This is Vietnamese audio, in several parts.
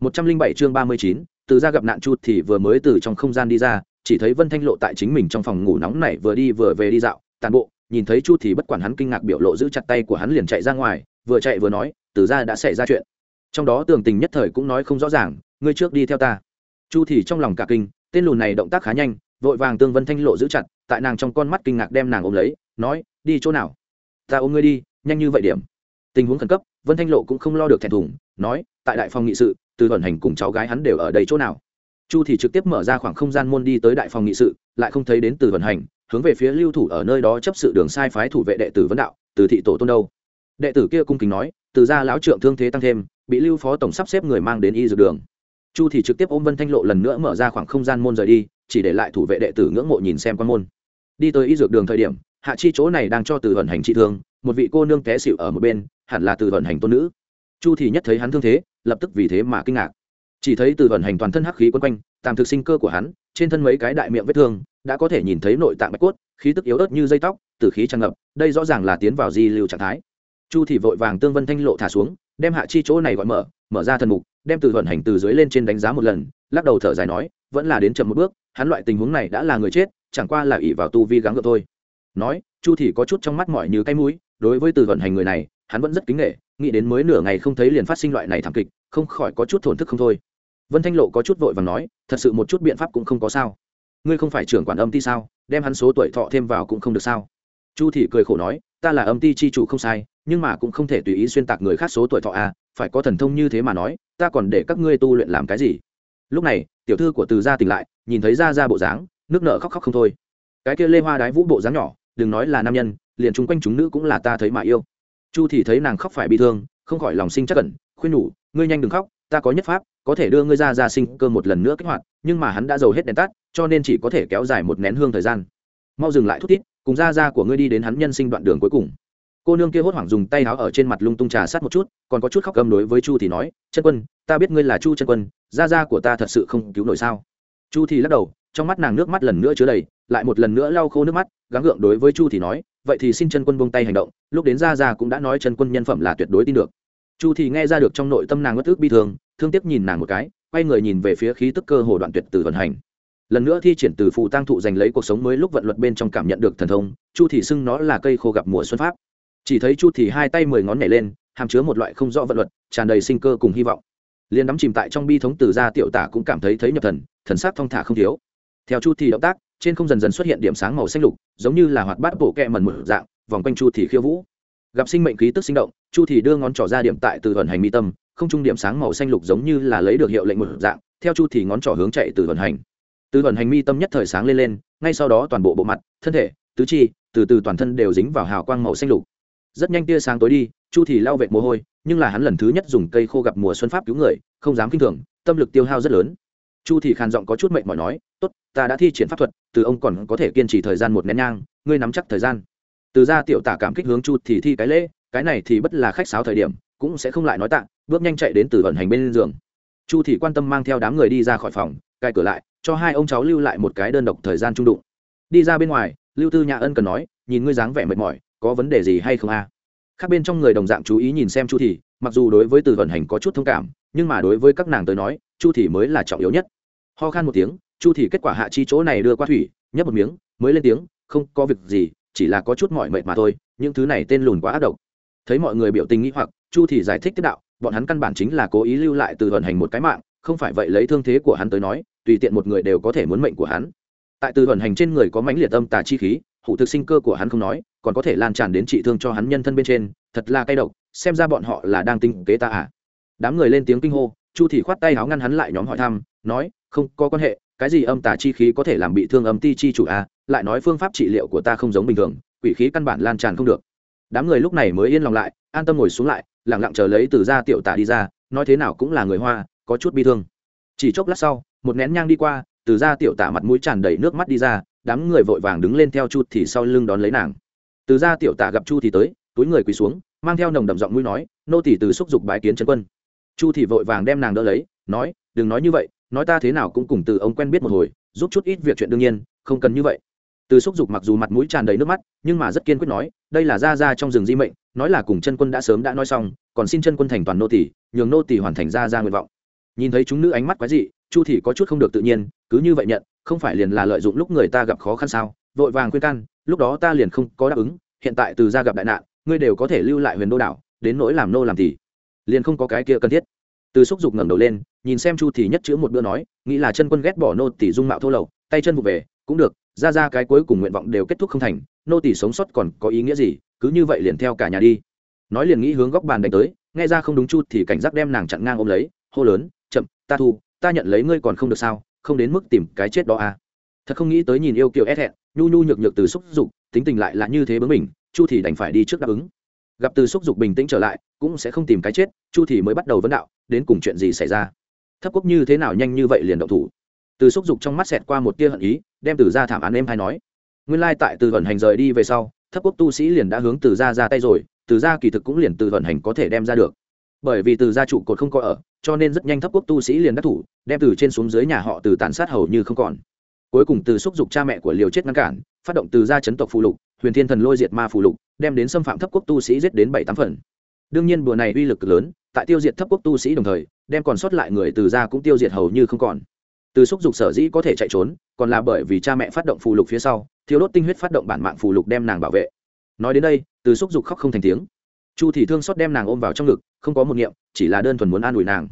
một trăm linh bảy chương ba mươi chín, từ ra gặp nạn chu thì vừa mới từ trong không gian đi ra, chỉ thấy vân thanh lộ tại chính mình trong phòng ngủ nóng này vừa đi vừa về đi dạo, tàn bộ, nhìn thấy chu thì bất quản hắn kinh ngạc biểu lộ giữ chặt tay của hắn liền chạy ra ngoài, vừa chạy vừa nói, từ ra đã xảy ra chuyện. Trong đó tường tình nhất thời cũng nói không rõ ràng, ngươi trước đi theo ta. Chu thì trong lòng cả kinh, tên lùn này động tác khá nhanh, vội vàng tương vân thanh lộ giữ chặt, tại nàng trong con mắt kinh ngạc đem nàng ôm lấy, nói, đi chỗ nào? Ta ôm ngươi đi, nhanh như vậy điểm. Tình huống khẩn cấp, vân thanh lộ cũng không lo được thẹn thùng, nói, tại đại phòng nghị sự từ vận hành cùng cháu gái hắn đều ở đây chỗ nào. Chu thì trực tiếp mở ra khoảng không gian môn đi tới đại phòng nghị sự, lại không thấy đến từ vận hành, hướng về phía lưu thủ ở nơi đó chấp sự đường sai phái thủ vệ đệ tử vấn đạo, từ thị tổ tôn đâu? Đệ tử kia cung kính nói, từ gia lão trưởng thương thế tăng thêm, bị lưu phó tổng sắp xếp người mang đến y dược đường. Chu thì trực tiếp ôm vân thanh lộ lần nữa mở ra khoảng không gian môn rời đi, chỉ để lại thủ vệ đệ tử ngưỡng mộ nhìn xem quan môn. Đi tới y dược đường thời điểm, hạ chi chỗ này đang cho từ vận hành trị thương, một vị cô nương té xỉu ở một bên, hẳn là từ vận hành tôn nữ chu thì nhất thấy hắn thương thế, lập tức vì thế mà kinh ngạc. Chỉ thấy từ vận hành toàn thân hắc khí quấn quanh, tạm thực sinh cơ của hắn, trên thân mấy cái đại miệng vết thương, đã có thể nhìn thấy nội tạng bạch cốt, khí tức yếu ớt như dây tóc, Tử khí tràn ngập, đây rõ ràng là tiến vào di lưu trạng thái. Chu thì vội vàng tương vân thanh lộ thả xuống, đem hạ chi chỗ này gọi mở mở ra thần mục, đem từ vận hành từ dưới lên trên đánh giá một lần, lắc đầu thở dài nói, vẫn là đến chậm một bước, hắn loại tình huống này đã là người chết, chẳng qua là ỷ vào tu vi gắng gượng thôi. Nói, chu thì có chút trong mắt mỏi như cái mũi, đối với từ vận hành người này hắn vẫn rất kính nghệ nghĩ đến mới nửa ngày không thấy liền phát sinh loại này thảm kịch không khỏi có chút thổn thức không thôi. Vân thanh lộ có chút vội và nói thật sự một chút biện pháp cũng không có sao. Ngươi không phải trưởng quản âm ty sao? Đem hắn số tuổi thọ thêm vào cũng không được sao? Chu thị cười khổ nói ta là âm ty chi chủ không sai nhưng mà cũng không thể tùy ý xuyên tạc người khác số tuổi thọ a à, phải có thần thông như thế mà nói ta còn để các ngươi tu luyện làm cái gì? Lúc này tiểu thư của từ gia tỉnh lại nhìn thấy ra ra bộ dáng nước nợ khóc khóc không thôi. Cái kia lê hoa đái vũ bộ dáng nhỏ đừng nói là nam nhân liền chung quanh chúng nữ cũng là ta thấy mà yêu chu thì thấy nàng khóc phải bị thương, không khỏi lòng sinh chắc cẩn, khuyên nhủ, ngươi nhanh đừng khóc, ta có nhất pháp, có thể đưa ngươi ra ra sinh cơ một lần nữa kích hoạt, nhưng mà hắn đã giàu hết đèn tắt, cho nên chỉ có thể kéo dài một nén hương thời gian. Mau dừng lại thúc tít cùng ra ra của ngươi đi đến hắn nhân sinh đoạn đường cuối cùng. Cô nương kia hốt hoảng dùng tay áo ở trên mặt lung tung trà sát một chút, còn có chút khóc cầm đối với chu thì nói, chân quân, ta biết ngươi là chu chân quân ra ra của ta thật sự không cứu nổi sao? Chu thì lắc đầu, trong mắt nàng nước mắt lần nữa chứa đầy, lại một lần nữa lau khô nước mắt, gắng gượng đối với chu thì nói vậy thì xin chân quân buông tay hành động, lúc đến ra ra cũng đã nói chân quân nhân phẩm là tuyệt đối tin được. Chu thì nghe ra được trong nội tâm nàng bất ước bi thương thương tiếc nhìn nàng một cái, quay người nhìn về phía khí tức cơ hồ đoạn tuyệt từ vận hành. Lần nữa thi triển từ phụ tăng thụ giành lấy cuộc sống mới lúc vận luật bên trong cảm nhận được thần thông, chu thì xưng nó là cây khô gặp mùa xuân pháp. Chỉ thấy chu thì hai tay mười ngón nhảy lên, hàm chứa một loại không rõ vận luật, tràn đầy sinh cơ cùng hy vọng. Liền đắm chìm tại trong bi thống từ gia tiểu tả cũng cảm thấy thấy nhập thần thần sắc thong thả không thiếu. Theo chu thì động tác trên không dần dần xuất hiện điểm sáng màu xanh lục, giống như là hoạt bát bộ kẹ mần một dạng, vòng quanh chu thì khiêu vũ. Gặp sinh mệnh khí tức sinh động, chu thì đưa ngón trỏ ra điểm tại từ vận hành mi tâm, không trung điểm sáng màu xanh lục giống như là lấy được hiệu lệnh một dạng, theo chu thì ngón trỏ hướng chạy từ vận hành. Từ vận hành mi tâm nhất thời sáng lên lên, ngay sau đó toàn bộ bộ mặt, thân thể, tứ chi, từ từ toàn thân đều dính vào hào quang màu xanh lục. Rất nhanh tia sáng tối đi, chu thì lau vệt mồ hôi, nhưng là hắn lần thứ nhất dùng cây khô gặp mùa xuân pháp cứu người, không dám kinh thường, tâm lực tiêu hao rất lớn. Chu thì khàn giọng có chút mệnh mỏi nói tốt, ta đã thi triển pháp thuật, từ ông còn có thể kiên trì thời gian một nén nhang, ngươi nắm chắc thời gian. Từ ra tiểu tả cảm kích hướng chu thì thi cái lễ, cái này thì bất là khách sáo thời điểm, cũng sẽ không lại nói tạ, bước nhanh chạy đến từ vận hành bên giường. Chu thì quan tâm mang theo đám người đi ra khỏi phòng, cài cửa lại, cho hai ông cháu lưu lại một cái đơn độc thời gian trung đụng. Đi ra bên ngoài, lưu tư nhã ân cần nói, nhìn ngươi dáng vẻ mệt mỏi, có vấn đề gì hay không a? Khác bên trong người đồng dạng chú ý nhìn xem chu thì, mặc dù đối với từ vận hành có chút thông cảm, nhưng mà đối với các nàng tới nói, chu thì mới là trọng yếu nhất. Ho khan một tiếng chu thì kết quả hạ chi chỗ này đưa qua thủy, nhấp một miếng, mới lên tiếng, không có việc gì, chỉ là có chút mỏi mệt mà thôi, những thứ này tên lùn quá ác độc. Thấy mọi người biểu tình nghĩ hoặc, chu thì giải thích tiếp đạo, bọn hắn căn bản chính là cố ý lưu lại từ vận hành một cái mạng, không phải vậy lấy thương thế của hắn tới nói, tùy tiện một người đều có thể muốn mệnh của hắn. Tại từ vận hành trên người có mãnh liệt âm tà chi khí, hủ thực sinh cơ của hắn không nói, còn có thể lan tràn đến trị thương cho hắn nhân thân bên trên, thật là cay độc, xem ra bọn họ là đang tinh kế ta à. Đám người lên tiếng kinh hô, chu thì khoát tay áo ngăn hắn lại nhóm hỏi thăm, nói, không có quan hệ cái gì âm tà chi khí có thể làm bị thương âm ti chi chủ à? Lại nói phương pháp trị liệu của ta không giống bình thường, quỷ khí căn bản lan tràn không được. Đám người lúc này mới yên lòng lại, an tâm ngồi xuống lại lẳng lặng chờ lấy từ ra tiểu tả đi ra, nói thế nào cũng là người hoa, có chút bi thương. Chỉ chốc lát sau, một nén nhang đi qua, từ ra tiểu tả mặt mũi tràn đầy nước mắt đi ra, đám người vội vàng đứng lên theo chu thì sau lưng đón lấy nàng. Từ ra tiểu tả gặp chu thì tới, túi người quỳ xuống, mang theo nồng đậm giọng mũi nói, nô tỷ từ xúc dục bái kiến chân quân. Chu thì vội vàng đem nàng đỡ lấy, nói, đừng nói như vậy nói ta thế nào cũng cùng từ ông quen biết một hồi, giúp chút ít việc chuyện đương nhiên, không cần như vậy. Từ xúc dục mặc dù mặt mũi tràn đầy nước mắt, nhưng mà rất kiên quyết nói, đây là ra ra trong rừng di mệnh, nói là cùng chân quân đã sớm đã nói xong, còn xin chân quân thành toàn nô tỷ nhường nô tỷ hoàn thành ra ra nguyện vọng. Nhìn thấy chúng nữ ánh mắt quái dị, chu thì có chút không được tự nhiên, cứ như vậy nhận, không phải liền là lợi dụng lúc người ta gặp khó khăn sao? Vội vàng khuyên can, lúc đó ta liền không có đáp ứng, hiện tại từ ra gặp đại nạn, ngươi đều có thể lưu lại huyền đô đảo, đến nỗi làm nô làm tỷ liền không có cái kia cần thiết từ xúc dục ngẩng đầu lên, nhìn xem chu thì nhất chữ một bữa nói, nghĩ là chân quân ghét bỏ nô tỷ dung mạo thô lậu, tay chân vụ về, cũng được, ra ra cái cuối cùng nguyện vọng đều kết thúc không thành, nô tỷ sống sót còn có ý nghĩa gì, cứ như vậy liền theo cả nhà đi. Nói liền nghĩ hướng góc bàn đánh tới, nghe ra không đúng chu thì cảnh giác đem nàng chặn ngang ôm lấy, hô lớn, chậm, ta thu, ta nhận lấy ngươi còn không được sao, không đến mức tìm cái chết đó à. Thật không nghĩ tới nhìn yêu kiều ép hẹn, nhu nhu nhược nhược từ xúc dục, tính tình lại là như thế bướng mình chu thì đành phải đi trước đáp ứng gặp từ xúc dục bình tĩnh trở lại, cũng sẽ không tìm cái chết, chu thì mới bắt đầu vấn đạo, đến cùng chuyện gì xảy ra? Thấp quốc như thế nào nhanh như vậy liền động thủ? Từ xúc dục trong mắt xẹt qua một tia hận ý, đem từ ra thảm án em hay nói. Nguyên lai tại từ vận hành rời đi về sau, thấp quốc tu sĩ liền đã hướng từ ra ra tay rồi, từ ra kỳ thực cũng liền từ vận hành có thể đem ra được. Bởi vì từ gia trụ cột không có ở, cho nên rất nhanh thấp quốc tu sĩ liền đắc thủ, đem từ trên xuống dưới nhà họ từ tàn sát hầu như không còn. Cuối cùng từ xúc dục cha mẹ của liều chết ngăn cản, phát động từ gia chấn tộc phù lục, huyền thiên thần lôi diệt ma phù lục đem đến xâm phạm thấp quốc tu sĩ giết đến bảy tám phần. Đương nhiên bùa này uy lực lớn, tại tiêu diệt thấp quốc tu sĩ đồng thời, đem còn sót lại người từ gia cũng tiêu diệt hầu như không còn. Từ xúc dục sở dĩ có thể chạy trốn, còn là bởi vì cha mẹ phát động phù lục phía sau thiếu đốt tinh huyết phát động bản mạng phù lục đem nàng bảo vệ. Nói đến đây, từ xúc dục khóc không thành tiếng. Chu thì thương xót đem nàng ôm vào trong ngực, không có một niệm, chỉ là đơn thuần muốn an ủi nàng.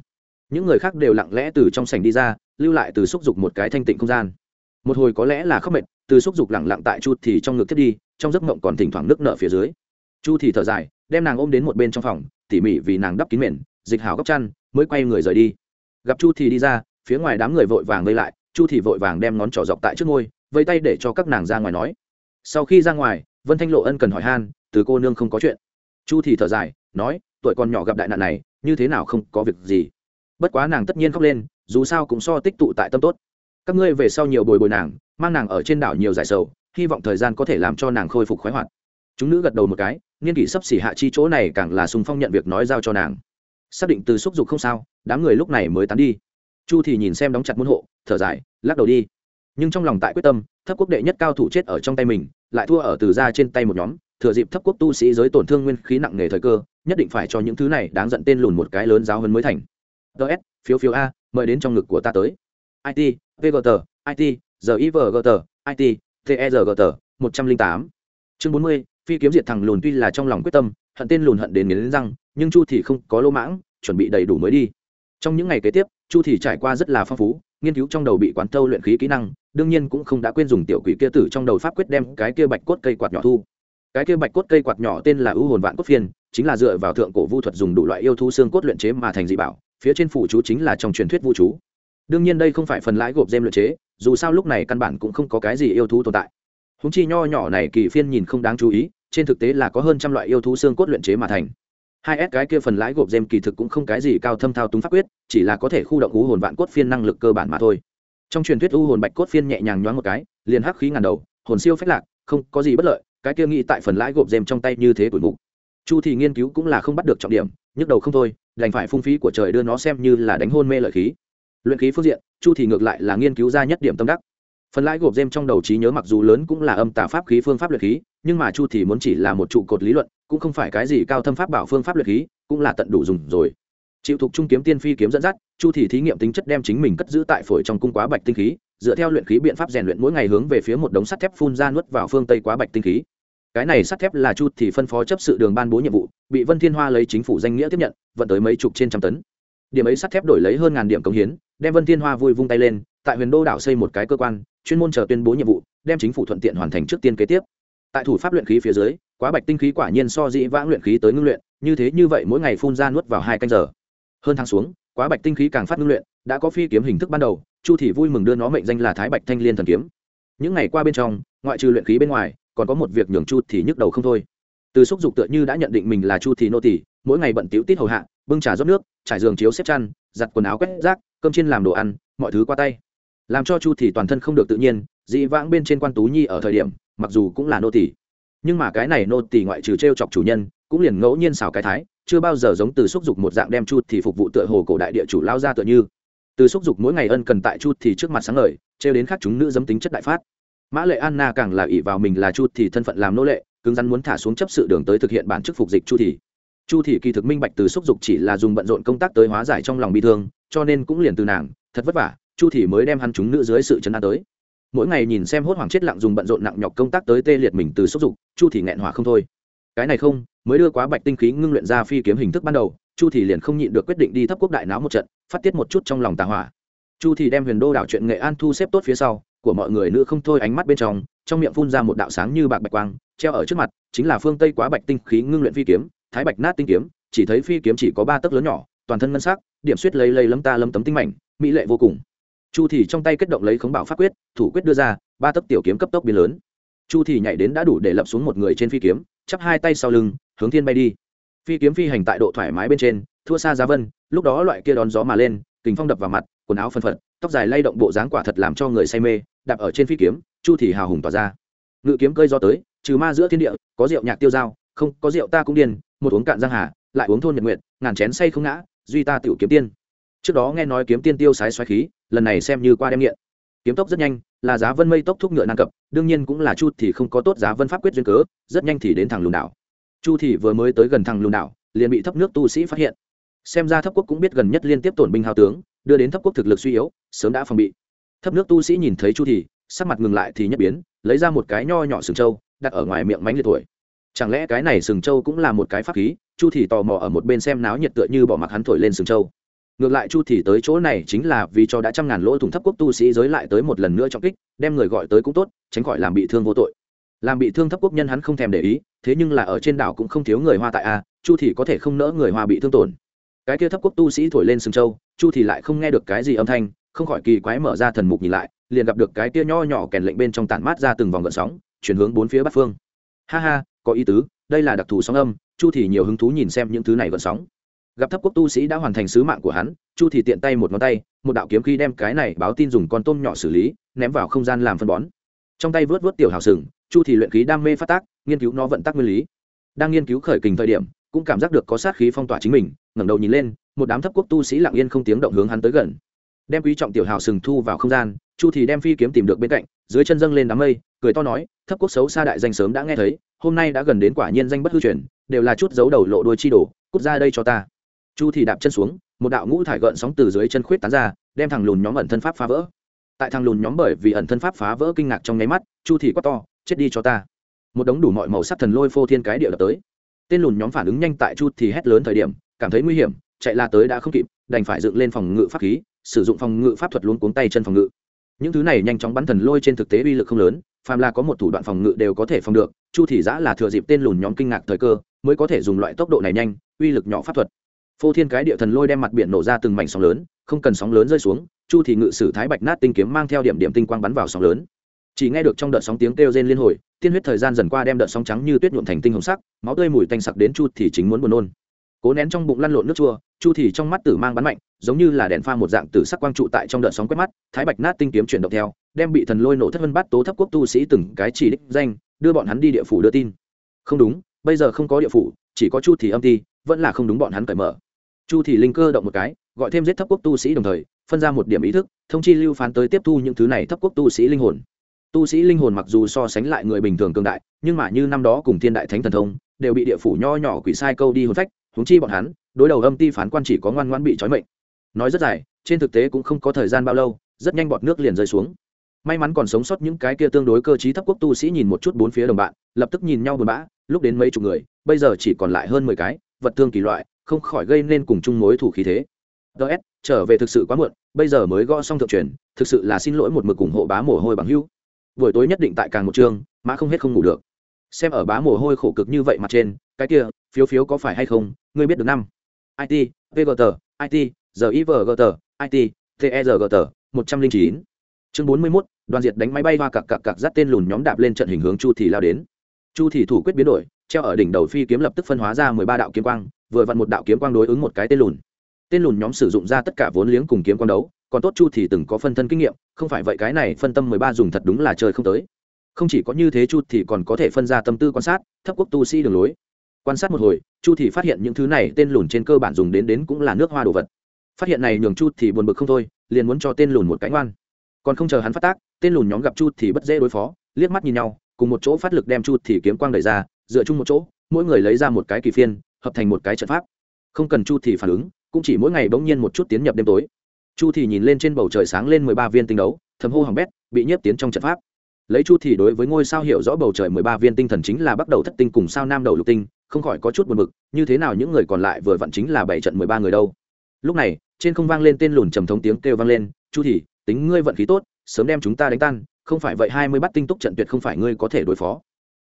Những người khác đều lặng lẽ từ trong sảnh đi ra, lưu lại từ xúc dục một cái thanh tịnh không gian. Một hồi có lẽ là khóc mệt, từ xúc dục lặng lặng tại chu thì trong ngực thiết đi trong giấc mộng còn thỉnh thoảng nước nợ phía dưới. Chu thì thở dài, đem nàng ôm đến một bên trong phòng, tỉ mỉ vì nàng đắp kín mền, dịch hào góc chăn, mới quay người rời đi. Gặp chu thì đi ra, phía ngoài đám người vội vàng vây lại, chu thì vội vàng đem ngón trỏ dọc tại trước ngôi vây tay để cho các nàng ra ngoài nói. Sau khi ra ngoài, vân thanh lộ ân cần hỏi han, từ cô nương không có chuyện? Chu thì thở dài, nói, tuổi còn nhỏ gặp đại nạn này, như thế nào không có việc gì? Bất quá nàng tất nhiên khóc lên, dù sao cũng so tích tụ tại tâm tốt. Các ngươi về sau nhiều bồi bồi nàng, mang nàng ở trên đảo nhiều giải sầu hy vọng thời gian có thể làm cho nàng khôi phục khoái hoạt. Chúng nữ gật đầu một cái, niên kỷ sắp xỉ hạ chi chỗ này càng là sùng phong nhận việc nói giao cho nàng. Xác định từ xúc dục không sao, đám người lúc này mới tán đi. Chu thì nhìn xem đóng chặt môn hộ, thở dài, lắc đầu đi. Nhưng trong lòng tại quyết tâm, thấp quốc đệ nhất cao thủ chết ở trong tay mình, lại thua ở từ ra trên tay một nhóm, thừa dịp thấp quốc tu sĩ giới tổn thương nguyên khí nặng nề thời cơ, nhất định phải cho những thứ này đáng giận tên lùn một cái lớn giáo hơn mới thành. Ts phiếu phiếu a, mời đến trong ngực của ta tới. It vgt it givgt it tergt một trăm linh tám. Chương bốn mươi, phi kiếm diệt thằng lùn tuy là trong lòng quyết tâm, hận tên lùn hận đến nghiến răng, nhưng chu thì không có lỗ mãng, chuẩn bị đầy đủ mới đi. Trong những ngày kế tiếp, chu thì trải qua rất là phong phú, nghiên cứu trong đầu bị quán thâu luyện khí kỹ năng, đương nhiên cũng không đã quên dùng tiểu quỷ kia tử trong đầu pháp quyết đem cái kia bạch cốt cây quạt nhỏ thu. Cái kia bạch cốt cây quạt nhỏ tên là ưu hồn vạn cốt phiên chính là dựa vào thượng cổ vu thuật dùng đủ loại yêu thú xương cốt luyện chế mà thành dị bảo, phía trên phủ chú chính là trong truyền thuyết vũ chú. Đương nhiên đây không phải phần lãi gộp gem luyện chế dù sao lúc này căn bản cũng không có cái gì yêu thú tồn tại. Húng chi nho nhỏ này kỳ phiên nhìn không đáng chú ý, trên thực tế là có hơn trăm loại yêu thú xương cốt luyện chế mà thành. Hai s cái kia phần lãi gộp gem kỳ thực cũng không cái gì cao thâm thao túng pháp quyết, chỉ là có thể khu động u hồn vạn cốt phiên năng lực cơ bản mà thôi. Trong truyền thuyết u hồn bạch cốt phiên nhẹ nhàng nhoáng một cái, liền hắc khí ngàn đầu, hồn siêu phách lạc, không có gì bất lợi, cái kia nghĩ tại phần lãi gộp gem trong tay như thế tuổi mục. Chu thì nghiên cứu cũng là không bắt được trọng điểm, nhức đầu không thôi, đành phải phung phí của trời đưa nó xem như là đánh hôn mê lợi khí luyện khí phương diện, chu thì ngược lại là nghiên cứu ra nhất điểm tâm đắc. Phần lãi gộp dêm trong đầu trí nhớ mặc dù lớn cũng là âm tà pháp khí phương pháp luyện khí, nhưng mà chu thì muốn chỉ là một trụ cột lý luận, cũng không phải cái gì cao thâm pháp bảo phương pháp luyện khí, cũng là tận đủ dùng rồi. Chịu thuộc trung kiếm tiên phi kiếm dẫn dắt, chu thì thí nghiệm tính chất đem chính mình cất giữ tại phổi trong cung quá bạch tinh khí, dựa theo luyện khí biện pháp rèn luyện mỗi ngày hướng về phía một đống sắt thép phun ra nuốt vào phương tây quá bạch tinh khí. Cái này sắt thép là chu thì phân phó chấp sự đường ban bố nhiệm vụ, bị vân thiên hoa lấy chính phủ danh nghĩa tiếp nhận, vận tới mấy chục trên trăm tấn. Điểm ấy sắt thép đổi lấy hơn ngàn điểm công hiến đem vân thiên hoa vui vung tay lên, tại huyền đô đảo xây một cái cơ quan, chuyên môn chờ tuyên bố nhiệm vụ, đem chính phủ thuận tiện hoàn thành trước tiên kế tiếp. Tại thủ pháp luyện khí phía dưới, quá bạch tinh khí quả nhiên so dĩ vãng luyện khí tới ngưng luyện, như thế như vậy mỗi ngày phun ra nuốt vào hai canh giờ. Hơn tháng xuống, quá bạch tinh khí càng phát ngưng luyện, đã có phi kiếm hình thức ban đầu, chu thì vui mừng đưa nó mệnh danh là thái bạch thanh liên thần kiếm. Những ngày qua bên trong, ngoại trừ luyện khí bên ngoài, còn có một việc nhường chu thì nhức đầu không thôi. Từ xúc dục tựa như đã nhận định mình là chu thì nô tỷ mỗi ngày bận tiểu tít hầu hạ, bưng trà rót nước, trải giường chiếu xếp chăn, giặt quần áo quét rác cơm chiên làm đồ ăn, mọi thứ qua tay. Làm cho chu thì toàn thân không được tự nhiên, dị vãng bên trên quan tú nhi ở thời điểm, mặc dù cũng là nô tỳ. Nhưng mà cái này nô tỳ ngoại trừ treo chọc chủ nhân, cũng liền ngẫu nhiên xào cái thái, chưa bao giờ giống từ xúc dục một dạng đem chu thì phục vụ tựa hồ cổ đại địa chủ lao ra tựa như. Từ xúc dục mỗi ngày ân cần tại chu thì trước mặt sáng ngời, trêu đến khác chúng nữ dấm tính chất đại phát. Mã lệ anna càng là ỷ vào mình là chu thì thân phận làm nô lệ, cứng rắn muốn thả xuống chấp sự đường tới thực hiện bản chức phục dịch chu thì chu Thị kỳ thực minh bạch từ xúc dục chỉ là dùng bận rộn công tác tới hóa giải trong lòng bị thương, cho nên cũng liền từ nàng, thật vất vả, chu Thị mới đem hắn chúng nữ dưới sự chấn an tới. Mỗi ngày nhìn xem hốt hoảng chết lặng dùng bận rộn nặng nhọc công tác tới tê liệt mình từ xúc dục, chu Thị nghẹn hỏa không thôi. Cái này không, mới đưa quá bạch tinh khí ngưng luyện ra phi kiếm hình thức ban đầu, chu Thị liền không nhịn được quyết định đi thấp quốc đại náo một trận, phát tiết một chút trong lòng tà hỏa. Chu Thị đem huyền đô đảo chuyện nghệ an thu xếp tốt phía sau, của mọi người nữ không thôi ánh mắt bên trong trong miệng phun ra một đạo sáng như bạc bạch quang, treo ở trước mặt, chính là phương tây quá bạch tinh khí ngưng luyện phi kiếm thái bạch nát tinh kiếm, chỉ thấy phi kiếm chỉ có ba tấc lớn nhỏ, toàn thân ngân sắc, điểm suýt lấy lấy lấm ta lấm tấm tinh mảnh, mỹ lệ vô cùng. Chu thì trong tay kết động lấy khống bảo pháp quyết, thủ quyết đưa ra, ba tấc tiểu kiếm cấp tốc biến lớn. Chu thì nhảy đến đã đủ để lập xuống một người trên phi kiếm, chắp hai tay sau lưng, hướng thiên bay đi. Phi kiếm phi hành tại độ thoải mái bên trên, thua xa giá vân, lúc đó loại kia đón gió mà lên kính phong đập vào mặt, quần áo phân phật, tóc dài lay động bộ dáng quả thật làm cho người say mê, đạp ở trên phi kiếm, chu thì hào hùng tỏa ra. Ngự kiếm cơi do tới, trừ ma giữa thiên địa, có rượu nhạc tiêu dao, không, có rượu ta cũng điên một uống cạn giang hà, lại uống thôn nhật nguyện ngàn chén say không ngã, duy ta tiểu kiếm tiên. Trước đó nghe nói kiếm tiên tiêu sái xoáy khí, lần này xem như qua đem nghiện. Kiếm tốc rất nhanh, là giá vân mây tốc thúc ngựa nan cập, đương nhiên cũng là chu thì không có tốt giá vân pháp quyết duyên cớ, rất nhanh thì đến thằng lùn đảo. Chu thì vừa mới tới gần thằng lùn đảo, liền bị thấp nước tu sĩ phát hiện. Xem ra thấp quốc cũng biết gần nhất liên tiếp tổn binh hao tướng, đưa đến thấp quốc thực lực suy yếu, sớm đã phòng bị. Thấp nước tu sĩ nhìn thấy chu thì, sắc mặt ngừng lại thì nhất biến, lấy ra một cái nho nhỏ sừng trâu, đặt ở ngoài miệng mánh liệt tuổi chẳng lẽ cái này sừng châu cũng là một cái pháp khí? Chu thì tò mò ở một bên xem náo nhiệt tựa như bỏ mặc hắn thổi lên sừng châu. ngược lại chu thì tới chỗ này chính là vì cho đã trăm ngàn lỗ thủng thấp quốc tu sĩ giới lại tới một lần nữa trọng kích, đem người gọi tới cũng tốt, tránh khỏi làm bị thương vô tội. Làm bị thương thấp quốc nhân hắn không thèm để ý, thế nhưng là ở trên đảo cũng không thiếu người hoa tại a, chu thì có thể không nỡ người hoa bị thương tổn. Cái kia thấp quốc tu sĩ thổi lên sừng châu chu thì lại không nghe được cái gì âm thanh, không khỏi kỳ quái mở ra thần mục nhìn lại, liền gặp được cái kia nho nhỏ kèn lệnh bên trong tản mát ra từng vòng gợn sóng, chuyển hướng bốn phía bắc phương. Ha ha có ý tứ, đây là đặc thù sóng âm, chu thì nhiều hứng thú nhìn xem những thứ này gợn sóng. Gặp thấp quốc tu sĩ đã hoàn thành sứ mạng của hắn, chu thì tiện tay một ngón tay, một đạo kiếm khí đem cái này báo tin dùng con tôm nhỏ xử lý, ném vào không gian làm phân bón. Trong tay vớt vớt tiểu hào sừng, chu thì luyện khí đam mê phát tác, nghiên cứu nó vận tắc nguyên lý. Đang nghiên cứu khởi kình thời điểm, cũng cảm giác được có sát khí phong tỏa chính mình, ngẩng đầu nhìn lên, một đám thấp quốc tu sĩ lặng yên không tiếng động hướng hắn tới gần. Đem quý trọng tiểu hào sừng thu vào không gian, chu thì đem phi kiếm tìm được bên cạnh, dưới chân dâng lên đám mây, cười to nói, thấp quốc xấu xa đại danh sớm đã nghe thấy hôm nay đã gần đến quả nhiên danh bất hư truyền, đều là chút dấu đầu lộ đuôi chi đổ cút ra đây cho ta. Chu thì đạp chân xuống, một đạo ngũ thải gợn sóng từ dưới chân khuyết tán ra, đem thằng lùn nhóm ẩn thân pháp phá vỡ. Tại thằng lùn nhóm bởi vì ẩn thân pháp phá vỡ kinh ngạc trong nháy mắt, chu thì quát to, chết đi cho ta. Một đống đủ mọi màu sắc thần lôi phô thiên cái địa đập tới. Tên lùn nhóm phản ứng nhanh tại chu thì hét lớn thời điểm, cảm thấy nguy hiểm, chạy la tới đã không kịp, đành phải dựng lên phòng ngự pháp khí, sử dụng phòng ngự pháp thuật luôn cuống tay chân phòng ngự. Những thứ này nhanh chóng bắn thần lôi trên thực tế uy lực không lớn phàm là có một thủ đoạn phòng ngự đều có thể phòng được, chu Thị giã là thừa dịp tên lùn nhóm kinh ngạc thời cơ, mới có thể dùng loại tốc độ này nhanh, uy lực nhỏ pháp thuật. Phô thiên cái địa thần lôi đem mặt biển nổ ra từng mảnh sóng lớn, không cần sóng lớn rơi xuống, chu Thị ngự sử thái bạch nát tinh kiếm mang theo điểm điểm tinh quang bắn vào sóng lớn. Chỉ nghe được trong đợt sóng tiếng kêu rên liên hồi, tiên huyết thời gian dần qua đem đợt sóng trắng như tuyết nhuộm thành tinh hồng sắc, máu tươi mùi tanh sặc đến chu thì chính muốn buồn nôn cố nén trong bụng lăn lộn nước chua, chu thì trong mắt tử mang bắn mạnh, giống như là đèn pha một dạng tử sắc quang trụ tại trong đợt sóng quét mắt, thái bạch nát tinh kiếm chuyển động theo, đem bị thần lôi nổ thất vân bát tố thấp quốc tu sĩ từng cái chỉ đích danh, đưa bọn hắn đi địa phủ đưa tin. Không đúng, bây giờ không có địa phủ, chỉ có chu thì âm ti, vẫn là không đúng bọn hắn cởi mở. Chu thì linh cơ động một cái, gọi thêm giết thấp quốc tu sĩ đồng thời, phân ra một điểm ý thức, thông chi lưu phán tới tiếp thu những thứ này thấp quốc tu sĩ linh hồn. Tu sĩ linh hồn mặc dù so sánh lại người bình thường cường đại, nhưng mà như năm đó cùng thiên đại thánh thần thông, đều bị địa phủ nho nhỏ quỷ sai câu đi hồn phách huống chi bọn hắn, đối đầu âm ti phán quan chỉ có ngoan ngoan bị trói mệnh. Nói rất dài, trên thực tế cũng không có thời gian bao lâu, rất nhanh bọt nước liền rơi xuống. May mắn còn sống sót những cái kia tương đối cơ trí thấp quốc tu sĩ nhìn một chút bốn phía đồng bạn, lập tức nhìn nhau buồn bã, lúc đến mấy chục người, bây giờ chỉ còn lại hơn mười cái, vật thương kỳ loại, không khỏi gây nên cùng chung mối thủ khí thế. Ts trở về thực sự quá muộn, bây giờ mới gõ xong thượng truyền, thực sự là xin lỗi một mực ủng hộ bá mồ hôi bằng hưu. Buổi tối nhất định tại càng một chương mã không hết không ngủ được. Xem ở bá mồ hôi khổ cực như vậy mặt trên, cái kia phiếu phiếu có phải hay không, ngươi biết được năm. It vgt it givgt it tergt một trăm linh chín. Chương bốn mươi mốt, đoàn diệt đánh máy bay hoa cặc cặc cặc dắt tên lùn nhóm đạp lên trận hình hướng chu thì lao đến. Chu thì thủ quyết biến đổi, treo ở đỉnh đầu phi kiếm lập tức phân hóa ra mười ba đạo kiếm quang, vừa vặn một đạo kiếm quang đối ứng một cái tên lùn. Tên lùn nhóm sử dụng ra tất cả vốn liếng cùng kiếm quang đấu, còn tốt chu thì từng có phân thân kinh nghiệm, không phải vậy cái này phân tâm mười ba dùng thật đúng là trời không tới. Không chỉ có như thế chu thì còn có thể phân ra tâm tư quan sát, thấp quốc tu sĩ đường lối quan sát một hồi, chu thì phát hiện những thứ này tên lùn trên cơ bản dùng đến đến cũng là nước hoa đồ vật. Phát hiện này nhường chu thì buồn bực không thôi, liền muốn cho tên lùn một cánh oan còn không chờ hắn phát tác, tên lùn nhóm gặp chu thì bất dễ đối phó, liếc mắt nhìn nhau, cùng một chỗ phát lực đem chu thì kiếm quang đẩy ra, dựa chung một chỗ, mỗi người lấy ra một cái kỳ phiên, hợp thành một cái trận pháp. Không cần chu thì phản ứng, cũng chỉ mỗi ngày bỗng nhiên một chút tiến nhập đêm tối. Chu thì nhìn lên trên bầu trời sáng lên mười ba viên tinh đấu, thầm hô hỏng bét, bị nhiếp tiến trong trận pháp. Lấy chu thì đối với ngôi sao hiểu rõ bầu trời mười ba viên tinh thần chính là bắt đầu thất tinh cùng sao nam đầu lục tinh không khỏi có chút buồn bực như thế nào những người còn lại vừa vặn chính là bảy trận mười ba người đâu. Lúc này trên không vang lên tên lùn trầm thống tiếng kêu vang lên chu Thị, tính ngươi vận khí tốt sớm đem chúng ta đánh tan không phải vậy hai mươi bắt tinh túc trận tuyệt không phải ngươi có thể đối phó.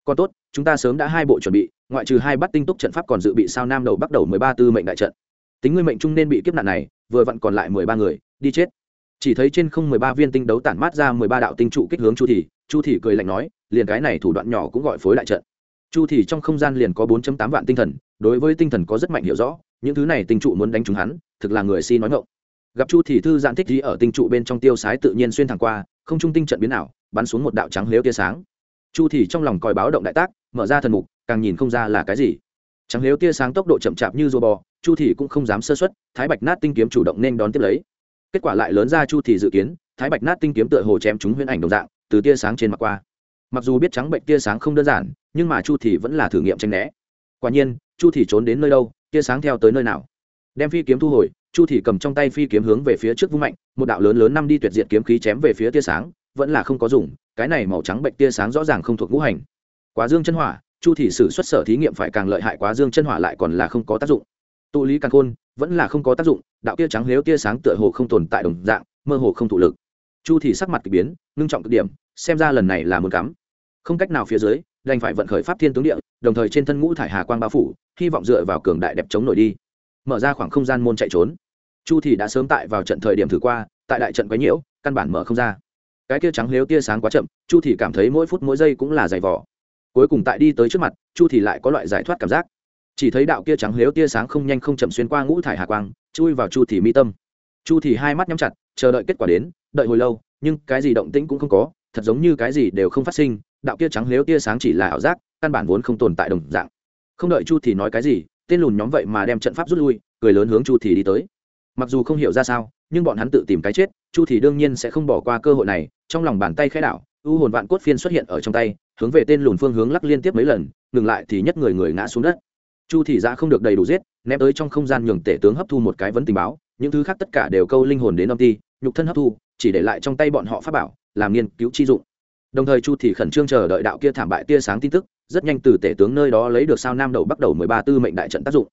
Còn tốt chúng ta sớm đã hai bộ chuẩn bị ngoại trừ hai bắt tinh túc trận pháp còn dự bị sao nam đầu bắt đầu mười ba tư mệnh đại trận. Tính ngươi mệnh trung nên bị kiếp nạn này vừa vặn còn lại mười ba người đi chết. Chỉ thấy trên không mười ba viên tinh đấu tản mát ra mười ba đạo tinh trụ kích hướng chu Thị, chu Thị cười lạnh nói liền cái này thủ đoạn nhỏ cũng gọi phối đại trận chu thì trong không gian liền có 4 tám vạn tinh thần, đối với tinh thần có rất mạnh hiểu rõ, những thứ này tinh trụ muốn đánh trúng hắn, thực là người si nói ngọng. Gặp chu thì thư giãn thích trí ở tinh trụ bên trong tiêu sái tự nhiên xuyên thẳng qua, không trung tinh trận biến ảo, bắn xuống một đạo trắng lếu tia sáng. Chu thì trong lòng còi báo động đại tác, mở ra thần mục, càng nhìn không ra là cái gì. Trắng lếu tia sáng tốc độ chậm chạp như rùa bò, chu thì cũng không dám sơ suất, thái bạch nát tinh kiếm chủ động nên đón tiếp lấy. Kết quả lại lớn ra chu thì dự kiến, thái bạch nát tinh kiếm tựa hồ chém chúng huyễn ảnh đồng dạng, từ tia sáng trên mặt qua mặc dù biết trắng bệnh tia sáng không đơn giản, nhưng mà chu thì vẫn là thử nghiệm tranh né. Quả nhiên, chu thì trốn đến nơi đâu, tia sáng theo tới nơi nào? Đem phi kiếm thu hồi, chu thì cầm trong tay phi kiếm hướng về phía trước vung mạnh, một đạo lớn lớn năm đi tuyệt diệt kiếm khí chém về phía tia sáng, vẫn là không có dùng, cái này màu trắng bệnh tia sáng rõ ràng không thuộc ngũ hành. Quá dương chân hỏa, chu thì sử xuất sở thí nghiệm phải càng lợi hại quá dương chân hỏa lại còn là không có tác dụng. Tụ lý càng khôn, vẫn là không có tác dụng, đạo tia trắng nếu tia sáng tựa hồ không tồn tại đồng dạng, mơ hồ không thụ lực. Chu thì sắc mặt kỳ biến, ngưng trọng cực điểm, xem ra lần này là muốn cắm không cách nào phía dưới, đành phải vận khởi pháp thiên tướng địa, đồng thời trên thân ngũ thải hà quang bao phủ, hy vọng dựa vào cường đại đẹp chống nổi đi. Mở ra khoảng không gian môn chạy trốn. Chu thì đã sớm tại vào trận thời điểm thử qua, tại đại trận quấy nhiễu, căn bản mở không ra. Cái tia trắng lếu tia sáng quá chậm, chu thì cảm thấy mỗi phút mỗi giây cũng là dày vỏ cuối cùng tại đi tới trước mặt, chu thì lại có loại giải thoát cảm giác. Chỉ thấy đạo kia trắng lếu tia sáng không nhanh không chậm xuyên qua ngũ thải hà quang, chui vào chu thì mi tâm. Chu thì hai mắt nhắm chặt, chờ đợi kết quả đến, đợi hồi lâu, nhưng cái gì động tĩnh cũng không có, thật giống như cái gì đều không phát sinh đạo kia trắng nếu tia sáng chỉ là ảo giác, căn bản vốn không tồn tại đồng dạng. Không đợi chu thì nói cái gì, tên lùn nhóm vậy mà đem trận pháp rút lui, cười lớn hướng chu thì đi tới. Mặc dù không hiểu ra sao, nhưng bọn hắn tự tìm cái chết, chu thì đương nhiên sẽ không bỏ qua cơ hội này, trong lòng bàn tay khẽ đảo, u hồn vạn cốt phiên xuất hiện ở trong tay, hướng về tên lùn phương hướng lắc liên tiếp mấy lần, ngừng lại thì nhất người người ngã xuống đất. Chu thì ra không được đầy đủ giết, ném tới trong không gian nhường tể tướng hấp thu một cái vấn tình báo, những thứ khác tất cả đều câu linh hồn đến âm ti, nhục thân hấp thu, chỉ để lại trong tay bọn họ pháp bảo, làm nghiên cứu chi dụng đồng thời chu thì khẩn trương chờ đợi đạo kia thảm bại tia sáng tin tức rất nhanh từ tể tướng nơi đó lấy được sao nam đầu bắt đầu mười ba tư mệnh đại trận tác dụng.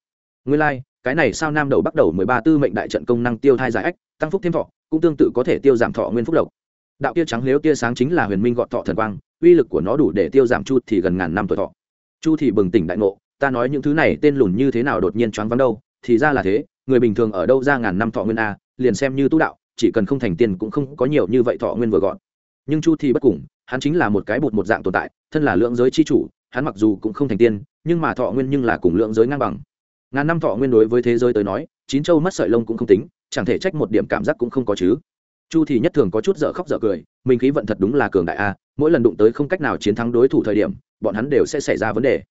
Nguyên lai like, cái này sao nam đầu bắt đầu mười ba tư mệnh đại trận công năng tiêu thai giải ách tăng phúc thêm thọ cũng tương tự có thể tiêu giảm thọ nguyên phúc độc đạo kia trắng nếu tia sáng chính là huyền minh gọn thọ thần quang uy lực của nó đủ để tiêu giảm chu thì gần ngàn năm tuổi thọ. Chu thì bừng tỉnh đại ngộ ta nói những thứ này tên lùn như thế nào đột nhiên choáng vắng đâu thì ra là thế người bình thường ở đâu ra ngàn năm thọ nguyên a liền xem như tu đạo chỉ cần không thành tiền cũng không có nhiều như vậy thọ nguyên vừa gọn nhưng chu thì bất cùng, hắn chính là một cái bụt một dạng tồn tại, thân là lượng giới chi chủ, hắn mặc dù cũng không thành tiên, nhưng mà thọ nguyên nhưng là cùng lượng giới ngang bằng. Ngàn năm thọ nguyên đối với thế giới tới nói, chín châu mất sợi lông cũng không tính, chẳng thể trách một điểm cảm giác cũng không có chứ. Chu thì nhất thường có chút dở khóc dở cười, mình khí vận thật đúng là cường đại a, mỗi lần đụng tới không cách nào chiến thắng đối thủ thời điểm, bọn hắn đều sẽ xảy ra vấn đề.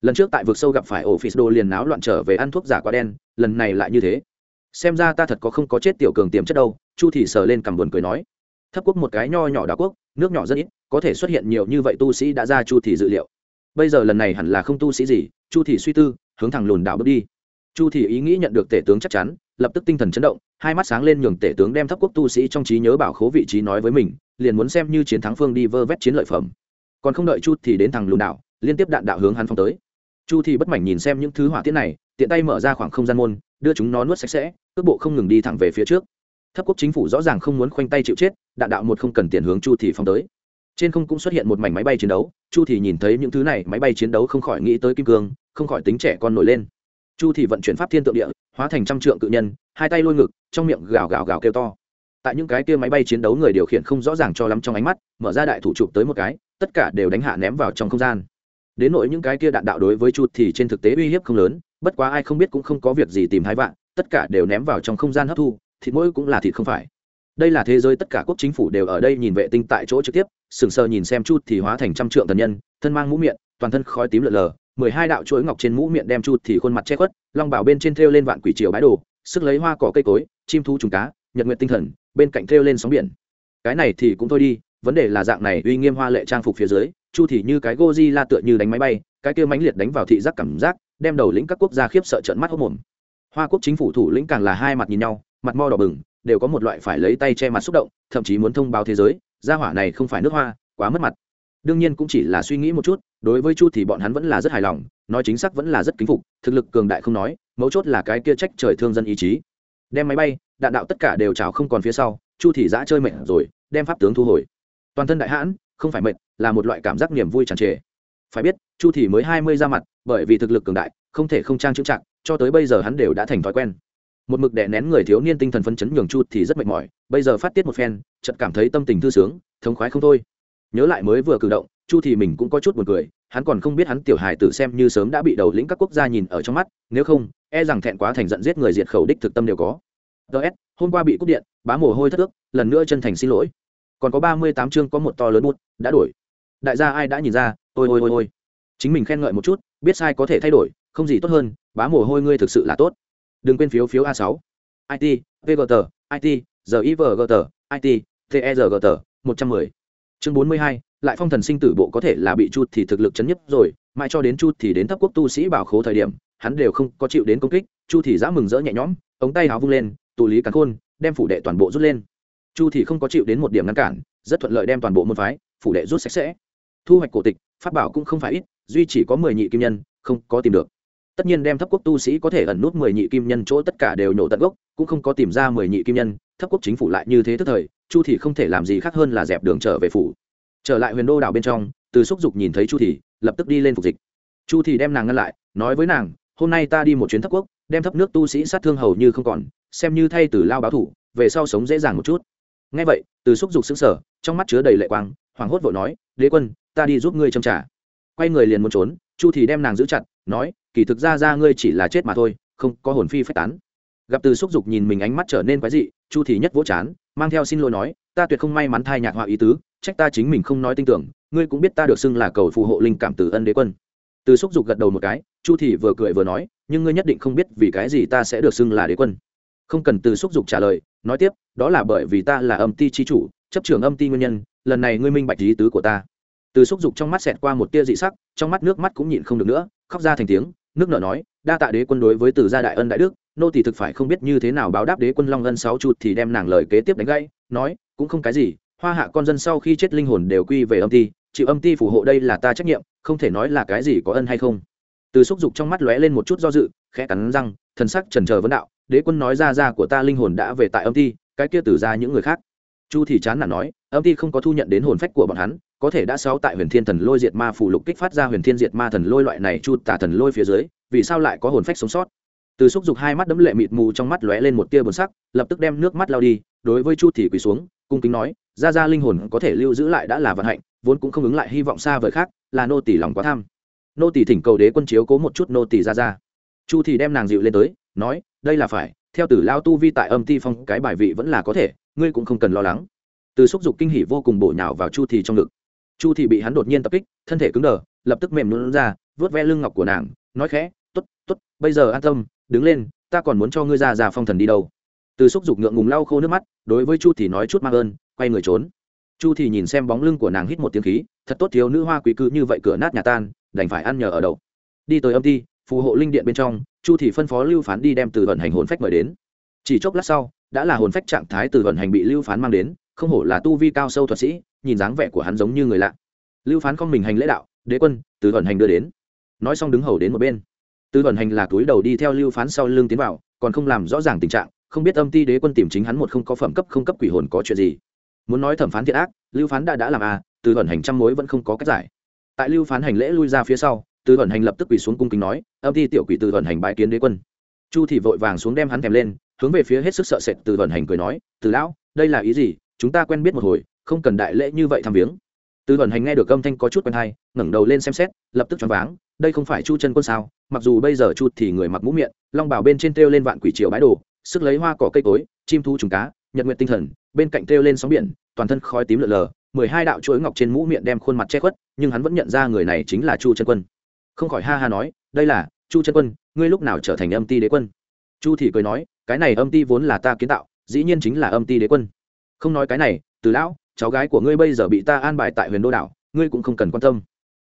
Lần trước tại vực sâu gặp phải ổ phí đô liền náo loạn trở về ăn thuốc giả quá đen, lần này lại như thế. Xem ra ta thật có không có chết tiểu cường tiềm chất đâu, chu thì sờ lên cằm buồn cười nói thấp quốc một cái nho nhỏ đảo quốc, nước nhỏ rất ít, có thể xuất hiện nhiều như vậy tu sĩ đã ra chu thì dự liệu. Bây giờ lần này hẳn là không tu sĩ gì, chu thì suy tư, hướng thẳng lùn đảo bước đi. Chu thì ý nghĩ nhận được tể tướng chắc chắn, lập tức tinh thần chấn động, hai mắt sáng lên nhường tể tướng đem thấp quốc tu sĩ trong trí nhớ bảo khố vị trí nói với mình, liền muốn xem như chiến thắng phương đi vơ vét chiến lợi phẩm. Còn không đợi chu thì đến thằng lùn đảo, liên tiếp đạn đạo hướng hắn phong tới. Chu thì bất mảnh nhìn xem những thứ hỏa tiễn này, tiện tay mở ra khoảng không gian môn, đưa chúng nó nuốt sạch sẽ, cước bộ không ngừng đi thẳng về phía trước thấp quốc chính phủ rõ ràng không muốn khoanh tay chịu chết, đạn đạo một không cần tiền hướng chu thì phong tới. Trên không cũng xuất hiện một mảnh máy bay chiến đấu, chu thì nhìn thấy những thứ này, máy bay chiến đấu không khỏi nghĩ tới kim cương, không khỏi tính trẻ con nổi lên. Chu thì vận chuyển pháp thiên tượng địa, hóa thành trăm trượng cự nhân, hai tay lôi ngực, trong miệng gào gào gào kêu to. Tại những cái kia máy bay chiến đấu người điều khiển không rõ ràng cho lắm trong ánh mắt, mở ra đại thủ chụp tới một cái, tất cả đều đánh hạ ném vào trong không gian. Đến nỗi những cái kia đạn đạo đối với chu thì trên thực tế uy hiếp không lớn, bất quá ai không biết cũng không có việc gì tìm hai vạn, tất cả đều ném vào trong không gian hấp thu thịt mỗi cũng là thịt không phải. Đây là thế giới tất cả quốc chính phủ đều ở đây nhìn vệ tinh tại chỗ trực tiếp, sừng sờ nhìn xem chút thì hóa thành trăm trượng thần nhân, thân mang mũ miệng, toàn thân khói tím lợn lờ, mười hai đạo chuỗi ngọc trên mũ miệng đem chút thì khuôn mặt che khuất, long bảo bên trên thêu lên vạn quỷ triều bãi đồ, sức lấy hoa cỏ cây cối, chim thu trùng cá, nhật nguyện tinh thần, bên cạnh thêu lên sóng biển. Cái này thì cũng thôi đi, vấn đề là dạng này uy nghiêm hoa lệ trang phục phía dưới, chu thì như cái goji la tựa như đánh máy bay, cái kia mãnh liệt đánh vào thị giác cảm giác, đem đầu lĩnh các quốc gia khiếp sợ trợn mắt hốc mồm hoa quốc chính phủ thủ lĩnh càng là hai mặt nhìn nhau, mặt mo đỏ bừng, đều có một loại phải lấy tay che mặt xúc động, thậm chí muốn thông báo thế giới, gia hỏa này không phải nước hoa, quá mất mặt. Đương nhiên cũng chỉ là suy nghĩ một chút, đối với chu thì bọn hắn vẫn là rất hài lòng, nói chính xác vẫn là rất kính phục, thực lực cường đại không nói, mấu chốt là cái kia trách trời thương dân ý chí. Đem máy bay, đạn đạo tất cả đều chảo không còn phía sau, chu thì dã chơi mệt rồi, đem pháp tướng thu hồi. Toàn thân đại hãn, không phải mệt, là một loại cảm giác niềm vui tràn trề. Phải biết, chu thì mới hai mươi ra mặt, bởi vì thực lực cường đại, không thể không trang chữ trạng cho tới bây giờ hắn đều đã thành thói quen. Một mực đè nén người thiếu niên tinh thần phấn chấn nhường chu thì rất mệt mỏi, bây giờ phát tiết một phen, chợt cảm thấy tâm tình thư sướng, thống khoái không thôi. Nhớ lại mới vừa cử động, chu thì mình cũng có chút buồn cười, hắn còn không biết hắn tiểu hài tử xem như sớm đã bị đầu lĩnh các quốc gia nhìn ở trong mắt, nếu không e rằng thẹn quá thành giận giết người diệt khẩu đích thực tâm đều có. Ts hôm qua bị cúp điện, bá mồ hôi thất ước, lần nữa chân thành xin lỗi. Còn có ba mươi tám chương có một to lớn bút, đã đổi. Đại gia ai đã nhìn ra, ôi ôi ôi ôi. Chính mình khen ngợi một chút, biết sai có thể thay đổi không gì tốt hơn, bá mồ hôi ngươi thực sự là tốt. Đừng quên phiếu phiếu a 6 it vgt it givgt it tergt một trăm mười. Chương bốn mươi hai, lại phong thần sinh tử bộ có thể là bị chu thì thực lực chấn nhất rồi, mãi cho đến chu thì đến thấp quốc tu sĩ bảo khố thời điểm, hắn đều không có chịu đến công kích, chu thì giã mừng rỡ nhẹ nhõm, ống tay háo vung lên, tụ lý cắn khôn, đem phủ đệ toàn bộ rút lên. Chu thì không có chịu đến một điểm ngăn cản, rất thuận lợi đem toàn bộ môn phái, phủ đệ rút sạch sẽ. Thu hoạch cổ tịch, pháp bảo cũng không phải ít, duy chỉ có mười nhị kim nhân, không có tìm được tất nhiên đem thấp quốc tu sĩ có thể ẩn nút mười nhị kim nhân chỗ tất cả đều nhổ tận gốc, cũng không có tìm ra mười nhị kim nhân, thấp quốc chính phủ lại như thế tức thời, chu thì không thể làm gì khác hơn là dẹp đường trở về phủ. Trở lại huyền đô đảo bên trong, từ xúc dục nhìn thấy chu thì lập tức đi lên phục dịch. Chu thì đem nàng ngăn lại, nói với nàng, hôm nay ta đi một chuyến thấp quốc, đem thấp nước tu sĩ sát thương hầu như không còn, xem như thay từ lao báo thủ, về sau sống dễ dàng một chút. Nghe vậy, từ xúc dục sững sờ, trong mắt chứa đầy lệ quang hoàng hốt vội nói, đế quân, ta đi giúp ngươi châm trả. Quay người liền muốn trốn, chu thì đem nàng giữ chặt, nói kỳ thực ra ra ngươi chỉ là chết mà thôi, không, có hồn phi phách tán. Gặp từ xúc dục nhìn mình ánh mắt trở nên quái dị, chu thì nhất vỗ chán, mang theo xin lỗi nói, ta tuyệt không may mắn thai nhạc họa ý tứ, trách ta chính mình không nói tin tưởng, ngươi cũng biết ta được xưng là cầu phù hộ linh cảm từ ân đế quân. Từ xúc dục gật đầu một cái, chu thì vừa cười vừa nói, nhưng ngươi nhất định không biết vì cái gì ta sẽ được xưng là đế quân. Không cần từ xúc dục trả lời, nói tiếp, đó là bởi vì ta là âm ti chi chủ, chấp trường âm ti nguyên nhân, lần này ngươi minh bạch ý tứ của ta từ xúc dục trong mắt xẹt qua một tia dị sắc, trong mắt nước mắt cũng nhịn không được nữa, khóc ra thành tiếng, nước nở nói, đa tạ đế quân đối với từ gia đại ân đại đức, nô thì thực phải không biết như thế nào báo đáp đế quân long ân sáu chụt thì đem nàng lời kế tiếp đánh gãy, nói, cũng không cái gì, hoa hạ con dân sau khi chết linh hồn đều quy về âm ti, chịu âm ti phù hộ đây là ta trách nhiệm, không thể nói là cái gì có ân hay không. Từ xúc dục trong mắt lóe lên một chút do dự, khẽ cắn răng, thần sắc trần trờ vấn đạo, đế quân nói ra ra của ta linh hồn đã về tại âm ti, cái kia từ ra những người khác. Chu thì chán nản nói, âm ti không có thu nhận đến hồn phách của bọn hắn có thể đã sáu tại huyền thiên thần lôi diệt ma phủ lục kích phát ra huyền thiên diệt ma thần lôi loại này chu tả thần lôi phía dưới, vì sao lại có hồn phách sống sót? Từ xúc dục hai mắt đấm lệ mịt mù trong mắt lóe lên một tia buồn sắc, lập tức đem nước mắt lao đi, đối với chu thì quỳ xuống, cung kính nói ra ra linh hồn có thể lưu giữ lại đã là vận hạnh, vốn cũng không ứng lại hy vọng xa vời khác, là nô tỷ lòng quá tham. Nô tỷ thỉnh cầu đế quân chiếu cố một chút nô tỷ ra ra chu thì đem nàng dịu lên tới, nói, đây là phải, theo tử lao tu vi tại âm ti phong cái bài vị vẫn là có thể, ngươi cũng không cần lo lắng. Từ xúc dục kinh hỉ vô cùng bổ nhào vào chu thì trong ngực chu thì bị hắn đột nhiên tập kích, thân thể cứng đờ, lập tức mềm luôn ra vớt ve lưng ngọc của nàng, nói khẽ t ố t t ố t bây giờ an tâm, đứng lên, ta còn muốn cho ngươi ra già phong thần đi đâu. Từ xúc dục ngượng ngùng lau khô nước mắt, đối với chu thì nói chút mang ơn, quay người trốn. Chu thì nhìn xem bóng lưng của nàng hít một tiếng khí, thật tốt thiếu nữ hoa quý cư như vậy cửa nát nhà tan, đành phải ăn nhờ ở đậu. Đi tới âm ti, phù hộ linh điện bên trong, chu thì phân phó lưu phán đi đem từ vận hành hồn phách mời đến. Chỉ chốc lát sau, đã là hồn phách trạng thái từ vận hành bị lưu phán mang đến, không hổ là tu vi cao sâu thuật sĩ nhìn dáng vẻ của hắn giống như người lạ. Lưu phán không mình hành lễ đạo, đế quân, từ vận hành đưa đến. Nói xong đứng hầu đến một bên. Từ vận hành là túi đầu đi theo lưu phán sau lưng tiến vào, còn không làm rõ ràng tình trạng, không biết âm ti đế quân tìm chính hắn một không có phẩm cấp không cấp quỷ hồn có chuyện gì. Muốn nói thẩm phán thiệt ác, lưu phán đã đã làm à từ vận hành trăm mối vẫn không có cách giải. Tại lưu phán hành lễ lui ra phía sau, từ vận hành lập tức quỳ xuống cung kính nói, âm ti tiểu quỷ từ vận hành bãi kiến đế quân. Chu thì vội vàng xuống đem hắn thèm lên, hướng về phía hết sức sợ sệt từ vận hành cười nói, từ lão, đây là ý gì? Chúng ta quen biết một hồi không cần đại lễ như vậy thăm viếng. Từ vận hành nghe được âm thanh có chút quen hay ngẩng đầu lên xem xét, lập tức choáng váng, đây không phải chu chân quân sao? Mặc dù bây giờ chu thì người mặc mũ miệng, long bảo bên trên treo lên vạn quỷ triều bãi đồ, sức lấy hoa cỏ cây cối, chim thu trùng cá, nhật nguyện tinh thần, bên cạnh treo lên sóng biển, toàn thân khói tím lờ lờ, mười hai đạo chuỗi ngọc trên mũ miệng đem khuôn mặt che khuất, nhưng hắn vẫn nhận ra người này chính là chu chân quân. Không khỏi ha ha nói, đây là, chu chân quân, ngươi lúc nào trở thành âm ti đế quân? Chu thì cười nói, cái này âm ti vốn là ta kiến tạo, dĩ nhiên chính là âm ti đế quân. Không nói cái này, từ lão cháu gái của ngươi bây giờ bị ta an bài tại huyền đô đảo, ngươi cũng không cần quan tâm.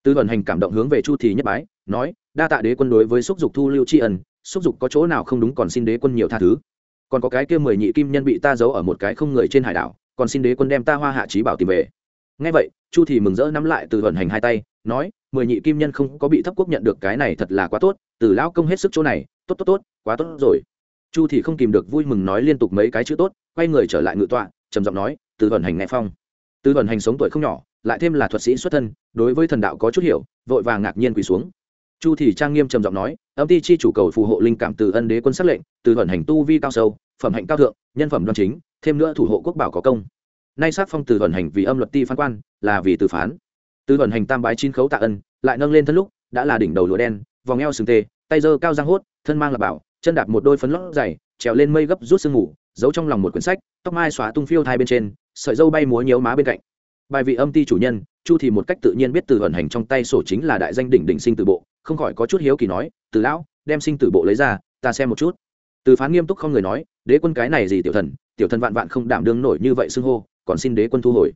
Tư vận hành cảm động hướng về chu thì nhất bái, nói, đa tạ đế quân đối với xúc dục thu lưu tri ân, xúc dục có chỗ nào không đúng còn xin đế quân nhiều tha thứ. Còn có cái kia mười nhị kim nhân bị ta giấu ở một cái không người trên hải đảo, còn xin đế quân đem ta hoa hạ trí bảo tìm về. Ngay vậy, chu thì mừng rỡ nắm lại từ vận hành hai tay, nói, mười nhị kim nhân không có bị thấp quốc nhận được cái này thật là quá tốt, từ lão công hết sức chỗ này, tốt tốt tốt, quá tốt rồi. Chu thì không kìm được vui mừng nói liên tục mấy cái chữ tốt, quay người trở lại ngự tọa, trầm giọng nói từ vận hành nghe phong. Tư vận hành sống tuổi không nhỏ, lại thêm là thuật sĩ xuất thân, đối với thần đạo có chút hiểu, vội vàng ngạc nhiên quỳ xuống. Chu thì trang nghiêm trầm giọng nói, âm ti chi chủ cầu phù hộ linh cảm từ ân đế quân sắc lệnh từ vận hành tu vi cao sâu, phẩm hạnh cao thượng, nhân phẩm đoan chính, thêm nữa thủ hộ quốc bảo có công. Nay sát phong từ vận hành vì âm luật ti phán quan, là vì từ phán. Từ vận hành tam bái chín khấu tạ ân, lại nâng lên thân lúc, đã là đỉnh đầu lụa đen, vòng eo sừng tê, tay giơ cao giang hốt, thân mang là bảo, chân đạp một đôi phấn lót dày, trèo lên mây gấp rút sương ngủ giấu trong lòng một quyển sách, tóc mai xóa tung phiêu thai bên trên sợi dâu bay múa nhiều má bên cạnh. Bài vị âm ti chủ nhân, chu thì một cách tự nhiên biết từ vận hành trong tay sổ chính là đại danh đỉnh đỉnh sinh tử bộ, không khỏi có chút hiếu kỳ nói, từ lão, đem sinh tử bộ lấy ra, ta xem một chút. Từ phán nghiêm túc không người nói, đế quân cái này gì tiểu thần tiểu thần vạn vạn không đảm đương nổi như vậy xưng hô, còn xin đế quân thu hồi.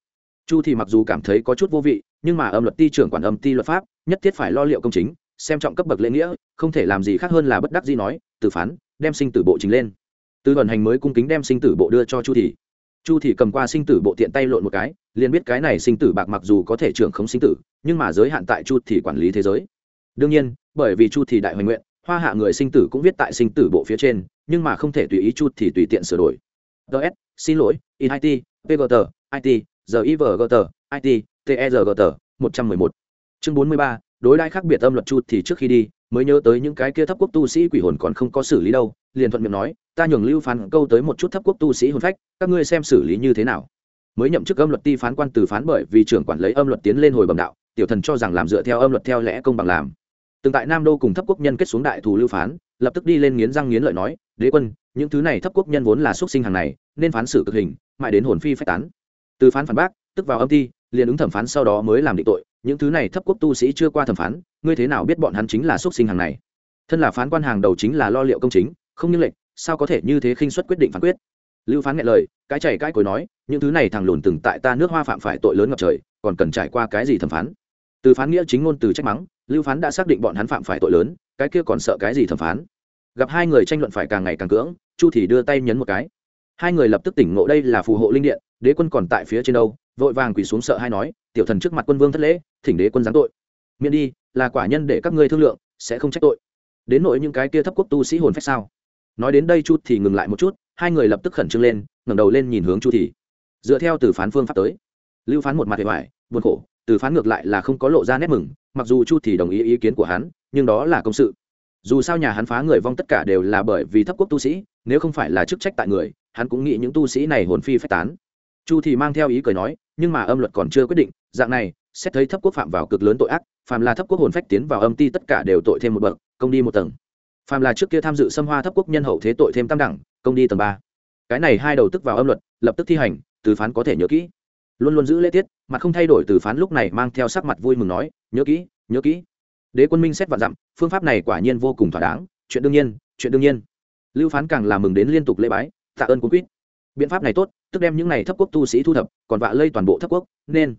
Chu thì mặc dù cảm thấy có chút vô vị, nhưng mà âm luật ti trưởng quản âm ti luật pháp, nhất thiết phải lo liệu công chính, xem trọng cấp bậc lễ nghĩa, không thể làm gì khác hơn là bất đắc dĩ nói, từ phán, đem sinh tử bộ trình lên. Từ vận hành mới cung kính đem sinh tử bộ đưa cho chu thì chu thì cầm qua sinh tử bộ tiện tay lộn một cái, liền biết cái này sinh tử bạc mặc dù có thể trưởng không sinh tử, nhưng mà giới hạn tại chu thì quản lý thế giới. Đương nhiên, bởi vì chu thì đại hoành nguyện, hoa hạ người sinh tử cũng viết tại sinh tử bộ phía trên, nhưng mà không thể tùy ý chu thì tùy tiện sửa đổi. Ts xin lỗi it pgt it givgt it tergt một trăm mười một. Chương bốn mươi ba, đối đãi khác biệt âm luật chu thì trước khi đi mới nhớ tới những cái kia thấp quốc tu sĩ quỷ hồn còn không có xử lý đâu, liền thuận miệng nói, ta nhường lưu phán câu tới một chút thấp quốc tu sĩ hồn phách, các ngươi xem xử lý như thế nào. Mới nhậm chức âm luật ti phán quan từ phán bởi vì trưởng quản lấy âm luật tiến lên hồi bẩm đạo, tiểu thần cho rằng làm dựa theo âm luật theo lẽ công bằng làm. Từng tại nam đô cùng thấp quốc nhân kết xuống đại thù lưu phán, lập tức đi lên nghiến răng nghiến lợi nói, đế quân, những thứ này thấp quốc nhân vốn là xuất sinh hàng này, nên phán xử cực hình, mãi đến hồn phi phách tán. Từ phán phản bác, tức vào âm ti, liền ứng thẩm phán sau đó mới làm định tội những thứ này thấp quốc tu sĩ chưa qua thẩm phán, ngươi thế nào biết bọn hắn chính là xuất sinh hàng này? Thân là phán quan hàng đầu chính là lo liệu công chính, không như lệnh, sao có thể như thế khinh suất quyết định phán quyết? Lưu phán nghe lời, cái chảy cái cối nói, những thứ này thằng lùn từng tại ta nước hoa phạm phải tội lớn ngập trời, còn cần trải qua cái gì thẩm phán? Từ phán nghĩa chính ngôn từ trách mắng, lưu phán đã xác định bọn hắn phạm phải tội lớn, cái kia còn sợ cái gì thẩm phán? Gặp hai người tranh luận phải càng ngày càng cưỡng, chu thì đưa tay nhấn một cái hai người lập tức tỉnh ngộ đây là phù hộ linh điện, đế quân còn tại phía trên đâu, vội vàng quỳ xuống sợ hai nói, tiểu thần trước mặt quân vương thất lễ, thỉnh đế quân giáng tội. Miễn đi, là quả nhân để các ngươi thương lượng, sẽ không trách tội. Đến nội những cái kia thấp quốc tu sĩ hồn phách sao? Nói đến đây chu thì ngừng lại một chút, hai người lập tức khẩn trương lên, ngẩng đầu lên nhìn hướng chu thì. Dựa theo từ phán phương pháp tới, lưu phán một mặt vẻ vải buồn khổ, từ phán ngược lại là không có lộ ra nét mừng, mặc dù chu thì đồng ý ý kiến của hắn, nhưng đó là công sự. Dù sao nhà hắn phá người vong tất cả đều là bởi vì thấp quốc tu sĩ, nếu không phải là chức trách tại người hắn cũng nghĩ những tu sĩ này hồn phi phách tán. Chu thì mang theo ý cười nói, nhưng mà âm luật còn chưa quyết định, dạng này, xét thấy thấp quốc phạm vào cực lớn tội ác, phàm là thấp quốc hồn phách tiến vào âm ti tất cả đều tội thêm một bậc, công đi một tầng. Phàm là trước kia tham dự xâm hoa thấp quốc nhân hậu thế tội thêm tam đẳng, công đi tầng ba. Cái này hai đầu tức vào âm luật, lập tức thi hành, từ phán có thể nhớ kỹ. Luôn luôn giữ lễ tiết mặt không thay đổi từ phán lúc này mang theo sắc mặt vui mừng nói, nhớ kỹ nhớ kỹ. Đế quân minh xét vạn dặm, phương pháp này quả nhiên vô cùng thỏa đáng, chuyện đương nhiên, chuyện đương nhiên. Lưu phán càng làm mừng đến liên tục lễ bái tạ ơn cuốn quýt. Biện pháp này tốt, tức đem những này thấp quốc tu sĩ thu thập, còn vạ lây toàn bộ thấp quốc, nên.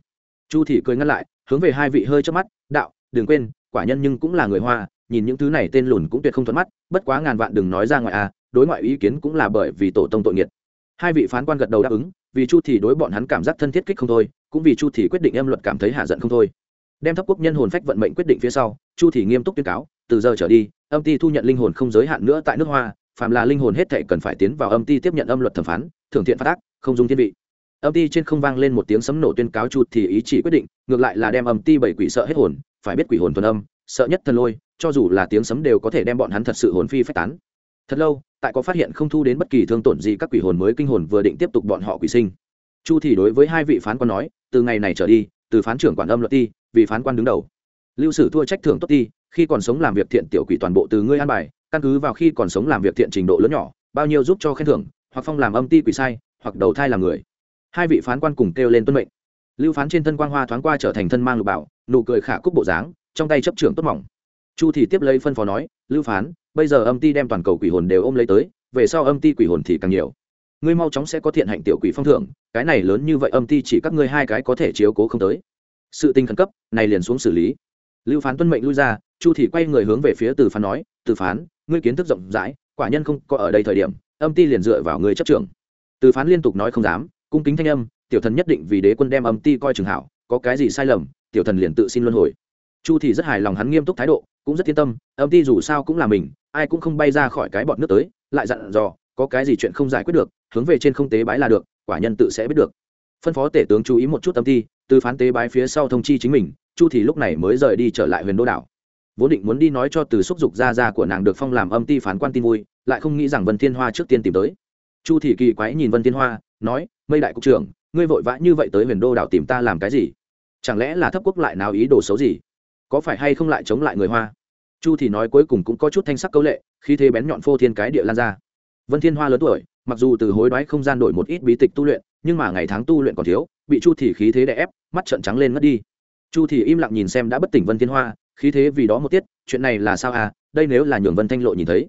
Chu thị cười ngăn lại, hướng về hai vị hơi trước mắt, đạo, đừng quên, quả nhân nhưng cũng là người hoa, nhìn những thứ này tên lùn cũng tuyệt không thuận mắt, bất quá ngàn vạn đừng nói ra ngoài à đối ngoại ý kiến cũng là bởi vì tổ tông tội nghiệt. Hai vị phán quan gật đầu đáp ứng, vì chu thì đối bọn hắn cảm giác thân thiết kích không thôi, cũng vì chu thì quyết định em luật cảm thấy hạ giận không thôi. Đem thấp quốc nhân hồn phách vận mệnh quyết định phía sau, chu thì nghiêm túc tuyên cáo, từ giờ trở đi, âm ty thu nhận linh hồn không giới hạn nữa tại nước hoa phàm là linh hồn hết thệ cần phải tiến vào âm ti tiếp nhận âm luật thẩm phán, thưởng thiện phát ác, không dung thiên vị. Âm ti trên không vang lên một tiếng sấm nổ tuyên cáo chu thì ý chỉ quyết định, ngược lại là đem âm ti bảy quỷ sợ hết hồn, phải biết quỷ hồn thuần âm, sợ nhất thần lôi, cho dù là tiếng sấm đều có thể đem bọn hắn thật sự hồn phi phách tán. Thật lâu, tại có phát hiện không thu đến bất kỳ thương tổn gì các quỷ hồn mới kinh hồn vừa định tiếp tục bọn họ quỷ sinh. Chu thì đối với hai vị phán quan nói, từ ngày này trở đi, từ phán trưởng quản âm luật ti, vì phán quan đứng đầu. Lưu sử thua trách thưởng tốt ti, khi còn sống làm việc thiện tiểu quỷ toàn bộ từ ngươi an bài căn cứ vào khi còn sống làm việc thiện trình độ lớn nhỏ, bao nhiêu giúp cho khen thưởng, hoặc phong làm âm ti quỷ sai, hoặc đầu thai làm người. Hai vị phán quan cùng kêu lên tuân mệnh. Lưu phán trên thân quang hoa thoáng qua trở thành thân mang lục bảo, nụ cười khả cúc bộ dáng, trong tay chấp trưởng tốt mỏng. Chu thì tiếp lấy phân phó nói, lưu phán, bây giờ âm ti đem toàn cầu quỷ hồn đều ôm lấy tới, về sau âm ti quỷ hồn thì càng nhiều. Ngươi mau chóng sẽ có thiện hạnh tiểu quỷ phong thưởng, cái này lớn như vậy âm ti chỉ các ngươi hai cái có thể chiếu cố không tới. Sự tình khẩn cấp, này liền xuống xử lý. Lưu phán tuân mệnh lui ra, chu thì quay người hướng về phía từ phán nói từ phán, ngươi kiến thức rộng rãi, quả nhân không có ở đây thời điểm, âm ti liền dựa vào người chấp trưởng. Từ phán liên tục nói không dám, cung kính thanh âm, tiểu thần nhất định vì đế quân đem âm ti coi trường hảo, có cái gì sai lầm, tiểu thần liền tự xin luân hồi. Chu thì rất hài lòng hắn nghiêm túc thái độ, cũng rất yên tâm, âm ti dù sao cũng là mình, ai cũng không bay ra khỏi cái bọn nước tới, lại dặn dò, có cái gì chuyện không giải quyết được, hướng về trên không tế bái là được, quả nhân tự sẽ biết được. Phân phó tể tướng chú ý một chút âm ti, từ phán tế bái phía sau thông chi chính mình, chu thì lúc này mới rời đi trở lại huyền đô đảo vốn định muốn đi nói cho từ xúc dục ra ra của nàng được phong làm âm ti phán quan tin vui, lại không nghĩ rằng vân thiên hoa trước tiên tìm tới. Chu Thị kỳ quái nhìn vân thiên hoa, nói, mây đại cục trưởng, ngươi vội vã như vậy tới huyền đô đảo tìm ta làm cái gì? Chẳng lẽ là thấp quốc lại nào ý đồ xấu gì? Có phải hay không lại chống lại người hoa? Chu thì nói cuối cùng cũng có chút thanh sắc câu lệ khi thế bén nhọn phô thiên cái địa lan ra. Vân thiên hoa lớn tuổi, mặc dù từ hối đoái không gian đổi một ít bí tịch tu luyện, nhưng mà ngày tháng tu luyện còn thiếu, bị chu thì khí thế đè ép, mắt trợn trắng lên mất đi. Chu thì im lặng nhìn xem đã bất tỉnh vân thiên hoa khí thế vì đó một tiết, chuyện này là sao à? Đây nếu là nhường vân thanh lộ nhìn thấy.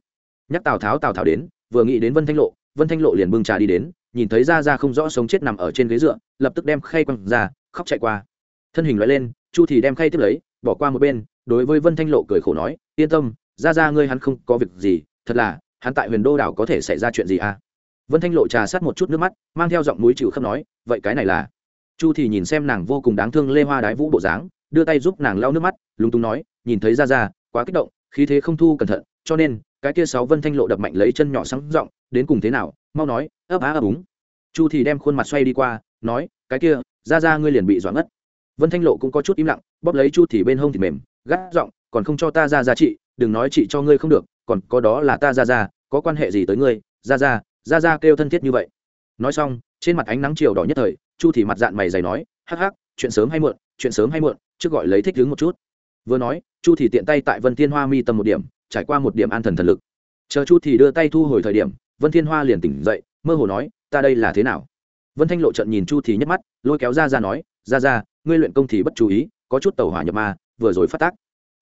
Nhắc tào tháo tào tháo đến, vừa nghĩ đến vân thanh lộ, vân thanh lộ liền bưng trà đi đến, nhìn thấy ra ra không rõ sống chết nằm ở trên ghế dựa, lập tức đem khay quăng ra, khóc chạy qua. Thân hình loại lên, chu thì đem khay tiếp lấy, bỏ qua một bên, đối với vân thanh lộ cười khổ nói, yên tâm ra ra ngươi hắn không có việc gì, thật là, hắn tại huyền đô đảo có thể xảy ra chuyện gì à? Vân thanh lộ trà sát một chút nước mắt, mang theo giọng mũi chịu khắp nói, vậy cái này là? Chu thì nhìn xem nàng vô cùng đáng thương lê hoa đái vũ bộ dáng đưa tay giúp nàng lau nước mắt, lúng túng nói, nhìn thấy ra ra, quá kích động, khí thế không thu cẩn thận, cho nên, cái kia sáu vân thanh lộ đập mạnh lấy chân nhỏ sáng giọng đến cùng thế nào, mau nói, ấp á ấp úng. Chu thì đem khuôn mặt xoay đi qua, nói, cái kia, ra ra ngươi liền bị doãn ngất. Vân thanh lộ cũng có chút im lặng, bóp lấy chu thì bên hông thì mềm, gắt giọng, còn không cho ta ra ra chị đừng nói chị cho ngươi không được, còn có đó là ta ra ra, có quan hệ gì tới ngươi, ra ra ra ra kêu thân thiết như vậy. Nói xong, trên mặt ánh nắng chiều đỏ nhất thời, chu thì mặt dạng mày dày nói, hắc hắc, chuyện sớm hay muộn, chuyện sớm hay muộn trước gọi lấy thích đứng một chút. Vừa nói, chu thì tiện tay tại vân thiên hoa mi tâm một điểm, trải qua một điểm an thần thần lực. Chờ chu thì đưa tay thu hồi thời điểm, vân thiên hoa liền tỉnh dậy, mơ hồ nói, ta đây là thế nào? Vân thanh lộ trận nhìn chu thì nhấc mắt, lôi kéo ra ra nói ra ra ngươi luyện công thì bất chú ý, có chút tàu hỏa nhập ma, vừa rồi phát tác.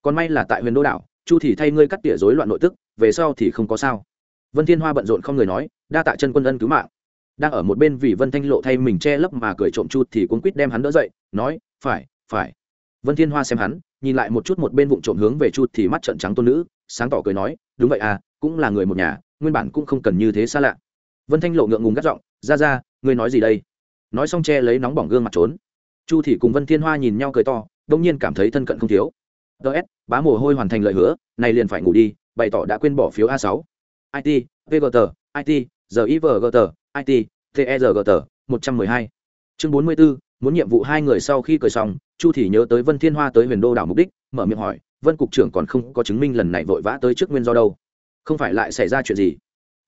Còn may là tại huyền đô đảo, chu thì thay ngươi cắt tỉa rối loạn nội tức, về sau thì không có sao. Vân thiên hoa bận rộn không người nói, đa tạ chân quân ân cứu mạng. Đang ở một bên vì vân thanh lộ thay mình che lấp mà cười trộm chu thì cuống quýt đem hắn đỡ dậy, nói, phải phải vân thiên hoa xem hắn, nhìn lại một chút một bên vụng trộm hướng về chu thì mắt trợn trắng tôn nữ, sáng tỏ cười nói, đúng vậy à cũng là người một nhà, nguyên bản cũng không cần như thế xa lạ. Vân thanh lộ ngượng ngùng gắt giọng, ra ra, ngươi nói gì đây? Nói xong che lấy nóng bỏng gương mặt trốn. Chu thì cùng vân thiên hoa nhìn nhau cười to, đông nhiên cảm thấy thân cận không thiếu. Ts bá mồ hôi hoàn thành lời hứa, này liền phải ngủ đi, bày tỏ đã quên bỏ phiếu a 6 it vgt it givgt it tergt một trăm mười hai. Chương bốn mươi bốn muốn nhiệm vụ hai người sau khi cười xong chu thì nhớ tới vân thiên hoa tới huyền đô đảo mục đích, mở miệng hỏi, vân cục trưởng còn không có chứng minh lần này vội vã tới trước nguyên do đâu? Không phải lại xảy ra chuyện gì?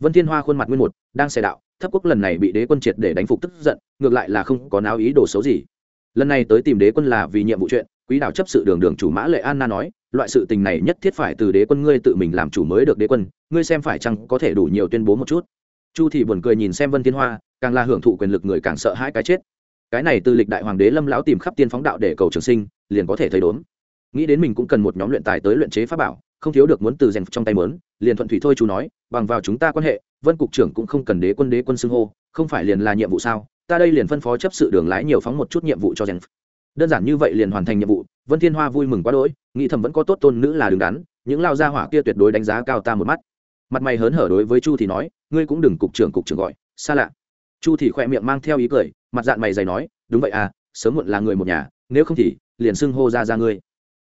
Vân thiên hoa khuôn mặt nguyên một, đang xẻ đạo, thấp quốc lần này bị đế quân triệt để đánh phục tức giận, ngược lại là không có náo ý đồ xấu gì. Lần này tới tìm đế quân là vì nhiệm vụ chuyện, quý đảo chấp sự đường đường chủ mã lệ an na nói, loại sự tình này nhất thiết phải từ đế quân ngươi tự mình làm chủ mới được đế quân, ngươi xem phải chăng có thể đủ nhiều tuyên bố một chút. Chu thì buồn cười nhìn xem vân thiên hoa, càng là hưởng thụ quyền lực người càng sợ hãi cái chết cái này từ lịch đại hoàng đế lâm lão tìm khắp tiên phóng đạo để cầu trường sinh, liền có thể thấy đốn. Nghĩ đến mình cũng cần một nhóm luyện tài tới luyện chế pháp bảo, không thiếu được muốn từ rèn trong tay mớn liền thuận thủy thôi chú nói, bằng vào chúng ta quan hệ, vân cục trưởng cũng không cần đế quân đế quân xưng hô, không phải liền là nhiệm vụ sao? Ta đây liền phân phó chấp sự đường lái nhiều phóng một chút nhiệm vụ cho rèn. Đơn giản như vậy liền hoàn thành nhiệm vụ, vân thiên hoa vui mừng quá đỗi, nghĩ thầm vẫn có tốt tôn nữ là đứng đắn, những lao gia hỏa kia tuyệt đối đánh giá cao ta một mắt. Mặt mày hớn hở đối với chu thì nói, ngươi cũng đừng cục trưởng cục trưởng gọi, xa lạ. Chu thì khoe miệng mang theo ý cười mặt dạng mày dày nói, đúng vậy à sớm muộn là người một nhà, nếu không thì liền xưng hô ra ra ngươi.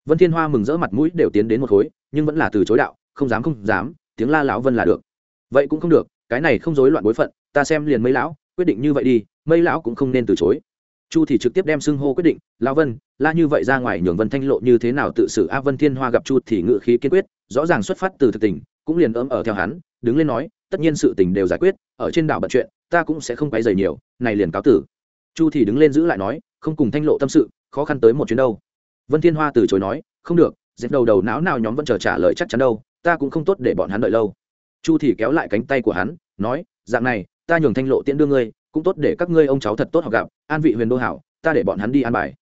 Vân thiên hoa mừng rỡ mặt mũi đều tiến đến một khối, nhưng vẫn là từ chối đạo, không dám không dám, tiếng la lão vân là được. Vậy cũng không được, cái này không rối loạn bối phận, ta xem liền mấy lão, quyết định như vậy đi mấy lão cũng không nên từ chối. Chu thì trực tiếp đem xưng hô quyết định, lão vân, la như vậy ra ngoài nhường vân thanh lộ như thế nào tự xử? A vân thiên hoa gặp chu thì ngự khí kiên quyết, rõ ràng xuất phát từ thực tình, cũng liền ấm ở theo hắn, đứng lên nói, tất nhiên sự tình đều giải quyết, ở trên đảo bận chuyện, ta cũng sẽ không quấy dày nhiều, này liền cáo tử chu thì đứng lên giữ lại nói, không cùng thanh lộ tâm sự, khó khăn tới một chuyến đâu. Vân thiên hoa từ chối nói, không được dẹp đầu đầu não nào nhóm vẫn chờ trả lời chắc chắn đâu, ta cũng không tốt để bọn hắn đợi lâu. Chu thì kéo lại cánh tay của hắn, nói, dạng này, ta nhường thanh lộ tiễn đưa ngươi, cũng tốt để các ngươi ông cháu thật tốt học gặp, an vị huyền đô hảo, ta để bọn hắn đi an bài.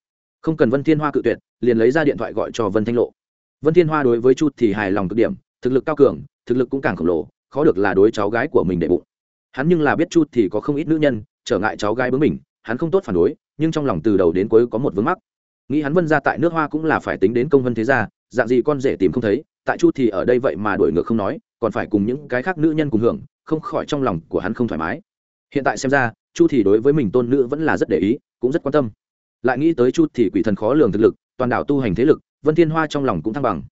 Không cần vân thiên hoa cự tuyệt, liền lấy ra điện thoại gọi cho vân thanh lộ. Vân thiên hoa đối với chu thì hài lòng cực điểm, thực lực cao cường, thực lực cũng càng khổng lồ, khó được là đối cháu gái của mình để bụng. Hắn nhưng là biết chu thì có không ít nữ nhân, trở ngại cháu gái bướng mình hắn không tốt phản đối, nhưng trong lòng từ đầu đến cuối có một vướng mắc. Nghĩ hắn vân ra tại nước hoa cũng là phải tính đến công vân thế gia, dạng gì con rể tìm không thấy, tại chu thì ở đây vậy mà đổi ngược không nói, còn phải cùng những cái khác nữ nhân cùng hưởng, không khỏi trong lòng của hắn không thoải mái. Hiện tại xem ra, chu thì đối với mình tôn nữ vẫn là rất để ý, cũng rất quan tâm. Lại nghĩ tới chu thì quỷ thần khó lường thực lực, toàn đảo tu hành thế lực, vân thiên hoa trong lòng cũng thăng bằng.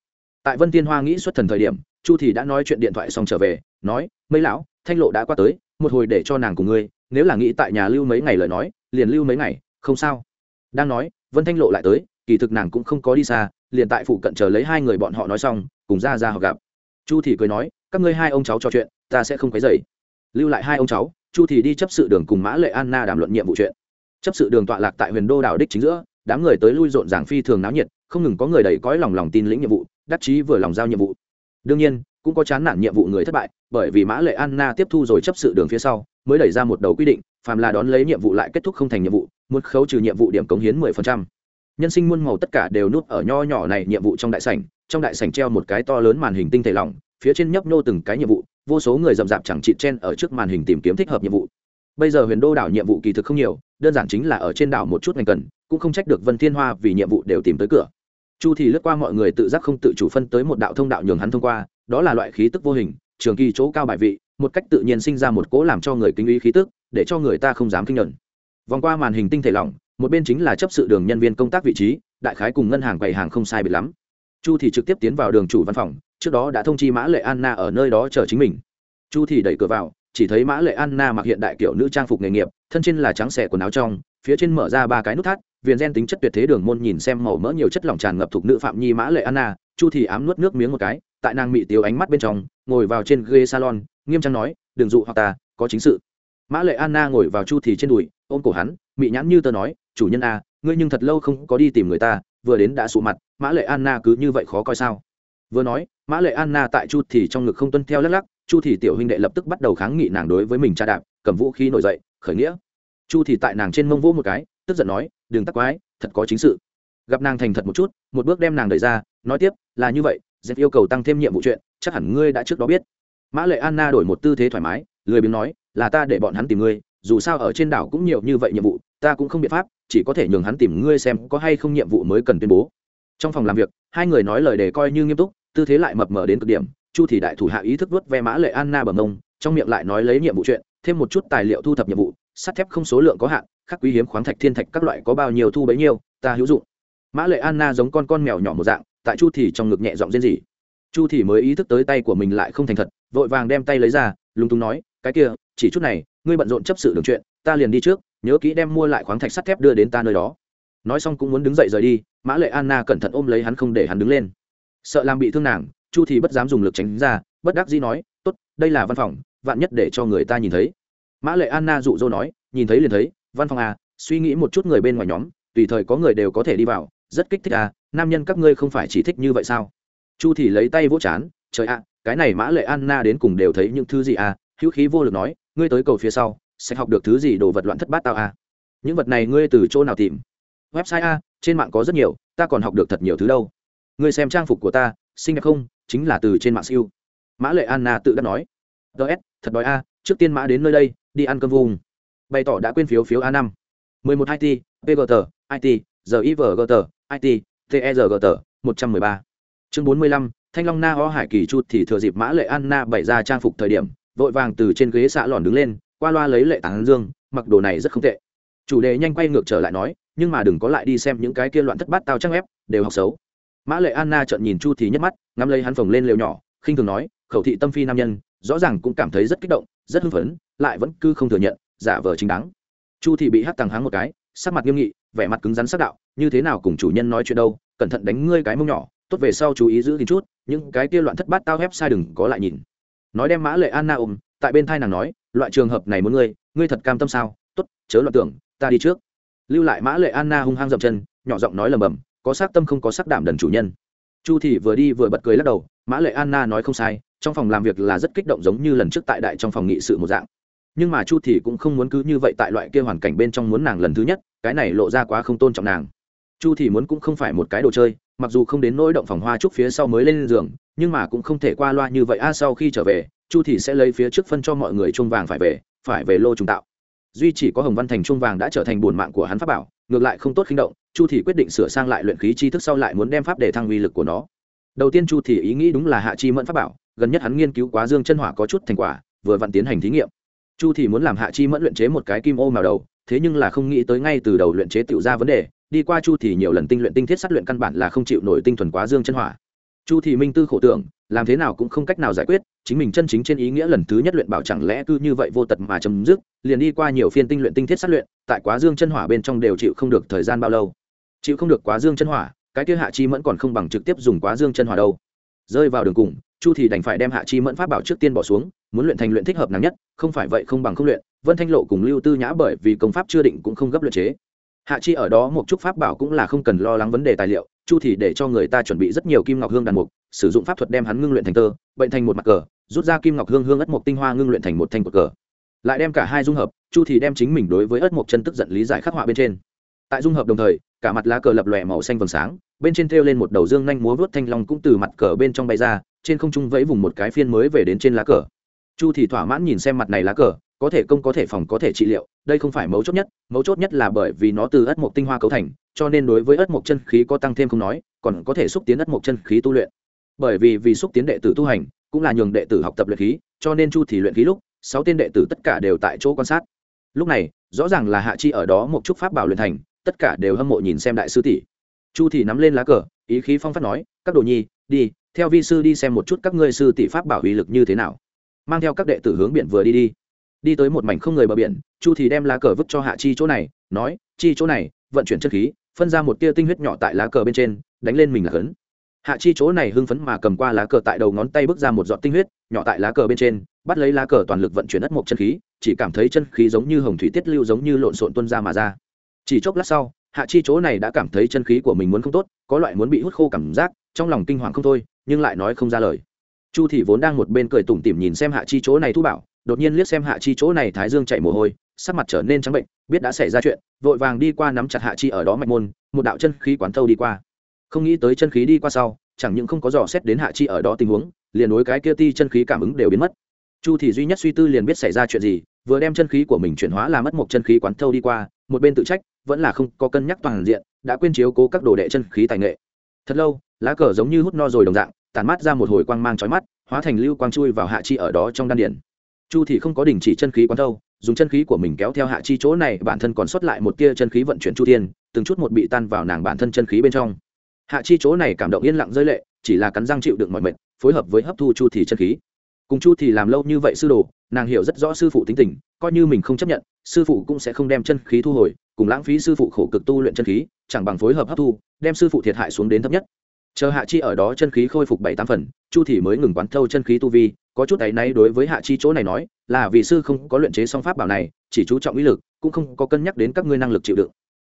Tại vân thiên hoa nghĩ xuất thần thời điểm, chu thì đã nói chuyện điện thoại xong trở về, nói mấy lão thanh lộ đã qua tới, một hồi để cho nàng cùng ngươi, nếu là nghĩ tại nhà lưu mấy ngày lời nói, liền lưu mấy ngày, không sao. Đang nói, vân thanh lộ lại tới, kỳ thực nàng cũng không có đi xa, liền tại phụ cận chờ lấy hai người bọn họ nói xong, cùng ra ra họ gặp. Chu thì cười nói, các ngươi hai ông cháu trò chuyện, ta sẽ không quấy rầy. lưu lại hai ông cháu, chu thì đi chấp sự đường cùng mã lệ anna đàm luận nhiệm vụ chuyện. Chấp sự đường tọa lạc tại huyền đô đảo đích chính giữa, đám người tới lui rộn ràng phi thường náo nhiệt, không ngừng có người đầy cõi lòng lòng tin lĩnh nhiệm vụ, đắc chí vừa lòng giao nhiệm vụ. Đương nhiên cũng có chán nản nhiệm vụ người thất bại, bởi vì mã lệ anna tiếp thu rồi chấp sự đường phía sau, mới đẩy ra một đầu quy định, phàm là đón lấy nhiệm vụ lại kết thúc không thành nhiệm vụ, muốn khấu trừ nhiệm vụ điểm cống hiến 10%. nhân sinh muôn màu tất cả đều nút ở nho nhỏ này nhiệm vụ trong đại sảnh, trong đại sảnh treo một cái to lớn màn hình tinh thể lỏng, phía trên nhấp nhô từng cái nhiệm vụ, vô số người rậm rạp chẳng chịt chen ở trước màn hình tìm kiếm thích hợp nhiệm vụ bây giờ huyền đô đảo nhiệm vụ kỳ thực không nhiều, đơn giản chính là ở trên đảo một chút ngành cần, cũng không trách được vân thiên hoa vì nhiệm vụ đều tìm tới cửa chu thì lướt qua mọi người tự giác không tự chủ phân tới một đạo thông đạo nhường hắn thông qua đó là loại khí tức vô hình, trường kỳ chỗ cao bài vị, một cách tự nhiên sinh ra một cỗ làm cho người kinh ý khí tức, để cho người ta không dám kinh nhận vòng qua màn hình tinh thể lỏng, một bên chính là chấp sự đường nhân viên công tác vị trí, đại khái cùng ngân hàng quầy hàng không sai biệt lắm. Chu thì trực tiếp tiến vào đường chủ văn phòng, trước đó đã thông chi mã lệ anna ở nơi đó chờ chính mình. Chu thì đẩy cửa vào, chỉ thấy mã lệ anna mặc hiện đại kiểu nữ trang phục nghề nghiệp, thân trên là trắng xẻ quần áo trong, phía trên mở ra ba cái nút thắt, viền gen tính chất tuyệt thế đường môn nhìn xem màu mỡ nhiều chất lỏng tràn ngập thuộc nữ phạm nhi mã lệ anna, chu thì ám nuốt nước miếng một cái tại nàng mị tiếu ánh mắt bên trong, ngồi vào trên ghế salon, nghiêm trang nói, đừng dụ hoặc ta, có chính sự. Mã lệ anna ngồi vào chu thì trên đùi, ôm cổ hắn, mị nhãn như tờ nói, chủ nhân a, ngươi nhưng thật lâu không có đi tìm người ta, vừa đến đã sụ mặt, mã lệ anna cứ như vậy khó coi sao? Vừa nói, mã lệ anna tại chu thì trong ngực không tuân theo lắc lắc, chu thì tiểu huynh đệ lập tức bắt đầu kháng nghị nàng đối với mình cha đạp, cầm vũ khí nổi dậy, khởi nghĩa. Chu thì tại nàng trên mông vỗ một cái, tức giận nói, đừng tắc quái, thật có chính sự. Gặp nàng thành thật một chút, một bước đem nàng đẩy ra, nói tiếp, là như vậy dẹp yêu cầu tăng thêm nhiệm vụ chuyện, chắc hẳn ngươi đã trước đó biết. Mã lệ anna đổi một tư thế thoải mái, lười biếng nói, là ta để bọn hắn tìm ngươi, dù sao ở trên đảo cũng nhiều như vậy nhiệm vụ, ta cũng không biện pháp, chỉ có thể nhường hắn tìm ngươi xem có hay không nhiệm vụ mới cần tuyên bố. Trong phòng làm việc, hai người nói lời đề coi như nghiêm túc, tư thế lại mập mờ đến cực điểm, chu thì đại thủ hạ ý thức vớt ve mã lệ anna bằng mông, trong miệng lại nói lấy nhiệm vụ chuyện, thêm một chút tài liệu thu thập nhiệm vụ, sắt thép không số lượng có hạn, khắc quý hiếm khoáng thạch thiên thạch các loại có bao nhiêu thu bấy nhiêu, ta hữu dụng. Mã lệ anna giống con con mèo nhỏ một dạng tại chu thì trong ngực nhẹ giọng rên rỉ. Chu thì mới ý thức tới tay của mình lại không thành thật, vội vàng đem tay lấy ra, lúng túng nói, cái kia, chỉ chút này, ngươi bận rộn chấp sự đường chuyện, ta liền đi trước, nhớ kỹ đem mua lại khoáng thạch sắt thép đưa đến ta nơi đó. Nói xong cũng muốn đứng dậy rời đi, mã lệ anna cẩn thận ôm lấy hắn không để hắn đứng lên. Sợ làm bị thương nàng, chu thì bất dám dùng lực tránh ra, bất đắc dĩ nói, tốt, đây là văn phòng, vạn nhất để cho người ta nhìn thấy. Mã lệ anna dụ dỗ nói, nhìn thấy liền thấy, văn phòng à suy nghĩ một chút người bên ngoài nhóm, tùy thời có người đều có thể đi vào, rất kích thích à nam nhân các ngươi không phải chỉ thích như vậy sao? Chu thì lấy tay vỗ chán, trời ạ, cái này mã lệ anna đến cùng đều thấy những thứ gì à? Hữu khí vô lực nói, ngươi tới cầu phía sau, sẽ học được thứ gì đồ vật loạn thất bát tao à? Những vật này ngươi từ chỗ nào tìm? Website a, trên mạng có rất nhiều, ta còn học được thật nhiều thứ đâu. Ngươi xem trang phục của ta, xinh đẹp không? Chính là từ trên mạng siêu. Mã lệ anna tự đã nói. Ts thật đói a, trước tiên mã đến nơi đây, đi ăn cơm vùng. Bày tỏ đã quên phiếu phiếu a năm. Mười một it pgt it givgt it tergt một trăm mười ba. Chương bốn mươi lăm, thanh long na ho hải kỳ chu thì thừa dịp mã lệ anna bày ra trang phục thời điểm, vội vàng từ trên ghế xạ lòn đứng lên, qua loa lấy lệ tán dương, mặc đồ này rất không tệ. Chủ đề nhanh quay ngược trở lại nói, nhưng mà đừng có lại đi xem những cái kia loạn thất bát tao trang ép đều học xấu. Mã lệ anna trợn nhìn chu thì nhất mắt, ngắm lấy hắn phồng lên lều nhỏ, khinh thường nói, khẩu thị tâm phi nam nhân, rõ ràng cũng cảm thấy rất kích động, rất hưng phấn, lại vẫn cứ không thừa nhận, giả vờ chính đáng. Chu thị bị hắt tàng háng một cái, sắc mặt nghiêm nghị vẻ mặt cứng rắn sắc đạo, như thế nào cùng chủ nhân nói chuyện đâu, cẩn thận đánh ngươi cái mông nhỏ, tốt về sau chú ý giữ gìn chút, những cái kia loạn thất bát tao hép sai đừng có lại nhìn. Nói đem mã lệ anna ôm, tại bên thai nàng nói, loại trường hợp này muốn ngươi ngươi thật cam tâm sao? Tốt, chớ loạn tưởng, ta đi trước. Lưu lại mã lệ anna hung hăng dậm chân, nhỏ giọng nói lầm bầm, có xác tâm không có sắc đảm đần chủ nhân. Chu thì vừa đi vừa bật cười lắc đầu, mã lệ anna nói không sai, trong phòng làm việc là rất kích động giống như lần trước tại đại trong phòng nghị sự một dạng. Nhưng mà chu thì cũng không muốn cứ như vậy tại loại kia hoàn cảnh bên trong muốn nàng lần thứ nhất cái này lộ ra quá không tôn trọng nàng. Chu thị muốn cũng không phải một cái đồ chơi, mặc dù không đến nỗi động phòng hoa trúc phía sau mới lên giường, nhưng mà cũng không thể qua loa như vậy. A, sau khi trở về, chu thị sẽ lấy phía trước phân cho mọi người chuông vàng phải về phải về lô trùng tạo. Duy chỉ có hồng văn thành chuông vàng đã trở thành buồn mạng của hắn pháp bảo, ngược lại không tốt khinh động, chu thị quyết định sửa sang lại luyện khí chi thức sau lại muốn đem pháp để thăng uy lực của nó. Đầu tiên chu thì ý nghĩ đúng là hạ chi mẫn pháp bảo, gần nhất hắn nghiên cứu quá dương chân hỏa có chút thành quả, vừa vặn tiến hành thí nghiệm. Chu thì muốn làm hạ chi mẫn luyện chế một cái kim ô màu đầu thế nhưng là không nghĩ tới ngay từ đầu luyện chế tự ra vấn đề, đi qua chu thì nhiều lần tinh luyện tinh thiết sát luyện căn bản là không chịu nổi tinh thuần quá dương chân hỏa. Chu thì minh tư khổ tưởng, làm thế nào cũng không cách nào giải quyết, chính mình chân chính trên ý nghĩa lần thứ nhất luyện bảo chẳng lẽ cứ như vậy vô tật mà chấm dứt, liền đi qua nhiều phiên tinh luyện tinh thiết sát luyện, tại quá dương chân hỏa bên trong đều chịu không được thời gian bao lâu. Chịu không được quá dương chân hỏa, cái kia hạ chi mẫn còn không bằng trực tiếp dùng quá dương chân hỏa đâu. Rơi vào đường cùng, chu thì đành phải đem hạ chi mẫn pháp bảo trước tiên bỏ xuống, muốn luyện thành luyện thích hợp nàng nhất, không phải vậy không bằng không luyện vân thanh lộ cùng lưu tư nhã bởi vì công pháp chưa định cũng không gấp luyện chế. Hạ chi ở đó một chút pháp bảo cũng là không cần lo lắng vấn đề tài liệu, chu thì để cho người ta chuẩn bị rất nhiều kim ngọc hương đàn mục, sử dụng pháp thuật đem hắn ngưng luyện thành tơ, bệnh thành một mặt cờ, rút ra kim ngọc hương hương ất mộc tinh hoa ngưng luyện thành một thanh cột cờ. Lại đem cả hai dung hợp, chu thì đem chính mình đối với ất mộc chân tức giận lý giải khắc họa bên trên. Tại dung hợp đồng thời, cả mặt lá cờ lập lòe màu xanh vầng sáng, bên trên thêu lên một đầu dương nhanh múa vớt thanh long cũng từ mặt cờ bên trong bay ra, trên không trung vẫy vùng một cái phiên mới về đến trên lá cờ. Chu thì thỏa mãn nhìn xem mặt này lá cờ có thể công có thể phòng có thể trị liệu, đây không phải mấu chốt nhất, mấu chốt nhất là bởi vì nó từ ất mộc tinh hoa cấu thành, cho nên đối với ất mộc chân khí có tăng thêm không nói, còn có thể xúc tiến ất mộc chân khí tu luyện. Bởi vì vì xúc tiến đệ tử tu hành, cũng là nhường đệ tử học tập luyện khí, cho nên chu thì luyện khí lúc, sáu tên đệ tử tất cả đều tại chỗ quan sát. Lúc này, rõ ràng là hạ chi ở đó một chút pháp bảo luyện thành, tất cả đều hâm mộ nhìn xem đại sư tỷ. Chu thì nắm lên lá cờ, ý khí phong phát nói, các đồ nhi, đi, theo vi sư đi xem một chút các ngươi sư tỷ pháp bảo uy lực như thế nào. Mang theo các đệ tử hướng biển vừa đi đi đi tới một mảnh không người bờ biển, chu thì đem lá cờ vứt cho hạ chi chỗ này, nói, chi chỗ này, vận chuyển chất khí, phân ra một tia tinh huyết nhỏ tại lá cờ bên trên, đánh lên mình là hấn. Hạ chi chỗ này hưng phấn mà cầm qua lá cờ tại đầu ngón tay bước ra một giọt tinh huyết, nhỏ tại lá cờ bên trên, bắt lấy lá cờ toàn lực vận chuyển đất một chân khí, chỉ cảm thấy chân khí giống như hồng thủy tiết lưu giống như lộn xộn tuôn ra mà ra. Chỉ chốc lát sau, hạ chi chỗ này đã cảm thấy chân khí của mình muốn không tốt, có loại muốn bị hút khô cảm giác, trong lòng kinh hoàng không thôi, nhưng lại nói không ra lời. Chu thị vốn đang một bên cười tủm tỉm nhìn xem hạ chi chỗ này thu bảo đột nhiên liếc xem hạ chi chỗ này thái dương chạy mồ hôi, sắc mặt trở nên trắng bệnh, biết đã xảy ra chuyện, vội vàng đi qua nắm chặt hạ chi ở đó mạch môn, một đạo chân khí quán thâu đi qua. Không nghĩ tới chân khí đi qua sau, chẳng những không có dò xét đến hạ chi ở đó tình huống, liền đối cái kia ti chân khí cảm ứng đều biến mất. Chu thì duy nhất suy tư liền biết xảy ra chuyện gì, vừa đem chân khí của mình chuyển hóa làm mất một chân khí quán thâu đi qua, một bên tự trách, vẫn là không có cân nhắc toàn diện, đã quên chiếu cố các đồ đệ chân khí tài nghệ. Thật lâu, lá cờ giống như hút no rồi đồng dạng tàn mắt ra một hồi quang mang chói mắt, hóa thành lưu quang chui vào hạ chi ở đó trong đan điển chu thì không có đình chỉ chân khí quán thâu, dùng chân khí của mình kéo theo hạ chi chỗ này, bản thân còn sót lại một tia chân khí vận chuyển chu thiên, từng chút một bị tan vào nàng bản thân chân khí bên trong. Hạ chi chỗ này cảm động yên lặng rơi lệ, chỉ là cắn răng chịu đựng mọi mệt, phối hợp với hấp thu chu thì chân khí. Cùng chu thì làm lâu như vậy sư đồ, nàng hiểu rất rõ sư phụ tính tình, coi như mình không chấp nhận, sư phụ cũng sẽ không đem chân khí thu hồi, cùng lãng phí sư phụ khổ cực tu luyện chân khí, chẳng bằng phối hợp hấp thu, đem sư phụ thiệt hại xuống đến thấp nhất chờ hạ chi ở đó chân khí khôi phục bảy tám phần, chu thì mới ngừng quán thâu chân khí tu vi, có chút ấy nay đối với hạ chi chỗ này nói, là vì sư không có luyện chế song pháp bảo này, chỉ chú trọng ý lực, cũng không có cân nhắc đến các ngươi năng lực chịu đựng.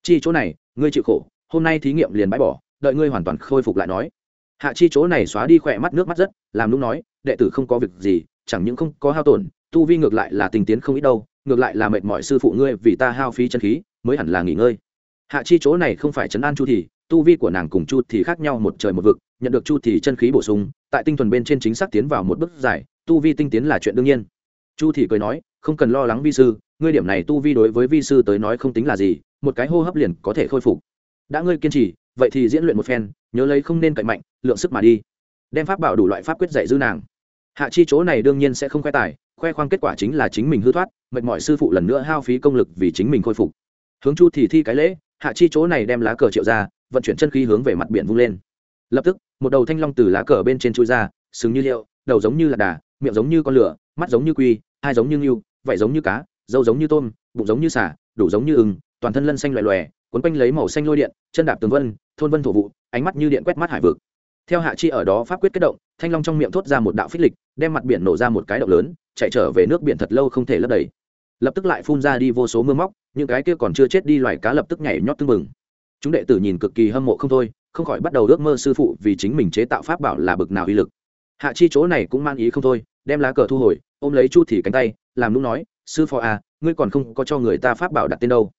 Chi chỗ này, ngươi chịu khổ, hôm nay thí nghiệm liền bãi bỏ, đợi ngươi hoàn toàn khôi phục lại nói. Hạ chi chỗ này xóa đi khỏe mắt nước mắt rất, làm lúc nói, đệ tử không có việc gì, chẳng những không có hao tổn, tu vi ngược lại là tình tiến không ít đâu, ngược lại là mệt mỏi sư phụ ngươi vì ta hao phí chân khí, mới hẳn là nghỉ ngơi. Hạ chi chỗ này không phải chấn an chu thì tu vi của nàng cùng chu thì khác nhau một trời một vực, nhận được chu thì chân khí bổ sung, tại tinh thuần bên trên chính xác tiến vào một bước giải tu vi tinh tiến là chuyện đương nhiên. Chu thì cười nói, không cần lo lắng vi sư, ngươi điểm này tu vi đối với vi sư tới nói không tính là gì, một cái hô hấp liền có thể khôi phục. Đã ngươi kiên trì, vậy thì diễn luyện một phen, nhớ lấy không nên cậy mạnh, lượng sức mà đi. Đem pháp bảo đủ loại pháp quyết dạy dư nàng. Hạ chi chỗ này đương nhiên sẽ không khoe tài, khoe khoang kết quả chính là chính mình hư thoát, mệt mỏi sư phụ lần nữa hao phí công lực vì chính mình khôi phục. Hướng chu thì thi cái lễ hạ chi chỗ này đem lá cờ triệu ra vận chuyển chân khí hướng về mặt biển vung lên. Lập tức một đầu thanh long từ lá cờ bên trên chui ra sừng như liệu đầu giống như là đà miệng giống như con lửa mắt giống như quy hai giống như ngưu vảy giống như cá dâu giống như tôm bụng giống như xả đủ giống như ừng, toàn thân lân xanh loè loè quấn quanh lấy màu xanh lôi điện chân đạp tường vân thôn vân thổ vụ ánh mắt như điện quét mắt hải vực. Theo hạ chi ở đó pháp quyết kết động thanh long trong miệng thốt ra một đạo phích lịch đem mặt biển nổ ra một cái động lớn chạy trở về nước biển thật lâu không thể lấp đầy lập tức lại phun ra đi vô số mưa móc, những cái kia còn chưa chết đi loài cá lập tức nhảy nhót tưng bừng. Chúng đệ tử nhìn cực kỳ hâm mộ không thôi, không khỏi bắt đầu ước mơ sư phụ vì chính mình chế tạo pháp bảo là bực nào uy lực. Hạ chi chỗ này cũng man ý không thôi, đem lá cờ thu hồi, ôm lấy chu thì cánh tay, làm lúc nói, sư phó à ngươi còn không có cho người ta pháp bảo đặt tên đâu.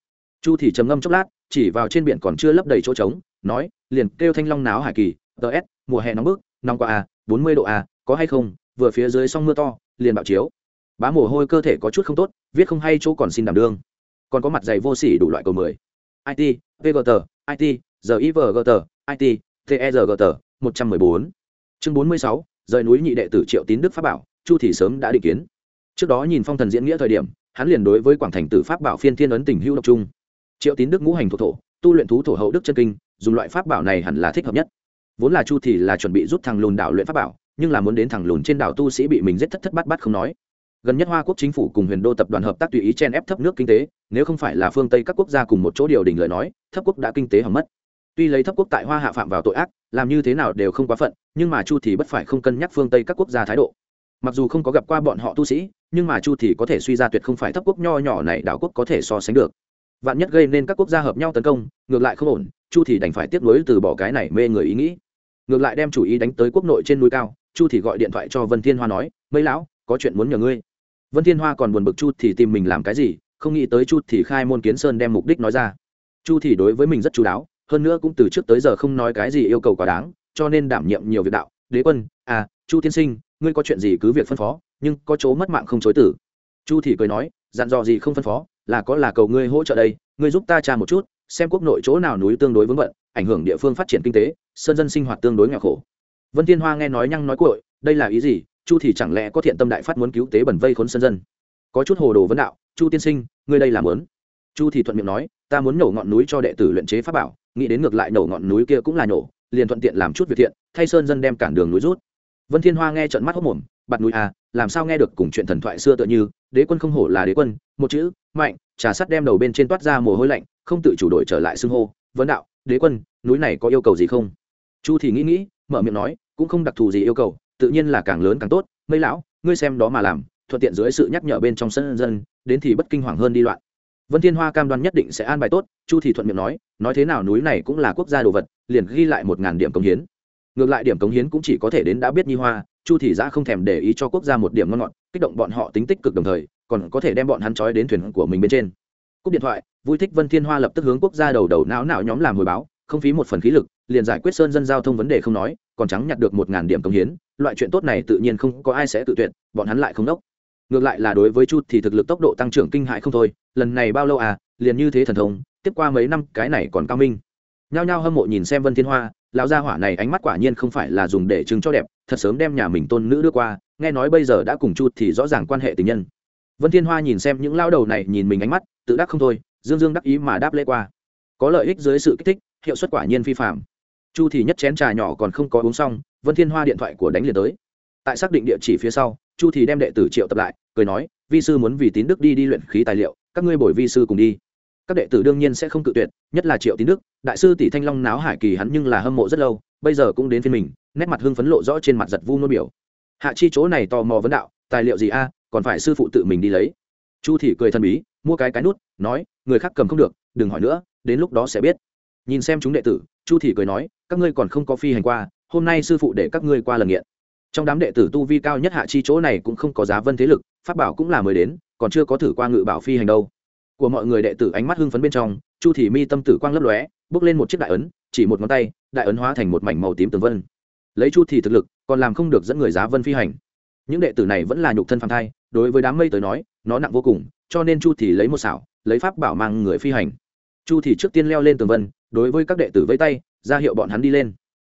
Chu thì trầm ngâm chốc lát, chỉ vào trên biển còn chưa lấp đầy chỗ trống, nói, liền kêu thanh long náo hải kỳ ts mùa hè nóng bức, nóng qua a à, bốn mươi độ a có hay không, vừa phía dưới xong mưa to, liền bạo chiếu bá mồ hôi cơ thể có chút không tốt, viết không hay chỗ còn xin đảm đương. Còn có mặt giày vô sỉ đủ loại cầu mười. It vgt it givgt it tergt một trăm mười bốn. Chương bốn mươi sáu, rời núi nhị đệ tử triệu tín đức pháp bảo, chu thì sớm đã định kiến. Trước đó nhìn phong thần diễn nghĩa thời điểm, hắn liền đối với quảng thành tử pháp bảo phiên thiên ấn tình hữu độc trung triệu tín đức ngũ hành thổ thổ, tu luyện thú thổ hậu đức chân kinh, dùng loại pháp bảo này hẳn là thích hợp nhất. Vốn là chu thì là chuẩn bị rút thằng lùn đảo luyện pháp bảo, nhưng là muốn đến thằng lùn trên đảo tu sĩ bị mình giết thất thất bát bát không nói gần nhất hoa quốc chính phủ cùng huyền đô tập đoàn hợp tác tùy ý chen ép thấp nước kinh tế, nếu không phải là phương tây các quốc gia cùng một chỗ điều đình lời nói, thấp quốc đã kinh tế hỏng mất. Tuy lấy thấp quốc tại hoa hạ phạm vào tội ác, làm như thế nào đều không quá phận, nhưng mà chu thì bất phải không cân nhắc phương tây các quốc gia thái độ. Mặc dù không có gặp qua bọn họ tu sĩ, nhưng mà chu thì có thể suy ra tuyệt không phải thấp quốc nho nhỏ này đảo quốc có thể so sánh được. Vạn nhất gây nên các quốc gia hợp nhau tấn công, ngược lại không ổn, chu thì đành phải tiếp nối từ bỏ cái này mê người ý nghĩ. Ngược lại đem chủ ý đánh tới quốc nội trên núi cao, chu thì gọi điện thoại cho vân thiên hoa nói mấy lão, có chuyện muốn nhờ ngươi vân thiên hoa còn buồn bực chu thì tìm mình làm cái gì không nghĩ tới chu thì khai môn kiến sơn đem mục đích nói ra. Chu thì đối với mình rất chú đáo hơn nữa cũng từ trước tới giờ không nói cái gì yêu cầu quá đáng cho nên đảm nhiệm nhiều việc đạo. Đế quân à chu tiên sinh ngươi có chuyện gì cứ việc phân phó nhưng có chỗ mất mạng không chối tử. Chu thì cười nói dặn dò gì không phân phó là có là cầu ngươi hỗ trợ đây ngươi giúp ta tra một chút xem quốc nội chỗ nào núi tương đối vững bận ảnh hưởng địa phương phát triển kinh tế sơn dân sinh hoạt tương đối nghèo khổ. Vân thiên hoa nghe nói nhăng nói cuội, đây là ý gì chu thì chẳng lẽ có thiện tâm đại phát muốn cứu tế bẩn vây khốn sơn dân? Có chút hồ đồ vấn đạo, chu tiên sinh, ngươi đây là muốn? Chu thì thuận miệng nói, ta muốn nổ ngọn núi cho đệ tử luyện chế pháp bảo, nghĩ đến ngược lại nổ ngọn núi kia cũng là nổ, liền thuận tiện làm chút việc thiện, thay sơn dân đem cản đường núi rút. Vân thiên hoa nghe trợn mắt hốc mồm, bạt núi à làm sao nghe được cùng chuyện thần thoại xưa tựa như, đế quân không hổ là đế quân, một chữ, mạnh, trà sắt đem đầu bên trên toát ra mồ hôi lạnh, không tự chủ đổi trở lại xưng hô, vấn đạo, đế quân, núi này có yêu cầu gì không? Chu thì nghĩ nghĩ, mở miệng nói, cũng không đặc thù gì yêu cầu tự nhiên là càng lớn càng tốt, mây lão, ngươi xem đó mà làm, thuận tiện dưới sự nhắc nhở bên trong sân dân, đến thì bất kinh hoàng hơn đi loạn. Vân thiên hoa cam đoan nhất định sẽ an bài tốt, chu thì thuận miệng nói nói thế nào núi này cũng là quốc gia đồ vật, liền ghi lại một ngàn điểm công hiến. Ngược lại điểm cống hiến cũng chỉ có thể đến đã biết nhi hoa, chu thị giã không thèm để ý cho quốc gia một điểm ngon ngọt, kích động bọn họ tính tích cực đồng thời, còn có thể đem bọn hắn trói đến thuyền của mình bên trên. Cúp điện thoại, vui thích vân thiên hoa lập tức hướng quốc gia đầu đầu não não nhóm làm hồi báo, không phí một phần khí lực, liền giải quyết sơn dân giao thông vấn đề không nói, còn trắng nhặt được một ngàn điểm công hiến loại chuyện tốt này tự nhiên không có ai sẽ tự tuyệt, bọn hắn lại không đốc. Ngược lại là đối với chu thì thực lực tốc độ tăng trưởng kinh hại không thôi, lần này bao lâu à liền như thế thần thông, tiếp qua mấy năm cái này còn cao minh. Nhao nhao hâm mộ nhìn xem vân thiên hoa, lão gia hỏa này ánh mắt quả nhiên không phải là dùng để chứng cho đẹp, thật sớm đem nhà mình tôn nữ đưa qua, nghe nói bây giờ đã cùng chu thì rõ ràng quan hệ tình nhân. Vân thiên hoa nhìn xem những lao đầu này nhìn mình ánh mắt, tự đắc không thôi, dương dương đắc ý mà đáp lễ qua. Có lợi ích dưới sự kích thích, hiệu suất quả nhiên phi phạm chu thì nhất chén trà nhỏ còn không có uống xong, vân thiên hoa điện thoại của đánh liền tới. Tại xác định địa chỉ phía sau, chu thì đem đệ tử triệu tập lại, cười nói, vi sư muốn vì tín đức đi đi luyện khí tài liệu, các ngươi bồi vi sư cùng đi. Các đệ tử đương nhiên sẽ không cự tuyệt, nhất là triệu tín đức, đại sư tỷ thanh long náo hải kỳ hắn nhưng là hâm mộ rất lâu, bây giờ cũng đến phiên mình, nét mặt hưng phấn lộ rõ trên mặt giật vu nôn biểu. Hạ chi chỗ này tò mò vấn đạo, tài liệu gì a, còn phải sư phụ tự mình đi lấy. Chu thị cười thần bí, mua cái cái nút, nói, người khác cầm không được, đừng hỏi nữa, đến lúc đó sẽ biết nhìn xem chúng đệ tử, chu thị cười nói, các ngươi còn không có phi hành qua, hôm nay sư phụ để các ngươi qua lần nghiện. Trong đám đệ tử tu vi cao nhất hạ chi chỗ này cũng không có giá vân thế lực, pháp bảo cũng là mới đến, còn chưa có thử qua ngự bảo phi hành đâu. Của mọi người đệ tử ánh mắt hưng phấn bên trong, chu thị mi tâm tử quang lấp lóe, bước lên một chiếc đại ấn, chỉ một ngón tay, đại ấn hóa thành một mảnh màu tím tường vân. Lấy chu thị thực lực, còn làm không được dẫn người giá vân phi hành. Những đệ tử này vẫn là nhục thân phàm thai, đối với đám mây tới nói, nó nặng vô cùng, cho nên chu thị lấy một xảo, lấy pháp bảo mang người phi hành. Chu thị trước tiên leo lên tường vân đối với các đệ tử vây tay, ra hiệu bọn hắn đi lên.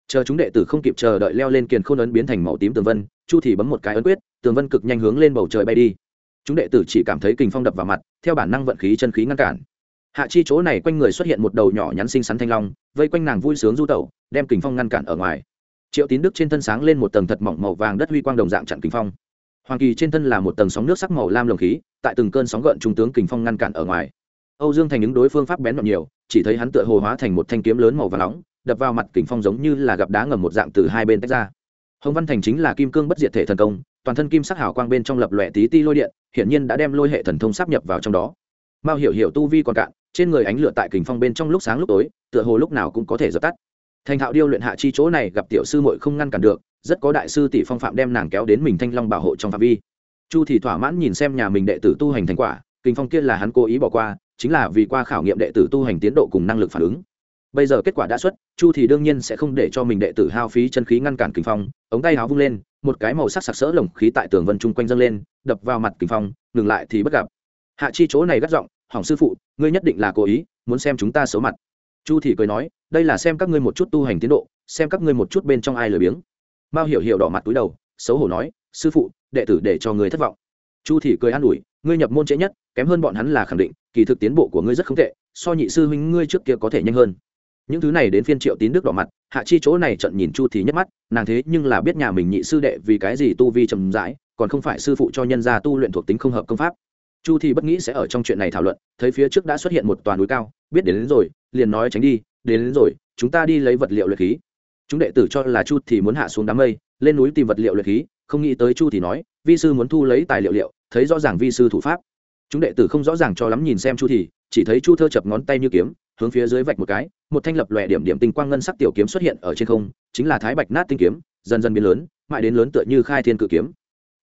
Chờ chúng đệ tử không kịp chờ đợi leo lên kiền khôn ấn biến thành màu tím tường vân, chu thì bấm một cái ấn quyết, tường vân cực nhanh hướng lên bầu trời bay đi. Chúng đệ tử chỉ cảm thấy kình phong đập vào mặt, theo bản năng vận khí chân khí ngăn cản. Hạ chi chỗ này quanh người xuất hiện một đầu nhỏ nhắn xinh xắn thanh long, vây quanh nàng vui sướng du tẩu, đem kình phong ngăn cản ở ngoài. Triệu tín đức trên thân sáng lên một tầng thật mỏng màu vàng đất huy quang đồng dạng chặn kình phong. Hoàng kỳ trên thân là một tầng sóng nước sắc màu lam lồng khí, tại từng cơn sóng gợn trung tướng kình phong ngăn cản ở ngoài. Âu dương thành những đối phương pháp bén nhọn nhiều chỉ thấy hắn tựa hồ hóa thành một thanh kiếm lớn màu và nóng, đập vào mặt kình phong giống như là gặp đá ngầm một dạng từ hai bên tách ra. Hồng văn thành chính là kim cương bất diệt thể thần công, toàn thân kim sắc hào quang bên trong lập lòe tí ti lôi điện, hiển nhiên đã đem lôi hệ thần thông sắp nhập vào trong đó. Mao hiểu hiểu tu vi còn cạn, trên người ánh lửa tại kình phong bên trong lúc sáng lúc tối, tựa hồ lúc nào cũng có thể dập tắt. Thành thạo điêu luyện hạ chi chỗ này gặp tiểu sư muội không ngăn cản được, rất có đại sư tỷ phong phạm đem nàng kéo đến mình thanh long bảo hộ trong phạm vi. Chu thì thỏa mãn nhìn xem nhà mình đệ tử tu hành thành quả, kình phong kia là hắn cố ý bỏ qua chính là vì qua khảo nghiệm đệ tử tu hành tiến độ cùng năng lực phản ứng. Bây giờ kết quả đã xuất, chu thì đương nhiên sẽ không để cho mình đệ tử hao phí chân khí ngăn cản kình phong, ống tay háo vung lên, một cái màu sắc sặc sỡ lồng khí tại tường vân chung quanh dâng lên, đập vào mặt kình phong, ngừng lại thì bất gặp. Hạ chi chỗ này gắt giọng, hỏng sư phụ, ngươi nhất định là cố ý, muốn xem chúng ta xấu mặt. Chu thì cười nói, đây là xem các ngươi một chút tu hành tiến độ, xem các ngươi một chút bên trong ai lười biếng. Mao hiểu hiểu đỏ mặt túi đầu, xấu hổ nói, sư phụ, đệ tử để cho người thất vọng. Chu thì cười an ủi, ngươi nhập môn trễ nhất kém hơn bọn hắn là khẳng định kỳ thực tiến bộ của ngươi rất không tệ so nhị sư huynh ngươi trước kia có thể nhanh hơn. Những thứ này đến phiên triệu tín đức đỏ mặt hạ chi chỗ này trận nhìn chu thì nhất mắt nàng thế nhưng là biết nhà mình nhị sư đệ vì cái gì tu vi trầm rãi còn không phải sư phụ cho nhân gia tu luyện thuộc tính không hợp công pháp. Chu thì bất nghĩ sẽ ở trong chuyện này thảo luận thấy phía trước đã xuất hiện một toàn núi cao biết đến, đến rồi liền nói tránh đi đến, đến rồi chúng ta đi lấy vật liệu luyện khí. Chúng đệ tử cho là chu thì muốn hạ xuống đám mây lên núi tìm vật liệu luyện khí không nghĩ tới chu thì nói vi sư muốn thu lấy tài liệu liệu thấy rõ ràng vi sư thủ pháp chúng đệ tử không rõ ràng cho lắm nhìn xem chu thì, chỉ thấy chu thơ chập ngón tay như kiếm, hướng phía dưới vạch một cái, một thanh lập lòe điểm điểm tinh quang ngân sắc tiểu kiếm xuất hiện ở trên không, chính là thái bạch nát tinh kiếm, dần dần biến lớn, mãi đến lớn tựa như khai thiên cự kiếm.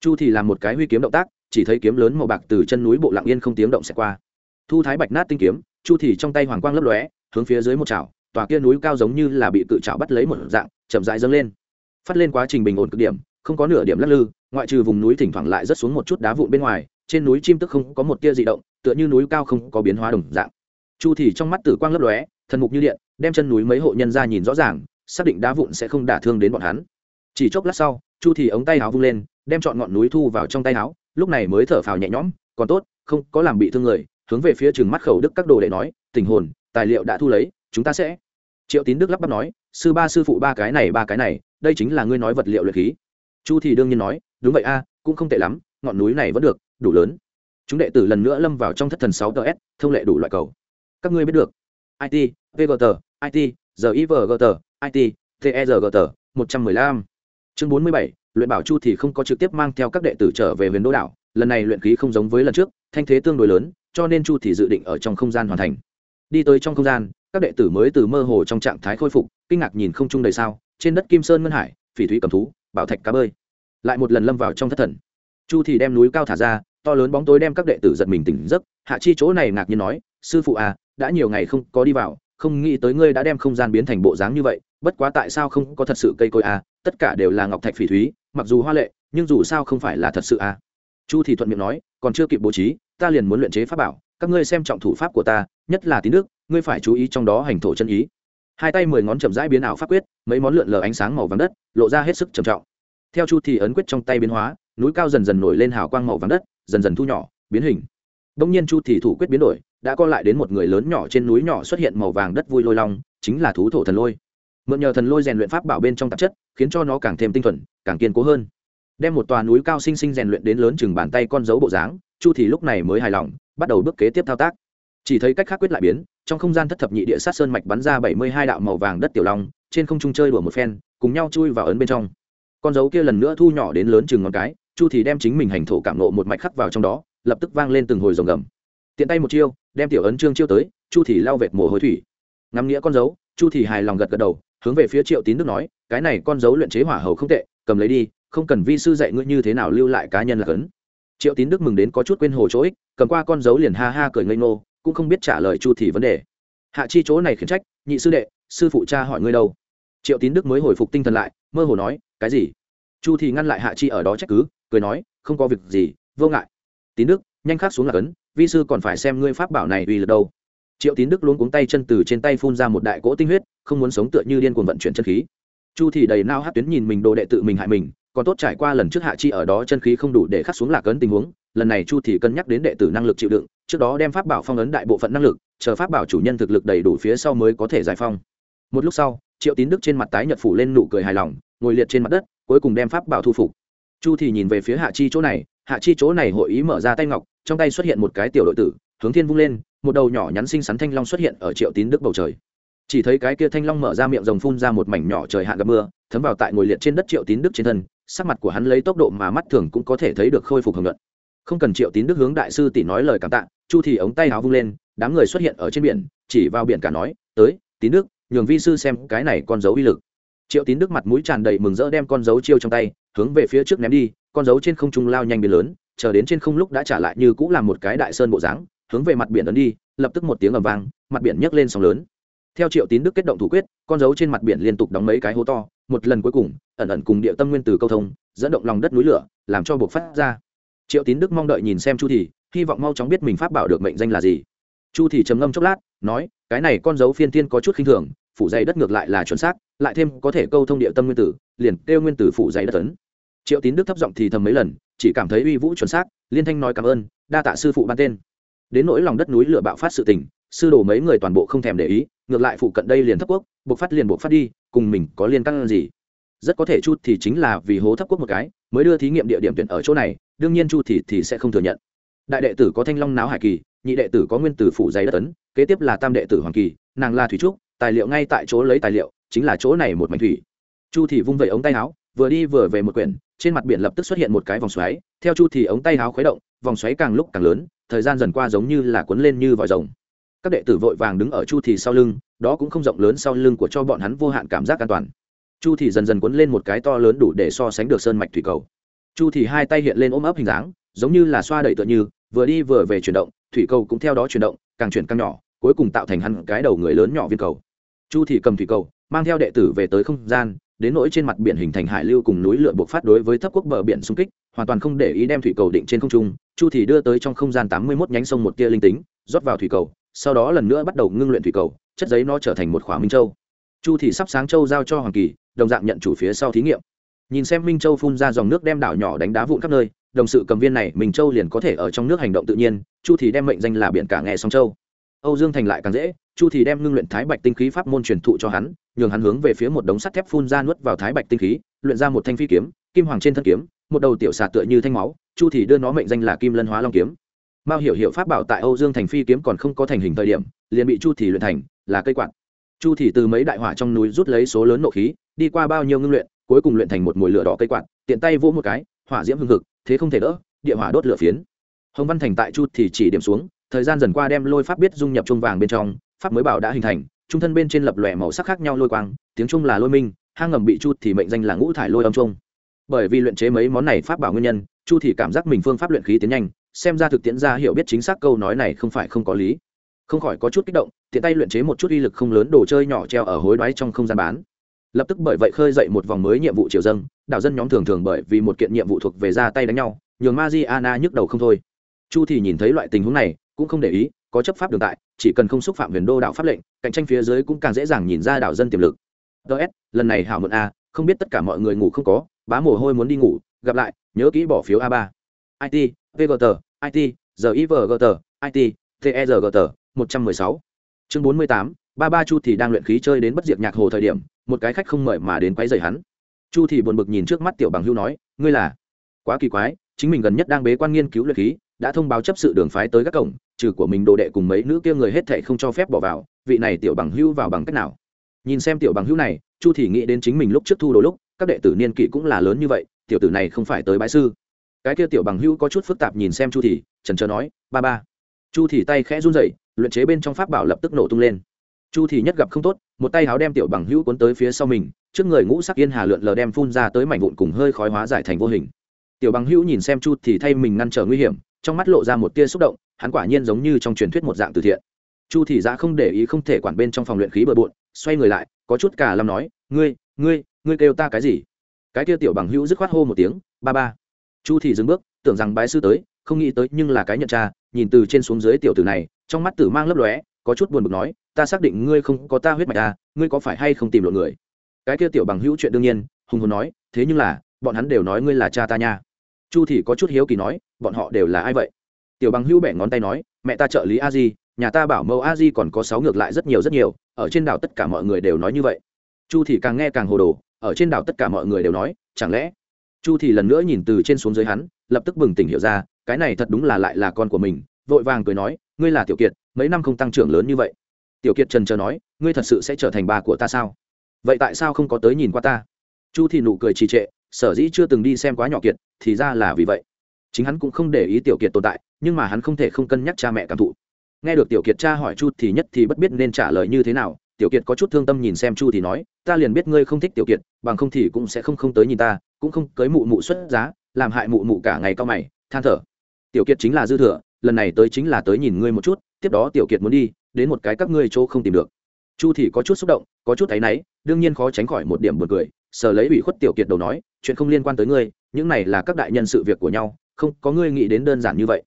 Chu thì làm một cái huy kiếm động tác, chỉ thấy kiếm lớn màu bạc từ chân núi bộ lặng yên không tiếng động sẽ qua. Thu thái bạch nát tinh kiếm, chu thì trong tay hoàng quang lấp lóe, hướng phía dưới một chảo, tòa kia núi cao giống như là bị cự chảo bắt lấy một dạng, chậm rãi dâng lên. Phát lên quá trình bình ổn cực điểm, không có nửa điểm lắc lư, ngoại trừ vùng núi thỉnh thoảng lại rất xuống một chút đá vụn bên ngoài trên núi chim tức không có một tia dị động, tựa như núi cao không có biến hóa đồng dạng. Chu thì trong mắt tử quang lấp lóe, thần mục như điện, đem chân núi mấy hộ nhân ra nhìn rõ ràng, xác định đá vụn sẽ không đả thương đến bọn hắn. Chỉ chốc lát sau, chu thì ống tay áo vung lên, đem chọn ngọn núi thu vào trong tay áo, lúc này mới thở phào nhẹ nhõm, còn tốt, không có làm bị thương người. Hướng về phía trường mắt khẩu đức các đồ để nói, tình hồn, tài liệu đã thu lấy, chúng ta sẽ triệu tín đức lắp bắp nói, sư ba sư phụ ba cái này, ba cái này, đây chính là ngươi nói vật liệu luyện khí. Chu thì đương nhiên nói, đúng vậy a, cũng không tệ lắm, ngọn núi này vẫn được đủ lớn. Chúng đệ tử lần nữa lâm vào trong thất thần sáu ts thông lệ đủ loại cầu. Các ngươi biết được. It vgt it givgt it tergt một trăm mười lăm. Chương bốn mươi bảy, luyện bảo chu thì không có trực tiếp mang theo các đệ tử trở về huyền đô đảo. Lần này luyện khí không giống với lần trước, thanh thế tương đối lớn, cho nên chu thì dự định ở trong không gian hoàn thành. Đi tới trong không gian, các đệ tử mới từ mơ hồ trong trạng thái khôi phục, kinh ngạc nhìn không trung đầy sao. Trên đất kim sơn ngân hải, phỉ thúy cầm thú, bảo thạch cá bơi. Lại một lần lâm vào trong thất thần. Chu thì đem núi cao thả ra to lớn bóng tối đem các đệ tử giật mình tỉnh giấc, hạ chi chỗ này ngạc nhiên nói, sư phụ à đã nhiều ngày không có đi vào, không nghĩ tới ngươi đã đem không gian biến thành bộ dáng như vậy, bất quá tại sao không có thật sự cây cối à tất cả đều là ngọc thạch phỉ thúy, mặc dù hoa lệ, nhưng dù sao không phải là thật sự à. Chu thì thuận miệng nói, còn chưa kịp bố trí, ta liền muốn luyện chế pháp bảo, các ngươi xem trọng thủ pháp của ta, nhất là tín đức, ngươi phải chú ý trong đó hành thổ chân ý. Hai tay mười ngón chậm rãi biến ảo pháp quyết, mấy món lượn lờ ánh sáng màu vàng đất, lộ ra hết sức trầm trọng. Theo chu thì ấn quyết trong tay biến hóa, núi cao dần dần nổi lên hào quang màu vàng đất dần dần thu nhỏ, biến hình. Đông nhiên chu thì thủ quyết biến đổi, đã co lại đến một người lớn nhỏ trên núi nhỏ xuất hiện màu vàng đất vui lôi long, chính là thú thổ thần lôi. Mượn nhờ thần lôi rèn luyện pháp bảo bên trong tạp chất, khiến cho nó càng thêm tinh thuần, càng kiên cố hơn. Đem một tòa núi cao sinh sinh rèn luyện đến lớn chừng bàn tay con dấu bộ dáng, chu thì lúc này mới hài lòng, bắt đầu bước kế tiếp thao tác. Chỉ thấy cách khác quyết lại biến, trong không gian thất thập nhị địa sát sơn mạch bắn ra bảy mươi hai đạo màu vàng đất tiểu long, trên không trung chơi đùa một phen, cùng nhau chui vào ấn bên trong. Con dấu kia lần nữa thu nhỏ đến lớn chừng ngón cái chu thì đem chính mình hành thổ cảm nộ một mạch khắc vào trong đó, lập tức vang lên từng hồi rồng gầm. Tiện tay một chiêu, đem tiểu ấn trương chiêu tới, chu thì lau vệt mồ hôi thủy. Ngắm nghĩa con dấu, chu thì hài lòng gật gật đầu, hướng về phía triệu tín đức nói, cái này con dấu luyện chế hỏa hầu không tệ, cầm lấy đi, không cần vi sư dạy ngươi như thế nào lưu lại cá nhân là cấn. Triệu tín đức mừng đến có chút quên hồ chỗ ích, cầm qua con dấu liền ha ha cười ngây ngô, cũng không biết trả lời chu thì vấn đề. Hạ chi chỗ này khiển trách, nhị sư đệ, sư phụ cha hỏi ngươi đâu? Triệu tín đức mới hồi phục tinh thần lại, mơ hồ nói, cái gì? Chu thì ngăn lại hạ chi ở đó trách cứ cười nói, không có việc gì, vô ngại. Tín đức, nhanh khắc xuống là cấn, vi sư còn phải xem ngươi pháp bảo này uy lực đâu. Triệu tín đức luôn cuống tay chân từ trên tay phun ra một đại cỗ tinh huyết, không muốn sống tựa như điên cuồng vận chuyển chân khí. Chu thì đầy nao hát tuyến nhìn mình đồ đệ tự mình hại mình, còn tốt trải qua lần trước hạ chi ở đó chân khí không đủ để khắc xuống lạc ấn tình huống, lần này chu thì cân nhắc đến đệ tử năng lực chịu đựng, trước đó đem pháp bảo phong ấn đại bộ phận năng lực, chờ pháp bảo chủ nhân thực lực đầy đủ phía sau mới có thể giải phong. Một lúc sau, triệu tín đức trên mặt tái nhợt phủ lên nụ cười hài lòng, ngồi liệt trên mặt đất, cuối cùng đem pháp bảo thu phục chu thì nhìn về phía hạ chi chỗ này, hạ chi chỗ này hội ý mở ra tay ngọc, trong tay xuất hiện một cái tiểu đội tử, hướng thiên vung lên, một đầu nhỏ nhắn xinh xắn thanh long xuất hiện ở triệu tín đức bầu trời. Chỉ thấy cái kia thanh long mở ra miệng rồng phun ra một mảnh nhỏ trời hạ gặp mưa, thấm vào tại ngồi liệt trên đất triệu tín đức trên thân, sắc mặt của hắn lấy tốc độ mà mắt thường cũng có thể thấy được khôi phục hưởng luận không cần triệu tín đức hướng đại sư tỷ nói lời cảm tạ, chu thì ống tay áo vung lên, đám người xuất hiện ở trên biển, chỉ vào biển cả nói, tới, tín đức, nhường vi sư xem cái này con dấu uy lực triệu tín đức mặt mũi tràn đầy mừng rỡ đem con dấu chiêu trong tay, hướng về phía trước ném đi, con dấu trên không trung lao nhanh biến lớn, chờ đến trên không lúc đã trả lại như cũng là một cái đại sơn bộ dáng, hướng về mặt biển ấn đi, lập tức một tiếng ầm vang, mặt biển nhấc lên sóng lớn. Theo triệu tín đức kết động thủ quyết, con dấu trên mặt biển liên tục đóng mấy cái hố to, một lần cuối cùng, ẩn ẩn cùng địa tâm nguyên từ câu thông, dẫn động lòng đất núi lửa, làm cho buộc phát ra. Triệu tín đức mong đợi nhìn xem chu thì hy vọng mau chóng biết mình pháp bảo được mệnh danh là gì. Chu thì trầm ngâm chốc lát, nói, cái này con dấu phiên thiên có chút khinh thường, phủ dày đất ngược lại là chuẩn xác lại thêm có thể câu thông địa tâm nguyên tử, liền kêu nguyên tử phủ dày đất tấn triệu tín đức thấp giọng thì thầm mấy lần, chỉ cảm thấy uy vũ chuẩn xác, liên thanh nói cảm ơn, đa tạ sư phụ ban tên. Đến nỗi lòng đất núi lửa bạo phát sự tình, sư đồ mấy người toàn bộ không thèm để ý, ngược lại phụ cận đây liền thấp quốc buộc phát liền buộc phát đi, cùng mình có liên căn gì. Rất có thể chu thì chính là vì hố thấp quốc một cái, mới đưa thí nghiệm địa điểm tuyển ở chỗ này, đương nhiên chu thì thì sẽ không thừa nhận. Đại đệ tử có thanh long náo hải kỳ, nhị đệ tử có nguyên tử phủ giấy đất tấn kế tiếp là tam đệ tử hoàng kỳ, nàng là thủy trúc, tài liệu ngay tại chỗ lấy tài liệu chính là chỗ này một mảnh thủy. Chu thì vung vẩy ống tay áo, vừa đi vừa về một quyển, trên mặt biển lập tức xuất hiện một cái vòng xoáy. Theo chu thì ống tay áo khuấy động, vòng xoáy càng lúc càng lớn, thời gian dần qua giống như là cuốn lên như vòi rồng. Các đệ tử vội vàng đứng ở chu thì sau lưng, đó cũng không rộng lớn sau lưng của cho bọn hắn vô hạn cảm giác an toàn. Chu thì dần dần cuốn lên một cái to lớn đủ để so sánh được sơn mạch thủy cầu. Chu thì hai tay hiện lên ôm ấp hình dáng, giống như là xoa đẩy tựa như, vừa đi vừa về chuyển động, thủy cầu cũng theo đó chuyển động, càng chuyển càng nhỏ, cuối cùng tạo thành hẳn cái đầu người lớn nhỏ viên cầu. Chu thì cầm thủy cầu mang theo đệ tử về tới không gian, đến nỗi trên mặt biển hình thành hải lưu cùng núi lửa buộc phát đối với thấp quốc bờ biển xung kích, hoàn toàn không để ý đem thủy cầu định trên không trung. Chu thì đưa tới trong không gian tám mươi 81 nhánh sông một tia linh tính, rót vào thủy cầu, sau đó lần nữa bắt đầu ngưng luyện thủy cầu, chất giấy nó trở thành một khóa minh châu. Chu thì sắp sáng châu giao cho hoàng kỳ, đồng dạng nhận chủ phía sau thí nghiệm. Nhìn xem minh châu phun ra dòng nước đem đảo nhỏ đánh đá vụn khắp nơi, đồng sự cầm viên này, minh châu liền có thể ở trong nước hành động tự nhiên. Chu thì đem mệnh danh là biển cả nghe song châu âu dương thành lại càng dễ, chu thì đem ngưng luyện thái bạch tinh khí pháp môn truyền thụ cho hắn, nhường hắn hướng về phía một đống sắt thép phun ra nuốt vào thái bạch tinh khí, luyện ra một thanh phi kiếm, kim hoàng trên thân kiếm, một đầu tiểu xà tựa như thanh máu, chu thì đưa nó mệnh danh là kim lân hóa long kiếm. Mao hiểu hiểu pháp bảo tại âu dương thành phi kiếm còn không có thành hình thời điểm, liền bị chu thì luyện thành, là cây quạt. Chu thì từ mấy đại hỏa trong núi rút lấy số lớn nộ khí, đi qua bao nhiêu ngưng luyện, cuối cùng luyện thành một mùi lửa đỏ cây quạt, tiện tay vỗ một cái, hỏa diễm hung hực, thế không thể đỡ, địa hỏa đốt lửa phiến. Hồng văn thành tại chu thì chỉ điểm xuống thời gian dần qua đem lôi pháp biết dung nhập chung vàng bên trong, pháp mới bảo đã hình thành, trung thân bên trên lập lòe màu sắc khác nhau lôi quang, tiếng trung là lôi minh, hang ngầm bị chu thì mệnh danh là ngũ thải lôi âm trung. Bởi vì luyện chế mấy món này pháp bảo nguyên nhân, chu thì cảm giác mình phương pháp luyện khí tiến nhanh, xem ra thực tiễn ra hiểu biết chính xác câu nói này không phải không có lý. Không khỏi có chút kích động, tiện tay luyện chế một chút uy lực không lớn đồ chơi nhỏ treo ở hối đoái trong không gian bán. Lập tức bởi vậy khơi dậy một vòng mới nhiệm vụ triều dân đảo dân nhóm thường thường bởi vì một kiện nhiệm vụ thuộc về ra tay đánh nhau, nhường Mariana nhức đầu không thôi. Chu thì nhìn thấy loại tình huống này cũng không để ý, có chấp pháp đường tại, chỉ cần không xúc phạm huyền đô đạo pháp lệnh, cạnh tranh phía dưới cũng càng dễ dàng nhìn ra đạo dân tiềm lực. Ts lần này hảo mượn a à, không biết tất cả mọi người ngủ không có, bá mồ hôi muốn đi ngủ, gặp lại, nhớ kỹ bỏ phiếu a 3 it vgt it givgt it tergt một trăm mười sáu. Chương bốn mươi tám, ba ba chu thì đang luyện khí chơi đến bất diệt nhạc hồ thời điểm, một cái khách không mời mà đến quấy rầy hắn. Chu thì buồn bực nhìn trước mắt tiểu bằng hưu nói, ngươi là? Quá kỳ quái, chính mình gần nhất đang bế quan nghiên cứu luyện khí đã thông báo chấp sự đường phái tới các cổng, trừ của mình đồ đệ cùng mấy nữ kia người hết thệ không cho phép bỏ vào, vị này tiểu bằng hưu vào bằng cách nào? Nhìn xem tiểu bằng hưu này, chu thì nghĩ đến chính mình lúc trước thu đồ lúc, các đệ tử niên kỷ cũng là lớn như vậy, tiểu tử này không phải tới bái sư. Cái kia tiểu bằng hưu có chút phức tạp nhìn xem chu thì trần trờ nói, ba ba. Chu thì tay khẽ run rẩy, luyện chế bên trong pháp bảo lập tức nổ tung lên. Chu thì nhất gặp không tốt, một tay háo đem tiểu bằng hữu cuốn tới phía sau mình, trước người ngũ sắc yên hà lượn lờ đem phun ra tới mảnh vụn cùng hơi khói hóa giải thành vô hình. Tiểu bằng hữu nhìn xem chu thì thay mình ngăn trở nguy hiểm trong mắt lộ ra một tia xúc động, hắn quả nhiên giống như trong truyền thuyết một dạng từ thiện. Chu thị giã không để ý không thể quản bên trong phòng luyện khí bừa bộn, xoay người lại, có chút cả lâm nói, ngươi ngươi ngươi kêu ta cái gì? Cái kia tiểu bằng hữu dứt khoát hô một tiếng, ba ba. Chu Thị dừng bước, tưởng rằng bái sư tới, không nghĩ tới nhưng là cái nhận cha nhìn từ trên xuống dưới tiểu tử này, trong mắt tử mang lấp lóe, có chút buồn bực nói, ta xác định ngươi không có ta huyết mạch à ngươi có phải hay không tìm lộn người? Cái kia tiểu bằng hữu chuyện đương nhiên, hùng hồn nói, thế nhưng là, bọn hắn đều nói ngươi là cha ta nha chu thì có chút hiếu kỳ nói, bọn họ đều là ai vậy? Tiểu bằng hữu bẻ ngón tay nói, mẹ ta trợ lý a di, nhà ta bảo mẫu a di còn có sáu ngược lại rất nhiều rất nhiều, ở trên đảo tất cả mọi người đều nói như vậy. Chu thì càng nghe càng hồ đồ, ở trên đảo tất cả mọi người đều nói, chẳng lẽ? Chu thì lần nữa nhìn từ trên xuống dưới hắn, lập tức bừng tỉnh hiểu ra, cái này thật đúng là lại là con của mình. Vội vàng cười nói, ngươi là tiểu kiệt, mấy năm không tăng trưởng lớn như vậy. Tiểu kiệt trần chờ nói, ngươi thật sự sẽ trở thành bà của ta sao? Vậy tại sao không có tới nhìn qua ta? Chu thì nụ cười trì trệ sở dĩ chưa từng đi xem quá nhỏ kiệt, thì ra là vì vậy. Chính hắn cũng không để ý tiểu kiệt tồn tại, nhưng mà hắn không thể không cân nhắc cha mẹ cảm thụ. Nghe được tiểu kiệt cha hỏi chu thì nhất thì bất biết nên trả lời như thế nào, tiểu kiệt có chút thương tâm nhìn xem chu thì nói, ta liền biết ngươi không thích tiểu kiệt, bằng không thì cũng sẽ không không tới nhìn ta, cũng không cưới mụ mụ xuất giá, làm hại mụ mụ cả ngày cao mày, than thở. Tiểu kiệt chính là dư thừa, lần này tới chính là tới nhìn ngươi một chút, tiếp đó tiểu kiệt muốn đi, đến một cái các ngươi chỗ không tìm được. Chu thì có chút xúc động, có chút thấy náy, đương nhiên khó tránh khỏi một điểm buồn cười sở lấy ủy khuất tiểu kiệt đầu nói, chuyện không liên quan tới ngươi, những này là các đại nhân sự việc của nhau, không có ngươi nghĩ đến đơn giản như vậy.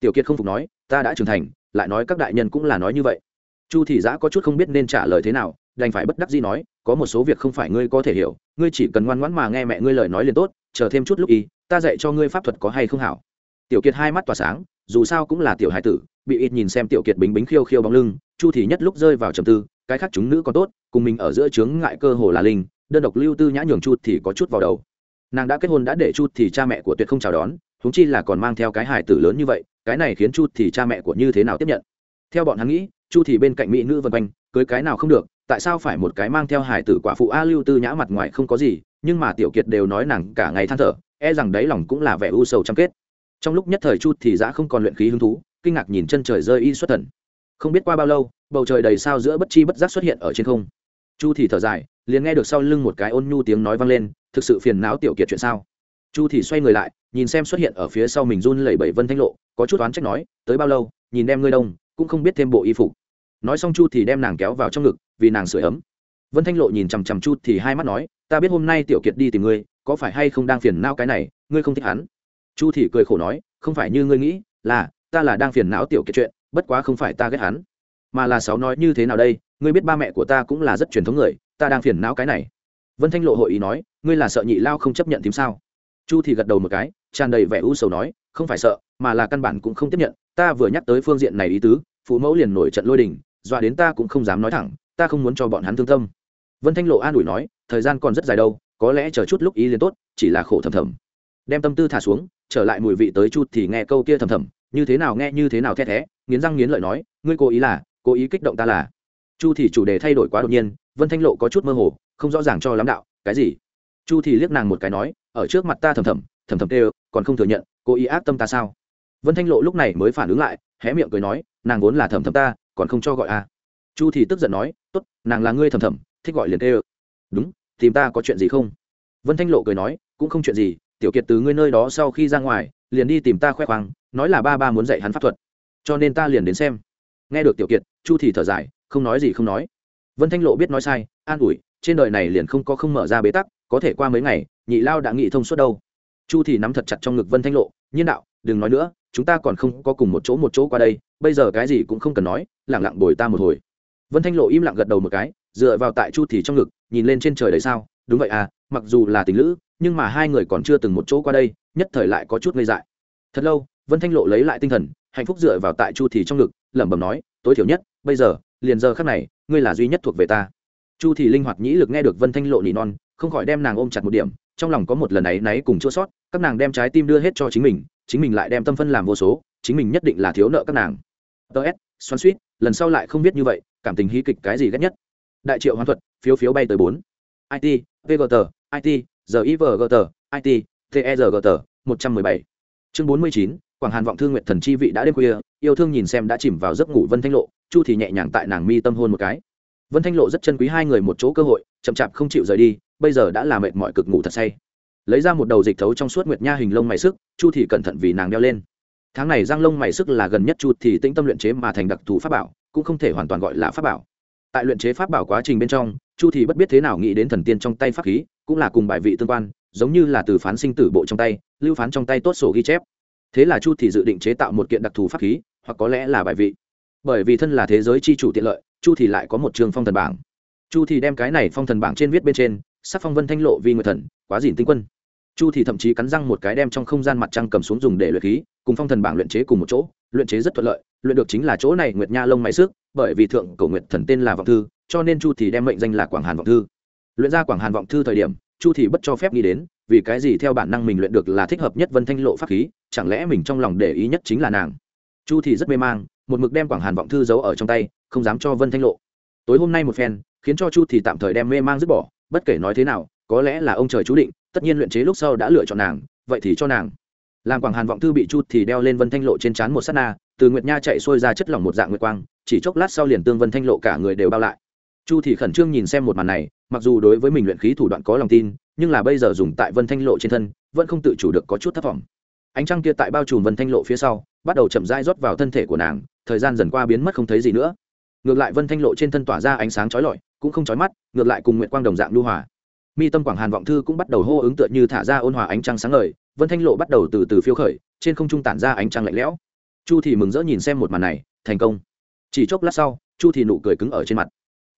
Tiểu kiệt không phục nói, ta đã trưởng thành, lại nói các đại nhân cũng là nói như vậy. Chu thị giã có chút không biết nên trả lời thế nào, đành phải bất đắc dĩ nói, có một số việc không phải ngươi có thể hiểu, ngươi chỉ cần ngoan ngoãn mà nghe mẹ ngươi lời nói liền tốt, chờ thêm chút lúc y, ta dạy cho ngươi pháp thuật có hay không hảo. Tiểu kiệt hai mắt tỏa sáng, dù sao cũng là tiểu hải tử, bị ít nhìn xem tiểu kiệt bính bính khiêu khiêu bóng lưng, chu thì nhất lúc rơi vào trầm tư, cái khác chúng nữ còn tốt, cùng mình ở giữa chướng ngại cơ hồ là linh đơn độc lưu tư nhã nhường chu thì có chút vào đầu. Nàng đã kết hôn đã để chu thì cha mẹ của tuyệt không chào đón, huống chi là còn mang theo cái hài tử lớn như vậy, cái này khiến chu thì cha mẹ của như thế nào tiếp nhận? Theo bọn hắn nghĩ, chu thì bên cạnh mỹ nữ vân quanh, cưới cái nào không được, tại sao phải một cái mang theo hài tử quả phụ a lưu tư nhã mặt ngoài không có gì, nhưng mà tiểu kiệt đều nói nàng cả ngày than thở e rằng đấy lòng cũng là vẻ u sầu chăm kết. Trong lúc nhất thời chu thì dã không còn luyện khí hứng thú, kinh ngạc nhìn chân trời rơi y xuất thần. Không biết qua bao lâu, bầu trời đầy sao giữa bất chi bất giác xuất hiện ở trên không chu thì thở dài, liền nghe được sau lưng một cái ôn nhu tiếng nói vang lên, thực sự phiền não tiểu kiệt chuyện sao? Chu thì xoay người lại, nhìn xem xuất hiện ở phía sau mình run lẩy bẩy vân thanh lộ, có chút oán trách nói, tới bao lâu, nhìn đem ngươi đông, cũng không biết thêm bộ y phục. Nói xong chu thì đem nàng kéo vào trong ngực, vì nàng sưởi ấm. Vân thanh lộ nhìn chằm chằm chu thì hai mắt nói, ta biết hôm nay tiểu kiệt đi tìm ngươi, có phải hay không đang phiền não cái này, ngươi không thích hắn? Chu thì cười khổ nói, không phải như ngươi nghĩ, là, ta là đang phiền não tiểu kiệt chuyện, bất quá không phải ta ghét hắn, mà là sáu nói như thế nào đây ngươi biết ba mẹ của ta cũng là rất truyền thống người, ta đang phiền não cái này. Vân thanh lộ hội ý nói, ngươi là sợ nhị lao không chấp nhận tím sao? Chu thì gật đầu một cái, tràn đầy vẻ u sầu nói, không phải sợ, mà là căn bản cũng không tiếp nhận, ta vừa nhắc tới phương diện này ý tứ, phụ mẫu liền nổi trận lôi đình, dọa đến ta cũng không dám nói thẳng, ta không muốn cho bọn hắn thương tâm. Vân thanh lộ an ủi nói, thời gian còn rất dài đâu, có lẽ chờ chút lúc ý liền tốt, chỉ là khổ thầm thầm. Đem tâm tư thả xuống, trở lại mùi vị tới chút thì nghe câu kia thầm thầm, như thế nào nghe như thế nào the thé, nghiến răng nghiến lợi nói, ngươi cố ý là, cố ý kích động ta là chu thì chủ đề thay đổi quá đột nhiên, vân thanh lộ có chút mơ hồ, không rõ ràng cho lắm đạo, cái gì? Chu thì liếc nàng một cái nói, ở trước mặt ta thầm thầm thầm thầm tê còn không thừa nhận, cố ý ác tâm ta sao? Vân thanh lộ lúc này mới phản ứng lại, hé miệng cười nói, nàng vốn là thầm thầm ta, còn không cho gọi a à. chu thì tức giận nói, tốt, nàng là ngươi thầm thầm, thích gọi liền tê đúng, tìm ta có chuyện gì không? Vân thanh lộ cười nói, cũng không chuyện gì, tiểu kiệt từ ngươi nơi đó sau khi ra ngoài, liền đi tìm ta khoe khoang, nói là ba ba muốn dạy hắn pháp thuật, cho nên ta liền đến xem. Nghe được tiểu kiệt, chu thì thở dài không nói gì không nói. Vân thanh lộ biết nói sai, an ủi, trên đời này liền không có không mở ra bế tắc, có thể qua mấy ngày, nhị lao đã nghĩ thông suốt đâu. Chu thì nắm thật chặt trong ngực vân thanh lộ, nhiên đạo, đừng nói nữa, chúng ta còn không có cùng một chỗ một chỗ qua đây, bây giờ cái gì cũng không cần nói lẳng lặng bồi ta một hồi. Vân thanh lộ im lặng gật đầu một cái, dựa vào tại chu thì trong ngực, nhìn lên trên trời đấy sao. Đúng vậy à mặc dù là tình lữ, nhưng mà hai người còn chưa từng một chỗ qua đây, nhất thời lại có chút ngây dại. Thật lâu, vân thanh lộ lấy lại tinh thần, hạnh phúc dựa vào tại chu thì trong ngực, lẩm bẩm nói, tối thiểu nhất, bây giờ liền giờ khắc này, ngươi là duy nhất thuộc về ta. Chu thì linh hoạt nhĩ lực nghe được vân thanh lộ nỉ non, không khỏi đem nàng ôm chặt một điểm, trong lòng có một lần ấy náy cùng chua sót, các nàng đem trái tim đưa hết cho chính mình chính mình lại đem tâm phân làm vô số, chính mình nhất định là thiếu nợ các nàng. Ts xoắn suýt lần sau lại không biết như vậy, cảm tình hí kịch cái gì ghét nhất. Đại triệu hoàn thuật, phiếu phiếu bay tới bốn. It vgt it givgt it tergt một trăm mười bảy. Chương bốn mươi chín, quảng hàn vọng thương nguyện thần chi vị đã đêm khuya, yêu thương nhìn xem đã chìm vào giấc ngủ vân thanh lộ chu thì nhẹ nhàng tại nàng mi tâm hôn một cái. Vân thanh lộ rất chân quý hai người một chỗ cơ hội, chậm chạp không chịu rời đi, bây giờ đã là mệt mỏi cực ngủ thật say. Lấy ra một đầu dịch thấu trong suốt nguyệt nha hình lông mày sức, chu thì cẩn thận vì nàng đeo lên. Tháng này giang lông mày sức là gần nhất chu thì tĩnh tâm luyện chế mà thành đặc thù pháp bảo, cũng không thể hoàn toàn gọi là pháp bảo. Tại luyện chế pháp bảo quá trình bên trong, chu thì bất biết thế nào nghĩ đến thần tiên trong tay pháp khí, cũng là cùng bài vị tương quan, giống như là từ phán sinh tử bộ trong tay, lưu phán trong tay tốt sổ ghi chép. Thế là chu thì dự định chế tạo một kiện đặc thù pháp khí, hoặc có lẽ là bài vị bởi vì thân là thế giới chi chủ tiện lợi, chu thì lại có một trường phong thần bảng. Chu thì đem cái này phong thần bảng trên viết bên trên, sắc phong vân thanh lộ vì nguyệt thần, quá dìn tinh quân. Chu thì thậm chí cắn răng một cái đem trong không gian mặt trăng cầm xuống dùng để luyện khí, cùng phong thần bảng luyện chế cùng một chỗ, luyện chế rất thuận lợi, luyện được chính là chỗ này nguyệt nha lông máy xước, bởi vì thượng cổ nguyệt thần tên là vọng thư, cho nên chu thì đem mệnh danh là quảng hàn vọng thư. Luyện ra quảng hàn vọng thư thời điểm, chu thì bất cho phép nghĩ đến, vì cái gì theo bản năng mình luyện được là thích hợp nhất vân thanh lộ pháp khí, chẳng lẽ mình trong lòng để ý nhất chính là nàng? Chu thì rất mê mang một mực đem quảng hàn vọng thư giấu ở trong tay, không dám cho vân thanh lộ. Tối hôm nay một phen, khiến cho chu thì tạm thời đem mê mang dứt bỏ, bất kể nói thế nào, có lẽ là ông trời chú định, tất nhiên luyện chế lúc sau đã lựa chọn nàng, vậy thì cho nàng. Làm quảng hàn vọng thư bị chu thì đeo lên vân thanh lộ trên trán một sát na, từ nguyệt nha chạy xuôi ra chất lỏng một dạng nguyệt quang, chỉ chốc lát sau liền tương vân thanh lộ cả người đều bao lại. Chu thì khẩn trương nhìn xem một màn này, mặc dù đối với mình luyện khí thủ đoạn có lòng tin, nhưng là bây giờ dùng tại vân thanh lộ trên thân, vẫn không tự chủ được có chút thất vọng. Ánh trăng kia tại bao trùm vân thanh lộ phía sau, bắt đầu chậm rãi rót vào thân thể của nàng thời gian dần qua biến mất không thấy gì nữa. Ngược lại vân thanh lộ trên thân tỏa ra ánh sáng chói lọi, cũng không chói mắt, ngược lại cùng nguyện quang đồng dạng lưu hòa. Mi tâm quảng hàn vọng thư cũng bắt đầu hô ứng tựa như thả ra ôn hòa ánh trăng sáng ngời, vân thanh lộ bắt đầu từ từ phiêu khởi, trên không trung tản ra ánh trăng lạnh lẽo. Chu thì mừng rỡ nhìn xem một màn này, thành công. Chỉ chốc lát sau, chu thì nụ cười cứng ở trên mặt.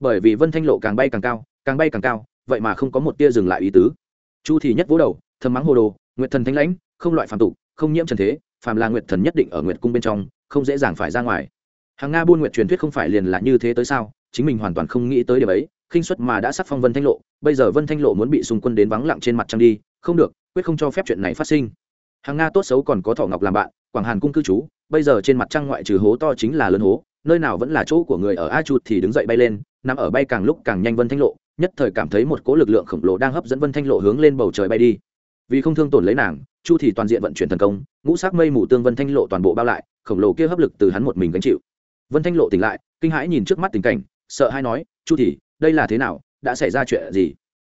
Bởi vì vân thanh lộ càng bay càng cao, càng bay càng cao, vậy mà không có một tia dừng lại ý tứ. Chu thì nhất vỗ đầu, thầm mắng hồ đồ, nguyệt thần thanh lãnh, không loại phàm tục, không nhiễm trần thế, phàm là nguyệt thần nhất định ở nguyệt cung bên trong không dễ dàng phải ra ngoài. Hàng nga buôn nguyện truyền thuyết không phải liền là như thế tới sao? Chính mình hoàn toàn không nghĩ tới điều ấy, khinh suất mà đã sắc phong vân thanh lộ, bây giờ vân thanh lộ muốn bị xung quân đến vắng lặng trên mặt trăng đi, không được, quyết không cho phép chuyện này phát sinh. Hàng nga tốt xấu còn có thọ ngọc làm bạn, quảng hàn cung cư trú, bây giờ trên mặt trăng ngoại trừ hố to chính là lớn hố, nơi nào vẫn là chỗ của người ở a chụt thì đứng dậy bay lên, nằm ở bay càng lúc càng nhanh vân thanh lộ, nhất thời cảm thấy một cỗ lực lượng khổng lồ đang hấp dẫn vân thanh lộ hướng lên bầu trời bay đi. Vì không thương tổn lấy nàng chu thì toàn diện vận chuyển thần công, ngũ sắc mây mù tương vân thanh lộ toàn bộ bao lại, khổng lồ kia hấp lực từ hắn một mình gánh chịu. Vân thanh lộ tỉnh lại, kinh hãi nhìn trước mắt tình cảnh, sợ hay nói, chu thì, đây là thế nào, đã xảy ra chuyện gì?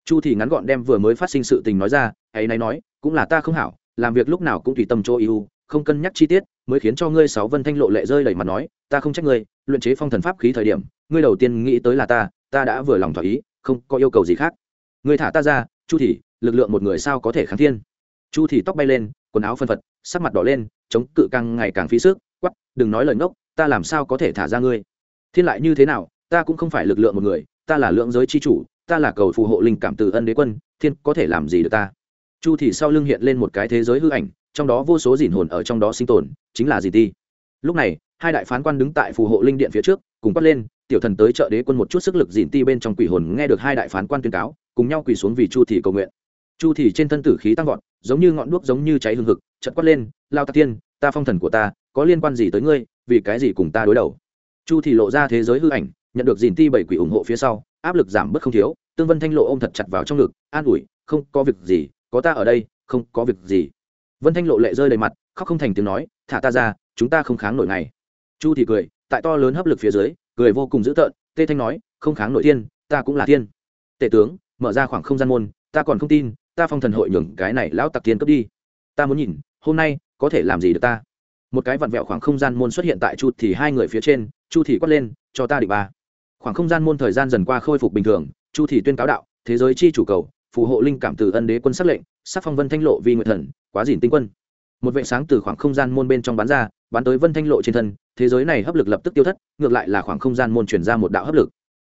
Chu thì ngắn gọn đem vừa mới phát sinh sự tình nói ra, ấy nay nói, cũng là ta không hảo, làm việc lúc nào cũng tùy tâm chỗ yêu không cân nhắc chi tiết, mới khiến cho ngươi sáu vân thanh lộ lệ rơi đầy mặt nói, ta không trách ngươi, luyện chế phong thần pháp khí thời điểm, ngươi đầu tiên nghĩ tới là ta ta đã vừa lòng thỏa ý, không có yêu cầu gì khác. Ngươi thả ta ra, chu thì, lực lượng một người sao có thể kháng thiên? Chu thì tóc bay lên, quần áo phân phật, sắc mặt đỏ lên, chống cự càng ngày càng phí sức quắp đừng nói lời ngốc, ta làm sao có thể thả ra ngươi? Thiên lại như thế nào, ta cũng không phải lực lượng một người, ta là lượng giới chi chủ, ta là cầu phù hộ linh cảm từ ân đế quân, thiên có thể làm gì được ta? Chu thì sau lưng hiện lên một cái thế giới hư ảnh, trong đó vô số dỉn hồn ở trong đó sinh tồn, chính là gì ti. Lúc này, hai đại phán quan đứng tại phù hộ linh điện phía trước, cùng quát lên, tiểu thần tới trợ đế quân một chút sức lực dỉn ti bên trong quỷ hồn nghe được hai đại phán quan tuyên cáo, cùng nhau quỳ xuống vì chu thì cầu nguyện. Chu thì trên thân tử khí tăng vọt giống như ngọn đuốc giống như cháy hương hực chật quát lên, lao tạc tiên, ta phong thần của ta, có liên quan gì tới ngươi, vì cái gì cùng ta đối đầu? Chu thì lộ ra thế giới hư ảnh, nhận được dìn ti bảy quỷ ủng hộ phía sau, áp lực giảm bớt không thiếu, tương vân thanh lộ ôm thật chặt vào trong ngực, an ủi, không có việc gì, có ta ở đây, không có việc gì. Vân thanh lộ lệ rơi đầy mặt, khóc không thành tiếng nói, thả ta ra, chúng ta không kháng nổi này. chu thì cười, tại to lớn hấp lực phía dưới, cười vô cùng dữ tợn, tê thanh nói, không kháng nổi thiên, ta cũng là thiên. Tể tướng, mở ra khoảng không gian môn, ta còn không tin ta phong thần hội nhường cái này lão tặc tiên cấp đi. Ta muốn nhìn, hôm nay, có thể làm gì được ta? Một cái vặn vẹo khoảng không gian môn xuất hiện tại chu thì hai người phía trên, chu thì quát lên, cho ta định ba. Khoảng không gian môn thời gian dần qua khôi phục bình thường, chu thì tuyên cáo đạo, thế giới chi chủ cầu, phù hộ linh cảm từ ân đế quân sắc lệnh, sắc phong vân thanh lộ vì nguyện thần, quá dìn tinh quân. Một vệ sáng từ khoảng không gian môn bên trong bán ra bán tới vân thanh lộ trên thân, thế giới này hấp lực lập tức tiêu thất, ngược lại là khoảng không gian môn chuyển ra một đạo hấp lực.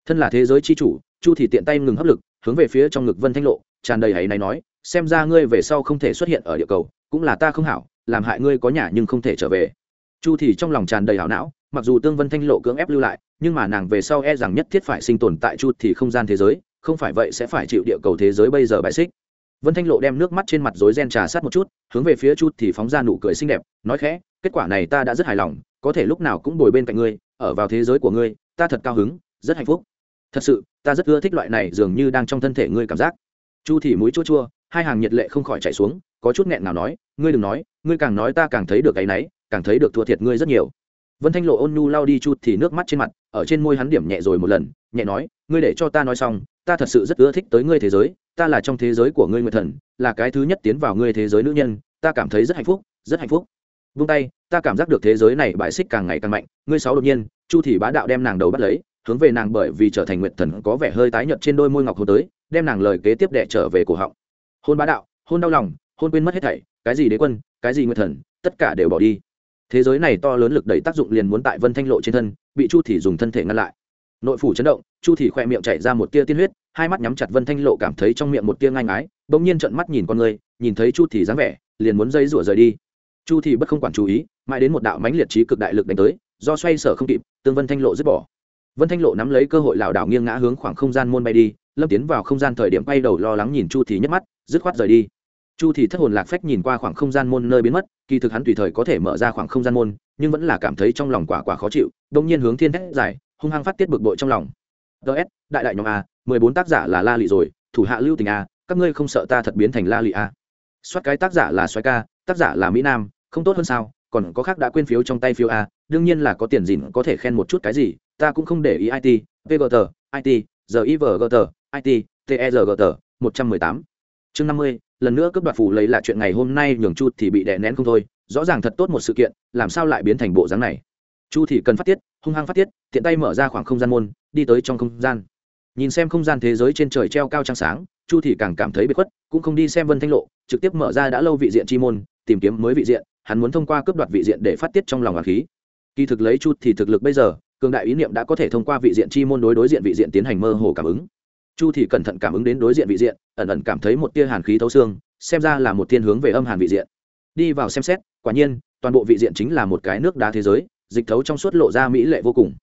Thân là thế giới chi chủ, chu thì tiện tay ngừng hấp lực, hướng về phía trong ngực vân thanh lộ tràn đầy hãy này nói, xem ra ngươi về sau không thể xuất hiện ở địa cầu, cũng là ta không hảo, làm hại ngươi có nhà nhưng không thể trở về. Chu thì trong lòng tràn đầy hảo não, mặc dù tương vân thanh lộ cưỡng ép lưu lại, nhưng mà nàng về sau e rằng nhất thiết phải sinh tồn tại chu thì không gian thế giới, không phải vậy sẽ phải chịu địa cầu thế giới bây giờ bại xích. Vân thanh lộ đem nước mắt trên mặt rối ren trà sát một chút, hướng về phía chu thì phóng ra nụ cười xinh đẹp, nói khẽ, kết quả này ta đã rất hài lòng, có thể lúc nào cũng bồi bên cạnh ngươi, ở vào thế giới của ngươi, ta thật cao hứng, rất hạnh phúc. Thật sự, ta rất ưa thích loại này dường như đang trong thân thể ngươi cảm giác chu thì mũi chua chua, hai hàng nhiệt lệ không khỏi chảy xuống, có chút nghẹn nào nói, ngươi đừng nói, ngươi càng nói ta càng thấy được cái náy, càng thấy được thua thiệt ngươi rất nhiều. Vân thanh lộ ôn nhu lao đi chu thì nước mắt trên mặt, ở trên môi hắn điểm nhẹ rồi một lần, nhẹ nói, ngươi để cho ta nói xong, ta thật sự rất ưa thích tới ngươi thế giới, ta là trong thế giới của ngươi nguyệt thần, là cái thứ nhất tiến vào ngươi thế giới nữ nhân, ta cảm thấy rất hạnh phúc, rất hạnh phúc. Vung tay, ta cảm giác được thế giới này bại xích càng ngày càng mạnh, ngươi sáu đột nhiên, chu thì bá đạo đem nàng đầu bắt lấy, hướng về nàng bởi vì trở thành nguyệt thần có vẻ hơi tái nhợt trên đôi môi ngọc hồ tới đem nàng lời kế tiếp đệ trở về cổ họng. Hôn bá đạo, hôn đau lòng, hôn quên mất hết thảy, cái gì đế quân, cái gì nguyệt thần, tất cả đều bỏ đi. Thế giới này to lớn lực đẩy tác dụng liền muốn tại vân thanh lộ trên thân, bị chu thì dùng thân thể ngăn lại. Nội phủ chấn động, chu thì khỏe miệng chảy ra một tia tiên huyết, hai mắt nhắm chặt vân thanh lộ cảm thấy trong miệng một tia ngang ái bỗng nhiên trợn mắt nhìn con người, nhìn thấy chu thì dáng vẻ, liền muốn dây rủa rời đi. Chu thì bất không quản chú ý, mãi đến một đạo mãnh liệt trí cực đại lực đánh tới, do xoay sở không kịp, tương vân thanh lộ dứt bỏ. Vân thanh lộ nắm lấy cơ hội lảo đảo nghiêng ngã hướng khoảng không gian môn bay đi lâm tiến vào không gian thời điểm bay đầu lo lắng nhìn chu thì nhấc mắt, dứt khoát rời đi. Chu thì thất hồn lạc phách nhìn qua khoảng không gian môn nơi biến mất, kỳ thực hắn tùy thời có thể mở ra khoảng không gian môn, nhưng vẫn là cảm thấy trong lòng quả quả khó chịu đông nhiên hướng thiên thét giải hung hăng phát tiết bực bội trong lòng. Ds đại đại nhóm a, mười bốn tác giả là la lị rồi, thủ hạ lưu tình a, các ngươi không sợ ta thật biến thành la lị a? Soát cái tác giả là xoáy ca, tác giả là mỹ nam, không tốt hơn sao, còn có khác đã quên phiếu trong tay phiếu a, đương nhiên là có tiền gì có thể khen một chút cái gì, ta cũng không để ý it vgt it givgt it tergt một trăm mười tám. Chương năm mươi, lần nữa cướp đoạt phủ lấy là chuyện ngày hôm nay, nhường chu thì bị đè nén không thôi. Rõ ràng thật tốt một sự kiện, làm sao lại biến thành bộ dáng này? Chu thì cần phát tiết, hung hăng phát tiết, tiện tay mở ra khoảng không gian môn, đi tới trong không gian. Nhìn xem không gian thế giới trên trời treo cao trăng sáng, chu thì càng cảm thấy bị khuất, cũng không đi xem vân thanh lộ, trực tiếp mở ra đã lâu vị diện chi môn, tìm kiếm mới vị diện, hắn muốn thông qua cướp đoạt vị diện để phát tiết trong lòng hoàng khí. Kỳ thực lấy chu thì thực lực bây giờ, cường đại ý niệm đã có thể thông qua vị diện chi môn đối đối diện vị diện tiến hành mơ hồ cảm ứng chu thì cẩn thận cảm ứng đến đối diện vị diện, ẩn ẩn cảm thấy một tia hàn khí thấu xương, xem ra là một thiên hướng về âm hàn vị diện. Đi vào xem xét, quả nhiên, toàn bộ vị diện chính là một cái nước đá thế giới, dịch thấu trong suốt lộ ra mỹ lệ vô cùng.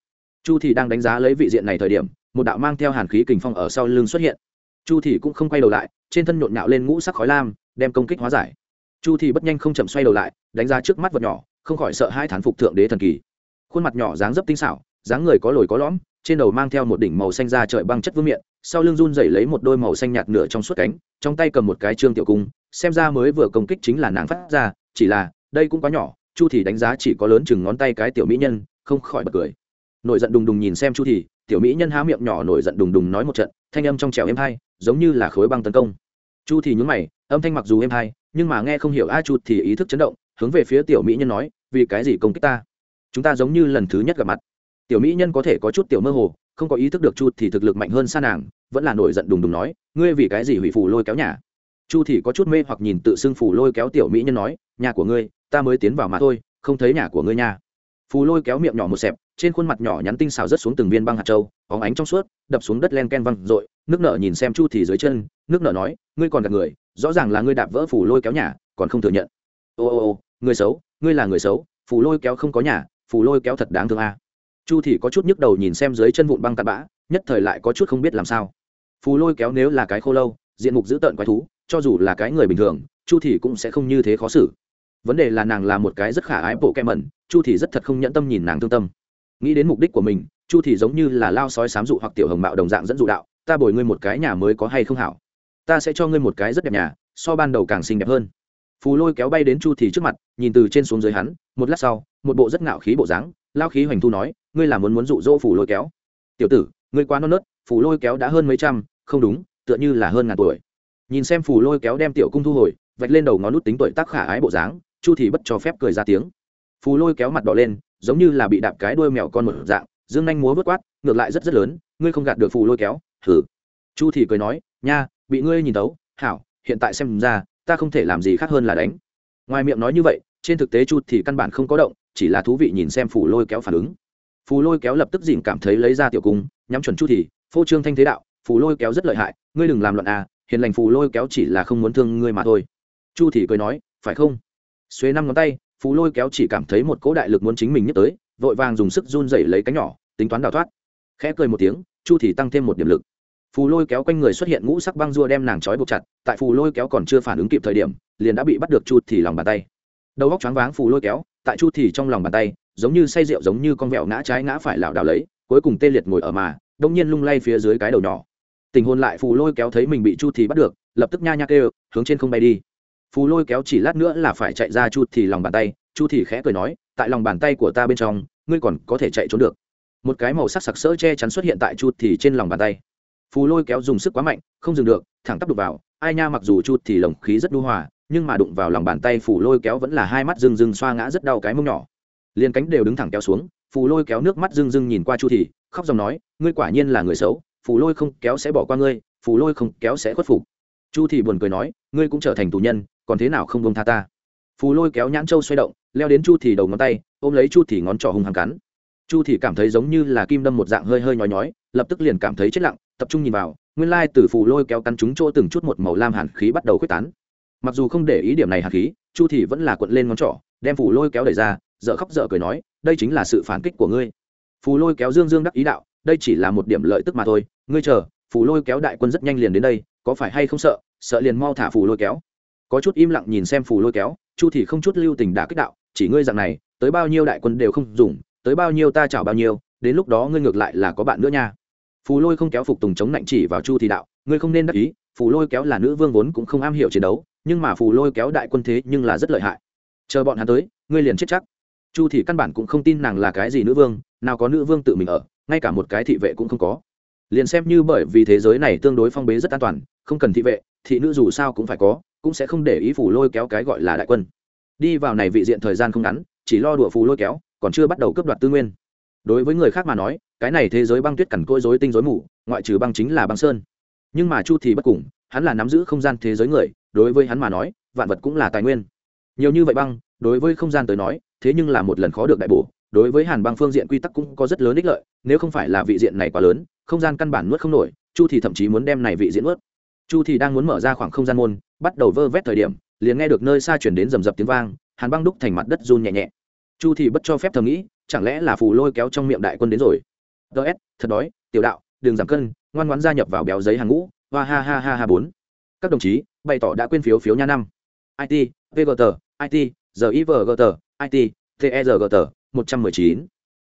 Chu thì đang đánh giá lấy vị diện này thời điểm, một đạo mang theo hàn khí kình phong ở sau lưng xuất hiện. Chu thì cũng không quay đầu lại, trên thân nhộn nhạo lên ngũ sắc khói lam, đem công kích hóa giải. Chu thì bất nhanh không chậm xoay đầu lại, đánh giá trước mắt vật nhỏ, không khỏi sợ hai thán phục thượng đế thần kỳ. Khuôn mặt nhỏ dáng dấp tinh xảo, dáng người có lồi có lõm trên đầu mang theo một đỉnh màu xanh da trời băng chất vương miệng sau lưng run rẩy lấy một đôi màu xanh nhạt nửa trong suốt cánh, trong tay cầm một cái trương tiểu cung, xem ra mới vừa công kích chính là nàng phát ra, chỉ là, đây cũng quá nhỏ, chu thì đánh giá chỉ có lớn chừng ngón tay cái tiểu mỹ nhân, không khỏi bật cười. Nổi giận đùng đùng nhìn xem chu thì, tiểu mỹ nhân há miệng nhỏ nổi giận đùng đùng nói một trận, thanh âm trong trẻo êm hai giống như là khối băng tấn công. Chu thì nhướng mày, âm thanh mặc dù êm hai nhưng mà nghe không hiểu a chu thì ý thức chấn động, hướng về phía tiểu mỹ nhân nói, vì cái gì công kích ta? Chúng ta giống như lần thứ nhất gặp mặt tiểu mỹ nhân có thể có chút tiểu mơ hồ không có ý thức được chu thì thực lực mạnh hơn xa nàng vẫn là nổi giận đùng đùng nói ngươi vì cái gì hủy phù lôi kéo nhà? Chu thì có chút mê hoặc nhìn tự xưng phù lôi kéo tiểu mỹ nhân nói nhà của ngươi ta mới tiến vào mà thôi không thấy nhà của ngươi nha. Phù lôi kéo miệng nhỏ một xẹp trên khuôn mặt nhỏ nhắn tinh xào rất xuống từng viên băng hạt châu, óng ánh trong suốt đập xuống đất len ken văng rồi. nước nở nhìn xem chu thì dưới chân nước nở nói ngươi còn gặp người rõ ràng là ngươi đạp vỡ phù lôi kéo nhà còn không thừa nhận. Ô ô ô người xấu ngươi là người xấu phù lôi kéo không có nhà phù lôi kéo thật đáng thương a chu thì có chút nhức đầu nhìn xem dưới chân vụn băng tạt bã, nhất thời lại có chút không biết làm sao. Phù lôi kéo nếu là cái khô lâu, diện mục dữ tợn quái thú, cho dù là cái người bình thường, chu thì cũng sẽ không như thế khó xử. Vấn đề là nàng là một cái rất khả ái bộ kem mẩn, chu thì rất thật không nhẫn tâm nhìn nàng thương tâm. Nghĩ đến mục đích của mình, chu thì giống như là lao sói sám dụ hoặc tiểu hồng mạo đồng dạng dẫn dụ đạo, ta bồi ngươi một cái nhà mới có hay không hảo? Ta sẽ cho ngươi một cái rất đẹp nhà, so ban đầu càng xinh đẹp hơn. Phù lôi kéo bay đến chu thì trước mặt, nhìn từ trên xuống dưới hắn, một lát sau, một bộ rất ngạo khí bộ dáng, lao khí hoành thu nói ngươi là muốn muốn dụ dỗ phù lôi kéo. Tiểu tử, ngươi quá non nớt, phù lôi kéo đã hơn mấy trăm, không đúng, tựa như là hơn ngàn tuổi. Nhìn xem phù lôi kéo đem tiểu cung thu hồi, vạch lên đầu ngón nút tính tuổi tác khả ái bộ dáng, chu thì bất cho phép cười ra tiếng. Phù lôi kéo mặt đỏ lên, giống như là bị đạp cái đuôi mèo con một dạng, dương nhanh múa vớt quát, ngược lại rất rất lớn, ngươi không gạt được phù lôi kéo thử chu thì cười nói, nha, bị ngươi nhìn tấu, hảo, hiện tại xem ra, ta không thể làm gì khác hơn là đánh. Ngoài miệng nói như vậy, trên thực tế chu thì căn bản không có động, chỉ là thú vị nhìn xem phù lôi kéo phản ứng phù lôi kéo lập tức dìm cảm thấy lấy ra tiểu cung, nhắm chuẩn chu thì, phô trương thanh thế đạo, phù lôi kéo rất lợi hại, ngươi đừng làm loạn à hiền lành phù lôi kéo chỉ là không muốn thương ngươi mà thôi. Chu thì cười nói, phải không? Xuế năm ngón tay, phù lôi kéo chỉ cảm thấy một cỗ đại lực muốn chính mình nhất tới, vội vàng dùng sức run dậy lấy cánh nhỏ, tính toán đào thoát. Khẽ cười một tiếng, chu thì tăng thêm một điểm lực. Phù lôi kéo quanh người xuất hiện ngũ sắc băng rua đem nàng trói buộc chặt, tại phù lôi kéo còn chưa phản ứng kịp thời điểm, liền đã bị bắt được chu thì lòng bàn tay. Đầu góc choáng váng phù lôi kéo, tại chu thì trong lòng bàn tay giống như say rượu giống như con vẹo ngã trái ngã phải lảo đảo lấy, cuối cùng tê liệt ngồi ở mà, đông nhiên lung lay phía dưới cái đầu nhỏ. Tình hôn lại phù lôi kéo thấy mình bị chu thì bắt được, lập tức nha nha kêu, hướng trên không bay đi. Phù lôi kéo chỉ lát nữa là phải chạy ra chu thì lòng bàn tay, chu thì khẽ cười nói, tại lòng bàn tay của ta bên trong, ngươi còn có thể chạy trốn được. Một cái màu sắc sặc sỡ che chắn xuất hiện tại chu thì trên lòng bàn tay. Phù lôi kéo dùng sức quá mạnh, không dừng được, thẳng tắp đục vào, ai nha mặc dù chu thì lồng khí rất đu hòa, nhưng mà đụng vào lòng bàn tay phù lôi kéo vẫn là hai mắt rưng rưng xoa ngã rất đau cái mông nhỏ liền cánh đều đứng thẳng kéo xuống, phù lôi kéo nước mắt rưng rưng nhìn qua chu thì khóc dòng nói, ngươi quả nhiên là người xấu, phù lôi không kéo sẽ bỏ qua ngươi, phù lôi không kéo sẽ khuất phục. Chu thì buồn cười nói, ngươi cũng trở thành tù nhân, còn thế nào không buông tha ta? Phù lôi kéo nhãn châu xoay động, leo đến chu thì đầu ngón tay, ôm lấy chu thì ngón trỏ hung hăng cắn. Chu thì cảm thấy giống như là kim đâm một dạng hơi hơi nhói nhói, lập tức liền cảm thấy chết lặng, tập trung nhìn vào, nguyên lai từ phù lôi kéo cắn chúng chỗ từng chút một màu lam hàn khí bắt đầu khuếch tán. Mặc dù không để ý điểm này hàn khí, chu thì vẫn là cuộn lên ngón trỏ, đem phù lôi kéo đẩy ra dợ khóc dợ cười nói, đây chính là sự phản kích của ngươi. Phù lôi kéo dương dương đắc ý đạo, đây chỉ là một điểm lợi tức mà thôi. Ngươi chờ, phù lôi kéo đại quân rất nhanh liền đến đây, có phải hay không sợ? Sợ liền mau thả phù lôi kéo. Có chút im lặng nhìn xem phù lôi kéo, chu thì không chút lưu tình đả kích đạo, chỉ ngươi dạng này, tới bao nhiêu đại quân đều không dùng, tới bao nhiêu ta chảo bao nhiêu, đến lúc đó ngươi ngược lại là có bạn nữa nha. Phù lôi không kéo phục tùng chống nạnh chỉ vào chu thì đạo, ngươi không nên đắc ý, phù lôi kéo là nữ vương vốn cũng không am hiểu chiến đấu, nhưng mà phù lôi kéo đại quân thế nhưng là rất lợi hại. Chờ bọn hắn tới, ngươi liền chết chắc chu thì căn bản cũng không tin nàng là cái gì nữ vương, nào có nữ vương tự mình ở, ngay cả một cái thị vệ cũng không có. Liền xem như bởi vì thế giới này tương đối phong bế rất an toàn, không cần thị vệ, thị nữ dù sao cũng phải có, cũng sẽ không để ý phủ lôi kéo cái gọi là đại quân. Đi vào này vị diện thời gian không ngắn, chỉ lo đùa phù lôi kéo, còn chưa bắt đầu cướp đoạt tư nguyên. Đối với người khác mà nói, cái này thế giới băng tuyết cằn côi dối tinh dối mù, ngoại trừ băng chính là băng sơn. Nhưng mà chu thì bất cùng, hắn là nắm giữ không gian thế giới người, đối với hắn mà nói, vạn vật cũng là tài nguyên. Nhiều như vậy băng, đối với không gian tới nói thế nhưng là một lần khó được đại bổ, đối với hàn băng phương diện quy tắc cũng có rất lớn ích lợi, nếu không phải là vị diện này quá lớn, không gian căn bản nuốt không nổi, chu thì thậm chí muốn đem này vị diện nuốt. Chu thì đang muốn mở ra khoảng không gian môn, bắt đầu vơ vét thời điểm, liền nghe được nơi xa chuyển đến rầm rập tiếng vang, hàn băng đúc thành mặt đất run nhẹ nhẹ. Chu thì bất cho phép thầm nghĩ, chẳng lẽ là phù lôi kéo trong miệng đại quân đến rồi? Ds thật đói, tiểu đạo đường giảm cân, ngoan ngoãn gia nhập vào béo giấy hàng ngũ, hoa ha ha ha ha bốn. Các đồng chí, bày tỏ đã quên phiếu phiếu nha năm. It vgt it givgt it tergt một trăm mười chín.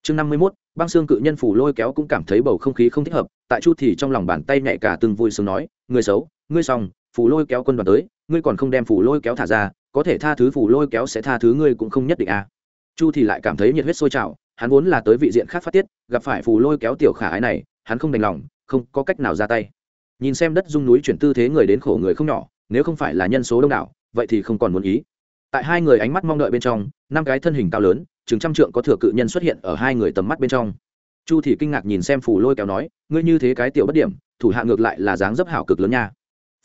Chương năm mươi mốt, băng xương cự nhân phủ lôi kéo cũng cảm thấy bầu không khí không thích hợp, tại chu thì trong lòng bàn tay nhẹ cả từng vui sướng nói người xấu, ngươi xong, phủ lôi kéo quân đoàn tới, ngươi còn không đem phủ lôi kéo thả ra, có thể tha thứ phủ lôi kéo sẽ tha thứ ngươi cũng không nhất định à. chu thì lại cảm thấy nhiệt huyết sôi trào, hắn vốn là tới vị diện khác phát tiết, gặp phải phủ lôi kéo tiểu khả ái này, hắn không đành lòng, không có cách nào ra tay. Nhìn xem đất dung núi chuyển tư thế người đến khổ người không nhỏ, nếu không phải là nhân số đông đảo, vậy thì không còn muốn ý tại hai người ánh mắt mong đợi bên trong, năm cái thân hình cao lớn, chừng trăm trượng có thừa cự nhân xuất hiện ở hai người tầm mắt bên trong. Chu thì kinh ngạc nhìn xem phù lôi kéo nói, ngươi như thế cái tiểu bất điểm, thủ hạ ngược lại là dáng dấp hảo cực lớn nha.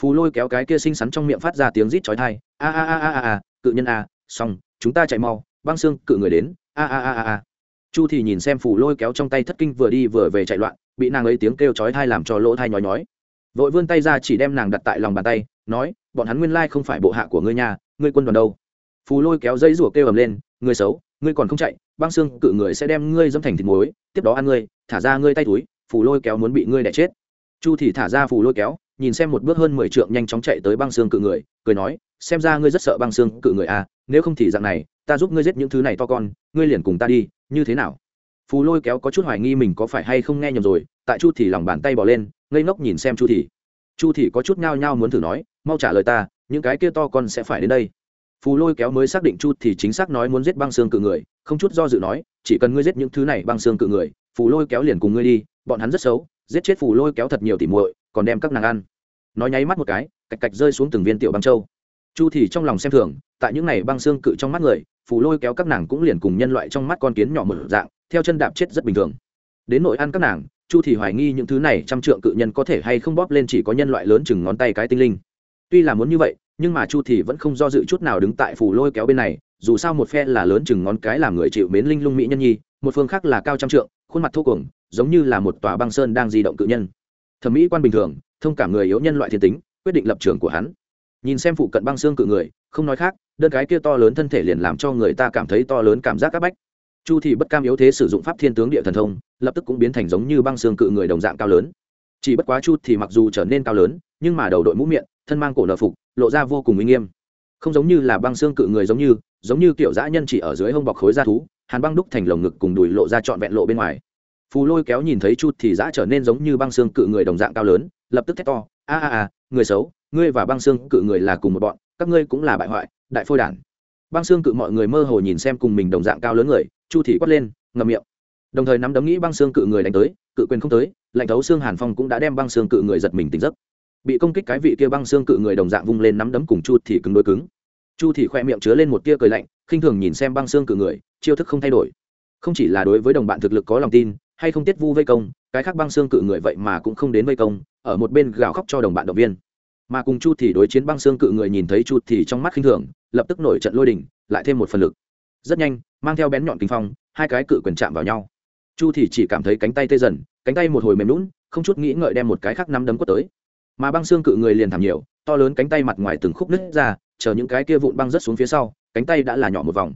Phù lôi kéo cái kia xinh xắn trong miệng phát ra tiếng rít chói tai, a a a a a cự nhân a, xong, chúng ta chạy mau, băng xương, cự người đến, a a a a a. Chu thì nhìn xem phù lôi kéo trong tay thất kinh vừa đi vừa về chạy loạn, bị nàng ấy tiếng kêu chói tai làm cho lỗ thai nhói nhói. Vội vươn tay ra chỉ đem nàng đặt tại lòng bàn tay, nói, bọn hắn nguyên lai không phải bộ hạ của ngươi nhà ngươi quân đoàn đâu? Phù lôi kéo dây rủa kêu ầm lên, ngươi xấu, ngươi còn không chạy, băng xương cự người sẽ đem ngươi dâm thành thịt muối, tiếp đó ăn ngươi, thả ra ngươi tay túi, phù lôi kéo muốn bị ngươi đẻ chết. Chu thì thả ra phù lôi kéo, nhìn xem một bước hơn mười trượng nhanh chóng chạy tới băng xương cự người, cười nói, xem ra ngươi rất sợ băng xương cự người à nếu không thì dạng này, ta giúp ngươi giết những thứ này to con, ngươi liền cùng ta đi, như thế nào? Phù lôi kéo có chút hoài nghi mình có phải hay không nghe nhầm rồi, tại chu thì lòng bàn tay bỏ lên, ngây ngốc nhìn xem chu thì. Chu thì có chút nhao nhao muốn thử nói, mau trả lời ta, những cái kia to con sẽ phải đến đây phù lôi kéo mới xác định chu thì chính xác nói muốn giết băng xương cự người, không chút do dự nói, chỉ cần ngươi giết những thứ này băng xương cự người, phù lôi kéo liền cùng ngươi đi, bọn hắn rất xấu, giết chết phù lôi kéo thật nhiều tỉ muội, còn đem các nàng ăn. Nói nháy mắt một cái, cạch cạch rơi xuống từng viên tiểu băng châu. Chu thì trong lòng xem thường, tại những này băng xương cự trong mắt người, phù lôi kéo các nàng cũng liền cùng nhân loại trong mắt con kiến nhỏ một dạng, theo chân đạp chết rất bình thường. Đến nội ăn các nàng, chu thì hoài nghi những thứ này trăm trượng cự nhân có thể hay không bóp lên chỉ có nhân loại lớn chừng ngón tay cái tinh linh. Tuy là muốn như vậy nhưng mà chu thì vẫn không do dự chút nào đứng tại phủ lôi kéo bên này, dù sao một phe là lớn chừng ngón cái làm người chịu mến linh lung mỹ nhân nhi, một phương khác là cao trăm trượng, khuôn mặt thô cuồng, giống như là một tòa băng sơn đang di động cự nhân. Thẩm mỹ quan bình thường, thông cảm người yếu nhân loại thiên tính, quyết định lập trường của hắn. Nhìn xem phụ cận băng xương cự người, không nói khác, đơn cái kia to lớn thân thể liền làm cho người ta cảm thấy to lớn cảm giác các bách. Chu thì bất cam yếu thế sử dụng pháp thiên tướng địa thần thông, lập tức cũng biến thành giống như băng xương cự người đồng dạng cao lớn. Chỉ bất quá chu thì mặc dù trở nên cao lớn, nhưng mà đầu đội mũ miệng thân mang cổ nợ phục, lộ ra vô cùng uy nghiêm. Không giống như là băng xương cự người giống như giống như kiểu dã nhân chỉ ở dưới hông bọc khối da thú, hàn băng đúc thành lồng ngực cùng đùi lộ ra trọn vẹn lộ bên ngoài. Phù lôi kéo nhìn thấy chu thì dã trở nên giống như băng xương cự người đồng dạng cao lớn, lập tức thét to, a a a, người xấu, ngươi và băng xương cự người là cùng một bọn, các ngươi cũng là bại hoại, đại phôi đản. Băng xương cự mọi người mơ hồ nhìn xem cùng mình đồng dạng cao lớn người, chu thì quát lên, ngậm miệng. Đồng thời nắm đấm nghĩ băng xương cự người đánh tới, cự quyền không tới, lạnh thấu xương hàn phong cũng đã đem băng xương cự người giật mình tỉnh giấc bị công kích cái vị kia băng xương cự người đồng dạng vung lên nắm đấm cùng chu thì cứng đối cứng. Chu thì khoe miệng chứa lên một tia cười lạnh, khinh thường nhìn xem băng xương cự người, chiêu thức không thay đổi. Không chỉ là đối với đồng bạn thực lực có lòng tin, hay không tiết vu vây công, cái khác băng xương cự người vậy mà cũng không đến vây công, ở một bên gào khóc cho đồng bạn động viên. Mà cùng chu thì đối chiến băng xương cự người nhìn thấy chu thì trong mắt khinh thường, lập tức nổi trận lôi đình, lại thêm một phần lực. Rất nhanh, mang theo bén nhọn kinh phong, hai cái cự quyền chạm vào nhau. Chu thì chỉ cảm thấy cánh tay tê dần, cánh tay một hồi mềm lún không chút nghĩ ngợi đem một cái khác nắm đấm quất tới mà băng xương cự người liền thảm nhiều, to lớn cánh tay mặt ngoài từng khúc nứt ra, chờ những cái kia vụn băng rớt xuống phía sau, cánh tay đã là nhỏ một vòng.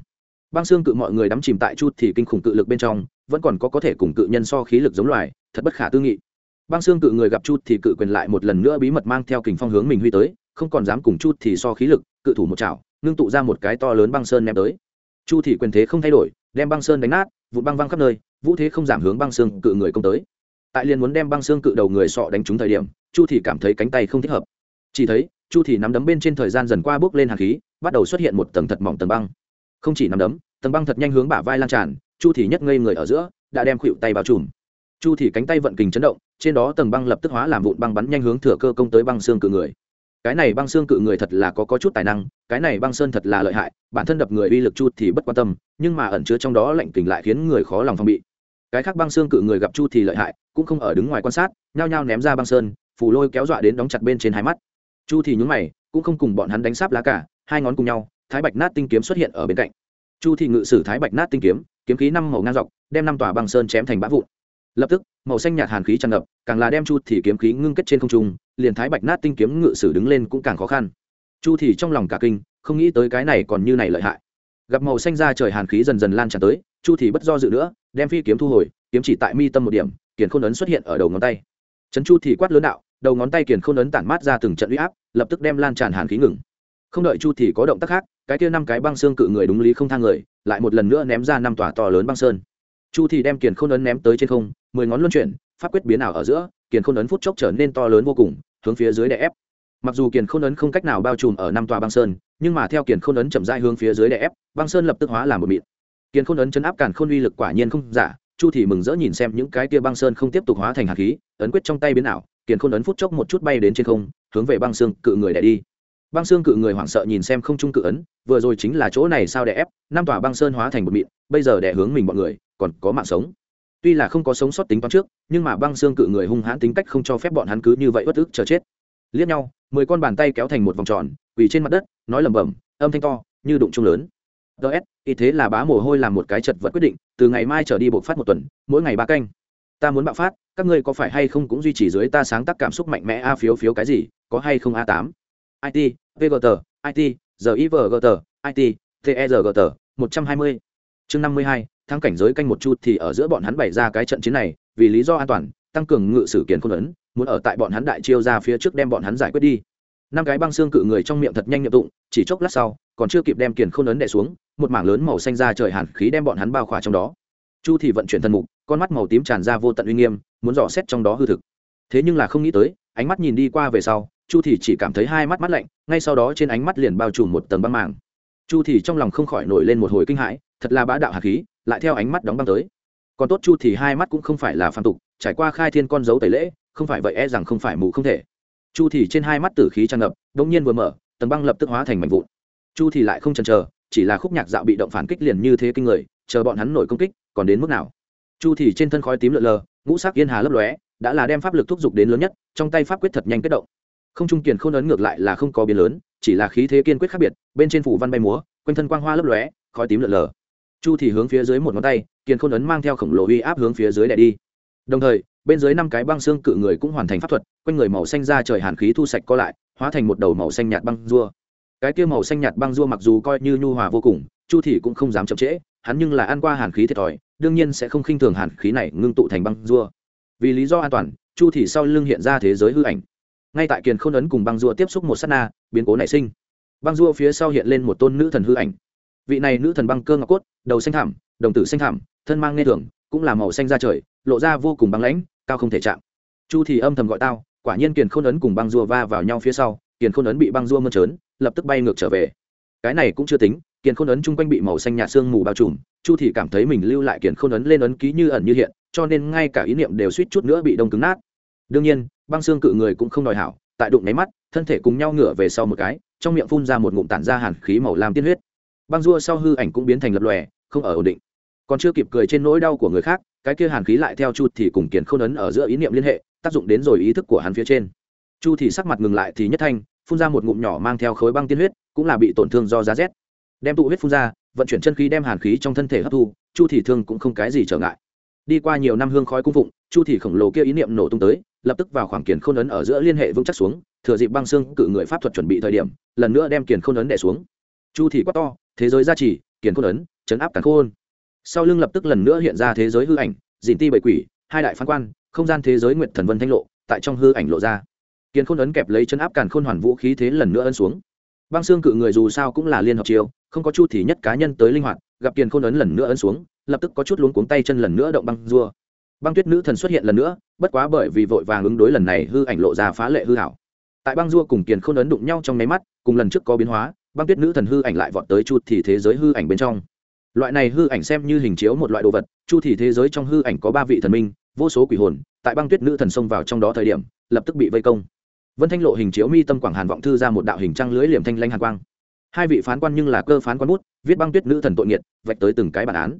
Băng xương cự mọi người đắm chìm tại chút thì kinh khủng cự lực bên trong, vẫn còn có có thể cùng cự nhân so khí lực giống loài, thật bất khả tư nghị. Băng xương cự người gặp chút thì cự quyền lại một lần nữa bí mật mang theo kình phong hướng mình huy tới, không còn dám cùng chút thì so khí lực, cự thủ một chảo, ngưng tụ ra một cái to lớn băng sơn ném tới. Chu thì quyền thế không thay đổi, đem băng sơn đánh nát, vụn băng văng khắp nơi, vũ thế không giảm hướng băng xương cự người công tới. Tại liền muốn đem băng xương cự đầu người sọ đánh trúng thời điểm chu thì cảm thấy cánh tay không thích hợp. Chỉ thấy, chu thì nắm đấm bên trên thời gian dần qua bước lên hàn khí, bắt đầu xuất hiện một tầng thật mỏng tầng băng. Không chỉ nắm đấm, tầng băng thật nhanh hướng bả vai lan tràn, chu thì nhất ngây người ở giữa, đã đem khuỵu tay bao trùm. Chu thì cánh tay vận kình chấn động, trên đó tầng băng lập tức hóa làm vụn băng bắn nhanh hướng thừa cơ công tới băng xương cự người. Cái này băng xương cự người thật là có có chút tài năng, cái này băng sơn thật là lợi hại, bản thân đập người uy lực chu thì bất quan tâm, nhưng mà ẩn chứa trong đó lạnh kình lại khiến người khó lòng phòng bị. Cái khác băng xương cự người gặp chu thì lợi hại, cũng không ở đứng ngoài quan sát, nhao nhao ném ra băng sơn phù lôi kéo dọa đến đóng chặt bên trên hai mắt. Chu thì nhúng mày, cũng không cùng bọn hắn đánh sáp lá cả, hai ngón cùng nhau, thái bạch nát tinh kiếm xuất hiện ở bên cạnh. Chu thì ngự sử thái bạch nát tinh kiếm kiếm khí năm màu ngang dọc, đem năm tòa băng sơn chém thành bã vụn. Lập tức, màu xanh nhạt hàn khí tràn ngập, càng là đem chu thì kiếm khí ngưng kết trên không trung, liền thái bạch nát tinh kiếm ngự sử đứng lên cũng càng khó khăn. Chu thì trong lòng cả kinh, không nghĩ tới cái này còn như này lợi hại. Gặp màu xanh ra trời hàn khí dần dần lan tràn tới, chu thì bất do dự nữa, đem phi kiếm thu hồi, kiếm chỉ tại mi tâm một điểm kiền khôn ấn xuất hiện ở đầu ngón tay. Trấn chu thì quát lớn đạo đầu ngón tay kiền khôn ấn tản mát ra từng trận uy áp, lập tức đem lan tràn hàn khí ngừng. Không đợi chu thì có động tác khác, cái kia năm cái băng xương cự người đúng lý không thang người, lại một lần nữa ném ra năm tòa to lớn băng sơn. Chu thì đem kiền khôn ấn ném tới trên không, mười ngón luân chuyển, pháp quyết biến ảo ở giữa, kiền khôn ấn phút chốc trở nên to lớn vô cùng, hướng phía dưới đè ép. Mặc dù kiền khôn ấn không cách nào bao trùm ở năm tòa băng sơn, nhưng mà theo kiền khôn ấn chậm rãi hướng phía dưới đè ép, băng sơn lập tức hóa làm một mịn. Kiền khôn ấn chấn áp càn khôn uy lực quả nhiên không giả chu thì mừng rỡ nhìn xem những cái kia băng sơn không tiếp tục hóa thành hạt khí, ấn quyết trong tay biến ảo, kiền khôn ấn phút chốc một chút bay đến trên không, hướng về băng xương cự người đè đi. Băng xương cự người hoảng sợ nhìn xem không trung cự ấn, vừa rồi chính là chỗ này sao để ép, năm tòa băng sơn hóa thành một mịn, bây giờ đè hướng mình bọn người, còn có mạng sống. Tuy là không có sống sót tính toán trước, nhưng mà băng xương cự người hung hãn tính cách không cho phép bọn hắn cứ như vậy bất ức chờ chết. Liếc nhau, mười con bàn tay kéo thành một vòng tròn vì trên mặt đất, nói lẩm bẩm, âm thanh to, như đụng chung lớn. Ts ý thế là bá mồ hôi làm một cái chật vật quyết định từ ngày mai trở đi bộ phát một tuần, mỗi ngày ba canh. Ta muốn bạo phát, các ngươi có phải hay không cũng duy trì dưới ta sáng tác cảm xúc mạnh mẽ a phiếu phiếu cái gì, có hay không a tám? It vgt it givgt it tergt một trăm hai mươi. Chương năm mươi hai, thắng cảnh giới canh một chút thì ở giữa bọn hắn bày ra cái trận chiến này, vì lý do an toàn, tăng cường ngự sử kiền khôn ấn, muốn ở tại bọn hắn đại chiêu ra phía trước đem bọn hắn giải quyết đi. Năm cái băng xương cự người trong miệng thật nhanh nhập tụng, chỉ chốc lát sau, còn chưa kịp đem kiền khôn ấn đè xuống một mảng lớn màu xanh ra trời hàn khí đem bọn hắn bao khỏa trong đó. Chu thì vận chuyển thần mục, con mắt màu tím tràn ra vô tận uy nghiêm, muốn dò xét trong đó hư thực. Thế nhưng là không nghĩ tới, ánh mắt nhìn đi qua về sau, chu thì chỉ cảm thấy hai mắt mắt lạnh, ngay sau đó trên ánh mắt liền bao trùm một tầng băng màng. Chu thì trong lòng không khỏi nổi lên một hồi kinh hãi, thật là bá đạo hàn khí, lại theo ánh mắt đóng băng tới. Còn tốt chu thì hai mắt cũng không phải là phàm tục, trải qua khai thiên con dấu tẩy lễ, không phải vậy e rằng không phải mù không thể. Chu thì trên hai mắt tử khí tràn ngập đống nhiên vừa mở, tầng băng lập tức hóa thành mảnh vụn. Chu thì lại không chần chờ chỉ là khúc nhạc dạo bị động phản kích liền như thế kinh người, chờ bọn hắn nổi công kích, còn đến mức nào? Chu thì trên thân khói tím lượn lờ, ngũ sắc yên hà lấp lóe, đã là đem pháp lực thúc giục đến lớn nhất, trong tay pháp quyết thật nhanh kết động. Không trung kiền không ấn ngược lại là không có biến lớn, chỉ là khí thế kiên quyết khác biệt, bên trên phủ văn bay múa, quanh thân quang hoa lấp lóe, khói tím lượn lờ. Chu thì hướng phía dưới một ngón tay, kiền khôn ấn mang theo khổng lồ uy áp hướng phía dưới đè đi. Đồng thời, bên dưới năm cái băng xương cự người cũng hoàn thành pháp thuật, quanh người màu xanh ra trời hàn khí thu sạch co lại, hóa thành một đầu màu xanh nhạt băng rua cái kia màu xanh nhạt băng rua mặc dù coi như nhu hòa vô cùng, chu thì cũng không dám chậm trễ, hắn nhưng là ăn qua hàn khí thiệt thòi, đương nhiên sẽ không khinh thường hàn khí này ngưng tụ thành băng rua. Vì lý do an toàn, chu thì sau lưng hiện ra thế giới hư ảnh. Ngay tại kiền khôn ấn cùng băng rua tiếp xúc một sát na, biến cố nảy sinh. Băng rua phía sau hiện lên một tôn nữ thần hư ảnh. Vị này nữ thần băng cơ ngọc cốt, đầu xanh thảm đồng tử xanh thảm thân mang nghe thường, cũng là màu xanh ra trời, lộ ra vô cùng băng lãnh, cao không thể chạm. Chu thì âm thầm gọi tao, quả nhiên kiền khôn ấn cùng băng rua va vào nhau phía sau, kiền khôn ấn bị băng rua mơn trớn lập tức bay ngược trở về. Cái này cũng chưa tính, kiền khôn ấn chung quanh bị màu xanh nhạt sương mù bao trùm, chu thì cảm thấy mình lưu lại kiền khôn ấn lên ấn ký như ẩn như hiện, cho nên ngay cả ý niệm đều suýt chút nữa bị đông cứng nát. Đương nhiên, băng xương cự người cũng không đòi hảo, tại đụng máy mắt, thân thể cùng nhau ngửa về sau một cái, trong miệng phun ra một ngụm tản ra hàn khí màu lam tiên huyết. Băng rua sau hư ảnh cũng biến thành lập lòe, không ở ổn định. Còn chưa kịp cười trên nỗi đau của người khác, cái kia hàn khí lại theo chu thì cùng kiền khôn ấn ở giữa ý niệm liên hệ, tác dụng đến rồi ý thức của hắn phía trên. Chu thì sắc mặt ngừng lại thì nhất thanh phun ra một ngụm nhỏ mang theo khối băng tiên huyết, cũng là bị tổn thương do giá rét. Đem tụ huyết phun ra, vận chuyển chân khí đem hàn khí trong thân thể hấp thu, chu thì thương cũng không cái gì trở ngại. Đi qua nhiều năm hương khói cung phụng, chu thì khổng lồ kia ý niệm nổ tung tới, lập tức vào khoảng kiền khôn ấn ở giữa liên hệ vững chắc xuống, thừa dịp băng xương cự người pháp thuật chuẩn bị thời điểm, lần nữa đem kiền khôn ấn đè xuống. Chu thì quát to, thế giới gia trì, kiền khôn ấn, chấn áp càn khôn. Sau lưng lập tức lần nữa hiện ra thế giới hư ảnh dìn ti bảy quỷ, hai đại phán quan, không gian thế giới nguyệt thần vân thanh lộ, tại trong hư ảnh lộ ra kiền khôn ấn kẹp lấy chân áp càn khôn hoàn vũ khí thế lần nữa ấn xuống. Băng xương cự người dù sao cũng là liên hợp chiêu, không có chu thì nhất cá nhân tới linh hoạt, gặp kiền khôn ấn lần nữa ấn xuống, lập tức có chút luống cuống tay chân lần nữa động băng rua. Băng tuyết nữ thần xuất hiện lần nữa, bất quá bởi vì vội vàng ứng đối lần này hư ảnh lộ ra phá lệ hư hảo tại băng rua cùng kiền khôn ấn đụng nhau trong nháy mắt, cùng lần trước có biến hóa, băng tuyết nữ thần hư ảnh lại vọt tới chu thì thế giới hư ảnh bên trong. Loại này hư ảnh xem như hình chiếu một loại đồ vật, chu thì thế giới trong hư ảnh có ba vị thần minh, vô số quỷ hồn, tại băng tuyết nữ thần xông vào trong đó thời điểm, lập tức bị vây công vân thanh lộ hình chiếu mi tâm quảng hàn vọng thư ra một đạo hình trăng lưới liềm thanh lanh hàn quang. Hai vị phán quan nhưng là cơ phán quan bút, viết băng tuyết nữ thần tội nghiệt, vạch tới từng cái bản án.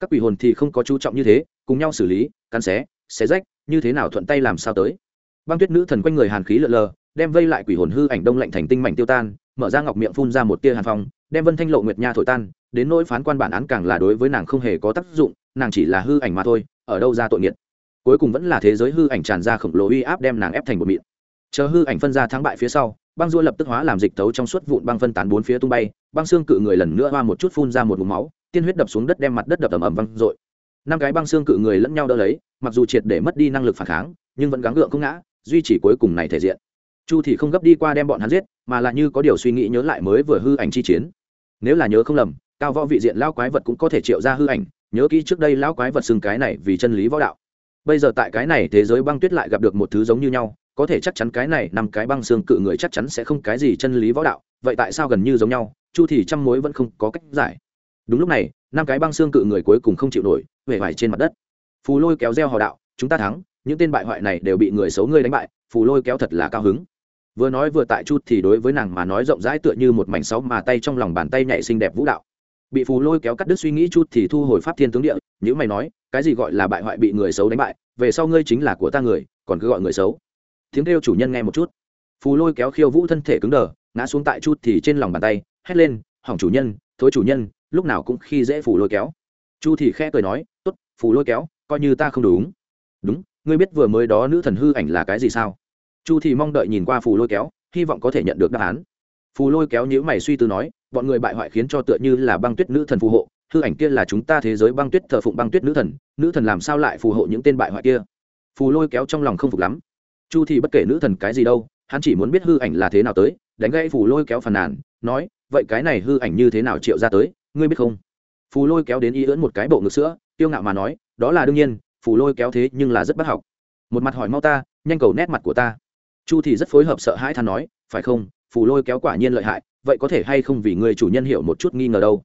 Các quỷ hồn thì không có chú trọng như thế, cùng nhau xử lý, cắn xé xé rách, như thế nào thuận tay làm sao tới. Băng tuyết nữ thần quanh người hàn khí lợn lờ, đem vây lại quỷ hồn hư ảnh đông lạnh thành tinh mảnh tiêu tan, mở ra ngọc miệng phun ra một tia hàn phong, đem vân thanh lộ nguyệt nha thổi tan, đến nỗi phán quan bản án càng là đối với nàng không hề có tác dụng, nàng chỉ là hư ảnh mà thôi, ở đâu ra tội nghiệt. Cuối cùng vẫn là thế giới hư ảnh tràn ra khổng lồ uy áp đem nàng ép thành một mịn chờ hư ảnh phân ra thắng bại phía sau, băng dua lập tức hóa làm dịch tấu trong suốt vụn băng phân tán bốn phía tung bay, băng xương cự người lần nữa hoa một chút phun ra một mũ máu, tiên huyết đập xuống đất đem mặt đất đập ầm ầm văng dội năm cái băng xương cự người lẫn nhau đỡ lấy, mặc dù triệt để mất đi năng lực phản kháng, nhưng vẫn gắng gượng không ngã, duy trì cuối cùng này thể diện. Chu thì không gấp đi qua đem bọn hắn giết, mà là như có điều suy nghĩ nhớ lại mới vừa hư ảnh chi chiến. Nếu là nhớ không lầm, cao võ vị diện lao quái vật cũng có thể triệu ra hư ảnh, nhớ kỹ trước đây lao quái vật xưng cái này vì chân lý võ đạo. Bây giờ tại cái này thế giới băng tuyết lại gặp được một thứ giống như nhau có thể chắc chắn cái này năm cái băng xương cự người chắc chắn sẽ không cái gì chân lý võ đạo, vậy tại sao gần như giống nhau, chu thì trăm mối vẫn không có cách giải. Đúng lúc này, năm cái băng xương cự người cuối cùng không chịu nổi huệ vải trên mặt đất. Phù lôi kéo reo hò đạo, chúng ta thắng, những tên bại hoại này đều bị người xấu ngươi đánh bại, phù lôi kéo thật là cao hứng. Vừa nói vừa tại chút thì đối với nàng mà nói rộng rãi tựa như một mảnh sáu mà tay trong lòng bàn tay nhảy xinh đẹp vũ đạo. Bị phù lôi kéo cắt đứt suy nghĩ chút thì thu hồi pháp thiên tướng địa những mày nói, cái gì gọi là bại hoại bị người xấu đánh bại, về sau ngươi chính là của ta người, còn cứ gọi người xấu tiếng kêu chủ nhân nghe một chút. Phù lôi kéo khiêu vũ thân thể cứng đờ, ngã xuống tại chút thì trên lòng bàn tay, hét lên, hỏng chủ nhân, thối chủ nhân, lúc nào cũng khi dễ phù lôi kéo. Chu thì khẽ cười nói, tốt, phù lôi kéo, coi như ta không đúng. Đúng, ngươi biết vừa mới đó nữ thần hư ảnh là cái gì sao? Chu thì mong đợi nhìn qua phù lôi kéo, hy vọng có thể nhận được đáp án. Phù lôi kéo nhữ mày suy tư nói, bọn người bại hoại khiến cho tựa như là băng tuyết nữ thần phù hộ, hư ảnh kia là chúng ta thế giới băng tuyết thờ phụng băng tuyết nữ thần nữ thần làm sao lại phù hộ những tên bại hoại kia? Phù lôi kéo trong lòng không phục lắm chu thì bất kể nữ thần cái gì đâu, hắn chỉ muốn biết hư ảnh là thế nào tới, đánh gãy phù lôi kéo phàn nàn, nói, vậy cái này hư ảnh như thế nào triệu ra tới, ngươi biết không? Phù lôi kéo đến ý ưỡn một cái bộ ngực sữa, tiêu ngạo mà nói, đó là đương nhiên, phù lôi kéo thế nhưng là rất bất học. Một mặt hỏi mau ta, nhanh cầu nét mặt của ta. Chu thì rất phối hợp sợ hãi than nói, phải không, phù lôi kéo quả nhiên lợi hại, vậy có thể hay không vì người chủ nhân hiểu một chút nghi ngờ đâu?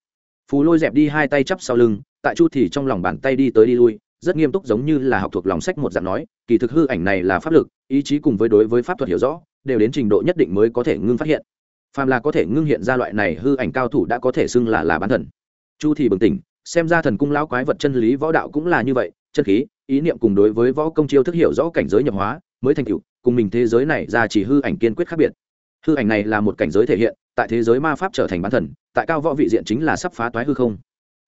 Phù lôi dẹp đi hai tay chắp sau lưng, tại chu thì trong lòng bàn tay đi tới đi lui rất nghiêm túc giống như là học thuộc lòng sách một dạng nói, kỳ thực hư ảnh này là pháp lực, ý chí cùng với đối với pháp thuật hiểu rõ, đều đến trình độ nhất định mới có thể ngưng phát hiện. Phàm là có thể ngưng hiện ra loại này hư ảnh cao thủ đã có thể xưng là là bán thần. Chu thì bừng tỉnh, xem ra thần cung lão quái vật chân lý võ đạo cũng là như vậy, chân khí, ý niệm cùng đối với võ công chiêu thức hiểu rõ cảnh giới nhập hóa, mới thành tựu, cùng mình thế giới này ra chỉ hư ảnh kiên quyết khác biệt. Hư ảnh này là một cảnh giới thể hiện, tại thế giới ma pháp trở thành bán thần, tại cao võ vị diện chính là sắp phá toái hư không.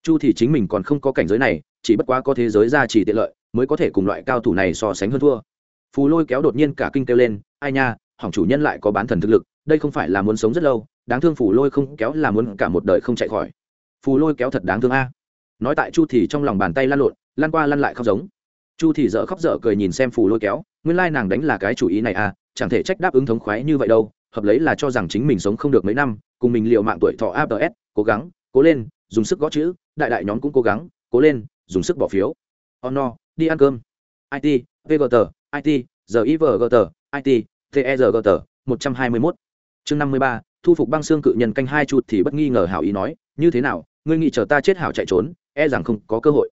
Chu thì chính mình còn không có cảnh giới này chỉ bất quá có thế giới ra chỉ tiện lợi, mới có thể cùng loại cao thủ này so sánh hơn thua. Phù lôi kéo đột nhiên cả kinh kêu lên, ai nha, hỏng chủ nhân lại có bán thần thực lực, đây không phải là muốn sống rất lâu, đáng thương phù lôi không kéo là muốn cả một đời không chạy khỏi. Phù lôi kéo thật đáng thương a. Nói tại chu thì trong lòng bàn tay lăn lộn, lăn qua lăn lại khóc giống. Chu thì dở khóc dở cười nhìn xem phù lôi kéo, nguyên lai nàng đánh là cái chủ ý này à chẳng thể trách đáp ứng thống khoái như vậy đâu, hợp lấy là cho rằng chính mình sống không được mấy năm, cùng mình liệu mạng tuổi thọ abs cố gắng, cố lên, dùng sức gõ chữ, đại đại nhóm cũng cố gắng, cố lên dùng sức bỏ phiếu. Oh no đi ăn cơm. It vgt it givgt it tergt một trăm hai mươi mốt. Chương năm mươi ba, thu phục băng xương cự nhân canh hai chuột thì bất nghi ngờ hảo ý nói, như thế nào, ngươi nghĩ chờ ta chết hảo chạy trốn e rằng không có cơ hội.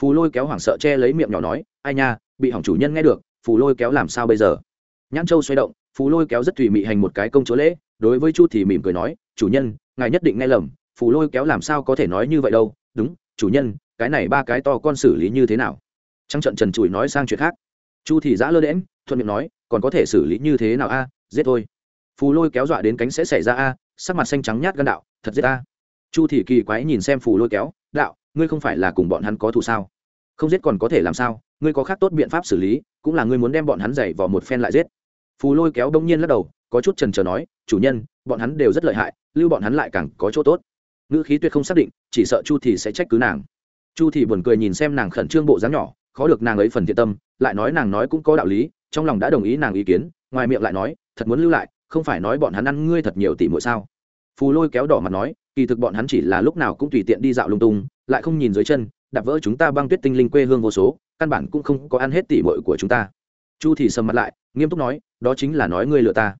Phù lôi kéo hoảng sợ che lấy miệng nhỏ nói, ai nha, bị hỏng chủ nhân nghe được, phù lôi kéo làm sao bây giờ? Nhãn châu xoay động, phù lôi kéo rất tùy mị hành một cái công chúa lễ, đối với chu thì mỉm cười nói, chủ nhân, ngài nhất định nghe lầm, phù lôi kéo làm sao có thể nói như vậy đâu, đúng, chủ nhân cái này ba cái to con xử lý như thế nào? Trăng trận trần trụi nói sang chuyện khác. Chu thì giã lơ đễm thuận miệng nói, còn có thể xử lý như thế nào a? Giết thôi. Phù lôi kéo dọa đến cánh sẽ xảy ra a, sắc mặt xanh trắng nhát gan đạo, thật giết a. Chu thì kỳ quái nhìn xem phù lôi kéo, đạo, ngươi không phải là cùng bọn hắn có thù sao? Không giết còn có thể làm sao? Ngươi có khác tốt biện pháp xử lý, cũng là ngươi muốn đem bọn hắn giày vào một phen lại giết. Phù lôi kéo đông nhiên lắc đầu, có chút trần trờ nói, chủ nhân, bọn hắn đều rất lợi hại, lưu bọn hắn lại càng có chỗ tốt. Ngữ khí tuyệt không xác định, chỉ sợ chu thì sẽ trách cứ nàng chu thì buồn cười nhìn xem nàng khẩn trương bộ dáng nhỏ, khó được nàng ấy phần thiện tâm, lại nói nàng nói cũng có đạo lý, trong lòng đã đồng ý nàng ý kiến, ngoài miệng lại nói, thật muốn lưu lại, không phải nói bọn hắn ăn ngươi thật nhiều tỷ mỗi sao? Phù lôi kéo đỏ mặt nói, kỳ thực bọn hắn chỉ là lúc nào cũng tùy tiện đi dạo lung tung, lại không nhìn dưới chân, đạp vỡ chúng ta băng tuyết tinh linh quê hương vô số, căn bản cũng không có ăn hết tỷ muội của chúng ta. Chu thì sầm mặt lại, nghiêm túc nói, đó chính là nói ngươi lừa ta.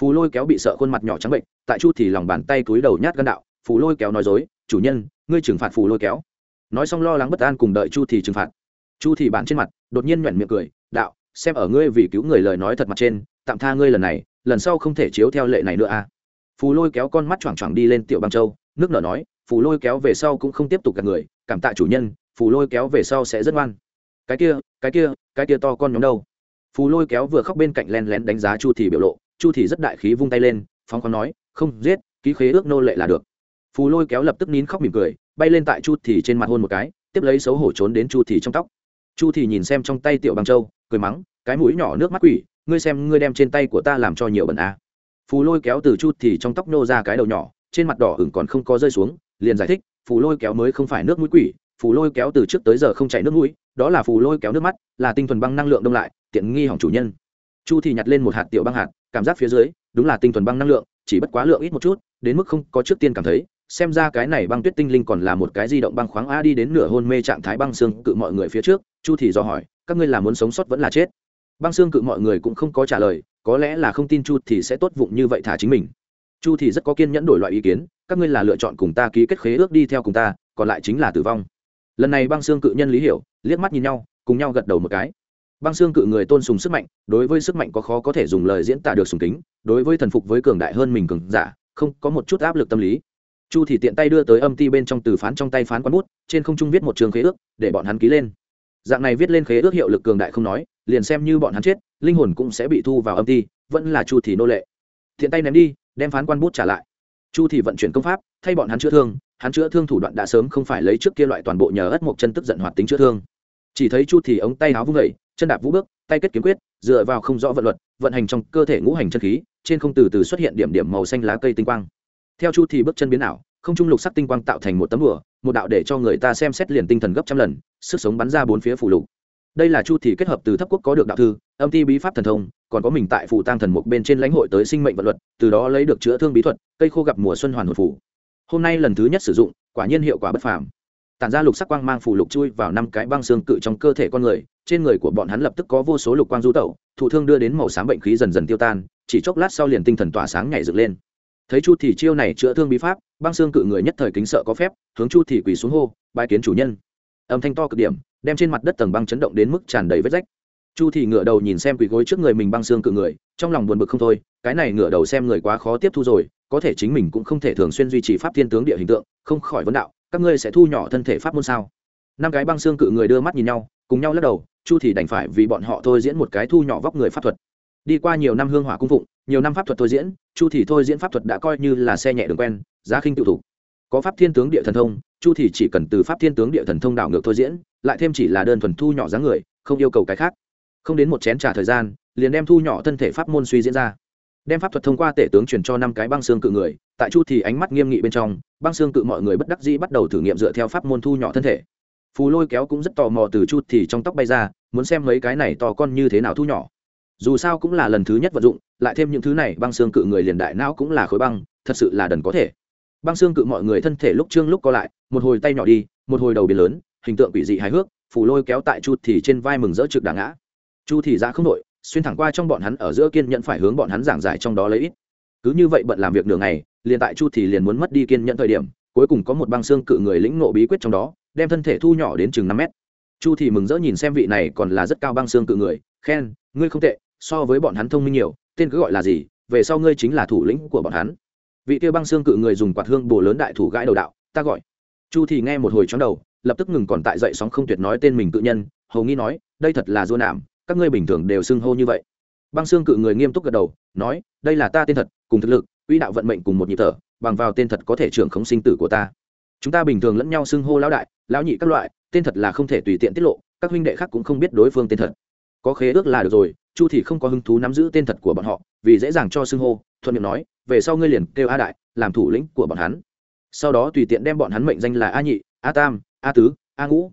Phù lôi kéo bị sợ khuôn mặt nhỏ trắng bệnh, tại chu thì lòng bàn tay túi đầu nhát gan đạo, phù lôi kéo nói dối, chủ nhân, ngươi trừng phạt phù lôi kéo nói xong lo lắng bất an cùng đợi chu thì trừng phạt. Chu thì bản trên mặt, đột nhiên nhoẻn miệng cười, đạo, xem ở ngươi vì cứu người lời nói thật mặt trên, tạm tha ngươi lần này, lần sau không thể chiếu theo lệ này nữa à. Phù lôi kéo con mắt choảng choảng đi lên tiểu băng châu, nước nở nói, phù lôi kéo về sau cũng không tiếp tục gặp người, cảm tạ chủ nhân, phù lôi kéo về sau sẽ rất ngoan. Cái kia cái kia cái kia to con nhóm đâu? Phù lôi kéo vừa khóc bên cạnh len lén đánh giá chu thì biểu lộ, chu thì rất đại khí vung tay lên, phóng khoáng nói, không giết, ký khế ước nô lệ là được. Phù lôi kéo lập tức nín khóc mỉm cười bay lên tại chu thì trên mặt hôn một cái, tiếp lấy xấu hổ trốn đến chu thì trong tóc chu thì nhìn xem trong tay tiểu băng châu, cười mắng, cái mũi nhỏ nước mắt quỷ, ngươi xem ngươi đem trên tay của ta làm cho nhiều bẩn à. phù lôi kéo từ chu thì trong tóc nô ra cái đầu nhỏ, trên mặt đỏ ửng còn không có rơi xuống, liền giải thích, phù lôi kéo mới không phải nước mũi quỷ, phù lôi kéo từ trước tới giờ không chảy nước mũi, đó là phù lôi kéo nước mắt, là tinh thuần băng năng lượng đông lại, tiện nghi hỏng chủ nhân chu thì nhặt lên một hạt tiểu băng hạt, cảm giác phía dưới, đúng là tinh thuần băng năng lượng, chỉ bất quá lượng ít một chút, đến mức không có trước tiên cảm thấy xem ra cái này băng tuyết tinh linh còn là một cái di động băng khoáng a đi đến nửa hôn mê trạng thái băng xương cự mọi người phía trước, chu thì do hỏi, các ngươi là muốn sống sót vẫn là chết? Băng xương cự mọi người cũng không có trả lời, có lẽ là không tin chu thì sẽ tốt vụng như vậy thả chính mình. Chu thì rất có kiên nhẫn đổi loại ý kiến, các ngươi là lựa chọn cùng ta ký kết khế ước đi theo cùng ta, còn lại chính là tử vong. Lần này băng xương cự nhân lý hiểu, liếc mắt nhìn nhau, cùng nhau gật đầu một cái. Băng xương cự người tôn sùng sức mạnh, đối với sức mạnh có khó có thể dùng lời diễn tả được sùng kính, đối với thần phục với cường đại hơn mình cường giả, không có một chút áp lực tâm lý chu thì tiện tay đưa tới âm ti bên trong từ phán trong tay phán quán bút, trên không trung viết một trường khế ước, để bọn hắn ký lên. Dạng này viết lên khế ước hiệu lực cường đại không nói, liền xem như bọn hắn chết, linh hồn cũng sẽ bị thu vào âm ti, vẫn là chu thì nô lệ. Thiện tay ném đi, đem phán quan bút trả lại. Chu thì vận chuyển công pháp, thay bọn hắn chữa thương, hắn chữa thương thủ đoạn đã sớm không phải lấy trước kia loại toàn bộ nhờ ất một chân tức giận hoạt tính chữa thương. Chỉ thấy chu thì ống tay áo vung vẩy chân đạp vũ bước, tay kết kiếm quyết, dựa vào không rõ vận luật, vận hành trong cơ thể ngũ hành chân khí, trên không từ từ xuất hiện điểm điểm màu xanh lá cây tinh quang theo chu thì bước chân biến ảo, không trung lục sắc tinh quang tạo thành một tấm lụa một đạo để cho người ta xem xét liền tinh thần gấp trăm lần, sức sống bắn ra bốn phía phủ lục. Đây là chu thì kết hợp từ thấp quốc có được đạo thư, âm ti bí pháp thần thông, còn có mình tại phủ tang thần một bên trên lãnh hội tới sinh mệnh vật luật, từ đó lấy được chữa thương bí thuật, cây khô gặp mùa xuân hoàn hồn phủ hôm nay lần thứ nhất sử dụng, quả nhiên hiệu quả bất phàm. Tản ra lục sắc quang mang phủ lục chui vào năm cái băng xương cự trong cơ thể con người, trên người của bọn hắn lập tức có vô số lục quang du tẩu, thụ thương đưa đến màu xám bệnh khí dần dần tiêu tan, chỉ chốc lát sau liền tinh thần tỏa sáng nhảy dựng lên thấy chu thì chiêu này chữa thương bí pháp, băng xương cự người nhất thời kính sợ có phép, hướng chu thì quỳ xuống hô, bái kiến chủ nhân. Âm thanh to cực điểm, đem trên mặt đất tầng băng chấn động đến mức tràn đầy vết rách. Chu thì ngửa đầu nhìn xem quỳ gối trước người mình băng xương cự người, trong lòng buồn bực không thôi, cái này ngửa đầu xem người quá khó tiếp thu rồi, có thể chính mình cũng không thể thường xuyên duy trì pháp thiên tướng địa hình tượng, không khỏi vấn đạo, các ngươi sẽ thu nhỏ thân thể pháp môn sao? Năm cái băng xương cự người đưa mắt nhìn nhau, cùng nhau lắc đầu, chu thì đành phải vì bọn họ thôi diễn một cái thu nhỏ vóc người pháp thuật. Đi qua nhiều năm hương hỏa cung phụng nhiều năm pháp thuật thôi diễn, chu thì thôi diễn pháp thuật đã coi như là xe nhẹ đường quen, giá khinh tự thủ có pháp thiên tướng địa thần thông, chu thì chỉ cần từ pháp thiên tướng địa thần thông đảo ngược thôi diễn, lại thêm chỉ là đơn thuần thu nhỏ dáng người, không yêu cầu cái khác. Không đến một chén trà thời gian, liền đem thu nhỏ thân thể pháp môn suy diễn ra. Đem pháp thuật thông qua tể tướng truyền cho năm cái băng xương cự người, tại chu thì ánh mắt nghiêm nghị bên trong, băng xương cự mọi người bất đắc dĩ bắt đầu thử nghiệm dựa theo pháp môn thu nhỏ thân thể. Phù lôi kéo cũng rất tò mò từ chu thì trong tóc bay ra, muốn xem mấy cái này to con như thế nào thu nhỏ dù sao cũng là lần thứ nhất vận dụng, lại thêm những thứ này, băng xương cự người liền đại não cũng là khối băng, thật sự là đần có thể. Băng xương cự mọi người thân thể lúc trương lúc co lại, một hồi tay nhỏ đi, một hồi đầu biến lớn, hình tượng quỷ dị hài hước phủ lôi kéo tại chu thì trên vai mừng rỡ trực đà ngã. Chu thì ra không đội xuyên thẳng qua trong bọn hắn ở giữa kiên nhẫn phải hướng bọn hắn giảng giải trong đó lấy ít. Cứ như vậy bận làm việc nửa ngày, liền tại chu thì liền muốn mất đi kiên nhẫn thời điểm, cuối cùng có một băng xương cự người lĩnh nộ bí quyết trong đó, đem thân thể thu nhỏ đến chừng năm mét. Chu thì mừng rỡ nhìn xem vị này còn là rất cao băng xương cự người, khen, ngươi không tệ so với bọn hắn thông minh nhiều, tên cứ gọi là gì, về sau ngươi chính là thủ lĩnh của bọn hắn. Vị tiêu băng xương cự người dùng quạt hương bồ lớn đại thủ gãi đầu đạo, ta gọi. Chu thì nghe một hồi chóng đầu, lập tức ngừng còn tại dậy sóng không tuyệt nói tên mình cự nhân, hầu nghi nói, đây thật là dua nạm, các ngươi bình thường đều xưng hô như vậy. Băng xương cự người nghiêm túc gật đầu, nói, đây là ta tên thật, cùng thực lực uy đạo vận mệnh cùng một nhịp thở, bằng vào tên thật có thể trưởng khống sinh tử của ta. Chúng ta bình thường lẫn nhau xưng hô lão đại, lão nhị các loại, tên thật là không thể tùy tiện tiết lộ, các huynh đệ khác cũng không biết đối phương tên thật. Có khế ước là được rồi chu thì không có hứng thú nắm giữ tên thật của bọn họ, vì dễ dàng cho xưng hô, thuận miệng nói, về sau ngươi liền kêu a đại, làm thủ lĩnh của bọn hắn. Sau đó tùy tiện đem bọn hắn mệnh danh là a nhị, a tam, a tứ, a ngũ.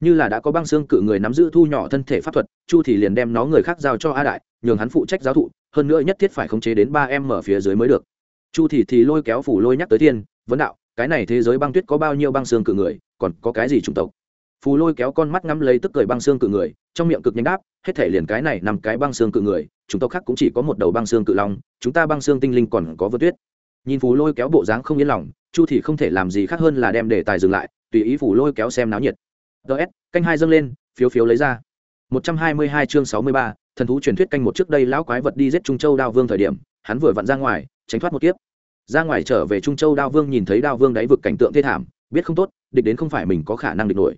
Như là đã có băng xương cự người nắm giữ thu nhỏ thân thể pháp thuật, chu thì liền đem nó người khác giao cho a đại, nhường hắn phụ trách giáo thụ, hơn nữa nhất thiết phải khống chế đến ba em mở phía dưới mới được. Chu thì thì lôi kéo phủ lôi nhắc tới thiên, vấn đạo, cái này thế giới băng tuyết có bao nhiêu băng xương cự người, còn có cái gì chủng tộc? Phù lôi kéo con mắt ngắm lấy tức cười băng xương cự người trong miệng cực nhanh đáp hết thể liền cái này nằm cái băng xương cự người chúng tộc khác cũng chỉ có một đầu băng xương cự long chúng ta băng xương tinh linh còn có vượt tuyết. Nhìn phù lôi kéo bộ dáng không yên lòng chu thì không thể làm gì khác hơn là đem đề tài dừng lại tùy ý phù lôi kéo xem náo nhiệt. Ts canh hai dâng lên phiếu phiếu lấy ra. 122 chương 63, thần thú truyền thuyết canh một trước đây lão quái vật đi giết trung châu đao vương thời điểm hắn vừa vặn ra ngoài tránh thoát một kiếp. Ra ngoài trở về trung châu đao vương nhìn thấy đao vương đáy vực cảnh tượng thê thảm biết không tốt địch đến không phải mình có khả năng địch nổi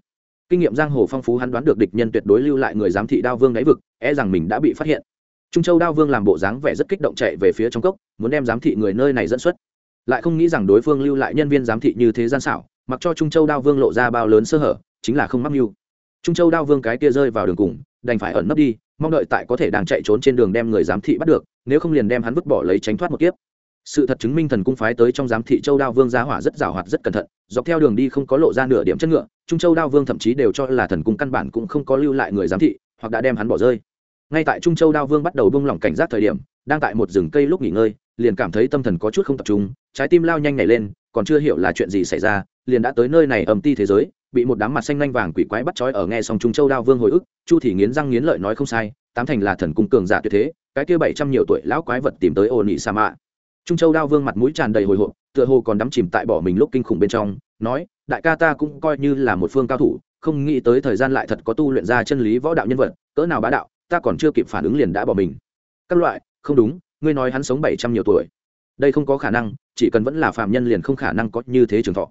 kinh nghiệm giang hồ phong phú hắn đoán được địch nhân tuyệt đối lưu lại người giám thị đao vương đáy vực e rằng mình đã bị phát hiện. Trung châu đao vương làm bộ dáng vẻ rất kích động chạy về phía trong cốc, muốn đem giám thị người nơi này dẫn xuất. Lại không nghĩ rằng đối phương lưu lại nhân viên giám thị như thế gian xảo, mặc cho trung châu đao vương lộ ra bao lớn sơ hở, chính là không mắc mưu. Trung châu đao vương cái kia rơi vào đường cùng, đành phải ẩn nấp đi, mong đợi tại có thể đang chạy trốn trên đường đem người giám thị bắt được, nếu không liền đem hắn vứt bỏ lấy tránh thoát một kiếp. Sự thật chứng minh thần cung phái tới trong giám thị châu đao vương giá hỏa rất rào hoạt rất cẩn thận, dọc theo đường đi không có lộ ra nửa điểm chất ngựa trung châu đao vương thậm chí đều cho là thần cung căn bản cũng không có lưu lại người giám thị, hoặc đã đem hắn bỏ rơi. Ngay tại trung châu đao vương bắt đầu bông lỏng cảnh giác thời điểm, đang tại một rừng cây lúc nghỉ ngơi, liền cảm thấy tâm thần có chút không tập trung, trái tim lao nhanh nhảy lên, còn chưa hiểu là chuyện gì xảy ra, liền đã tới nơi này ầm ti thế giới, bị một đám mặt xanh lanh vàng quỷ quái bắt trói ở nghe xong trung châu đao vương hồi ức, chu thì nghiến răng nghiến lợi nói không sai, tám thành là thần cung cường giả tuyệt thế, cái kia bảy trăm nhiều tuổi lão quái vật tìm tới ổn nhị sa mạ trung châu đao vương mặt mũi tràn đầy hồi hộp, tựa hồ còn đắm chìm tại bỏ mình lúc kinh khủng bên trong nói, đại ca ta cũng coi như là một phương cao thủ, không nghĩ tới thời gian lại thật có tu luyện ra chân lý võ đạo nhân vật, cỡ nào bá đạo, ta còn chưa kịp phản ứng liền đã bỏ mình. Các loại, không đúng, ngươi nói hắn sống bảy trăm nhiều tuổi. Đây không có khả năng, chỉ cần vẫn là phạm nhân liền không khả năng có như thế trường thọ.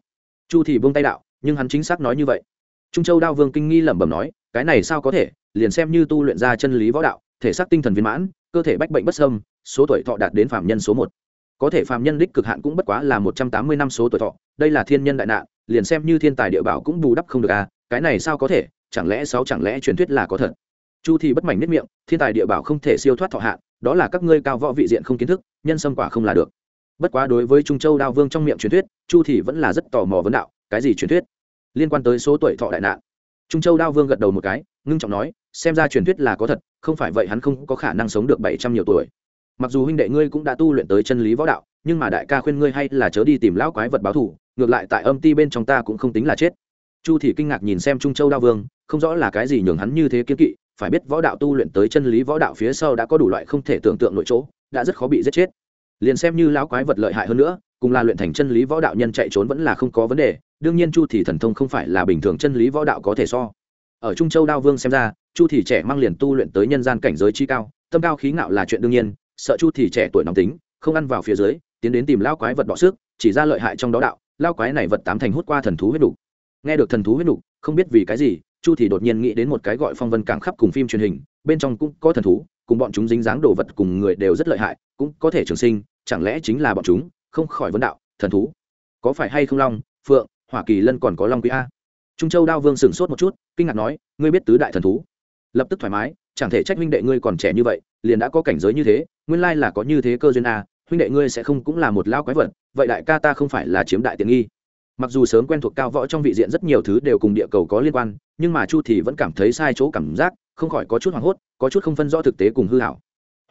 Chu thì buông tay đạo, nhưng hắn chính xác nói như vậy. Trung châu đao vương kinh nghi lẩm bẩm nói, cái này sao có thể, liền xem như tu luyện ra chân lý võ đạo, thể xác tinh thần viên mãn, cơ thể bách bệnh bất sâm số tuổi thọ đạt đến phạm nhân số một có thể phàm nhân đích cực hạn cũng bất quá là một trăm tám mươi năm số tuổi thọ, đây là thiên nhân đại nạn, liền xem như thiên tài địa bảo cũng bù đắp không được à cái này sao có thể, chẳng lẽ sáu chẳng lẽ truyền thuyết là có thật? Chu thì bất mảnh nứt miệng, thiên tài địa bảo không thể siêu thoát thọ hạn, đó là các ngươi cao võ vị diện không kiến thức, nhân sâm quả không là được. Bất quá đối với trung châu đao vương trong miệng truyền thuyết, chu thì vẫn là rất tò mò vấn đạo, cái gì truyền thuyết? Liên quan tới số tuổi thọ đại nạn. Trung châu đao vương gật đầu một cái, ngưng trọng nói, xem ra truyền thuyết là có thật, không phải vậy hắn không có khả năng sống được bảy trăm nhiều tuổi mặc dù huynh đệ ngươi cũng đã tu luyện tới chân lý võ đạo, nhưng mà đại ca khuyên ngươi hay là chớ đi tìm lão quái vật báo thù, ngược lại tại âm ti bên trong ta cũng không tính là chết. Chu thì kinh ngạc nhìn xem trung châu đao vương, không rõ là cái gì nhường hắn như thế kiên kỵ, phải biết võ đạo tu luyện tới chân lý võ đạo phía sau đã có đủ loại không thể tưởng tượng nội chỗ, đã rất khó bị giết chết. Liền xem như lão quái vật lợi hại hơn nữa, cùng là luyện thành chân lý võ đạo nhân chạy trốn vẫn là không có vấn đề, đương nhiên chu thì thần thông không phải là bình thường chân lý võ đạo có thể so. Ở trung châu đao vương xem ra, chu thì trẻ mang liền tu luyện tới nhân gian cảnh giới chi cao, tâm cao khí ngạo là chuyện đương nhiên sợ chu thì trẻ tuổi nóng tính không ăn vào phía dưới tiến đến tìm lao quái vật đọ sức chỉ ra lợi hại trong đó đạo lao quái này vật tám thành hút qua thần thú huyết đủ. nghe được thần thú huyết đủ, không biết vì cái gì chu thì đột nhiên nghĩ đến một cái gọi phong vân cảng khắp cùng phim truyền hình bên trong cũng có thần thú cùng bọn chúng dính dáng đồ vật cùng người đều rất lợi hại cũng có thể trường sinh chẳng lẽ chính là bọn chúng không khỏi vấn đạo thần thú có phải hay không long phượng hỏa kỳ lân còn có long quý a trung châu đao vương sửng sốt một chút kinh ngạc nói ngươi biết tứ đại thần thú lập tức thoải mái chẳng thể trách huynh đệ ngươi còn trẻ như vậy liền đã có cảnh giới như thế, nguyên lai là có như thế cơ duyên a huynh đệ ngươi sẽ không cũng là một lao quái vật, vậy đại ca ta không phải là chiếm đại tiện nghi. Mặc dù sớm quen thuộc cao võ trong vị diện rất nhiều thứ đều cùng địa cầu có liên quan, nhưng mà chu thì vẫn cảm thấy sai chỗ cảm giác, không khỏi có chút hoảng hốt, có chút không phân rõ thực tế cùng hư hảo.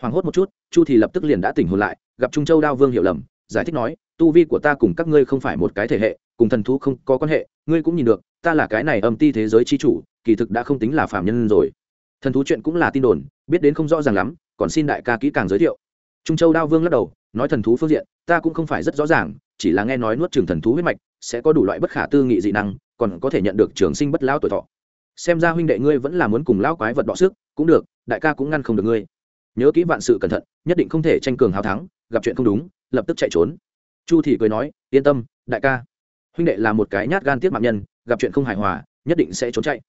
Hoảng hốt một chút, chu thì lập tức liền đã tỉnh hồn lại, gặp trung châu đao vương hiểu lầm, giải thích nói, tu vi của ta cùng các ngươi không phải một cái thể hệ, cùng thần thú không có quan hệ, ngươi cũng nhìn được, ta là cái này âm ti thế giới chi chủ, kỳ thực đã không tính là phạm nhân rồi thần thú chuyện cũng là tin đồn, biết đến không rõ ràng lắm, còn xin đại ca kỹ càng giới thiệu. Trung châu đao vương lắc đầu, nói thần thú phương diện, ta cũng không phải rất rõ ràng, chỉ là nghe nói nuốt trường thần thú huyết mạch, sẽ có đủ loại bất khả tư nghị dị năng, còn có thể nhận được trường sinh bất lão tuổi thọ. Xem ra huynh đệ ngươi vẫn là muốn cùng lão quái vật đọ sức, cũng được, đại ca cũng ngăn không được ngươi. Nhớ kỹ vạn sự cẩn thận, nhất định không thể tranh cường hào thắng, gặp chuyện không đúng, lập tức chạy trốn. Chu thì cười nói, yên tâm, đại ca. Huynh đệ là một cái nhát gan tiếc mạng nhân, gặp chuyện không hài hòa, nhất định sẽ trốn chạy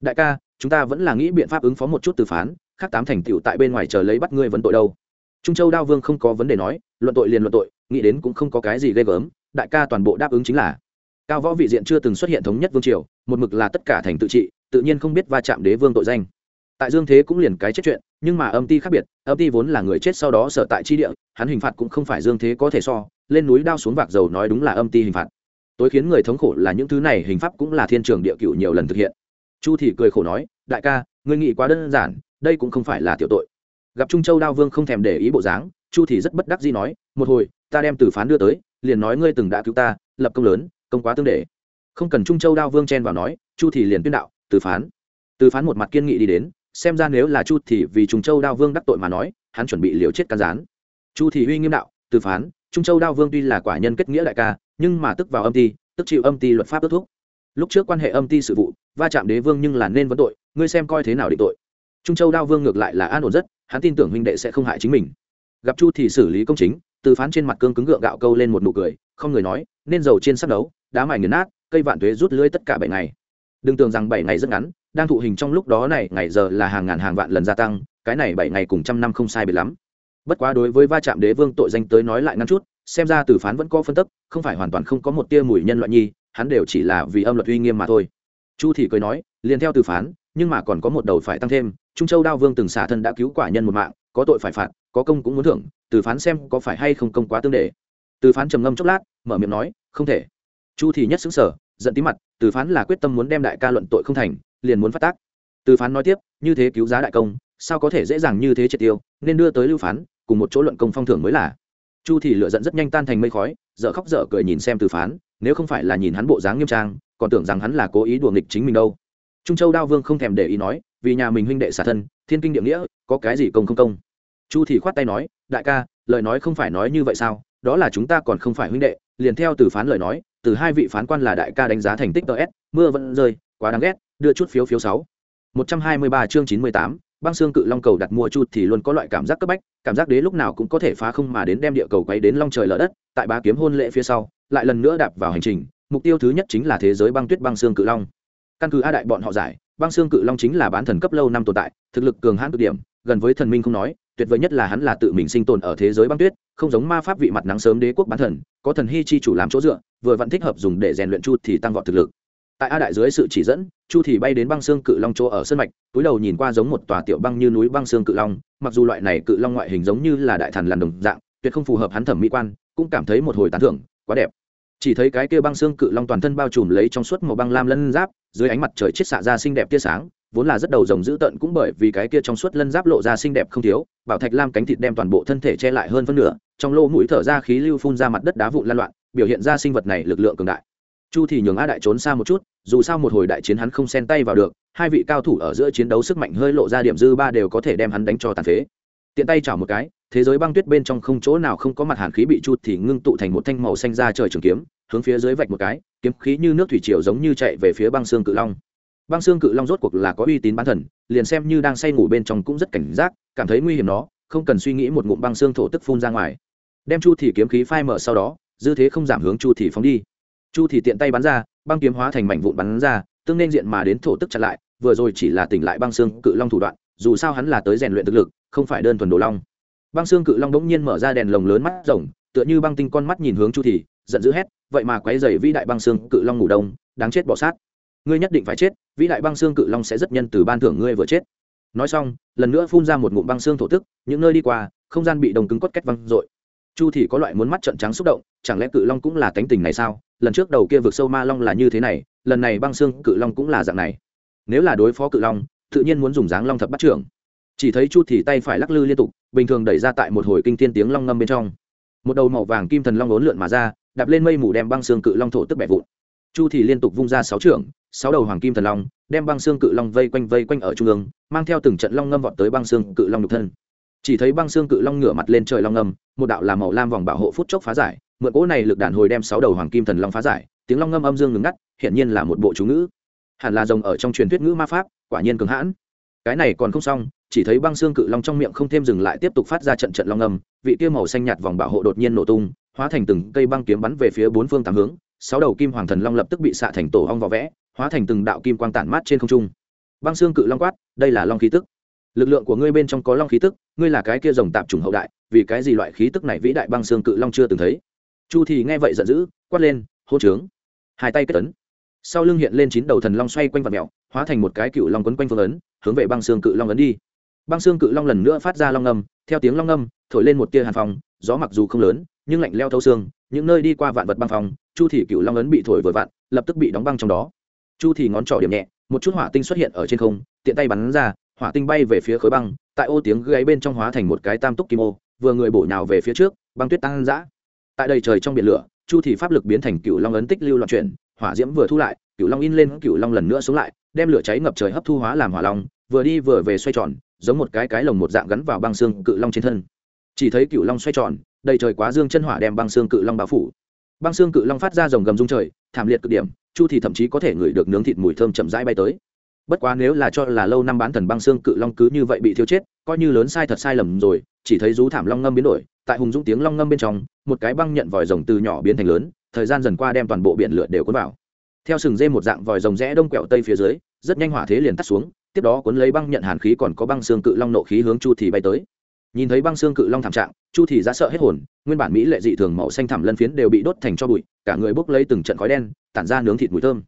đại ca, chúng ta vẫn là nghĩ biện pháp ứng phó một chút từ phán, khác tám thành tựu tại bên ngoài chờ lấy bắt ngươi vấn tội đâu. Trung châu đao vương không có vấn đề nói, luận tội liền luận tội, nghĩ đến cũng không có cái gì ghê gớm, đại ca toàn bộ đáp ứng chính là. Cao võ vị diện chưa từng xuất hiện thống nhất vương triều, một mực là tất cả thành tự trị, tự nhiên không biết va chạm đế vương tội danh. Tại dương thế cũng liền cái chết chuyện, nhưng mà âm ti khác biệt, âm ti vốn là người chết sau đó sở tại chi địa, hắn hình phạt cũng không phải dương thế có thể so, lên núi đao xuống vạc dầu nói đúng là âm ti hình phạt. Tối khiến người thống khổ là những thứ này, hình pháp cũng là thiên trường địa cựu nhiều lần thực hiện chu thì cười khổ nói, đại ca, ngươi nghĩ quá đơn giản, đây cũng không phải là tiểu tội. Gặp trung châu đao vương không thèm để ý bộ dáng, chu thì rất bất đắc dĩ nói, một hồi, ta đem từ phán đưa tới, liền nói ngươi từng đã cứu ta, lập công lớn, công quá tương để. Không cần trung châu đao vương chen vào nói, chu thì liền tuyên đạo, từ phán. Từ phán một mặt kiên nghị đi đến, xem ra nếu là chu thì vì trung châu đao vương đắc tội mà nói, hắn chuẩn bị liều chết can gián. Chu thì uy nghiêm đạo, từ phán, trung châu đao vương tuy là quả nhân kết nghĩa đại ca, nhưng mà tức vào âm ti, tức chịu âm ti luật pháp ước thúc lúc trước quan hệ âm ti sự vụ, va chạm đế vương nhưng là nên vấn tội, ngươi xem coi thế nào định tội. Trung châu đao vương ngược lại là an ổn rất, hắn tin tưởng huynh đệ sẽ không hại chính mình. Gặp chu thì xử lý công chính, từ phán trên mặt cương cứng gượng gạo câu lên một nụ cười, không người nói, nên dầu trên sắt đấu, đá mài nghiền nát, cây vạn tuế rút lưới tất cả bảy ngày. Đừng tưởng rằng bảy ngày rất ngắn, đang thụ hình trong lúc đó này, ngày giờ là hàng ngàn hàng vạn lần gia tăng, cái này bảy ngày cùng trăm năm không sai biệt lắm. Bất quá đối với va chạm đế vương tội danh tới nói lại ngắn chút, xem ra từ phán vẫn có phân tức, không phải hoàn toàn không có một tia mùi nhân loại nhi hắn đều chỉ là vì âm luật uy nghiêm mà thôi. Chu thì cười nói, liền theo từ phán, nhưng mà còn có một đầu phải tăng thêm, trung châu đao vương từng xả thân đã cứu quả nhân một mạng, có tội phải phạt, có công cũng muốn thưởng, từ phán xem có phải hay không công quá tương đề từ phán trầm ngâm chốc lát, mở miệng nói, không thể. Chu thì nhất xứng sở giận tí mặt, từ phán là quyết tâm muốn đem đại ca luận tội không thành, liền muốn phát tác. Từ phán nói tiếp, như thế cứu giá đại công, sao có thể dễ dàng như thế triệt tiêu, nên đưa tới lưu phán, cùng một chỗ luận công phong thưởng mới là. Chu thì lựa giận rất nhanh tan thành mây khói, dở khóc dở cười nhìn xem từ phán nếu không phải là nhìn hắn bộ dáng nghiêm trang, còn tưởng rằng hắn là cố ý đùa nghịch chính mình đâu. Trung châu đao vương không thèm để ý nói, vì nhà mình huynh đệ xả thân, thiên kinh địa nghĩa, có cái gì công không công? Chu thì khoát tay nói, đại ca, lời nói không phải nói như vậy sao? Đó là chúng ta còn không phải huynh đệ, liền theo từ phán lời nói, từ hai vị phán quan là đại ca đánh giá thành tích ts mưa vẫn rơi, quá đáng ghét, đưa chút phiếu phiếu sáu. Một trăm hai mươi ba chương chín mươi tám, băng xương cự long cầu đặt mua chu thì luôn có loại cảm giác cấp bách, cảm giác đế lúc nào cũng có thể phá không mà đến đem địa cầu quay đến long trời lở đất, tại ba kiếm hôn lễ phía sau lại lần nữa đạp vào hành trình, mục tiêu thứ nhất chính là thế giới băng tuyết băng xương cự long. Căn cứ a đại bọn họ giải, băng xương cự long chính là bán thần cấp lâu năm tồn tại, thực lực cường hãn cực điểm, gần với thần minh không nói, tuyệt vời nhất là hắn là tự mình sinh tồn ở thế giới băng tuyết, không giống ma pháp vị mặt nắng sớm đế quốc bán thần, có thần hy chi chủ làm chỗ dựa, vừa vẫn thích hợp dùng để rèn luyện chu thì tăng vọt thực lực. Tại a đại dưới sự chỉ dẫn, chu thì bay đến băng xương cự long chỗ ở sân mạch, túi đầu nhìn qua giống một tòa tiểu băng như núi băng xương cự long, mặc dù loại này cự long ngoại hình giống như là đại thần làn đồng dạng, tuyệt không phù hợp hắn thẩm mỹ quan, cũng cảm thấy một hồi tán thưởng quá đẹp. Chỉ thấy cái kia băng xương cự long toàn thân bao trùm lấy trong suốt màu băng lam lân giáp, dưới ánh mặt trời chết xạ ra xinh đẹp tia sáng, vốn là rất đầu rồng dữ tợn cũng bởi vì cái kia trong suốt lân giáp lộ ra xinh đẹp không thiếu, bảo thạch lam cánh thịt đem toàn bộ thân thể che lại hơn phân nửa, trong lỗ mũi thở ra khí lưu phun ra mặt đất đá vụn lan loạn, biểu hiện ra sinh vật này lực lượng cường đại. Chu thì nhường a đại trốn xa một chút, dù sao một hồi đại chiến hắn không xen tay vào được, hai vị cao thủ ở giữa chiến đấu sức mạnh hơi lộ ra điểm dư ba đều có thể đem hắn đánh cho tàn phế. Tiện tay chảo một cái thế giới băng tuyết bên trong không chỗ nào không có mặt hàn khí bị chu thì ngưng tụ thành một thanh màu xanh ra trời trường kiếm, hướng phía dưới vạch một cái, kiếm khí như nước thủy triều giống như chạy về phía băng xương cự long. Băng xương cự long rốt cuộc là có uy tín bán thần, liền xem như đang say ngủ bên trong cũng rất cảnh giác, cảm thấy nguy hiểm nó, không cần suy nghĩ một ngụm băng xương thổ tức phun ra ngoài. Đem chu thì kiếm khí phai mở sau đó, dư thế không giảm hướng chu thì phóng đi. Chu thì tiện tay bắn ra, băng kiếm hóa thành mảnh vụn bắn ra, tương nên diện mà đến thổ tức chặn lại, vừa rồi chỉ là tỉnh lại băng xương cự long thủ đoạn, dù sao hắn là tới rèn luyện thực lực, không phải đơn thuần đồ long băng xương cự long đống nhiên mở ra đèn lồng lớn mắt rồng, tựa như băng tinh con mắt nhìn hướng chu thì giận dữ hét, vậy mà quấy rầy vĩ đại băng xương cự long ngủ đông, đáng chết bỏ sát. Ngươi nhất định phải chết, vĩ đại băng xương cự long sẽ rất nhân từ ban thưởng ngươi vừa chết. Nói xong, lần nữa phun ra một ngụm băng xương thổ tức, những nơi đi qua, không gian bị đồng cứng cốt cách văng dội chu thì có loại muốn mắt trận trắng xúc động, chẳng lẽ cự long cũng là tánh tình này sao? Lần trước đầu kia vượt sâu ma long là như thế này, lần này băng xương cự long cũng là dạng này. Nếu là đối phó cự long, tự nhiên muốn dùng dáng long thập bắt trưởng chỉ thấy chu thì tay phải lắc lư liên tục, bình thường đẩy ra tại một hồi kinh thiên tiếng long ngâm bên trong. Một đầu màu vàng kim thần long ốn lượn mà ra, đạp lên mây mù đem băng xương cự long thổ tức bẻ vụn. Chu thì liên tục vung ra sáu trưởng, sáu đầu hoàng kim thần long, đem băng xương cự long vây quanh vây quanh ở trung ương, mang theo từng trận long ngâm vọt tới băng xương cự long nhục thân. Chỉ thấy băng xương cự long ngửa mặt lên trời long ngâm, một đạo là màu lam vòng bảo hộ phút chốc phá giải, mượn cỗ này lực đàn hồi đem sáu đầu hoàng kim thần long phá giải, tiếng long ngâm âm dương ngừng ngắt, hiển nhiên là một bộ chú ngữ. Hẳn là rồng ở trong truyền thuyết ngữ ma pháp, quả nhiên cường hãn. Cái này còn không xong chỉ thấy băng xương cự long trong miệng không thêm dừng lại tiếp tục phát ra trận trận long âm, vị kia màu xanh nhạt vòng bảo hộ đột nhiên nổ tung, hóa thành từng cây băng kiếm bắn về phía bốn phương tám hướng, sáu đầu kim hoàng thần long lập tức bị xạ thành tổ ong vỏ vẽ, hóa thành từng đạo kim quang tản mát trên không trung. Băng xương cự long quát, đây là long khí tức. Lực lượng của ngươi bên trong có long khí tức, ngươi là cái kia rồng tạp trùng hậu đại, vì cái gì loại khí tức này vĩ đại băng xương cự long chưa từng thấy? Chu thì nghe vậy giận dữ, quát lên, hô trướng. Hai tay kết tấn sau lưng hiện lên chín đầu thần long xoay quanh vật mèo hóa thành một cái cựu long quấn quanh phương ấn, hướng về băng xương cự long ấn đi băng xương cự long lần nữa phát ra long ngâm theo tiếng long ngâm thổi lên một tia hàn phòng. gió mặc dù không lớn nhưng lạnh leo thâu xương những nơi đi qua vạn vật băng phòng, chu thì cựu long ấn bị thổi vừa vặn lập tức bị đóng băng trong đó chu thì ngón trỏ điểm nhẹ một chút hỏa tinh xuất hiện ở trên không tiện tay bắn ra hỏa tinh bay về phía khối băng tại ô tiếng gáy bên trong hóa thành một cái tam túc kim ô vừa người bổ nhào về phía trước băng tuyết tăng dã tại đầy trời trong biển lửa chu thì pháp lực biến thành cựu long ấn tích lưu loạn chuyển hỏa diễm vừa thu lại cựu long in lên cựu long lần nữa xuống lại đem lửa cháy ngập trời hấp thu hóa làm hỏa long vừa đi vừa về xoay tròn giống một cái cái lồng một dạng gắn vào băng xương cự long trên thân. Chỉ thấy cựu long xoay tròn, đầy trời quá dương chân hỏa đem băng xương cự long bao phủ. Băng xương cự long phát ra dòng gầm rung trời, thảm liệt cực điểm, chu thì thậm chí có thể ngửi được nướng thịt mùi thơm chậm rãi bay tới. Bất quá nếu là cho là lâu năm bán thần băng xương cự long cứ như vậy bị thiêu chết, coi như lớn sai thật sai lầm rồi, chỉ thấy rú thảm long ngâm biến đổi, tại hùng dũng tiếng long ngâm bên trong, một cái băng nhận vòi rồng từ nhỏ biến thành lớn, thời gian dần qua đem toàn bộ biển lửa đều cuốn vào. Theo sừng dê một dạng vòi rồng rẽ đông quẹo tây phía dưới, rất nhanh hỏa thế liền tắt xuống tiếp đó cuốn lấy băng nhận hàn khí còn có băng xương cự long nộ khí hướng chu thì bay tới. Nhìn thấy băng xương cự long thảm trạng, chu thì ra sợ hết hồn, nguyên bản mỹ lệ dị thường màu xanh thẳm lân phiến đều bị đốt thành cho bụi, cả người bốc lấy từng trận khói đen, tản ra nướng thịt mùi thơm.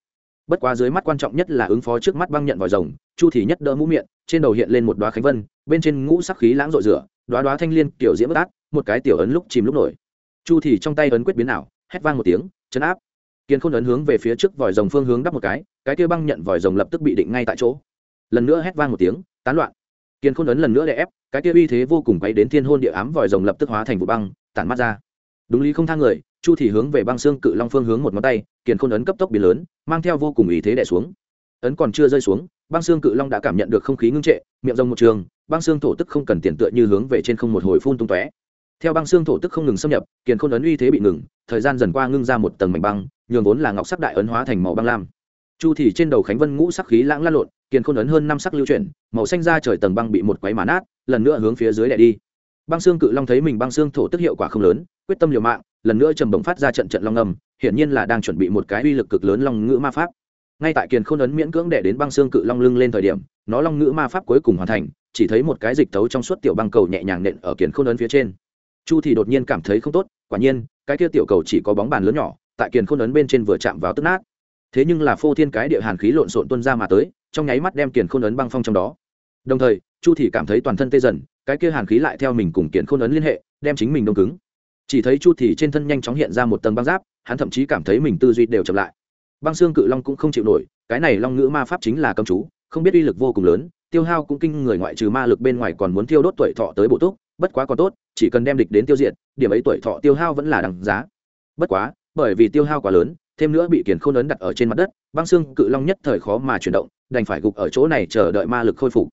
Bất quá dưới mắt quan trọng nhất là ứng phó trước mắt băng nhận vòi rồng, chu thì nhất đỡ mũ miệng, trên đầu hiện lên một đóa khánh vân, bên trên ngũ sắc khí lãng rội rửa, đóa đóa thanh liên tiểu diễm bất át, một cái tiểu ấn lúc chìm lúc nổi. Chu thì trong tay ấn quyết biến ảo, hét vang một tiếng chấn áp! Kiên khôn ấn hướng về phía trước vòi rồng phương hướng đắp một cái cái kia băng nhận vòi rồng lập tức bị định ngay tại chỗ lần nữa hét vang một tiếng, tán loạn. Kiên khôn ấn lần nữa đè ép, cái kia uy thế vô cùng quay đến thiên hôn địa ám vòi rồng lập tức hóa thành vụ băng, tản mắt ra. Đúng lý không thang người, chu thì hướng về băng xương cự long phương hướng một ngón tay kiền khôn ấn cấp tốc biến lớn, mang theo vô cùng ý thế đẻ xuống. Ấn còn chưa rơi xuống, băng xương cự long đã cảm nhận được không khí ngưng trệ, miệng rồng một trường, băng xương thổ tức không cần tiền tựa như hướng về trên không một hồi phun tung tóe. Theo băng xương thổ tức không ngừng xâm nhập kiền khôn ấn uy thế bị ngừng, thời gian dần qua ngưng ra một tầng mảnh băng, nhường vốn là ngọc sắc đại ấn hóa thành màu băng lam chu thì trên đầu khánh vân ngũ sắc khí lãng lan lộn kiền khôn ấn hơn năm sắc lưu chuyển, màu xanh ra trời tầng băng bị một quấy mã nát, lần nữa hướng phía dưới đè đi. Băng xương cự long thấy mình băng xương thổ tức hiệu quả không lớn, quyết tâm liều mạng, lần nữa trầm bổng phát ra trận trận long ngầm hiển nhiên là đang chuẩn bị một cái uy lực cực lớn long ngữ ma pháp. Ngay tại kiền khôn ấn miễn cưỡng để đến băng xương cự long lưng lên thời điểm, nó long ngữ ma pháp cuối cùng hoàn thành, chỉ thấy một cái dịch tấu trong suốt tiểu băng cầu nhẹ nhàng nện ở kiền khôn ấn phía trên. Chu thì đột nhiên cảm thấy không tốt, quả nhiên, cái kia tiểu cầu chỉ có bóng bàn lớn nhỏ, tại kiền khôn ấn bên trên vừa chạm vào tức nát thế nhưng là phô thiên cái địa hàn khí lộn xộn tuân ra mà tới, trong nháy mắt đem kiền khôn ấn băng phong trong đó. Đồng thời, chu thì cảm thấy toàn thân tê dần, cái kia hàn khí lại theo mình cùng kiền khôn ấn liên hệ, đem chính mình đông cứng. Chỉ thấy chu thì trên thân nhanh chóng hiện ra một tầng băng giáp, hắn thậm chí cảm thấy mình tư duy đều chậm lại. Băng xương cự long cũng không chịu nổi, cái này long ngữ ma pháp chính là cầm chú, không biết uy lực vô cùng lớn, tiêu hao cũng kinh người ngoại trừ ma lực bên ngoài còn muốn tiêu đốt tuổi thọ tới bộ túc, bất quá còn tốt, chỉ cần đem địch đến tiêu diệt, điểm ấy tuổi thọ tiêu hao vẫn là đằng giá. Bất quá, bởi vì tiêu hao quá lớn thêm nữa bị kiền khôn ấn đặt ở trên mặt đất, băng xương cự long nhất thời khó mà chuyển động, đành phải gục ở chỗ này chờ đợi ma lực khôi phục.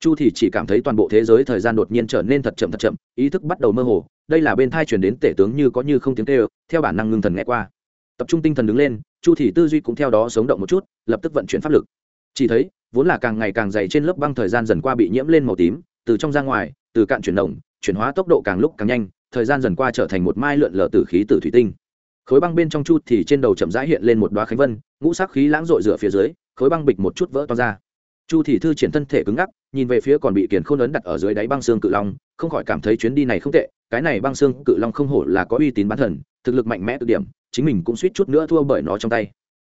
Chu thì chỉ cảm thấy toàn bộ thế giới thời gian đột nhiên trở nên thật chậm thật chậm, ý thức bắt đầu mơ hồ, đây là bên thai truyền đến tể tướng như có như không tiếng kêu. theo bản năng ngưng thần nghe qua. Tập trung tinh thần đứng lên, chu thì tư duy cũng theo đó sống động một chút, lập tức vận chuyển pháp lực. Chỉ thấy, vốn là càng ngày càng dày trên lớp băng thời gian dần qua bị nhiễm lên màu tím, từ trong ra ngoài, từ cạn chuyển động, chuyển hóa tốc độ càng lúc càng nhanh, thời gian dần qua trở thành một mai lượn lờ tử khí tử thủy tinh khối băng bên trong chu thì trên đầu chậm rãi hiện lên một đoá khánh vân, ngũ sắc khí lãng rội rửa phía dưới, khối băng bịch một chút vỡ to ra. Chu thì thư triển thân thể cứng ngắc, nhìn về phía còn bị kiền khôn ấn đặt ở dưới đáy băng xương cự long, không khỏi cảm thấy chuyến đi này không tệ, cái này băng xương cự long không hổ là có uy tín bán thần, thực lực mạnh mẽ tự điểm, chính mình cũng suýt chút nữa thua bởi nó trong tay.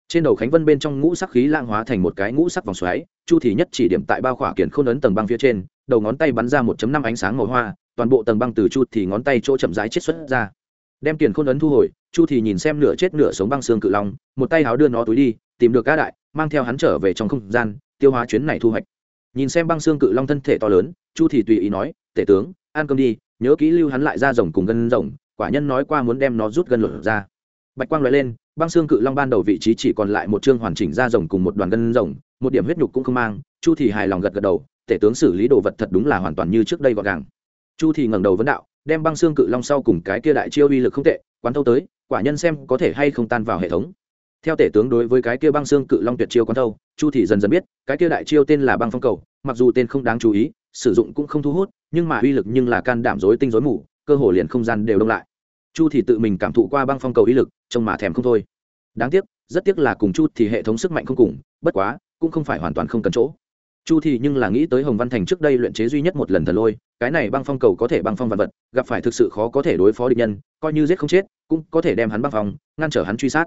Trên đầu khánh vân bên trong ngũ sắc khí lang hóa thành một cái ngũ sắc vòng xoáy, chu thì nhất chỉ điểm tại bao khỏa kiền khôn ấn tầng băng phía trên, đầu ngón tay bắn ra 1 năm ánh sáng màu hoa, toàn bộ tầng băng từ chu thì ngón tay chỗ chậm rãi chết xuất ra đem tiền khôn ấn thu hồi, chu thì nhìn xem nửa chết nửa sống băng xương cự long, một tay háo đưa nó túi đi, tìm được cá đại, mang theo hắn trở về trong không gian, tiêu hóa chuyến này thu hoạch. Nhìn xem băng xương cự long thân thể to lớn, chu thì tùy ý nói, tể tướng, ăn cơm đi, nhớ kỹ lưu hắn lại ra rồng cùng gân rồng, quả nhân nói qua muốn đem nó rút gân lột ra. Bạch quang nói lên, băng xương cự long ban đầu vị trí chỉ còn lại một chương hoàn chỉnh ra rồng cùng một đoàn gân rồng, một điểm huyết nhục cũng không mang, chu thì hài lòng gật gật đầu, tể tướng xử lý đồ vật thật đúng là hoàn toàn như trước đây gọn gàng. Chu thì ngẩng đầu vấn đạo đem băng xương cự long sau cùng cái kia đại chiêu uy lực không tệ, quán thâu tới, quả nhân xem có thể hay không tan vào hệ thống. Theo tể tướng đối với cái kia băng xương cự long tuyệt chiêu quán thâu, chu thì dần dần biết, cái kia đại chiêu tên là băng phong cầu, mặc dù tên không đáng chú ý, sử dụng cũng không thu hút, nhưng mà uy lực nhưng là can đảm dối tinh dối mù, cơ hồ liền không gian đều đông lại. Chu thì tự mình cảm thụ qua băng phong cầu uy lực, trông mà thèm không thôi. Đáng tiếc, rất tiếc là cùng chu thì hệ thống sức mạnh không cùng, bất quá, cũng không phải hoàn toàn không cần chỗ chu thì nhưng là nghĩ tới hồng văn thành trước đây luyện chế duy nhất một lần thần lôi cái này băng phong cầu có thể băng phong vật vật gặp phải thực sự khó có thể đối phó địch nhân coi như giết không chết cũng có thể đem hắn băng phong ngăn trở hắn truy sát.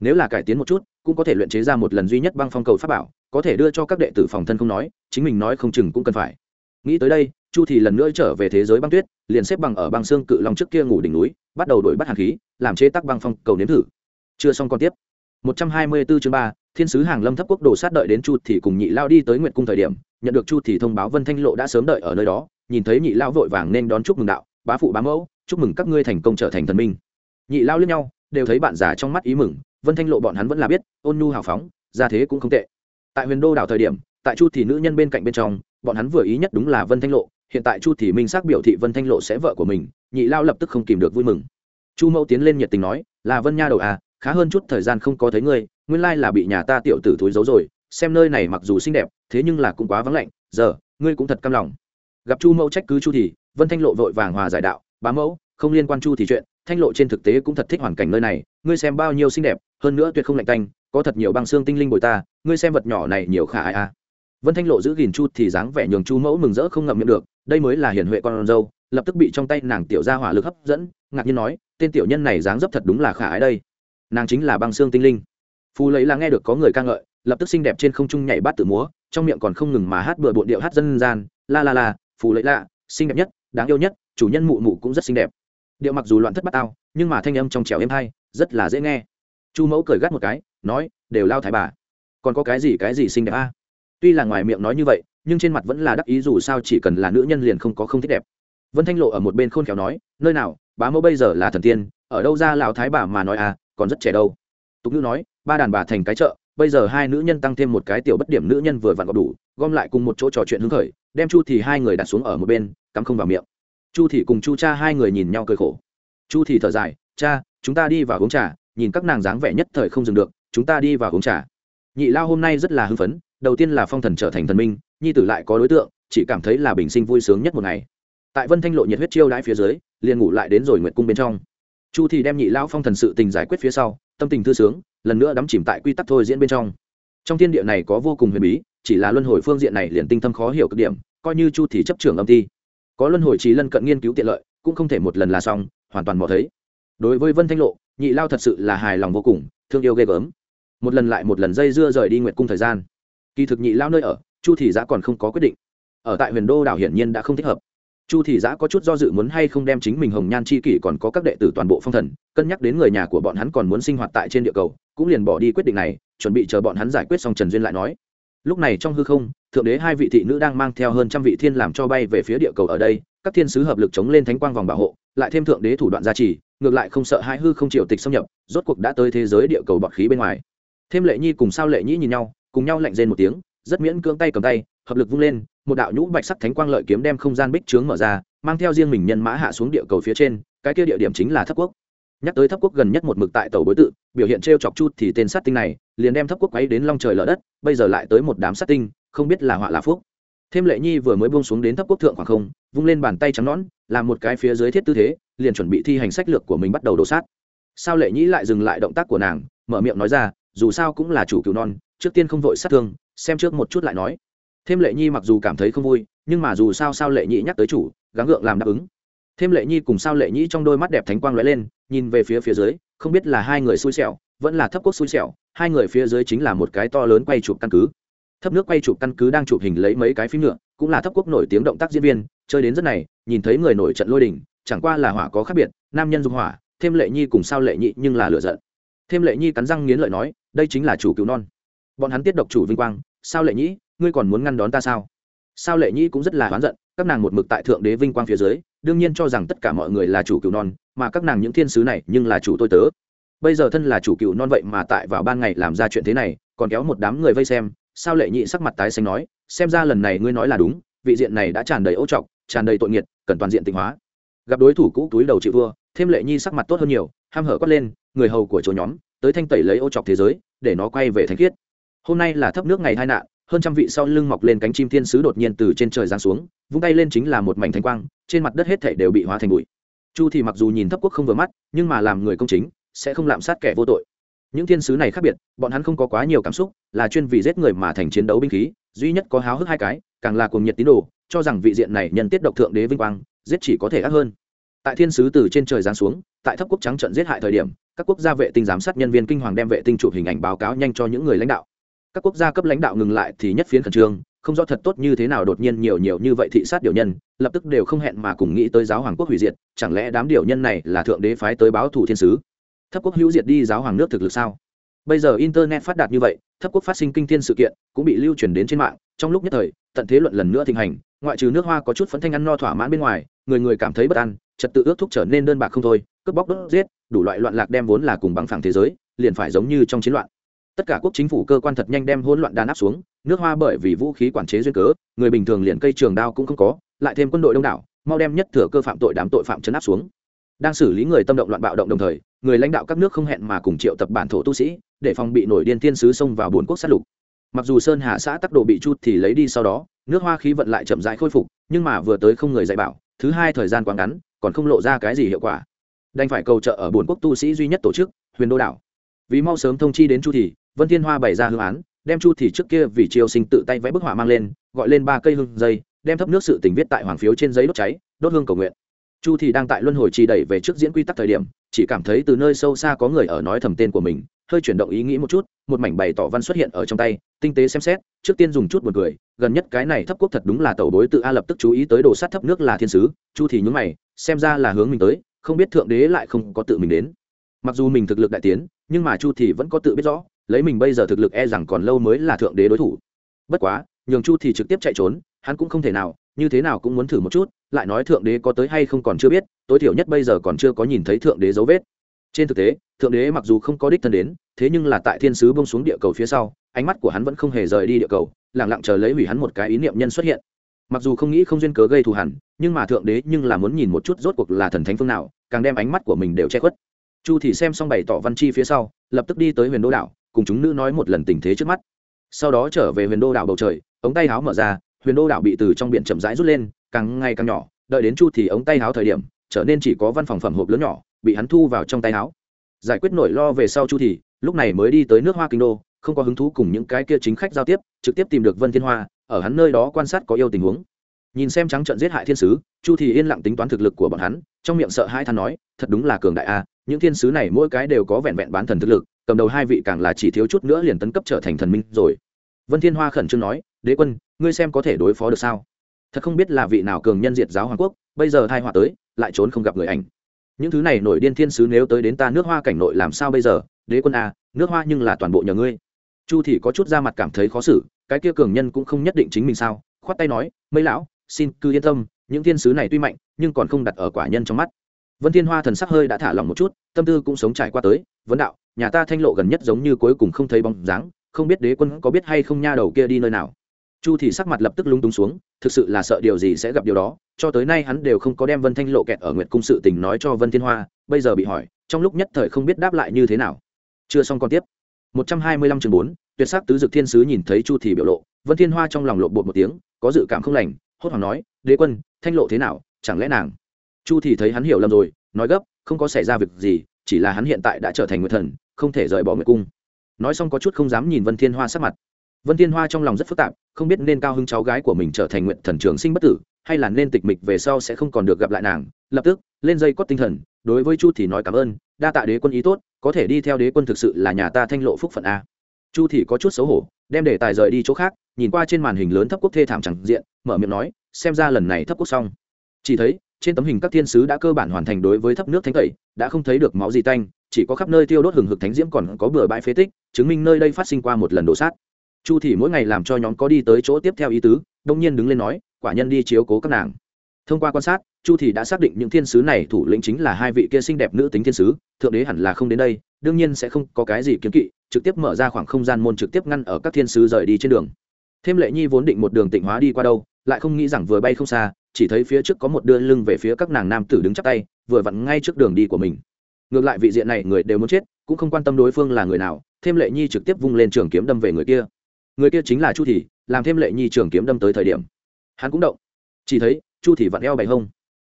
Nếu là cải tiến một chút cũng có thể luyện chế ra một lần duy nhất băng phong cầu pháp bảo có thể đưa cho các đệ tử phòng thân không nói chính mình nói không chừng cũng cần phải. Nghĩ tới đây chu thì lần nữa trở về thế giới băng tuyết liền xếp bằng ở băng xương cự long trước kia ngủ đỉnh núi bắt đầu đổi bắt hàn khí làm chế tác băng phong cầu nếm thử. Chưa xong còn tiếp. 124 chương 3, thiên sứ hàng lâm thấp quốc đồ sát đợi đến chu thì cùng nhị lao đi tới nguyện cung thời điểm, nhận được chu thì thông báo vân thanh lộ đã sớm đợi ở nơi đó, nhìn thấy nhị lao vội vàng nên đón chúc mừng đạo, bá phụ bá mẫu, chúc mừng các ngươi thành công trở thành thần minh. Nhị lao liếc nhau, đều thấy bạn già trong mắt ý mừng, vân thanh lộ bọn hắn vẫn là biết, ôn nhu hào phóng, ra thế cũng không tệ. Tại huyền đô đảo thời điểm, tại chu thì nữ nhân bên cạnh bên trong, bọn hắn vừa ý nhất đúng là vân thanh lộ, hiện tại chu thì minh xác biểu thị vân thanh lộ sẽ vợ của mình, nhị lao lập tức không kìm được vui mừng. Chu mẫu tiến lên nhiệt tình nói, là vân nha đầu à khá hơn chút thời gian không có thấy ngươi, nguyên lai là bị nhà ta tiểu tử thúi giấu rồi, xem nơi này mặc dù xinh đẹp, thế nhưng là cũng quá vắng lạnh, giờ, ngươi cũng thật căm lòng. Gặp chu mẫu trách cứ chu thì, vân thanh lộ vội vàng hòa giải đạo, bá mẫu, không liên quan chu thì chuyện, thanh lộ trên thực tế cũng thật thích hoàn cảnh nơi này, ngươi xem bao nhiêu xinh đẹp, hơn nữa tuyệt không lạnh tanh, có thật nhiều băng xương tinh linh bồi ta, ngươi xem vật nhỏ này nhiều khả ai a. Vân thanh lộ giữ gìn chu thì dáng vẻ nhường chu mẫu mừng rỡ không ngậm miệng được, đây mới là hiển huệ con dâu, lập tức bị trong tay nàng tiểu gia hỏa lực hấp dẫn, ngạc nhiên nói, tên tiểu nhân này dáng dấp thật đúng là khả ái đây nàng chính là băng xương tinh linh. Phù lấy là nghe được có người ca ngợi, lập tức xinh đẹp trên không trung nhảy bát tự múa, trong miệng còn không ngừng mà hát bừa bộn điệu hát dân gian. La la la, phù lấy lạ, xinh đẹp nhất, đáng yêu nhất, chủ nhân mụ mụ cũng rất xinh đẹp. Điệu mặc dù loạn thất bát ao nhưng mà thanh âm trong trẻo êm hay, rất là dễ nghe. Chu mẫu cười gắt một cái, nói, đều lao thái bà, còn có cái gì cái gì xinh đẹp a? Tuy là ngoài miệng nói như vậy, nhưng trên mặt vẫn là đắc ý dù sao chỉ cần là nữ nhân liền không có không thích đẹp. Vân thanh lộ ở một bên khôn khéo nói, nơi nào, bá mẫu bây giờ là thần tiên, ở đâu ra lão thái bà mà nói à còn rất trẻ đâu. Tục ngữ nói, ba đàn bà thành cái chợ, bây giờ hai nữ nhân tăng thêm một cái tiểu bất điểm nữ nhân vừa vặn gọp đủ, gom lại cùng một chỗ trò chuyện hứng khởi, đem chu thì hai người đặt xuống ở một bên, cắm không vào miệng. Chu thì cùng chu cha hai người nhìn nhau cười khổ. Chu thì thở dài, cha, chúng ta đi vào uống trà, nhìn các nàng dáng vẻ nhất thời không dừng được, chúng ta đi vào uống trà. Nhị lao hôm nay rất là hưng phấn, đầu tiên là phong thần trở thành thần minh, nhi tử lại có đối tượng, chỉ cảm thấy là bình sinh vui sướng nhất một ngày. Tại vân thanh lộ nhiệt huyết chiêu đãi phía dưới, liền ngủ lại đến rồi nguyệt cung bên trong chu thì đem nhị lao phong thần sự tình giải quyết phía sau, tâm tình thư sướng, lần nữa đắm chìm tại quy tắc thôi diễn bên trong. Trong thiên địa này có vô cùng huyền bí, chỉ là luân hồi phương diện này liền tinh tâm khó hiểu cực điểm, coi như chu thì chấp trưởng âm thi. Có luân hồi trí lân cận nghiên cứu tiện lợi, cũng không thể một lần là xong, hoàn toàn mò thấy. Đối với vân thanh lộ, nhị lao thật sự là hài lòng vô cùng, thương yêu ghê gớm. Một lần lại một lần dây dưa rời đi nguyệt cung thời gian. Kỳ thực nhị lao nơi ở, chu thị giã còn không có quyết định. Ở tại huyền đô đảo hiển nhiên đã không thích hợp chu thị giã có chút do dự muốn hay không đem chính mình hồng nhan c h i kỷ còn có các đệ tử toàn bộ phong thần, cân nhắc đến người nhà của bọn hắn còn muốn sinh hoạt tại trên địa cầu, cũng liền bỏ đi quyết định này, chuẩn bị chờ bọn hắn giải quyết xong trần duyên lại nói. Lúc này trong hư không, thượng đế hai vị thị nữ đang mang theo hơn trăm vị thiên làm cho bay về phía địa cầu ở đây, các thiên sứ hợp lực chống lên thánh quang vòng bảo hộ, lại thêm thượng đế thủ đoạn gia trì, ngược lại không sợ hai hư không chịu tịch xâm nhập, rốt cuộc đã tới thế giới địa cầu bọt khí bên ngoài. Thêm lệ nhi cùng sao lệ nhĩ nhìn nhau, cùng nhau lạnh rên một tiếng, rất miễn cưỡng tay cầm tay hợp lực vung lên, một đạo nhũ bạch sắc thánh quang lợi kiếm đem không gian bích trướng mở ra, mang theo riêng mình nhân mã hạ xuống địa cầu phía trên, cái kia địa điểm chính là thấp quốc. Nhắc tới thấp quốc gần nhất một mực tại tàu bối tự, biểu hiện t r e o chọc chút thì tên sát tinh này, liền đem thấp quốc quấy đến long trời lở đất, bây giờ lại tới một đám sát tinh, không biết là họa là phúc. Thêm lệ nhi vừa mới buông xuống đến thấp quốc thượng khoảng không, vung lên bàn tay trắng nõn, làm một cái phía dưới thiết tư thế, liền chuẩn bị thi hành sách lược của mình bắt đầu đổ sát. Sao lệ nhĩ lại dừng lại động tác của nàng, mở miệng nói ra, dù sao cũng là chủ cựu non, trước tiên không vội sát thương, xem trước một chút lại nói thêm lệ nhi mặc dù cảm thấy không vui, nhưng mà dù sao sao lệ nhi nhắc tới chủ, gắng gượng làm đáp ứng. Thêm lệ nhi cùng sao lệ nhi trong đôi mắt đẹp thánh quang lóe lên, nhìn về phía phía dưới, không biết là hai người xui xẻo, vẫn là thấp quốc xui xẻo, hai người phía dưới chính là một cái to lớn quay chụp căn cứ. Thấp nước quay chụp căn cứ đang chụp hình lấy mấy cái phim nhựa cũng là thấp quốc nổi tiếng động tác diễn viên, chơi đến rất này, nhìn thấy người nổi trận lôi đình, chẳng qua là hỏa có khác biệt, nam nhân dùng hỏa, thêm lệ nhi cùng sao lệ nhị nhưng là lựa giận. Thêm lệ nhi cắn răng nghiến lợi nói, đây chính là chủ cứu non. Bọn hắn tiết độc chủ vinh quang, sao lệ nhị ngươi còn muốn ngăn đón ta sao? Sao lệ nhĩ cũng rất là oán giận, các nàng một mực tại thượng đế vinh quang phía dưới, đương nhiên cho rằng tất cả mọi người là chủ cựu non, mà các nàng những thiên sứ này nhưng là chủ tôi tớ. Bây giờ thân là chủ cựu non vậy mà tại vào ban ngày làm ra chuyện thế này, còn kéo một đám người vây xem, sao lệ nhị sắc mặt tái xanh nói, xem ra lần này ngươi nói là đúng, vị diện này đã tràn đầy ô trọc, tràn đầy tội nghiệt, cần toàn diện tịnh hóa. Gặp đối thủ cũ túi đầu chịu vua, thêm lệ nhi sắc mặt tốt hơn nhiều, ham hở quát lên, người hầu của chỗ nhóm, tới thanh tẩy lấy ô trọc thế giới, để nó quay về thanh khiết. Hôm nay là thấp nước ngày tai nạn hơn trăm vị sau lưng mọc lên cánh chim thiên sứ đột nhiên từ trên trời giáng xuống, vung tay lên chính là một mảnh thanh quang, trên mặt đất hết thảy đều bị hóa thành bụi. Chu thì mặc dù nhìn thấp quốc không vừa mắt, nhưng mà làm người công chính, sẽ không lạm sát kẻ vô tội. Những thiên sứ này khác biệt, bọn hắn không có quá nhiều cảm xúc, là chuyên vì giết người mà thành chiến đấu binh khí, duy nhất có háo hức hai cái, càng là cuồng nhiệt tín đồ, cho rằng vị diện này nhân tiết độc thượng đế vinh quang, giết chỉ có thể ác hơn. Tại thiên sứ từ trên trời giáng xuống, tại thấp quốc trắng trận giết hại thời điểm, các quốc gia vệ tinh giám sát nhân viên kinh hoàng đem vệ tinh chụp hình ảnh báo cáo nhanh cho những người lãnh đạo các quốc gia cấp lãnh đạo ngừng lại thì nhất phiến khẩn trương, không rõ thật tốt như thế nào đột nhiên nhiều nhiều như vậy thị sát điều nhân, lập tức đều không hẹn mà cùng nghĩ tới giáo hoàng quốc hủy diệt, chẳng lẽ đám điều nhân này là thượng đế phái tới báo thủ thiên sứ? Thấp quốc hữu diệt đi giáo hoàng nước thực lực sao? Bây giờ internet phát đạt như vậy, thấp quốc phát sinh kinh thiên sự kiện cũng bị lưu truyền đến trên mạng, trong lúc nhất thời, tận thế luận lần nữa thịnh hành, ngoại trừ nước hoa có chút phấn thanh ăn no thỏa mãn bên ngoài, người người cảm thấy bất an, trật tự ước thúc trở nên đơn bạc không thôi, cướp bóc đốt giết, đủ loại loạn lạc đem vốn là cùng bằng phẳng thế giới, liền phải giống như trong chiến loạn tất cả quốc chính phủ cơ quan thật nhanh đem hỗn loạn đàn áp xuống, nước hoa bởi vì vũ khí quản chế duyên cớ, người bình thường liền cây trường đao cũng không có, lại thêm quân đội đông đảo, mau đem nhất thừa cơ phạm tội đám tội phạm chấn áp xuống. Đang xử lý người tâm động loạn bạo động đồng thời, người lãnh đạo các nước không hẹn mà cùng triệu tập bản thổ tu sĩ, để phòng bị nổi điên tiên sứ xông vào bốn quốc sát lục. Mặc dù sơn hà xã tắc đồ bị chút thì lấy đi sau đó, nước hoa khí vận lại chậm rãi khôi phục, nhưng mà vừa tới không người dạy bảo, thứ hai thời gian quá ngắn, còn không lộ ra cái gì hiệu quả. Đành phải cầu trợ ở bốn quốc tu sĩ duy nhất tổ chức, huyền đô đảo. Vì mau sớm thông chi đến chu thì vân thiên hoa bày ra hương án, đem chu thì trước kia vì triều sinh tự tay vẽ bức họa mang lên, gọi lên ba cây hương dây, đem thấp nước sự tình viết tại hoàng phiếu trên giấy đốt cháy, đốt hương cầu nguyện. Chu thì đang tại luân hồi trì đẩy về trước diễn quy tắc thời điểm, chỉ cảm thấy từ nơi sâu xa có người ở nói thầm tên của mình, hơi chuyển động ý nghĩ một chút, một mảnh bày tỏ văn xuất hiện ở trong tay, tinh tế xem xét, trước tiên dùng chút một cười, gần nhất cái này thấp quốc thật đúng là tẩu bối tự a lập tức chú ý tới đồ sát thấp nước là thiên sứ, chu thì nhúng mày, xem ra là hướng mình tới, không biết thượng đế lại không có tự mình đến. Mặc dù mình thực lực đại tiến, nhưng mà chu thì vẫn có tự biết rõ lấy mình bây giờ thực lực e rằng còn lâu mới là thượng đế đối thủ. Bất quá, nhường chu thì trực tiếp chạy trốn, hắn cũng không thể nào, như thế nào cũng muốn thử một chút, lại nói thượng đế có tới hay không còn chưa biết, tối thiểu nhất bây giờ còn chưa có nhìn thấy thượng đế dấu vết. Trên thực tế, thượng đế mặc dù không có đích thân đến, thế nhưng là tại thiên sứ bông xuống địa cầu phía sau, ánh mắt của hắn vẫn không hề rời đi địa cầu lẳng lặng chờ lấy hủy hắn một cái ý niệm nhân xuất hiện. Mặc dù không nghĩ không duyên cớ gây thù hẳn, nhưng mà thượng đế nhưng là muốn nhìn một chút rốt cuộc là thần thánh phương nào, càng đem ánh mắt của mình đều che khuất. Chu thì xem xong bày tỏ văn chi phía sau, lập tức đi tới huyền đô đảo cùng chúng nữ nói một lần tình thế trước mắt. Sau đó trở về huyền đô đảo bầu trời, ống tay áo mở ra, huyền đô đảo bị từ trong biển chậm rãi rút lên, càng ngày càng nhỏ, đợi đến chu thì ống tay áo thời điểm, trở nên chỉ có văn phòng phẩm hộp lớn nhỏ, bị hắn thu vào trong tay áo. Giải quyết nỗi lo về sau chu thì, lúc này mới đi tới nước hoa kinh đô, không có hứng thú cùng những cái kia chính khách giao tiếp, trực tiếp tìm được vân thiên hoa, ở hắn nơi đó quan sát có yêu tình huống. Nhìn xem trắng trận giết hại thiên sứ, chu thì yên lặng tính toán thực lực của bọn hắn, trong miệng sợ hai than nói, thật đúng là cường đại a, những thiên sứ này mỗi cái đều có vẹn vẹn bán thần thực lực cầm đầu hai vị càng là chỉ thiếu chút nữa liền tấn cấp trở thành thần minh rồi. Vân thiên hoa khẩn trương nói, đế quân, ngươi xem có thể đối phó được sao? Thật không biết là vị nào cường nhân diệt giáo hoàng quốc, bây giờ thai họa tới, lại trốn không gặp người ảnh. Những thứ này nổi điên thiên sứ nếu tới đến ta nước hoa cảnh nội làm sao bây giờ? Đế quân a nước hoa nhưng là toàn bộ nhờ ngươi. Chu thì có chút ra mặt cảm thấy khó xử, cái kia cường nhân cũng không nhất định chính mình sao? Khoát tay nói, mấy lão, xin cứ yên tâm, những thiên sứ này tuy mạnh, nhưng còn không đặt ở quả nhân trong mắt. Vân thiên hoa thần sắc hơi đã thả lỏng một chút, tâm tư cũng sống trải qua tới vấn đạo nhà ta thanh lộ gần nhất giống như cuối cùng không thấy bóng dáng không biết đế quân có biết hay không nha đầu kia đi nơi nào. Chu thì sắc mặt lập tức lung túng xuống thực sự là sợ điều gì sẽ gặp điều đó cho tới nay hắn đều không có đem vân thanh lộ kẹt ở nguyệt cung sự tình nói cho vân thiên hoa bây giờ bị hỏi trong lúc nhất thời không biết đáp lại như thế nào. Chưa xong còn tiếp. 125 chương 4, tuyệt sắc tứ dực thiên sứ nhìn thấy chu thì biểu lộ vân thiên hoa trong lòng lộ bột một tiếng có dự cảm không lành hốt hoảng nói đế quân thanh lộ thế nào chẳng lẽ nàng? Chu thì thấy hắn hiểu lầm rồi nói gấp không có xảy ra việc gì chỉ là hắn hiện tại đã trở thành nguyệt thần không thể rời bỏ nguyệt cung. Nói xong có chút không dám nhìn vân thiên hoa sắc mặt. Vân thiên hoa trong lòng rất phức tạp, không biết nên cao hứng cháu gái của mình trở thành nguyện thần trường sinh bất tử, hay là nên tịch mịch về sau sẽ không còn được gặp lại nàng. Lập tức, lên dây cót tinh thần, đối với chu thì nói cảm ơn, đa tạ đế quân ý tốt, có thể đi theo đế quân thực sự là nhà ta thanh lộ phúc phận a. Chu thì có chút xấu hổ, đem đề tài rời đi chỗ khác, nhìn qua trên màn hình lớn thấp quốc thê thảm chẳng diện, mở miệng nói, xem ra lần này thấp quốc xong. Chỉ thấy, trên tấm hình các thiên sứ đã cơ bản hoàn thành đối với thấp nước thánh tẩy, đã không thấy được máu gì tanh chỉ có khắp nơi tiêu đốt hừng hực thánh diễm còn có bừa bãi phế tích, chứng minh nơi đây phát sinh qua một lần đổ sát. Chu thì mỗi ngày làm cho nhóm có đi tới chỗ tiếp theo ý tứ, đông nhiên đứng lên nói, quả nhân đi chiếu cố các nàng. Thông qua quan sát, chu thì đã xác định những thiên sứ này thủ lĩnh chính là hai vị kia xinh đẹp nữ tính thiên sứ, thượng đế hẳn là không đến đây, đương nhiên sẽ không có cái gì kiến kỵ, trực tiếp mở ra khoảng không gian môn trực tiếp ngăn ở các thiên sứ rời đi trên đường. Thêm lệ nhi vốn định một đường tịnh hóa đi qua đâu, lại không nghĩ rằng vừa bay không xa, chỉ thấy phía trước có một đưa lưng về phía các nàng nam tử đứng chắp tay, vừa vặn ngay trước đường đi của mình ngược lại vị diện này người đều muốn chết, cũng không quan tâm đối phương là người nào, thêm lệ nhi trực tiếp vung lên trường kiếm đâm về người kia. Người kia chính là chu thị, làm thêm lệ nhi trường kiếm đâm tới thời điểm, hắn cũng động. Chỉ thấy, chu thị vặn eo bày hông,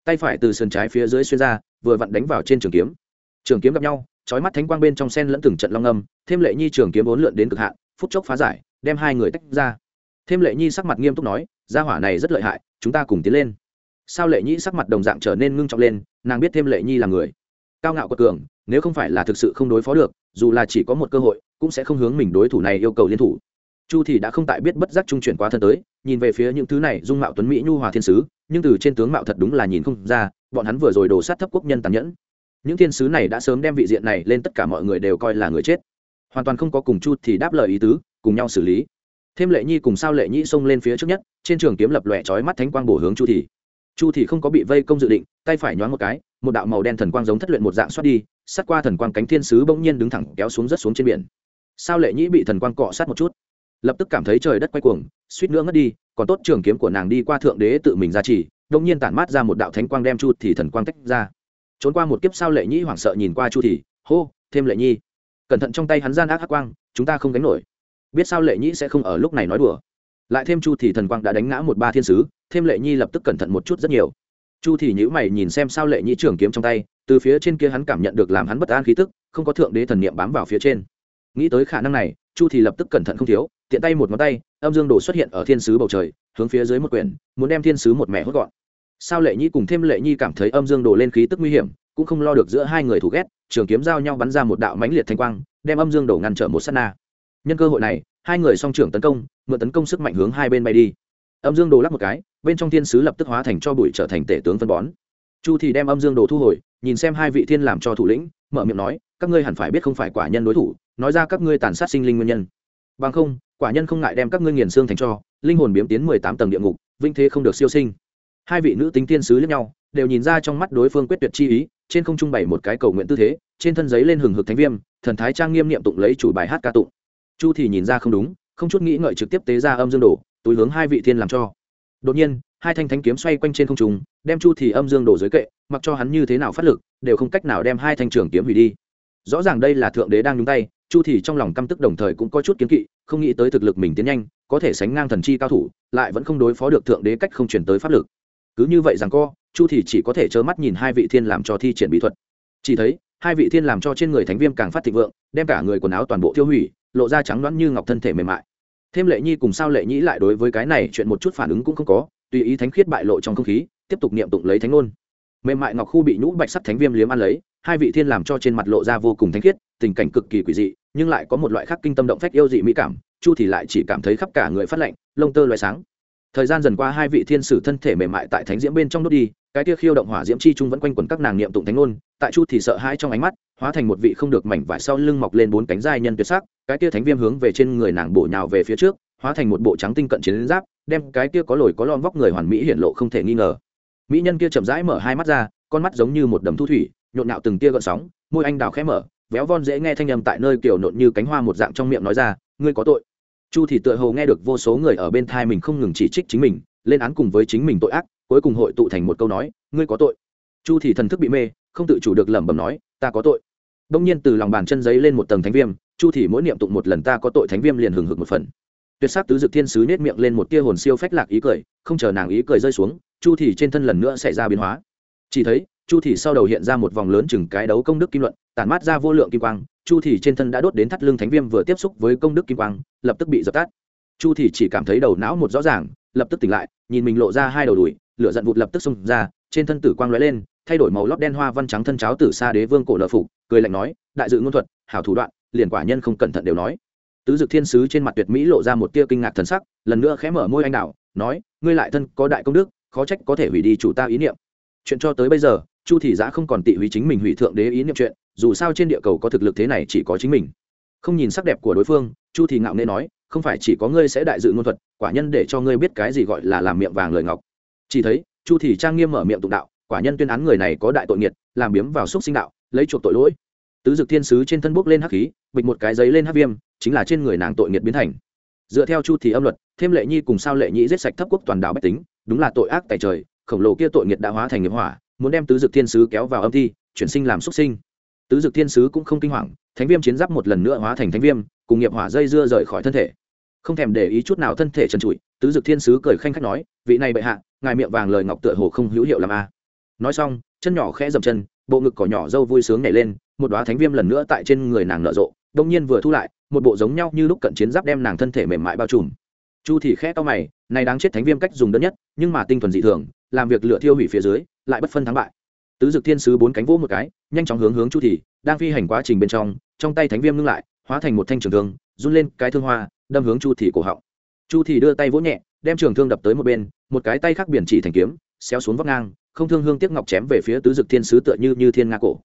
tay phải từ sườn trái phía dưới xuyên ra, vừa vặn đánh vào trên trường kiếm. Trường kiếm gặp nhau, chói mắt thánh quang bên trong sen lẫn từng trận long âm, thêm lệ nhi trường kiếm bốn lượn đến cực hạn, phút chốc phá giải, đem hai người tách ra. Thêm lệ nhi sắc mặt nghiêm túc nói, gia hỏa này rất lợi hại, chúng ta cùng tiến lên. Sao lệ nhi sắc mặt đồng dạng trở nên ngưng trọng lên, nàng biết thêm lệ nhi là người cao ngạo quật cường, nếu không phải là thực sự không đối phó được, dù là chỉ có một cơ hội, cũng sẽ không hướng mình đối thủ này yêu cầu liên thủ. Chu thì đã không tại biết bất giác trung chuyển quá thân tới, nhìn về phía những thứ này dung mạo tuấn mỹ nhu hòa thiên sứ, nhưng từ trên tướng mạo thật đúng là nhìn không ra, bọn hắn vừa rồi đổ sát thấp quốc nhân tàn nhẫn. Những thiên sứ này đã sớm đem vị diện này lên tất cả mọi người đều coi là người chết. Hoàn toàn không có cùng chu thì đáp lời ý tứ, cùng nhau xử lý. Thêm lệ nhi cùng sao lệ nhi xông lên phía trước nhất, trên trường kiếm lập lòe chói mắt thánh quang bổ hướng chu thì chu thì không có bị vây công dự định, tay phải nhoáng một cái, một đạo màu đen thần quang giống thất luyện một dạng xoát đi, sát qua thần quang cánh thiên sứ bỗng nhiên đứng thẳng kéo xuống rất xuống trên biển. Sao lệ nhĩ bị thần quang cọ sát một chút? Lập tức cảm thấy trời đất quay cuồng, suýt nữa ngất đi, còn tốt trường kiếm của nàng đi qua thượng đế tự mình ra chỉ đông nhiên tản mát ra một đạo thánh quang đem chu thì thần quang tách ra. Trốn qua một kiếp sao lệ nhĩ hoảng sợ nhìn qua chu thì, hô, thêm lệ nhi cẩn thận trong tay hắn gian ác hắc quang, chúng ta không gánh nổi. Biết sao lệ nhĩ sẽ không ở lúc này nói đùa lại thêm chu thì thần quang đã đánh ngã một ba thiên sứ, thêm lệ nhi lập tức cẩn thận một chút rất nhiều. Chu thì nhữ mày nhìn xem sao lệ nhi trường kiếm trong tay, từ phía trên kia hắn cảm nhận được làm hắn bất an khí tức, không có thượng đế thần niệm bám vào phía trên. Nghĩ tới khả năng này, chu thì lập tức cẩn thận không thiếu, tiện tay một ngón tay, âm dương đồ xuất hiện ở thiên sứ bầu trời, hướng phía dưới một quyển, muốn đem thiên sứ một mẹ hốt gọn. Sao lệ nhi cùng thêm lệ nhi cảm thấy âm dương đồ lên khí tức nguy hiểm, cũng không lo được giữa hai người thù ghét, trường kiếm giao nhau bắn ra một đạo mãnh liệt thanh quang, đem âm dương đồ ngăn trở một sát na. Nhân cơ hội này hai người song trưởng tấn công, mượn tấn công sức mạnh hướng hai bên bay đi. Âm dương đồ lắc một cái, bên trong thiên sứ lập tức hóa thành cho bụi trở thành tể tướng phân bón. Chu thì đem âm dương đồ thu hồi, nhìn xem hai vị thiên làm cho thủ lĩnh, mở miệng nói, các ngươi hẳn phải biết không phải quả nhân đối thủ, nói ra các ngươi tàn sát sinh linh nguyên nhân. Bằng không, quả nhân không ngại đem các ngươi nghiền xương thành cho, linh hồn biếm tiến mười tám tầng địa ngục, vinh thế không được siêu sinh. Hai vị nữ tính tiên sứ lẫn nhau, đều nhìn ra trong mắt đối phương quyết tuyệt chi ý, trên không trung bày một cái cầu nguyện tư thế, trên thân giấy lên hừng hực thánh viêm, thần thái trang nghiêm niệm tụng lấy chủ bài hát ca tụng chu thì nhìn ra không đúng, không chút nghĩ ngợi trực tiếp tế ra âm dương đổ, túi hướng hai vị thiên làm cho. Đột nhiên, hai thanh thánh kiếm xoay quanh trên không trung, đem chu thì âm dương đổ dưới kệ, mặc cho hắn như thế nào phát lực, đều không cách nào đem hai thanh trường kiếm hủy đi. Rõ ràng đây là thượng đế đang nhúng tay, chu thì trong lòng căm tức đồng thời cũng có chút kiến kỵ, không nghĩ tới thực lực mình tiến nhanh, có thể sánh ngang thần chi cao thủ, lại vẫn không đối phó được thượng đế cách không chuyển tới pháp lực. Cứ như vậy rằng co, chu thì chỉ có thể trơ mắt nhìn hai vị thiên làm cho thi triển bí thuật. Chỉ thấy, hai vị thiên làm cho trên người thánh viêm càng phát thịnh vượng, đem cả người quần áo toàn bộ tiêu hủy lộ ra trắng đoán như ngọc thân thể mềm mại. Thêm lệ nhi cùng sao lệ nhĩ lại đối với cái này chuyện một chút phản ứng cũng không có, tùy ý thánh khiết bại lộ trong không khí, tiếp tục niệm tụng lấy thánh ngôn. Mềm mại ngọc khu bị nhũ bạch sắc thánh viêm liếm ăn lấy, hai vị thiên làm cho trên mặt lộ ra vô cùng thánh khiết, tình cảnh cực kỳ quỷ dị, nhưng lại có một loại khác kinh tâm động phách yêu dị mỹ cảm, chu thì lại chỉ cảm thấy khắp cả người phát lạnh, lông tơ loài sáng. Thời gian dần qua hai vị thiên sử thân thể mềm mại tại thánh diễm bên trong đốt đi, cái kia khiêu động hỏa diễm chi trung vẫn quanh quẩn các nàng niệm tụng thánh ngôn, tại chu thì sợ hãi trong ánh mắt hóa thành một vị không được mảnh vải sau lưng mọc lên bốn cánh dài nhân tuyệt sắc, cái tia thánh viêm hướng về trên người nàng bổ nhào về phía trước, hóa thành một bộ trắng tinh cận chiến giáp, đem cái tia có lồi có lon vóc người hoàn mỹ hiện lộ không thể nghi ngờ. Mỹ nhân kia chậm rãi mở hai mắt ra, con mắt giống như một đầm thu thủy, nhộn nạo từng tia gợn sóng, môi anh đào khẽ mở, véo von dễ nghe thanh âm tại nơi kiểu nộn như cánh hoa một dạng trong miệng nói ra, ngươi có tội. Chu thì tựa hồ nghe được vô số người ở bên thai mình không ngừng chỉ trích chính mình, lên án cùng với chính mình tội ác, cuối cùng hội tụ thành một câu nói, ngươi có tội. Chu thì thần thức bị mê không tự chủ được lẩm bẩm nói, ta có tội. Đông nhiên từ lòng bàn chân giấy lên một tầng thánh viêm, chu thì mỗi niệm tụng một lần ta có tội thánh viêm liền hừng hực một phần. Tuyệt sắc tứ dực thiên sứ nết miệng lên một tia hồn siêu phách lạc ý cười, không chờ nàng ý cười rơi xuống, chu thì trên thân lần nữa xảy ra biến hóa. Chỉ thấy, chu thì sau đầu hiện ra một vòng lớn chừng cái đấu công đức kim luận, tản mát ra vô lượng kim quang, chu thì trên thân đã đốt đến thắt lưng thánh viêm vừa tiếp xúc với công đức kim quang, lập tức bị dập tắt. Chu thì chỉ cảm thấy đầu não một rõ ràng, lập tức tỉnh lại, nhìn mình lộ ra hai đầu đùi, lửa giận vụt lập tức xông ra trên thân tử quang lóe lên, thay đổi màu lót đen hoa văn trắng thân cháo tử xa đế vương cổ lở phục, cười lạnh nói, đại dự ngôn thuật, hảo thủ đoạn, liền quả nhân không cẩn thận đều nói. Tứ dực thiên sứ trên mặt tuyệt mỹ lộ ra một tia kinh ngạc thần sắc, lần nữa khẽ mở môi anh đạo nói, ngươi lại thân có đại công đức, khó trách có thể hủy đi chủ ta ý niệm. Chuyện cho tới bây giờ, chu thị giã không còn tị hủy chính mình hủy thượng đế ý niệm chuyện, dù sao trên địa cầu có thực lực thế này chỉ có chính mình. Không nhìn sắc đẹp của đối phương, chu thì ngạo nghễ nói, không phải chỉ có ngươi sẽ đại dự ngôn thuật, quả nhân để cho ngươi biết cái gì gọi là làm miệng vàng lời ngọc. Chỉ thấy chu thì trang nghiêm mở miệng tụng đạo, quả nhân tuyên án người này có đại tội nghiệt, làm biếm vào xúc sinh đạo, lấy chuộc tội lỗi. Tứ dực thiên sứ trên thân bốc lên hắc khí, bịch một cái giấy lên hắc viêm, chính là trên người nàng tội nghiệt biến thành. Dựa theo chu thì âm luật, thêm lệ nhi cùng sao lệ nhi giết sạch thấp quốc toàn đảo bách tính, đúng là tội ác tại trời, khổng lồ kia tội nghiệt đã hóa thành nghiệp hỏa, muốn đem tứ dực thiên sứ kéo vào âm thi, chuyển sinh làm xuất sinh. Tứ dực thiên sứ cũng không kinh hoàng, thánh viêm chiến giáp một lần nữa hóa thành thánh viêm, cùng nghiệp hỏa dây dưa rời khỏi thân thể. Không thèm để ý chút nào thân thể trần trụi, tứ dực thiên sứ cười khanh khách nói vị này bệ hạ, ngài miệng vàng lời ngọc tựa hồ không hữu hiệu làm a. Nói xong, chân nhỏ khẽ dậm chân, bộ ngực cỏ nhỏ dâu vui sướng nhảy lên, một đoá thánh viêm lần nữa tại trên người nàng nở rộ, đông nhiên vừa thu lại, một bộ giống nhau như lúc cận chiến giáp đem nàng thân thể mềm mại bao trùm. Chu thì khẽ to mày, này đáng chết thánh viêm cách dùng đơn nhất, nhưng mà tinh thuần dị thường, làm việc lửa thiêu hủy phía dưới, lại bất phân thắng bại. Tứ dực thiên sứ bốn cánh vỗ một cái, nhanh chóng hướng hướng chu thì, đang phi hành quá trình bên trong trong tay thánh viêm ngưng lại, hóa thành một thanh trường thương, run lên cái thương hoa, đâm hướng chu thì cổ họng. Chu thì đưa tay vỗ nhẹ đem trường thương đập tới một bên, một cái tay khác biển chỉ thành kiếm, xéo xuống vóc ngang, không thương hương tiếc ngọc chém về phía tứ dực thiên sứ tựa như như thiên nga cổ.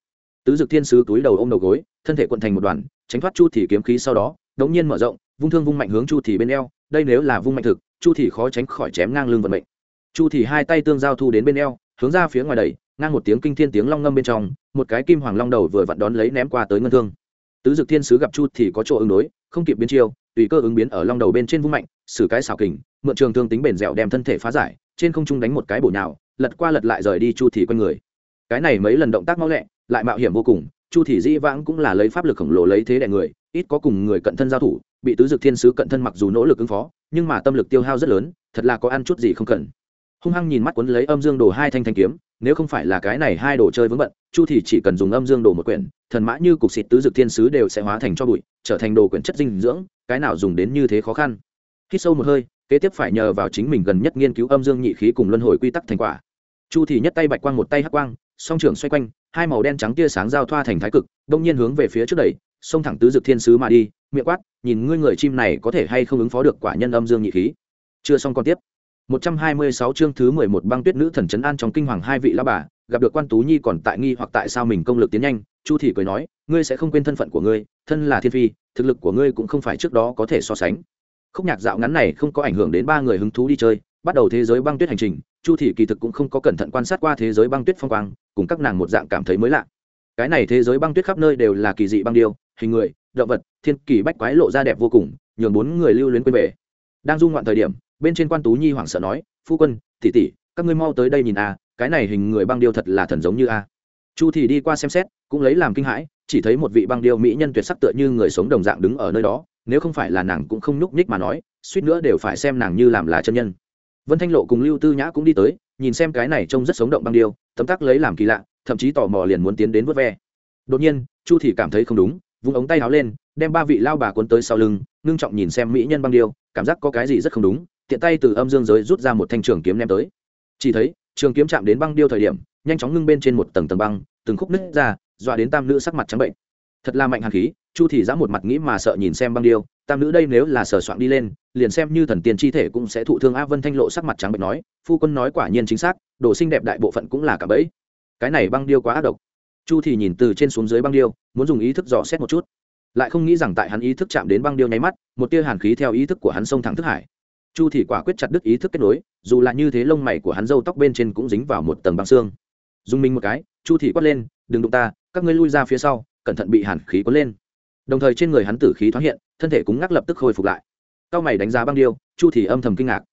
Tứ dực thiên sứ túi đầu ôm đầu gối, thân thể quận thành một đoàn, tránh thoát chu thì kiếm khí sau đó, đống nhiên mở rộng, vung thương vung mạnh hướng chu thì bên eo, đây nếu là vung mạnh thực, chu thì khó tránh khỏi chém ngang lưng vận mệnh. Chu thì hai tay tương giao thu đến bên eo, hướng ra phía ngoài đầy ngang một tiếng kinh thiên tiếng long ngâm bên trong, một cái kim hoàng long đầu vừa vặn đón lấy ném qua tới ngân thương. Tứ dực thiên sứ gặp chu thì có chỗ ứng đối, không kịp biến chiêu, tùy cơ ứng biến ở long đầu bên trên vung mạnh xử cái xảo kình, mượn trường thương tính bền dẻo đem thân thể phá giải, trên không trung đánh một cái bổ nhào, lật qua lật lại rời đi chu thì quanh người. Cái này mấy lần động tác mau lẹ, lại mạo hiểm vô cùng, chu thì dĩ vãng cũng là lấy pháp lực khổng lồ lấy thế đè người, ít có cùng người cận thân giao thủ, bị tứ dực thiên sứ cận thân mặc dù nỗ lực ứng phó, nhưng mà tâm lực tiêu hao rất lớn, thật là có ăn chút gì không cần. Hung hăng nhìn mắt quấn lấy âm dương đồ hai thanh thanh kiếm, nếu không phải là cái này hai đồ chơi vướng bận, chu thì chỉ cần dùng âm dương đồ một quyển, thần mã như cục xịt tứ dực thiên sứ đều sẽ hóa thành cho bụi, trở thành đồ quyển chất dinh dưỡng, cái nào dùng đến như thế khó khăn hít sâu một hơi, kế tiếp phải nhờ vào chính mình gần nhất nghiên cứu âm dương nhị khí cùng luân hồi quy tắc thành quả. Chu thì nhất tay bạch quang, một tay hắc quang, song trưởng xoay quanh, hai màu đen trắng tia sáng giao thoa thành thái cực, đông nhiên hướng về phía trước đẩy, xông thẳng tứ dực thiên sứ mà đi, miệng quát, nhìn ngươi người chim này có thể hay không ứng phó được quả nhân âm dương nhị khí? Chưa xong còn tiếp. 126 chương thứ 11 băng tuyết nữ thần trấn an trong kinh hoàng hai vị lão bà, gặp được quan tú nhi còn tại nghi hoặc tại sao mình công lực tiến nhanh, chu thị cười nói, ngươi sẽ không quên thân phận của ngươi, thân là thiên phi, thực lực của ngươi cũng không phải trước đó có thể so sánh khúc nhạc dạo ngắn này không có ảnh hưởng đến ba người hứng thú đi chơi, bắt đầu thế giới băng tuyết hành trình, chu thị kỳ thực cũng không có cẩn thận quan sát qua thế giới băng tuyết phong quang, cùng các nàng một dạng cảm thấy mới lạ. Cái này thế giới băng tuyết khắp nơi đều là kỳ dị băng điêu, hình người, động vật, thiên kỳ bách quái lộ ra đẹp vô cùng, nhường bốn người lưu luyến quên về. Đang dung ngoạn thời điểm, bên trên quan tú nhi hoảng sợ nói, phu quân, tỷ tỷ, các ngươi mau tới đây nhìn a, cái này hình người băng điêu thật là thần giống như a. Chu thì đi qua xem xét, cũng lấy làm kinh hãi, chỉ thấy một vị băng điêu mỹ nhân tuyệt sắc tựa như người sống đồng dạng đứng ở nơi đó nếu không phải là nàng cũng không nhúc nhích mà nói, suýt nữa đều phải xem nàng như làm là chân nhân. Vân thanh lộ cùng lưu tư nhã cũng đi tới, nhìn xem cái này trông rất sống động băng điêu, tấm tắc lấy làm kỳ lạ, thậm chí tò mò liền muốn tiến đến vớt ve. Đột nhiên, chu thì cảm thấy không đúng, vung ống tay áo lên, đem ba vị lao bà cuốn tới sau lưng, ngưng trọng nhìn xem mỹ nhân băng điêu, cảm giác có cái gì rất không đúng, tiện tay từ âm dương giới rút ra một thanh trường kiếm ném tới. Chỉ thấy, trường kiếm chạm đến băng điêu thời điểm, nhanh chóng ngưng bên trên một tầng tầng băng, từng khúc nứt ra, dọa đến tam nữ sắc mặt trắng bệnh thật là mạnh hàn khí, chu thì giã một mặt nghĩ mà sợ nhìn xem băng điêu, tam nữ đây nếu là sở soạn đi lên, liền xem như thần tiên chi thể cũng sẽ thụ thương a vân thanh lộ sắc mặt trắng bệnh nói, phu quân nói quả nhiên chính xác, đồ xinh đẹp đại bộ phận cũng là cả bẫy. Cái này băng điêu quá ác độc. Chu thì nhìn từ trên xuống dưới băng điêu, muốn dùng ý thức dò xét một chút. Lại không nghĩ rằng tại hắn ý thức chạm đến băng điêu nháy mắt, một tia hàn khí theo ý thức của hắn xông thẳng thức hải. Chu thì quả quyết chặt đứt ý thức kết nối, dù là như thế lông mày của hắn râu tóc bên trên cũng dính vào một tầng băng xương. Dùng mình một cái, chu thì quát lên, đừng đụng ta, các ngươi lui ra phía sau cẩn thận bị hàn khí cuốn lên. Đồng thời trên người hắn tử khí thoáng hiện, thân thể cũng ngắc lập tức khôi phục lại. Cao mày đánh giá băng điêu, chu thì âm thầm kinh ngạc.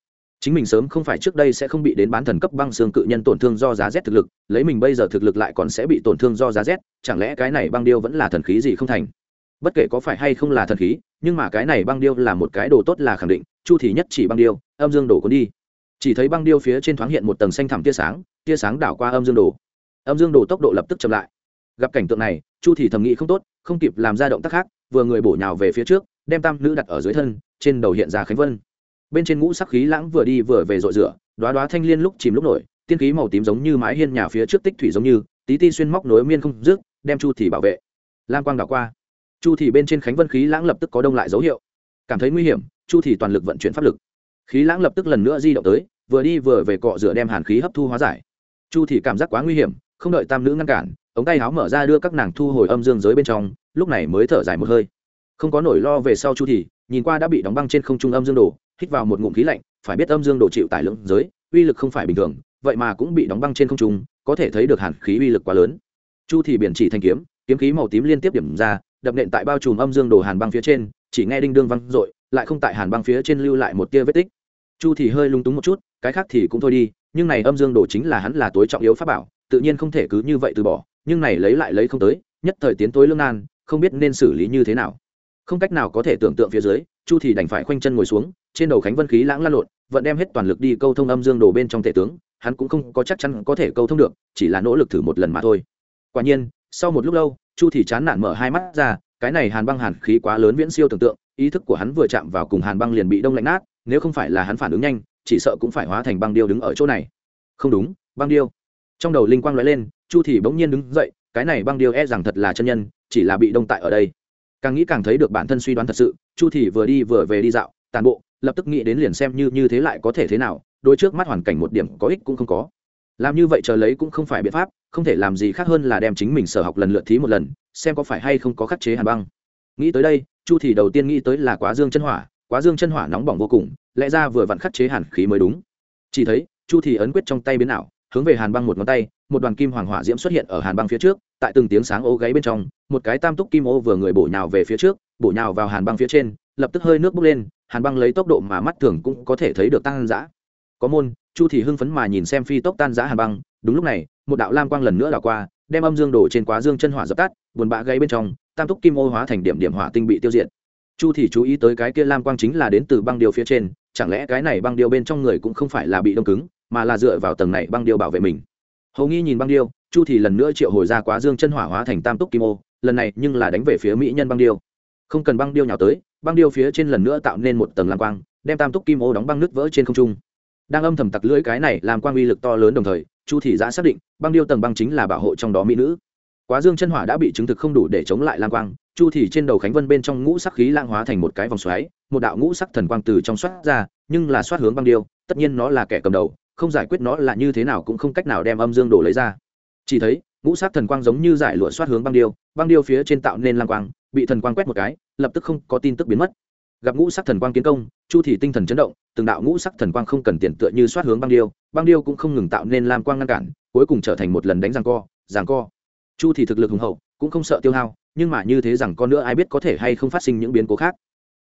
Chính mình sớm không phải trước đây sẽ không bị đến bán thần cấp băng xương cự nhân tổn thương do giá rét thực lực, lấy mình bây giờ thực lực lại còn sẽ bị tổn thương do giá rét, chẳng lẽ cái này băng điêu vẫn là thần khí gì không thành? Bất kể có phải hay không là thần khí, nhưng mà cái này băng điêu là một cái đồ tốt là khẳng định, chu thì nhất chỉ băng điêu, âm dương đổ cuốn đi. Chỉ thấy băng điêu phía trên thoáng hiện một tầng xanh thẳm tia sáng tia sáng đảo qua âm dương đồ âm dương đồ tốc độ lập tức chậm lại. Gặp cảnh tượng này chu thì thầm nghĩ không tốt, không kịp làm ra động tác khác, vừa người bổ nhào về phía trước, đem tam nữ đặt ở dưới thân, trên đầu hiện ra khánh vân. Bên trên ngũ sắc khí lãng vừa đi vừa về rội rửa đoá đoá thanh liên lúc chìm lúc nổi, tiên khí màu tím giống như mái hiên nhà phía trước tích thủy giống như, tí ti xuyên móc nối miên không dứt, đem chu thì bảo vệ. Lam quang đảo qua, chu thì bên trên khánh vân khí lãng lập tức có đông lại dấu hiệu. Cảm thấy nguy hiểm, chu thì toàn lực vận chuyển pháp lực. Khí lãng lập tức lần nữa di động tới, vừa đi vừa về cọ rửa đem hàn khí hấp thu hóa giải. Chu thì cảm giác quá nguy hiểm, không đợi tam nữ ngăn cản ống tay áo mở ra đưa các nàng thu hồi âm dương giới bên trong, lúc này mới thở dài một hơi. Không có nổi lo về sau chu thì, nhìn qua đã bị đóng băng trên không trung âm dương đồ, hít vào một ngụm khí lạnh, phải biết âm dương đồ chịu tải lượng giới, uy lực không phải bình thường, vậy mà cũng bị đóng băng trên không trung, có thể thấy được hàn khí uy lực quá lớn. Chu thì biển chỉ thanh kiếm kiếm khí màu tím liên tiếp điểm ra, đập nện tại bao trùm âm dương đồ hàn băng phía trên, chỉ nghe đinh đương văng dội, lại không tại hàn băng phía trên lưu lại một tia vết tích. Chu thì hơi lung túng một chút, cái khác thì cũng thôi đi, nhưng này âm dương đồ chính là hắn là tối trọng yếu pháp bảo, tự nhiên không thể cứ như vậy từ bỏ nhưng này lấy lại lấy không tới, nhất thời tiến tối lương nan, không biết nên xử lý như thế nào. Không cách nào có thể tưởng tượng phía dưới, chu thì đành phải khoanh chân ngồi xuống, trên đầu khánh vân khí lãng lan lộn vẫn đem hết toàn lực đi câu thông âm dương đồ bên trong thể tướng, hắn cũng không có chắc chắn có thể câu thông được, chỉ là nỗ lực thử một lần mà thôi. Quả nhiên, sau một lúc lâu, chu thì chán nản mở hai mắt ra, cái này hàn băng hàn khí quá lớn viễn siêu tưởng tượng, ý thức của hắn vừa chạm vào cùng hàn băng liền bị đông lạnh nát, nếu không phải là hắn phản ứng nhanh, chỉ sợ cũng phải hóa thành băng điêu đứng ở chỗ này. Không đúng, băng điêu trong đầu linh quang lóe lên, chu thì bỗng nhiên đứng dậy, cái này băng điêu e rằng thật là chân nhân, chỉ là bị đông tại ở đây. Càng nghĩ càng thấy được bản thân suy đoán thật sự, chu thì vừa đi vừa về đi dạo, tàn bộ, lập tức nghĩ đến liền xem như như thế lại có thể thế nào, đôi trước mắt hoàn cảnh một điểm có ích cũng không có. Làm như vậy chờ lấy cũng không phải biện pháp, không thể làm gì khác hơn là đem chính mình sở học lần lượt thí một lần, xem có phải hay không có khắc chế hàn băng. Nghĩ tới đây, chu thì đầu tiên nghĩ tới là quá dương chân hỏa, quá dương chân hỏa nóng bỏng vô cùng, lẽ ra vừa vặn khắc chế hàn khí mới đúng. Chỉ thấy, chu thì ấn quyết trong tay biến ảo hướng về hàn băng một ngón tay, một đoàn kim hoàng hỏa diễm xuất hiện ở hàn băng phía trước, tại từng tiếng sáng ô gáy bên trong, một cái tam túc kim ô vừa người bổ nhào về phía trước, bổ nhào vào hàn băng phía trên, lập tức hơi nước bốc lên, hàn băng lấy tốc độ mà mắt thường cũng có thể thấy được tăng giã có môn, chu thì hưng phấn mà nhìn xem phi tốc tan giã hàn băng, đúng lúc này, một đạo lam quang lần nữa đảo qua, đem âm dương đổ trên quá dương chân hỏa dập tắt, buồn bã gáy bên trong, tam túc kim ô hóa thành điểm điểm hỏa tinh bị tiêu diệt. Chu thì chú ý tới cái kia lam quang chính là đến từ băng điều phía trên, chẳng lẽ cái này băng điều bên trong người cũng không phải là bị đông cứng? Mà là dựa vào tầng này băng điêu bảo vệ mình. Hầu nghi nhìn băng điêu, chu thì lần nữa triệu hồi ra quá dương chân hỏa hóa thành tam túc kim ô, lần này nhưng là đánh về phía mỹ nhân băng điêu. Không cần băng điêu nhào tới, băng điêu phía trên lần nữa tạo nên một tầng lam quang, đem tam túc kim ô đóng băng nước vỡ trên không trung. Đang âm thầm tặc lưỡi cái này làm quang uy lực to lớn đồng thời, chu thị giã xác định, băng điêu tầng băng chính là bảo hộ trong đó mỹ nữ. Quá dương chân hỏa đã bị chứng thực không đủ để chống lại lam quang, chu thị trên đầu khánh vân bên trong ngũ sắc khí lang hóa thành một cái vòng xoáy, một đạo ngũ sắc thần quang từ trong xoát ra, nhưng là xoát hướng băng điêu, tất nhiên nó là kẻ cầm đầu không giải quyết nó là như thế nào cũng không cách nào đem âm dương đổ lấy ra. Chỉ thấy, ngũ sắc thần quang giống như giải lụa xoát hướng băng điêu băng điêu phía trên tạo nên lam quang, bị thần quang quét một cái, lập tức không có tin tức biến mất. Gặp ngũ sắc thần quang kiến công, chu thị tinh thần chấn động, từng đạo ngũ sắc thần quang không cần tiền tựa như xoát hướng băng điêu băng điêu cũng không ngừng tạo nên lam quang ngăn cản, cuối cùng trở thành một lần đánh giằng co giằng co. Chu thị thực lực hùng hậu, cũng không sợ tiêu hao, nhưng mà như thế rằng con nữa ai biết có thể hay không phát sinh những biến cố khác.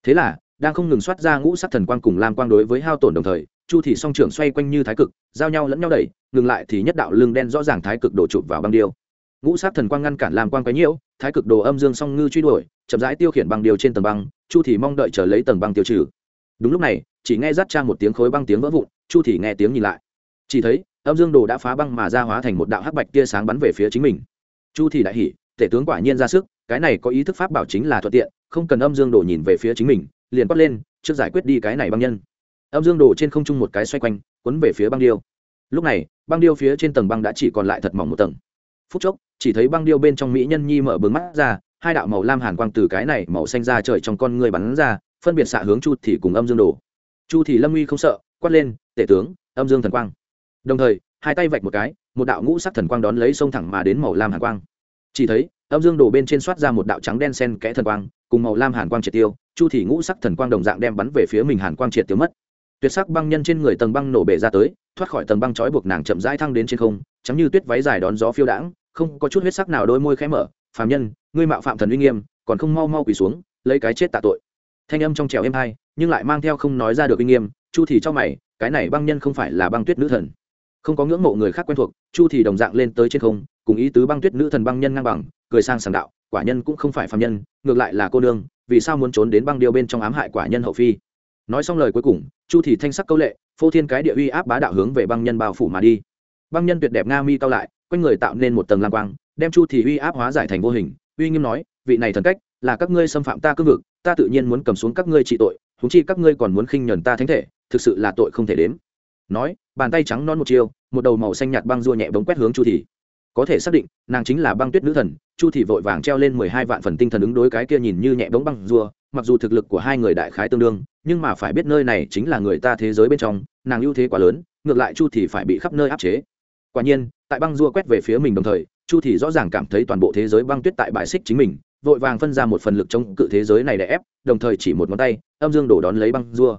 Thế là, đang không ngừng xoát ra ngũ sắc thần quang cùng lam quang đối với hao tổn đồng thời chu thị song trưởng xoay quanh như thái cực, giao nhau lẫn nhau đẩy, ngừng lại thì nhất đạo lưng đen rõ ràng thái cực đổ chụp vào băng điêu. Ngũ sát thần quang ngăn cản làm quang quấy nhiễu, thái cực đồ âm dương song ngư truy đuổi, chậm rãi tiêu khiển băng điều trên tầng băng, chu thì mong đợi chờ lấy tầng băng tiêu trừ. Đúng lúc này, chỉ nghe rát trang một tiếng khối băng tiếng vỡ vụn, chu thì nghe tiếng nhìn lại. Chỉ thấy, âm dương đồ đã phá băng mà ra hóa thành một đạo hắc bạch tia sáng bắn về phía chính mình. Chu thì đại hỉ tể tướng quả nhiên ra sức, cái này có ý thức pháp bảo chính là thuận tiện, không cần âm dương đồ nhìn về phía chính mình, liền quát lên, trước giải quyết đi cái này băng nhân âm dương đồ trên không trung một cái xoay quanh quấn về phía băng điêu. Lúc này, băng điêu phía trên tầng băng đã chỉ còn lại thật mỏng một tầng. Phút chốc, chỉ thấy băng điêu bên trong mỹ nhân nhi mở bừng mắt ra, hai đạo màu lam hàn quang từ cái này màu xanh ra trời trong con người bắn ra, phân biệt xạ hướng chu thì cùng âm dương đồ. Chu thì lâm uy không sợ, quát lên, tể tướng, âm dương thần quang. Đồng thời, hai tay vạch một cái, một đạo ngũ sắc thần quang đón lấy sông thẳng mà đến màu lam hàn quang. Chỉ thấy, âm dương đồ bên trên soát ra một đạo trắng đen sen kẽ thần quang, cùng màu lam hàn quang triệt tiêu, chu thì ngũ sắc thần quang đồng dạng đem bắn về phía mình hàn quang triệt tiêu mất tuyệt sắc băng nhân trên người tầng băng nổ bể ra tới, thoát khỏi tầng băng trói buộc nàng chậm rãi thăng đến trên không, chấm như tuyết váy dài đón gió phiêu đãng, không có chút huyết sắc nào đôi môi khẽ mở phàm nhân, ngươi mạo phạm thần uy nghiêm, còn không mau mau quỳ xuống, lấy cái chết tạ tội. Thanh âm trong trèo êm hai, nhưng lại mang theo không nói ra được uy nghiêm, chu thì cho mày, cái này băng nhân không phải là băng tuyết nữ thần. Không có ngưỡng mộ người khác quen thuộc, chu thì đồng dạng lên tới trên không, cùng ý tứ băng tuyết nữ thần băng nhân ngang bằng, cười sang sảng đạo, quả nhân cũng không phải phàm nhân, ngược lại là cô nương, vì sao muốn trốn đến băng điêu bên trong ám hại quả nhân hậu phi? Nói xong lời cuối cùng chu thì thanh sắc câu lệ phô thiên cái địa uy áp bá đạo hướng về băng nhân bao phủ mà đi. Băng nhân tuyệt đẹp nga mi cao lại quanh người tạo nên một tầng lam quang đem chu thì uy áp hóa giải thành vô hình. Uy nghiêm nói vị này thần cách là các ngươi xâm phạm ta cương vực ta tự nhiên muốn cầm xuống các ngươi trị tội thúng chi các ngươi còn muốn khinh nhẫn ta thánh thể thực sự là tội không thể đếm. Nói bàn tay trắng non một chiều, một đầu màu xanh nhạt băng rua nhẹ bóng quét hướng chu thì. Có thể xác định nàng chính là băng tuyết nữ thần chu thì vội vàng treo lên mười hai vạn phần tinh thần ứng đối cái kia nhìn như nhẹ bóng băng rua mặc dù thực lực của hai người đại khái tương đương, nhưng mà phải biết nơi này chính là người ta thế giới bên trong, nàng ưu thế quá lớn, ngược lại chu thì phải bị khắp nơi áp chế quả nhiên, tại băng rua quét về phía mình đồng thời, chu thì rõ ràng cảm thấy toàn bộ thế giới băng tuyết tại bãi xích chính mình, vội vàng phân ra một phần lực chống cự thế giới này để ép, đồng thời chỉ một ngón tay, âm dương đổ đón lấy băng rua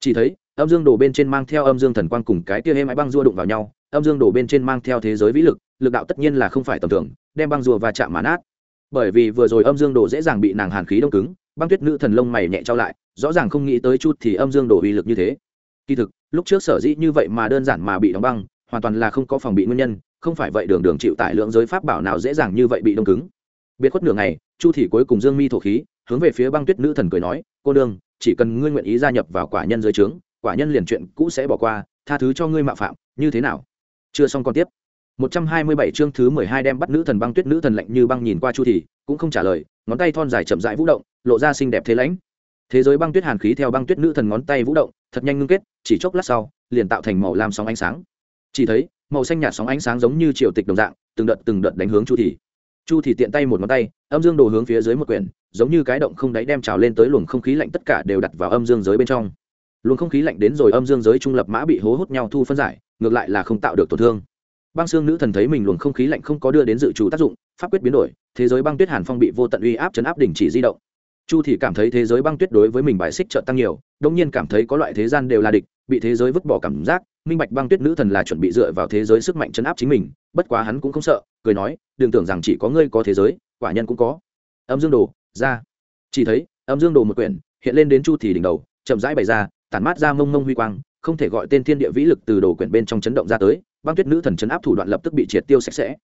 chỉ thấy, âm dương đổ bên trên mang theo âm dương thần quang cùng cái kia êm ái băng rua đụng vào nhau, âm dương đổ bên trên mang theo thế giới vĩ lực lực đạo tất nhiên là không phải tầm thường, đem băng rùa và chạm mà nát. bởi vì vừa rồi âm dương đổ dễ dàng bị nàng hàn khí đông cứng băng tuyết nữ thần lông mày nhẹ trao lại, rõ ràng không nghĩ tới chút thì âm dương đổ uy lực như thế. Kỳ thực, lúc trước sở dĩ như vậy mà đơn giản mà bị đóng băng, hoàn toàn là không có phòng bị nguyên nhân, không phải vậy đường đường chịu tải lượng giới pháp bảo nào dễ dàng như vậy bị đông cứng. Biệt khuất nửa ngày, chu thị cuối cùng dương mi thổ khí, hướng về phía băng tuyết nữ thần cười nói, cô đương chỉ cần ngươi nguyện ý gia nhập vào quả nhân dưới trướng, quả nhân liền chuyện cũ sẽ bỏ qua, tha thứ cho ngươi mạo phạm, như thế nào? Chưa xong còn tiếp. 127 chương thứ 12 đem bắt nữ thần băng tuyết nữ thần lạnh như băng nhìn qua chu thị, cũng không trả lời ngón tay thon dài chậm rãi vũ động, lộ ra xinh đẹp thế lãnh. Thế giới băng tuyết hàn khí theo băng tuyết nữ thần ngón tay vũ động, thật nhanh ngưng kết, chỉ chốc lát sau, liền tạo thành màu lam sóng ánh sáng. Chỉ thấy, màu xanh nhạt sóng ánh sáng giống như triều tịch đồng dạng, từng đợt từng đợt đánh hướng chu thị. Chu thị tiện tay một ngón tay, âm dương đồ hướng phía dưới một quyển, giống như cái động không đáy đem trào lên tới luồng không khí lạnh tất cả đều đặt vào âm dương giới bên trong. Luồng không khí lạnh đến rồi âm dương giới trung lập mã bị hố hút nhau thu phân giải, ngược lại là không tạo được tổn thương. Băng xương nữ thần thấy mình luồng không khí lạnh không có đưa đến dự trù tác dụng, pháp quyết biến đổi thế giới băng tuyết hàn phong bị vô tận uy áp chấn áp đỉnh chỉ di động. Chu thì cảm thấy thế giới băng tuyết đối với mình bài xích trợ tăng nhiều đông nhiên cảm thấy có loại thế gian đều là địch, bị thế giới vứt bỏ cảm giác, minh bạch băng tuyết nữ thần là chuẩn bị dựa vào thế giới sức mạnh chấn áp chính mình, bất quá hắn cũng không sợ, cười nói, đừng tưởng rằng chỉ có ngươi có thế giới, quả nhân cũng có. Âm dương đồ, ra. Chỉ thấy, âm dương đồ một quyển, hiện lên đến chu thì đỉnh đầu, chậm rãi bày ra, tản mát ra mông mông huy quang, không thể gọi tên thiên địa vĩ lực từ đồ quyển bên trong chấn động ra tới, băng tuyết nữ thần chấn áp thủ đoạn lập tức bị triệt tiêu sạch sẽ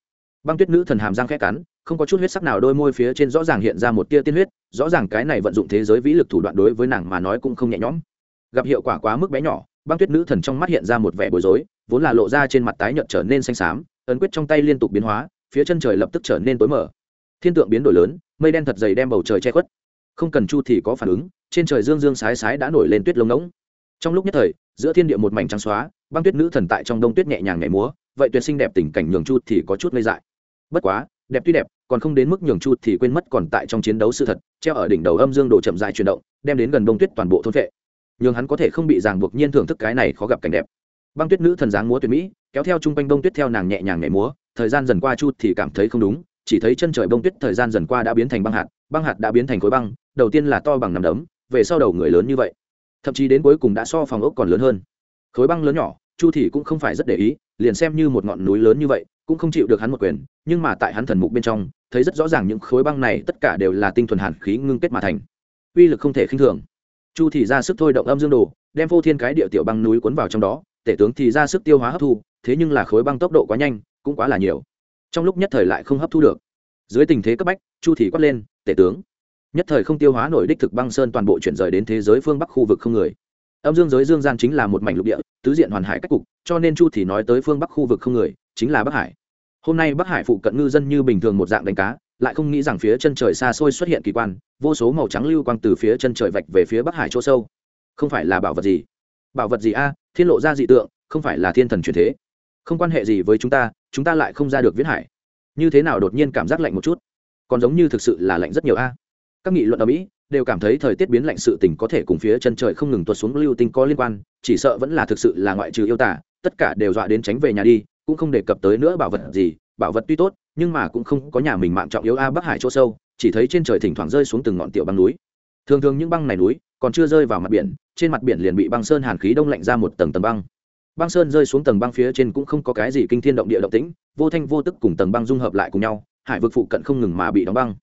băng tuyết nữ thần hàm răng khẽ cắn, không có chút huyết sắc nào đôi môi phía trên rõ ràng hiện ra một tia tiên huyết, rõ ràng cái này vận dụng thế giới vĩ lực thủ đoạn đối với nàng mà nói cũng không nhẹ nhõm. Gặp hiệu quả quá mức bé nhỏ, băng tuyết nữ thần trong mắt hiện ra một vẻ bối rối, vốn là lộ ra trên mặt tái nhợt trở nên xanh xám, ấn quyết trong tay liên tục biến hóa, phía chân trời lập tức trở nên tối mở thiên tượng biến đổi lớn, mây đen thật dày đem bầu trời che khuất. Không cần chu thì có phản ứng, trên trời dương dương sái sái đã nổi lên tuyết lông ngỗng. Trong lúc nhất thời, giữa thiên địa một mảnh trắng xóa, băng tuyết nữ thần tại trong đông tuyết nhẹ nhàng nhảy múa, vậy tuyệt sinh đẹp tình cảnh nhường chu thì có chút ngây dại bất quá, đẹp tuy đẹp, còn không đến mức nhường chu thì quên mất còn tại trong chiến đấu sự thật, treo ở đỉnh đầu âm dương độ chậm dài chuyển động, đem đến gần đông tuyết toàn bộ thôn vệ. Nhường hắn có thể không bị ràng buộc nhiên thưởng thức cái này khó gặp cảnh đẹp. Băng tuyết nữ thần dáng múa tuyệt mỹ, kéo theo chung quanh đông tuyết theo nàng nhẹ nhàng nhảy múa, thời gian dần qua chu thì cảm thấy không đúng, chỉ thấy chân trời bông tuyết thời gian dần qua đã biến thành băng hạt băng hạt đã biến thành khối băng, đầu tiên là to bằng nằm đấm, về sau đầu người lớn như vậy. Thậm chí đến cuối cùng đã so phòng ốc còn lớn hơn. Khối băng lớn nhỏ, chu thì cũng không phải rất để ý, liền xem như một ngọn núi lớn như vậy cũng không chịu được hắn một quyền, nhưng mà tại hắn thần mục bên trong, thấy rất rõ ràng những khối băng này tất cả đều là tinh thuần hàn khí ngưng kết mà thành. Uy lực không thể khinh thường. Chu thì ra sức thôi động âm dương đồ, đem vô thiên cái địa tiểu băng núi cuốn vào trong đó, tể tướng thì ra sức tiêu hóa hấp thu, thế nhưng là khối băng tốc độ quá nhanh, cũng quá là nhiều. Trong lúc nhất thời lại không hấp thu được. Dưới tình thế cấp bách, chu thì quát lên, tể tướng. Nhất thời không tiêu hóa nổi đích thực băng sơn toàn bộ chuyển rời đến thế giới phương bắc khu vực không người. Âm dương giới dương gian chính là một mảnh lục địa, tứ diện hoàn hải cách cục, cho nên chu thì nói tới phương bắc khu vực không người chính là bắc hải. Hôm nay bắc hải phụ cận ngư dân như bình thường một dạng đánh cá, lại không nghĩ rằng phía chân trời xa xôi xuất hiện kỳ quan, vô số màu trắng lưu quang từ phía chân trời vạch về phía bắc hải chỗ sâu. Không phải là bảo vật gì? Bảo vật gì a? Thiên lộ ra dị tượng, không phải là thiên thần truyền thế. Không quan hệ gì với chúng ta chúng ta lại không ra được viễn hải. Như thế nào đột nhiên cảm giác lạnh một chút? Còn giống như thực sự là lạnh rất nhiều a. Các nghị luận ở mỹ đều cảm thấy thời tiết biến lạnh sự tình có thể cùng phía chân trời không ngừng tuột xuống lưu tinh có liên quan, chỉ sợ vẫn là thực sự là ngoại trừ yêu tả, tất cả đều dọa đến tránh về nhà đi cũng không đề cập tới nữa bảo vật gì, bảo vật tuy tốt, nhưng mà cũng không có nhà mình mạng trọng yếu a bắc hải chỗ sâu, chỉ thấy trên trời thỉnh thoảng rơi xuống từng ngọn tiểu băng núi. Thường thường những băng này núi còn chưa rơi vào mặt biển, trên mặt biển liền bị băng sơn hàn khí đông lạnh ra một tầng tầng băng. Băng sơn rơi xuống tầng băng phía trên cũng không có cái gì kinh thiên động địa động tĩnh, vô thanh vô tức cùng tầng băng dung hợp lại cùng nhau, hải vực phụ cận không ngừng mà bị đóng băng.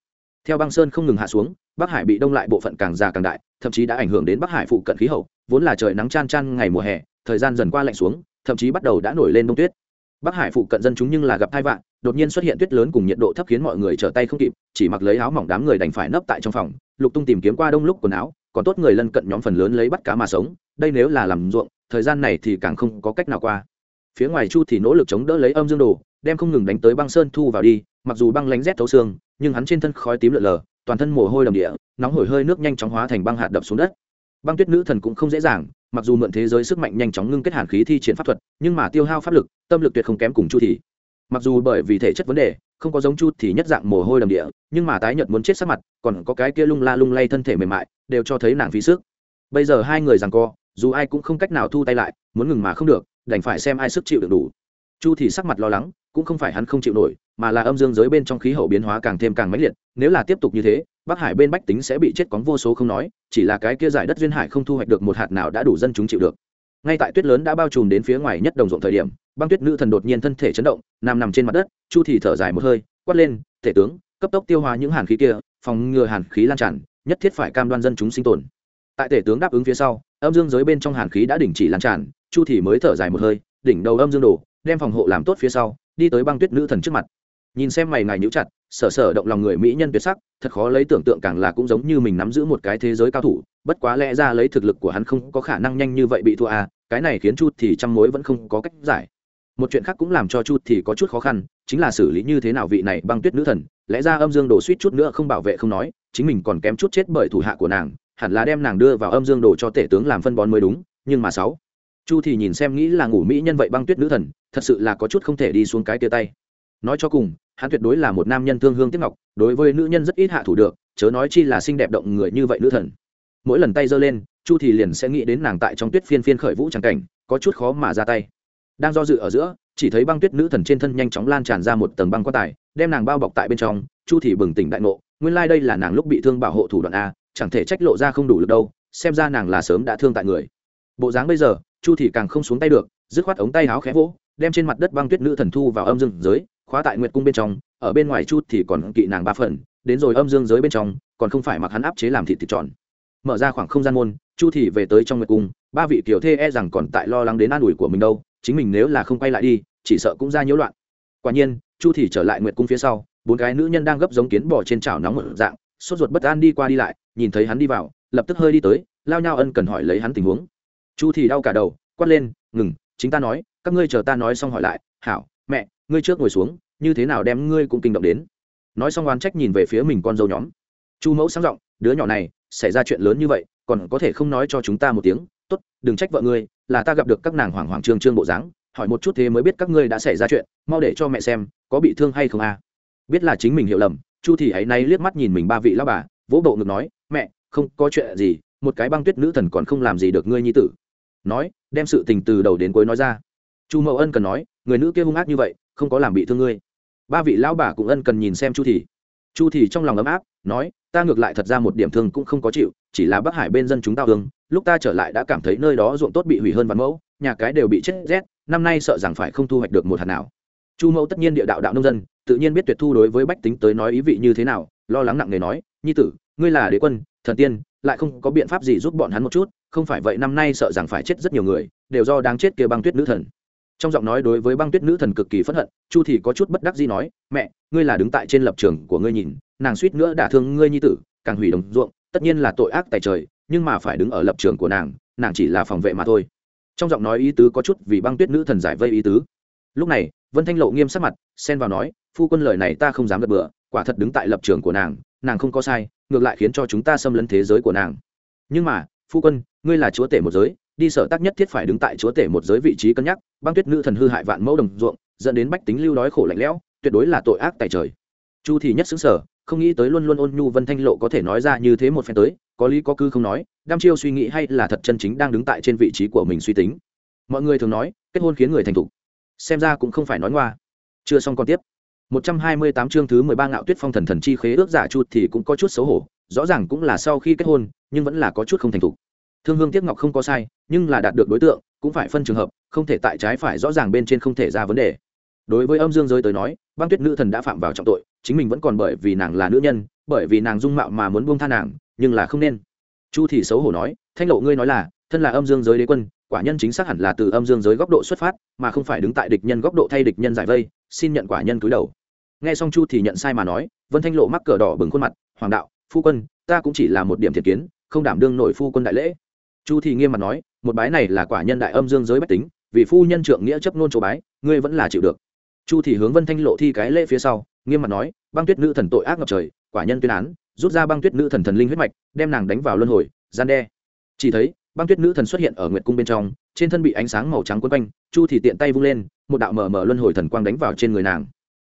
Theo băng sơn không ngừng hạ xuống, bắc hải bị đông lại bộ phận càng già càng đại, thậm chí đã ảnh hưởng đến bắc hải phụ cận khí hậu, vốn là trời nắng chan chan ngày mùa hè, thời gian dần qua lạnh xuống, thậm chí bắt đầu đã nổi lên đông tuyết bắc hải phụ cận dân chúng nhưng là gặp thai vạn đột nhiên xuất hiện tuyết lớn cùng nhiệt độ thấp khiến mọi người trở tay không kịp, chỉ mặc lấy áo mỏng đám người đành phải nấp tại trong phòng, lục tung tìm kiếm qua đông lúc quần áo, còn tốt người lân cận nhóm phần lớn lấy bắt cá mà sống, đây nếu là làm ruộng, thời gian này thì càng không có cách nào qua. Phía ngoài chu thì nỗ lực chống đỡ lấy âm dương đồ, đem không ngừng đánh tới băng sơn thu vào đi, mặc dù băng lánh rét thấu xương, nhưng hắn trên thân khói tím lợn lờ, toàn thân mồ hôi đầm địa, nóng hổi hơi nước nhanh chóng hóa thành băng hạt đập xuống đất. Băng tuyết nữ thần cũng không dễ dàng mặc dù mượn thế giới sức mạnh nhanh chóng ngưng kết hàn khí thi triển pháp thuật, nhưng mà tiêu hao pháp lực, tâm lực tuyệt không kém cùng chu thì mặc dù bởi vì thể chất vấn đề, không có giống chu thì nhất dạng mồ hôi đầm địa, nhưng mà tái nhợt muốn chết sắc mặt, còn có cái kia lung la lung lay thân thể mềm mại, đều cho thấy nàng phí sức. Bây giờ hai người giằng co, dù ai cũng không cách nào thu tay lại, muốn ngừng mà không được, đành phải xem ai sức chịu được đủ. Chu thì sắc mặt lo lắng, cũng không phải hắn không chịu nổi, mà là âm dương giới bên trong khí hậu biến hóa càng thêm càng mãnh liệt, nếu là tiếp tục như thế bắc hải bên bách tính sẽ bị chết cóng vô số không nói, chỉ là cái kia giải đất duyên hải không thu hoạch được một hạt nào đã đủ dân chúng chịu được. Ngay tại tuyết lớn đã bao trùm đến phía ngoài nhất đồng ruộng thời điểm, băng tuyết nữ thần đột nhiên thân thể chấn động, nằm nằm trên mặt đất, chu thì thở dài một hơi, quát lên, thể tướng, cấp tốc tiêu hóa những hàn khí kia, phòng ngừa hàn khí lan tràn, nhất thiết phải cam đoan dân chúng sinh tồn. Tại tể tướng đáp ứng phía sau, âm dương giới bên trong hàn khí đã đình chỉ lan tràn, chu thì mới thở dài một hơi, đỉnh đầu âm dương đổ, đem phòng hộ làm tốt phía sau, đi tới băng tuyết nữ thần trước mặt. Nhìn xem mày ngài nhíu chặt sở sở động lòng người mỹ nhân tuyệt sắc, thật khó lấy tưởng tượng càng là cũng giống như mình nắm giữ một cái thế giới cao thủ, bất quá lẽ ra lấy thực lực của hắn không có khả năng nhanh như vậy bị thua à cái này khiến chu thì trăm mối vẫn không có cách giải. Một chuyện khác cũng làm cho chu thì có chút khó khăn, chính là xử lý như thế nào vị này băng tuyết nữ thần, lẽ ra âm dương đồ suýt chút nữa không bảo vệ không nói, chính mình còn kém chút chết bởi thủ hạ của nàng, hẳn là đem nàng đưa vào âm dương đồ cho tể tướng làm phân bón mới đúng, nhưng mà sáu, chu thì nhìn xem nghĩ là ngủ mỹ nhân vậy băng tuyết nữ thần, thật sự là có chút không thể đi xuống cái tia tay. Nói cho cùng hắn tuyệt đối là một nam nhân thương hương tiếc ngọc, đối với nữ nhân rất ít hạ thủ được, chớ nói chi là xinh đẹp động người như vậy nữ thần. Mỗi lần tay giơ lên, chu thì liền sẽ nghĩ đến nàng tại trong tuyết phiên phiên khởi vũ tràng cảnh, có chút khó mà ra tay. Đang do dự ở giữa, chỉ thấy băng tuyết nữ thần trên thân nhanh chóng lan tràn ra một tầng băng quan tài, đem nàng bao bọc tại bên trong, chu thì bừng tỉnh đại ngộ, nguyên lai like đây là nàng lúc bị thương bảo hộ thủ đoạn a, chẳng thể trách lộ ra không đủ lực đâu, xem ra nàng là sớm đã thương tại người. Bộ dáng bây giờ, chu thì càng không xuống tay được, dứt khoát ống tay áo khẽ vỗ, đem trên mặt đất băng tuyết nữ thần thu vào âm dương giới khóa tại nguyệt cung bên trong, ở bên ngoài chút thì còn kỵ nàng ba phần, đến rồi âm dương giới bên trong, còn không phải mặc hắn áp chế làm thịt thịt tròn. Mở ra khoảng không gian môn, chu thì về tới trong nguyệt cung, ba vị tiểu thê e rằng còn tại lo lắng đến an ủi của mình đâu, chính mình nếu là không quay lại đi, chỉ sợ cũng ra nhiễu loạn. Quả nhiên, chu thì trở lại nguyệt cung phía sau, bốn cái nữ nhân đang gấp giống kiến bò trên chảo nóng một dạng, sốt ruột bất an đi qua đi lại, nhìn thấy hắn đi vào, lập tức hơi đi tới, lao nhau ân cần hỏi lấy hắn tình huống. Chu thì đau cả đầu, quát lên, ngừng, chính ta nói, các ngươi chờ ta nói xong hỏi lại, hảo, mẹ ngươi trước ngồi xuống, như thế nào đem ngươi cũng kinh động đến. Nói xong oán trách nhìn về phía mình con dâu nhóm. Chu mẫu sáng giọng, đứa nhỏ này, xảy ra chuyện lớn như vậy, còn có thể không nói cho chúng ta một tiếng, tốt, đừng trách vợ ngươi, là ta gặp được các nàng hoảng hoảng trương trương bộ dáng, hỏi một chút thế mới biết các ngươi đã xảy ra chuyện, mau để cho mẹ xem, có bị thương hay không à. Biết là chính mình hiểu lầm, chu thì ấy nay liếc mắt nhìn mình ba vị lao bà, vỗ bộ ngực nói, mẹ, không có chuyện gì, một cái băng tuyết nữ thần còn không làm gì được ngươi nhi tử. Nói, đem sự tình từ đầu đến cuối nói ra. Chu mậu ân cần nói, người nữ kia hung ác như vậy không có làm bị thương ngươi. Ba vị lão bà cũng ân cần nhìn xem chu thì chu thì trong lòng ấm áp, nói, ta ngược lại thật ra một điểm thương cũng không có chịu, chỉ là bắc hải bên dân chúng tao thương, lúc ta trở lại đã cảm thấy nơi đó ruộng tốt bị hủy hơn vạn mẫu, nhà cái đều bị chết rét, năm nay sợ rằng phải không thu hoạch được một hạt nào. Chu mẫu tất nhiên địa đạo đạo nông dân, tự nhiên biết tuyệt thu đối với bách tính tới nói ý vị như thế nào, lo lắng nặng nề nói, nhi tử, ngươi là đế quân, thần tiên, lại không có biện pháp gì giúp bọn hắn một chút, không phải vậy năm nay sợ rằng phải chết rất nhiều người, đều do đáng chết kia băng tuyết nữ thần trong giọng nói đối với băng tuyết nữ thần cực kỳ phẫn hận, chu thì có chút bất đắc gì nói, mẹ, ngươi là đứng tại trên lập trường của ngươi nhìn, nàng suýt nữa đả thương ngươi nhi tử, càng hủy đồng ruộng, tất nhiên là tội ác tại trời, nhưng mà phải đứng ở lập trường của nàng nàng chỉ là phòng vệ mà thôi. Trong giọng nói ý tứ có chút vì băng tuyết nữ thần giải vây ý tứ. Lúc này, vân thanh lộ nghiêm sắc mặt, xen vào nói, phu quân lời này ta không dám gật bừa, quả thật đứng tại lập trường của nàng nàng không có sai, ngược lại khiến cho chúng ta xâm lấn thế giới của nàng. Nhưng mà, phu quân, ngươi là chúa tể một giới đi sở tác nhất thiết phải đứng tại chúa tể một giới vị trí cân nhắc, băng tuyết nữ thần hư hại vạn mẫu đồng ruộng, dẫn đến bách tính lưu đói khổ lạnh lẽo, tuyệt đối là tội ác tại trời. Chu thì nhất xứng sở, không nghĩ tới luôn luôn ôn nhu vân thanh lộ có thể nói ra như thế một phen tới, có lý có cư không nói đam chiêu suy nghĩ hay là thật chân chính đang đứng tại trên vị trí của mình suy tính. Mọi người thường nói, kết hôn khiến người thành thục. Xem ra cũng không phải nói ngoa. Chưa xong còn tiếp. 128 chương thứ 13 ngạo tuyết phong thần thần chi khế ước giả chu thì cũng có chút xấu hổ, rõ ràng cũng là sau khi kết hôn, nhưng vẫn là có chút không thành thục thương hương tiếc ngọc không có sai, nhưng là đạt được đối tượng, cũng phải phân trường hợp, không thể tại trái phải rõ ràng bên trên không thể ra vấn đề. Đối với âm dương giới tới nói, băng tuyết nữ thần đã phạm vào trọng tội, chính mình vẫn còn bởi vì nàng là nữ nhân, bởi vì nàng dung mạo mà muốn buông tha nàng, nhưng là không nên. Chu thì xấu hổ nói, thanh lộ ngươi nói là, thân là âm dương giới đế quân, quả nhân chính xác hẳn là từ âm dương giới góc độ xuất phát, mà không phải đứng tại địch nhân góc độ thay địch nhân giải vây, xin nhận quả nhân cúi đầu. Nghe xong chu thì nhận sai mà nói, vân thanh lộ mắc cờ đỏ bừng khuôn mặt, hoàng đạo, phu quân, ta cũng chỉ là một điểm thiệt kiến, không đảm đương nổi phu quân đại lễ chu thì nghiêm mặt nói, một bái này là quả nhân đại âm dương giới bách tính, vì phu nhân trượng nghĩa chấp nôn chỗ bái, ngươi vẫn là chịu được. Chu thì hướng vân thanh lộ thi cái lễ phía sau, nghiêm mặt nói, băng tuyết nữ thần tội ác ngập trời, quả nhân tuyên án, rút ra băng tuyết nữ thần thần linh huyết mạch, đem nàng đánh vào luân hồi, gian đe. Chỉ thấy, băng tuyết nữ thần xuất hiện ở nguyệt cung bên trong, trên thân bị ánh sáng màu trắng quấn quanh, chu thì tiện tay vung lên, một đạo mờ mờ luân hồi thần quang đánh vào trên người nàng.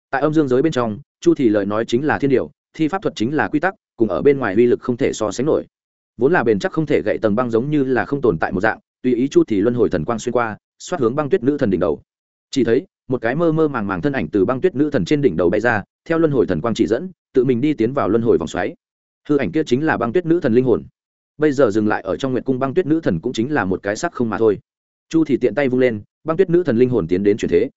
Tại âm dương giới bên trong, chu thì lời nói chính là thiên điều, thi pháp thuật chính là quy tắc, cùng ở bên ngoài uy lực không thể so sánh nổi vốn là bền chắc không thể gậy tầng băng giống như là không tồn tại một dạng, tùy ý chu thì luân hồi thần quang xuyên qua, xoát hướng băng tuyết nữ thần đỉnh đầu. Chỉ thấy, một cái mơ mơ màng màng thân ảnh từ băng tuyết nữ thần trên đỉnh đầu bay ra, theo luân hồi thần quang chỉ dẫn, tự mình đi tiến vào luân hồi vòng xoáy. Hư ảnh kia chính là băng tuyết nữ thần linh hồn. Bây giờ dừng lại ở trong nguyệt cung băng tuyết nữ thần cũng chính là một cái sắc không mà thôi. Chu thì tiện tay vung lên, băng tuyết nữ thần linh hồn tiến đến chuyển thế.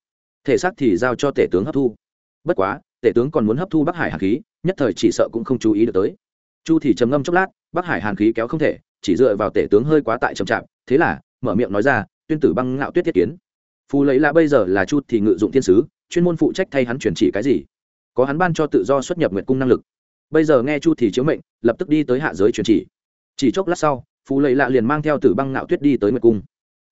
Thể xác thì giao cho tể tướng hấp thu. Bất quá, tể tướng còn muốn hấp thu bắc hải hạt khí, nhất thời chỉ sợ cũng không chú ý được tới. Chu thì trầm ngâm chốc lát bắc hải hàn khí kéo không thể, chỉ dựa vào tể tướng hơi quá tại trầm chạp, thế là, mở miệng nói ra, tuyên tử băng ngạo tuyết thiết kiến. Phù lấy là bây giờ là chu thì ngự dụng thiên sứ, chuyên môn phụ trách thay hắn truyền chỉ cái gì? Có hắn ban cho tự do xuất nhập nguyện cung năng lực. Bây giờ nghe chu thì chiếu mệnh, lập tức đi tới hạ giới truyền chỉ. Chỉ chốc lát sau, phù lấy lạ liền mang theo tử băng ngạo tuyết đi tới nguyện cung.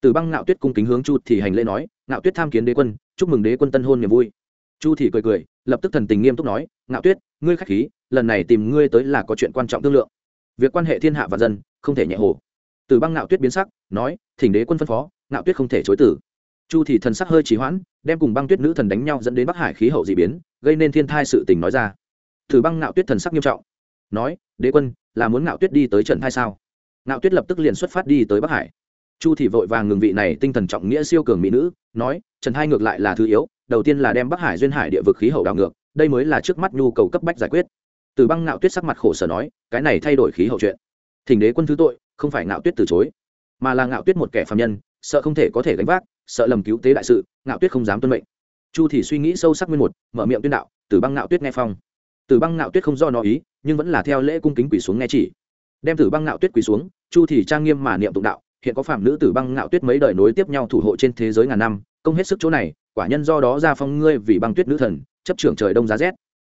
Tử băng ngạo tuyết cung kính hướng chu thì hành lễ nói, ngạo tuyết tham kiến đế quân, chúc mừng đế quân tân hôn niềm vui. Chu thì cười cười, lập tức thần tình nghiêm túc nói, ngạo tuyết, ngươi khách khí, lần này tìm ngươi tới là có chuyện quan trọng thương lượng việc quan hệ thiên hạ và dân không thể nhẹ hồ. Từ băng ngạo tuyết biến sắc, nói, thỉnh đế quân phân phó, ngạo tuyết không thể chối tử. Chu thì thần sắc hơi trì hoãn, đem cùng băng tuyết nữ thần đánh nhau dẫn đến bắc hải khí hậu dị biến, gây nên thiên thai sự tình nói ra. Từ băng ngạo tuyết thần sắc nghiêm trọng, nói, đế quân, là muốn ngạo tuyết đi tới trận thai sao? Ngạo tuyết lập tức liền xuất phát đi tới bắc hải. Chu thì vội vàng ngừng vị này tinh thần trọng nghĩa siêu cường mỹ nữ, nói trần hai ngược lại là thứ yếu, đầu tiên là đem bắc hải duyên hải địa vực khí hậu đảo ngược, đây mới là trước mắt nhu cầu cấp bách giải quyết từ băng ngạo tuyết sắc mặt khổ sở nói, cái này thay đổi khí hậu chuyện. Thỉnh đế quân thứ tội, không phải ngạo tuyết từ chối, mà là ngạo tuyết một kẻ phạm nhân, sợ không thể có thể gánh vác, sợ lầm cứu tế đại sự, ngạo tuyết không dám tuân mệnh. Chu thì suy nghĩ sâu sắc nguyên một, mở miệng tuyên đạo, từ băng ngạo tuyết nghe phong. Từ băng ngạo tuyết không do nó ý, nhưng vẫn là theo lễ cung kính quỳ xuống nghe chỉ. Đem từ băng ngạo tuyết quỳ xuống, chu thì trang nghiêm mà niệm tụng đạo, hiện có phạm nữ tử băng ngạo tuyết mấy đời nối tiếp nhau thủ hộ trên thế giới ngàn năm, công hết sức chỗ này, quả nhân do đó ra phong ngươi vì băng tuyết nữ thần, chấp trưởng trời đông giá rét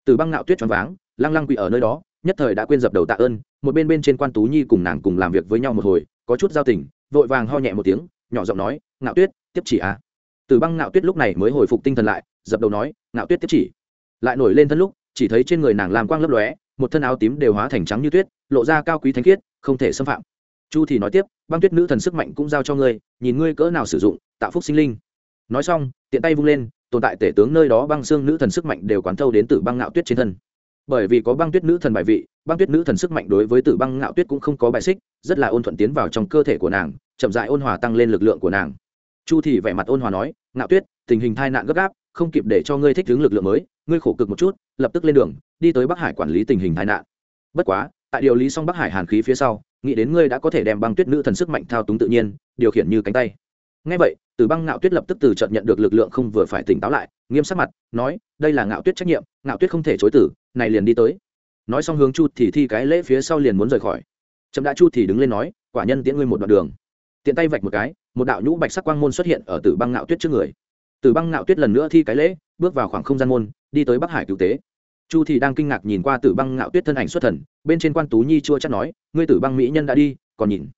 từ băng ngạo tuyết choáng váng, lăng lăng quỵ ở nơi đó, nhất thời đã quên dập đầu tạ ơn, một bên bên trên quan tú nhi cùng nàng cùng làm việc với nhau một hồi, có chút giao tình, vội vàng ho nhẹ một tiếng, nhỏ giọng nói, ngạo tuyết, tiếp chỉ à? Từ băng ngạo tuyết lúc này mới hồi phục tinh thần lại, dập đầu nói, ngạo tuyết tiếp chỉ. Lại nổi lên thân lúc, chỉ thấy trên người nàng làm quang lấp lóe, một thân áo tím đều hóa thành trắng như tuyết, lộ ra cao quý thánh khiết, không thể xâm phạm. Chu thì nói tiếp, băng tuyết nữ thần sức mạnh cũng giao cho ngươi, nhìn ngươi cỡ nào sử dụng tạo phúc sinh linh. Nói xong, tiện tay vung lên tồn tại tể tướng nơi đó băng xương nữ thần sức mạnh đều quán thâu đến từ băng ngạo tuyết trên thân. Bởi vì có băng tuyết nữ thần bài vị, băng tuyết nữ thần sức mạnh đối với tử băng ngạo tuyết cũng không có bài xích, rất là ôn thuận tiến vào trong cơ thể của nàng, chậm dại ôn hòa tăng lên lực lượng của nàng. Chu thì vẻ mặt ôn hòa nói, ngạo tuyết, tình hình tai nạn gấp gáp, không kịp để cho ngươi thích ứng lực lượng mới, ngươi khổ cực một chút, lập tức lên đường, đi tới bắc hải quản lý tình hình tai nạn. Bất quá, tại điều lý xong bắc hải hàn khí phía sau, nghĩ đến ngươi đã có thể đem băng tuyết nữ thần sức mạnh thao túng tự nhiên, điều khiển như cánh tay ngay vậy, từ băng ngạo tuyết lập tức từ chợt nhận được lực lượng không vừa phải tỉnh táo lại, nghiêm sắc mặt, nói, đây là ngạo tuyết trách nhiệm, ngạo tuyết không thể chối tử này liền đi tới. Nói xong hướng chu thì thi cái lễ phía sau liền muốn rời khỏi. Chậm đã chu thì đứng lên nói, quả nhân tiễn ngươi một đoạn đường. Tiện tay vạch một cái, một đạo nhũ bạch sắc quang môn xuất hiện ở tử băng ngạo tuyết trước người. Tử băng ngạo tuyết lần nữa thi cái lễ, bước vào khoảng không gian môn, đi tới bắc hải cứu tế. Chu thì đang kinh ngạc nhìn qua tử băng ngạo tuyết thân ảnh xuất thần, bên trên quan tú nhi chua chắc nói, ngươi tử băng mỹ nhân đã đi, còn nhìn.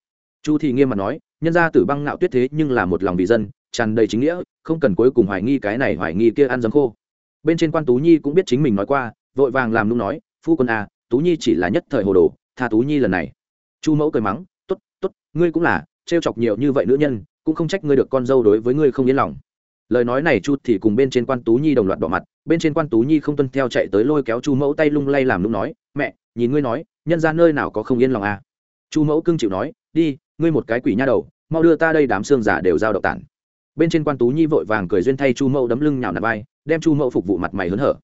Chu thì nghiêm mặt nói nhân ra tử băng ngạo tuyết thế nhưng là một lòng vì dân, tràn đầy chính nghĩa, không cần cuối cùng hoài nghi cái này hoài nghi kia ăn dấm khô. Bên trên quan tú nhi cũng biết chính mình nói qua, vội vàng làm nung nói, phu quân à tú nhi chỉ là nhất thời hồ đồ, tha tú nhi lần này. Chu mẫu cười mắng t ố t t ố t ngươi cũng là, trêu chọc nhiều như vậy nữ nhân, cũng không trách ngươi được con dâu đối với ngươi không yên lòng. Lời nói này chu thì cùng bên trên quan tú nhi đồng loạt bỏ mặt, bên trên quan tú nhi không tuân theo chạy tới lôi kéo chu mẫu tay lung lay làm lúc nói, mẹ, nhìn ngươi nói, nhân ra nơi nào có không yên lòng à? Chu mẫu cưng chịu nói, đi ngươi một cái quỷ nha đầu, mau đưa ta đây đám xương giả đều giao động tản. Bên trên quan tú nhi vội vàng cười duyên thay chu mẫu đấm lưng nhào nạt vai, đem chu mẫu phục vụ mặt mày hớn hở.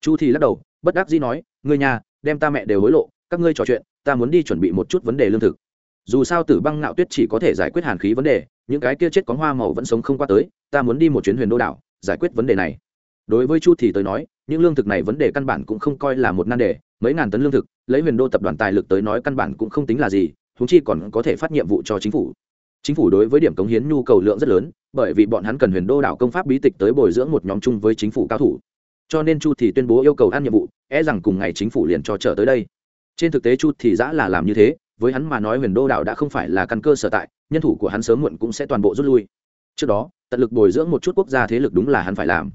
Chu thì lắc đầu, bất đắc dĩ nói, ngươi nhà, đem ta mẹ đều hối lộ, các ngươi trò chuyện, ta muốn đi chuẩn bị một chút vấn đề lương thực. Dù sao tử băng ngạo tuyết chỉ có thể giải quyết hàn khí vấn đề, những cái kia chết có hoa màu vẫn sống không qua tới, ta muốn đi một chuyến huyền đô đảo, giải quyết vấn đề này. Đối với chu thì tới nói, những lương thực này vấn đề căn bản cũng không coi là một nan đề, mấy ngàn tấn lương thực, lấy huyền đô tập đoàn tài lực tới nói căn bản cũng không tính là gì thúng chi còn có thể phát nhiệm vụ cho chính phủ. Chính phủ đối với điểm cống hiến nhu cầu lượng rất lớn, bởi vì bọn hắn cần huyền đô đảo công pháp bí tịch tới bồi dưỡng một nhóm chung với chính phủ cao thủ. Cho nên chu thì tuyên bố yêu cầu ăn nhiệm vụ e rằng cùng ngày chính phủ liền cho trở tới đây. Trên thực tế chu thì giã là làm như thế, với hắn mà nói huyền đô đảo đã không phải là căn cơ sở tại, nhân thủ của hắn sớm muộn cũng sẽ toàn bộ rút lui. Trước đó, tận lực bồi dưỡng một chút quốc gia thế lực đúng là hắn phải làm.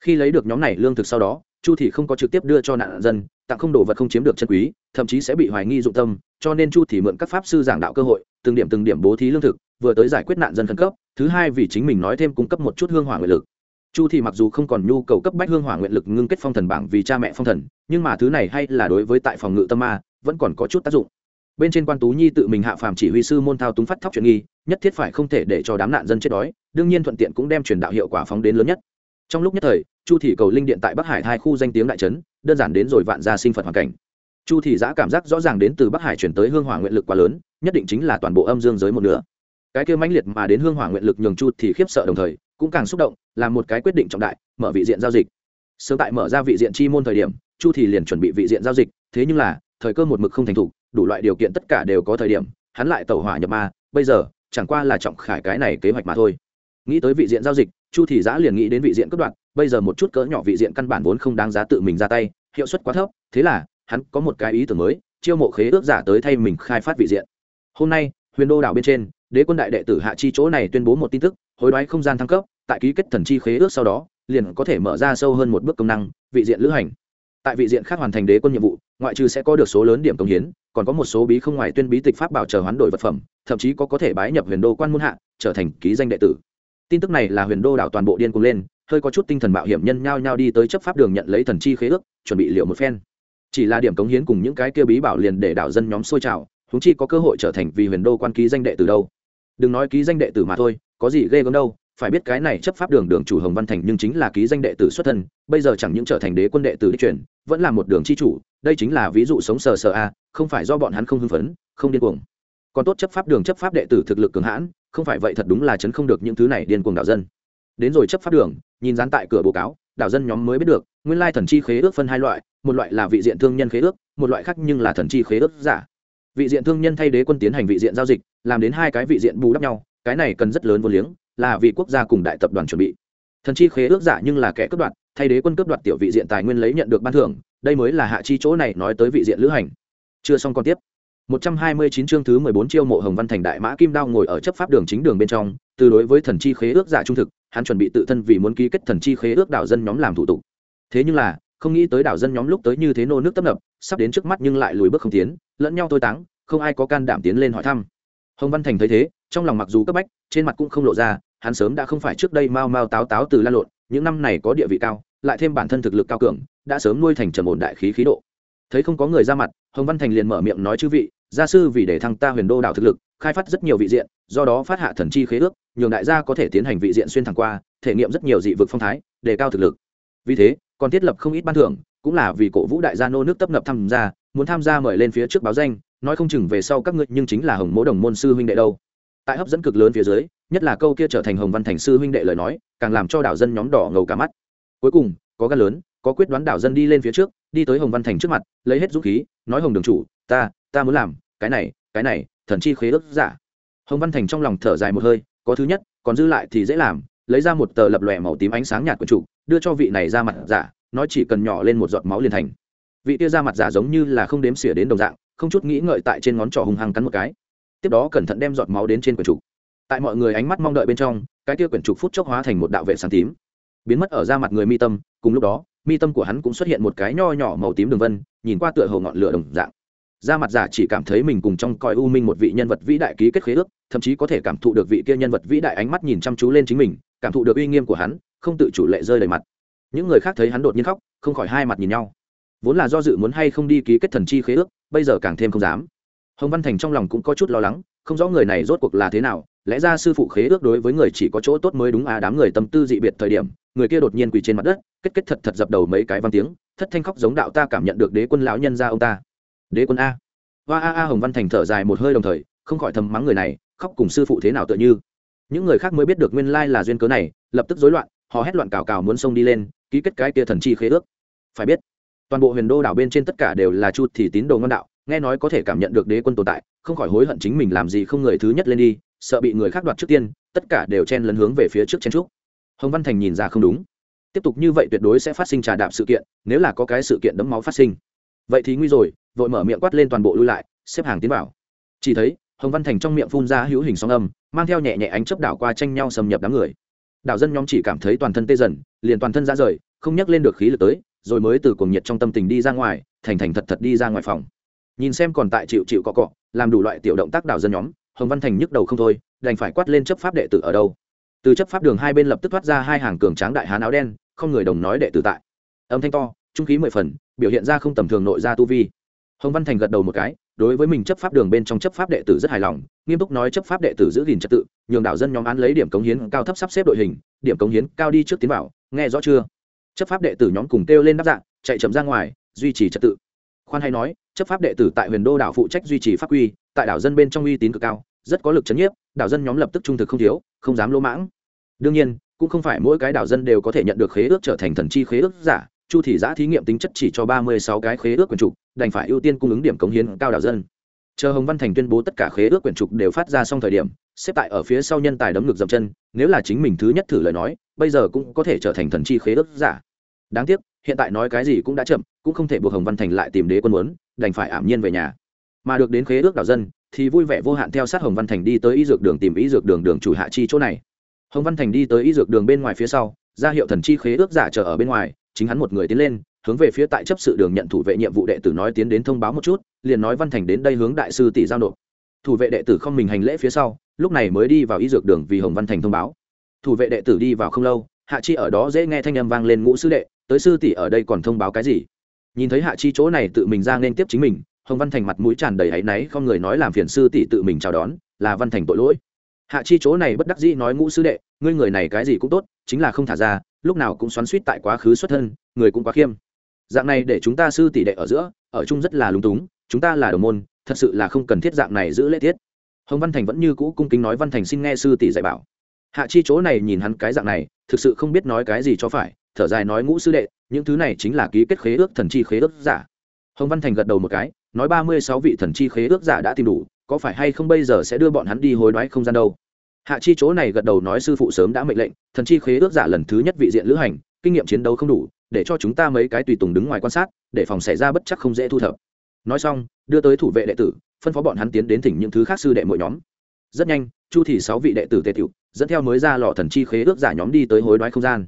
Khi lấy được nhóm này lương thực sau đó, chu thì không có trực tiếp đưa cho nạn dân, tặng không đồ vật không chiếm được chân quý, thậm chí sẽ bị hoài nghi dụng tâm cho nên chu thì mượn các pháp sư giảng đạo cơ hội, từng điểm từng điểm bố thí lương thực, vừa tới giải quyết nạn dân khẩn cấp, thứ hai vì chính mình nói thêm cung cấp một chút hương hỏa nguyện lực. Chu thì mặc dù không còn nhu cầu cấp bách hương hỏa nguyện lực ngưng kết phong thần bảng vì cha mẹ phong thần, nhưng mà thứ này hay là đối với tại phòng ngự tâm ma, vẫn còn có chút tác dụng. Bên trên quan tú nhi tự mình hạ phàm chỉ huy sư môn thao túng phát thóc chuyện nghi, nhất thiết phải không thể để cho đám nạn dân chết đói, đương nhiên thuận tiện cũng đem truyền đạo hiệu quả phóng đến lớn nhất. Trong lúc nhất thời, chu thì cầu linh điện tại bắc hải hai khu danh tiếng đại trấn, đơn giản đến rồi vạn gia sinh phật hoàn cảnh chu thị giã cảm giác rõ ràng đến từ bắc hải chuyển tới hương hỏa nguyện lực quá lớn, nhất định chính là toàn bộ âm dương giới một nửa. Cái kia mãnh liệt mà đến hương hỏa nguyện lực nhường chu thì khiếp sợ đồng thời, cũng càng xúc động, làm một cái quyết định trọng đại, mở vị diện giao dịch. Sớm tại mở ra vị diện chi môn thời điểm, chu thì liền chuẩn bị vị diện giao dịch, thế nhưng là, thời cơ một mực không thành thục đủ loại điều kiện tất cả đều có thời điểm, hắn lại tẩu hỏa nhập ma, bây giờ, chẳng qua là trọng khải cái này kế hoạch mà thôi. Nghĩ tới vị diện giao dịch, chu thị giã liền nghĩ đến vị diện cấp đoạn, bây giờ một chút cỡ nhỏ vị diện căn bản vốn không đáng giá tự mình ra tay, hiệu suất quá thấp, thế là hắn có một cái ý tưởng mới, chiêu mộ khế ước giả tới thay mình khai phát vị diện. Hôm nay, huyền đô đảo bên trên, đế quân đại đệ tử hạ chi chỗ này tuyên bố một tin tức, hối đoái không gian thăng cấp, tại ký kết thần chi khế ước sau đó, liền có thể mở ra sâu hơn một bước công năng, vị diện lữ hành. Tại vị diện khác hoàn thành đế quân nhiệm vụ, ngoại trừ sẽ có được số lớn điểm công hiến, còn có một số bí không ngoài tuyên bí tịch pháp bảo chờ hoán đổi vật phẩm, thậm chí có có thể bái nhập huyền đô quan môn hạ, trở thành ký danh đệ tử. Tin tức này là huyền đô đảo toàn bộ điên cuồng lên, hơi có chút tinh thần mạo hiểm nhân nhao nhao đi tới chấp pháp đường nhận lấy thần chi khế ước, chuẩn bị liệu một phen chỉ là điểm cống hiến cùng những cái kia bí bảo liền để đảo dân nhóm sôi trào húng chi có cơ hội trở thành vì huyền đô quan ký danh đệ từ đâu. Đừng nói ký danh đệ tử mà thôi, có gì ghê gớm đâu, phải biết cái này chấp pháp đường đường chủ hồng văn thành nhưng chính là ký danh đệ tử xuất thân, bây giờ chẳng những trở thành đế quân đệ tử đích truyền, vẫn là một đường chi chủ, đây chính là ví dụ sống sờ sờ a, không phải do bọn hắn không hưng phấn, không điên cuồng. Còn tốt chấp pháp đường chấp pháp đệ tử thực lực cường hãn, không phải vậy thật đúng là chấn không được những thứ này điên cuồng đạo dân. Đến rồi chấp pháp đường, nhìn dán tại cửa báo cáo đảo dân nhóm mới biết được, nguyên lai thần chi khế ước phân hai loại, một loại là vị diện thương nhân khế ước, một loại khác nhưng là thần chi khế ước giả. Vị diện thương nhân thay đế quân tiến hành vị diện giao dịch, làm đến hai cái vị diện bù đắp nhau, cái này cần rất lớn vô liếng, là vì quốc gia cùng đại tập đoàn chuẩn bị. Thần chi khế ước giả nhưng là kẻ cướp đoạt, thay đế quân cướp đoạt tiểu vị diện tài nguyên lấy nhận được ban thưởng, đây mới là hạ chi chỗ này nói tới vị diện lữ hành. Chưa xong còn tiếp. 129 chương thứ 14 chiêu mộ Hồng Văn Thành đại mã kim đao ngồi ở chấp pháp đường chính đường bên trong, từ đối với thần chi khế ước giả trung thực, hắn chuẩn bị tự thân vì muốn ký kết thần chi khế ước đảo dân nhóm làm thủ tục. Thế nhưng là, không nghĩ tới đảo dân nhóm lúc tới như thế nô nước tấp nập, sắp đến trước mắt nhưng lại lùi bước không tiến, lẫn nhau tôi táng, không ai có can đảm tiến lên hỏi thăm. hồng văn thành thấy thế trong lòng mặc dù cấp bách trên mặt cũng không lộ ra hắn sớm đã không phải trước đây mau mau táo táo từ la lộn những năm này có địa vị cao lại thêm bản thân thực lực cao cường đã sớm nuôi thành trầm ổn đại khí khí độ thấy không có người ra mặt, hồng văn thành liền mở miệng nói chư vị, gia sư vì để thăng ta huyền đô đảo thực lực, khai phát rất nhiều vị diện, do đó phát hạ thần chi khế ước, nhường đại gia có thể tiến hành vị diện xuyên thẳng qua, thể nghiệm rất nhiều dị vực phong thái, đề cao thực lực. Vì thế, còn thiết lập không ít ban thưởng, cũng là vì cổ vũ đại gia nô nước tấp nập tham gia, muốn tham gia mời lên phía trước báo danh, nói không chừng về sau các ngươi nhưng chính là hồng mỗ đồng môn sư huynh đệ đâu. Tại hấp dẫn cực lớn phía dưới, nhất là câu kia trở thành hồng văn thành sư huynh đệ lời nói, càng làm cho đảo dân nhóm đỏ ngầu cả mắt. Cuối cùng, có gan lớn có quyết đoán đảo dân đi lên phía trước, đi tới hồng văn thành trước mặt, lấy hết dũng khí, nói hồng đường chủ, ta ta muốn làm, cái này cái này, thần chi khế ước giả. Hồng văn thành trong lòng thở dài một hơi, có thứ nhất, còn dư lại thì dễ làm, lấy ra một tờ lập lòe màu tím ánh sáng nhạt quần chủ, đưa cho vị này ra mặt giả, nói chỉ cần nhỏ lên một giọt máu liền thành. Vị tia ra mặt giả giống như là không đếm xỉa đến đồng dạng, không chút nghĩ ngợi tại trên ngón trỏ hùng hăng cắn một cái. Tiếp đó cẩn thận đem giọt máu đến trên quyển trục. Tại mọi người ánh mắt mong đợi bên trong, cái tia quyển trục phút chốc hóa thành một đạo vệ sáng tím, biến mất ở da mặt người mi tâm, cùng lúc đó mi tâm của hắn cũng xuất hiện một cái nho nhỏ màu tím đường vân, nhìn qua tựa hồ ngọn lửa đồng dạng. Da mặt giả chỉ cảm thấy mình cùng trong coi u minh một vị nhân vật vĩ đại ký kết khế ước, thậm chí có thể cảm thụ được vị kia nhân vật vĩ đại ánh mắt nhìn chăm chú lên chính mình, cảm thụ được uy nghiêm của hắn, không tự chủ lệ rơi đầy mặt. Những người khác thấy hắn đột nhiên khóc, không khỏi hai mặt nhìn nhau. Vốn là do dự muốn hay không đi ký kết thần chi khế ước, bây giờ càng thêm không dám. Hồng văn thành trong lòng cũng có chút lo lắng, không rõ người này rốt cuộc là thế nào lẽ ra sư phụ khế ước đối với người chỉ có chỗ tốt mới đúng à đám người tâm tư dị biệt thời điểm, người kia đột nhiên quỳ trên mặt đất, kết kết thật thật dập đầu mấy cái văn tiếng, thất thanh khóc giống đạo ta cảm nhận được đế quân lão nhân ra ông ta. Đế quân a. Hoa a a hồng văn thành thở dài một hơi đồng thời, không khỏi thầm mắng người này, khóc cùng sư phụ thế nào tựa như. Những người khác mới biết được nguyên lai là duyên cớ này, lập tức rối loạn họ hét loạn cào cào muốn xông đi lên, ký kết cái kia thần chi khế ước. Phải biết, toàn bộ huyền đô đảo bên trên tất cả đều là chút thì tín đồ ngon đạo, nghe nói có thể cảm nhận được đế quân tồn tại, không khỏi hối hận chính mình làm gì không người thứ nhất lên đi sợ bị người khác đoạt trước tiên, tất cả đều chen lấn hướng về phía trước chen trúc. Hồng văn thành nhìn ra không đúng. Tiếp tục như vậy tuyệt đối sẽ phát sinh trà đạp sự kiện, nếu là có cái sự kiện đấm máu phát sinh. Vậy thì nguy rồi, vội mở miệng quát lên toàn bộ lui lại, xếp hàng tiến vào. Chỉ thấy, hồng văn thành trong miệng phun ra hữu hình sóng âm, mang theo nhẹ nhẹ ánh chấp đảo qua tranh nhau xâm nhập đám người. Đảo dân nhóm chỉ cảm thấy toàn thân tê dần, liền toàn thân ra rời, không nhắc lên được khí lực tới, rồi mới từ cuồng nhiệt trong tâm tình đi ra ngoài, thành thành thật thật đi ra ngoài phòng. Nhìn xem còn tại chịu chịu cọ cọ, làm đủ loại tiểu động tác đảo dân nhóm hồng văn thành nhức đầu không thôi, đành phải quát lên chấp pháp đệ tử ở đâu. Từ chấp pháp đường hai bên lập tức thoát ra hai hàng cường tráng đại hán áo đen, không người đồng nói đệ tử tại. Âm thanh to, trung khí mười phần, biểu hiện ra không tầm thường nội ra tu vi. Hồng văn thành gật đầu một cái, đối với mình chấp pháp đường bên trong chấp pháp đệ tử rất hài lòng, nghiêm túc nói chấp pháp đệ tử giữ gìn trật tự, nhường đạo dân nhóm án lấy điểm cống hiến cao thấp sắp xếp đội hình, điểm cống hiến cao đi trước tiến vào, nghe rõ chưa? Chấp pháp đệ tử nhóm cùng kêu lên đáp dạng chạy chậm ra ngoài, duy trì trật tự khoan hay nói, chấp pháp đệ tử tại huyền đô đảo phụ trách duy trì pháp quy, tại đảo dân bên trong uy tín cực cao, rất có lực c h ấ n nhiếp, đảo dân nhóm lập tức trung thực không thiếu, không dám lỗ mãng. Đương nhiên, cũng không phải mỗi cái đảo dân đều có thể nhận được khế ước trở thành thần chi khế ước giả, chu thị giã thí nghiệm tính chất chỉ cho ba mươi sáu cái khế ước quyền trục, đành phải ưu tiên cung ứng điểm cống hiến cao đảo dân. Chờ hồng văn thành tuyên bố tất cả khế ước quyền trục đều phát ra xong thời điểm, xếp tại ở phía sau nhân tài đấm ngực dậm chân, nếu là chính mình thứ nhất thử lời nói, bây giờ cũng có thể trở thành thần chi khế ước giả. Đáng tiếc hiện tại nói cái gì cũng đã chậm, cũng không thể buộc hồng văn thành lại tìm đế quân muốn, đành phải ảm nhiên về nhà. Mà được đến khế ước đảo dân, thì vui vẻ vô hạn theo sát hồng văn thành đi tới y dược đường tìm y dược đường đường chủ hạ chi chỗ này. Hồng văn thành đi tới y dược đường bên ngoài phía sau, ra hiệu thần chi khế ước giả chờ ở bên ngoài, chính hắn một người tiến lên, hướng về phía tại chấp sự đường nhận thủ vệ nhiệm vụ đệ tử nói tiến đến thông báo một chút, liền nói văn thành đến đây hướng đại sư tỷ giao nộp. Thủ vệ đệ tử không mình hành lễ phía sau, lúc này mới đi vào y dược đường vì hồng văn thành thông báo. Thủ vệ đệ tử đi vào không lâu, hạ chi ở đó dễ nghe thanh âm vang lên ngũ sư đệ tới sư tỷ ở đây còn thông báo cái gì? Nhìn thấy hạ chi chỗ này tự mình ra nên tiếp chính mình, hồng văn thành mặt mũi tràn đầy áy náy, không người nói làm phiền sư tỷ tự mình chào đón, là văn thành tội lỗi. Hạ chi chỗ này bất đắc dĩ nói ngũ sư đệ, ngươi người này cái gì cũng tốt, chính là không thả ra, lúc nào cũng xoắn suýt tại quá khứ xuất thân, người cũng quá khiêm. Dạng này để chúng ta sư tỷ đệ ở giữa, ở chung rất là lúng túng, chúng ta là đồng môn, thật sự là không cần thiết dạng này giữ lễ tiết. Hồng văn thành vẫn như cũ cung kính nói văn thành xin nghe sư tỷ dạy bảo. Hạ chi chỗ này nhìn hắn cái dạng này, thực sự không biết nói cái gì cho phải thở dài nói ngũ sư đệ, những thứ này chính là ký kết khế ước thần chi khế ước giả. Hồng văn thành gật đầu một cái, nói ba mươi sáu vị thần chi khế ước giả đã tìm đủ, có phải hay không bây giờ sẽ đưa bọn hắn đi hối đoái không gian đâu? Hạ chi chỗ này gật đầu nói sư phụ sớm đã mệnh lệnh, thần chi khế ước giả lần thứ nhất vị diện lữ hành, kinh nghiệm chiến đấu không đủ, để cho chúng ta mấy cái tùy tùng đứng ngoài quan sát, để phòng xảy ra bất chắc không dễ thu thập. Nói xong, đưa tới thủ vệ đệ tử, phân phó bọn hắn tiến đến thỉnh những thứ khác sư đệ mỗi nhóm. Rất nhanh, chu thì sáu vị đệ tử tề tiểu, dẫn theo mới ra lò thần chi khế ước giả nhóm đi tới hối đoái không gian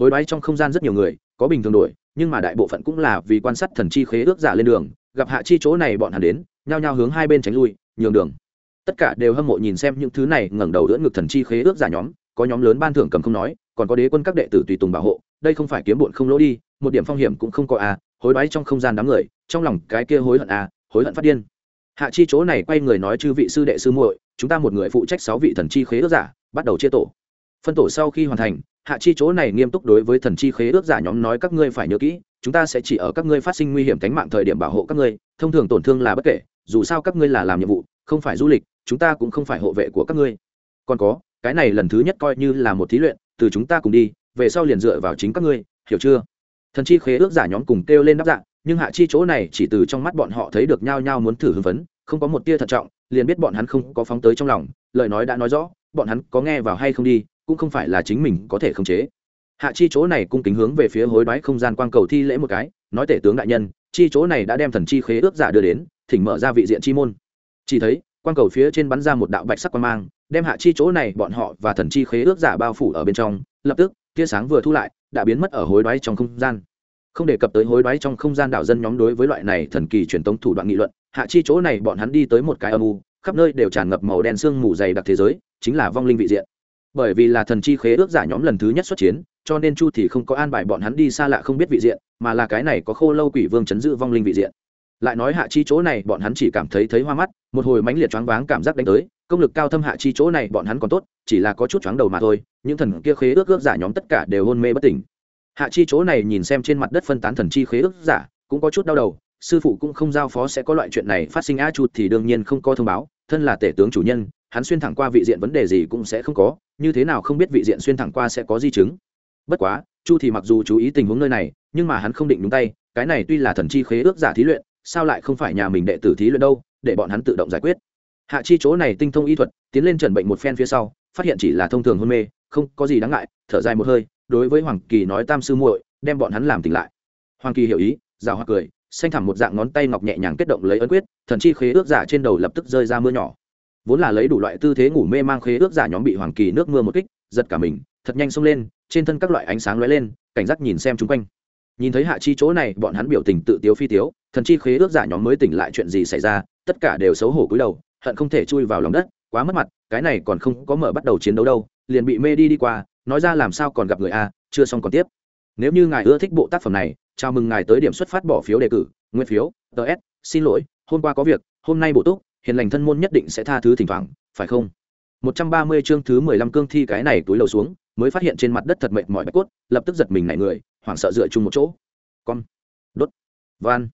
hối đoái trong không gian rất nhiều người có bình thường đổi nhưng mà đại bộ phận cũng là vì quan sát thần chi khế ước giả lên đường gặp hạ chi chỗ này bọn hắn đến nhao nhao hướng hai bên tránh lui nhường đường. Tất cả đều hâm mộ nhìn xem những thứ này ngẩng đầu đỡ ngực thần chi khế ước giả nhóm có nhóm lớn ban thưởng cầm không nói còn có đế quân các đệ tử tùy tùng bảo hộ đây không phải kiếm bụn không lỗ đi một điểm phong hiểm cũng không có a à, hối đoái trong không gian đám người trong lòng cái kia hối hận a à, hối hận phát điên. Hạ chi chỗ này quay người nói chư vị sư đệ sư muội chúng ta một người phụ trách sáu vị thần chi khế ước giả bắt đầu chia tổ. Phân tổ sau khi hoàn thành hạ chi chỗ này nghiêm túc đối với thần chi khế ước giả nhóm nói các ngươi phải nhớ kỹ, chúng ta sẽ chỉ ở các ngươi phát sinh nguy hiểm cánh mạng thời điểm bảo hộ các ngươi, thông thường tổn thương là bất kể, dù sao các ngươi là làm nhiệm vụ, không phải du lịch, chúng ta cũng không phải hộ vệ của các ngươi. Còn có, cái này lần thứ nhất coi như là một thí luyện, từ chúng ta cùng đi, về sau liền dựa vào chính các ngươi, hiểu chưa? Thần chi khế ước giả nhóm cùng kêu lên đáp dạng nhưng hạ chi chỗ này chỉ từ trong mắt bọn họ thấy được nhao nhao muốn thử hưng phấn, không có một tia thận trọng, liền biết bọn hắn không có phóng tới trong lòng, lời nói đã nói rõ, bọn hắn có nghe vào hay không đi cũng không phải là chính mình có thể khống chế. Hạ chi chỗ này cung kính hướng về phía hối đoái không gian quang cầu thi lễ một cái, nói tể tướng đại nhân, chi chỗ này đã đem thần chi khế ước giả đưa đến, thỉnh mở ra vị diện chi môn. Chỉ thấy, quang cầu phía trên bắn ra một đạo bạch sắc quang mang, đem hạ chi chỗ này bọn họ và thần chi khế ước giả bao phủ ở bên trong, lập tức, tia sáng vừa thu lại, đã biến mất ở hối đoái trong không gian. Không đề cập tới hối đoái trong không gian đạo dân nhóm đối với loại này thần kỳ truyền tống thủ đoạn nghị luận, hạ chi chỗ này bọn hắn đi tới một cái âm u, khắp nơi đều tràn ngập màu đen sương mù dày đặc thế giới, chính là vong linh vị diện bởi vì là thần chi khế ước giả nhóm lần thứ nhất xuất chiến, cho nên chu thì không có an bài bọn hắn đi xa lạ không biết vị diện, mà là cái này có khô lâu quỷ vương chấn giữ vong linh vị diện. Lại nói hạ chi chỗ này bọn hắn chỉ cảm thấy thấy hoa mắt, một hồi mãnh liệt choáng váng cảm giác đánh tới, công lực cao thâm hạ chi chỗ này bọn hắn còn tốt, chỉ là có chút choáng đầu mà thôi, những thần kia khế ước ước giả nhóm tất cả đều hôn mê bất tỉnh. Hạ chi chỗ này nhìn xem trên mặt đất phân tán thần chi khế ước giả, cũng có chút đau đầu, sư phụ cũng không giao phó sẽ có loại chuyện này phát sinh, a chu thì đương nhiên không có thông báo, thân là tể tướng chủ nhân hắn xuyên thẳng qua vị diện vấn đề gì cũng sẽ không có, như thế nào không biết vị diện xuyên thẳng qua sẽ có di chứng. Bất quá, chu thì mặc dù chú ý tình huống nơi này, nhưng mà hắn không định nhúng tay, cái này tuy là thần chi khế ước giả thí luyện, sao lại không phải nhà mình đệ tử thí luyện đâu, để bọn hắn tự động giải quyết. Hạ chi chỗ này tinh thông y thuật, tiến lên trần bệnh một phen phía sau, phát hiện chỉ là thông thường hôn mê, không có gì đáng ngại, thở dài một hơi, đối với hoàng kỳ nói tam sư muội, đem bọn hắn làm tỉnh lại. Hoàng kỳ hiểu ý rào hoa cười, xanh thẳm một dạng ngón tay ngọc nhẹ nhàng kết động lấy ấn quyết, thần chi khế ước giả trên đầu lập tức rơi ra mưa nhỏ vốn là lấy đủ loại tư thế ngủ mê mang khế ước giả nhóm bị hoàng kỳ nước mưa một kích, giật cả mình, thật nhanh xông lên, trên thân các loại ánh sáng lóe lên, cảnh giác nhìn xem chung quanh. Nhìn thấy hạ chi chỗ này, bọn hắn biểu tình tự tiếu phi tiếu, thần chi khế ước giả nhóm mới tỉnh lại chuyện gì xảy ra, tất cả đều xấu hổ cúi đầu, hận không thể chui vào lòng đất, quá mất mặt, cái này còn không có mở bắt đầu chiến đấu đâu, liền bị mê đi đi qua, nói ra làm sao còn gặp người a, chưa xong còn tiếp. Nếu như ngài ưa thích bộ tác phẩm này, chào mừng ngài tới điểm xuất phát bỏ phiếu đề cử nguyên phiếu ts xin lỗi, hôm qua có việc, hôm nay bổ túc hiền lành thân môn nhất định sẽ tha thứ thỉnh thoảng, phải không? 130 chương thứ 15 cương thi cái này túi lầu xuống, mới phát hiện trên mặt đất thật mệt mỏi bạch cốt, lập tức giật mình nảy người, hoảng sợ dựa chung một chỗ. Con, đốt, van.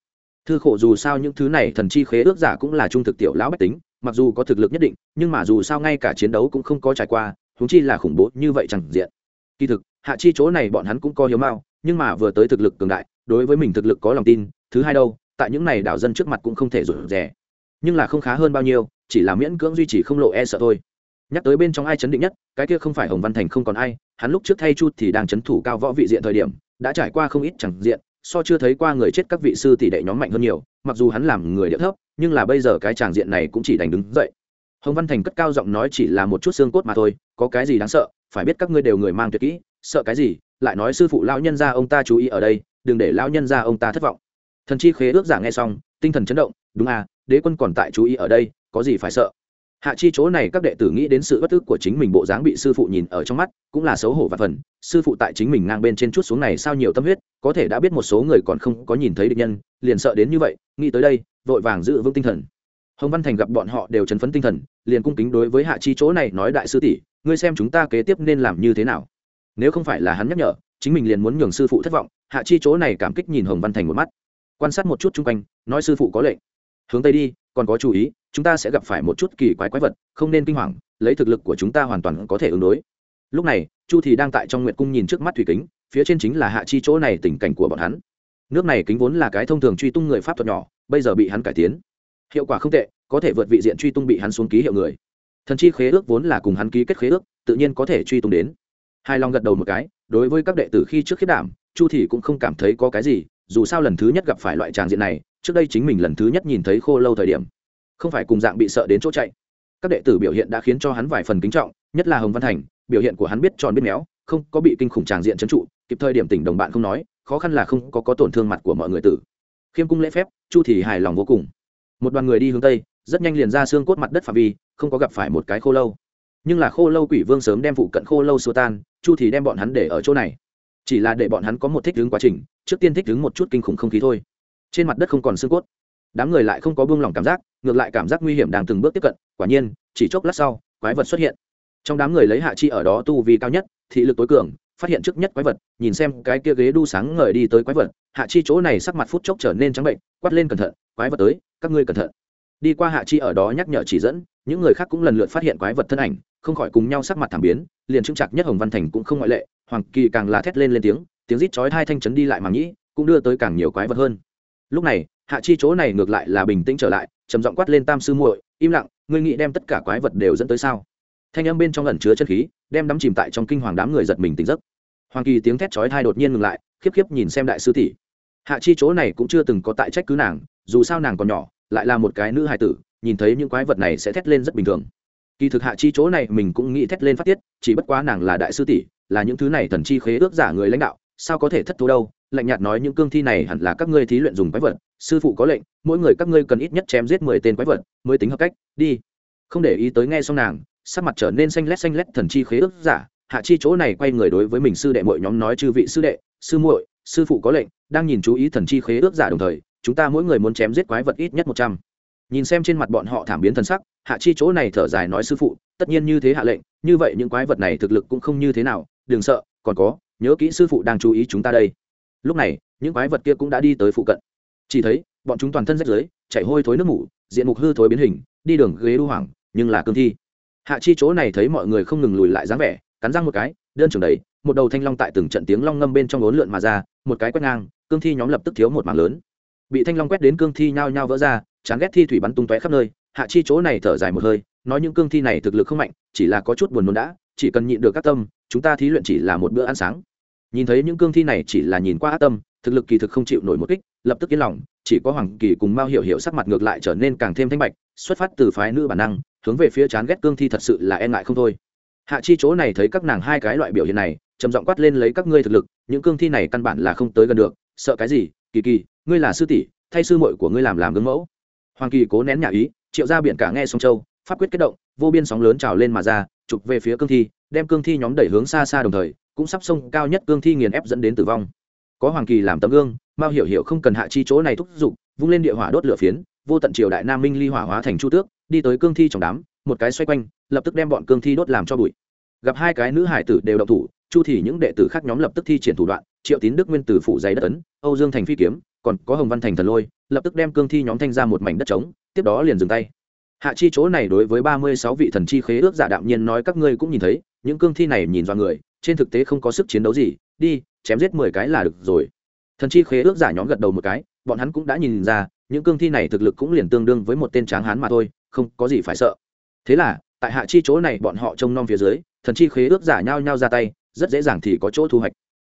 Thư khổ dù sao những thứ này thần chi khế ước giả cũng là trung thực tiểu lão bách tính, mặc dù có thực lực nhất định, nhưng mà dù sao ngay cả chiến đấu cũng không có trải qua húng chi là khủng bố như vậy chẳng diện. Kỳ thực, hạ chi chỗ này bọn hắn cũng có hiếu mao nhưng mà vừa tới thực lực cường đại, đối với mình thực lực có lòng tin, thứ hai đâu, tại những này đảo dân trước mặt cũng không thể rủi rẻ nhưng là không khá hơn bao nhiêu, chỉ là miễn cưỡng duy trì không lộ e sợ thôi. Nhắc tới bên trong ai chấn định nhất, cái kia không phải hồng văn thành không còn ai, hắn lúc trước thay chu thì đang chấn thủ cao võ vị diện thời điểm, đã trải qua không ít chẳng diện, so chưa thấy qua người chết các vị sư tỷ đệ nhóm mạnh hơn nhiều, mặc dù hắn làm người địa thấp, nhưng là bây giờ cái tràng diện này cũng chỉ đành đứng dậy. Hồng văn thành cất cao giọng nói chỉ là một chút xương cốt mà thôi, có cái gì đáng sợ, phải biết các ngươi đều người mang tuyệt kỹ, sợ cái gì, lại nói sư phụ lão nhân gia ông ta chú ý ở đây, đừng để lão nhân gia ông ta thất vọng. Thần chi khế ước giả nghe xong, tinh thần chấn động, đúng à đế quân còn tại chú ý ở đây, có gì phải sợ? Hạ chi chỗ này các đệ tử nghĩ đến sự bất tức của chính mình bộ dáng bị sư phụ nhìn ở trong mắt, cũng là xấu hổ và phần. Sư phụ tại chính mình ngang bên trên chút xuống này sao nhiều tâm huyết, có thể đã biết một số người còn không có nhìn thấy địch nhân, liền sợ đến như vậy, nghĩ tới đây, vội vàng giữ vững tinh thần. Hồng văn thành gặp bọn họ đều chấn phấn tinh thần, liền cung kính đối với hạ chi chỗ này nói đại sư tỷ, ngươi xem chúng ta kế tiếp nên làm như thế nào? Nếu không phải là hắn nhắc nhở, chính mình liền muốn nhường sư phụ thất vọng. Hạ chi chỗ này cảm kích nhìn hồng văn thành một mắt, quan sát một chút chung quanh, nói sư phụ có lệnh hướng tây đi, còn có chú ý, chúng ta sẽ gặp phải một chút kỳ quái quái vật, không nên kinh hoàng, lấy thực lực của chúng ta hoàn toàn có thể ứng đối. Lúc này, chu thì đang tại trong nguyện cung nhìn trước mắt thủy kính, phía trên chính là hạ chi chỗ này tình cảnh của bọn hắn. Nước này kính vốn là cái thông thường truy tung người pháp thuật nhỏ, bây giờ bị hắn cải tiến. Hiệu quả không tệ, có thể vượt vị diện truy tung bị hắn xuống ký hiệu người. Thần chi khế ước vốn là cùng hắn ký kết khế ước, tự nhiên có thể truy tung đến. Hai long gật đầu một cái, đối với các đệ tử khi trước khiết đảm, chu thì cũng không cảm thấy có cái gì, dù sao lần thứ nhất gặp phải loại tràng diện này trước đây chính mình lần thứ nhất nhìn thấy khô lâu thời điểm, không phải cùng dạng bị sợ đến chỗ chạy. Các đệ tử biểu hiện đã khiến cho hắn vài phần kính trọng, nhất là hồng văn thành, biểu hiện của hắn biết tròn biết méo, không có bị kinh khủng tràng diện trấn trụ, kịp thời điểm tỉnh đồng bạn không nói, khó khăn là không có có tổn thương mặt của mọi người tử. Khiêm cung lễ phép, chu thì hài lòng vô cùng. Một đoàn người đi hướng tây, rất nhanh liền ra xương cốt mặt đất phạm vi, không có gặp phải một cái khô lâu. Nhưng là khô lâu quỷ vương sớm đem phụ cận khô lâu xua tan, chu thì đem bọn hắn để ở chỗ này. Chỉ là để bọn hắn có một thích ứng quá trình, trước tiên thích ứng một chút kinh khủng không khí thôi trên mặt đất không còn xương cốt. Đám người lại không có buông lỏng cảm giác, ngược lại cảm giác nguy hiểm đang từng bước tiếp cận. Quả nhiên, chỉ chốc lát sau, quái vật xuất hiện. Trong đám người lấy hạ chi ở đó tu vi cao nhất, thị lực tối cường, phát hiện trước nhất quái vật, nhìn xem cái kia ghế đu sáng ngời đi tới quái vật, hạ chi chỗ này sắc mặt phút chốc trở nên trắng bệnh, quát lên cẩn thận, quái vật tới, các ngươi cẩn thận. Đi qua hạ chi ở đó nhắc nhở chỉ dẫn, những người khác cũng lần lượt phát hiện quái vật thân ảnh, không khỏi cùng nhau sắc mặt thảm biến, liền trưng chặt nhất hồng văn thành cũng không ngoại lệ, hoàng kỳ càng là thét lên lên tiếng tiếng rít chói hai thanh chấn đi lại màng nhĩ cũng đưa tới càng nhiều quái vật hơn lúc này, hạ chi chỗ này ngược lại là bình tĩnh trở lại, trầm giọng quát lên tam sư muội, im lặng, ngươi nghĩ đem tất cả quái vật đều dẫn tới sao? Thanh âm bên trong ẩn chứa chân khí, đem đắm chìm tại trong kinh hoàng đám người giật mình tỉnh giấc. Hoàng kỳ tiếng thét chói thai đột nhiên ngừng lại, khiếp khiếp nhìn xem đại sư tỷ. Hạ chi chỗ này cũng chưa từng có tại trách cứ nàng, dù sao nàng còn nhỏ, lại là một cái nữ hài tử, nhìn thấy những quái vật này sẽ thét lên rất bình thường. Kỳ thực hạ chi chỗ này mình cũng nghĩ thét lên phát tiết, chỉ bất quá nàng là đại sư tỷ, là những thứ này thần chi khế ước giả người lãnh đạo, sao có thể thất thú đâu? Lạnh nhạt nói những cương thi này hẳn là các ngươi thí luyện dùng quái vật, sư phụ có lệnh, mỗi người các ngươi cần ít nhất chém giết mười tên quái vật, mới tính hợp cách, đi. Không để ý tới nghe xong nàng, sắc mặt trở nên xanh lét xanh lét thần chi khế ước giả, hạ chi chỗ này quay người đối với mình sư đệ muội nhóm nói chư vị sư đệ, sư muội, sư phụ có lệnh, đang nhìn chú ý thần chi khế ước giả đồng thời, chúng ta mỗi người muốn chém giết quái vật ít nhất một trăm. Nhìn xem trên mặt bọn họ thảm biến thần sắc, hạ chi chỗ này thở dài nói sư phụ, tất nhiên như thế hạ lệnh, như vậy những quái vật này thực lực cũng không như thế nào, đừng sợ, còn có, nhớ kỹ sư phụ đang chú ý chúng ta đây lúc này, những quái vật kia cũng đã đi tới phụ cận. Chỉ thấy, bọn chúng toàn thân rách rưới, chảy hôi thối nước mủ, diện mục hư thối biến hình, đi đường ghế đu hoảng nhưng là cương thi. Hạ chi chỗ này thấy mọi người không ngừng lùi lại dáng vẻ, cắn răng một cái, đơn trường đấy một đầu thanh long tại từng trận tiếng long ngâm bên trong ốn lượn mà ra, một cái quét ngang, cương thi nhóm lập tức thiếu một mảng lớn. Bị thanh long quét đến cương thi nhao nhao vỡ ra, chán ghét thi thủy bắn tung tóe khắp nơi, hạ chi chỗ này thở dài một hơi, nói những cương thi này thực lực không mạnh, chỉ là có chút buồn nôn đã, chỉ cần nhịn được các tâm, chúng ta thí luyện chỉ là một bữa ăn sáng nhìn thấy những cương thi này chỉ là nhìn qua ác tâm, thực lực kỳ thực không chịu nổi một kích, lập tức yên lòng, chỉ có hoàng kỳ cùng mao hiểu hiểu sắc mặt ngược lại trở nên càng thêm thanh bạch, xuất phát từ phái nữ bản năng, hướng về phía chán ghét cương thi thật sự là e ngại không thôi. Hạ chi chỗ này thấy các nàng hai cái loại biểu hiện này, trầm giọng quát lên lấy các ngươi thực lực, những cương thi này căn bản là không tới gần được, sợ cái gì? Kỳ kỳ, ngươi là sư tỷ, thay sư muội của ngươi làm làm gương mẫu. Hoàng kỳ cố nén nhà ý, triệu ra biển cả nghe sông châu, pháp quyết kết động, vô biên sóng lớn trào lên mà ra, chụp về phía cương thi, đem cương thi nhóm đẩy hướng xa xa đồng thời cũng sắp sông cao nhất cương thi nghiền ép dẫn đến tử vong. Có hoàng kỳ làm tấm gương, mao hiểu hiểu không cần hạ chi chỗ này thúc giục, vung lên địa hỏa đốt lửa phiến, vô tận triều đại nam minh ly hỏa hóa thành chu tước, đi tới cương thi trong đám, một cái xoay quanh, lập tức đem bọn cương thi đốt làm cho bụi. Gặp hai cái nữ hải tử đều độc thủ, chu thì những đệ tử khác nhóm lập tức thi triển thủ đoạn, triệu tín đức nguyên tử phủ giấy đất ấn, âu dương thành phi kiếm, còn có hồng văn thành thần lôi, lập tức đem cương thi nhóm thanh ra một mảnh đất trống, tiếp đó liền dừng tay. Hạ chi chỗ này đối với ba mươi sáu vị thần chi khế ước giả đạm nhiên nói các ngươi cũng nhìn thấy, những cương thi này nhìn do người trên thực tế không có sức chiến đấu gì, đi, chém giết mười cái là được rồi. Thần chi khế ước giả nhóm gật đầu một cái, bọn hắn cũng đã nhìn ra, những cương thi này thực lực cũng liền tương đương với một tên tráng hán mà thôi, không có gì phải sợ. Thế là, tại hạ chi chỗ này bọn họ trông nom phía dưới, thần chi khế ước giả nhao nhao ra tay, rất dễ dàng thì có chỗ thu hoạch.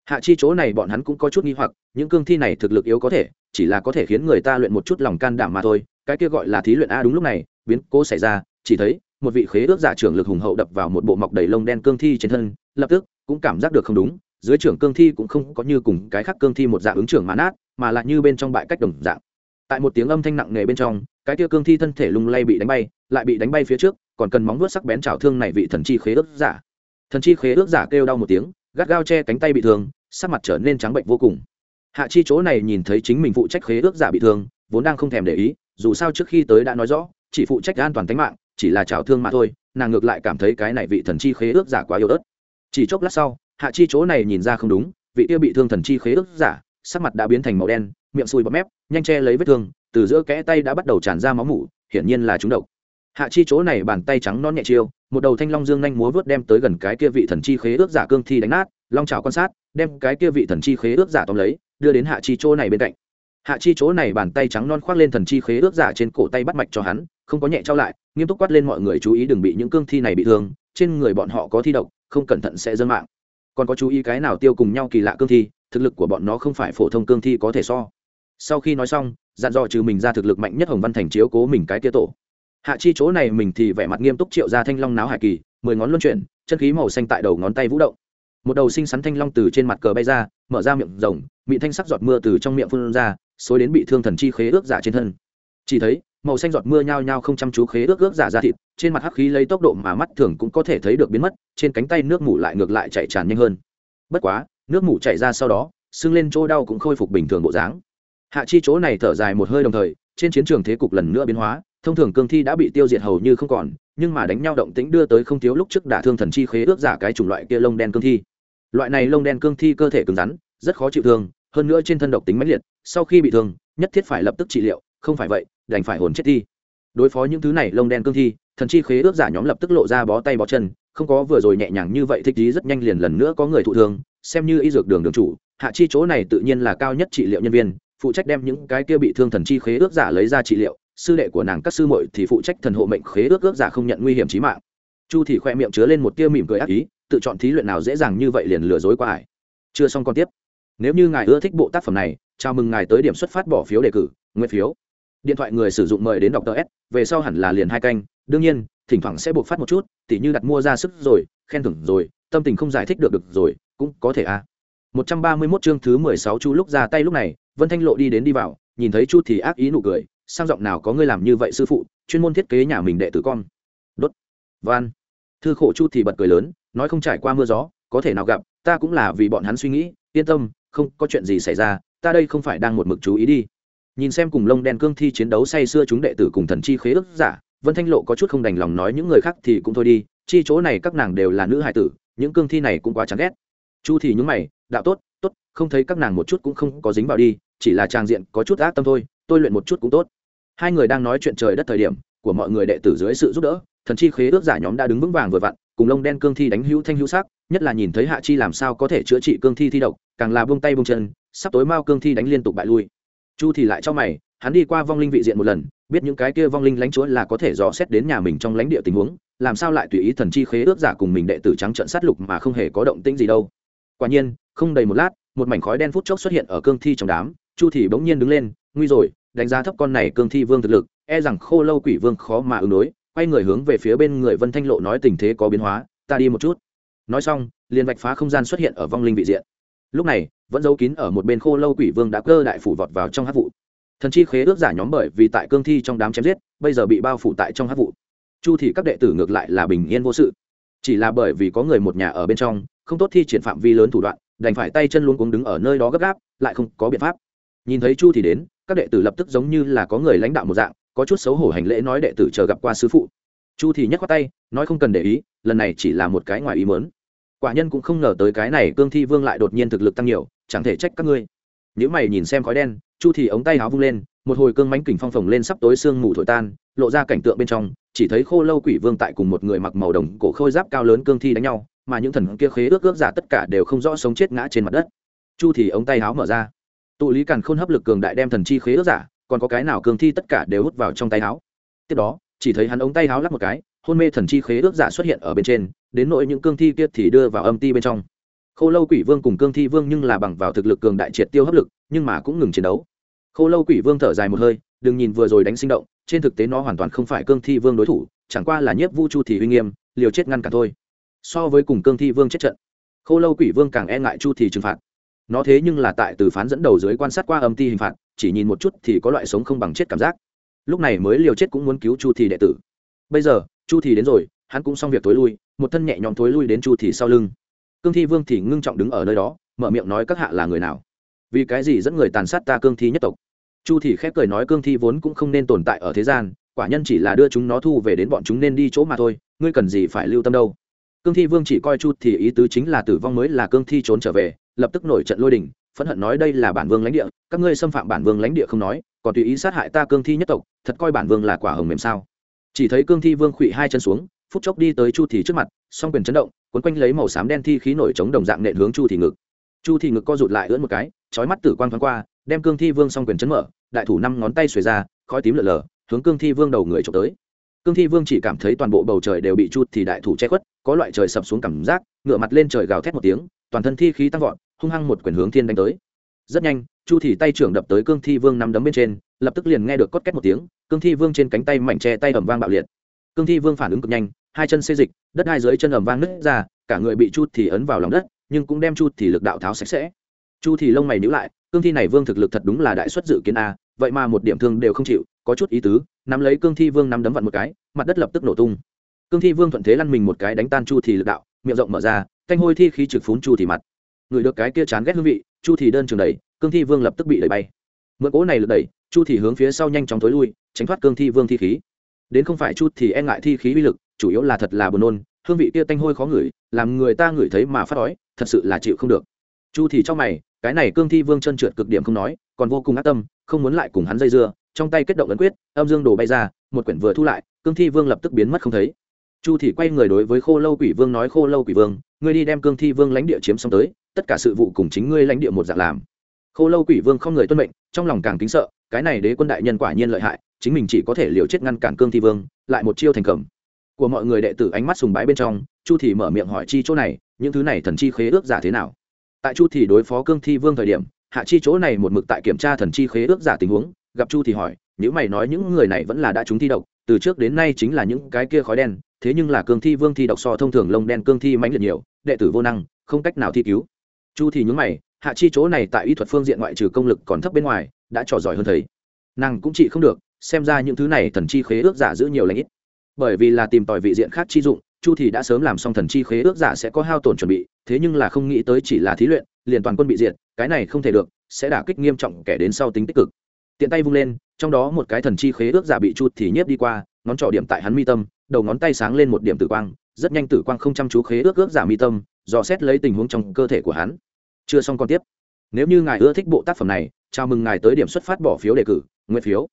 Hạ chi chỗ này bọn hắn cũng có chút nghi hoặc, những cương thi này thực lực yếu có thể, chỉ là có thể khiến người ta luyện một chút lòng can đảm mà thôi. Cái kia gọi là thí luyện a đúng lúc này, biến cố xảy ra, chỉ thấy, một vị khế ước giả trưởng lực hùng hậu đập vào một bộ mọc đầy lông đen cương thi trên thân, lập tức cũng cảm giác được không đúng, dưới trưởng cương thi cũng không có như cùng cái khác cương thi một dạng ứng trưởng mã nát mà lại như bên trong bại cách đồng dạng. Tại một tiếng âm thanh nặng nề bên trong, cái kia cương thi thân thể lung lay bị đánh bay, lại bị đánh bay phía trước, còn cần móng vuốt sắc bén trào thương này vị thần chi khế ước giả. Thần chi khế ước giả kêu đau một tiếng, gắt gao che cánh tay bị thương, sắc mặt trở nên trắng bệnh vô cùng. Hạ chi chỗ này nhìn thấy chính mình phụ trách khế ước giả bị thương, vốn đang không thèm để ý, dù sao trước khi tới đã nói rõ, chỉ phụ trách an toàn tính mạng, chỉ là trào thương mà thôi, nàng ngược lại cảm thấy cái này vị thần chi khế ước giả quá yếu ớt chỉ chốc lát sau, hạ chi chỗ này nhìn ra không đúng, vị kia bị thương thần chi khế ức giả, sắc mặt đã biến thành màu đen, miệng sùi bọt mép, nhanh che lấy vết thương, từ giữa kẽ tay đã bắt đầu tràn ra máu mủ, hiển nhiên là trúng độc. Hạ chi chỗ này bàn tay trắng non nhẹ chiêu, một đầu thanh long dương nhanh múa vớt đem tới gần cái kia vị thần chi khế ước giả cương thi đánh nát, long trào quan sát, đem cái kia vị thần chi khế ước giả tóm lấy, đưa đến hạ chi chỗ này bên cạnh. Hạ chi chỗ này bàn tay trắng non khoác lên thần chi khế ước giả trên cổ tay bắt mạch cho hắn, không có nhẹ trao lại, nghiêm túc quát lên mọi người chú ý đừng bị những cương thi này bị thương trên người bọn họ có thi độc, không cẩn thận sẽ dân mạng. Còn có chú ý cái nào tiêu cùng nhau kỳ lạ cương thi, thực lực của bọn nó không phải phổ thông cương thi có thể so. Sau khi nói xong, dặn dò trừ mình ra thực lực mạnh nhất hồng văn thành chiếu cố mình cái tia tổ. Hạ chi chỗ này mình thì vẻ mặt nghiêm túc triệu ra thanh long náo hải kỳ, mười ngón luân chuyển, chân khí màu xanh tại đầu ngón tay vũ động. Một đầu xinh xắn thanh long từ trên mặt cờ bay ra, mở ra miệng rồng bị thanh sắc giọt mưa từ trong miệng phun ra, xối đến bị thương thần chi khế ước giả trên thân. Chỉ thấy màu xanh giọt mưa nhao nhao không chăm chú khế ước ước giả ra thịt, trên mặt hắc khí lấy tốc độ mà mắt thường cũng có thể thấy được biến mất, trên cánh tay nước mủ lại ngược lại chạy tràn nhanh hơn. Bất quá, nước mủ chạy ra sau đó, sưng lên chỗ đau cũng khôi phục bình thường bộ dáng. Hạ chi chỗ này thở dài một hơi đồng thời, trên chiến trường thế cục lần nữa biến hóa, thông thường cương thi đã bị tiêu diệt hầu như không còn, nhưng mà đánh nhau động tĩnh đưa tới không thiếu lúc trước đả thương thần chi khế ước giả cái chủng loại kia lông đen cương thi. Loại này lông đen cương thi cơ thể cứng rắn, rất khó chịu thương, hơn nữa trên thân độc tính mãnh liệt, sau khi bị thương, nhất thiết phải lập tức trị liệu, không phải vậy đành phải hồn chết thi đối phó những thứ này lông đen cương thi, thần chi khế ước giả nhóm lập tức lộ ra bó tay bó chân, không có vừa rồi nhẹ nhàng như vậy thích lý rất nhanh liền lần nữa có người thụ thương, xem như y dược đường đường chủ, hạ chi chỗ này tự nhiên là cao nhất trị liệu nhân viên, phụ trách đem những cái kia bị thương thần chi khế ước giả lấy ra trị liệu, sư đệ của nàng các sư muội thì phụ trách thần hộ mệnh khế ước ước giả không nhận nguy hiểm chí mạng. Chu thì khoe miệng chứa lên một tia mỉm cười ác ý, tự chọn thí luyện nào dễ dàng như vậy liền lừa dối qua ải chưa xong con tiếp. Nếu như ngài ưa thích bộ tác phẩm này, chào mừng ngài tới điểm xuất phát bỏ phiếu đề cử nguyên phiếu điện thoại người sử dụng mời đến đọc tờ s, về sau hẳn là liền hai canh. Đương nhiên, thỉnh thoảng sẽ buộc phát một chút, tỉ như đặt mua ra sức rồi, khen thưởng rồi, tâm tình không giải thích được được rồi, cũng có thể à. 131 chương thứ 16 chu lúc ra tay lúc này, vân thanh lộ đi đến đi vào, nhìn thấy chu thì ác ý nụ cười, sang giọng nào có ngươi làm như vậy sư phụ, chuyên môn thiết kế nhà mình đệ tử con. Đốt. Van. Thư khổ chu thì bật cười lớn, nói không trải qua mưa gió, có thể nào gặp, ta cũng là vì bọn hắn suy nghĩ, yên tâm, không có chuyện gì xảy ra, ta đây không phải đang một mực chú ý đi nhìn xem cùng lông đen cương thi chiến đấu say xưa chúng đệ tử cùng thần chi khế ước giả, vân thanh lộ có chút không đành lòng nói những người khác thì cũng thôi đi, chi chỗ này các nàng đều là nữ hài tử, những cương thi này cũng quá chán ghét. Chu thì nhúng mày, đạo tốt tốt, không thấy các nàng một chút cũng không có dính vào đi, chỉ là trang diện có chút ác tâm thôi, tôi luyện một chút cũng tốt. Hai người đang nói chuyện trời đất thời điểm, của mọi người đệ tử dưới sự giúp đỡ, thần chi khế ước giả nhóm đã đứng vững vàng vừa vặn, cùng lông đen cương thi đánh hữu thanh hữu sắc, nhất là nhìn thấy hạ chi làm sao có thể chữa trị cương thi thi độc, càng là buông tay buông chân, sắp tối mao cương thi đánh liên tục bại lui chu thì lại cho mày, hắn đi qua vong linh vị diện một lần, biết những cái kia vong linh lãnh chúa là có thể dò xét đến nhà mình trong lãnh địa tình huống, làm sao lại tùy ý thần chi khế ước giả cùng mình đệ tử trắng trận sát lục mà không hề có động tĩnh gì đâu. Quả nhiên, không đầy một lát, một mảnh khói đen phút chốc xuất hiện ở cương thi trong đám, chu thì bỗng nhiên đứng lên, nguy rồi, đánh giá thấp con này cương thi vương thực lực e rằng khô lâu quỷ vương khó mà ứng đối. Quay người hướng về phía bên người vân thanh lộ nói tình thế có biến hóa, ta đi một chút. Nói xong, liền vạch phá không gian xuất hiện ở vong linh vị diện lúc này, vẫn giấu kín ở một bên khô lâu quỷ vương đã cơ đại phủ vọt vào trong hát vụ. Thần chi khế ước giả nhóm bởi vì tại cương thi trong đám chém giết, bây giờ bị bao phủ tại trong hát vụ. Chu thì các đệ tử ngược lại là bình yên vô sự. Chỉ là bởi vì có người một nhà ở bên trong, không tốt thi triển phạm vi lớn thủ đoạn, đành phải tay chân luôn cuống đứng ở nơi đó gấp gáp, lại không có biện pháp. Nhìn thấy chu thì đến, các đệ tử lập tức giống như là có người lãnh đạo một dạng, có chút xấu hổ hành lễ nói đệ tử chờ gặp qua sư phụ. Chu thì nhắc qua tay, nói không cần để ý, lần này chỉ là một cái ngoài ý muốn quả nhân cũng không ngờ tới cái này cương thi vương lại đột nhiên thực lực tăng nhiều, chẳng thể trách các ngươi. Nếu mày nhìn xem khói đen, chu thì ống tay áo vung lên, một hồi cương mánh kình phong phồng lên sắp tối sương mù thổi tan, lộ ra cảnh tượng bên trong, chỉ thấy khô lâu quỷ vương tại cùng một người mặc màu đồng cổ khôi giáp cao lớn cương thi đánh nhau, mà những thần kia khế ước ước giả tất cả đều không rõ sống chết ngã trên mặt đất. Chu thì ống tay áo mở ra. Tụ lý càn khôn hấp lực cường đại đem thần chi khế ước giả, còn có cái nào cường thi tất cả đều hút vào trong tay áo. Tiếp đó, chỉ thấy hắn ống tay áo lắp một cái, hôn mê thần chi khế ước giả xuất hiện ở bên trên đến nỗi những cương thi kia thì đưa vào âm ti bên trong. Khô lâu quỷ vương cùng cương thi vương nhưng là bằng vào thực lực cường đại triệt tiêu hấp lực, nhưng mà cũng ngừng chiến đấu. Khô lâu quỷ vương thở dài một hơi, đừng nhìn vừa rồi đánh sinh động, trên thực tế nó hoàn toàn không phải cương thi vương đối thủ, chẳng qua là nhiếp vu chu thì uy nghiêm, liều chết ngăn cả thôi. So với cùng cương thi vương chết trận, khô lâu quỷ vương càng e ngại chu thì trừng phạt. Nó thế nhưng là tại từ phán dẫn đầu dưới quan sát qua âm ti hình phạt, chỉ nhìn một chút thì có loại sống không bằng chết cảm giác. Lúc này mới liều chết cũng muốn cứu chu thì đệ tử. Bây giờ, chu thì đến rồi hắn cũng xong việc thối lui, một thân nhẹ nhõm thối lui đến chu thì sau lưng. Cương thi vương thì ngưng trọng đứng ở nơi đó, mở miệng nói các hạ là người nào? Vì cái gì dẫn người tàn sát ta cương thi nhất tộc? Chu thì khép cười nói cương thi vốn cũng không nên tồn tại ở thế gian, quả nhân chỉ là đưa chúng nó thu về đến bọn chúng nên đi chỗ mà thôi, ngươi cần gì phải lưu tâm đâu? Cương thi vương chỉ coi chu thì ý tứ chính là tử vong mới là cương thi trốn trở về, lập tức nổi trận lôi đình, phẫn hận nói đây là bản vương lãnh địa, các ngươi xâm phạm bản vương lãnh địa không nói, còn tùy ý sát hại ta cương thi nhất tộc, thật coi bản vương là quả hồng mềm sao? Chỉ thấy cương thi vương khụy hai chân xuống phút chốc đi tới chu thì trước mặt song quyền chấn động cuốn quanh lấy màu xám đen thi khí nổi chống đồng dạng nện hướng chu thì ngực. Chu thì ngực co rụt lại ưỡn một cái chói mắt tử quang thoáng qua đem cương thi vương song quyền chấn mở đại thủ năm ngón tay xuề ra khói tím lở lờ, hướng cương thi vương đầu người chụp tới. Cương thi vương chỉ cảm thấy toàn bộ bầu trời đều bị chu thì đại thủ che khuất có loại trời sập xuống cảm giác ngửa mặt lên trời gào thét một tiếng toàn thân thi khí tăng vọt hung hăng một quyền hướng thiên đánh tới. Rất nhanh chu thì tay trưởng đập tới cương thi vương nắm đấm bên trên lập tức liền nghe được cốt két một tiếng cương thi vương trên cánh tay mảnh che tay ầm vang bạo liệt. Cương thi vương phản ứng cực nhanh hai chân xê dịch, đất hai dưới chân ẩm vang nứt ra, cả người bị chu thì ấn vào lòng đất, nhưng cũng đem chu thì lực đạo tháo sạch sẽ. Chu thì lông mày nhíu lại, cương thi này vương thực lực thật đúng là đại xuất dự kiến a, vậy mà một điểm thương đều không chịu, có chút ý tứ, nắm lấy cương thi vương nắm đấm vặn một cái, mặt đất lập tức nổ tung. Cương thi vương thuận thế lăn mình một cái đánh tan chu thì lực đạo, miệng rộng mở ra, canh hôi thi khí trực phún chu thì mặt. Người được cái kia chán ghét hương vị, chu thì đơn trường đẩy, cương thi vương lập tức bị đẩy bay. Mượn cỗ này lực đẩy, chu thì hướng phía sau nhanh chóng tối lui, tránh thoát cương thi vương thi khí đến không phải chút thì e ngại thi khí uy lực, chủ yếu là thật là buồn nôn, hương vị kia tanh hôi khó ngửi, làm người ta ngửi thấy mà phát đói, thật sự là chịu không được. Chu thì trong mày, cái này cương thi vương chân trượt cực điểm không nói, còn vô cùng ác tâm, không muốn lại cùng hắn dây dưa, trong tay kết động ấn quyết, âm dương đồ bay ra, một quyển vừa thu lại, cương thi vương lập tức biến mất không thấy. Chu thì quay người đối với khô lâu quỷ vương nói, khô lâu quỷ vương, ngươi đi đem cương thi vương lãnh địa chiếm xong tới, tất cả sự vụ cùng chính ngươi lãnh địa một dạng làm. Khô lâu quỷ vương không người tuân mệnh, trong lòng càng kính sợ, cái này đế quân đại nhân quả nhiên lợi hại chính mình chỉ có thể liều chết ngăn cản cương thi vương, lại một chiêu thành cầm của mọi người đệ tử ánh mắt sùng bái bên trong, chu thì mở miệng hỏi chi chỗ này, những thứ này thần chi khế ước giả thế nào? Tại chu thì đối phó cương thi vương thời điểm, hạ chi chỗ này một mực tại kiểm tra thần chi khế ước giả tình huống, gặp chu thì hỏi, nếu mày nói những người này vẫn là đã chúng thi độc, từ trước đến nay chính là những cái kia khói đen, thế nhưng là cương thi vương thi độc so thông thường lông đen cương thi mãnh liệt nhiều, đệ tử vô năng, không cách nào thi cứu. Chu thì nhúng mày, hạ chi chỗ này tại y thuật phương diện ngoại trừ công lực còn thấp bên ngoài, đã trò giỏi hơn thấy nàng cũng chỉ không được xem ra những thứ này thần chi khế ước giả giữ nhiều lãnh ít. Bởi vì là tìm tòi vị diện khác chi dụng, chu thì đã sớm làm xong thần chi khế ước giả sẽ có hao tổn chuẩn bị, thế nhưng là không nghĩ tới chỉ là thí luyện, liền toàn quân bị diệt, cái này không thể được, sẽ đả kích nghiêm trọng kẻ đến sau tính tích cực. Tiện tay vung lên, trong đó một cái thần chi khế ước giả bị chu thì nhiếp đi qua, ngón trỏ điểm tại hắn mi tâm, đầu ngón tay sáng lên một điểm tử quang, rất nhanh tử quang không chăm chú khế ước ước giả mi tâm, dò xét lấy tình huống trong cơ thể của hắn. Chưa xong còn tiếp. Nếu như ngài ưa thích bộ tác phẩm này, chào mừng ngài tới điểm xuất phát bỏ phiếu đề cử, nguyện phiếu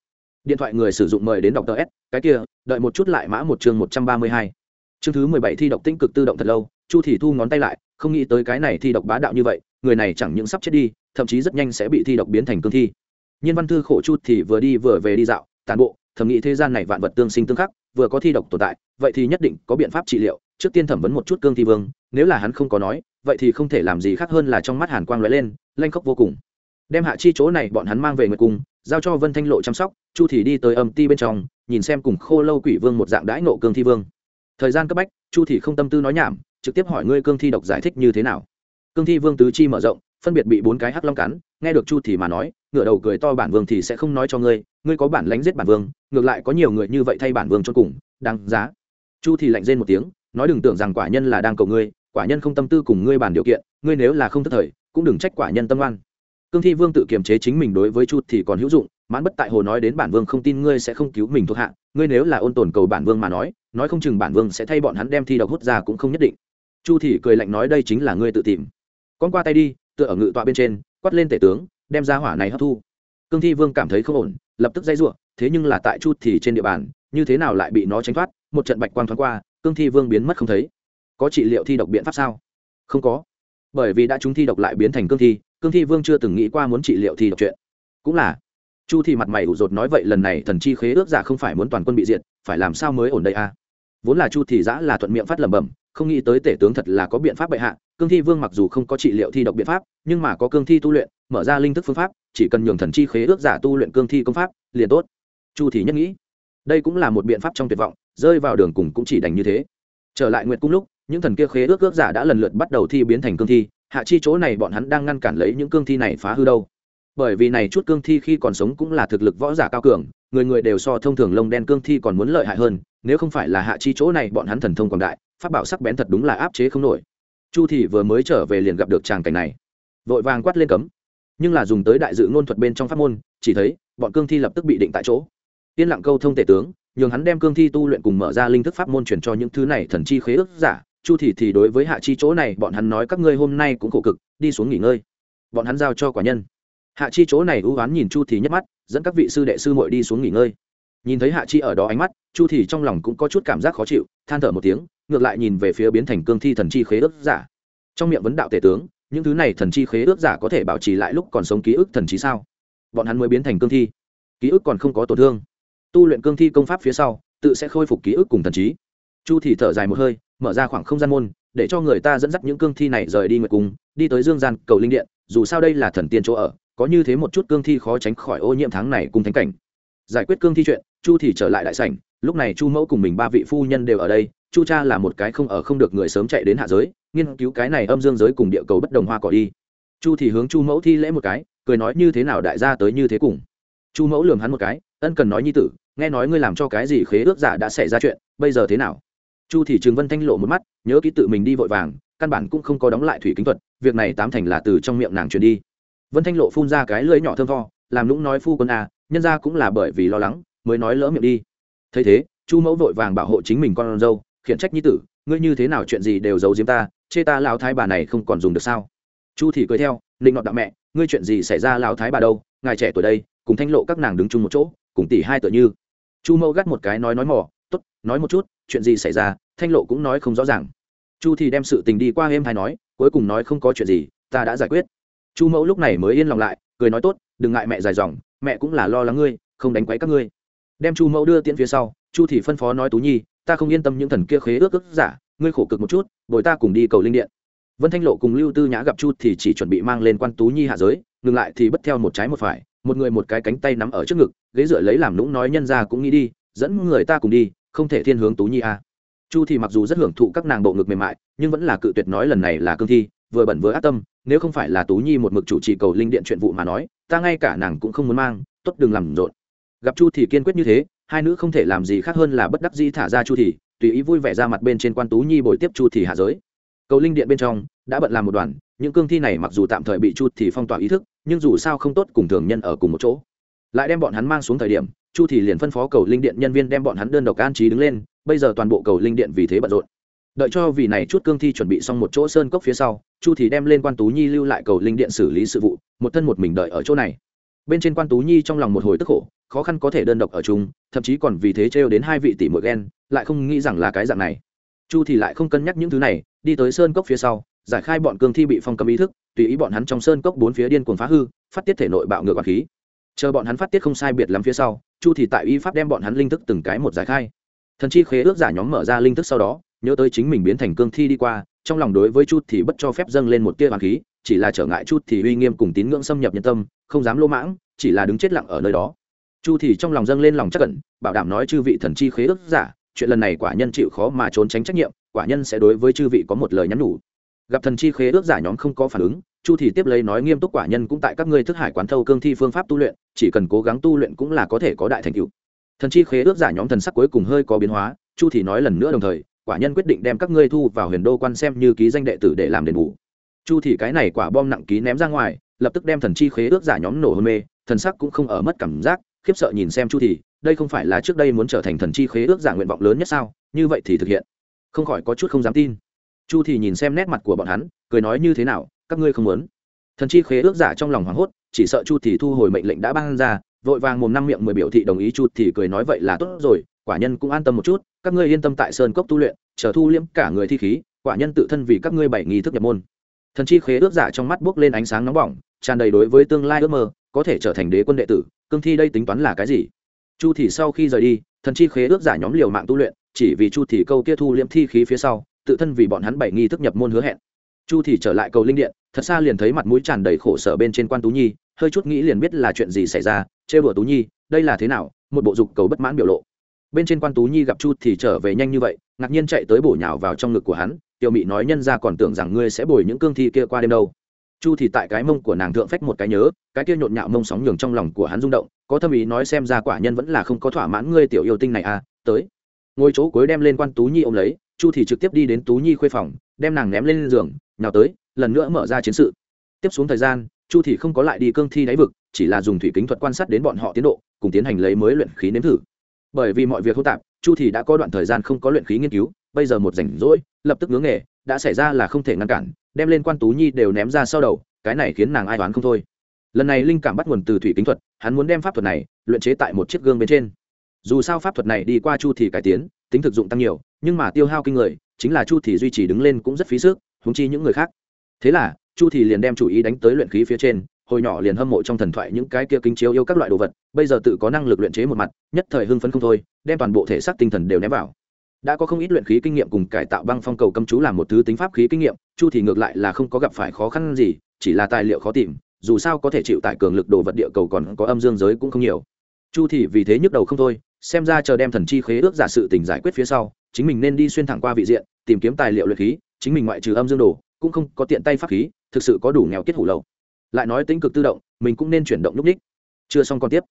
điện thoại người sử dụng mời đến đọc tờ s, cái kia, đợi một chút lại mã một chương một trăm ba mươi hai. Chương thứ mười bảy thi độc tinh cực tự động thật lâu, chu thị thu ngón tay lại, không nghĩ tới cái này thi độc bá đạo như vậy, người này chẳng những sắp chết đi, thậm chí rất nhanh sẽ bị thi độc biến thành cương thi. Nhân văn thư khổ chu thì vừa đi vừa về đi dạo, tàn bộ thẩm nghĩ thế gian này vạn vật tương sinh tương khắc, vừa có thi độc tồn tại, vậy thì nhất định có biện pháp trị liệu, trước tiên thẩm vấn một chút cương thi vương, nếu là hắn không có nói, vậy thì không thể làm gì khác hơn là trong mắt hàn quang lóe lên lanh khóc vô cùng đem hạ chi chỗ này bọn hắn mang về nguyệt cung, giao cho vân thanh lộ chăm sóc, chu thì đi tới âm ti bên trong, nhìn xem cùng khô lâu quỷ vương một dạng đãi nộ cương thi vương. Thời gian cấp bách, chu thì không tâm tư nói nhảm, trực tiếp hỏi ngươi cương thi độc giải thích như thế nào. Cương thi vương tứ chi mở rộng, phân biệt bị bốn cái hắc long cắn, nghe được chu thì mà nói, ngửa đầu cười to bản vương thì sẽ không nói cho ngươi ngươi có bản lãnh giết bản vương, ngược lại có nhiều người như vậy thay bản vương cho cùng, đáng giá. Chu thì lạnh rên một tiếng, nói đừng tưởng rằng quả nhân là đang cầu ngươi, quả nhân không tâm tư cùng ngươi bàn điều kiện, ngươi nếu là không thất thời, cũng đừng trách quả nhân tâm oan cương thi vương tự kiềm chế chính mình đối với chu thì còn hữu dụng, mãn bất tại hồ nói đến bản vương không tin ngươi sẽ không cứu mình thuộc hạ, ngươi nếu là ôn tồn cầu bản vương mà nói nói không chừng bản vương sẽ thay bọn hắn đem thi độc hút ra cũng không nhất định. Chu thì cười lạnh nói đây chính là ngươi tự tìm. Con qua tay đi, tựa ở ngự tọa bên trên, quát lên tể tướng, đem ra hỏa này hấp thu. Cương thi vương cảm thấy không ổn, lập tức dây rủa thế nhưng là tại chu thì trên địa bàn, như thế nào lại bị nó tránh thoát, một trận bạch quang thoáng qua, cương thi vương biến mất không thấy. Có trị liệu thi độc biện pháp sao? Không có bởi vì đã chúng thi độc lại biến thành cương thi cương thi vương chưa từng nghĩ qua muốn trị liệu thi độc chuyện. Cũng là, chu thì mặt mày ủ rột nói vậy lần này thần chi khế ước giả không phải muốn toàn quân bị diệt, phải làm sao mới ổn đây a? À? vốn là chu thì giã là thuận miệng phát lẩm bẩm, không nghĩ tới tể tướng thật là có biện pháp bệ hạ, cương thi vương mặc dù không có trị liệu thi độc biện pháp, nhưng mà có cương thi tu luyện, mở ra linh thức phương pháp, chỉ cần nhường thần chi khế ước giả tu luyện cương thi công pháp, liền tốt. Chu thì nhất nghĩ, đây cũng là một biện pháp trong tuyệt vọng, rơi vào đường cùng cũng chỉ đành như thế. Trở lại nguyện cung lúc những thần kia khế ước ước giả đã lần lượt bắt đầu thi biến thành cương thi, hạ chi chỗ này bọn hắn đang ngăn cản lấy những cương thi này phá hư đâu. Bởi vì này chút cương thi khi còn sống cũng là thực lực võ giả cao cường, người người đều so thông thường lông đen cương thi còn muốn lợi hại hơn, nếu không phải là hạ chi chỗ này bọn hắn thần thông còn đại phát bảo sắc bén thật đúng là áp chế không nổi. Chu thị vừa mới trở về liền gặp được tràng cảnh này. Vội vàng quát lên cấm. Nhưng là dùng tới đại dự ngôn thuật bên trong pháp môn, chỉ thấy, bọn cương thi lập tức bị định tại chỗ. Yên lặng câu thông tể tướng, nhường hắn đem cương thi tu luyện cùng mở ra linh thức pháp môn truyền cho những thứ này thần chi khế ước giả chu thị thì đối với hạ chi chỗ này, bọn hắn nói, các ngươi hôm nay cũng khổ cực, đi xuống nghỉ ngơi. Bọn hắn giao cho quả nhân. Hạ chi chỗ này ưu oán nhìn chu thì nhấc mắt, dẫn các vị sư đệ sư muội đi xuống nghỉ ngơi. Nhìn thấy hạ chi ở đó ánh mắt, chu thì trong lòng cũng có chút cảm giác khó chịu, than thở một tiếng, ngược lại nhìn về phía biến thành cương thi thần chi khế ước giả. Trong miệng vấn đạo tể tướng, những thứ này thần chi khế ước giả có thể bảo trì lại lúc còn sống ký ức thần trí sao? Bọn hắn mới biến thành cương thi. Ký ức còn không có tổn thương. Tu luyện cương thi công pháp phía sau, tự sẽ khôi phục ký ức cùng thần trí. Chu thì thở dài một hơi mở ra khoảng không gian môn, để cho người ta dẫn dắt những cương thi này rời đi nguyệt cung, đi tới dương gian cầu linh điện, dù sao đây là thần tiên chỗ ở, có như thế một chút cương thi khó tránh khỏi ô nhiễm tháng này cùng thánh cảnh. Giải quyết cương thi chuyện, chu thì trở lại đại sảnh, lúc này chu mẫu cùng mình ba vị phu nhân đều ở đây, chu cha là một cái không ở không được người sớm chạy đến hạ giới, nghiên cứu cái này âm dương giới cùng địa cầu bất đồng hoa cỏ đi. Chu thì hướng chu mẫu thi lễ một cái, cười nói như thế nào đại gia tới như thế cùng. Chu mẫu lườm hắn một cái, ân cần nói nhi tử, nghe nói ngươi làm cho cái gì khế ước giả đã xảy ra chuyện, bây giờ thế nào? Chu thì trường vân thanh lộ một mắt, nhớ ký tự mình đi vội vàng, căn bản cũng không có đóng lại thủy kính thuật, việc này tám thành là từ trong miệng nàng truyền đi. Vân thanh lộ phun ra cái lưỡi nhỏ thơm tho, làm lũng nói phu quân à nhân ra cũng là bởi vì lo lắng, mới nói lỡ miệng đi. Thấy thế, chu mẫu vội vàng bảo hộ chính mình con dâu, khiển trách nhi tử, ngươi như thế nào chuyện gì đều giấu giếm ta, chê ta lão thái bà này không còn dùng được sao? Chu thì cười theo định nọt đạo mẹ, ngươi chuyện gì xảy ra lão thái bà đâu, ngài trẻ tuổi đây, cùng thanh lộ các nàng đứng chung một chỗ, cùng tỷ hai tựa như. Chu mẫu gắt một cái nói nói mỏ tốt, nói một chút chuyện gì xảy ra, thanh lộ cũng nói không rõ ràng. Chu thì đem sự tình đi qua em hay nói, cuối cùng nói không có chuyện gì, ta đã giải quyết. Chu mẫu lúc này mới yên lòng lại, cười nói tốt, đừng ngại mẹ dài dòng, mẹ cũng là lo lắng ngươi, không đánh quấy các ngươi. Đem chu mẫu đưa tiễn phía sau, chu thì phân phó nói tú nhi, ta không yên tâm những thần kia khế ước ước giả, ngươi khổ cực một chút, bồi ta cùng đi cầu linh điện. Vân thanh lộ cùng lưu tư nhã gặp chu thì chỉ chuẩn bị mang lên quan tú nhi hạ giới, ngừng lại thì bất theo một trái một phải, một người một cái cánh tay nắm ở trước ngực, ghế dựa lấy làm lũng nói nhân ra cũng nghĩ đi, dẫn người ta cùng đi không thể thiên hướng tú nhi a. À. chu thì mặc dù rất hưởng thụ các nàng bộ ngực mềm mại, nhưng vẫn là cự tuyệt nói lần này là cương thi, vừa bẩn vừa ác tâm, nếu không phải là tú nhi một mực chủ trì cầu linh điện chuyện vụ mà nói, ta ngay cả nàng cũng không muốn mang, tốt đừng làm rộn. Gặp chu thì kiên quyết như thế, hai nữ không thể làm gì khác hơn là bất đắc dĩ thả ra chu thì tùy ý vui vẻ ra mặt bên trên quan tú nhi bồi tiếp chu thì hạ giới. Cầu linh điện bên trong, đã bận làm một đoàn, những cương thi này mặc dù tạm thời bị chu thì phong tỏa ý thức, nhưng dù sao không tốt cùng thường nhân ở cùng một chỗ. Lại đem bọn hắn mang xuống thời điểm chu thì liền phân phó cầu linh điện nhân viên đem bọn hắn đơn độc an trí đứng lên, bây giờ toàn bộ cầu linh điện vì thế bận rộn. Đợi cho vì này chút cương thi chuẩn bị xong một chỗ sơn cốc phía sau, chu thì đem lên quan tú nhi lưu lại cầu linh điện xử lý sự vụ, một thân một mình đợi ở chỗ này. Bên trên quan tú nhi trong lòng một hồi tức khổ, khó khăn có thể đơn độc ở chung, thậm chí còn vì thế trêu đến hai vị tỷ muội ghen, lại không nghĩ rằng là cái dạng này. Chu thì lại không cân nhắc những thứ này, đi tới sơn cốc phía sau, giải khai bọn cương thi bị phong cấm ý thức, tùy ý bọn hắn trong sơn cốc bốn phía điên cuồng phá hư, phát tiết thể nội bạo ngược quản khí chờ bọn hắn phát tiết không sai biệt lắm phía sau, chu thì tại y pháp đem bọn hắn linh thức từng cái một giải khai. Thần chi khế ước giả nhóm mở ra linh thức sau đó, nhớ tới chính mình biến thành cương thi đi qua, trong lòng đối với chu thì bất cho phép dâng lên một tia hoàng khí, chỉ là trở ngại chút thì uy nghiêm cùng tín ngưỡng xâm nhập nhân tâm, không dám lô mãng, chỉ là đứng chết lặng ở nơi đó. Chu thì trong lòng dâng lên lòng chắc cẩn bảo đảm nói chư vị thần chi khế ước giả, chuyện lần này quả nhân chịu khó mà trốn tránh trách nhiệm, quả nhân sẽ đối với chư vị có một lời nhắn nhủ gặp thần chi khế ước giả nhóm không có phản ứng, chu thì tiếp lấy nói nghiêm túc quả nhân cũng tại các ngươi thức hải quán thâu cương thi phương pháp tu luyện, chỉ cần cố gắng tu luyện cũng là có thể có đại thành tựu. Thần chi khế ước giả nhóm thần sắc cuối cùng hơi có biến hóa, chu thì nói lần nữa đồng thời, quả nhân quyết định đem các ngươi thu vào huyền đô quan xem như ký danh đệ tử để làm đền bù. Chu thì cái này quả bom nặng ký ném ra ngoài, lập tức đem thần chi khế ước giả nhóm nổ hôn mê, thần sắc cũng không ở mất cảm giác, khiếp sợ nhìn xem chu thì, đây không phải là trước đây muốn trở thành thần chi khế ước giả nguyện vọng lớn nhất sao, như vậy thì thực hiện. Không khỏi có chút không dám tin chu thì nhìn xem nét mặt của bọn hắn, cười nói như thế nào, các ngươi không muốn. Thần chi khế ước giả trong lòng hoảng hốt, chỉ sợ chu thì thu hồi mệnh lệnh đã ban ra, vội vàng mồm năm miệng mười biểu thị đồng ý chu thì cười nói vậy là tốt rồi, quả nhân cũng an tâm một chút, các ngươi yên tâm tại sơn cốc tu luyện, chờ thu liễm cả người thi khí, quả nhân tự thân vì các ngươi bảy nghi thức nhập môn. Thần chi khế ước giả trong mắt bước lên ánh sáng nóng bỏng, tràn đầy đối với tương lai ước mơ, có thể trở thành đế quân đệ tử, cương thi đây tính toán là cái gì? Chu thì sau khi rời đi, thần chi khế ước giả nhóm liều mạng tu luyện, chỉ vì chu thì câu kia thu liễm thi khí phía sau tự thân vì bọn hắn bảy nghi thức nhập môn hứa hẹn. Chu thì trở lại cầu linh điện, thật xa liền thấy mặt mũi tràn đầy khổ sở bên trên quan tú nhi, hơi chút nghĩ liền biết là chuyện gì xảy ra chê bửa tú nhi, đây là thế nào? Một bộ dục cầu bất mãn biểu lộ. Bên trên quan tú nhi gặp chu thì trở về nhanh như vậy, ngạc nhiên chạy tới bổ nhào vào trong ngực của hắn, tiểu mị nói nhân ra còn tưởng rằng ngươi sẽ bồi những cương thi kia qua đêm đâu. Chu thì tại cái mông của nàng thượng phách một cái nhớ, cái kia nhộn nhạo mông sóng nhường trong lòng của hắn rung động, có thâm ý nói xem ra quả nhân vẫn là không có thỏa mãn ngươi tiểu yêu tinh này à tới. Ngôi chỗ cuối đem lên quan tú nhi ôm lấy chu thì trực tiếp đi đến tú nhi khuê phòng, đem nàng ném lên giường, nhào tới, lần nữa mở ra chiến sự. Tiếp xuống thời gian, chu thì không có lại đi cương thi đáy vực, chỉ là dùng thủy kính thuật quan sát đến bọn họ tiến độ, cùng tiến hành lấy mới luyện khí nếm thử. Bởi vì mọi việc hỗn tạp, chu thì đã có đoạn thời gian không có luyện khí nghiên cứu, bây giờ một rảnh rỗi, lập tức ngưỡng nghề, đã xảy ra là không thể ngăn cản, đem lên quan tú nhi đều ném ra sau đầu, cái này khiến nàng ai đoán không thôi. Lần này linh cảm bắt nguồn từ thủy kính thuật, hắn muốn đem pháp thuật này luyện chế tại một chiếc gương bên trên. Dù sao pháp thuật này đi qua chu thì cải tiến, tính thực dụng tăng nhiều nhưng mà tiêu hao kinh người, chính là chu thì duy trì đứng lên cũng rất phí sức húng chi những người khác. Thế là, chu thì liền đem chủ ý đánh tới luyện khí phía trên, hồi nhỏ liền hâm mộ trong thần thoại những cái kia kinh chiếu yêu các loại đồ vật, bây giờ tự có năng lực luyện chế một mặt, nhất thời hưng phấn không thôi, đem toàn bộ thể xác tinh thần đều ném vào. Đã có không ít luyện khí kinh nghiệm cùng cải tạo băng phong cầu cấm chú làm một thứ tính pháp khí kinh nghiệm, chu thì ngược lại là không có gặp phải khó khăn gì, chỉ là tài liệu khó tìm, dù sao có thể chịu tại cường lực đồ vật địa cầu còn có âm dương giới cũng không nhiều. Chu thì vì thế nhức đầu không thôi, xem ra chờ đem thần chi khế ước giả sự tình giải quyết phía sau chính mình nên đi xuyên thẳng qua vị diện, tìm kiếm tài liệu luyện khí, chính mình ngoại trừ âm dương đồ, cũng không có tiện tay pháp khí, thực sự có đủ nghèo kết hủ lậu. Lại nói tính cực tự động, mình cũng nên chuyển động lúc ních chưa xong còn tiếp.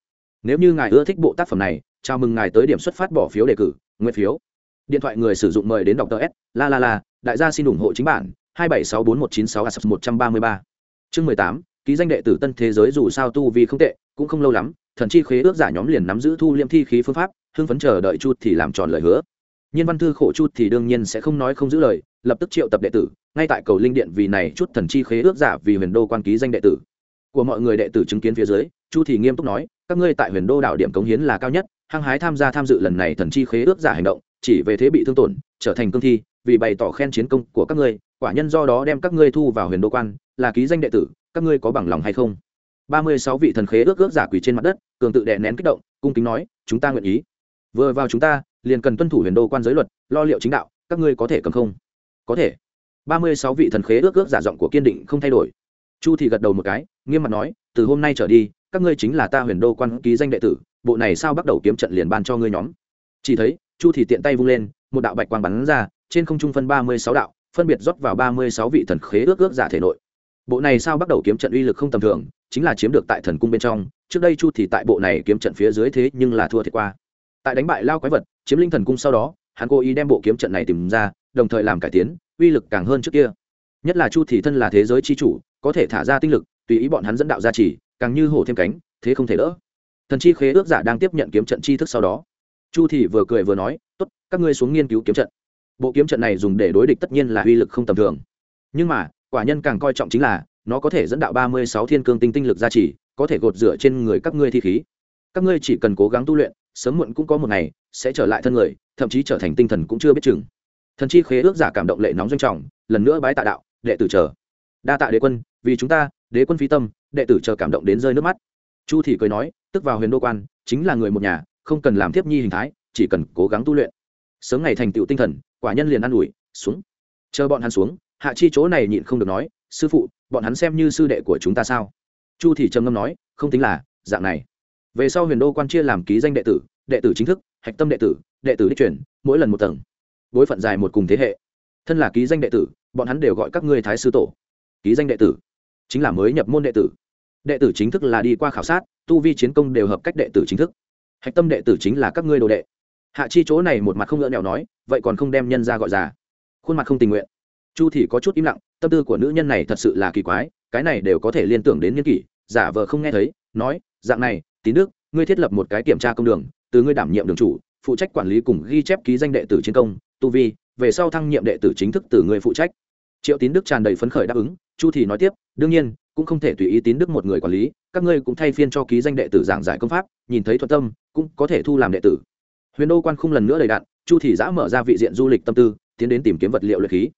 Nếu như ngài ưa thích bộ tác phẩm này, chào mừng ngài tới điểm xuất phát bỏ phiếu đề cử, nguyện phiếu. Điện thoại người sử dụng mời đến đọc tờ s, la la la, đại gia xin ủng hộ chính bản, hai bảy sáu bốn một chín sáu một trăm ba mươi ba. Chương mười tám, ký danh đệ tử tân thế giới dù sao tu vì không tệ, cũng không lâu lắm, thần chi khế ước giả nhóm liền nắm giữ thu liêm thi khí phương pháp, hưng phấn chờ đợi chút thì làm tròn lời hứa nhiên văn thư khổ chút thì đương nhiên sẽ không nói không giữ lời, lập tức triệu tập đệ tử, ngay tại cầu linh điện vì này chút thần chi khế ước giả vì huyền đô quan ký danh đệ tử. Của mọi người đệ tử chứng kiến phía dưới, chu thì nghiêm túc nói, các ngươi tại huyền đô đảo điểm cống hiến là cao nhất, hăng hái tham gia tham dự lần này thần chi khế ước giả hành động, chỉ về thế bị thương tổn, trở thành cương thi, vì bày tỏ khen chiến công của các ngươi, quả nhân do đó đem các ngươi thu vào huyền đô quan, là ký danh đệ tử, các ngươi có bằng lòng hay không? Ba mươi sáu vị thần khế ước ước giả quỳ trên mặt đất, cường tự đè nén kích động, cung kính nói, chúng ta nguyện ý. Vừa vào chúng ta liền cần tuân thủ huyền đô quan giới luật, lo liệu chính đạo, các ngươi có thể cầm không? Có thể. Ba mươi sáu vị thần khế ước ước giả giọng của kiên định không thay đổi. Chu thì gật đầu một cái, nghiêm mặt nói, từ hôm nay trở đi, các ngươi chính là ta huyền đô quan ký danh đệ tử, bộ này sao bắt đầu kiếm trận liền ban cho ngươi nhóm? Chỉ thấy, chu thì tiện tay vung lên, một đạo bạch quang bắn ra, trên không trung phân ba mươi sáu đạo, phân biệt rót vào ba mươi sáu vị thần khế ước ước giả thể nội. Bộ này sao bắt đầu kiếm trận uy lực không tầm thường, chính là chiếm được tại thần cung bên trong, trước đây chu thì tại bộ này kiếm trận phía dưới thế nhưng là thua thiệt qua. Tại đánh bại lao quái vật chiếm linh thần cung sau đó, hắn cố ý đem bộ kiếm trận này tìm ra, đồng thời làm cải tiến, uy lực càng hơn trước kia. Nhất là chu thì thân là thế giới chi chủ, có thể thả ra tinh lực, tùy ý bọn hắn dẫn đạo gia trì, càng như hổ thêm cánh, thế không thể đỡ. Thần chi khế ước giả đang tiếp nhận kiếm trận chi thức sau đó. Chu thì vừa cười vừa nói, tốt, các ngươi xuống nghiên cứu kiếm trận. Bộ kiếm trận này dùng để đối địch tất nhiên là uy lực không tầm thường. Nhưng mà, quả nhân càng coi trọng chính là, nó có thể dẫn đạo ba mươi sáu thiên cương tinh tinh lực gia trì, có thể gột rửa trên người các ngươi thi khí. Các ngươi chỉ cần cố gắng tu luyện sớm muộn cũng có một ngày, sẽ trở lại thân người, thậm chí trở thành tinh thần cũng chưa biết chừng. Thần chi khế ước giả cảm động lệ nóng doanh trọng, lần nữa bái tạ đạo, đệ tử chờ. Đa tạ đế quân, vì chúng ta, đế quân phi tâm, đệ tử chờ cảm động đến rơi nước mắt. Chu thì cười nói, tức vào huyền đô quan, chính là người một nhà, không cần làm thiếp nhi hình thái, chỉ cần cố gắng tu luyện. Sớm ngày thành tựu tinh thần, quả nhân liền ă n ủi, xuống. Chờ bọn hắn xuống, hạ chi chỗ này nhịn không được nói, sư phụ, bọn hắn xem như sư đệ của chúng ta sao? Chu thì trầm ngâm nói, không tính là, dạng này về sau huyền đô quan chia làm ký danh đệ tử đệ tử chính thức, hạch tâm đệ tử đệ tử đích truyền, mỗi lần một tầng. Bối phận dài một cùng thế hệ. Thân là ký danh đệ tử, bọn hắn đều gọi các ngươi thái sư tổ. Ký danh đệ tử chính là mới nhập môn đệ tử. Đệ tử chính thức là đi qua khảo sát, tu vi chiến công đều hợp cách đệ tử chính thức. Hạch tâm đệ tử chính là các ngươi đồ đệ. Hạ chi chỗ này một mặt không lỡ nẻo nói, vậy còn không đem nhân ra gọi già khuôn mặt không tình nguyện. Chu thì có chút im lặng, tâm tư của nữ nhân này thật sự là kỳ quái, cái này đều có thể liên tưởng đến niên kỷ, giả vờ không nghe thấy, nói, dạng này tín đức, ngươi thiết lập một cái kiểm tra công đường, từ ngươi đảm nhiệm đường chủ, phụ trách quản lý cùng ghi chép ký danh đệ tử chiến công, tu vi, về sau thăng nhiệm đệ tử chính thức từ ngươi phụ trách. Triệu tín đức tràn đầy phấn khởi đáp ứng, chu thì nói tiếp, đương nhiên, cũng không thể tùy ý tín đức một người quản lý, các ngươi cũng thay phiên cho ký danh đệ tử giảng giải công pháp, nhìn thấy thuận tâm, cũng có thể thu làm đệ tử. Huyền đô quan khung lần nữa đầy đạn, chu thì giã mở ra vị diện du lịch tâm tư, tiến đến tìm kiếm vật liệu luyện khí.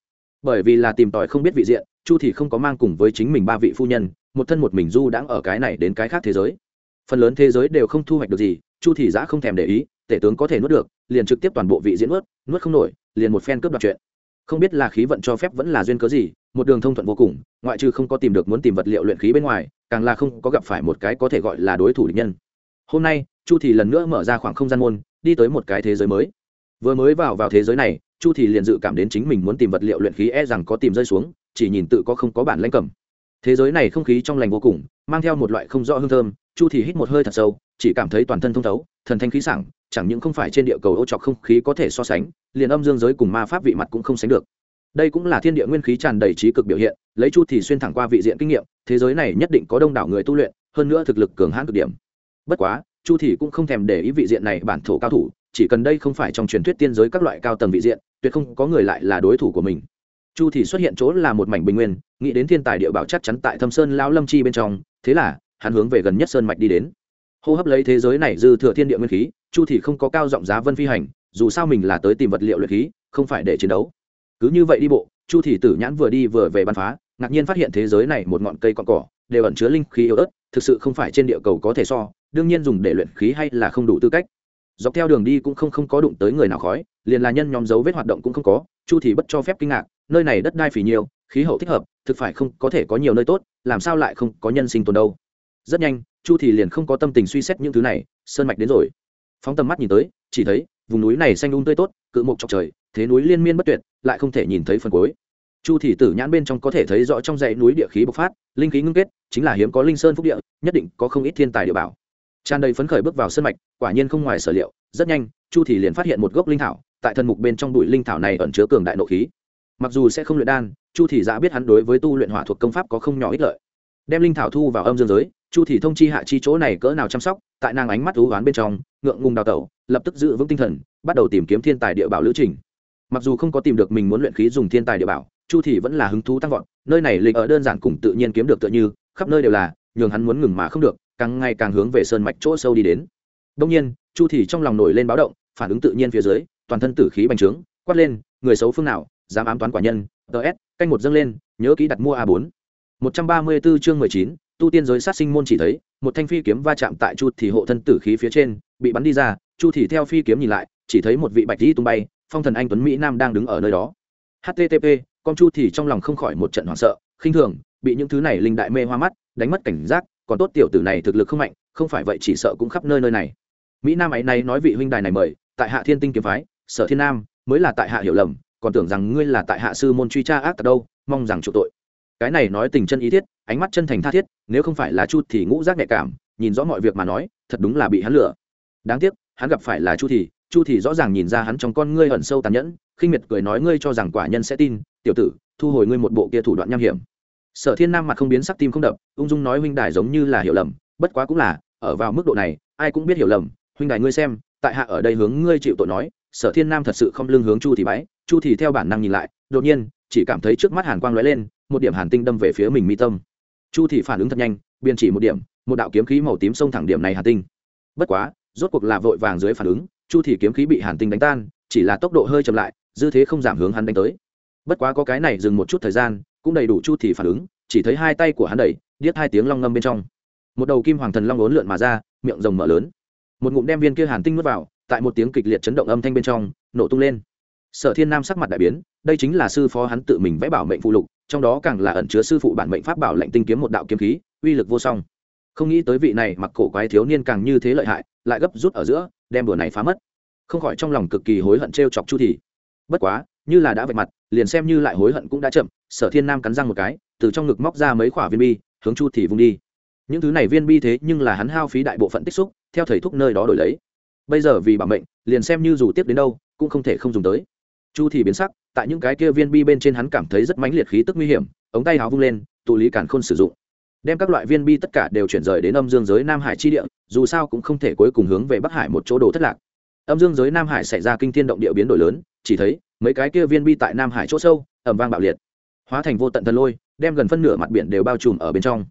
Bởi vì là tìm tòi không biết vị diện, chu thì không có mang cùng với chính mình ba vị phu nhân, một thân một mình du đãng ở cái này đến cái khác thế giới phần lớn thế giới đều không thu hoạch được gì, chu thị giã không thèm để ý, tể tướng có thể nuốt được, liền trực tiếp toàn bộ vị diễn nuốt nuốt không nổi, liền một phen cướp đoạt chuyện. Không biết là khí vận cho phép vẫn là duyên cớ gì, một đường thông thuận vô cùng, ngoại trừ không có tìm được muốn tìm vật liệu luyện khí bên ngoài, càng là không có gặp phải một cái có thể gọi là đối thủ địch nhân. Hôm nay, chu thì lần nữa mở ra khoảng không gian môn, đi tới một cái thế giới mới. Vừa mới vào vào thế giới này, chu thì liền dự cảm đến chính mình muốn tìm vật liệu luyện khí e rằng có tìm rơi xuống, chỉ nhìn tự có không có bản lãnh cầm. Thế giới này không khí trong lành vô cùng, mang theo một loại không rõ hương thơm chu thì hít một hơi thật sâu, chỉ cảm thấy toàn thân thông thấu, thần thanh khí sảng, chẳng những không phải trên địa cầu ô trọc không khí có thể so sánh, liền âm dương giới cùng ma pháp vị mặt cũng không sánh được. Đây cũng là thiên địa nguyên khí tràn đầy trí cực biểu hiện, lấy chu thì xuyên thẳng qua vị diện kinh nghiệm, thế giới này nhất định có đông đảo người tu luyện, hơn nữa thực lực cường hãn cực điểm. Bất quá, chu thì cũng không thèm để ý vị diện này bản thổ cao thủ, chỉ cần đây không phải trong truyền thuyết tiên giới các loại cao tầng vị diện, tuyệt không có người lại là đối thủ của mình. Chu thì xuất hiện chỗ là một mảnh bình nguyên, nghĩ đến thiên tài địa bảo chắc chắn tại thâm sơn lão lâm chi bên trong, thế là hắn hướng về gần nhất sơn mạch đi đến. Hô hấp lấy thế giới này dư thừa thiên địa nguyên khí, chu thì không có cao giọng giá vân phi hành, dù sao mình là tới tìm vật liệu luyện khí, không phải để chiến đấu. Cứ như vậy đi bộ, chu thì tử nhãn vừa đi vừa về bắn phá, ngạc nhiên phát hiện thế giới này một ngọn cây cọn cỏ, đều ẩn chứa linh khí yếu ớt, thực sự không phải trên địa cầu có thể so, đương nhiên dùng để luyện khí hay là không đủ tư cách. Dọc theo đường đi cũng không không có đụng tới người nào khói, liền là nhân nhóm dấu vết hoạt động cũng không có, chu thì bất cho phép kinh ngạc, nơi này đất đai phì nhiều, khí hậu thích hợp, thực phải không có thể có nhiều nơi tốt, làm sao lại không có nhân sinh tồn đâu rất nhanh, chu thì liền không có tâm tình suy xét những thứ này, sơn mạch đến rồi. Phóng tầm mắt nhìn tới, chỉ thấy, vùng núi này xanh um tươi tốt, cự mục chọc trời, thế núi liên miên bất tuyệt, lại không thể nhìn thấy phần cuối. Chu thì tử nhãn bên trong có thể thấy rõ trong dãy núi địa khí bộc phát, linh khí ngưng kết, chính là hiếm có linh sơn phúc địa, nhất định có không ít thiên tài địa bảo. Tràn đầy phấn khởi bước vào sơn mạch, quả nhiên không ngoài sở liệu, rất nhanh, chu thì liền phát hiện một gốc linh thảo, tại thân mục bên trong bụi linh thảo này ẩn chứa cường đại nộ khí. Mặc dù sẽ không luyện đan, chu thì đã biết hắn đối với tu luyện hỏa thuộc công pháp có không nhỏ ích lợi. Đem linh thảo thu vào âm dương giới chu thì thông chi hạ chi chỗ này cỡ nào chăm sóc tại nàng ánh mắt thú oán bên trong ngượng ngùng đào tẩu lập tức giữ vững tinh thần bắt đầu tìm kiếm thiên tài địa bảo lữ trình. Mặc dù không có tìm được mình muốn luyện khí dùng thiên tài địa bảo chu thì vẫn là hứng thú tăng vọt nơi này lịch ở đơn giản cùng tự nhiên kiếm được tựa như khắp nơi đều là nhường hắn muốn ngừng mà không được càng ngày càng hướng về sơn mạch chỗ sâu đi đến. Đông nhiên chu thì trong lòng nổi lên báo động phản ứng tự nhiên phía dưới toàn thân tử khí bành trướng quát lên người xấu phương nào dám ám toán quả nhân ts canh một dâng lên nhớ kỹ đặt mua a 4 134 chương 19, tu tiên giới sát sinh môn chỉ thấy, một thanh phi kiếm va chạm tại chu thì hộ thân tử khí phía trên, bị bắn đi ra, chu thì theo phi kiếm nhìn lại, chỉ thấy một vị bạch di tung bay, phong thần anh tuấn mỹ nam đang đứng ở nơi đó. Http con chu thì trong lòng không khỏi một trận hoảng sợ, khinh thường, bị những thứ này linh đại mê hoa mắt, đánh mất cảnh giác, còn tốt tiểu tử này thực lực không mạnh, không phải vậy chỉ sợ cũng khắp nơi nơi này. Mỹ nam ấy này nói vị huynh đài này mời, tại hạ thiên tinh kiếm phái, sở thiên nam, mới là tại hạ hiểu lầm, còn tưởng rằng ngươi là tại hạ sư môn truy tra ác tật đâu, mong rằng chịu tội. Cái này nói tình chân ý thiết ánh mắt chân thành tha thiết, nếu không phải là chu thì ngũ giác nhạy cảm, nhìn rõ mọi việc mà nói, thật đúng là bị hắn lừa. Đáng tiếc, hắn gặp phải là chu thì chu thì rõ ràng nhìn ra hắn trong con ngươi ẩn sâu tàn nhẫn, khinh miệt cười nói ngươi cho rằng quả nhân sẽ tin, tiểu tử, thu hồi ngươi một bộ kia thủ đoạn nham hiểm. Sở thiên nam mặt không biến sắc tim không đập, ung dung nói huynh đài giống như là hiểu lầm, bất quá cũng là, ở vào mức độ này, ai cũng biết hiểu lầm, huynh đài ngươi xem, tại hạ ở đây hướng ngươi chịu tội nói, sở thiên nam thật sự không lưng hướng chu thì bái chu thì theo bản năng nhìn lại, đột nhiên, chỉ cảm thấy trước mắt hàn quang lóe lên, một điểm hàn tinh đâm về phía mình mi tâm chu thì phản ứng thật nhanh, biên chỉ một điểm, một đạo kiếm khí màu tím xông thẳng điểm này hàn tinh. Bất quá, rốt cuộc là vội vàng dưới phản ứng, chu thì kiếm khí bị hàn tinh đánh tan, chỉ là tốc độ hơi chậm lại, dư thế không giảm hướng hắn đánh tới. Bất quá có cái này dừng một chút thời gian, cũng đầy đủ chu thì phản ứng, chỉ thấy hai tay của hắn đẩy, điếc hai tiếng long ngâm bên trong. Một đầu kim hoàng thần long uốn lượn mà ra, miệng rồng mở lớn. Một ngụm đem viên kia hàn tinh nuốt vào, tại một tiếng kịch liệt chấn động âm thanh bên trong, nổ tung lên. Sở thiên nam sắc mặt đại biến, đây chính là sư phó hắn tự mình vẽ bảo mệnh phụ lục trong đó càng là ẩn chứa sư phụ bản mệnh pháp bảo lệnh tinh kiếm một đạo kiếm khí, uy lực vô song. Không nghĩ tới vị này mặc cổ quái thiếu niên càng như thế lợi hại, lại gấp rút ở giữa, đem đùa này phá mất. Không khỏi trong lòng cực kỳ hối hận t chọc chu thì bất quá, như là đã vạch mặt, liền xem như lại hối hận cũng đã chậm, sở thiên nam cắn răng một cái, từ trong ngực móc ra mấy khoả viên bi, hướng chu thì vung đi. Những thứ này viên bi thế nhưng là hắn hao phí đại bộ phận tích xúc, theo thầy thúc nơi đó đổi lấy. Bây giờ vì bảo mệnh, liền xem như dù tiếp đến đâu, cũng không thể không dùng tới chu thì biến sắc, tại những cái kia viên bi bên trên hắn cảm thấy rất mãnh liệt khí tức nguy hiểm, ống tay háo vung lên, tụ lý cản khôn sử dụng. Đem các loại viên bi tất cả đều chuyển rời đến âm dương giới nam hải chi địa, dù sao cũng không thể cuối cùng hướng về bắc hải một chỗ đồ thất lạc. Âm dương giới nam hải xảy ra kinh thiên động địa biến đổi lớn, chỉ thấy mấy cái kia viên bi tại nam hải chỗ sâu ẩm vang bạo liệt. Hóa thành vô tận thần lôi, đem gần phân nửa mặt biển đều bao trùm ở bên trong.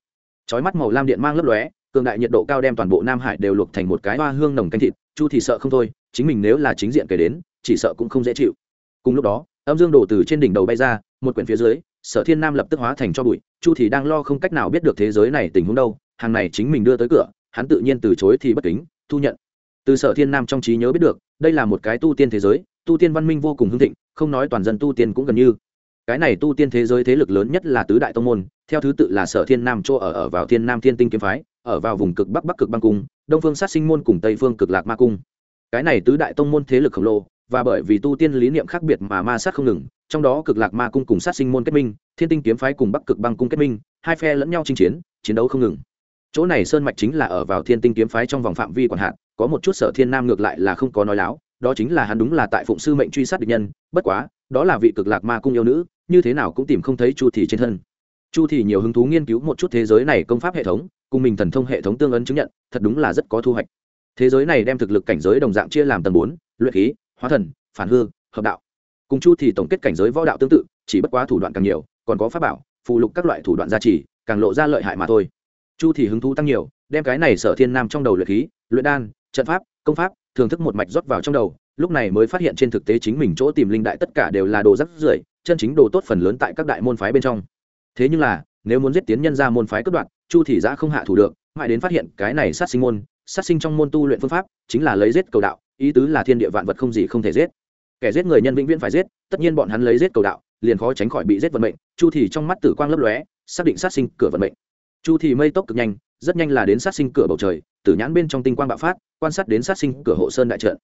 Chói mắt màu lam điện mang lấp lóe, cường đại nhiệt độ cao đem toàn bộ nam hải đều luộc thành một cái hoa hương nồng canh thịt, chu thì sợ không thôi, chính mình nếu là chính diện kể đến, chỉ sợ cũng không dễ chịu cùng lúc đó, âm dương đổ từ trên đỉnh đầu bay ra, một quyển phía dưới, sở thiên nam lập tức hóa thành cho bụi, chu thì đang lo không cách nào biết được thế giới này tình huống đâu, hàng này chính mình đưa tới cửa, hắn tự nhiên từ chối thì bất kính, thu nhận. Từ sở thiên nam trong trí nhớ biết được, đây là một cái tu tiên thế giới, tu tiên văn minh vô cùng hưng thịnh, không nói toàn dân tu tiên cũng gần như. Cái này tu tiên thế giới thế lực lớn nhất là tứ đại tông môn, theo thứ tự là sở thiên nam chỗ ở ở vào thiên nam thiên tinh kiếm phái, ở vào vùng cực bắc bắc cực băng cung, đông phương sát sinh môn cùng tây phương cực lạc ma cung. Cái này tứ đại tông môn thế lực khổng lồ và bởi vì tu tiên lý niệm khác biệt mà ma sát không ngừng, trong đó cực lạc ma cung cùng sát sinh môn kết minh, thiên tinh kiếm phái cùng bắc cực băng cung kết minh, hai phe lẫn nhau chinh chiến chiến đấu không ngừng. Chỗ này sơn mạch chính là ở vào thiên tinh kiếm phái trong vòng phạm vi còn hạn có một chút sở thiên nam ngược lại là không có nói láo, đó chính là hắn đúng là tại phụng sư mệnh truy sát địch nhân, bất quá, đó là vị cực lạc ma cung yêu nữ, như thế nào cũng tìm không thấy chu thì trên thân. Chu thì nhiều hứng thú nghiên cứu một chút thế giới này công pháp hệ thống, cùng mình thần thông hệ thống tương ấn chứng nhận, thật đúng là rất có thu hoạch. Thế giới này đem thực lực cảnh giới đồng dạng chia làm tầng bốn, luyện khí hóa thần, phản hư, hợp đạo. Cùng chu thì tổng kết cảnh giới võ đạo tương tự, chỉ bất quá thủ đoạn càng nhiều, còn có pháp bảo phụ lục các loại thủ đoạn gia trì, càng lộ ra lợi hại mà thôi. Chu thì hứng thú tăng nhiều, đem cái này sở thiên nam trong đầu luyện khí, luyện đan, trận pháp, công pháp thường thức một mạch rót vào trong đầu, lúc này mới phát hiện trên thực tế chính mình chỗ tìm linh đại tất cả đều là đồ rắc rưởi, chân chính đồ tốt phần lớn tại các đại môn phái bên trong. Thế nhưng là, nếu muốn giết tiến nhân ra môn phái cất đoạn chu thì giã không hạ thủ được, mãi đến phát hiện cái này sát sinh môn sát sinh trong môn tu luyện phương pháp, chính là lấy giết cầu đạo, ý tứ là thiên địa vạn vật không gì không thể giết. Kẻ giết người nhân vĩnh viễn phải giết, tất nhiên bọn hắn lấy giết cầu đạo, liền khó tránh khỏi bị giết vận mệnh. Chu thì trong mắt tử quang lấp lóe, xác định sát sinh cửa vận mệnh. Chu thì mây tốc cực nhanh, rất nhanh là đến sát sinh cửa bầu trời, tử nhãn bên trong tinh quang bạo phát, quan sát đến sát sinh cửa hộ sơn đại trận.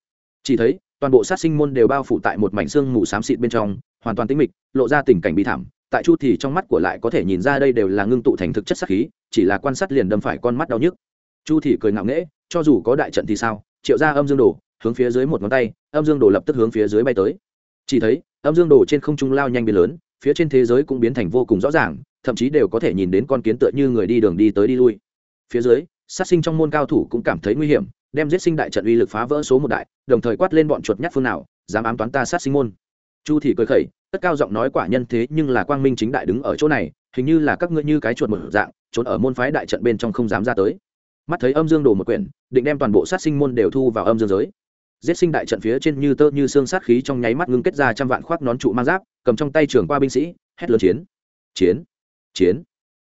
Chỉ thấy, toàn bộ sát sinh môn đều bao phủ tại một mảnh xương mù xám xịt bên trong, hoàn toàn tĩnh mịch, lộ ra tình cảnh bi thảm. Tại chu thì trong mắt của lại có thể nhìn ra đây đều là ngưng tụ thành thực chất sát khí, chỉ là quan sát liền đâm phải con mắt đau nhức chu thì cười ngạo nghễ, cho dù có đại trận thì sao? Triệu ra âm dương đồ, hướng phía dưới một ngón tay, âm dương đồ lập tức hướng phía dưới bay tới. Chỉ thấy, âm dương đồ trên không trung lao nhanh biến lớn, phía trên thế giới cũng biến thành vô cùng rõ ràng, thậm chí đều có thể nhìn đến con kiến tựa như người đi đường đi tới đi lui. Phía dưới, sát sinh trong môn cao thủ cũng cảm thấy nguy hiểm, đem giết sinh đại trận uy lực phá vỡ số một đại, đồng thời quát lên bọn chuột nhát phương nào, dám ám toán ta sát sinh môn. Chu thì cười khẩy tất cao giọng nói quả nhân thế nhưng là quang minh chính đại đứng ở chỗ này, hình như là các ngươi như cái chuột một dạng, trốn ở môn phái đại trận bên trong không dám ra tới mắt thấy âm dương đồ một quyển, định đem toàn bộ sát sinh môn đều thu vào âm dương giới. Giết sinh đại trận phía trên như tơ như xương sát khí trong nháy mắt ngưng kết ra trăm vạn khoác nón trụ mang giáp, cầm trong tay trường qua binh sĩ, hét lớn chiến. Chiến chiến.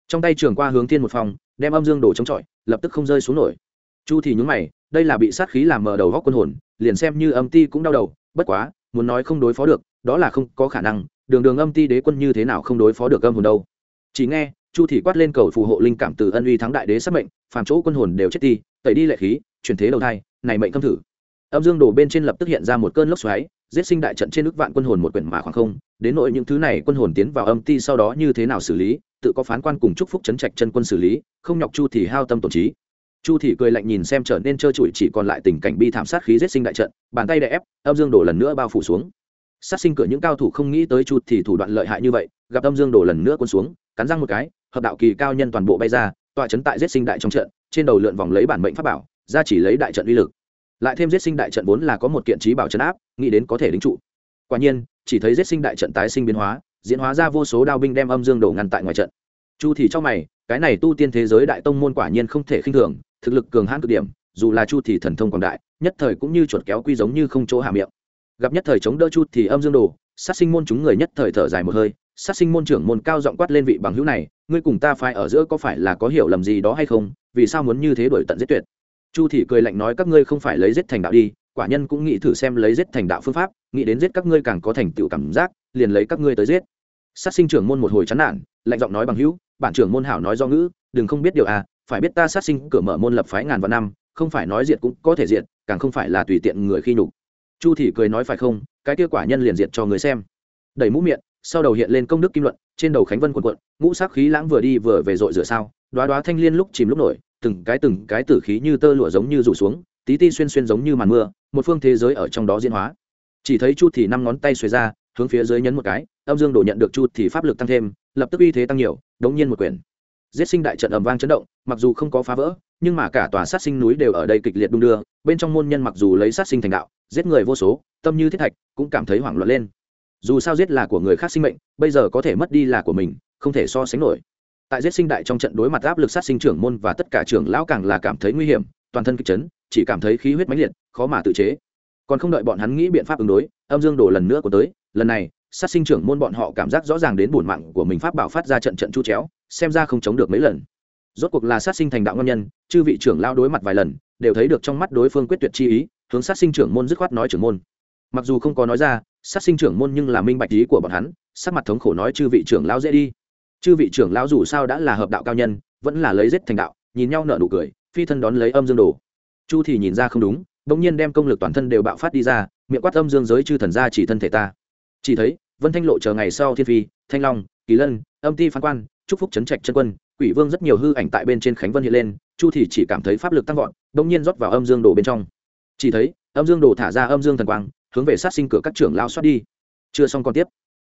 Trong tay trường qua hướng thiên một phòng, đem âm dương đổ chống chọi, lập tức không rơi xuống nổi. Chu thì nhúng mày, đây là bị sát khí làm mờ đầu góc quân hồn, liền xem như âm ti cũng đau đầu, bất quá, muốn nói không đối phó được, đó là không có khả năng, đường đường âm ti đế quân như thế nào không đối phó được âm hồn đâu. Chỉ nghe chu thì quát lên cầu phù hộ linh cảm từ ân uy thắng đại đế sắp mệnh, phàm chỗ quân hồn đều chết ti tẩy đi lệ khí, chuyển thế đầu thai, này mệnh thâm thử. Âm dương đổ bên trên lập tức hiện ra một cơn lốc xoáy, giết sinh đại trận trên nước vạn quân hồn một quyển mà khoảng không, đến nội những thứ này quân hồn tiến vào âm ti sau đó như thế nào xử lý, tự có phán quan cùng chúc phúc chấn trạch chân quân xử lý, không nhọc chu thì hao tâm tổn trí. Chu thì cười lạnh nhìn xem trở nên trơ trụi chỉ còn lại tình cảnh bi thảm sát khí giết sinh đại trận, bàn tay đè ép, âm dương đổ lần nữa bao phủ xuống. Sát sinh cửa những cao thủ không nghĩ tới chu thì thủ đoạn lợi hại như vậy, gặp âm dương đổ lần nữa quân xuống, cắn răng một cái hợp đạo kỳ cao nhân toàn bộ bay ra, tọa chấn tại giết sinh đại trong trận, trên đầu lượn vòng lấy bản mệnh pháp bảo, ra chỉ lấy đại trận uy lực. Lại thêm giết sinh đại trận vốn là có một kiện trí bảo trấn áp, nghĩ đến có thể đính trụ. Quả nhiên, chỉ thấy giết sinh đại trận tái sinh biến hóa, diễn hóa ra vô số đao binh đem âm dương đổ ngăn tại ngoài trận. Chu thì trong mày, cái này tu tiên thế giới đại tông môn quả nhiên không thể khinh thường, thực lực cường hãn cực điểm, dù là chu thì thần thông quảng đại, nhất thời cũng như chuột kéo quy giống như không chỗ hạ miệng. Gặp nhất thời chống đỡ chu thì âm dương đồ sát sinh môn chúng người nhất thời thở dài một hơi sát sinh môn trưởng môn cao giọng quát lên vị bằng hữu này, ngươi cùng ta phải ở giữa có phải là có hiểu lầm gì đó hay không? Vì sao muốn như thế đổi tận giết tuyệt? Chu thị cười lạnh nói, các ngươi không phải lấy giết thành đạo đi, quả nhân cũng nghĩ thử xem lấy giết thành đạo phương pháp, nghĩ đến giết các ngươi càng có thành tựu cảm giác, liền lấy các ngươi tới giết. Sát sinh trưởng môn một hồi chán nản, lạnh giọng nói bằng hữu, bản trưởng môn hảo nói do ngữ, đừng không biết điều à phải biết ta sát sinh cửa mở môn lập phái ngàn vạn năm, không phải nói diệt cũng có thể diệt, càng không phải là tùy tiện người khi nhục. Chu thị cười nói phải không, cái kia quả nhân liền diệt cho người xem. Đẩy mũ miệng sau đầu hiện lên công đức kim luận, trên đầu khánh vân quần quận ngũ sắc khí lãng vừa đi vừa về dội rửa sao đoá đoá thanh liên lúc chìm lúc nổi, từng cái từng cái tử khí như tơ lụa giống như rủ xuống, tí ti xuyên xuyên giống như màn mưa, một phương thế giới ở trong đó diễn hóa. Chỉ thấy chu thì năm ngón tay xuề ra, hướng phía dưới nhấn một cái, âm dương đổ nhận được chu thì pháp lực tăng thêm, lập tức uy thế tăng nhiều, đống nhiên một quyển. Giết sinh đại trận ầm vang chấn động, mặc dù không có phá vỡ, nhưng mà cả tòa sát sinh núi đều ở đây kịch liệt đung đưa, bên trong môn nhân mặc dù lấy sát sinh thành đạo, giết người vô số, tâm như thiết thạch, cũng cảm thấy hoảng loạn lên dù sao giết là của người khác sinh mệnh, bây giờ có thể mất đi là của mình, không thể so sánh nổi. Tại giết sinh đại trong trận đối mặt áp lực sát sinh trưởng môn và tất cả trưởng lão càng là cảm thấy nguy hiểm, toàn thân kịch chấn, chỉ cảm thấy khí huyết mãnh liệt, khó mà tự chế. Còn không đợi bọn hắn nghĩ biện pháp ứng đối, âm dương đổ lần nữa của tới, lần này, sát sinh trưởng môn bọn họ cảm giác rõ ràng đến bổn mạng của mình pháp bảo phát ra trận trận chu chéo, xem ra không chống được mấy lần. Rốt cuộc là sát sinh thành đạo ngâm nhân, chư vị trưởng lao đối mặt vài lần, đều thấy được trong mắt đối phương quyết tuyệt chi ý, hướng sát sinh trưởng môn dứt khoát nói trưởng môn. Mặc dù không có nói ra sát sinh trưởng môn nhưng là minh bạch ý của bọn hắn, sắc mặt thống khổ nói chư vị trưởng lão dễ đi. Chư vị trưởng lão dù sao đã là hợp đạo cao nhân, vẫn là lấy giết thành đạo, nhìn nhau nở nụ cười, phi thân đón lấy âm dương đồ. Chu thì nhìn ra không đúng, bỗng nhiên đem công lực toàn thân đều bạo phát đi ra, miệng quát âm dương giới chư thần gia chỉ thân thể ta. Chỉ thấy, vân thanh lộ chờ ngày sau thiên phi, thanh long, kỳ lân, âm ti phán quan chúc phúc chấn trạch chân quân, quỷ vương rất nhiều hư ảnh tại bên trên khánh vân hiện lên, chu thì chỉ cảm thấy pháp lực tăng vọt, bỗng nhiên rót vào âm dương đồ bên trong. Chỉ thấy, âm dương đồ thả ra âm dương thần quang hướng về sát sinh cửa các trưởng lao xoát đi. Chưa xong còn tiếp.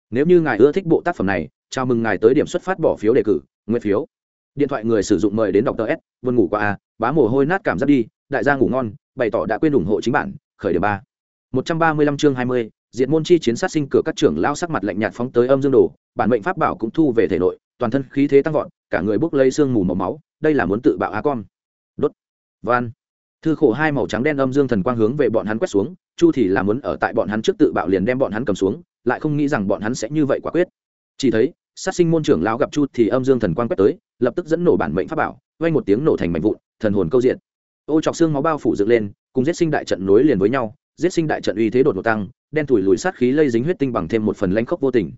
Nếu như ngài ưa thích bộ tác phẩm này, chào mừng ngài tới điểm xuất phát bỏ phiếu đề cử nguyên phiếu. Điện thoại người sử dụng mời đến đọc tờ s vươn ngủ qua a à, bá mồ hôi nát cảm giác đi, đại gia ngủ ngon, bày tỏ đã quên ủng hộ chính bản, khởi điểm ba. Một trăm ba mươi lăm chương hai mươi diện môn chi chiến sát sinh cửa các trưởng lao sắc mặt lạnh nhạt phóng tới âm dương đồ, bản mệnh pháp bảo cũng thu về thể nội, toàn thân khí thế tăng vọt, cả người bốc lây sương mù màu máu, đây là muốn tự bạo á con. Đốt. Van. Thư khổ hai màu trắng đen âm dương thần quang hướng về bọn hắn quét xuống chu thì là muốn ở tại bọn hắn trước tự bạo liền đem bọn hắn cầm xuống, lại không nghĩ rằng bọn hắn sẽ như vậy quả quyết. Chỉ thấy, sát sinh môn trưởng lão gặp chu thì âm dương thần quang quét tới, lập tức dẫn nổ bản mệnh pháp bảo, vang một tiếng nổ thành mảnh vụn, thần hồn câu diện ô chọc xương máu bao phủ dựng lên, cùng giết sinh đại trận nối liền với nhau, giết sinh đại trận uy thế đột ngột tăng, đen thủi lùi sát khí lây dính huyết tinh bằng thêm một phần lãnh khốc vô tình.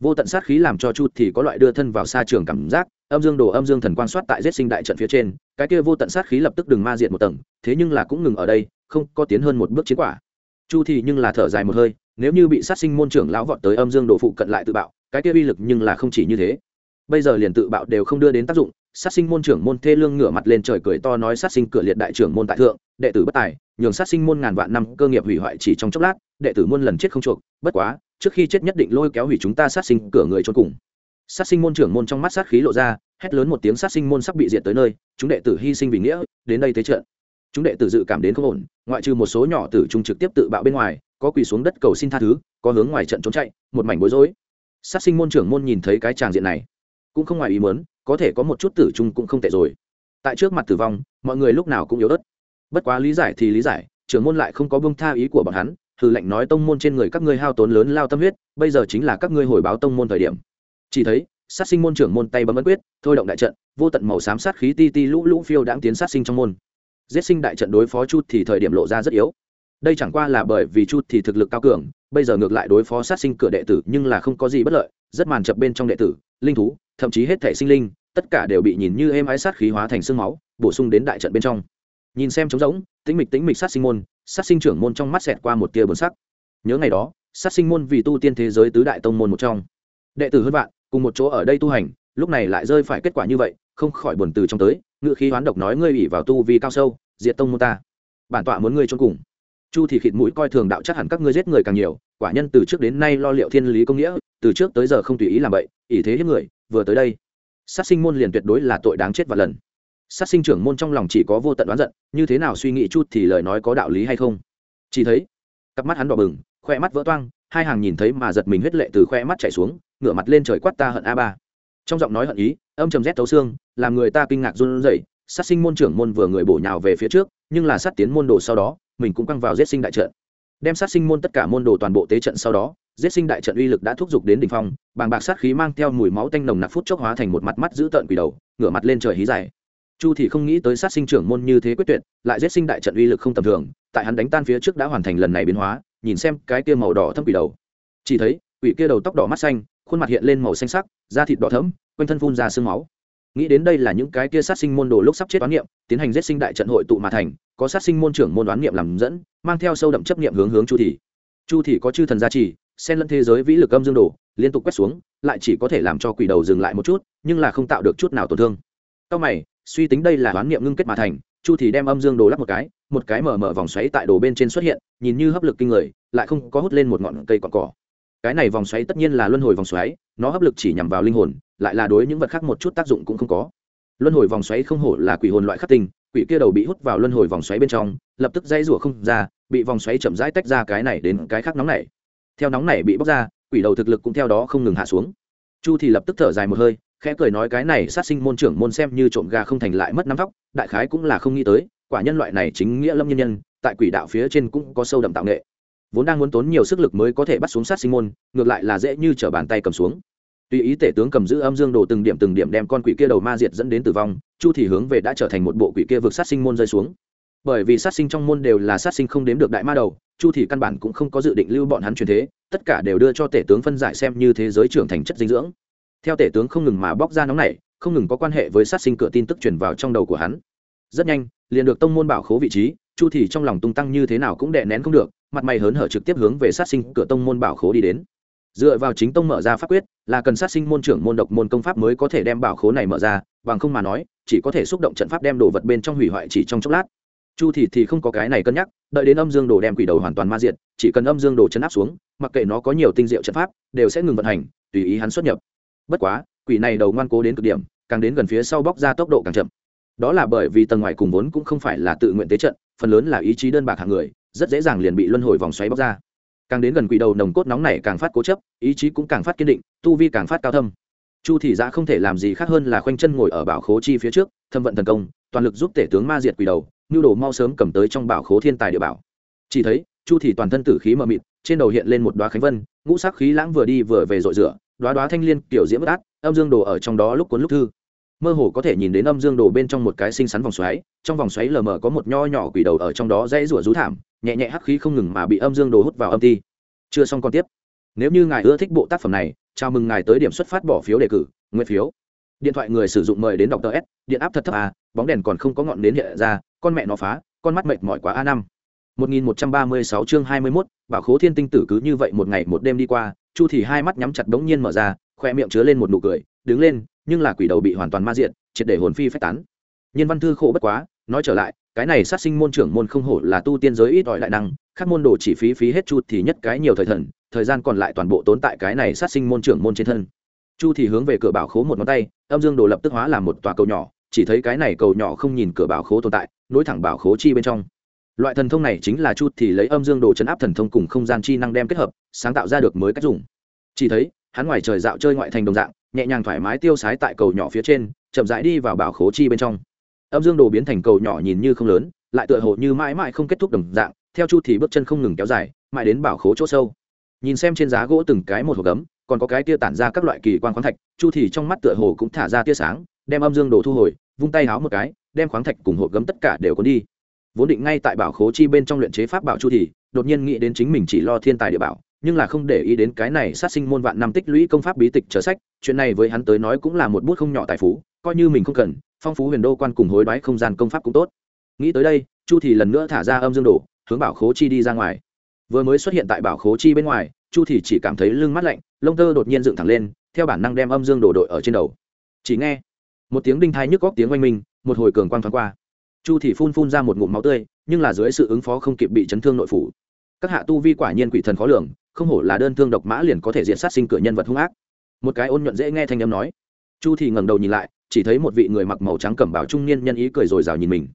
Vô tận sát khí làm cho chu thì có loại đưa thân vào xa trường cảm giác, âm dương đồ âm dương thần quang soát tại giết sinh đại trận phía trên, cái kia vô tận sát khí lập tức đừng ma diện một tầng, thế nhưng là cũng ngừng ở đây, không có tiến hơn một bước chiến quả chu thì nhưng là thở dài một hơi, nếu như bị sát sinh môn trưởng lão vọt tới âm dương đồ phụ cận lại tự bạo, cái kia uy lực nhưng là không chỉ như thế. Bây giờ liền tự bạo đều không đưa đến tác dụng, sát sinh môn trưởng môn thê lương ngửa mặt lên trời cười to nói sát sinh cửa liệt đại trưởng môn tại thượng, đệ tử bất tài, nhường sát sinh môn ngàn vạn năm cơ nghiệp hủy hoại chỉ trong chốc lát, đệ tử muôn lần chết không chuộc, bất quá, trước khi chết nhất định lôi kéo hủy chúng ta sát sinh cửa người trốn cùng. Sát sinh môn trưởng môn trong mắt sát khí lộ ra, hét lớn một tiếng sát sinh môn sắp bị diệt tới nơi, chúng đệ tử hy sinh vì nghĩa, đến đây thế trận chúng đệ tử dự cảm đến không ổn, ngoại trừ một số nhỏ tử trung trực tiếp tự bạo bên ngoài, có quỳ xuống đất cầu xin tha thứ, có hướng ngoài trận trốn chạy, một mảnh bối rối. Sát sinh môn trưởng môn nhìn thấy cái tràng diện này, cũng không ngoài ý muốn, có thể có một chút tử trung cũng không tệ rồi. Tại trước mặt tử vong, mọi người lúc nào cũng yếu ớt. Bất quá lý giải thì lý giải, trưởng môn lại không có bông tha ý của bọn hắn thử lệnh nói tông môn trên người các ngươi hao tốn lớn lao tâm huyết, bây giờ chính là các ngươi hồi báo tông môn thời điểm. Chỉ thấy, sát sinh môn trưởng môn tay bấm ấn quyết, thôi động đại trận, vô tận màu xám sát khí ti ti lũ lũ phiêu đãng tiến sát sinh trong môn giết sinh đại trận đối phó chút thì thời điểm lộ ra rất yếu. Đây chẳng qua là bởi vì chút thì thực lực cao cường, bây giờ ngược lại đối phó sát sinh cửa đệ tử nhưng là không có gì bất lợi, rất màn chập bên trong đệ tử, linh thú, thậm chí hết thể sinh linh, tất cả đều bị nhìn như êm ái sát khí hóa thành sương máu, bổ sung đến đại trận bên trong. Nhìn xem trống rỗng, tĩnh mịch tĩnh mịch sát sinh môn, sát sinh trưởng môn trong mắt xẹt qua một tia buồn sắc. Nhớ ngày đó, sát sinh môn vì tu tiên thế giới tứ đại tông môn một trong. Đệ tử hơn vạn, cùng một chỗ ở đây tu hành, lúc này lại rơi phải kết quả như vậy, không khỏi buồn từ trong tới ngự khí hoán độc nói ngươi ủy vào tu vì cao sâu, diệt tông môn ta. Bản tọa muốn ngươi trốn cùng. Chu thì khịt mũi coi thường đạo chắc hẳn các ngươi giết người càng nhiều, quả nhân từ trước đến nay lo liệu thiên lý công nghĩa, từ trước tới giờ không tùy ý làm vậy ỷ thế hiếp người, vừa tới đây, sát sinh môn liền tuyệt đối là tội đáng chết và lần. Sát sinh trưởng môn trong lòng chỉ có vô tận đoán giận, như thế nào suy nghĩ chút thì lời nói có đạo lý hay không? Chỉ thấy, cặp mắt hắn đỏ bừng, khoe mắt vỡ toang, hai hàng nhìn thấy mà giật mình huyết lệ từ khoe mắt chảy xuống, ngửa mặt lên trời quát ta hận a ba trong giọng nói hận ý, âm trầm rét thấu xương, làm người ta kinh ngạc run rẩy, sát sinh môn trưởng môn vừa người bổ nhào về phía trước, nhưng là sát tiến môn đồ sau đó, mình cũng căng vào giết sinh đại trận. Đem sát sinh môn tất cả môn đồ toàn bộ tế trận sau đó, giết sinh đại trận uy lực đã thúc giục đến đỉnh phong, bàng bạc sát khí mang theo mùi máu tanh nồng nặc phút chốc hóa thành một mặt mắt giữ tợn quỷ đầu, ngửa mặt lên trời hí dài. Chu thì không nghĩ tới sát sinh trưởng môn như thế quyết tuyệt, lại giết sinh đại trận uy lực không tầm thường, tại hắn đánh tan phía trước đã hoàn thành lần này biến hóa, nhìn xem cái kia màu đỏ thâm quỷ đầu. Chỉ thấy, quỷ kia đầu tóc đỏ mắt xanh khuôn mặt hiện lên màu xanh sắc, da thịt đỏ thẫm, quanh thân phun ra sương máu. Nghĩ đến đây là những cái kia sát sinh môn đồ lúc sắp chết đoán niệm, tiến hành giết sinh đại trận hội tụ mà thành, có sát sinh môn trưởng môn đoán niệm làm dẫn, mang theo sâu đậm chấp niệm hướng hướng chu thị. Chu thị có chư thần gia trì, xen lẫn thế giới vĩ lực âm dương đồ, liên tục quét xuống, lại chỉ có thể làm cho quỷ đầu dừng lại một chút, nhưng là không tạo được chút nào tổn thương. Sau mày, suy tính đây là đoán niệm ngưng kết mà thành, chu thì đem âm dương đồ lắp một cái một cái mở mở vòng xoáy tại đồ bên trên xuất hiện, nhìn như hấp lực kinh người, lại không có hút lên một ngọn cây cọn cỏ cái này vòng xoáy tất nhiên là luân hồi vòng xoáy, nó hấp lực chỉ nhằm vào linh hồn, lại là đối những vật khác một chút tác dụng cũng không có. Luân hồi vòng xoáy không hổ là quỷ hồn loại khắc tinh, quỷ kia đầu bị hút vào luân hồi vòng xoáy bên trong, lập tức dây rủa không ra, bị vòng xoáy chậm rãi tách ra cái này đến cái khác nóng này. Theo nóng này bị bóc ra, quỷ đầu thực lực cũng theo đó không ngừng hạ xuống. Chu thì lập tức thở dài một hơi, khẽ cười nói cái này sát sinh môn trưởng môn xem như trộm gà không thành lại mất nắm tóc đại khái cũng là không nghĩ tới, quả nhân loại này chính nghĩa lâm nhân nhân, tại quỷ đạo phía trên cũng có sâu đậm tạo nghệ vốn đang muốn tốn nhiều sức lực mới có thể bắt xuống sát sinh môn, ngược lại là dễ như t bàn tay cầm xuống. Tùy ý tể tướng cầm giữ âm dương đồ từng điểm từng điểm đem con quỷ kia đầu ma diệt dẫn đến tử vong, chu thì hướng về đã trở thành một bộ quỷ kia vượt sát sinh môn rơi xuống. Bởi vì sát sinh trong môn đều là sát sinh không đếm được đại ma đầu, chu thì căn bản cũng không có dự định lưu bọn hắn truyền thế, tất cả đều đưa cho tể tướng phân giải xem như thế giới trưởng thành chất dinh dưỡng. Theo tể tướng không ngừng mà bóc ra nóng này không ngừng có quan hệ với sát sinh cửa tin tức truyền vào trong đầu của hắn. Rất nhanh, liền được tông môn bảo khố vị trí, chu thì trong lòng tung tăng như thế nào cũng đè nén không được mặt mày hớn hở trực tiếp hướng về sát sinh cửa tông môn bảo khố đi đến. Dựa vào chính tông mở ra pháp quyết, là cần sát sinh môn trưởng môn độc môn công pháp mới có thể đem bảo khố này mở ra, bằng không mà nói, chỉ có thể xúc động trận pháp đem đồ vật bên trong hủy hoại chỉ trong chốc lát. Chu thì thì không có cái này cân nhắc, đợi đến âm dương đồ đem quỷ đầu hoàn toàn ma diệt, chỉ cần âm dương đồ chấn áp xuống, mặc kệ nó có nhiều tinh diệu trận pháp, đều sẽ ngừng vận hành, tùy ý hắn xuất nhập. Bất quá, quỷ này đầu ngoan cố đến cực điểm, càng đến gần phía sau bóc ra tốc độ càng chậm. Đó là bởi vì tầng ngoài cùng vốn cũng không phải là tự nguyện tế trận, phần lớn là ý chí đơn bạc hàng người rất dễ dàng liền bị luân hồi vòng xoáy bóc ra. Càng đến gần quỷ đầu nồng cốt nóng này càng phát cố chấp, ý chí cũng càng phát kiên định, tu vi càng phát cao thâm. Chu thị giã không thể làm gì khác hơn là khoanh chân ngồi ở bảo khố chi phía trước, thâm vận thần công, toàn lực giúp tể tướng ma diệt quỷ đầu, nhu đồ mau sớm cầm tới trong bảo khố thiên tài địa bảo. Chỉ thấy, chu thị toàn thân tử khí mờ mịt, trên đầu hiện lên một đoá khánh vân, ngũ sắc khí lãng vừa đi vừa về rội rửa đoá đoá thanh liên kiểu diễm bất át, âm dương đồ ở trong đó lúc cuốn lúc thư. Mơ hồ có thể nhìn đến âm dương đồ bên trong một cái xinh xắn vòng xoáy, trong vòng xoáy lờ mờ có một nho nhỏ quỷ đầu ở trong đó dãy rủa rú thảm nhẹ nhẹ hắc khí không ngừng mà bị âm dương đồ hút vào âm ti. Chưa xong còn tiếp. Nếu như ngài ưa thích bộ tác phẩm này chào mừng ngài tới điểm xuất phát bỏ phiếu đề cử nguyên phiếu. Điện thoại người sử dụng mời đến đọc tờ s điện áp thật thấp à bóng đèn còn không có ngọn đến hiện ra con mẹ nó phá con mắt mệt mỏi quá a năm. 1136 chương 21, bảo khố thiên tinh tử cứ như vậy một ngày một đêm đi qua chu thì hai mắt nhắm chặt đống nhiên mở ra khoe miệng chứa lên một nụ cười đứng lên nhưng là quỷ đầu bị hoàn toàn ma diện triệt để hồn phi phách tán. Nhân văn thư khổ bất quá nói trở lại cái này sát sinh môn trưởng môn không hổ là tu tiên giới ít ỏi đại năng các môn đồ chỉ phí phí hết chu thì nhất cái nhiều thời thần, thời gian còn lại toàn bộ tốn tại cái này sát sinh môn trưởng môn trên thân. Chu thì hướng về cửa bảo khố một ngón tay, âm dương đồ lập tức hóa làm một tòa cầu nhỏ, chỉ thấy cái này cầu nhỏ không nhìn cửa bảo khố tồn tại, nối thẳng bảo khố chi bên trong. Loại thần thông này chính là chu thì lấy âm dương đồ chấn áp thần thông cùng không gian chi năng đem kết hợp, sáng tạo ra được mới cách dùng. Chỉ thấy, hắn ngoài trời dạo chơi ngoại thành đồng dạng, nhẹ nhàng thoải mái tiêu sái tại cầu nhỏ phía trên, chậm rãi đi vào bảo khố chi bên trong âm dương đồ biến thành cầu nhỏ nhìn như không lớn, lại tựa hồ như mãi mãi không kết thúc đồng dạng, theo chu thì bước chân không ngừng kéo dài, mãi đến bảo khố chỗ sâu. Nhìn xem trên giá gỗ từng cái một hộp gấm, còn có cái tia tản ra các loại kỳ quan khoáng thạch, chu thì trong mắt tựa hồ cũng thả ra tia sáng, đem âm dương đồ thu hồi, vung tay háo một cái, đem khoáng thạch cùng hộp gấm tất cả đều cuốn đi. Vốn định ngay tại bảo khố chi bên trong luyện chế pháp bảo chu thì, đột nhiên nghĩ đến chính mình chỉ lo thiên tài địa bảo, nhưng là không để ý đến cái này sát sinh môn vạn năm tích lũy công pháp bí tịch trở sách, chuyện này với hắn tới nói cũng là một bút không nhỏ tài phú, coi như mình không cần phong phú huyền đô quan cùng hối đoái không gian công pháp cũng tốt. Nghĩ tới đây, chu thì lần nữa thả ra âm dương đổ, hướng bảo khố chi đi ra ngoài. Vừa mới xuất hiện tại bảo khố chi bên ngoài, chu thì chỉ cảm thấy lưng mát lạnh, lông tơ đột nhiên dựng thẳng lên, theo bản năng đem âm dương đổ đội ở trên đầu. Chỉ nghe, một tiếng đinh thai nhức góc tiếng oanh minh, một hồi cường quang thoáng qua. Chu thì phun phun ra một ngụm máu tươi, nhưng là dưới sự ứng phó không kịp bị chấn thương nội phủ. Các hạ tu vi quả nhiên quỷ thần khó lường, không hổ là đơn thương độc mã liền có thể diện sát sinh cửa nhân vật hung ác. Một cái ôn nhuận dễ nghe thanh âm nói chu thì ngẩng đầu nhìn lại, chỉ thấy một vị người mặc màu trắng cẩm bào trung niên nhân ý cười rồi rào nhìn mình.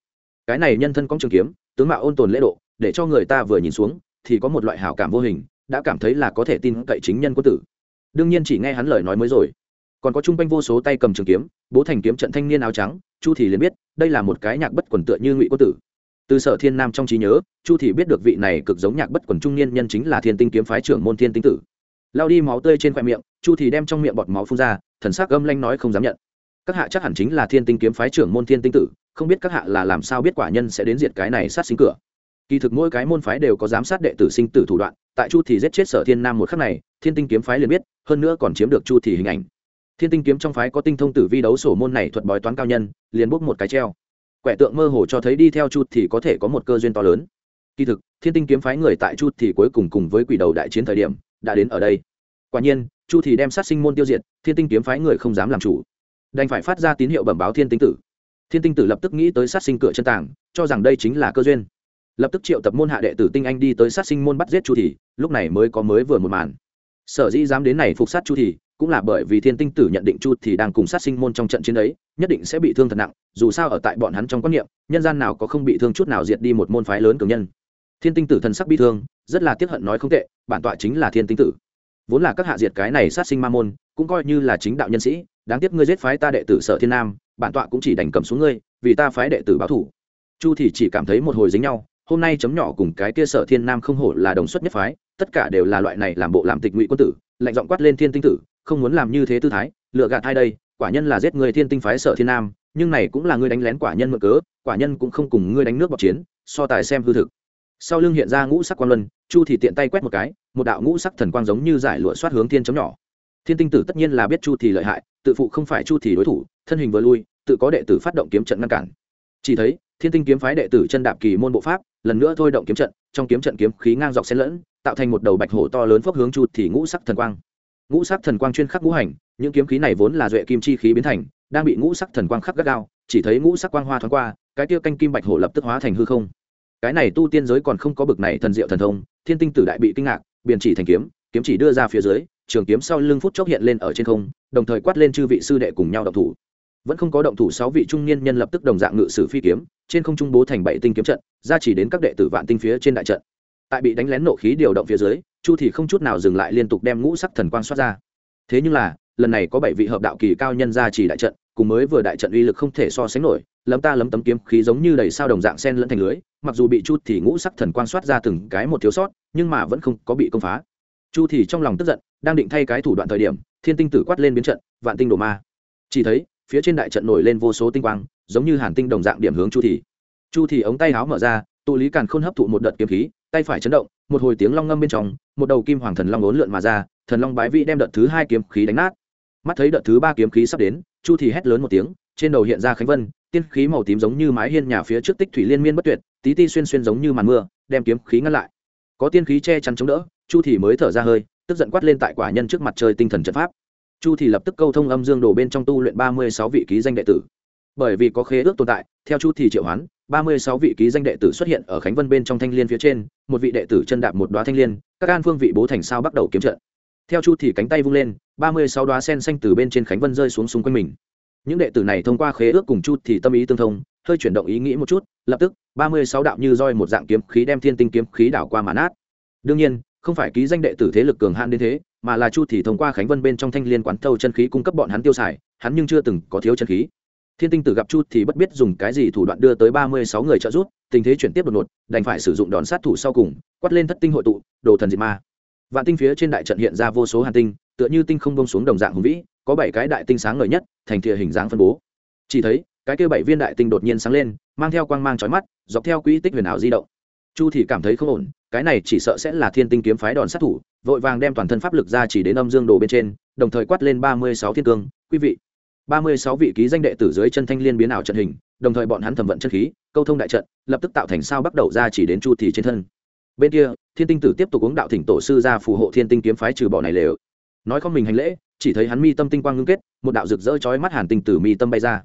Cái này nhân thân cong trường kiếm, tướng mạo ôn tồn lễ độ, để cho người ta vừa nhìn xuống, thì có một loại hảo cảm vô hình, đã cảm thấy là có thể tin cậy chính nhân quân tử. Đương nhiên chỉ nghe hắn lời nói mới rồi. Còn có chung quanh vô số tay cầm trường kiếm, bố thành kiếm trận thanh niên áo trắng, chu thì liền biết, đây là một cái nhạc bất quần tựa như ngụy quân tử. Từ sở thiên nam trong trí nhớ, chu thì biết được vị này cực giống nhạc bất quần trung niên nhân chính là thiên tinh kiếm phái trưởng môn thiên tinh tử. Lao đi máu tươi trên khoe miệng chu thì đem trong miệng bọt máu phun ra, thần sắc âm lanh nói không dám nhận. Các hạ chắc hẳn chính là thiên tinh kiếm phái trưởng môn thiên tinh tử, không biết các hạ là làm sao biết quả nhân sẽ đến diệt cái này sát sinh cửa. Kỳ thực mỗi cái môn phái đều có giám sát đệ tử sinh tử thủ đoạn, tại chu thì giết chết sở thiên nam một khắc này, thiên tinh kiếm phái liền biết, hơn nữa còn chiếm được chu thì hình ảnh. Thiên tinh kiếm trong phái có tinh thông tử vi đấu sổ môn này thuật bói toán cao nhân, liền bốc một cái treo. Quẻ tượng mơ hồ cho thấy đi theo chu thì có thể có một cơ duyên to lớn. Kỳ thực, thiên tinh kiếm phái người tại chu thì cuối cùng cùng với quỷ đầu đại chiến thời điểm, đã đến ở đây. Quả nhiên chu thì đem sát sinh môn tiêu diệt, thiên tinh kiếm phái người không dám làm chủ. Đành phải phát ra tín hiệu bẩm báo thiên tinh tử. Thiên tinh tử lập tức nghĩ tới sát sinh cửa chân tàng cho rằng đây chính là cơ duyên. Lập tức triệu tập môn hạ đệ tử tinh anh đi tới sát sinh môn bắt giết chu thì, lúc này mới có mới vừa một màn. Sở dĩ dám đến này phục sát chu thì, cũng là bởi vì thiên tinh tử nhận định chu thì đang cùng sát sinh môn trong trận chiến ấy, nhất định sẽ bị thương thật nặng, dù sao ở tại bọn hắn trong quan niệm, nhân gian nào có không bị thương chút nào diệt đi một môn phái lớn cường nhân. Thiên tinh tử thần sắc bi thương, rất là tiếc hận nói không tệ, bản tọa chính là thiên tinh tử vốn là các hạ diệt cái này sát sinh ma môn, cũng coi như là chính đạo nhân sĩ, đáng tiếc ngươi giết phái ta đệ tử sở thiên nam, bản tọa cũng chỉ đành cầm xuống ngươi, vì ta phái đệ tử báo thủ. Chu thì chỉ cảm thấy một hồi dính nhau, hôm nay chấm nhỏ cùng cái kia sở thiên nam không hổ là đồng xuất nhất phái, tất cả đều là loại này làm bộ làm tịch ngụy quân tử, lạnh giọng quát lên thiên tinh tử, không muốn làm như thế tư thái, lựa gạt hai đây, quả nhân là giết người thiên tinh phái sở thiên nam, nhưng này cũng là ngươi đánh lén quả nhân mượn cớ, quả nhân cũng không cùng ngươi đánh nước bọc chiến, so tài xem hư thực sau lưng hiện ra ngũ sắc quan luân, chu thì tiện tay quét một cái, một đạo ngũ sắc thần quang giống như giải lụa xoát hướng thiên chấm nhỏ. Thiên tinh tử tất nhiên là biết chu thì lợi hại, tự phụ không phải chu thì đối thủ, thân hình vừa lui, tự có đệ tử phát động kiếm trận ngăn cản. Chỉ thấy, thiên tinh kiếm phái đệ tử chân đạp kỳ môn bộ pháp, lần nữa thôi động kiếm trận, trong kiếm trận kiếm khí ngang dọc xen lẫn, tạo thành một đầu bạch hổ to lớn phốc hướng chu thì ngũ sắc thần quang. Ngũ sắc thần quang chuyên khắc ngũ hành, những kiếm khí này vốn là duệ kim chi khí biến thành, đang bị ngũ sắc thần quang khắc gắt gao, chỉ thấy ngũ sắc quang hoa thoáng qua, cái tiêu canh kim bạch hổ lập tức hóa thành hư không cái này tu tiên giới còn không có bực này thần diệu thần thông, thiên tinh tử đại bị kinh ngạc, biển chỉ thành kiếm kiếm chỉ đưa ra phía dưới, trường kiếm sau lưng phút chốc hiện lên ở trên không, đồng thời quát lên chư vị sư đệ cùng nhau động thủ. Vẫn không có động thủ sáu vị trung niên nhân lập tức đồng dạng ngự sử phi kiếm, trên không trung bố thành bảy tinh kiếm trận, ra chỉ đến các đệ tử vạn tinh phía trên đại trận. Tại bị đánh lén nộ khí điều động phía dưới, chu thì không chút nào dừng lại liên tục đem ngũ sắc thần quang xoát ra. Thế nhưng là, lần này có bảy vị hợp đạo kỳ cao nhân ra chỉ đại trận, cùng mới vừa đại trận uy lực không thể so sánh nổi lấm ta lấm tấm kiếm khí giống như đầy sao đồng dạng sen lẫn thành lưới, mặc dù bị chu thì ngũ sắc thần quan soát ra từng cái một thiếu sót, nhưng mà vẫn không có bị công phá. Chu thì trong lòng tức giận, đang định thay cái thủ đoạn thời điểm, thiên tinh tử quát lên biến trận, vạn tinh đồ ma. Chỉ thấy, phía trên đại trận nổi lên vô số tinh quang, giống như hàn tinh đồng dạng điểm hướng chu thì. Chu thì ống tay háo mở ra, tụ lý càn khôn hấp thụ một đợt kiếm khí, tay phải chấn động, một hồi tiếng long ngâm bên trong, một đầu kim hoàng thần long ốn lượn mà ra, thần long bái vị đem đợt thứ hai kiếm khí đánh nát. Mắt thấy đợt thứ ba kiếm khí sắp đến, chu thì hét lớn một tiếng, trên đầu hiện ra khánh vân tiên khí màu tím giống như mái hiên nhà phía trước tích thủy liên miên bất tuyệt, tí ti xuyên xuyên giống như màn mưa, đem kiếm khí ngăn lại. Có tiên khí che chắn chống đỡ, chu thì mới thở ra hơi, tức giận quát lên tại quả nhân trước mặt trời tinh thần trận pháp. Chu thì lập tức câu thông âm dương đồ bên trong tu luyện ba mươi sáu vị ký danh đệ tử. Bởi vì có khế ước tồn tại, theo chu thì triệu hoán, ba mươi sáu vị ký danh đệ tử xuất hiện ở khánh vân bên trong thanh liên phía trên, một vị đệ tử chân đạp một đoá thanh liên, các an phương vị bố thành sao bắt đầu kiếm trận. Theo chu thì cánh tay vung lên, ba mươi sáu đoá sen xanh từ bên trên khánh vân rơi xuống xung quanh mình những đệ tử này thông qua khế ước cùng chu thì tâm ý tương thông, hơi chuyển động ý nghĩ một chút, lập tức, ba mươi sáu đạo như roi một dạng kiếm khí đem thiên tinh kiếm khí đảo qua màn át. Đương nhiên, không phải ký danh đệ tử thế lực cường hạn đến thế, mà là chu thì thông qua khánh vân bên trong thanh liên quán thâu chân khí cung cấp bọn hắn tiêu xài, hắn nhưng chưa từng có thiếu chân khí. Thiên tinh tử gặp chu thì bất biết dùng cái gì thủ đoạn đưa tới ba mươi sáu người trợ giúp, tình thế chuyển tiếp đột ngột, đành phải sử dụng đòn sát thủ sau cùng, quát lên thất tinh hội tụ, đồ thần diệt ma. Vạn tinh phía trên đại trận hiện ra vô số hàn tinh, tựa như tinh không bông xuống đồng dạng hùng vĩ có bảy cái đại tinh sáng ngời nhất, thành thìa hình dáng phân bố. Chỉ thấy, cái kia bảy viên đại tinh đột nhiên sáng lên, mang theo quang mang chói mắt, dọc theo quỹ tích huyền ảo di động. Chu thì cảm thấy không ổn, cái này chỉ sợ sẽ là thiên tinh kiếm phái đòn sát thủ, vội vàng đem toàn thân pháp lực ra chỉ đến âm dương đồ bên trên, đồng thời quát lên ba mươi sáu thiên cương, quý vị, ba mươi sáu vị ký danh đệ tử dưới chân thanh liên biến ảo trận hình, đồng thời bọn hắn thẩm vận chân khí, câu thông đại trận, lập tức tạo thành sao bắt đầu ra chỉ đến chu thì trên thân. Bên kia, thiên tinh tử tiếp tục uống đạo thỉnh tổ sư ra phù hộ thiên tinh kiếm phái trừ bỏ này lều. Nói không mình hành lễ chỉ thấy hắn mi tâm tinh quang ngưng kết, một đạo rực rỡ chói mắt hàn tinh tử mi tâm bay ra.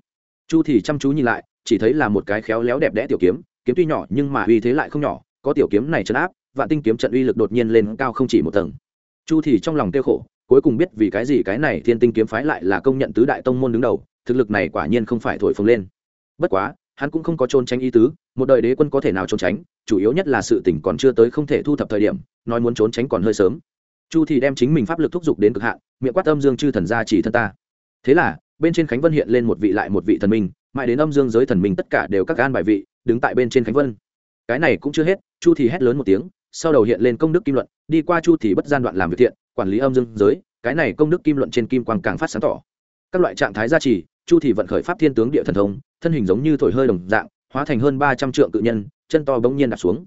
Chu thì chăm chú nhìn lại, chỉ thấy là một cái khéo léo đẹp đẽ tiểu kiếm kiếm tuy nhỏ nhưng mà uy thế lại không nhỏ, có tiểu kiếm này chấn áp, vạn tinh kiếm trận uy lực đột nhiên lên cao không chỉ một tầng. Chu thì trong lòng tiêu khổ, cuối cùng biết vì cái gì cái này thiên tinh kiếm phái lại là công nhận tứ đại tông môn đứng đầu, thực lực này quả nhiên không phải thổi phồng lên. Bất quá, hắn cũng không có trốn tránh ý tứ, một đời đế quân có thể nào trốn tránh, chủ yếu nhất là sự tỉnh còn chưa tới không thể thu thập thời điểm, nói muốn trốn tránh còn hơi sớm chu thì đem chính mình pháp lực thúc giục đến cực hạn, miệng quát âm dương chư thần gia chỉ thân ta. Thế là, bên trên khánh vân hiện lên một vị lại một vị thần minh, mãi đến âm dương giới thần minh tất cả đều các gan bài vị, đứng tại bên trên khánh vân. Cái này cũng chưa hết, chu thì hét lớn một tiếng, sau đầu hiện lên công đức kim luận, đi qua chu thì bất gian đoạn làm việc thiện, quản lý âm dương giới, cái này công đức kim luận trên kim quang càng phát sáng tỏ. Các loại trạng thái gia trì, chu thì vận khởi pháp thiên tướng địa thần thông, thân hình giống như thổi hơi đồng dạng, hóa thành hơn ba trăm trượng cự nhân, chân to bỗng nhiên đặt xuống.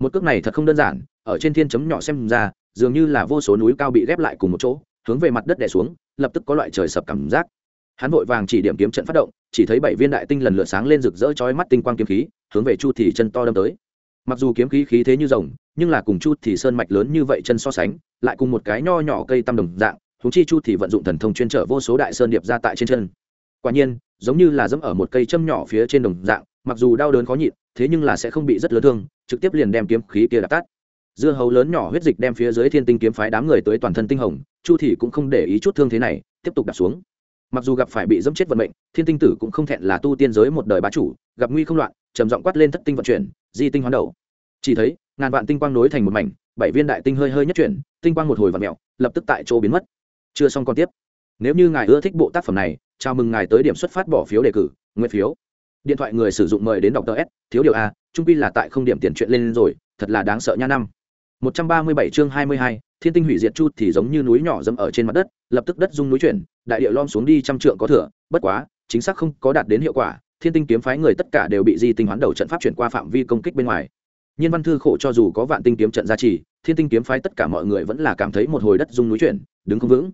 Một cước này thật không đơn giản ở trên thiên chấm nhỏ xem ra, dường như là vô số núi cao bị ghép lại cùng một chỗ, hướng về mặt đất đè xuống, lập tức có loại trời sập cảm giác. Hắn vội vàng chỉ điểm kiếm trận phát động, chỉ thấy bảy viên đại tinh lần lượt sáng lên rực rỡ chói mắt tinh quang kiếm khí, hướng về chu thì chân to đâm tới. Mặc dù kiếm khí khí thế như rồng, nhưng là cùng chu thì sơn mạch lớn như vậy chân so sánh, lại cùng một cái nho nhỏ cây tam đồng dạng chúng chi chu thì vận dụng thần thông chuyên trở vô số đại sơn điệp ra tại trên chân. Quả nhiên, giống như là dẫm ở một cây châm nhỏ phía trên đồng dạng, mặc dù đau đớn khó nhịn, thế nhưng là sẽ không bị rất lớn thương, trực tiếp liền đem kiếm khí kia đập tắt dưa hấu lớn nhỏ huyết dịch đem phía dưới thiên tinh kiếm phái đám người tới toàn thân tinh hồng, chu thì cũng không để ý chút thương thế này, tiếp tục đạp xuống. Mặc dù gặp phải bị dẫm chết vận mệnh, thiên tinh tử cũng không thẹn là tu tiên giới một đời bá chủ, gặp nguy không loạn, trầm giọng quát lên thất tinh vận chuyển, di tinh hoán đầu. Chỉ thấy, ngàn vạn tinh quang nối thành một mảnh, bảy viên đại tinh hơi hơi nhất chuyển, tinh quang một hồi vặn mẹo lập tức tại chỗ biến mất. Chưa xong còn tiếp. Nếu như ngài ưa thích bộ tác phẩm này, chào mừng ngài tới điểm xuất phát bỏ phiếu đề cử nguyên phiếu. Điện thoại người sử dụng mời đến đọc tờ s, thiếu điều a, trung pi là tại không điểm tiền chuyện lên rồi, thật là đáng sợ nha năm. 137 chương 22, thiên tinh hủy diệt chu thì giống như núi nhỏ dẫm ở trên mặt đất lập tức đất rung núi chuyển đại địa lom xuống đi trăm trượng có thừa bất quá chính xác không có đạt đến hiệu quả thiên tinh kiếm phái người tất cả đều bị di tinh hoán đầu trận pháp chuyển qua phạm vi công kích bên ngoài. Nhiên văn thư khổ cho dù có vạn tinh kiếm trận gia trì thiên tinh kiếm phái tất cả mọi người vẫn là cảm thấy một hồi đất rung núi chuyển đứng không vững.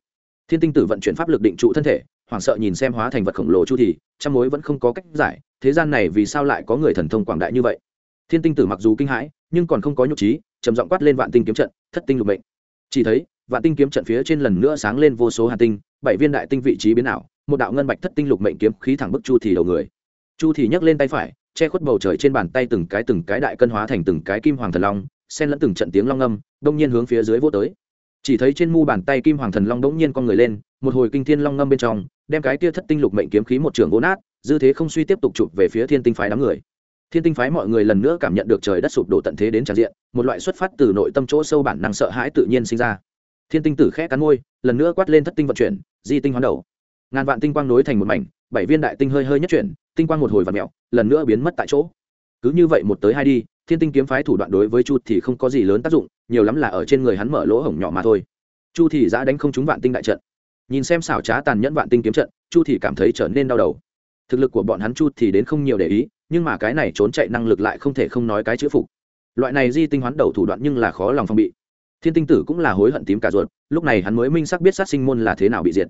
Thiên tinh tử vận chuyển pháp lực định trụ thân thể hoảng sợ nhìn xem hóa thành vật khổng lồ chu thì trăm mối vẫn không có cách giải thế gian này vì sao lại có người thần thông quảng đại như vậy? Thiên tinh tử mặc dù kinh hãi nhưng còn không có nhục trí trầm giọng quát lên vạn tinh kiếm trận, thất tinh lục mệnh. Chỉ thấy, vạn tinh kiếm trận phía trên lần nữa sáng lên vô số hàn tinh, bảy viên đại tinh vị trí biến ảo, một đạo ngân bạch thất tinh lục mệnh kiếm khí thẳng bức chu thì đầu người. Chu thì nhấc lên tay phải, che khuất bầu trời trên bàn tay từng cái từng cái đại cân hóa thành từng cái kim hoàng thần long, xen lẫn từng trận tiếng long âm đông nhiên hướng phía dưới vô tới. Chỉ thấy trên mu bàn tay kim hoàng thần long đống nhiên con người lên, một hồi kinh thiên long ngâm bên trong, đem cái tia thất tinh lục mệnh kiếm khí một trường gỗ nát, dư thế không suy tiếp tục chụp về phía thiên tinh phái đám người thiên tinh phái mọi người lần nữa cảm nhận được trời đất sụp đổ tận thế đến tràn diện, một loại xuất phát từ nội tâm chỗ sâu bản năng sợ hãi tự nhiên sinh ra. Thiên tinh tử khẽ cắn môi, lần nữa quát lên thất tinh vận chuyển, di tinh hoán đầu. Ngàn vạn tinh quang nối thành một mảnh, bảy viên đại tinh hơi hơi nhất chuyển, tinh quang một hồi và mẹo lần nữa biến mất tại chỗ. Cứ như vậy một tới hai đi, thiên tinh kiếm phái thủ đoạn đối với chu thì không có gì lớn tác dụng, nhiều lắm là ở trên người hắn mở lỗ hổng nhỏ mà thôi. Chu thì giã đánh không trúng vạn tinh đại trận. Nhìn xem xảo trá tàn nhẫn vạn tinh kiếm trận, chu thì cảm thấy trở nên đau đầu. Thực lực của bọn hắn chu thì đến không nhiều để ý nhưng mà cái này trốn chạy năng lực lại không thể không nói cái chữ phục. Loại này di tinh hoán đầu thủ đoạn nhưng là khó lòng phong bị. Thiên tinh tử cũng là hối hận tím cả ruột, lúc này hắn mới minh xác biết sát sinh môn là thế nào bị diệt.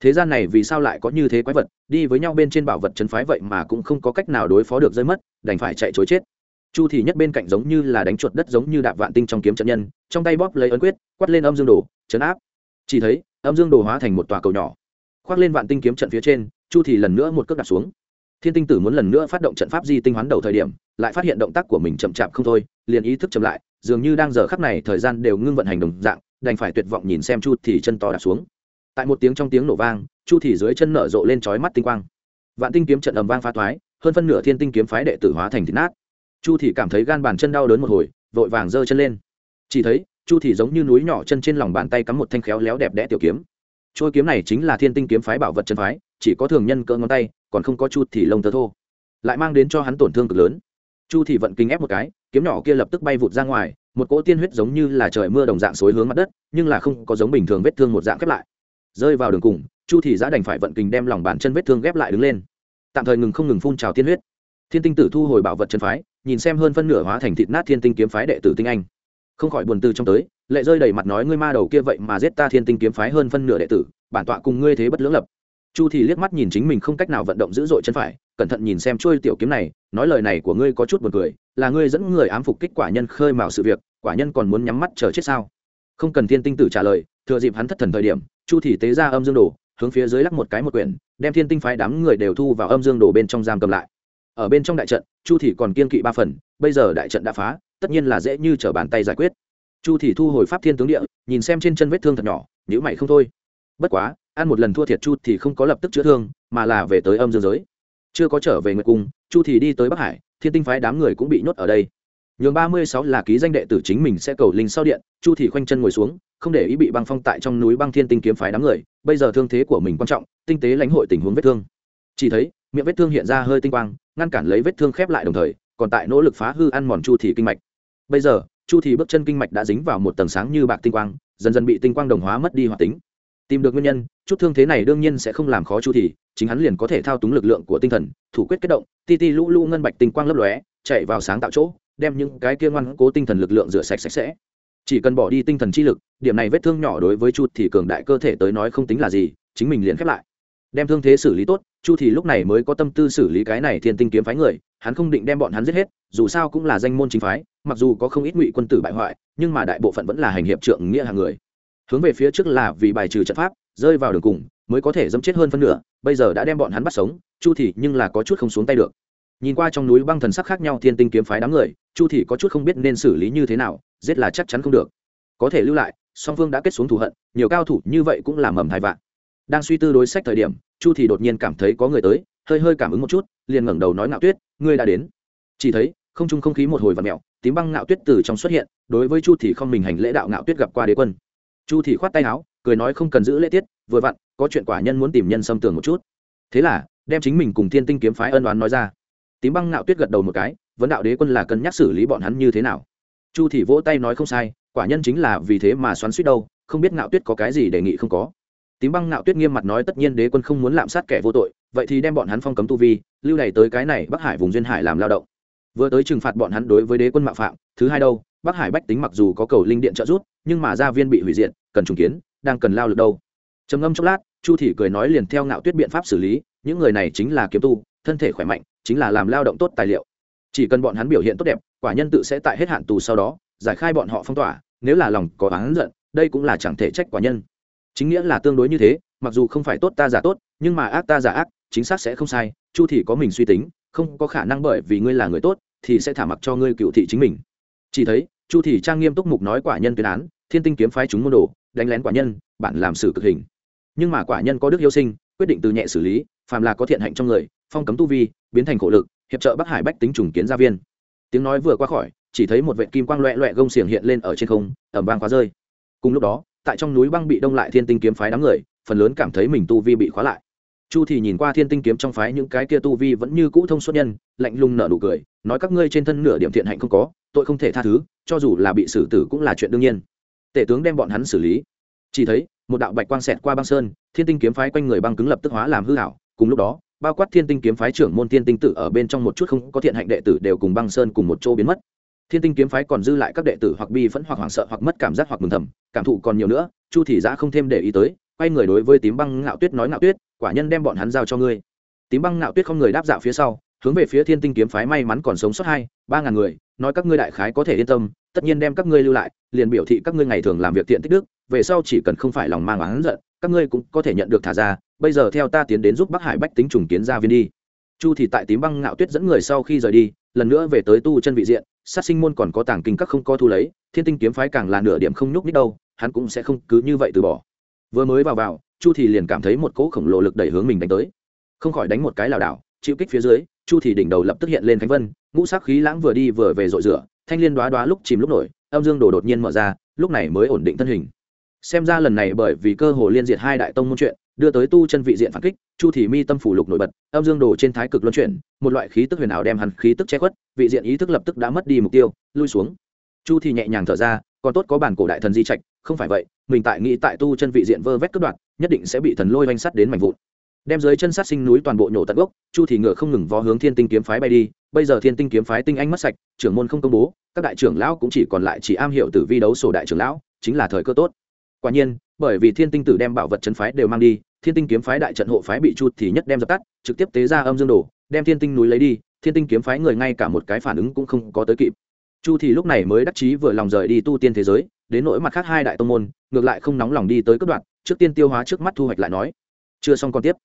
Thế gian này vì sao lại có như thế quái vật, đi với nhau bên trên bảo vật chân phái vậy mà cũng không có cách nào đối phó được rơi mất, đành phải chạy chối chết. Chu thì nhất bên cạnh giống như là đánh chuột đất giống như đạp vạn tinh trong kiếm trận nhân, trong tay bóp lấy ấn quyết, quát lên âm dương đồ, chấn áp! Chỉ thấy âm dương đồ hóa thành một tòa cầu nhỏ. Khoác lên vạn tinh kiếm trận phía trên, chu thì lần nữa một cước đặt xuống thiên tinh tử muốn lần nữa phát động trận pháp di tinh hoán đầu thời điểm, lại phát hiện động tác của mình chậm chạp không thôi, liền ý thức chậm lại, dường như đang giờ khắc này thời gian đều ngưng vận hành đồng dạng, đành phải tuyệt vọng nhìn xem chu thì chân to đặt xuống. Tại một tiếng trong tiếng nổ vang, chu thì dưới chân nở rộ lên chói mắt tinh quang. Vạn tinh kiếm trận ầm vang phá thoái, hơn phân nửa thiên tinh kiếm phái đệ tử hóa thành thịt nát. Chu thì cảm thấy gan bàn chân đau đớn một hồi, vội vàng giơ chân lên. Chỉ thấy, chu thì giống như núi nhỏ chân trên lòng bàn tay cắm một thanh khéo léo đẹp đẽ tiểu kiếm. Trôi kiếm này chính là thiên tinh kiếm phái bảo vật chân phái, chỉ có thường nhân cỡ ngón tay còn không có chu thì lông tơ thô. Lại mang đến cho hắn tổn thương cực lớn. Chu thì vận kinh ép một cái, kiếm nhỏ kia lập tức bay vụt ra ngoài, một cỗ tiên huyết giống như là trời mưa đồng dạng xối hướng mặt đất, nhưng là không có giống bình thường vết thương một dạng khép lại. Rơi vào đường cùng, chu thì giã đành phải vận kình đem lòng bàn chân vết thương ghép lại đứng lên. Tạm thời ngừng không ngừng phun trào tiên huyết. Thiên tinh tử thu hồi bảo vật chân phái, nhìn xem hơn phân nửa hóa thành thịt nát thiên tinh kiếm phái đệ tử tinh anh. Không khỏi buồn từ trong tới, lệ rơi đầy mặt nói ngươi ma đầu kia vậy mà giết ta thiên tinh kiếm phái hơn phân nửa đệ tử, bản tọa cùng ngươi thế bất lưỡng lập chu thì liếc mắt nhìn chính mình không cách nào vận động dữ dội chân phải, cẩn thận nhìn xem trôi tiểu kiếm này, nói lời này của ngươi có chút buồn cười, là ngươi dẫn người ám phục kích quả nhân khơi mào sự việc, quả nhân còn muốn nhắm mắt chờ chết sao? Không cần thiên tinh tử trả lời, thừa dịp hắn thất thần thời điểm, chu thì tế ra âm dương đồ, hướng phía dưới lắc một cái một quyển, đem thiên tinh phái đám người đều thu vào âm dương đồ bên trong giam cầm lại. Ở bên trong đại trận, chu thì còn kiên kỵ ba phần, bây giờ đại trận đã phá, tất nhiên là dễ như trở bàn tay giải quyết. Chu thì thu hồi pháp thiên tướng địa, nhìn xem trên chân vết thương thật nhỏ nhữ mày không thôi. Bất quá ăn một lần thua thiệt chu thì không có lập tức chữa thương, mà là về tới âm dương giới. Chưa có trở về nguyệt cung, chu thì đi tới bắc hải, thiên tinh phái đám người cũng bị nhốt ở đây. Nhường ba mươi sáu là ký danh đệ tử chính mình sẽ cầu linh sau điện, chu thì khoanh chân ngồi xuống, không để ý bị băng phong tại trong núi băng thiên tinh kiếm phái đám người, bây giờ thương thế của mình quan trọng, tinh tế lãnh hội tình huống vết thương. Chỉ thấy, miệng vết thương hiện ra hơi tinh quang, ngăn cản lấy vết thương khép lại đồng thời, còn tại nỗ lực phá hư ăn mòn chu thì kinh mạch. Bây giờ, chu thì bước chân kinh mạch đã dính vào một tầng sáng như bạc tinh quang, dần dần bị tinh quang đồng hóa mất đi hoạt tính tìm được nguyên nhân, chút thương thế này đương nhiên sẽ không làm khó chu thì chính hắn liền có thể thao túng lực lượng của tinh thần, thủ quyết kết động, ti ti lũ lũ ngân bạch tinh quang lấp lóe, chạy vào sáng tạo chỗ, đem những cái kia ngoan cố tinh thần lực lượng rửa sạch sạch sẽ. Chỉ cần bỏ đi tinh thần chi lực, điểm này vết thương nhỏ đối với chu thì cường đại cơ thể tới nói không tính là gì, chính mình liền khép lại. Đem thương thế xử lý tốt, chu thì lúc này mới có tâm tư xử lý cái này thiên tinh kiếm phái người, hắn không định đem bọn hắn giết hết, dù sao cũng là danh môn chính phái, mặc dù có không ít ngụy quân tử bại hoại, nhưng mà đại bộ phận vẫn là hành hiệp trượng nghĩa hàng người hướng về phía trước là vì bài trừ trận pháp, rơi vào đường cùng, mới có thể dẫm chết hơn phân nửa, bây giờ đã đem bọn hắn bắt sống, chu thì nhưng là có chút không xuống tay được. Nhìn qua trong núi băng thần sắc khác nhau thiên tinh kiếm phái đám người, chu thì có chút không biết nên xử lý như thế nào, giết là chắc chắn không được. Có thể lưu lại, song phương đã kết xuống thù hận, nhiều cao thủ như vậy cũng là mầm hai vạn. Đang suy tư đối sách thời điểm, chu thì đột nhiên cảm thấy có người tới, hơi hơi cảm ứng một chút, liền ngẩng đầu nói ngạo tuyết, ngươi đã đến. Chỉ thấy, không trung không khí một hồi vặn mèo, tím băng ngạo tuyết từ trong xuất hiện, đối với chu thì không mình hành lễ đạo ngạo tuyết gặp qua đế quân chu thì khoát tay áo, cười nói không cần giữ lễ tiết, vừa vặn, có chuyện quả nhân muốn tìm nhân xâm tường một chút. Thế là, đem chính mình cùng thiên tinh kiếm phái ân đoán nói ra. Tím băng Nạo tuyết gật đầu một cái, vấn đạo đế quân là cân nhắc xử lý bọn hắn như thế nào. Chu thì vỗ tay nói không sai, quả nhân chính là vì thế mà xoắn suýt đâu, không biết Nạo tuyết có cái gì đề nghị không có. Tím băng Nạo tuyết nghiêm mặt nói tất nhiên đế quân không muốn lạm sát kẻ vô tội, vậy thì đem bọn hắn phong cấm tu vi, lưu này tới cái này bắc hải vùng duyên hải làm lao động. Vừa tới trừng phạt bọn hắn đối với đế quân mạo phạm, thứ hai đâu bắc hải bách tính mặc dù có cầu linh điện trợ giúp, nhưng mà gia viên bị hủy diệt, cần trùng kiến, đang cần lao lực đâu. Trầm ngâm chốc lát, chu thị cười nói liền theo ngạo tuyết biện pháp xử lý, những người này chính là kiếm tu, thân thể khỏe mạnh, chính là làm lao động tốt tài liệu. Chỉ cần bọn hắn biểu hiện tốt đẹp, quả nhân tự sẽ tại hết hạn tù sau đó, giải khai bọn họ phong tỏa, nếu là lòng có oán giận, đây cũng là chẳng thể trách quả nhân. Chính nghĩa là tương đối như thế, mặc dù không phải tốt ta giả tốt, nhưng mà ác ta giả ác, chính xác sẽ không sai, chu thị có mình suy tính, không có khả năng bởi vì ngươi là người tốt, thì sẽ thả mặc cho ngươi cựu thị chính mình. Chỉ thấy chu thị trang nghiêm túc mục nói quả nhân tuyên án, thiên tinh kiếm phái chúng môn đồ, đánh lén quả nhân, bản làm xử cực hình. Nhưng mà quả nhân có đức yêu sinh, quyết định từ nhẹ xử lý, phàm là có thiện hạnh trong người, phong cấm tu vi, biến thành khổ lực, hiệp trợ bắc hải bách tính trùng kiến gia viên. Tiếng nói vừa qua khỏi, chỉ thấy một vệ kim quang loẹ loẹ gông xiềng hiện lên ở trên không ẩm vang khóa rơi. Cùng lúc đó, tại trong núi băng bị đông lại thiên tinh kiếm phái đám người, phần lớn cảm thấy mình tu vi bị khóa lại. Chu thì nhìn qua thiên tinh kiếm trong phái, những cái kia tu vi vẫn như cũ thông suốt nhân, lạnh lùng nở nụ cười, nói các ngươi trên thân nửa điểm thiện hạnh không có tội không thể tha thứ, cho dù là bị xử tử cũng là chuyện đương nhiên. Tể tướng đem bọn hắn xử lý. Chỉ thấy, một đạo bạch quang xẹt qua băng sơn, thiên tinh kiếm phái quanh người băng cứng lập tức hóa làm hư hảo cùng lúc đó, bao quát thiên tinh kiếm phái trưởng môn thiên tinh tử ở bên trong một chút không có thiện hạnh đệ tử đều cùng băng sơn cùng một chỗ biến mất. Thiên tinh kiếm phái còn dư lại các đệ tử hoặc bi phẫn hoặc hoảng sợ hoặc mất cảm giác hoặc mừng thầm, cảm thụ còn nhiều nữa, chu thị giã không thêm để ý tới, quay người đối với tím băng ngạo tuyết nói ngạo tuyết, quả nhân đem bọn hắn giao cho ngươi. Tím băng ngạo tuyết không người đáp dạo phía sau, hướng về phía thiên tinh kiếm phái may mắn còn sống sót hai, ba ngàn người nói các ngươi đại khái có thể yên tâm, tất nhiên đem các ngươi lưu lại, liền biểu thị các ngươi ngày thường làm việc tiện tích đức, về sau chỉ cần không phải lòng mang oán giận, các ngươi cũng có thể nhận được thả ra, bây giờ theo ta tiến đến giúp bắc hải bách tính trùng kiến gia viên đi. Chu thì tại tím băng ngạo tuyết dẫn người sau khi rời đi, lần nữa về tới tu chân vị diện, sát sinh môn còn có tàng kinh các không có thu lấy, thiên tinh kiếm phái càng là nửa điểm không nhúc nít đâu, hắn cũng sẽ không cứ như vậy từ bỏ. Vừa mới vào vào, chu thì liền cảm thấy một cỗ khổng lồ lực đẩy hướng mình đánh tới. Không khỏi đánh một cái lảo đảo, chịu kích phía dưới chu thì đỉnh đầu lập tức hiện lên khánh vân, ngũ sắc khí lãng vừa đi vừa về rội rửa, thanh liên đoá đoá lúc chìm lúc nổi, âm dương đồ đột nhiên mở ra, lúc này mới ổn định thân hình. Xem ra lần này bởi vì cơ hồ liên diệt hai đại tông môn chuyện, đưa tới tu chân vị diện phản kích, chu thì mi tâm phủ lục nổi bật, âm dương đồ trên thái cực luân chuyển, một loại khí tức huyền ảo đem hắn khí tức che khuất, vị diện ý thức lập tức đã mất đi mục tiêu, lui xuống. Chu thì nhẹ nhàng thở ra, còn tốt có bản cổ đại thần di trạch, không phải vậy, mình tại nghĩ tại tu chân vị diện vơ vét cướp đoạt, nhất định sẽ bị thần lôi oanh sắt đến mảnh vụn đem dưới chân sát sinh núi toàn bộ nhổ tận gốc chu thì ngựa không ngừng vó hướng thiên tinh kiếm phái bay đi bây giờ thiên tinh kiếm phái tinh anh mất sạch trưởng môn không công bố các đại trưởng lão cũng chỉ còn lại chỉ am hiểu tử vi đấu sổ đại trưởng lão chính là thời cơ tốt. Quả nhiên bởi vì thiên tinh tử đem bảo vật chân phái đều mang đi thiên tinh kiếm phái đại trận hộ phái bị chu thì nhất đem dập tắt trực tiếp tế ra âm dương đổ, đem thiên tinh núi lấy đi thiên tinh kiếm phái người ngay cả một cái phản ứng cũng không có tới kịp. Chu thì lúc này mới đắc chí vừa lòng rời đi tu tiên thế giới đến nỗi mặt khác hai đại tông môn ngược lại không nóng lòng đi tới cấp đoạn trước tiên tiêu hóa trước mắt thu hoạch lại nói. Chưa xong còn tiếp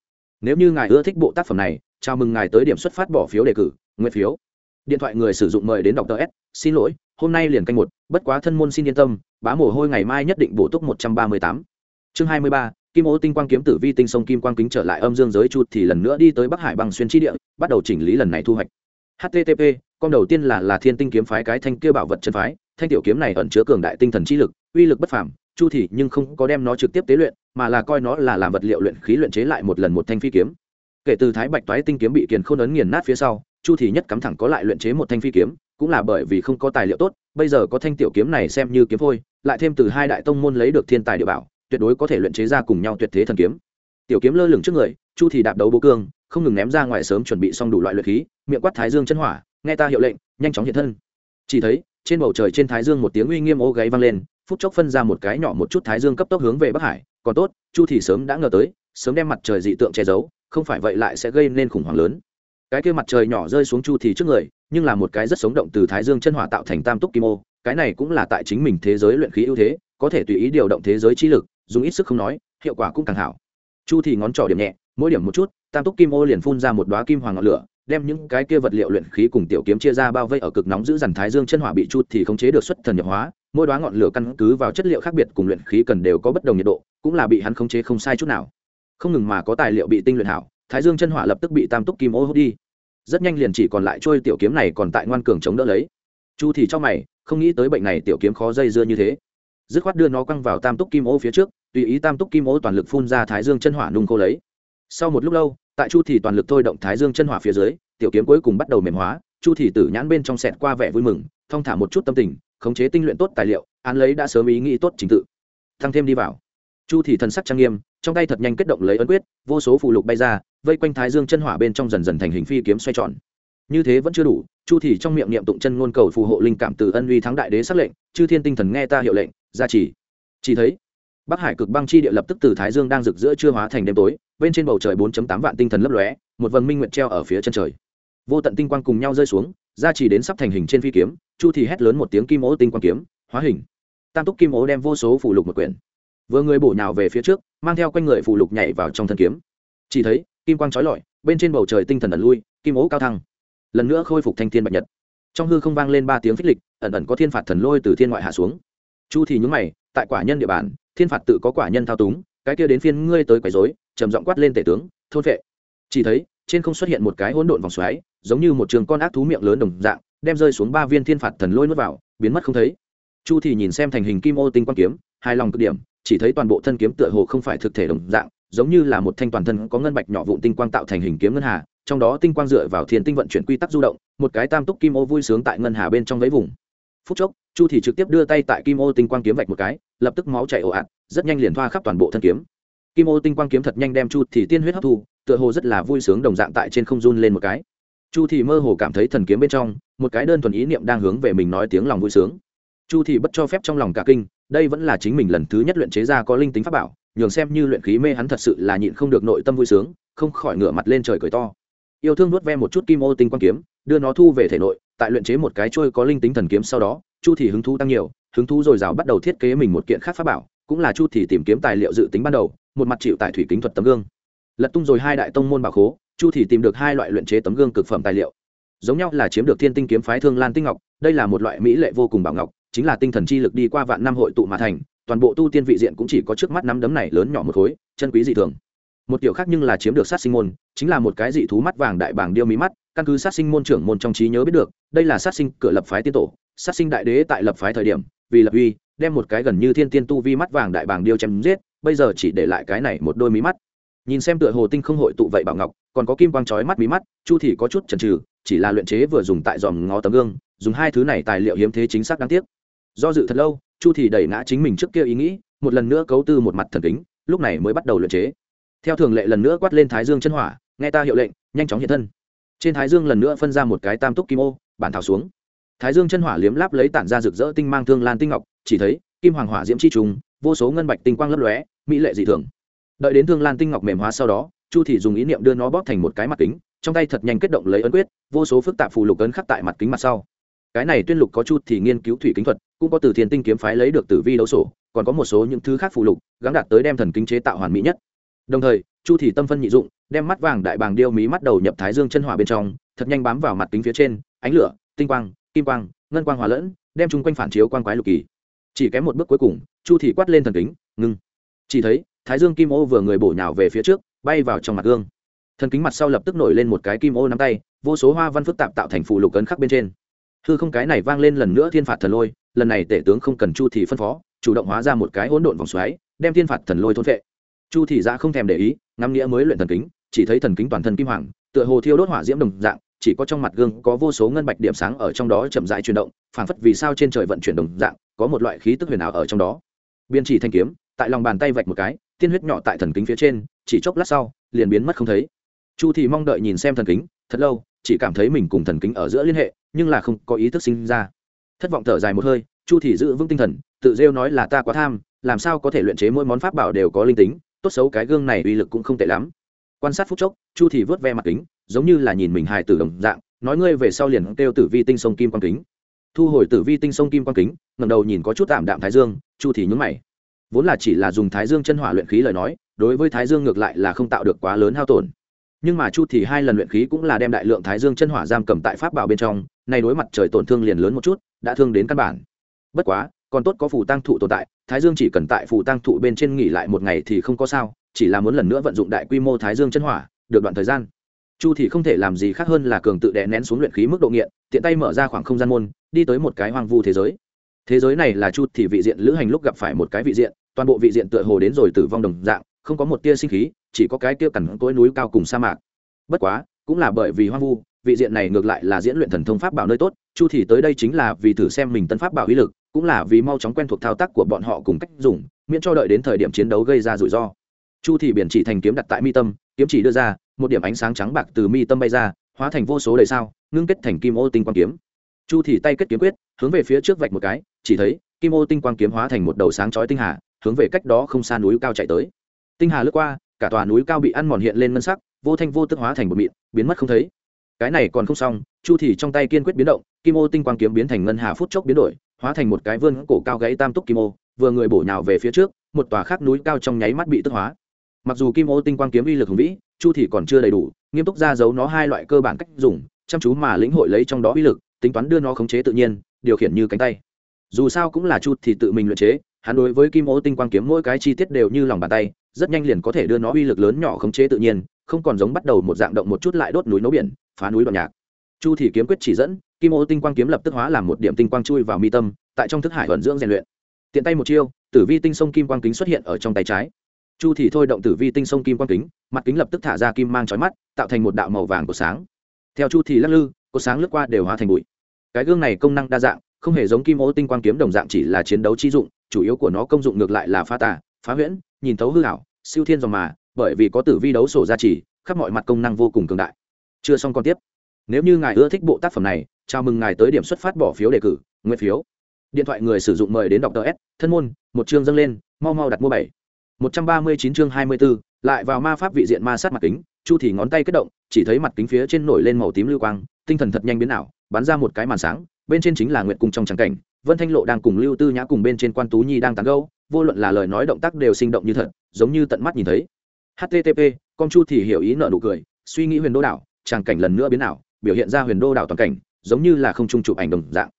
nếu như ngài ưa thích bộ tác phẩm này, chào mừng ngài tới điểm xuất phát bỏ phiếu đề cử, nguyện phiếu. Điện thoại người sử dụng mời đến đọc tờ s. Xin lỗi, hôm nay liền canh một, bất quá thân môn xin yên tâm, bá mồ hôi ngày mai nhất định bổ túc một trăm ba mươi tám. Chương hai mươi ba, kim ô tinh quang kiếm tử vi tinh sông kim quang kính trở lại âm dương giới chuột thì lần nữa đi tới bắc hải bằng xuyên tri địa, bắt đầu chỉnh lý lần này thu hoạch. Http con đầu tiên là là thiên tinh kiếm phái cái thanh kia bảo vật chân phái, thanh tiểu kiếm này ẩn chứa cường đại tinh thần trí lực, uy lực bất phàm chu thì nhưng không có đem nó trực tiếp tế luyện, mà là coi nó là làm vật liệu luyện khí luyện chế lại một lần một thanh phi kiếm. Kể từ thái bạch toái tinh kiếm bị kiền khôn ấn nghiền nát phía sau, chu thì nhất cắm thẳng có lại luyện chế một thanh phi kiếm, cũng là bởi vì không có tài liệu tốt, bây giờ có thanh tiểu kiếm này xem như kiếm phôi, lại thêm từ hai đại tông môn lấy được thiên tài địa bảo, tuyệt đối có thể luyện chế ra cùng nhau tuyệt thế thần kiếm. Tiểu kiếm lơ lửng trước người, chu thì đạp đấu bố cương, không ngừng ném ra ngoài sớm chuẩn bị xong đủ loại luyện khí, miệng quát thái dương chân hỏa, nghe ta hiệu lệnh, nhanh chóng hiện thân. Chỉ thấy, trên bầu trời trên thái dương một tiếng uy nghiêm ô gáy vang lên phút chốc phân ra một cái nhỏ một chút thái dương cấp tốc hướng về bắc hải, còn tốt, chu thì sớm đã ngờ tới, sớm đem mặt trời dị tượng che giấu, không phải vậy lại sẽ gây nên khủng hoảng lớn. Cái kia mặt trời nhỏ rơi xuống chu thì trước người, nhưng là một cái rất sống động từ thái dương chân hỏa tạo thành tam túc kim ô, cái này cũng là tại chính mình thế giới luyện khí ưu thế, có thể tùy ý điều động thế giới chi lực, dùng ít sức không nói, hiệu quả cũng càng hảo. Chu thì ngón trỏ điểm nhẹ, mỗi điểm một chút, tam túc kim ô liền phun ra một đóa kim hoàng ngọn lửa, đem những cái kia vật liệu luyện khí cùng tiểu kiếm chia ra bao vây ở cực nóng giữ dằn thái dương chân hỏa bị Chu thì khống chế được xuất thần nhập hóa mỗi đoá ngọn lửa căn cứ vào chất liệu khác biệt cùng luyện khí cần đều có bất đồng nhiệt độ, cũng là bị hắn khống chế không sai chút nào. Không ngừng mà có tài liệu bị tinh luyện hảo, thái dương chân hỏa lập tức bị tam túc kim ô hút đi. Rất nhanh liền chỉ còn lại trôi tiểu kiếm này còn tại ngoan cường chống đỡ lấy. Chu thì cho mày, không nghĩ tới bệnh này tiểu kiếm khó dây dưa như thế. Dứt khoát đưa nó quăng vào tam túc kim ô phía trước, tùy ý tam túc kim ô toàn lực phun ra thái dương chân hỏa nung khô lấy. Sau một lúc lâu, tại chu thì toàn lực thôi động thái dương chân hỏa phía dưới, tiểu kiếm cuối cùng bắt đầu mềm hóa, chu thì tử nhãn bên trong sẹt qua vẻ vui mừng, thong thả một chút tâm tình khống chế tinh luyện tốt tài liệu, án lấy đã sớm ý nghĩ tốt trình tự. Thăng thêm đi vào. Chu thì thần sắc trang nghiêm, trong tay thật nhanh kết động lấy ấn quyết, vô số phù lục bay ra, vây quanh thái dương chân hỏa bên trong dần dần thành hình phi kiếm xoay tròn. Như thế vẫn chưa đủ, chu thì trong miệng niệm tụng chân ngôn cầu phù hộ linh cảm từ ân uy thắng đại đế sắc lệnh, chư thiên tinh thần nghe ta hiệu lệnh, gia trì. Chỉ thấy, bắc hải cực băng chi địa lập tức từ thái dương đang rực rỡ chưa hóa thành đêm tối, bên trên bầu trời 4.8 vạn tinh thần lấp lóe, một vầng minh nguyện treo ở phía chân trời. Vô tận tinh quang cùng nhau rơi xuống, gia trì đến sắp thành hình trên phi kiếm chu thì hét lớn một tiếng kim ố tinh quang kiếm, hóa hình. Tam túc kim ố đem vô số phù lục một quyển. Vừa người bổ nhào về phía trước, mang theo quanh người phù lục nhảy vào trong thân kiếm. Chỉ thấy, kim quang trói lọi, bên trên bầu trời tinh thần ẩn lui, kim ố cao thăng. Lần nữa khôi phục thanh thiên bạch nhật. Trong hư không vang lên ba tiếng phích lịch, ẩn ẩn có thiên phạt thần lôi từ thiên ngoại hạ xuống. Chu thì nhúng mày, tại quả nhân địa bàn, thiên phạt tự có quả nhân thao túng, cái kia đến phiên ngươi tới quấy rối, trầm giọng quát lên tể tướng, thôn vệ chỉ thấy, trên không xuất hiện một cái hỗn độn vòng xoáy, giống như một trường con ác thú miệng lớn đồng dạng đem rơi xuống ba viên thiên phạt thần lôi nuốt vào, biến mất không thấy. Chu thì nhìn xem thành hình kim ô tinh quang kiếm, hài lòng cực điểm, chỉ thấy toàn bộ thân kiếm tựa hồ không phải thực thể đồng dạng, giống như là một thanh toàn thân có ngân bạch nhỏ vụn tinh quang tạo thành hình kiếm ngân hà, trong đó tinh quang dựa vào thiên tinh vận chuyển quy tắc du động, một cái tam túc kim ô vui sướng tại ngân hà bên trong lấy vùng. Phút chốc, chu thì trực tiếp đưa tay tại kim ô tinh quang kiếm vạch một cái, lập tức máu chảy ồ ạt, rất nhanh liền thoa khắp toàn bộ thân kiếm. Kim ô tinh quang kiếm thật nhanh đem chu thì tiên huyết hấp thu, tựa hồ rất là vui sướng đồng dạng tại trên không run lên một cái chu thì mơ hồ cảm thấy thần kiếm bên trong, một cái đơn thuần ý niệm đang hướng về mình nói tiếng lòng vui sướng. Chu thì bất cho phép trong lòng cả kinh, đây vẫn là chính mình lần thứ nhất luyện chế ra có linh tính pháp bảo, nhường xem như luyện khí mê hắn thật sự là nhịn không được nội tâm vui sướng, không khỏi ngửa mặt lên trời cười to. Yêu thương nuốt ve một chút kim ô tinh quang kiếm, đưa nó thu về thể nội, tại luyện chế một cái trôi có linh tính thần kiếm sau đó, chu thì hứng thú tăng nhiều, hứng thú rồi rào bắt đầu thiết kế mình một kiện khác pháp bảo, cũng là chu thì tìm kiếm tài liệu dự tính ban đầu, một mặt chịu tại thủy kính thuật tấm gương. Lật tung rồi hai đại tông môn bảo khố chu thì tìm được hai loại luyện chế tấm gương cực phẩm tài liệu. Giống nhau là chiếm được thiên tinh kiếm phái thương lan tinh ngọc, đây là một loại mỹ lệ vô cùng bảo ngọc, chính là tinh thần chi lực đi qua vạn năm hội tụ mà thành, toàn bộ tu tiên vị diện cũng chỉ có trước mắt nắm đấm này lớn nhỏ một khối, chân quý dị thường. Một kiểu khác nhưng là chiếm được sát sinh môn, chính là một cái dị thú mắt vàng đại bảng điêu mí mắt, căn cứ sát sinh môn trưởng môn trong trí nhớ biết được, đây là sát sinh cửa lập phái tiên tổ, sát sinh đại đế tại lập phái thời điểm, vì lập uy, đem một cái gần như thiên tiên tu vi mắt vàng đại bảng điêu chém giết, bây giờ chỉ để lại cái này một đôi mí mắt nhìn xem tựa hồ tinh không hội tụ vậy bảo ngọc, còn có kim quang trói mắt mí mắt, chu thì có chút chần chừ, chỉ là luyện chế vừa dùng tại dòm ngó tấm gương, dùng hai thứ này tài liệu hiếm thế chính xác đáng tiếc. Do dự thật lâu, chu thì đẩy ngã chính mình trước kia ý nghĩ, một lần nữa cấu tư một mặt thần kính, lúc này mới bắt đầu luyện chế. Theo thường lệ lần nữa quát lên thái dương chân hỏa, nghe ta hiệu lệnh, nhanh chóng hiện thân. Trên thái dương lần nữa phân ra một cái tam túc kim ô, bản thảo xuống. Thái dương chân hỏa liếm láp lấy tản ra rực rỡ tinh mang thương lan tinh ngọc, chỉ thấy, kim hoàng hỏa diễm chi trùng, vô số ngân bạch tinh quang lấp lóe, mỹ lệ dị thường đợi đến thương lan tinh ngọc mềm hóa sau đó, chu thị dùng ý niệm đưa nó bóp thành một cái mặt kính, trong tay thật nhanh kết động lấy ấn quyết, vô số phức tạp phù lục ấn khắc tại mặt kính mặt sau. Cái này tuyên lục có chu thì nghiên cứu thủy kính thuật, cũng có từ thiên tinh kiếm phái lấy được tử vi đấu sổ, còn có một số những thứ khác phù lục gắn đạt tới đem thần kính chế tạo hoàn mỹ nhất. Đồng thời, chu thì tâm phân nhị dụng, đem mắt vàng đại bàng điêu mí mắt đầu nhập thái dương chân hỏa bên trong, thật nhanh bám vào mặt kính phía trên, ánh lửa, tinh quang, kim quang, ngân quang hòa lẫn, đem chung quanh phản chiếu quang quái lục kỳ. Chỉ kém một bước cuối cùng, chu thì quát lên thần kính, ngưng. Chỉ thấy thái dương kim ô vừa người bổ nhào về phía trước, bay vào trong mặt gương. Thần kính mặt sau lập tức nổi lên một cái kim ô nắm tay, vô số hoa văn phức tạp tạo thành phụ lục ấn khắc bên trên. Hư không cái này vang lên lần nữa thiên phạt thần lôi, lần này tể tướng không cần chu thì phân phó, chủ động hóa ra một cái hỗn độn vòng xoáy, đem thiên phạt thần lôi thôn vệ chu thị ra không thèm để ý, ngắm nghĩa mới luyện thần kính, chỉ thấy thần kính toàn thân kim hoàng, tựa hồ thiêu đốt hỏa diễm đồng dạng, chỉ có trong mặt gương có vô số ngân bạch điểm sáng ở trong đó chậm rãi chuyển động, phảng phất vì sao trên trời vận chuyển đồng dạng, có một loại khí tức huyền ảo ở trong đó. Biên chỉ thanh kiếm, tại lòng bàn tay vạch một cái tiên huyết nhỏ tại thần kính phía trên, chỉ chốc lát sau, liền biến mất không thấy. Chu thì mong đợi nhìn xem thần kính, thật lâu, chỉ cảm thấy mình cùng thần kính ở giữa liên hệ, nhưng là không có ý thức sinh ra. Thất vọng thở dài một hơi, chu thì giữ vững tinh thần, tự rêu nói là ta quá tham, làm sao có thể luyện chế mỗi món pháp bảo đều có linh tính, tốt xấu cái gương này uy lực cũng không tệ lắm. Quan sát phút chốc, chu thì vớt ve mặt kính, giống như là nhìn mình hài tử đồng dạng, nói ngươi về sau liền kêu tử vi tinh sông kim quang kính. Thu hồi tử vi tinh sông kim quang kính, ngẩng đầu nhìn có chút tạm đạm thái dương, chu thì nhướng mày vốn là chỉ là dùng thái dương chân hỏa luyện khí lời nói, đối với thái dương ngược lại là không tạo được quá lớn hao tổn. Nhưng mà chu thì hai lần luyện khí cũng là đem đại lượng thái dương chân hỏa giam cầm tại pháp bảo bên trong, nay đối mặt trời tổn thương liền lớn một chút, đã thương đến căn bản. Bất quá, còn tốt có phù tăng thụ tồn tại, thái dương chỉ cần tại phù tăng thụ bên trên nghỉ lại một ngày thì không có sao, chỉ là muốn lần nữa vận dụng đại quy mô thái dương chân hỏa, được đoạn thời gian. Chu thì không thể làm gì khác hơn là cường tự đè nén xuống luyện khí mức độ nghiện, tiện tay mở ra khoảng không gian môn, đi tới một cái hoang vu thế giới. Thế giới này là chu thì vị diện lữ hành lúc gặp phải một cái vị diện toàn bộ vị diện tựa hồ đến rồi tử vong đồng dạng, không có một tia sinh khí, chỉ có cái tia cằn cỗi núi cao cùng sa mạc. Bất quá, cũng là bởi vì hoang vu, vị diện này ngược lại là diễn luyện thần thông pháp bảo nơi tốt, chu thì tới đây chính là vì thử xem mình tân pháp bảo uy lực, cũng là vì mau chóng quen thuộc thao tác của bọn họ cùng cách dùng, miễn cho đợi đến thời điểm chiến đấu gây ra rủi ro. Chu thì biển chỉ thành kiếm đặt tại mi tâm, kiếm chỉ đưa ra, một điểm ánh sáng trắng bạc từ mi tâm bay ra, hóa thành vô số đầy sao, ngưng kết thành kim ô tinh quang kiếm. Chu thì tay kết kiếm quyết, hướng về phía trước vạch một cái, chỉ thấy, kim ô tinh quang kiếm hóa thành một đầu sáng chói tinh hà hướng về cách đó không xa núi cao chạy tới. Tinh hà lướt qua, cả tòa núi cao bị ăn mòn hiện lên ngân sắc, vô thanh vô tức hóa thành một mịn, biến mất không thấy. Cái này còn không xong, chu thì trong tay kiên quyết biến động, kim ô tinh quang kiếm biến thành ngân hà phút chốc biến đổi, hóa thành một cái vươn cổ cao gãy tam túc kim ô, vừa người bổ nhào về phía trước, một tòa khác núi cao trong nháy mắt bị tức hóa. Mặc dù kim ô tinh quang kiếm uy lực hùng vĩ, chu thì còn chưa đầy đủ, nghiêm túc ra giấu nó hai loại cơ bản cách dùng, chăm chú mà lĩnh hội lấy trong đó uy lực, tính toán đưa nó khống chế tự nhiên, điều khiển như cánh tay. Dù sao cũng là chu thì tự mình luyện chế hắn đối với kim ô tinh quang kiếm mỗi cái chi tiết đều như lòng bàn tay, rất nhanh liền có thể đưa nó uy lực lớn nhỏ khống chế tự nhiên, không còn giống bắt đầu một dạng động một chút lại đốt núi nấu biển, phá núi đoạn nhạc. Chu thì kiếm quyết chỉ dẫn, kim ô tinh quang kiếm lập tức hóa làm một điểm tinh quang chui vào mi tâm, tại trong thức hải vận dưỡng rèn luyện. Tiện tay một chiêu, tử vi tinh sông kim quang kính xuất hiện ở trong tay trái. Chu thì thôi động tử vi tinh sông kim quang kính, mặt kính lập tức thả ra kim mang chói mắt, tạo thành một đạo màu vàng của sáng. Theo chu thì lắc lư có sáng lướt qua đều hóa thành bụi. Cái gương này công năng đa dạng, không hề giống kim ô tinh quang kiếm đồng dạng chỉ là chiến đấu chi dụng chủ yếu của nó công dụng ngược lại là phá tà, phá huyễn, nhìn thấu hư hảo siêu thiên dòng mà, bởi vì có tử vi đấu sổ gia trì, khắp mọi mặt công năng vô cùng cường đại. Chưa xong còn tiếp. Nếu như ngài ưa thích bộ tác phẩm này, chào mừng ngài tới điểm xuất phát bỏ phiếu đề cử nguyên phiếu. Điện thoại người sử dụng mời đến đọc tờ s, thân môn, một chương dâng lên, mau mau đặt mua bảy. Một trăm ba mươi chín chương hai mươi b ố lại vào ma pháp vị diện ma sát mặt kính, chu thì ngón tay kết động, chỉ thấy mặt kính phía trên nổi lên màu tím lưu quang, tinh thần thật nhanh biến ảo, bắn ra một cái màn sáng, bên trên chính là nguyện cung trong trắng cảnh vân thanh lộ đang cùng lưu tư nhã cùng bên trên quan tú nhi đang tán gâu vô luận là lời nói động tác đều sinh động như thật, giống như tận mắt nhìn thấy. Http con chu thì hiểu ý nợ nụ cười, suy nghĩ huyền đô đảo, tràng cảnh lần nữa biến ảo, biểu hiện ra huyền đô đảo toàn cảnh, giống như là không trung chụp ảnh đồng dạng.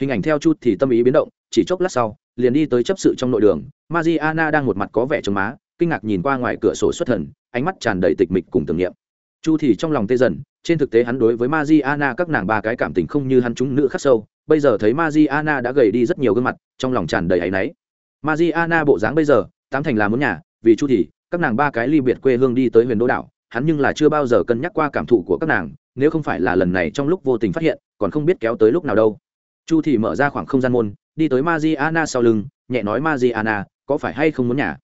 Hình ảnh theo chu thì tâm ý biến động, chỉ chốc lát sau, liền đi tới chấp sự trong nội đường, mariana đang một mặt có vẻ trống má, kinh ngạc nhìn qua ngoài cửa sổ xuất thần, ánh mắt tràn đầy tịch mịch cùng tưởng niệm. Chu thì trong lòng tê dần, trên thực tế hắn đối với mariana các nàng ba cái cảm tình không như hắn chúng nữ khắc sâu bây giờ thấy mariana đã gầy đi rất nhiều gương mặt, trong lòng tràn đầy áy náy. Mariana bộ dáng bây giờ, tám thành là muốn nhà, vì chu thì, các nàng ba cái ly biệt quê hương đi tới huyền đô đảo, hắn nhưng là chưa bao giờ cân nhắc qua cảm thụ của các nàng, nếu không phải là lần này trong lúc vô tình phát hiện, còn không biết kéo tới lúc nào đâu. Chu thì mở ra khoảng không gian môn, đi tới Mariana sau lưng, nhẹ nói, Mariana, có phải hay không muốn nhà?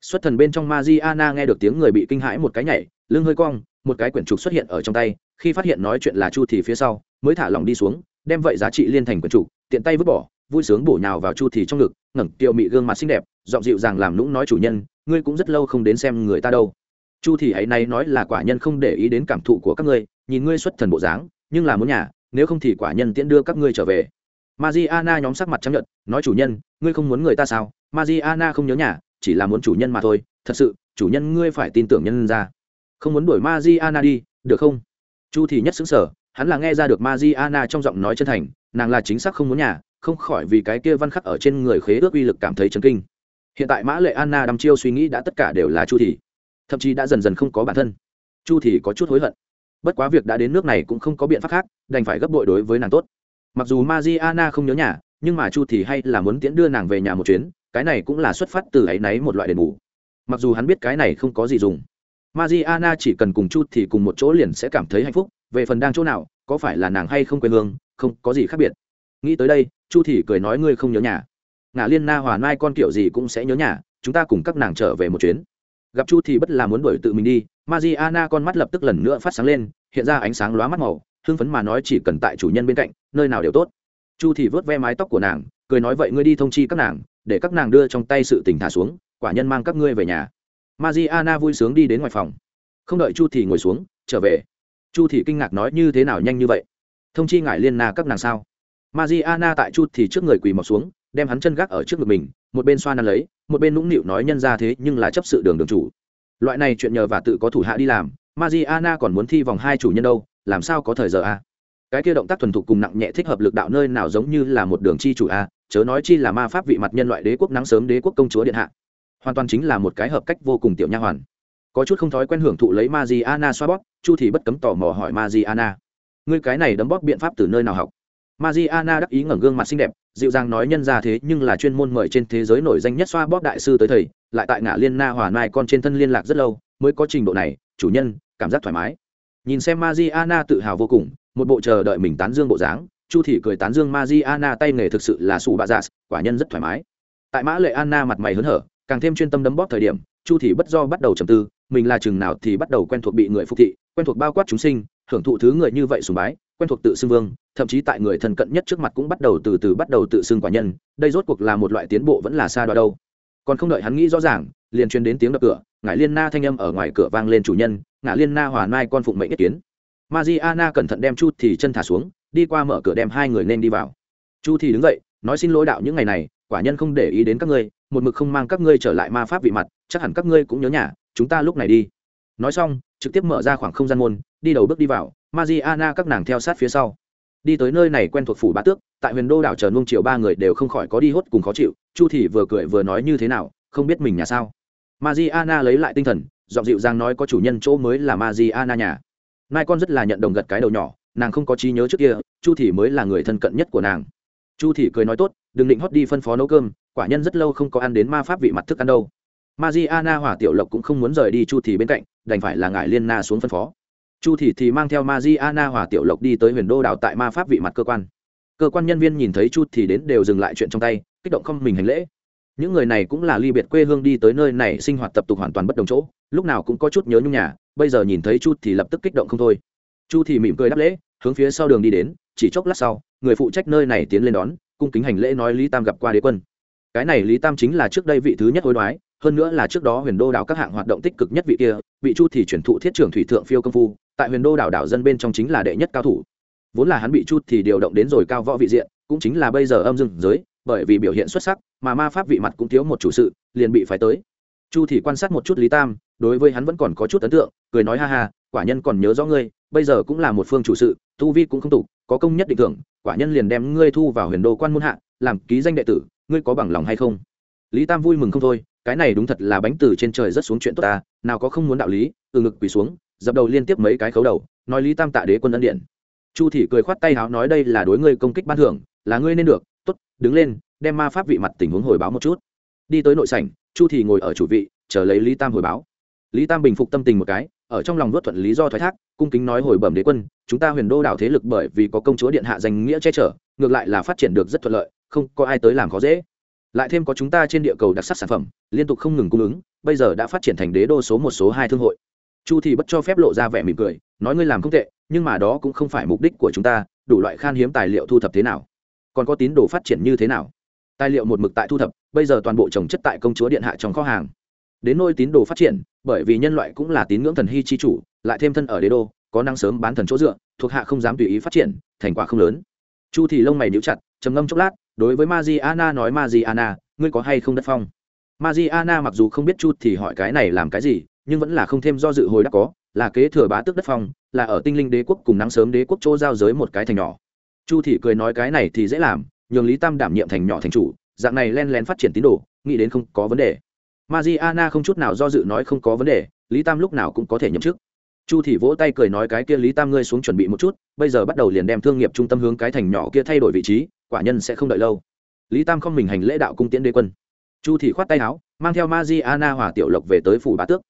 Xuất thần bên trong Mariana nghe được tiếng người bị kinh hãi một cái nhảy, lưng hơi cong, một cái quyển trục xuất hiện ở trong tay, khi phát hiện nói chuyện là chu thì phía sau, mới thả lỏng đi xuống đem vậy giá trị liên thành quyển chủ tiện tay vứt bỏ vui sướng bổ nhào vào chu thì trong ngực ngẩng tiêu mị gương mặt xinh đẹp giọng dịu dàng làm lũng nói chủ nhân ngươi cũng rất lâu không đến xem người ta đâu chu thì ấy nay nói là quả nhân không để ý đến cảm thụ của các ngươi nhìn ngươi xuất thần bộ dáng nhưng là muốn nhà nếu không thì quả nhân tiễn đưa các ngươi trở về Mariana nhóm sắc mặt trắng nhợt nói chủ nhân, ngươi không muốn người ta sao? Mariana không nhớ nhà, chỉ là muốn chủ nhân mà thôi, thật sự, chủ nhân ngươi phải tin tưởng nhân ra. Không muốn đuổi Mariana đi, được không? Chu thì nhất sững sờ, hắn là nghe ra được Mariana trong giọng nói chân thành, nàng là chính xác không muốn nhà, không khỏi vì cái kia văn khắc ở trên người khế ước uy lực cảm thấy chấn kinh. Hiện tại Mã Lệ Anna đăm chiêu suy nghĩ đã tất cả đều là Chu thị, thậm chí đã dần dần không có bản thân. Chu thị có chút hối hận. Bất quá việc đã đến nước này cũng không có biện pháp khác, đành phải gấp bội đối với nàng tốt mặc dù mariana không nhớ nhà nhưng mà chu Thị hay là muốn tiễn đưa nàng về nhà một chuyến cái này cũng là xuất phát từ ấy nấy một loại đền bù mặc dù hắn biết cái này không có gì dùng mariana chỉ cần cùng chu thì cùng một chỗ liền sẽ cảm thấy hạnh phúc về phần đang chỗ nào, có phải là nàng hay không quê hương, không, có gì khác biệt. Nghĩ tới đây, chu thì cười nói ngươi không nhớ nhà. Ngã liên na hòa mai con kiểu gì cũng sẽ nhớ nhà, chúng ta cùng các nàng trở về một chuyến. Gặp chu thì bất là muốn đuổi tự mình đi, mariana con mắt lập tức lần nữa phát sáng lên, hiện ra ánh sáng lóa mắt màu, hưng phấn mà nói chỉ cần tại chủ nhân bên cạnh, nơi nào đều tốt. Chu thì vớt ve mái tóc của nàng, cười nói vậy ngươi đi thông chi các nàng, để các nàng đưa trong tay sự tình thả xuống, quả nhân mang các ngươi về nhà. Mariana vui sướng đi đến ngoài phòng. Không đợi chu thì ngồi xuống, trở về chu thì kinh ngạc nói như thế nào nhanh như vậy? Thông chi ngại liên na các nàng sao? Mariana tại chu thì trước người quỳ mọc xuống, đem hắn chân gác ở trước ngực mình, một bên xoa năn lấy, một bên nũng nịu nói nhân ra thế nhưng là chấp sự đường đường chủ. Loại này chuyện nhờ và tự có thủ hạ đi làm, mariana còn muốn thi vòng hai chủ nhân đâu, làm sao có thời giờ a? Cái kia động tác thuần thục cùng nặng nhẹ thích hợp lực đạo nơi nào giống như là một đường chi chủ a, chớ nói chi là ma pháp vị mặt nhân loại đế quốc nắng sớm đế quốc công chúa điện hạ. Hoàn toàn chính là một cái hợp cách vô cùng tiểu nha hoàn. Có chút không thói quen hưởng thụ lấy ma di ana xoa bóp chu thì bất cấm tò mò hỏi Mariana, ngươi cái này đấm bóp biện pháp từ nơi nào học? Mariana đáp đắc ý ngẩng gương mặt xinh đẹp dịu dàng nói nhân ra thế nhưng là chuyên môn mời trên thế giới nổi danh nhất xoa bóp đại sư tới thầy lại tại ngã liên na hòa mai con trên thân liên lạc rất lâu mới có trình độ này chủ nhân cảm giác thoải mái. Nhìn xem Mariana tự hào vô cùng một bộ chờ đợi mình tán dương bộ dáng chu thị cười tán dương Mariana tay nghề thực sự là sụ bạ dạ quả nhân rất thoải mái. Tại mã lệ anna mặt mày hớn hở càng thêm chuyên tâm đấm bóp thời điểm, chu thì bất do bắt đầu trầm tư, mình là chừng nào thì bắt đầu quen thuộc bị người phục thị, quen thuộc bao quát chúng sinh, hưởng thụ thứ người như vậy sùng bái, quen thuộc tự xưng vương, thậm chí tại người thân cận nhất trước mặt cũng bắt đầu từ từ bắt đầu tự xưng quả nhân, đây rốt cuộc là một loại tiến bộ vẫn là xa đoa đâu. Còn không đợi hắn nghĩ rõ ràng, liền truyền đến tiếng đập cửa, ngải liên na thanh âm ở ngoài cửa vang lên chủ nhân ngã liên na hòa mai con phụng mệnh ý kiến. Mariana cẩn thận đem chu thì chân thả xuống, đi qua mở cửa đem hai người nên đi vào. Chu thì đứng dậy, nói xin lỗi đạo những ngày này, quả nhân không để ý đến các ngươi một mực không mang các ngươi trở lại ma pháp vị mặt, chắc hẳn các ngươi cũng nhớ nhà, chúng ta lúc này đi. Nói xong, trực tiếp mở ra khoảng không gian môn, đi đầu bước đi vào, mariana các nàng theo sát phía sau. Đi tới nơi này quen thuộc phủ bá tước, tại huyền đô đảo chờ nung chiều ba người đều không khỏi có đi hốt cùng khó chịu, chu thì vừa cười vừa nói như thế nào, không biết mình nhà sao. Mariana lấy lại tinh thần, giọng dịu dàng nói có chủ nhân chỗ mới là mariana nhà. Nai con rất là nhận đồng gật cái đầu nhỏ, nàng không có trí nhớ trước kia, chu thị mới là người thân cận nhất của nàng. Chu thị cười nói tốt đừng định hót đi phân phó nấu cơm, quả nhân rất lâu không có ăn đến ma pháp vị mặt thức ăn đâu. Mariana hỏa tiểu lộc cũng không muốn rời đi chu thị bên cạnh, đành phải là ngại liên na xuống phân phó. Chu thị thì mang theo mariana hỏa tiểu lộc đi tới huyền đô đảo tại ma pháp vị mặt cơ quan. Cơ quan nhân viên nhìn thấy chu thị đến đều dừng lại chuyện trong tay, kích động không mình hành lễ. Những người này cũng là ly biệt quê hương đi tới nơi này sinh hoạt tập tục hoàn toàn bất đồng chỗ, lúc nào cũng có chút nhớ nhung nhà, bây giờ nhìn thấy chu thì lập tức kích động không thôi. Chu thì mỉm cười đáp lễ, hướng phía sau đường đi đến, chỉ chốc lát sau, người phụ trách nơi này tiến lên đón cung kính hành lễ nói lý tam gặp qua đế quân. Cái này lý tam chính là trước đây vị thứ nhất hối đoái, hơn nữa là trước đó huyền đô đảo các hạng hoạt động tích cực nhất vị kia, vị chu thì chuyển thụ thiết trưởng thủy thượng phiêu công phu, tại huyền đô đảo đảo dân bên trong chính là đệ nhất cao thủ. Vốn là hắn bị chu thì điều động đến rồi cao võ vị diện, cũng chính là bây giờ âm dương giới, bởi vì biểu hiện xuất sắc, mà ma pháp vị mặt cũng thiếu một chủ sự, liền bị phải tới. Chu thì quan sát một chút lý tam, đối với hắn vẫn còn có chút ấn tượng, cười nói ha ha, quả nhân còn nhớ rõ ngươi, bây giờ cũng là một phương chủ sự, tu vi cũng không tục có công nhất định thưởng quả nhân liền đem ngươi thu vào huyền đô quan môn hạ, làm ký danh đệ tử, ngươi có bằng lòng hay không? Lý tam vui mừng không thôi, cái này đúng thật là bánh từ trên trời rất xuống chuyện tốt ta, nào có không muốn đạo lý, từ ngực quỳ xuống, dập đầu liên tiếp mấy cái khấu đầu, nói lý tam tạ đế quân ân điện. Chu thị cười khoát tay háo nói đây là đối ngươi công kích ban thưởng, là ngươi nên được, tốt, đứng lên, đem ma pháp vị mặt tình huống hồi báo một chút. Đi tới nội sảnh, chu thị ngồi ở chủ vị, chờ lấy lý tam hồi báo lý tam bình phục tâm tình một cái, ở trong lòng vớt thuận lý do thoái thác, cung kính nói hồi bẩm đế quân, chúng ta huyền đô đảo thế lực bởi vì có công chúa điện hạ danh nghĩa che chở, ngược lại là phát triển được rất thuận lợi, không có ai tới làm khó dễ. Lại thêm có chúng ta trên địa cầu đặc sắc sản phẩm, liên tục không ngừng cung ứng, bây giờ đã phát triển thành đế đô số một, số hai thương hội. Chu thì bất cho phép lộ ra vẻ mỉm cười, nói ngươi làm không tệ, nhưng mà đó cũng không phải mục đích của chúng ta, đủ loại khan hiếm tài liệu thu thập thế nào? Còn có tín đồ phát triển như thế nào? Tài liệu một mực tại thu thập, bây giờ toàn bộ trồng chất tại công chúa điện hạ trong kho hàng đến nôi tín đồ phát triển bởi vì nhân loại cũng là tín ngưỡng thần hy chi chủ lại thêm thân ở đế đô có năng sớm bán thần chỗ dựa thuộc hạ không dám tùy ý phát triển thành quả không lớn. Chu thì lông mày níu chặt trầm ngâm chốc lát đối với Mariana nói Mariana, ngươi có hay không đất phong? Mariana mặc dù không biết chu thì hỏi cái này làm cái gì nhưng vẫn là không thêm do dự hồi đáp có là kế thừa bá tước đất phong là ở tinh linh đế quốc cùng nắng sớm đế quốc chỗ giao giới một cái thành nhỏ. Chu thì cười nói cái này thì dễ làm nhường lý tam đảm nhiệm thành nhỏ thành chủ dạng này len lén phát triển tín đồ nghĩ đến không có vấn đề. Mariana không chút nào do dự nói không có vấn đề, lý tam lúc nào cũng có thể nhậm chức. Chu thị vỗ tay cười nói cái kia lý tam ngươi xuống chuẩn bị một chút, bây giờ bắt đầu liền đem thương nghiệp trung tâm hướng cái thành nhỏ kia thay đổi vị trí, quả nhân sẽ không đợi lâu. Lý tam không mình hành lễ đạo cung tiễn đế quân. Chu thị khoát tay áo, mang theo Mariana hòa tiểu lộc về tới phủ bá tước.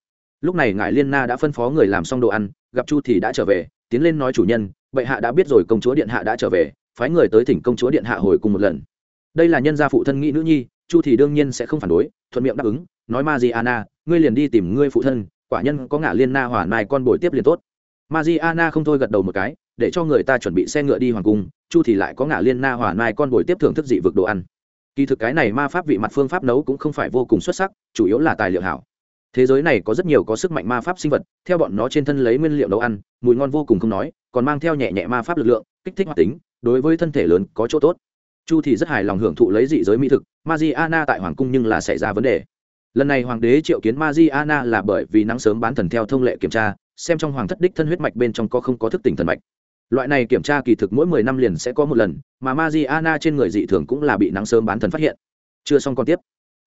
Lúc này ngài liên na đã phân phó người làm xong đồ ăn, gặp chu Thị đã trở về, tiến lên nói chủ nhân, bệ hạ đã biết rồi công chúa điện hạ đã trở về, phái người tới thỉnh công chúa điện hạ hồi cùng một lần. Đây là nhân gia phụ thân nghĩ nữ nhi, chu Thị đương nhiên sẽ không phản đối, thuận miệng đáp ứng nói Mariana, ngươi liền đi tìm ngươi phụ thân quả nhân có ngả liên na hỏa mai con bồi tiếp liền tốt. Mariana không thôi gật đầu một cái để cho người ta chuẩn bị xe ngựa đi hoàng cung chu thì lại có ngả liên na hỏa mai con bồi tiếp thưởng thức dị vực đồ ăn. Kỳ thực cái này ma pháp vị mặt phương pháp nấu cũng không phải vô cùng xuất sắc chủ yếu là tài liệu hảo. Thế giới này có rất nhiều có sức mạnh ma pháp sinh vật theo bọn nó trên thân lấy nguyên liệu nấu ăn mùi ngon vô cùng không nói còn mang theo nhẹ nhẹ ma pháp lực lượng kích thích hoạt tính đối với thân thể lớn có chỗ tốt. Chu thì rất hài lòng hưởng thụ lấy dị giới mỹ thực Mariana tại hoàng cung nhưng là xảy ra vấn đề lần này hoàng đế triệu kiến Mariana là bởi vì nắng sớm bán thần theo thông lệ kiểm tra, xem trong hoàng thất đích thân huyết mạch bên trong có không có thức tỉnh thần mạch. Loại này kiểm tra kỳ thực mỗi mười năm liền sẽ có một lần, mà Mariana trên người dị thường cũng là bị nắng sớm bán thần phát hiện. Chưa xong còn tiếp.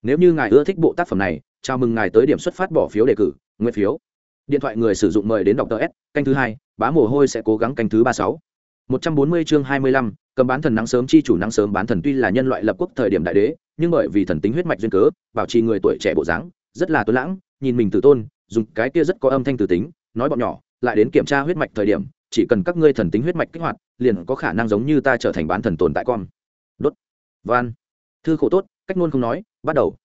Nếu như ngài ưa thích bộ tác phẩm này, chào mừng ngài tới điểm xuất phát bỏ phiếu đề cử nguyên phiếu. Điện thoại người sử dụng mời đến đọc tờ s, canh thứ hai, bá mồ hôi sẽ cố gắng canh thứ ba sáu. một trăm bốn mươi chương hai mươi lăm cầm bán thần nắng sớm chi chủ nắng sớm bán thần tuy là nhân loại lập quốc thời điểm đại đế, nhưng bởi vì thần tính huyết mạch duyên cớ, bảo trì người tuổi trẻ bộ dáng, rất là tuấn lãng, nhìn mình từ tôn, dùng cái kia rất có âm thanh từ tính, nói bọn nhỏ, lại đến kiểm tra huyết mạch thời điểm, chỉ cần các ngươi thần tính huyết mạch kích hoạt, liền có khả năng giống như ta trở thành bán thần tồn tại con. Đốt. Van. Thư khổ tốt, cách ngôn không nói, bắt đầu.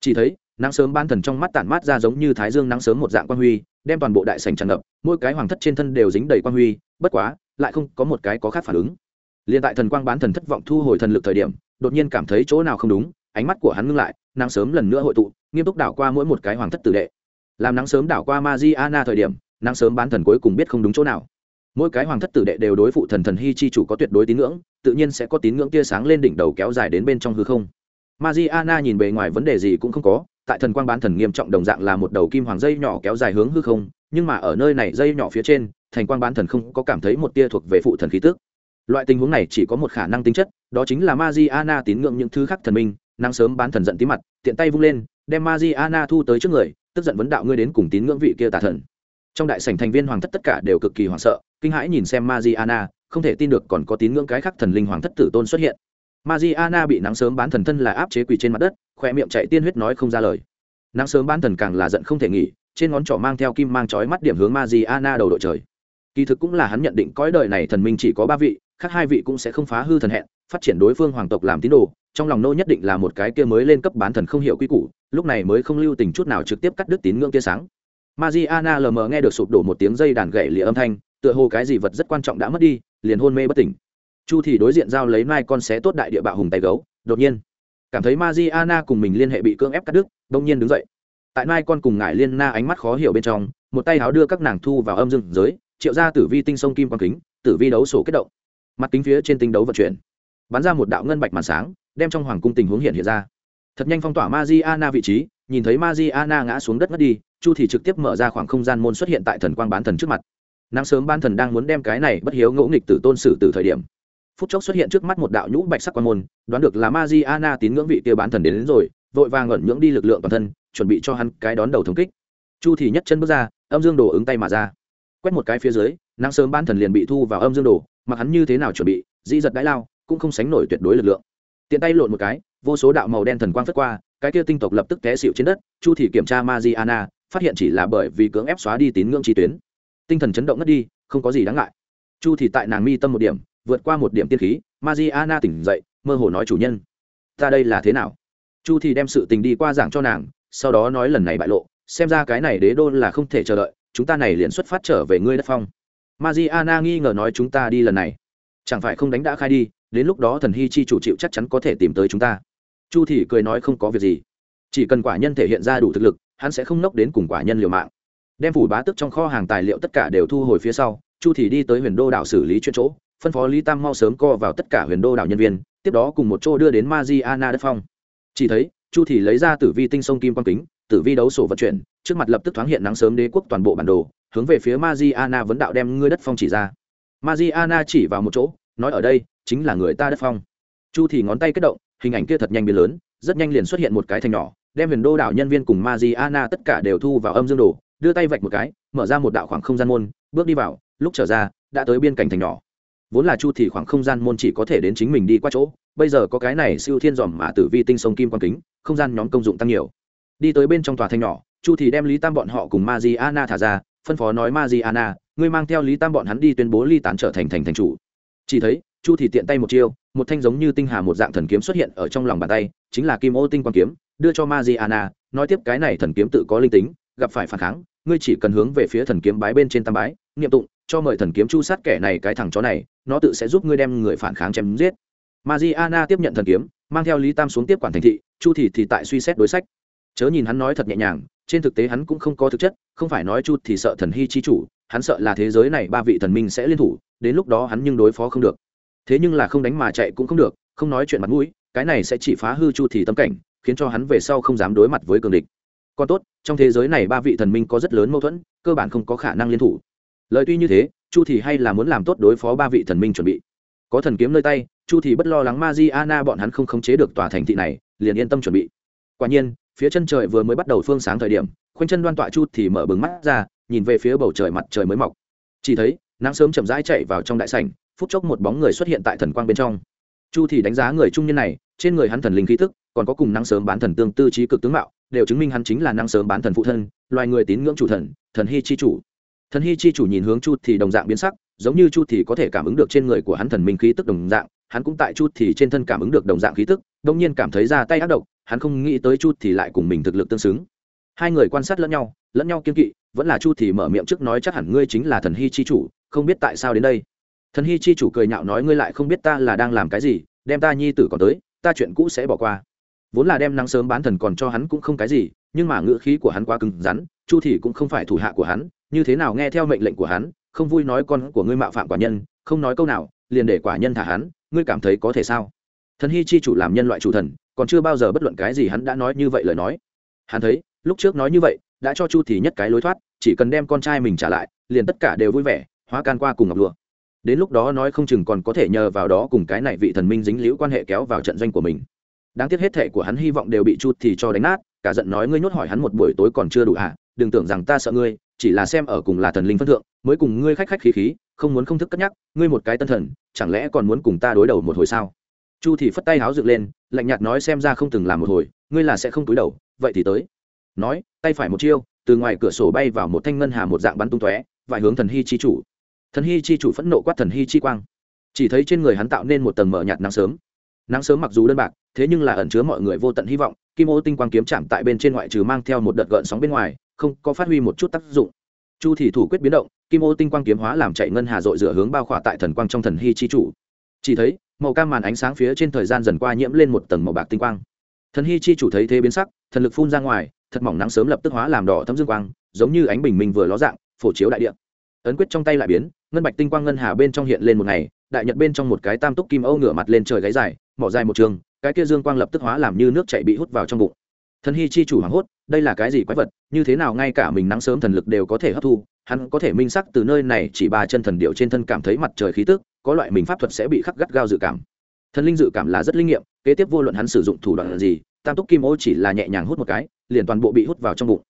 Chỉ thấy, nắng sớm ban thần trong mắt tản mát ra giống như thái dương nắng sớm một dạng quan huy, đem toàn bộ đại sành tràn ngập, mỗi cái hoàng thất trên thân đều dính đầy quan huy, bất quá, lại không có một cái có khác phản ứng liền tại thần quang bán thần thất vọng thu hồi thần lực thời điểm đột nhiên cảm thấy chỗ nào không đúng ánh mắt của hắn ngưng lại nắng sớm lần nữa hội tụ nghiêm túc đảo qua mỗi một cái hoàng thất tử đệ. Làm nắng sớm đảo qua ma di ana thời điểm nắng sớm bán thần cuối cùng biết không đúng chỗ nào. Mỗi cái hoàng thất tử đệ đều đối phụ thần thần hy chi chủ có tuyệt đối tín ngưỡng tự nhiên sẽ có tín ngưỡng tia sáng lên đỉnh đầu kéo dài đến bên trong hư không. Mariana nhìn bề ngoài vấn đề gì cũng không có, tại thần quang bán thần nghiêm trọng đồng dạng là một đầu kim hoàng dây nhỏ kéo dài hướng hư không, nhưng mà ở nơi này dây nhỏ phía trên, thành quang bán thần không có cảm thấy một tia thuộc về phụ thần khí tức. Loại tình huống này chỉ có một khả năng tính chất, đó chính là Mariana tín ngưỡng những thứ khác thần minh, năng sớm bán thần giận tí mặt, tiện tay vung lên, đem Mariana thu tới trước người, tức giận vấn đạo ngươi đến cùng tín ngưỡng vị kia tà thần. Trong đại sảnh thành viên hoàng thất tất cả đều cực kỳ hoảng sợ, kinh hãi nhìn xem Mariana, không thể tin được còn có tín ngưỡng cái khác thần linh hoàng thất tử tôn xuất hiện. Mariana bị nắng sớm bán thần thân là áp chế quỳ trên mặt đất, khoe miệng chảy tiên huyết nói không ra lời. Nắng sớm bán thần càng là giận không thể nghỉ, trên ngón trỏ mang theo kim mang chói mắt điểm hướng Mariana đầu đội trời. Kỳ thực cũng là hắn nhận định cõi đời này thần minh chỉ có ba vị, khác hai vị cũng sẽ không phá hư thần hẹn, phát triển đối phương hoàng tộc làm tín đồ, trong lòng nô nhất định là một cái kia mới lên cấp bán thần không hiểu quy củ, lúc này mới không lưu tình chút nào trực tiếp cắt đứt tín ngưỡng tia sáng. Mariana Lm nghe được sụp đổ một tiếng dây đàn gậy lịa âm thanh, tựa hồ cái gì vật rất quan trọng đã mất đi, liền hôn mê bất tỉnh. Chu thì đối diện giao lấy mai con xé tốt đại địa bạo hùng tay gấu đột nhiên cảm thấy Mariana cùng mình liên hệ bị cưỡng ép cắt đứt đông nhiên đứng dậy. Tại mai con cùng ngải liên na ánh mắt khó hiểu bên trong một tay háo đưa các nàng thu vào âm dương giới triệu ra tử vi tinh sông kim quang kính tử vi đấu sổ kết động mặt kính phía trên tinh đấu vận chuyển. Bắn ra một đạo ngân bạch màn sáng đem trong hoàng cung tình huống hiện hiện ra. Thật nhanh phong tỏa Mariana vị trí nhìn thấy Mariana ngã xuống đất ngất đi chu thì trực tiếp mở ra khoảng không gian môn xuất hiện tại thần quang bán thần trước mặt. Nắng sớm ban thần đang muốn đem cái này bất hiếu ngỗ nghịch tử tôn sử từ thời điểm. Phút chốc xuất hiện trước mắt một đạo nhũ bạch sắc quan môn đoán được là Mariana tín ngưỡng vị kia bán thần đến, đến rồi vội vàng ngẩn nhưỡng đi lực lượng toàn thân chuẩn bị cho hắn cái đón đầu thống kích. Chu thì nhất chân bước ra âm dương đồ ứng tay mà ra. Quét một cái phía dưới nắng sớm ban thần liền bị thu vào âm dương đồ mà hắn như thế nào chuẩn bị, dĩ giật đãi lao, cũng không sánh nổi tuyệt đối lực lượng. Tiện tay lộn một cái, vô số đạo màu đen thần quang phất qua, cái kia tinh tộc lập tức té xịu trên đất, chu thì kiểm tra Mariana, phát hiện chỉ là bởi vì cưỡng ép xóa đi tín ngưỡng chi tuyến. Tinh thần chấn động ngất đi, không có gì đáng ngại. Chu thì tại nàng mi tâm một điểm, vượt qua một điểm tiên khí, Mariana tỉnh dậy, mơ hồ nói chủ nhân, ta đây là thế nào? Chu thì đem sự tình đi qua giảng cho nàng, sau đó nói lần này bại lộ, xem ra cái này đế đô là không thể chờ đợi, chúng ta này liền xuất phát trở về ngươi đất phong. Mariana nghi ngờ nói chúng ta đi lần này. Chẳng phải không đánh đã khai đi, đến lúc đó thần hy chi chủ chịu chắc chắn có thể tìm tới chúng ta. Chu Thị cười nói không có việc gì. Chỉ cần quả nhân thể hiện ra đủ thực lực, hắn sẽ không nốc đến cùng quả nhân liều mạng. Đem phủ bá tức trong kho hàng tài liệu tất cả đều thu hồi phía sau, chu Thị đi tới huyền đô đảo xử lý chuyện chỗ, phân phó lý tam mau sớm co vào tất cả huyền đô đảo nhân viên, tiếp đó cùng một chỗ đưa đến Mariana đất phong. Chỉ thấy, chu Thị lấy ra tử vi tinh sông kim quang kính, tử vi đấu sổ vận chuyển, trước mặt lập tức thoáng hiện nắng sớm đế quốc toàn bộ bản đồ hướng về phía Mariana vấn đạo đem ngươi đất phong chỉ ra. Mariana chỉ vào một chỗ, nói ở đây, chính là người ta đất phong. Chu thì ngón tay kết động, hình ảnh kia thật nhanh biến lớn, rất nhanh liền xuất hiện một cái thành nhỏ, đem huyền đô đảo nhân viên cùng Mariana tất cả đều thu vào âm dương đồ, đưa tay vạch một cái, mở ra một đạo khoảng không gian môn, bước đi vào, lúc trở ra, đã tới biên cảnh thành nhỏ. Vốn là chu thì khoảng không gian môn chỉ có thể đến chính mình đi qua chỗ, bây giờ có cái này siêu thiên giòm mà tử vi tinh sông kim quan kính, không gian nhóm công dụng tăng nhiều. Đi tới bên trong tòa thành nhỏ, chu thì đem lý tam bọn họ cùng Mariana thả ra phân phó nói Mariana ngươi mang theo lý tam bọn hắn đi tuyên bố ly tán trở thành thành thành chủ. Chỉ thấy, chu thì tiện tay một chiêu, một thanh giống như tinh hà một dạng thần kiếm xuất hiện ở trong lòng bàn tay, chính là kim ô tinh quang kiếm, đưa cho Mariana nói tiếp cái này thần kiếm tự có linh tính, gặp phải phản kháng, ngươi chỉ cần hướng về phía thần kiếm bái bên trên tam bái, niệm tụng, cho mời thần kiếm chu sát kẻ này cái thằng chó này, nó tự sẽ giúp ngươi đem người phản kháng chém giết. Mariana tiếp nhận thần kiếm, mang theo lý tam xuống tiếp quản thành thị, chu thì thì tại suy xét đối sách. Chớ nhìn hắn nói thật nhẹ nhàng trên thực tế hắn cũng không có thực chất, không phải nói chút thì sợ thần hy chi chủ, hắn sợ là thế giới này ba vị thần minh sẽ liên thủ, đến lúc đó hắn nhưng đối phó không được. Thế nhưng là không đánh mà chạy cũng không được, không nói chuyện mặt mũi, cái này sẽ chỉ phá hư chu thì tâm cảnh, khiến cho hắn về sau không dám đối mặt với cường địch. Còn tốt, trong thế giới này ba vị thần minh có rất lớn mâu thuẫn, cơ bản không có khả năng liên thủ. Lời tuy như thế, chu thì hay là muốn làm tốt đối phó ba vị thần minh chuẩn bị. Có thần kiếm nơi tay, chu thì bất lo lắng ma di ana bọn hắn không khống chế được tòa thành thị này, liền yên tâm chuẩn bị. Quả nhiên phía chân trời vừa mới bắt đầu phương sáng thời điểm, khoanh chân đoan tọa chu thì mở bừng mắt ra, nhìn về phía bầu trời mặt trời mới mọc. Chỉ thấy, nắng sớm chậm rãi chạy vào trong đại sảnh, phút chốc một bóng người xuất hiện tại thần quang bên trong. Chu thì đánh giá người trung niên này, trên người hắn thần linh khí tức, còn có cùng năng sớm bán thần tương tư trí cực tướng mạo, đều chứng minh hắn chính là năng sớm bán thần phụ thân, loài người tín ngưỡng chủ thần thần hy chi chủ. Thần hy chi chủ nhìn hướng chu thì đồng dạng biến sắc, giống như chu thì có thể cảm ứng được trên người của hắn thần minh khí tức đồng dạng, hắn cũng tại chu thì trên thân cảm ứng được đồng dạng khí tức đông nhiên cảm thấy ra tay ác độc hắn không nghĩ tới chu thì lại cùng mình thực lực tương xứng. Hai người quan sát lẫn nhau lẫn nhau kiên kỵ, vẫn là chu thì mở miệng trước nói chắc hẳn ngươi chính là thần hy chi chủ, không biết tại sao đến đây. Thần hy chi chủ cười nhạo nói ngươi lại không biết ta là đang làm cái gì, đem ta nhi tử còn tới, ta chuyện cũ sẽ bỏ qua. Vốn là đem nắng sớm bán thần còn cho hắn cũng không cái gì, nhưng mà ngữ khí của hắn quá cứng rắn, chu thì cũng không phải thủ hạ của hắn, như thế nào nghe theo mệnh lệnh của hắn, không vui nói con của ngươi mạo phạm quả nhân, không nói câu nào, liền để quả nhân thả hắn, ngươi cảm thấy có thể sao? Thần hy chi chủ làm nhân loại chủ thần còn chưa bao giờ bất luận cái gì hắn đã nói như vậy lời nói. Hắn thấy, lúc trước nói như vậy, đã cho chu thì nhất cái lối thoát, chỉ cần đem con trai mình trả lại, liền tất cả đều vui vẻ, hóa can qua cùng ngọc lụa. Đến lúc đó nói không chừng còn có thể nhờ vào đó cùng cái này vị thần minh dính liễu quan hệ kéo vào trận doanh của mình. Đáng tiếc hết thệ của hắn hy vọng đều bị chu thì cho đánh nát, cả giận nói ngươi nhốt hỏi hắn một buổi tối còn chưa đủ hả đừng tưởng rằng ta sợ ngươi, chỉ là xem ở cùng là thần linh phân thượng, mới cùng ngươi khách khách khí khí, không muốn không thức cất nhắc, ngươi một cái tân thần, chẳng lẽ còn muốn cùng ta đối đầu một hồi sao? Chu thì phất tay háo dựng lên, lạnh nhạt nói xem ra không từng làm một hồi, ngươi là sẽ không túi đầu, vậy thì tới. Nói, tay phải một chiêu, từ ngoài cửa sổ bay vào một thanh ngân hà một dạng bắn tung tóe, vài hướng thần hy chi chủ. Thần hy chi chủ phẫn nộ quát thần hy chi quang. Chỉ thấy trên người hắn tạo nên một tầng mở nhạt nắng sớm. Nắng sớm mặc dù đơn bạc, thế nhưng là ẩn chứa mọi người vô tận hy vọng, kim ô tinh quang kiếm chạm tại bên trên ngoại trừ mang theo một đợt gợn sóng bên ngoài, không có phát huy một chút tác dụng. Chu thị thủ quyết biến động, kim ô tinh quang kiếm hóa làm chạy ngân hà dội rửa hướng bao khỏa tại thần quang trong thần hy chi chủ. Chỉ thấy màu cam màn ánh sáng phía trên thời gian dần qua nhiễm lên một tầng màu bạc tinh quang. Thần hy chi chủ thấy thế biến sắc, thần lực phun ra ngoài, thật mỏng nắng sớm lập tức hóa làm đỏ thấm dương quang, giống như ánh bình minh vừa ló dạng, phổ chiếu đại địa. Ấn quyết trong tay lại biến, ngân bạch tinh quang ngân hà bên trong hiện lên một ngày, đại nhật bên trong một cái tam túc kim âu ngửa mặt lên trời gáy dài, mỏ dài một trường, cái kia dương quang lập tức hóa làm như nước chạy bị hút vào trong bụng. Thần hy chi chủ hoảng hốt, đây là cái gì quái vật, như thế nào ngay cả mình nắng sớm thần lực đều có thể hấp thu, hắn có thể minh sắc từ nơi này chỉ ba chân thần điệu trên thân cảm thấy mặt trời khí tức có loại mình pháp thuật sẽ bị khắc gắt gao dự cảm. Thần linh dự cảm là rất linh nghiệm, kế tiếp vô luận hắn sử dụng thủ đoạn gì, tam túc kim ô chỉ là nhẹ nhàng hút một cái, liền toàn bộ bị hút vào trong bụng.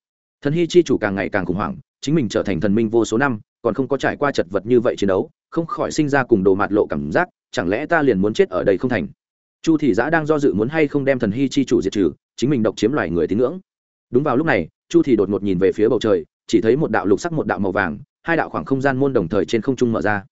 Thần hy chi chủ càng ngày càng khủng hoảng, chính mình trở thành thần minh vô số năm, còn không có trải qua chật vật như vậy chiến đấu, không khỏi sinh ra cùng đồ mạt lộ cảm giác, chẳng lẽ ta liền muốn chết ở đây không thành? Chu thị giã đang do dự muốn hay không đem thần hy chi chủ diệt trừ, chính mình độc chiếm loài người tín ngưỡng. Đúng vào lúc này, chu thị đột ngột nhìn về phía bầu trời, chỉ thấy một đạo lục sắc một đạo màu vàng, hai đạo khoảng không gian môn đồng thời trên không trung mở ra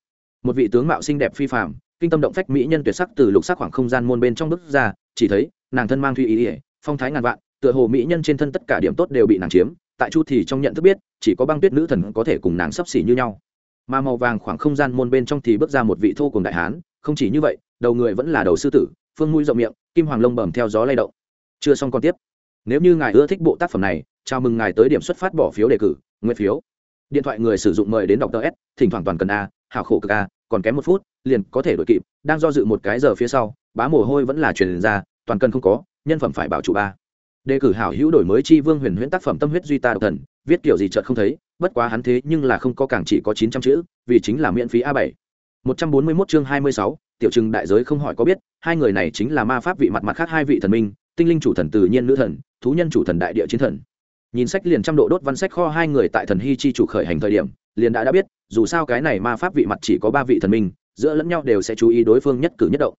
một vị tướng mạo xinh đẹp phi phạm kinh tâm động phách mỹ nhân tuyệt sắc từ lục sắc khoảng không gian môn bên trong bước ra, chỉ thấy, nàng thân mang thuy ý ỉa phong thái ngàn vạn, tựa hồ mỹ nhân trên thân tất cả điểm tốt đều bị nàng chiếm, tại chu thì trong nhận thức biết, chỉ có băng tuyết nữ thần có thể cùng nàng sấp xỉ như nhau. Mà màu vàng khoảng không gian môn bên trong thì bước ra một vị thô cùng đại hán, không chỉ như vậy, đầu người vẫn là đầu sư tử, phương mũi rộng miệng, kim hoàng lông bầm theo gió lay động. Chưa xong còn tiếp. Nếu như ngài ưa thích bộ tác phẩm này, chào mừng ngài tới điểm xuất phát bỏ phiếu đề cử, nguyện phiếu. Điện thoại người sử dụng mời đến đọc tờ s, thỉnh thoảng toàn cần a hảo khổ cực a còn kém một phút, liền có thể đổi kịp, đang do dự một cái giờ phía sau, bá mồ hôi vẫn là truyền ra, toàn cần không có, nhân phẩm phải bảo chủ ba. Đề cử hảo hữu đổi mới chi vương huyền huyễn tác phẩm tâm huyết duy ta độc thần, viết kiểu gì chợt không thấy, bất quá hắn thế nhưng là không có càng chỉ có chín trăm chữ, vì chính là miễn phí a bảy. một trăm bốn mươi 141 chương hai mươi sáu, tiểu trưng đại giới không hỏi có biết, hai người này chính là ma pháp vị mặt mặt khác hai vị thần minh, tinh linh chủ thần tự nhiên nữ thần, thú nhân chủ thần đại địa chiến thần. Nhìn sách liền trăm độ đốt văn sách kho hai người tại thần hy chi chủ khởi hành thời điểm, liền đã đã biết dù sao cái này ma pháp vị mặt chỉ có ba vị thần minh, giữa lẫn nhau đều sẽ chú ý đối phương nhất cử nhất động.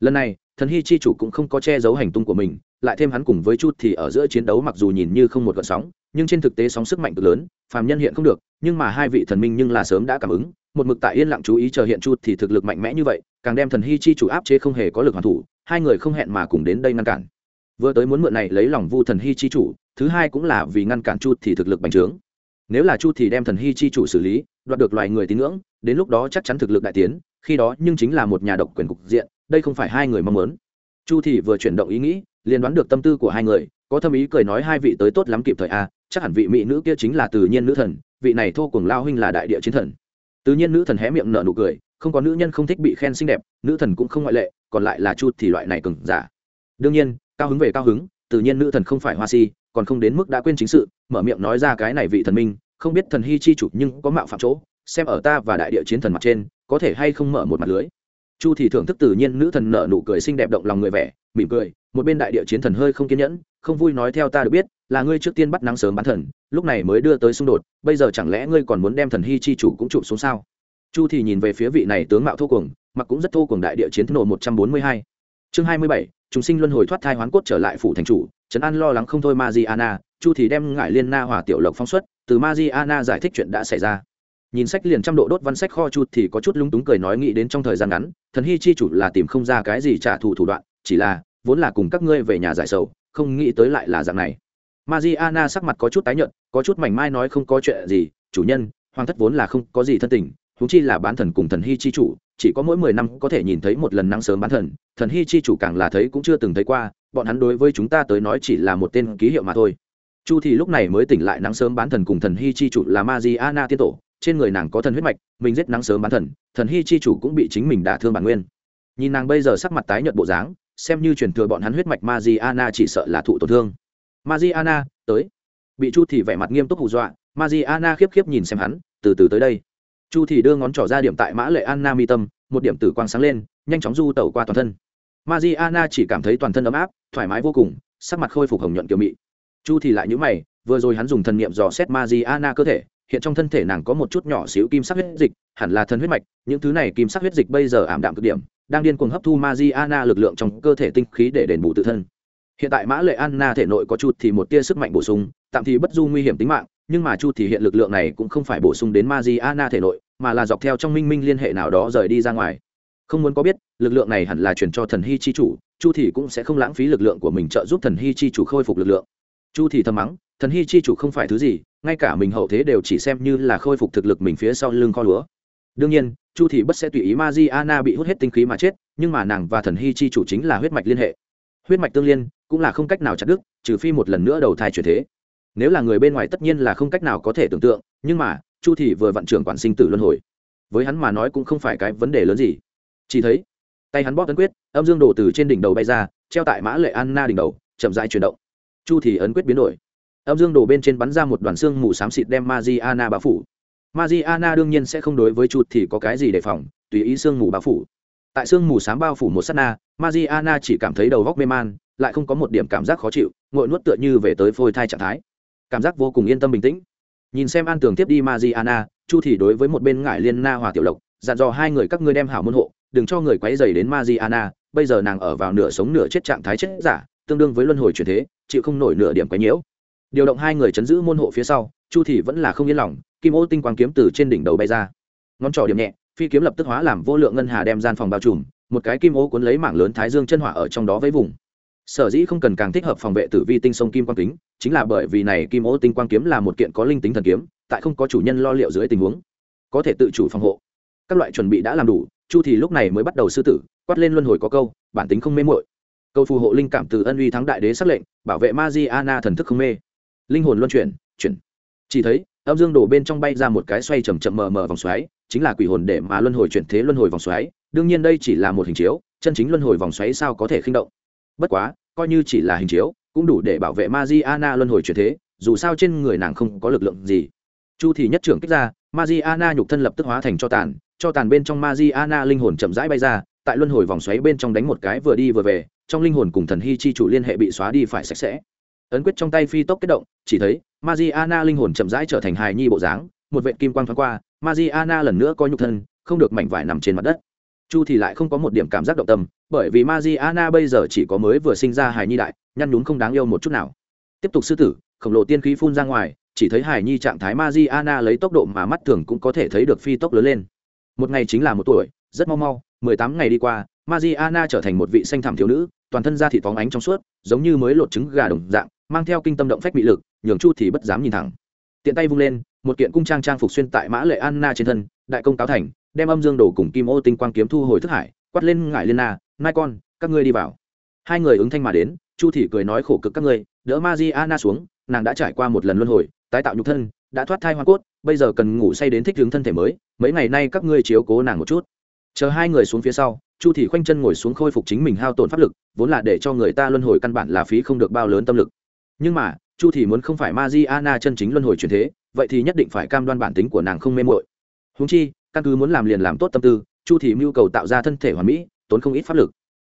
Lần này, thần hy chi chủ cũng không có che giấu hành tung của mình, lại thêm hắn cùng với chút thì ở giữa chiến đấu mặc dù nhìn như không một gợn sóng, nhưng trên thực tế sóng sức mạnh cực lớn, phàm nhân hiện không được, nhưng mà hai vị thần minh nhưng là sớm đã cảm ứng, một mực tại yên lặng chú ý chờ hiện chút thì thực lực mạnh mẽ như vậy, càng đem thần hy chi chủ áp chế không hề có lực hoàn thủ, hai người không hẹn mà cùng đến đây ngăn cản. Vừa tới muốn mượn này lấy lòng vu thần hy chi chủ, thứ hai cũng là vì ngăn cản chút thì thực lực bành trướng nếu là chu thì đem thần hy chi chủ xử lý, đoạt được loài người tín ngưỡng, đến lúc đó chắc chắn thực lực đại tiến, khi đó nhưng chính là một nhà độc quyền cục diện, đây không phải hai người mong muốn. Chu thì vừa chuyển động ý nghĩ, liền đoán được tâm tư của hai người, có thâm ý cười nói hai vị tới tốt lắm kịp thời a chắc hẳn vị mỹ nữ kia chính là tự nhiên nữ thần, vị này thô cùng lao huynh là đại địa chiến thần. Tự nhiên nữ thần hé miệng nở nụ cười, không có nữ nhân không thích bị khen xinh đẹp, nữ thần cũng không ngoại lệ, còn lại là chu thì loại này cường giả. Đương nhiên, cao hứng về cao hứng tự nhiên nữ thần không phải hoa si, còn không đến mức đã quên chính sự, mở miệng nói ra cái này vị thần minh không biết thần hy chi chủ nhưng có mạo phạm chỗ xem ở ta và đại địa chiến thần mặt trên có thể hay không mở một mặt lưới. Chu thì thưởng thức tự nhiên nữ thần nở nụ cười xinh đẹp động lòng người vẻ mỉm cười một bên đại địa chiến thần hơi không kiên nhẫn không vui nói theo ta được biết là ngươi trước tiên bắt nắng sớm bán thần lúc này mới đưa tới xung đột bây giờ chẳng lẽ ngươi còn muốn đem thần hy chi chủ cũng chụp xuống sao? Chu thì nhìn về phía vị này tướng mạo thô cuồng mặc cũng rất thô cuồng đại địa chiến nổ một trăm bốn mươi hai. Chương hai mươi bảy chúng sinh luân hồi thoát thai hoán cốt trở lại phủ thành chủ trấn an lo lắng không thôi Mariana, Chu thì đem ngải liên na hỏa tiểu lộc phong xuất, từ Mariana giải thích chuyện đã xảy ra. Nhìn sách liền trăm độ đốt văn sách kho chút thì có chút lúng túng cười nói nghĩ đến trong thời gian ngắn, thần hy chi chủ là tìm không ra cái gì trả thù thủ đoạn, chỉ là vốn là cùng các ngươi về nhà giải sầu, không nghĩ tới lại là dạng này. Mariana sắc mặt có chút tái nhợt, có chút mảnh mai nói không có chuyện gì, chủ nhân, hoàng thất vốn là không có gì thân tình, huống chi là bán thần cùng thần hy chi chủ, chỉ có mỗi mười năm có thể nhìn thấy một lần nắng sớm bán thần, thần hy chi chủ càng là thấy cũng chưa từng thấy qua, bọn hắn đối với chúng ta tới nói chỉ là một tên ký hiệu mà thôi chu thì lúc này mới tỉnh lại nắng sớm bán thần cùng thần hy chi chủ là ma di ana tiên tổ trên người nàng có thần huyết mạch mình giết nắng sớm bán thần thần hy chi chủ cũng bị chính mình đả thương bản nguyên. Nhìn nàng bây giờ sắc mặt tái nhợt bộ dáng xem như truyền thừa bọn hắn huyết mạch ma di ana chỉ sợ là thụ tổn thương. Ma di ana tới. Bị chu thì vẻ mặt nghiêm túc hù dọa ma di ana khiếp khiếp nhìn xem hắn từ từ tới đây. Chu thì đưa ngón trỏ ra điểm tại mã lệ anna mi tâm một điểm tử quang sáng lên nhanh chóng du tẩu qua toàn thân. Mariana chỉ cảm thấy toàn thân ấm áp, thoải mái vô cùng, sắc mặt khôi phục hồng nhuận kiều mị. Chu thì lại nhíu mày, vừa rồi hắn dùng thần niệm dò xét Mariana cơ thể, hiện trong thân thể nàng có một chút nhỏ xíu kim sắc huyết dịch, hẳn là thần huyết mạch, những thứ này kim sắc huyết dịch bây giờ ảm đạm cực điểm, đang điên cuồng hấp thu Mariana lực lượng trong cơ thể tinh khí để đền bù tự thân. Hiện tại Mã Lệ Anna thể nội có chút thì một tia sức mạnh bổ sung, tạm thì bất du nguy hiểm tính mạng, nhưng mà Chu thì hiện lực lượng này cũng không phải bổ sung đến Mariana thể nội, mà là dọc theo trong minh minh liên hệ nào đó rời đi ra ngoài không muốn có biết lực lượng này hẳn là chuyển cho thần hy chi chủ chu thì cũng sẽ không lãng phí lực lượng của mình trợ giúp thần hy chi chủ khôi phục lực lượng chu thì thầm mắng, thần hy chi chủ không phải thứ gì, ngay cả mình hậu thế đều chỉ xem như là khôi phục thực lực mình phía sau lưng kho lúa. Đương nhiên, chu thì bất sẽ tùy ý ma di ana bị hút hết tinh khí mà chết, nhưng mà nàng và thần hy chi chủ chính là huyết mạch liên hệ. Huyết mạch tương liên, cũng là không cách nào chặt đứt, trừ phi một lần nữa đầu thai chuyển thế. Nếu là người bên ngoài tất nhiên là không cách nào có thể tưởng tượng, nhưng mà, chu thì vừa vận trưởng quản sinh tử luân hồi. Với hắn mà nói cũng không phải cái vấn đề lớn gì. Chỉ thấy, tay hắn bóp tấn quyết, âm dương đổ từ trên đỉnh đầu bay ra, treo tại mã lệ anna đỉnh đầu, chậm rãi chuyển động chu thì ấn quyết biến đổi. Âm dương đổ bên trên bắn ra một đoàn xương mù xám xịt đem Mariana bao phủ. Mariana đương nhiên sẽ không đối với chu thì có cái gì đề phòng, tùy ý xương mù bao phủ. Tại xương mù xám bao phủ một sát na Mariana chỉ cảm thấy đầu góc mê man, lại không có một điểm cảm giác khó chịu, ngội nuốt tựa như về tới phôi thai trạng thái. Cảm giác vô cùng yên tâm bình tĩnh. Nhìn xem an tường tiếp đi Mariana chu thì đối với một bên ngải liên na hòa tiểu lộc, dặn dò hai người các ngươi đem hảo môn hộ, đừng cho người quấy rầy đến Mariana bây giờ nàng ở vào nửa sống nửa chết trạng thái chết giả, tương đương với luân hồi chuyển thế chịu không nổi nửa điểm quấy nhiễu. Điều động hai người chấn giữ môn hộ phía sau, chu thì vẫn là không yên lòng, kim ô tinh quang kiếm từ trên đỉnh đầu bay ra. Ngón trỏ điểm nhẹ, phi kiếm lập tức hóa làm vô lượng ngân hà đem gian phòng bao trùm, một cái kim ô cuốn lấy mảng lớn thái dương chân hỏa ở trong đó với vùng. Sở dĩ không cần càng thích hợp phòng vệ tử vi tinh sông kim quang kính, chính là bởi vì này kim ô tinh quang kiếm là một kiện có linh tính thần kiếm, tại không có chủ nhân lo liệu dưới tình huống, có thể tự chủ phòng hộ. Các loại chuẩn bị đã làm đủ, chu thì lúc này mới bắt đầu sư tử, quát lên luân hồi có câu, bản tính không mê muội câu phù hộ linh cảm từ ân uy thắng đại đế sắc lệnh, bảo vệ ma di ana thần thức không mê. Linh hồn luân chuyển chuyển. Chỉ thấy, âm dương đổ bên trong bay ra một cái xoay chầm chậm mờ mờ vòng xoáy, chính là quỷ hồn để mà luân hồi chuyển thế luân hồi vòng xoáy. Đương nhiên đây chỉ là một hình chiếu, chân chính luân hồi vòng xoáy sao có thể khinh động. Bất quá, coi như chỉ là hình chiếu, cũng đủ để bảo vệ ma di ana luân hồi chuyển thế, dù sao trên người nàng không có lực lượng gì. Chu thì nhất trưởng kích ra, ma di ana nhục thân lập tức hóa thành cho tàn cho tàn bên trong ma di ana linh hồn chậm rãi bay ra tại luân hồi vòng xoáy bên trong đánh một cái vừa đi vừa về trong linh hồn cùng thần hy chi chủ liên hệ bị xóa đi phải sạch sẽ ấn quyết trong tay phi tốc kết động chỉ thấy Mariana linh hồn chậm rãi trở thành hài nhi bộ dáng, một vệt kim quang thoáng qua, Mariana lần nữa có nhục thân, không được mảnh vải nằm trên mặt đất. Chu thì lại không có một điểm cảm giác động tâm, bởi vì Mariana bây giờ chỉ có mới vừa sinh ra hài nhi đại, nhăn nhún không đáng yêu một chút nào. Tiếp tục sư tử, khổng lồ tiên khí phun ra ngoài, chỉ thấy hài nhi trạng thái Mariana lấy tốc độ mà mắt thường cũng có thể thấy được phi tốc lớn lên. Một ngày chính là một tuổi, rất mau mau, mười tám ngày đi qua, Mariana trở thành một vị xanh thảm thiếu nữ, toàn thân da thịt phóng ánh trong suốt, giống như mới lột trứng gà đồng dạng, mang theo kinh tâm động phách bị lực nhường chu thì bất dám nhìn thẳng. Tiện tay vung lên một kiện cung trang trang phục xuyên tại mã lệ anna trên thân đại công cáo thành đem âm dương đồ cùng kim ô tinh quang kiếm thu hồi thức hải quát lên ngải liên na mai con các ngươi đi vào. Hai người ứng thanh mà đến chu thị cười nói khổ cực các ngươi đỡ mariana anna xuống nàng đã trải qua một lần luân hồi tái tạo nhục thân đã thoát thai hoa cốt bây giờ cần ngủ say đến thích hướng thân thể mới mấy ngày nay các ngươi chiếu cố nàng một chút chờ hai người xuống phía sau, chu thị khoanh chân ngồi xuống khôi phục chính mình hao tổn pháp lực, vốn là để cho người ta luân hồi căn bản là phí không được bao lớn tâm lực. Nhưng mà, chu thì muốn không phải Mariana chân chính luân hồi truyền thế, vậy thì nhất định phải cam đoan bản tính của nàng không mê muội. Huống chi, căn cứ muốn làm liền làm tốt tâm tư, chu thì mưu cầu tạo ra thân thể hoàn mỹ, tốn không ít pháp lực.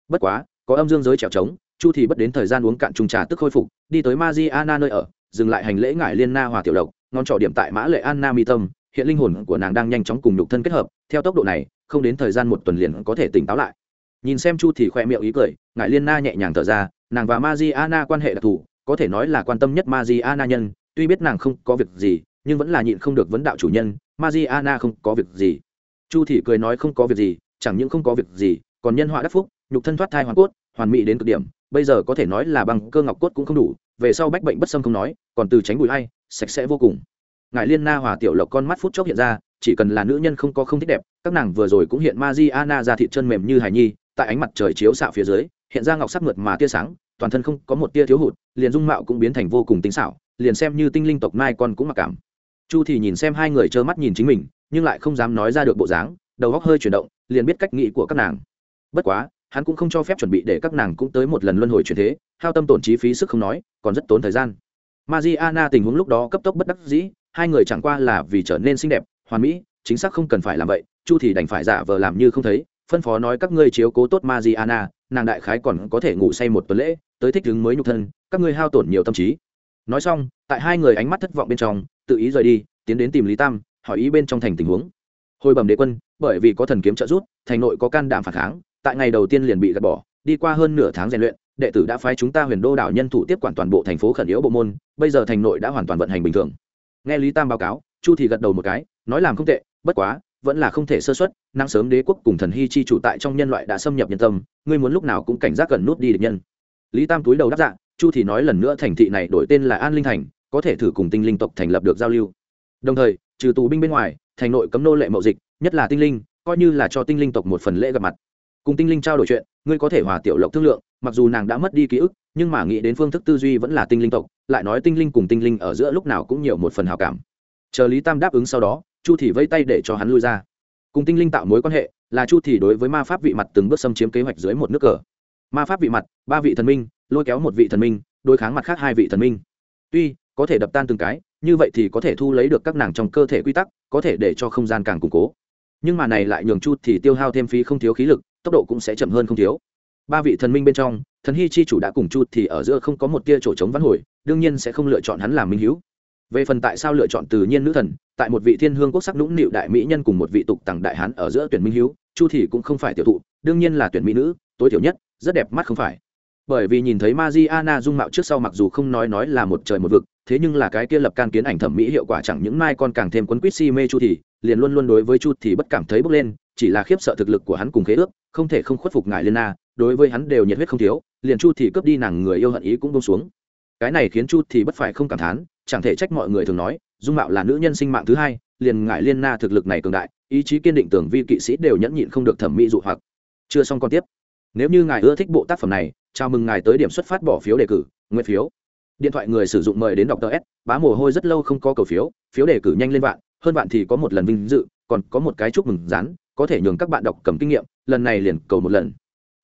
Bất quá, có âm dương giới trèo trống, chu thì bất đến thời gian uống cạn trùng trà tức khôi phục, đi tới Mariana nơi ở, dừng lại hành lễ ngải liên na hòa tiểu lộc ngon trọ điểm tại mã lệ anna mi tâm, hiện linh hồn của nàng đang nhanh chóng cùng nhục thân kết hợp, theo tốc độ này không đến thời gian một tuần liền có thể tỉnh táo lại nhìn xem chu thì khoe miệng ý cười ngải liên na nhẹ nhàng thở ra nàng và Mariana quan hệ đặc thù có thể nói là quan tâm nhất Mariana nhân, tuy biết nàng không có việc gì, nhưng vẫn là nhịn không được vấn đạo chủ nhân, Mariana không có việc gì. Chu thì cười nói không có việc gì, chẳng những không có việc gì, còn nhân họa đắc phúc, nhục thân thoát thai hoàn cốt, hoàn mỹ đến cực điểm, bây giờ có thể nói là bằng cơ ngọc cốt cũng không đủ, về sau bách bệnh bất xâm không nói, còn từ tránh bụi hay, sạch sẽ vô cùng. Ngài Liên Na Hòa tiểu Lộc con mắt phút chốc hiện ra, chỉ cần là nữ nhân không có không thích đẹp, các nàng vừa rồi cũng hiện Mariana ra thịt chân mềm như hài nhi, tại ánh mặt trời chiếu xạ phía dưới, hiện ra ngọc sắc mượt mà tia sáng, toàn thân không có một tia thiếu hụt liền dung mạo cũng biến thành vô cùng tinh xảo liền xem như tinh linh tộc mai con cũng mặc cảm. Chu thì nhìn xem hai người trơ mắt nhìn chính mình nhưng lại không dám nói ra được bộ dáng đầu óc hơi chuyển động liền biết cách nghĩ của các nàng. Bất quá hắn cũng không cho phép chuẩn bị để các nàng cũng tới một lần luân hồi chuyển thế hao tâm tổn chi phí sức không nói còn rất tốn thời gian. Mariana tình huống lúc đó cấp tốc bất đắc dĩ hai người chẳng qua là vì trở nên xinh đẹp hoàn mỹ, chính xác không cần phải làm vậy, chu thì đành phải giả vờ làm như không thấy, phân phó nói các ngươi chiếu cố tốt Mariana, nàng đại khái còn có thể ngủ say một tuần lễ, tới thích ứng mới nhục thân, các ngươi hao tổn nhiều tâm trí. Nói xong, tại hai người ánh mắt thất vọng bên trong, tự ý rời đi, tiến đến tìm lý tam, hỏi ý bên trong thành tình huống. Hồi bẩm đế quân, bởi vì có thần kiếm trợ giúp, thành nội có can đảm phản kháng, tại ngày đầu tiên liền bị gạt bỏ, đi qua hơn nửa tháng rèn luyện, đệ tử đã phái chúng ta huyền đô đảo nhân thủ tiếp quản toàn bộ thành phố khẩn yếu bộ môn, bây giờ thành nội đã hoàn toàn vận hành bình thường. Nghe lý tam báo cáo, chu thì gật đầu một cái nói làm không tệ, bất quá, vẫn là không thể sơ xuất năng sớm đế quốc cùng thần hy chi chủ tại trong nhân loại đã xâm nhập nhân tâm, ngươi muốn lúc nào cũng cảnh giác gần nút đi địch nhân. Lý tam túi đầu đáp dạ chu thì nói lần nữa thành thị này đổi tên là an linh thành, có thể thử cùng tinh linh tộc thành lập được giao lưu. Đồng thời, trừ tù binh bên ngoài, thành nội cấm nô lệ mậu dịch, nhất là tinh linh, coi như là cho tinh linh tộc một phần lễ gặp mặt. Cùng tinh linh trao đổi chuyện, ngươi có thể hòa tiểu lộc thương lượng, mặc dù nàng đã mất đi ký ức, nhưng mà nghĩ đến phương thức tư duy vẫn là tinh linh tộc, lại nói tinh linh cùng tinh linh ở giữa lúc nào cũng nhiều một phần hào cảm. Chờ lý tam đáp ứng sau đó chu thì vây tay để cho hắn lui ra. Cùng tinh linh tạo mối quan hệ, là chu thì đối với ma pháp vị mặt từng bước xâm chiếm kế hoạch dưới một nước cờ. Ma pháp vị mặt, ba vị thần minh, lôi kéo một vị thần minh, đối kháng mặt khác hai vị thần minh. Tuy, có thể đập tan từng cái, như vậy thì có thể thu lấy được các nàng trong cơ thể quy tắc, có thể để cho không gian càng củng cố. Nhưng mà này lại nhường chu thì tiêu hao thêm phí không thiếu khí lực, tốc độ cũng sẽ chậm hơn không thiếu. Ba vị thần minh bên trong, thần hy chi chủ đã cùng chu thì ở giữa không có một tia chỗ trống văn hồi, đương nhiên sẽ không lựa chọn hắn làm minh hiếu về phần tại sao lựa chọn tự nhiên nữ thần tại một vị thiên hương quốc sắc nũng nịu đại mỹ nhân cùng một vị tục tặng đại hán ở giữa tuyển minh hữu chu thì cũng không phải tiểu thụ đương nhiên là tuyển mỹ nữ tối thiểu nhất rất đẹp mắt không phải bởi vì nhìn thấy Mariana dung mạo trước sau mặc dù không nói nói là một trời một vực, thế nhưng là cái kia lập can kiến ảnh thẩm mỹ hiệu quả chẳng những mai con càng thêm quấn quýt si mê Chu thì, liền luôn luôn đối với Chu thì bất cảm thấy bước lên, chỉ là khiếp sợ thực lực của hắn cùng khế ước, không thể không khuất phục ngài Lena, đối với hắn đều nhiệt huyết không thiếu, liền Chu thì cướp đi nàng người yêu hận ý cũng buông xuống. Cái này khiến Chu thì bất phải không cảm thán, chẳng thể trách mọi người thường nói, dung mạo là nữ nhân sinh mạng thứ hai, liền ngại liên na thực lực này cường đại, ý chí kiên định tưởng vi kỵ sĩ đều nhẫn nhịn không được thẩm mỹ dụ hoặc. Chưa xong con tiếp. Nếu như ngài ưa thích bộ tác phẩm này, chào mừng ngài tới điểm xuất phát bỏ phiếu đề cử nguyện phiếu điện thoại người sử dụng mời đến đọc tờ s bá mồ hôi rất lâu không có cầu phiếu phiếu đề cử nhanh lên vạn hơn bạn thì có một lần vinh dự còn có một cái chúc mừng rán có thể nhường các bạn đọc cầm kinh nghiệm lần này liền cầu một lần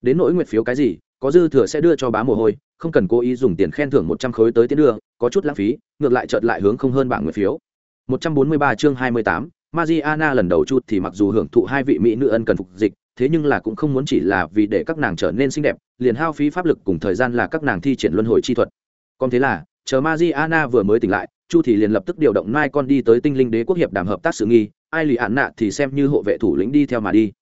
đến nỗi nguyện phiếu cái gì có dư thừa sẽ đưa cho bá mồ hôi không cần cố ý dùng tiền khen thưởng một trăm khối tới tiến đưa có chút lãng phí ngược lại chợt lại hướng không hơn bảng nguyện phiếu một trăm bốn mươi ba chương hai mươi tám Mariana lần đầu chút thì mặc dù hưởng thụ hai vị mỹ nữ ân cần phục dịch, thế nhưng là cũng không muốn chỉ là vì để các nàng trở nên xinh đẹp, liền hao phí pháp lực cùng thời gian là các nàng thi triển luân hồi chi thuật. Còn thế là, chờ Mariana vừa mới tỉnh lại, Chu thì liền lập tức điều động Mai con đi tới Tinh Linh Đế quốc hiệp đàm hợp tác sự nghi, ai lì ạn nạ thì xem như hộ vệ thủ lĩnh đi theo mà đi.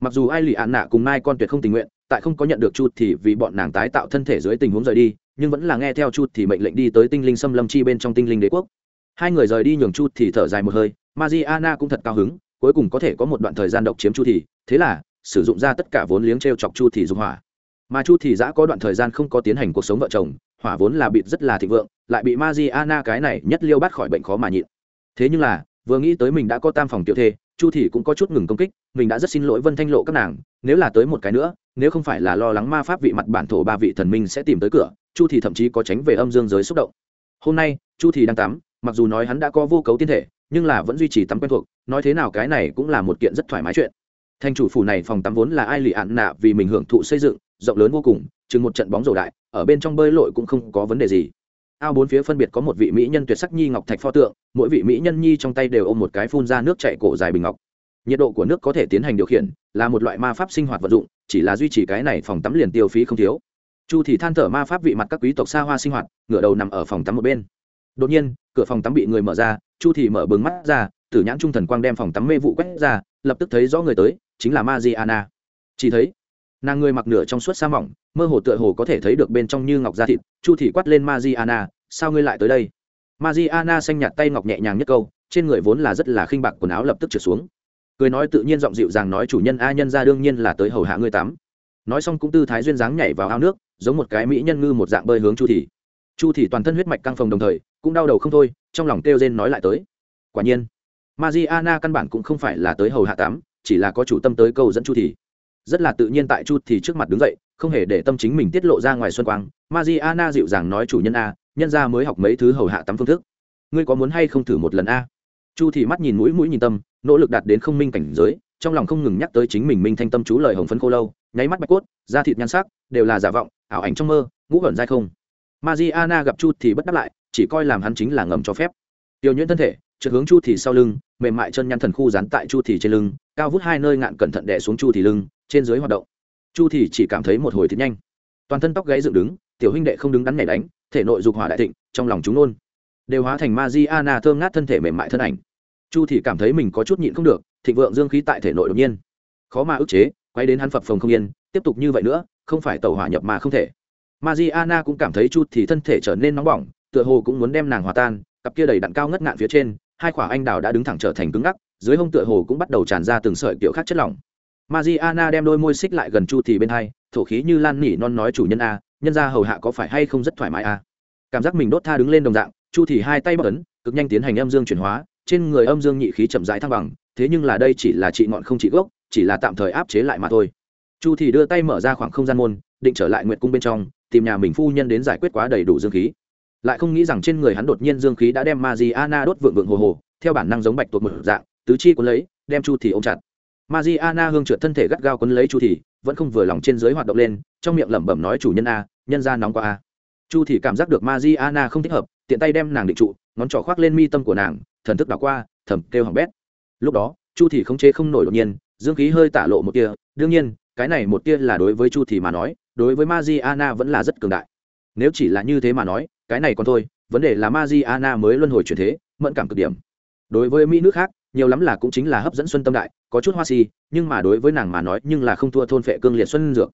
Mặc dù ai lì ạn nạ cùng Mai con tuyệt không tình nguyện, tại không có nhận được Chu thì vì bọn nàng tái tạo thân thể dưới tình huống rời đi, nhưng vẫn là nghe theo Chu thì mệnh lệnh đi tới Tinh Linh Xâm Lâm chi bên trong Tinh Linh Đế quốc. Hai người rời đi nhường Chu thì thở dài một hơi, Mariana cũng thật cao hứng, cuối cùng có thể có một đoạn thời gian độc chiếm Chu thì, thế là sử dụng ra tất cả vốn liếng treo chọc chu thì dùng hỏa mà chu thì dã có đoạn thời gian không có tiến hành cuộc sống vợ chồng hỏa vốn là bị rất là thịnh vượng lại bị Mariana cái này nhất liêu bắt khỏi bệnh khó mà nhịn thế nhưng là vừa nghĩ tới mình đã có tam phòng tiểu thê chu thì cũng có chút ngừng công kích mình đã rất xin lỗi vân thanh lộ các nàng nếu là tới một cái nữa nếu không phải là lo lắng ma pháp vị mặt bản thổ ba vị thần minh sẽ tìm tới cửa, chu thì thậm chí có tránh về âm dương giới xúc động. Hôm nay, chu thì đang tắm, mặc dù nói hắn đã có vô cấu tiên thể, nhưng là vẫn duy trì tắm quen thuộc, nói thế nào cái này cũng là một kiện rất thoải mái chuyện. Thành chủ phủ này phòng tắm vốn là ai lì ạn nạ vì mình hưởng thụ xây dựng, rộng lớn vô cùng, chừng một trận bóng rổ đại, ở bên trong bơi lội cũng không có vấn đề gì. Ao bốn phía phân biệt có một vị mỹ nhân tuyệt sắc nhi ngọc thạch pho tượng, mỗi vị mỹ nhân nhi trong tay đều ôm một cái phun ra nước chảy cổ dài bình ngọc nhiệt độ của nước có thể tiến hành điều khiển là một loại ma pháp sinh hoạt vật dụng chỉ là duy trì cái này phòng tắm liền tiêu phí không thiếu chu thì than thở ma pháp vị mặt các quý tộc xa hoa sinh hoạt ngửa đầu nằm ở phòng tắm một bên đột nhiên cửa phòng tắm bị người mở ra chu thì mở bừng mắt ra tử nhãn trung thần quang đem phòng tắm mê vụ quét ra lập tức thấy rõ người tới chính là Mariana. Chỉ thấy, nàng người mặc nửa trong suốt sa mỏng, mơ hồ tựa hồ có thể thấy được bên trong như ngọc da thịt, Chu thị quát lên Mariana, sao ngươi lại tới đây? Mariana xanh nhạt tay ngọc nhẹ nhàng nhất câu, trên người vốn là rất là khinh bạc quần áo lập tức trượt xuống. Cười nói tự nhiên giọng dịu dàng nói chủ nhân a nhân ra đương nhiên là tới hầu hạ ngươi tắm. Nói xong cũng tư thái duyên dáng nhảy vào ao nước, giống một cái mỹ nhân ngư một dạng bơi hướng Chu thị. Chu thị toàn thân huyết mạch căng phồng đồng thời, cũng đau đầu không thôi, trong lòng kêu rên nói lại tới. Quả nhiên, Mariana căn bản cũng không phải là tới hầu hạ tắm, chỉ là có chủ tâm tới câu dẫn chu thị rất là tự nhiên tại chu thì trước mặt đứng dậy không hề để tâm chính mình tiết lộ ra ngoài xuân quang mariana dịu dàng nói chủ nhân a nhân gia mới học mấy thứ hầu hạ tắm phương thức ngươi có muốn hay không thử một lần a chu thì mắt nhìn mũi mũi nhìn tâm, nỗ lực đạt đến không minh cảnh giới, trong lòng không ngừng nhắc tới chính mình minh thanh tâm chú lời hồng phấn khô lâu, nháy mắt bạch cốt, da thịt nhan sắc, đều là giả vọng, ảo ảnh trong mơ, ngũ vẩn dai không. Mariana gặp chu thì bất đáp lại, chỉ coi làm hắn chính là ngầm cho phép. Tiêu nhuyễn thân thể trượt hướng chu thì sau lưng, mềm mại chân nhăn thần khu dán tại chu thì trên lưng, cao vút hai nơi ngạn cẩn thận đè xuống chu thì lưng, trên dưới hoạt động. Chu thì chỉ cảm thấy một hồi thịt nhanh. Toàn thân tóc gáy dựng đứng, tiểu huynh đệ không đứng đắn nhảy đánh, thể nội dục hỏa đại thịnh, trong lòng chúng nôn đều hóa thành ma di thơm ngát thân thể mềm mại thân ảnh. Chu thì cảm thấy mình có chút nhịn không được, thịnh vượng dương khí tại thể nội đột nhiên. Khó mà ức chế, quay đến hắn phập phồng không yên, tiếp tục như vậy nữa, không phải tẩu hỏa nhập mà không thể. Ma di cũng cảm thấy chu thì thân thể trở nên nóng bỏng, tựa hồ cũng muốn đem nàng hòa tan, cặp kia đầy đặn cao ngất ngạn phía trên, hai quả anh đào đã đứng thẳng trở thành cứng ngắc, dưới hông tựa hồ cũng bắt đầu tràn ra từng sợi kiểu khác chất lỏng. Mariana đem đôi môi xích lại gần chu thì bên hai, thổ khí như lan nỉ non nói chủ nhân a, nhân gia hầu hạ có phải hay không rất thoải mái a? Cảm giác mình đốt tha đứng lên đồng dạng chu thì hai tay bắt ấn cực nhanh tiến hành âm dương chuyển hóa trên người âm dương nhị khí chậm rãi thăng bằng thế nhưng là đây chỉ là trị ngọn không trị gốc chỉ là tạm thời áp chế lại mà thôi chu thì đưa tay mở ra khoảng không gian môn định trở lại nguyệt cung bên trong tìm nhà mình phu nhân đến giải quyết quá đầy đủ dương khí lại không nghĩ rằng trên người hắn đột nhiên dương khí đã đem Mariana đốt vượng vượng hồ hồ, theo bản năng giống bạch tuộc một dạng, tứ chi cuốn lấy, đem Chu thì ôm chặt. Mariana hương trượt thân thể gắt gao cuốn lấy Chu thì, vẫn không vừa lòng trên dưới hoạt động lên, trong miệng lẩm bẩm nói chủ nhân a, nhân ra nóng quá a. chu thì cảm giác được Mariana không thích hợp tiện tay đem nàng định trụ, ngón trỏ khoác lên mi tâm của nàng, thần thức đảo qua, thầm kêu hỏng bét. Lúc đó, chu thì khống chế không nổi đột nhiên, dương khí hơi tả lộ một tia, đương nhiên, cái này một tia là đối với chu thì mà nói, đối với Mariana vẫn là rất cường đại. Nếu chỉ là như thế mà nói, cái này còn thôi, vấn đề là Mariana mới luân hồi chuyển thế, mẫn cảm cực điểm. Đối với mỹ nước khác, nhiều lắm là cũng chính là hấp dẫn xuân tâm đại, có chút hoa si, nhưng mà đối với nàng mà nói, nhưng là không thua thôn phệ cương liệt xuân dược.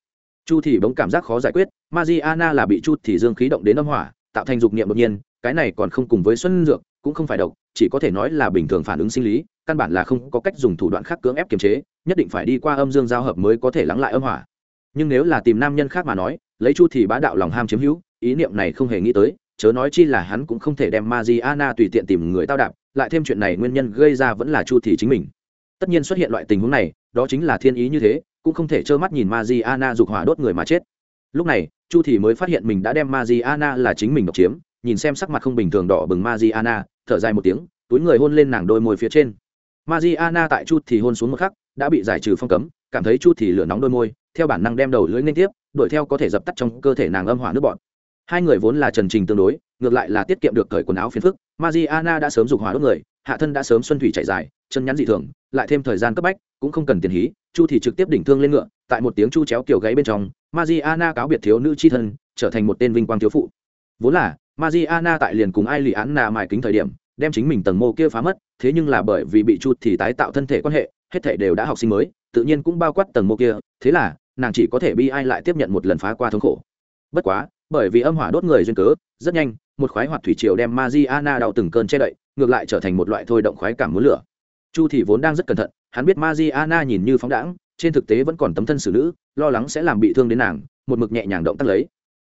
Chu thì bỗng cảm giác khó giải quyết Mariana là bị chu thì dương khí động đến âm hỏa tạo thành dục niệm đột nhiên cái này còn không cùng với xuân dược cũng không phải độc chỉ có thể nói là bình thường phản ứng sinh lý căn bản là không có cách dùng thủ đoạn khác cưỡng ép kiềm chế nhất định phải đi qua âm dương giao hợp mới có thể lắng lại âm hỏa nhưng nếu là tìm nam nhân khác mà nói lấy chu thì bá đạo lòng ham chiếm hữu ý niệm này không hề nghĩ tới chớ nói chi là hắn cũng không thể đem Mariana tùy tiện tìm người tao đạp, lại thêm chuyện này nguyên nhân gây ra vẫn là Chu thì chính mình. Tất nhiên xuất hiện loại tình huống này, đó chính là thiên ý như thế, cũng không thể trơ mắt nhìn Mariana dục hỏa đốt người mà chết. Lúc này, Chu thì mới phát hiện mình đã đem Mariana là chính mình độc chiếm, nhìn xem sắc mặt không bình thường đỏ bừng Mariana, thở dài một tiếng, túi người hôn lên nàng đôi môi phía trên. Mariana tại Chu thì hôn xuống một khắc, đã bị giải trừ phong cấm, cảm thấy Chu thì lửa nóng đôi môi, theo bản năng đem đầu lưỡi liên tiếp, đuổi theo có thể dập tắt trong cơ thể nàng âm hỏa nước bọn hai người vốn là trần trình tương đối ngược lại là tiết kiệm được cởi quần áo phiền phức mariana đã sớm dục hỏa đốt người hạ thân đã sớm xuân thủy chạy dài, chân nhắn dị thường, lại thêm thời gian cấp bách, cũng không cần tiền hí, chu thì trực tiếp đỉnh thương lên ngựa, tại một tiếng chu chéo kiểu gáy bên trong, mariana cáo biệt thiếu nữ chi thân, trở thành một tên vinh quang thiếu phụ. Vốn là, mariana tại liền cùng ai lì án nà mài kính thời điểm, đem chính mình tầng mô kia phá mất, thế nhưng là bởi vì bị chu thì tái tạo thân thể quan hệ, hết thể đều đã học sinh mới, tự nhiên cũng bao quát tầng mô kia, thế là, nàng chỉ có thể bi ai lại tiếp nhận một lần phá qua thống khổ. Bất quá, bởi vì âm hỏa đốt người duyên cớ, rất nhanh, một khoái hoạt thủy triều đem Mariana đau từng cơn che đậy ngược lại trở thành một loại thôi động khoái cảm muốn lửa. Chu thì vốn đang rất cẩn thận, hắn biết Mariana nhìn như phóng đãng, trên thực tế vẫn còn tấm thân xử nữ, lo lắng sẽ làm bị thương đến nàng, một mực nhẹ nhàng động tác lấy.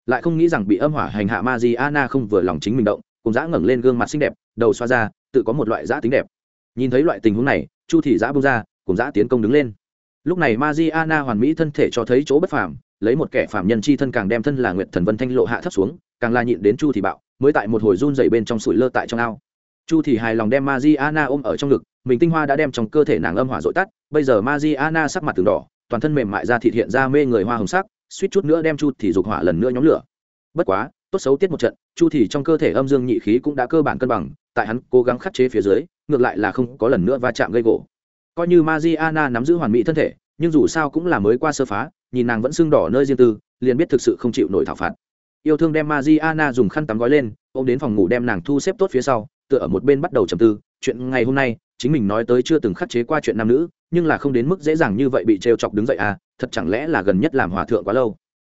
Lại không nghĩ rằng bị âm hỏa hành hạ Mariana không vừa lòng chính mình động, cùng dã ngẩng lên gương mặt xinh đẹp, đầu xoa ra, tự có một loại dã tính đẹp. Nhìn thấy loại tình huống này, chu thì dã bung ra, cùng dã tiến công đứng lên. Lúc này Mariana hoàn mỹ thân thể cho thấy chỗ bất phàm, lấy một kẻ phạm nhân chi thân càng đem thân là nguyệt thần vân thanh lộ hạ thấp xuống, càng la nhịn đến chu thì bạo, mới tại một hồi run dày bên trong sủi lơ tại trong ao chu thì hài lòng đem Mariana ôm ở trong ngực, mình tinh hoa đã đem trong cơ thể nàng âm hỏa dội tắt, bây giờ Mariana sắc mặt từng đỏ, toàn thân mềm mại ra thịt hiện ra mê người hoa hồng sắc, suýt chút nữa đem chu thì dục hỏa lần nữa nhóm lửa. Bất quá, tốt xấu tiết một trận, chu thì trong cơ thể âm dương nhị khí cũng đã cơ bản cân bằng, tại hắn cố gắng khắc chế phía dưới, ngược lại là không có lần nữa va chạm gây gỗ. Coi như Mariana nắm giữ hoàn mỹ thân thể, nhưng dù sao cũng là mới qua sơ phá, nhìn nàng vẫn sưng đỏ nơi riêng tư, liền biết thực sự không chịu nổi thảo phạt. Yêu thương đem Mariana dùng khăn tắm gói lên, ôm đến phòng ngủ đem nàng thu xếp tốt phía sau tựa ở một bên bắt đầu trầm tư, chuyện ngày hôm nay, chính mình nói tới chưa từng khắc chế qua chuyện nam nữ, nhưng là không đến mức dễ dàng như vậy bị trêu chọc đứng dậy à thật chẳng lẽ là gần nhất làm hòa thượng quá lâu?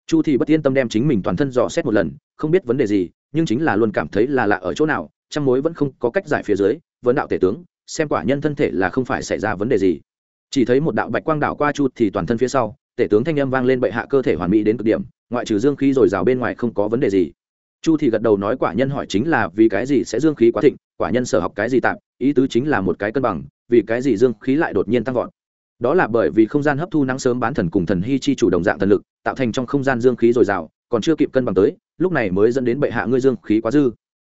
Chu thì bất yên tâm đem chính mình toàn thân dò xét một lần, không biết vấn đề gì, nhưng chính là luôn cảm thấy là lạ ở chỗ nào trong mối vẫn không có cách giải phía dưới, vấn đạo tể tướng, xem quả nhân thân thể là không phải xảy ra vấn đề gì. Chỉ thấy một đạo bạch quang đảo qua chu thì toàn thân phía sau, tể tướng thanh âm vang lên bệ hạ cơ thể hoàn mỹ đến cực điểm, ngoại trừ dương khí rồi rào bên ngoài không có vấn đề gì chu thì gật đầu nói quả nhân hỏi chính là vì cái gì sẽ dương khí quá thịnh, quả nhân sở học cái gì tạm, ý tứ chính là một cái cân bằng, vì cái gì dương khí lại đột nhiên tăng vọt. Đó là bởi vì không gian hấp thu nắng sớm bán thần cùng thần hy chi chủ đồng dạng thần lực, tạo thành trong không gian dương khí dồi dào, còn chưa kịp cân bằng tới, lúc này mới dẫn đến bệ hạ ngươi dương khí quá dư.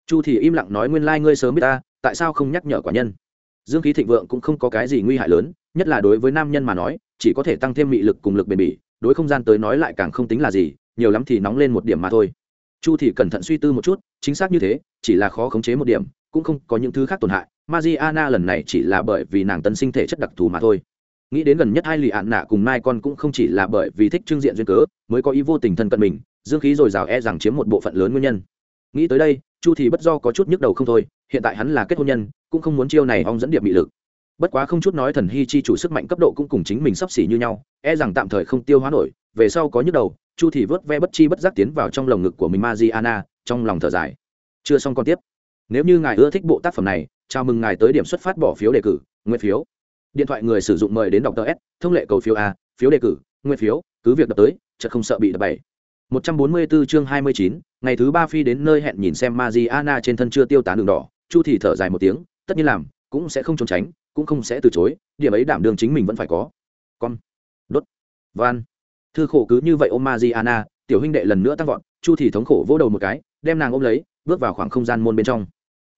Chu thì im lặng nói nguyên lai ngươi sớm biết ta, tại sao không nhắc nhở quả nhân? Dương khí thịnh vượng cũng không có cái gì nguy hại lớn, nhất là đối với nam nhân mà nói, chỉ có thể tăng thêm mị lực cùng lực bền bỉ, đối không gian tới nói lại càng không tính là gì, nhiều lắm thì nóng lên một điểm mà thôi chu thì cẩn thận suy tư một chút, chính xác như thế, chỉ là khó khống chế một điểm, cũng không có những thứ khác tổn hại. Mariana lần này chỉ là bởi vì nàng tân sinh thể chất đặc thù mà thôi. Nghĩ đến gần nhất hai lì ạn nạ cùng mai con cũng không chỉ là bởi vì thích trưng diện duyên cớ, mới có ý vô tình thân cận mình, dương khí dồi dào e rằng chiếm một bộ phận lớn nguyên nhân. Nghĩ tới đây, chu thì bất do có chút nhức đầu không thôi, hiện tại hắn là kết hôn nhân, cũng không muốn chiêu này ong dẫn điểm bị lực. Bất quá không chút nói thần hy chi chủ sức mạnh cấp độ cũng cùng chính mình sắp xỉ như nhau e rằng tạm thời không tiêu hóa nổi, về sau có nhức đầu chu thì vớt ve bất chi bất giác tiến vào trong lồng ngực của mình Mariana, trong lòng thở dài. Chưa xong con tiếp. Nếu như ngài ưa thích bộ tác phẩm này chào mừng ngài tới điểm xuất phát bỏ phiếu đề cử nguyên phiếu. Điện thoại người sử dụng mời đến đọc tờ s thông lệ cầu phiếu a phiếu đề cử nguyên phiếu cứ việc đọc tới chợ không sợ bị đập bảy 144 chương 29, ngày thứ ba phi đến nơi hẹn nhìn xem Mariana trên thân chưa tiêu tán đường đỏ, Chu thì thở dài một tiếng, tất nhiên làm, cũng sẽ không trốn tránh, cũng không sẽ từ chối, điểm ấy đảm đương chính mình vẫn phải có. Con, đốt, van. Thư khổ cứ như vậy ôm Mariana, tiểu huynh đệ lần nữa tăng vọt, Chu thì thống khổ vỗ đầu một cái, đem nàng ôm lấy, bước vào khoảng không gian môn bên trong.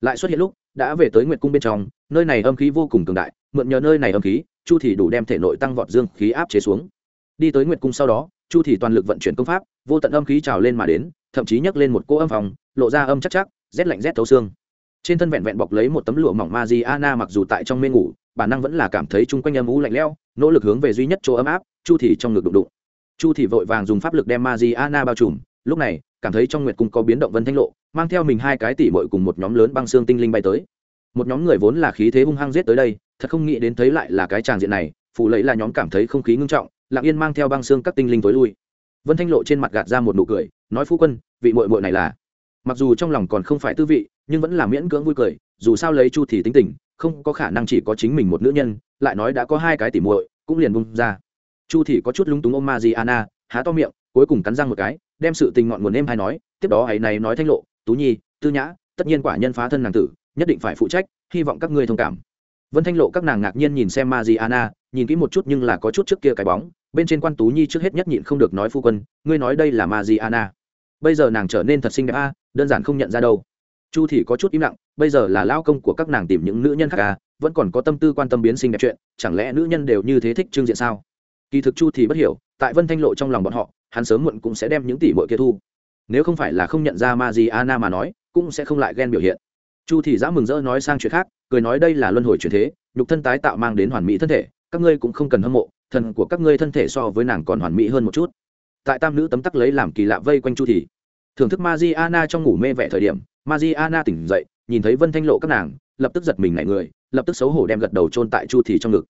Lại xuất hiện lúc, đã về tới Nguyệt cung bên trong, nơi này âm khí vô cùng cường đại, mượn nhờ nơi này âm khí, Chu thì đủ đem thể nội tăng vọt dương khí áp chế xuống. Đi tới Nguyệt cung sau đó, chu thì toàn lực vận chuyển công pháp vô tận âm khí trào lên mà đến thậm chí nhấc lên một cỗ âm phòng lộ ra âm chắc chắc rét lạnh rét thấu xương trên thân vẹn vẹn bọc lấy một tấm lụa mỏng ma di ana mặc dù tại trong mê ngủ bản năng vẫn là cảm thấy chung quanh âm u lạnh lẽo nỗ lực hướng về duy nhất chỗ ấm áp chu thì trong ngực đụng đụng chu thì vội vàng dùng pháp lực đem ma di ana bao trùm. Lúc này, cảm thấy trong nguyệt cung có biến động vân thanh lộ, mang theo mình hai cái tỷ bội cùng một nhóm lớn băng xương tinh linh bay tới. Một nhóm người vốn là khí thế hung hăng giết tới đây, thật không nghĩ đến thấy lại là cái tràng diện này phụ lấy là nhóm cảm thấy không khí ngưng trọng, lặng yên mang theo băng xương các tinh linh tối lui. Vân thanh lộ trên mặt gạt ra một nụ cười, nói, phu quân, vị mội mội này là? Mặc dù trong lòng còn không phải tư vị, nhưng vẫn là miễn cưỡng vui cười, dù sao lấy chu thì tính tình, không có khả năng chỉ có chính mình một nữ nhân, lại nói đã có hai cái tỉ muội, cũng liền bung ra chu thì có chút lúng túng ôm ma di há to miệng, cuối cùng cắn răng một cái, đem sự tình ngọn nguồn em hay nói, tiếp đó hãy này nói thanh lộ, tú nhi, tư nhã, tất nhiên quả nhân phá thân nàng tử, nhất định phải phụ trách, hy vọng các ngươi thông cảm. Vân thanh lộ các nàng ngạc nhiên nhìn xem ma di nhìn kỹ một chút nhưng là có chút trước kia cái bóng, bên trên quan tú nhi trước hết nhất nhịn không được nói phu quân, ngươi nói đây là ma di bây giờ nàng trở nên thật xinh đẹp a, đơn giản không nhận ra đâu. Chu thì có chút im lặng, bây giờ là lao công của các nàng tìm những nữ nhân khác à vẫn còn có tâm tư quan tâm biến sinh đẹp chuyện, chẳng lẽ nữ nhân đều như thế thích trương diện sao? Kỳ thực chu thì bất hiểu, tại vân thanh lộ trong lòng bọn họ, hắn sớm muộn cũng sẽ đem những tỷ muội kia thu. Nếu không phải là không nhận ra ma gì ana mà nói, cũng sẽ không lại ghen biểu hiện. Chu thì dã mừng rỡ nói sang chuyện khác, cười nói đây là luân hồi chuyển thế, nhục thân tái tạo mang đến hoàn mỹ thân thể, các ngươi cũng không cần hâm mộ, thần của các ngươi thân thể so với nàng còn hoàn mỹ hơn một chút. Tại tam nữ tấm tắc lấy làm kỳ lạ vây quanh chu thì, thưởng thức Mariana trong ngủ mê vẻ thời điểm, Mariana tỉnh dậy, nhìn thấy vân thanh lộ các nàng, lập tức giật mình ngại người, lập tức xấu hổ đem gật đầu chôn tại chu thì trong ngực.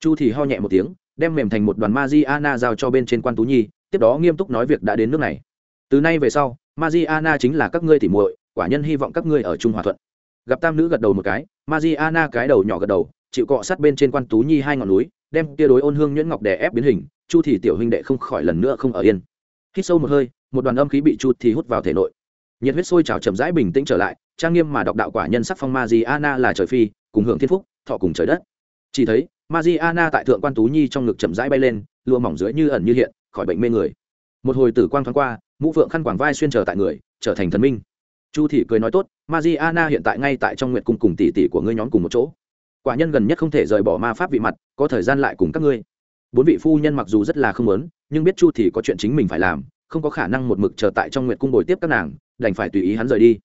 Chu thì ho nhẹ một tiếng đem mềm thành một đoàn Mariana giao cho bên trên quan tú nhi, tiếp đó nghiêm túc nói việc đã đến nước này. Từ nay về sau, Mariana chính là các ngươi tỉ muội, quả nhân hy vọng các ngươi ở chung hòa thuận. Gặp tam nữ gật đầu một cái, Mariana cái đầu nhỏ gật đầu, chịu cọ sát bên trên quan tú nhi hai ngọn núi, đem kia đối ôn hương nhuyễn ngọc đè ép biến hình, chu thì tiểu huynh đệ không khỏi lần nữa không ở yên. Hít sâu một hơi, một đoàn âm khí bị chu thì hút vào thể nội. Nhiệt huyết sôi trào chậm rãi bình tĩnh trở lại, trang nghiêm mà đọc đạo quả nhân sắc phong Mariana là trời phi, cùng hưởng thiên phúc, thọ cùng trời đất chỉ thấy, Mariana tại thượng quan tú nhi trong ngực chậm rãi bay lên, lụa mỏng dưới như ẩn như hiện, khỏi bệnh mê người. Một hồi tử quang thoáng qua, mũ vượng khăn quàng vai xuyên trở tại người, trở thành thần minh. Chu thị cười nói tốt, Mariana hiện tại ngay tại trong nguyện cung cùng tỷ tỷ của ngươi nhóm cùng một chỗ. Quả nhân gần nhất không thể rời bỏ ma pháp vị mặt, có thời gian lại cùng các ngươi. Bốn vị phu nhân mặc dù rất là không lớn nhưng biết chu thì có chuyện chính mình phải làm, không có khả năng một mực chờ tại trong nguyệt cung bồi tiếp các nàng, đành phải tùy ý hắn rời đi.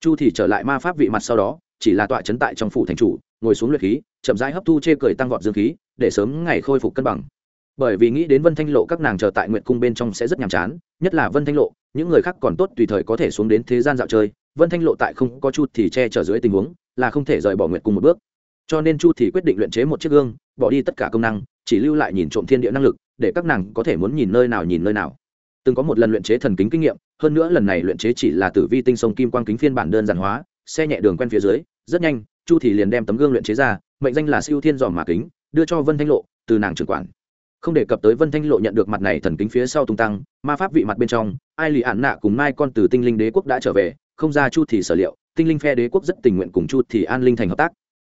Chu thì trở lại ma pháp vị mặt sau đó, chỉ là tọa chấn tại trong phủ thành chủ, ngồi xuống luyện khí chậm rãi hấp thu chê cười tăng vọt dương khí, để sớm ngày khôi phục cân bằng. Bởi vì nghĩ đến vân thanh lộ các nàng chờ tại nguyệt cung bên trong sẽ rất nhàm chán, nhất là vân thanh lộ, những người khác còn tốt tùy thời có thể xuống đến thế gian dạo chơi, vân thanh lộ tại không có chu thì che chở dưới tình huống, là không thể rời bỏ nguyệt cung một bước. Cho nên chu thì quyết định luyện chế một chiếc gương, bỏ đi tất cả công năng, chỉ lưu lại nhìn trộm thiên địa năng lực, để các nàng có thể muốn nhìn nơi nào nhìn nơi nào. Từng có một lần luyện chế thần kính kinh nghiệm, hơn nữa lần này luyện chế chỉ là tử vi tinh sông kim quang kính phiên bản đơn giản hóa, xe nhẹ đường quen phía dưới, rất nhanh, chu thì liền đem tấm gương luyện chế ra mệnh danh là siêu thiên dòm mà kính, đưa cho vân thanh lộ, từ nàng trưởng quản. Không đề cập tới vân thanh lộ nhận được mặt này thần kính phía sau tung tăng, ma pháp vị mặt bên trong, ai lì ạn nạ cùng mai con từ tinh linh đế quốc đã trở về, không ra chu thì sở liệu, tinh linh phe đế quốc rất tình nguyện cùng chu thì an linh thành hợp tác.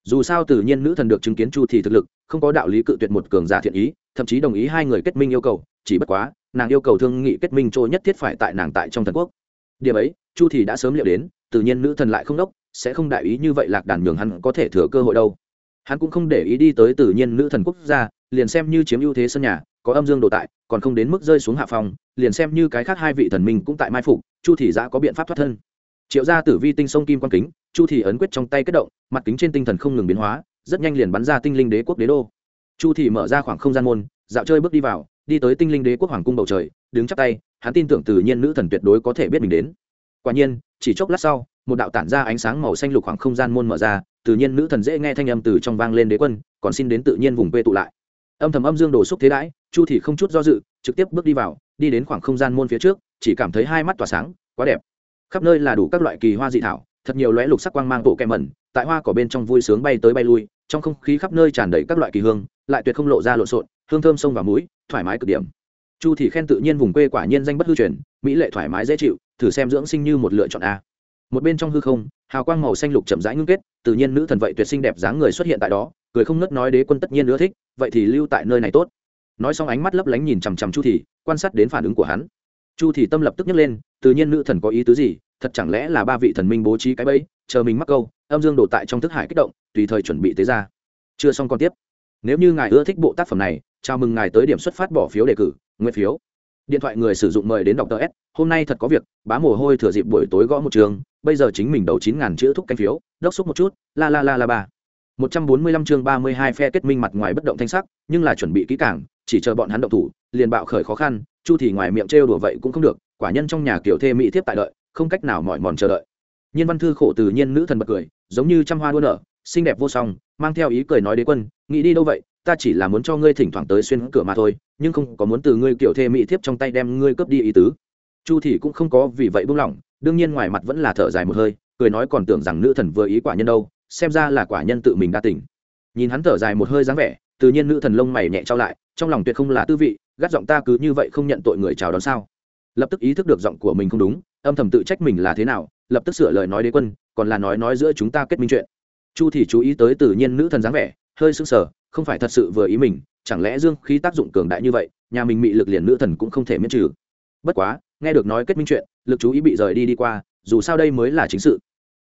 Dù sao tự nhiên nữ thần được chứng kiến chu thì thực lực, không có đạo lý cự tuyệt một cường giả thiện ý, thậm chí đồng ý hai người kết minh yêu cầu, chỉ bất quá, nàng yêu cầu thương nghị kết minh chỗ nhất thiết phải tại nàng tại trong thần quốc. Điểm ấy, chu thì đã sớm liệu đến, tự nhiên nữ thần lại không đốc, sẽ không đại ý như vậy lạc đàn nhường hắn có thể thừa cơ hội đâu hắn cũng không để ý đi tới tự nhiên nữ thần quốc gia, liền xem như chiếm ưu thế sân nhà, có âm dương đồ tại, còn không đến mức rơi xuống hạ phòng, liền xem như cái khác hai vị thần minh cũng tại mai phục, chu thị giã có biện pháp thoát thân. Triệu gia tử vi tinh sông kim quan kính, chu Thị ấn quyết trong tay kết động, mặt kính trên tinh thần không ngừng biến hóa, rất nhanh liền bắn ra tinh linh đế quốc đế đô. Chu Thị mở ra khoảng không gian môn, dạo chơi bước đi vào, đi tới tinh linh đế quốc hoàng cung bầu trời, đứng chắp tay, hắn tin tưởng tự nhiên nữ thần tuyệt đối có thể biết mình đến. Quả nhiên, chỉ chốc lát sau, một đạo tản ra ánh sáng màu xanh lục khoảng không gian môn mở ra tự nhiên nữ thần dễ nghe thanh âm từ trong vang lên đế quân, còn xin đến tự nhiên vùng quê tụ lại. Âm thầm âm dương đổ xúc thế đãi, chu thì không chút do dự, trực tiếp bước đi vào, đi đến khoảng không gian môn phía trước, chỉ cảm thấy hai mắt tỏa sáng, quá đẹp. Khắp nơi là đủ các loại kỳ hoa dị thảo, thật nhiều lóe lục sắc quang mang bộ kem mẩn, tại hoa cỏ bên trong vui sướng bay tới bay lui, trong không khí khắp nơi tràn đầy các loại kỳ hương, lại tuyệt không lộ ra lộn xộn, hương thơm sông vào mũi, thoải mái cực điểm. Chu thì khen tự nhiên vùng quê quả nhiên danh bất hư truyền, mỹ lệ thoải mái dễ chịu, thử xem dưỡng sinh như một lựa chọn a một bên trong hư không, hào quang màu xanh lục chậm rãi ngưng kết, tự nhiên nữ thần vậy tuyệt sinh đẹp dáng người xuất hiện tại đó, cười không ngớt nói đế quân tất nhiên ưa thích, vậy thì lưu tại nơi này tốt. Nói xong ánh mắt lấp lánh nhìn chằm chằm chu thì quan sát đến phản ứng của hắn. Chu thì tâm lập tức nhấc lên, tự nhiên nữ thần có ý tứ gì, thật chẳng lẽ là ba vị thần minh bố trí cái bẫy, chờ mình mắc câu, âm dương đổ tại trong thức hải kích động, tùy thời chuẩn bị tế ra. Chưa xong còn tiếp. Nếu như ngài ưa thích bộ tác phẩm này, chào mừng ngài tới điểm xuất phát bỏ phiếu đề cử, nguyện phiếu. Điện thoại người sử dụng mời đến đọc tờ s, hôm nay thật có việc, bá mồ hôi thừa dịp buổi tối gõ một trường bây giờ chính mình đầu chín ngàn chữ thúc canh phiếu, đốc xúc một chút, la la la la ba. Một trăm bốn mươi lăm chương ba mươi hai phe kết minh mặt ngoài bất động thanh sắc, nhưng là chuẩn bị kỹ càng, chỉ chờ bọn hắn động thủ, liền bạo khởi khó khăn, chu thì ngoài miệng trêu đùa vậy cũng không được, quả nhân trong nhà kiểu thê mỹ thiếp tại đợi, không cách nào mỏi mòn chờ đợi. Nhiên văn thư khổ từ nhiên nữ thần bật cười, giống như trăm hoa đua nở, xinh đẹp vô song, mang theo ý cười nói đế quân, nghĩ đi đâu vậy, ta chỉ là muốn cho ngươi thỉnh thoảng tới xuyên cửa mà thôi, nhưng không có muốn từ ngươi kiểu thê mỹ thiếp trong tay đem ngươi cướp đi ý tứ. Chu thì cũng không có vì vậy buông lỏng đương nhiên ngoài mặt vẫn là thở dài một hơi, cười nói còn tưởng rằng nữ thần vừa ý quả nhân đâu, xem ra là quả nhân tự mình đa tỉnh. Nhìn hắn thở dài một hơi dáng vẻ, tự nhiên nữ thần lông mày nhẹ trao lại, trong lòng tuyệt không là tư vị, gắt giọng ta cứ như vậy không nhận tội người chào đón sao? Lập tức ý thức được giọng của mình không đúng, âm thầm tự trách mình là thế nào, lập tức sửa lời nói đế quân, còn là nói nói giữa chúng ta kết minh chuyện. Chu thì chú ý tới tự nhiên nữ thần dáng vẻ, hơi sững sờ, không phải thật sự vừa ý mình, chẳng lẽ dương khí tác dụng cường đại như vậy, nhà mình mị lực liền nữ thần cũng không thể miễn trừ. Bất quá, nghe được nói kết minh chuyện lực chú ý bị rời đi đi qua, dù sao đây mới là chính sự.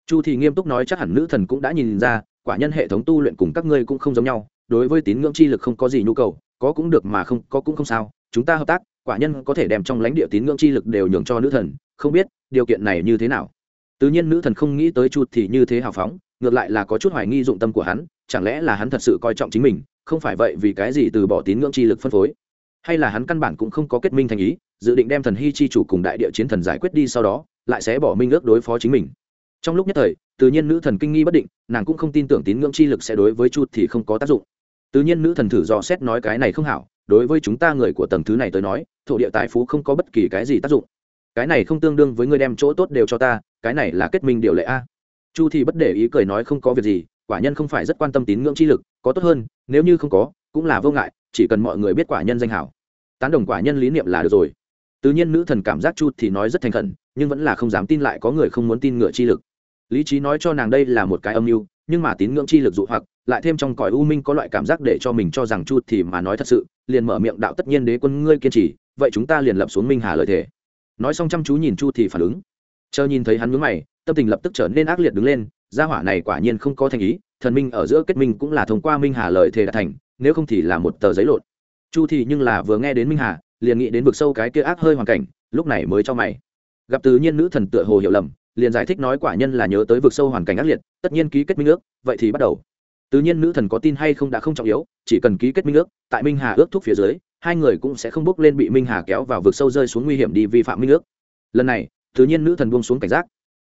Chu thì nghiêm túc nói chắc hẳn nữ thần cũng đã nhìn ra, quả nhân hệ thống tu luyện cùng các ngươi cũng không giống nhau, đối với tín ngưỡng chi lực không có gì nhu cầu, có cũng được mà không, có cũng không sao, chúng ta hợp tác, quả nhân có thể đem trong lãnh địa tín ngưỡng chi lực đều nhường cho nữ thần, không biết điều kiện này như thế nào. Tự nhiên nữ thần không nghĩ tới chu thì như thế hào phóng, ngược lại là có chút hoài nghi dụng tâm của hắn, chẳng lẽ là hắn thật sự coi trọng chính mình, không phải vậy vì cái gì từ bỏ tín ngưỡng chi lực phân phối? Hay là hắn căn bản cũng không có kết minh thành ý dự định đem thần hy chi chủ cùng đại địa chiến thần giải quyết đi sau đó, lại sẽ bỏ minh ước đối phó chính mình. Trong lúc nhất thời, tự nhiên nữ thần kinh nghi bất định, nàng cũng không tin tưởng tín ngưỡng chi lực sẽ đối với chu thì không có tác dụng. Tự nhiên nữ thần thử dò xét nói cái này không hảo, đối với chúng ta người của tầng thứ này tới nói, thổ địa tài phú không có bất kỳ cái gì tác dụng. Cái này không tương đương với người đem chỗ tốt đều cho ta, cái này là kết minh điều lệ a. Chu thì bất để ý cười nói không có việc gì, quả nhân không phải rất quan tâm tín ngưỡng chi lực, có tốt hơn, nếu như không có, cũng là vô ngại, chỉ cần mọi người biết quả nhân danh hảo. Tán đồng quả nhân lý niệm là được rồi tự nhiên nữ thần cảm giác chu thì nói rất thành khẩn, nhưng vẫn là không dám tin lại có người không muốn tin ngựa chi lực. Lý trí nói cho nàng đây là một cái âm mưu, nhưng mà tín ngưỡng chi lực dụ hoặc, lại thêm trong cõi u minh có loại cảm giác để cho mình cho rằng chu thì mà nói thật sự, liền mở miệng đạo tất nhiên đế quân ngươi kiên trì, vậy chúng ta liền lập xuống minh hà lợi thể nói xong chăm chú nhìn chu thì phản ứng. Chờ nhìn thấy hắn nhướng mày, tâm tình lập tức trở nên ác liệt đứng lên, gia hỏa này quả nhiên không có thành ý, thần minh ở giữa kết minh cũng là thông qua minh hà lợi thể đã thành, nếu không thì là một tờ giấy lộn. Chu thì nhưng là vừa nghe đến minh hà liền nghĩ đến vực sâu cái kia ác hơi hoàn cảnh, lúc này mới cho mày. Gặp tự nhiên nữ thần tựa hồ hiểu lầm, liền giải thích nói quả nhân là nhớ tới vực sâu hoàn cảnh ác liệt, tất nhiên ký kết minh ước, vậy thì bắt đầu. Tự nhiên nữ thần có tin hay không đã không trọng yếu, chỉ cần ký kết minh ước, tại minh hà ước thúc phía dưới, hai người cũng sẽ không bước lên bị minh hà kéo vào vực sâu rơi xuống nguy hiểm đi vi phạm minh ước. Lần này, tự nhiên nữ thần buông xuống cảnh giác.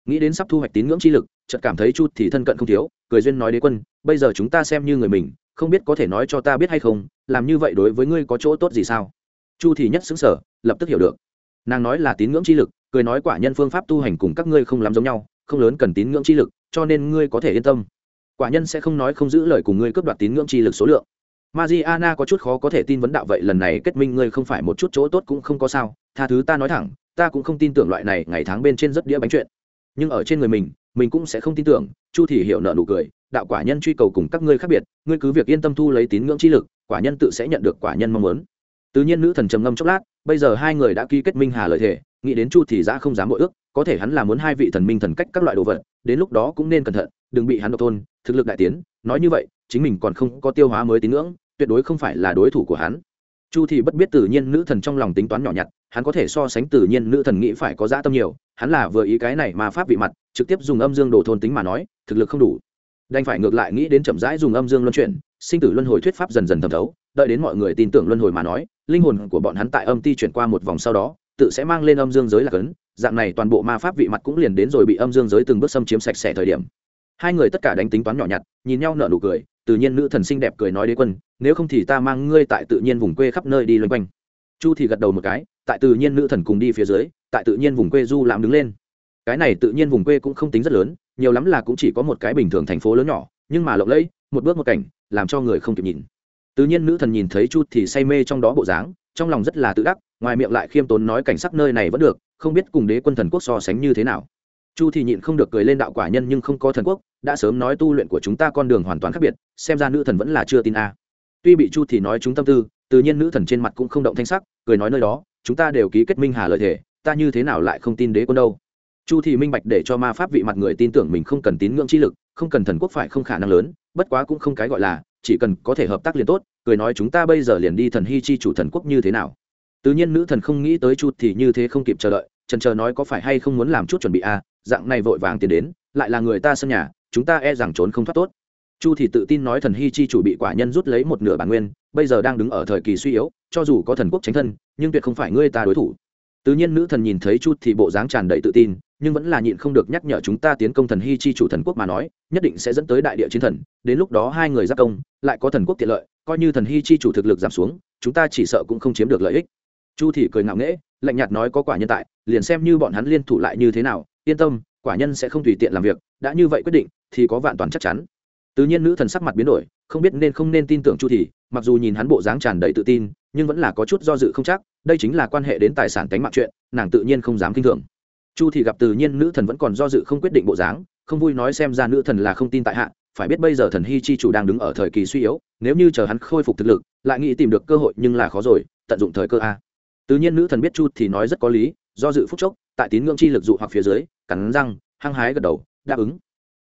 Nghĩ đến sắp thu hoạch tín ngưỡng chi lực, chợt cảm thấy chút thì thân cận không thiếu, cười duyên nói đế quân, bây giờ chúng ta xem như người mình, không biết có thể nói cho ta biết hay không, làm như vậy đối với ngươi có chỗ tốt gì sao? Chu thì nhất xứng sở lập tức hiểu được. Nàng nói là tín ngưỡng chi lực, cười nói quả nhân phương pháp tu hành cùng các ngươi không lắm giống nhau, không lớn cần tín ngưỡng chi lực, cho nên ngươi có thể yên tâm. Quả nhân sẽ không nói không giữ lời cùng ngươi cướp đoạt tín ngưỡng chi lực số lượng. Mariana có chút khó có thể tin vấn đạo vậy lần này kết minh ngươi không phải một chút chỗ tốt cũng không có sao. Tha thứ ta nói thẳng, ta cũng không tin tưởng loại này ngày tháng bên trên rất đĩa bánh chuyện. Nhưng ở trên người mình mình cũng sẽ không tin tưởng. Chu thì hiểu nợ nụ cười, đạo quả nhân truy cầu cùng các ngươi khác biệt, ngươi cứ việc yên tâm thu lấy tín ngưỡng chi lực, quả nhân tự sẽ nhận được quả nhân mong muốn tự nhiên nữ thần trầm ngâm chốc lát, bây giờ hai người đã ký kết minh hà lợi thể nghĩ đến chu thì dã không dám bội ước, có thể hắn là muốn hai vị thần minh thần cách các loại đồ vật, đến lúc đó cũng nên cẩn thận, đừng bị hắn độc thôn thực lực đại tiến, nói như vậy, chính mình còn không có tiêu hóa mới tín ngưỡng, tuyệt đối không phải là đối thủ của hắn. Chu thì bất biết tự nhiên nữ thần trong lòng tính toán nhỏ nhặt, hắn có thể so sánh tự nhiên nữ thần nghĩ phải có dã tâm nhiều, hắn là vừa ý cái này mà pháp vị mặt, trực tiếp dùng âm dương đồ thôn tính mà nói, thực lực không đủ. Đành phải ngược lại nghĩ đến chậm rãi dùng âm dương luân chuyển, sinh tử luân hồi thuyết pháp dần dần thẩm thấu đợi đến mọi người tin tưởng luân hồi mà nói, linh hồn của bọn hắn tại âm ti chuyển qua một vòng sau đó, tự sẽ mang lên âm dương giới là cấn dạng này toàn bộ ma pháp vị mặt cũng liền đến rồi bị âm dương giới từng bước xâm chiếm sạch sẽ thời điểm. Hai người tất cả đánh tính toán nhỏ nhặt, nhìn nhau nở nụ cười, tự nhiên nữ thần xinh đẹp cười nói đế quân, nếu không thì ta mang ngươi tại tự nhiên vùng quê khắp nơi đi loanh quanh. Chu thì gật đầu một cái, tại tự nhiên nữ thần cùng đi phía dưới, tại tự nhiên vùng quê du làm đứng lên. Cái này tự nhiên vùng quê cũng không tính rất lớn, nhiều lắm là cũng chỉ có một cái bình thường thành phố lớn nhỏ, nhưng mà lộng lẫy, một bước một cảnh, làm cho người không kịp nhìn tự nhiên nữ thần nhìn thấy chu thì say mê trong đó bộ dáng, trong lòng rất là tự đắc, ngoài miệng lại khiêm tốn nói cảnh sắc nơi này vẫn được, không biết cùng đế quân thần quốc so sánh như thế nào. Chu thì nhịn không được cười lên đạo quả nhân nhưng không có thần quốc, đã sớm nói tu luyện của chúng ta con đường hoàn toàn khác biệt, xem ra nữ thần vẫn là chưa tin a. Tuy bị chu thì nói chúng tâm tư tự nhiên nữ thần trên mặt cũng không động thanh sắc, cười nói nơi đó, chúng ta đều ký kết minh hà lợi thể, ta như thế nào lại không tin đế quân đâu? Chu thì minh bạch để cho ma pháp vị mặt người tin tưởng mình không cần tín ngưỡng chi lực, không cần thần quốc phải không khả năng lớn, bất quá cũng không cái gọi là chỉ cần có thể hợp tác liền tốt, cười nói chúng ta bây giờ liền đi thần hy chi chủ thần quốc như thế nào. Tự nhiên nữ thần không nghĩ tới chút thì như thế không kịp chờ đợi, trần chờ nói có phải hay không muốn làm chút chuẩn bị à dạng này vội vàng tiến đến, lại là người ta sân nhà, chúng ta e rằng trốn không thoát tốt. Chu thì tự tin nói thần hy chi chủ bị quả nhân rút lấy một nửa bản nguyên, bây giờ đang đứng ở thời kỳ suy yếu, cho dù có thần quốc tránh thân, nhưng tuyệt không phải ngươi ta đối thủ. Tự nhiên nữ thần nhìn thấy chút thì bộ dáng tràn đầy tự tin nhưng vẫn là nhịn không được nhắc nhở chúng ta tiến công thần hy chi chủ thần quốc mà nói, nhất định sẽ dẫn tới đại địa chiến thần. Đến lúc đó hai người giáp công, lại có thần quốc tiện lợi, coi như thần hy chi chủ thực lực giảm xuống, chúng ta chỉ sợ cũng không chiếm được lợi ích. Chu thị cười ngạo nghễ, lạnh nhạt nói có quả nhân tại, liền xem như bọn hắn liên thủ lại như thế nào, yên tâm, quả nhân sẽ không tùy tiện làm việc, đã như vậy quyết định, thì có vạn toàn chắc chắn. Tự nhiên nữ thần sắc mặt biến đổi, không biết nên không nên tin tưởng chu thị, mặc dù nhìn hắn bộ dáng tràn đầy tự tin, nhưng vẫn là có chút do dự không chắc, đây chính là quan hệ đến tài sản cánh mạng chuyện, nàng tự nhiên không dám kinh thường chu thì gặp tự nhiên nữ thần vẫn còn do dự không quyết định bộ dáng, không vui nói xem ra nữ thần là không tin tại hạ, phải biết bây giờ thần hy chi chủ đang đứng ở thời kỳ suy yếu, nếu như chờ hắn khôi phục thực lực, lại nghĩ tìm được cơ hội nhưng là khó rồi, tận dụng thời cơ a. Tự nhiên nữ thần biết chu thì nói rất có lý, do dự phút chốc, tại tín ngưỡng chi lực dụ hoặc phía dưới, cắn răng, hăng hái gật đầu, đáp ứng.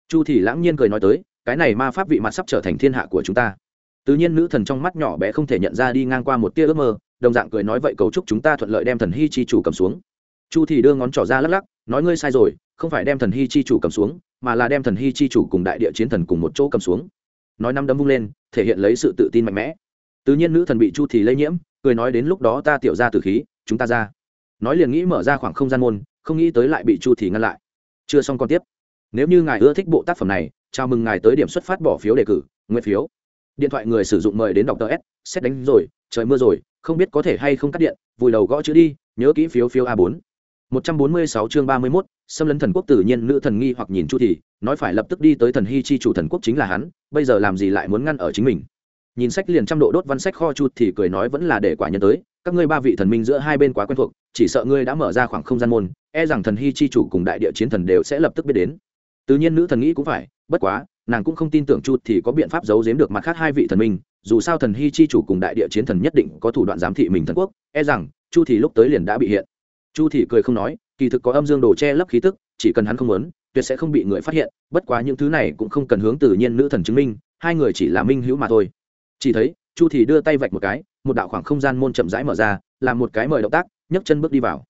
Chu thì lãng nhiên cười nói tới, cái này ma pháp vị mặt sắp trở thành thiên hạ của chúng ta. Tự nhiên nữ thần trong mắt nhỏ bé không thể nhận ra đi ngang qua một tia ước mơ, đồng dạng cười nói vậy cầu chúc chúng ta thuận lợi đem thần hy chi chủ cầm xuống chu thì đưa ngón trỏ ra lắc lắc, nói ngươi sai rồi, không phải đem thần hy chi chủ cầm xuống, mà là đem thần hy chi chủ cùng đại địa chiến thần cùng một chỗ cầm xuống. Nói năm đấm vung lên, thể hiện lấy sự tự tin mạnh mẽ. Tự nhiên nữ thần bị chu thì lây nhiễm, cười nói đến lúc đó ta tiểu ra từ khí, chúng ta ra. Nói liền nghĩ mở ra khoảng không gian môn, không nghĩ tới lại bị chu thì ngăn lại. Chưa xong còn tiếp. Nếu như ngài ưa thích bộ tác phẩm này, chào mừng ngài tới điểm xuất phát bỏ phiếu đề cử, nguyện phiếu. Điện thoại người sử dụng mời đến đọc tờ s, xét đánh rồi, trời mưa rồi, không biết có thể hay không cắt điện, vùi đầu gõ chữ đi, nhớ kỹ phiếu phiếu a 4 146 chương 31, xâm lấn thần quốc tự nhiên nữ thần nghi hoặc nhìn chu thì nói phải lập tức đi tới thần hy chi chủ thần quốc chính là hắn bây giờ làm gì lại muốn ngăn ở chính mình? Nhìn sách liền trăm độ đốt văn sách kho chu thì cười nói vẫn là để quả nhân tới các ngươi ba vị thần minh giữa hai bên quá quen thuộc chỉ sợ ngươi đã mở ra khoảng không gian môn e rằng thần hy chi chủ cùng đại địa chiến thần đều sẽ lập tức biết đến. Tự nhiên nữ thần nghĩ cũng phải bất quá nàng cũng không tin tưởng chu thì có biện pháp giấu giếm được mặt khác hai vị thần minh dù sao thần hy chi chủ cùng đại địa chiến thần nhất định có thủ đoạn giám thị mình thần quốc e rằng chu thì lúc tới liền đã bị hiện chu Thị cười không nói, kỳ thực có âm dương đồ che lấp khí tức, chỉ cần hắn không muốn, tuyệt sẽ không bị người phát hiện, bất quá những thứ này cũng không cần hướng tự nhiên nữ thần chứng minh, hai người chỉ là minh hữu mà thôi. Chỉ thấy, chu thì đưa tay vạch một cái, một đạo khoảng không gian môn chậm rãi mở ra, làm một cái mời động tác, nhấc chân bước đi vào.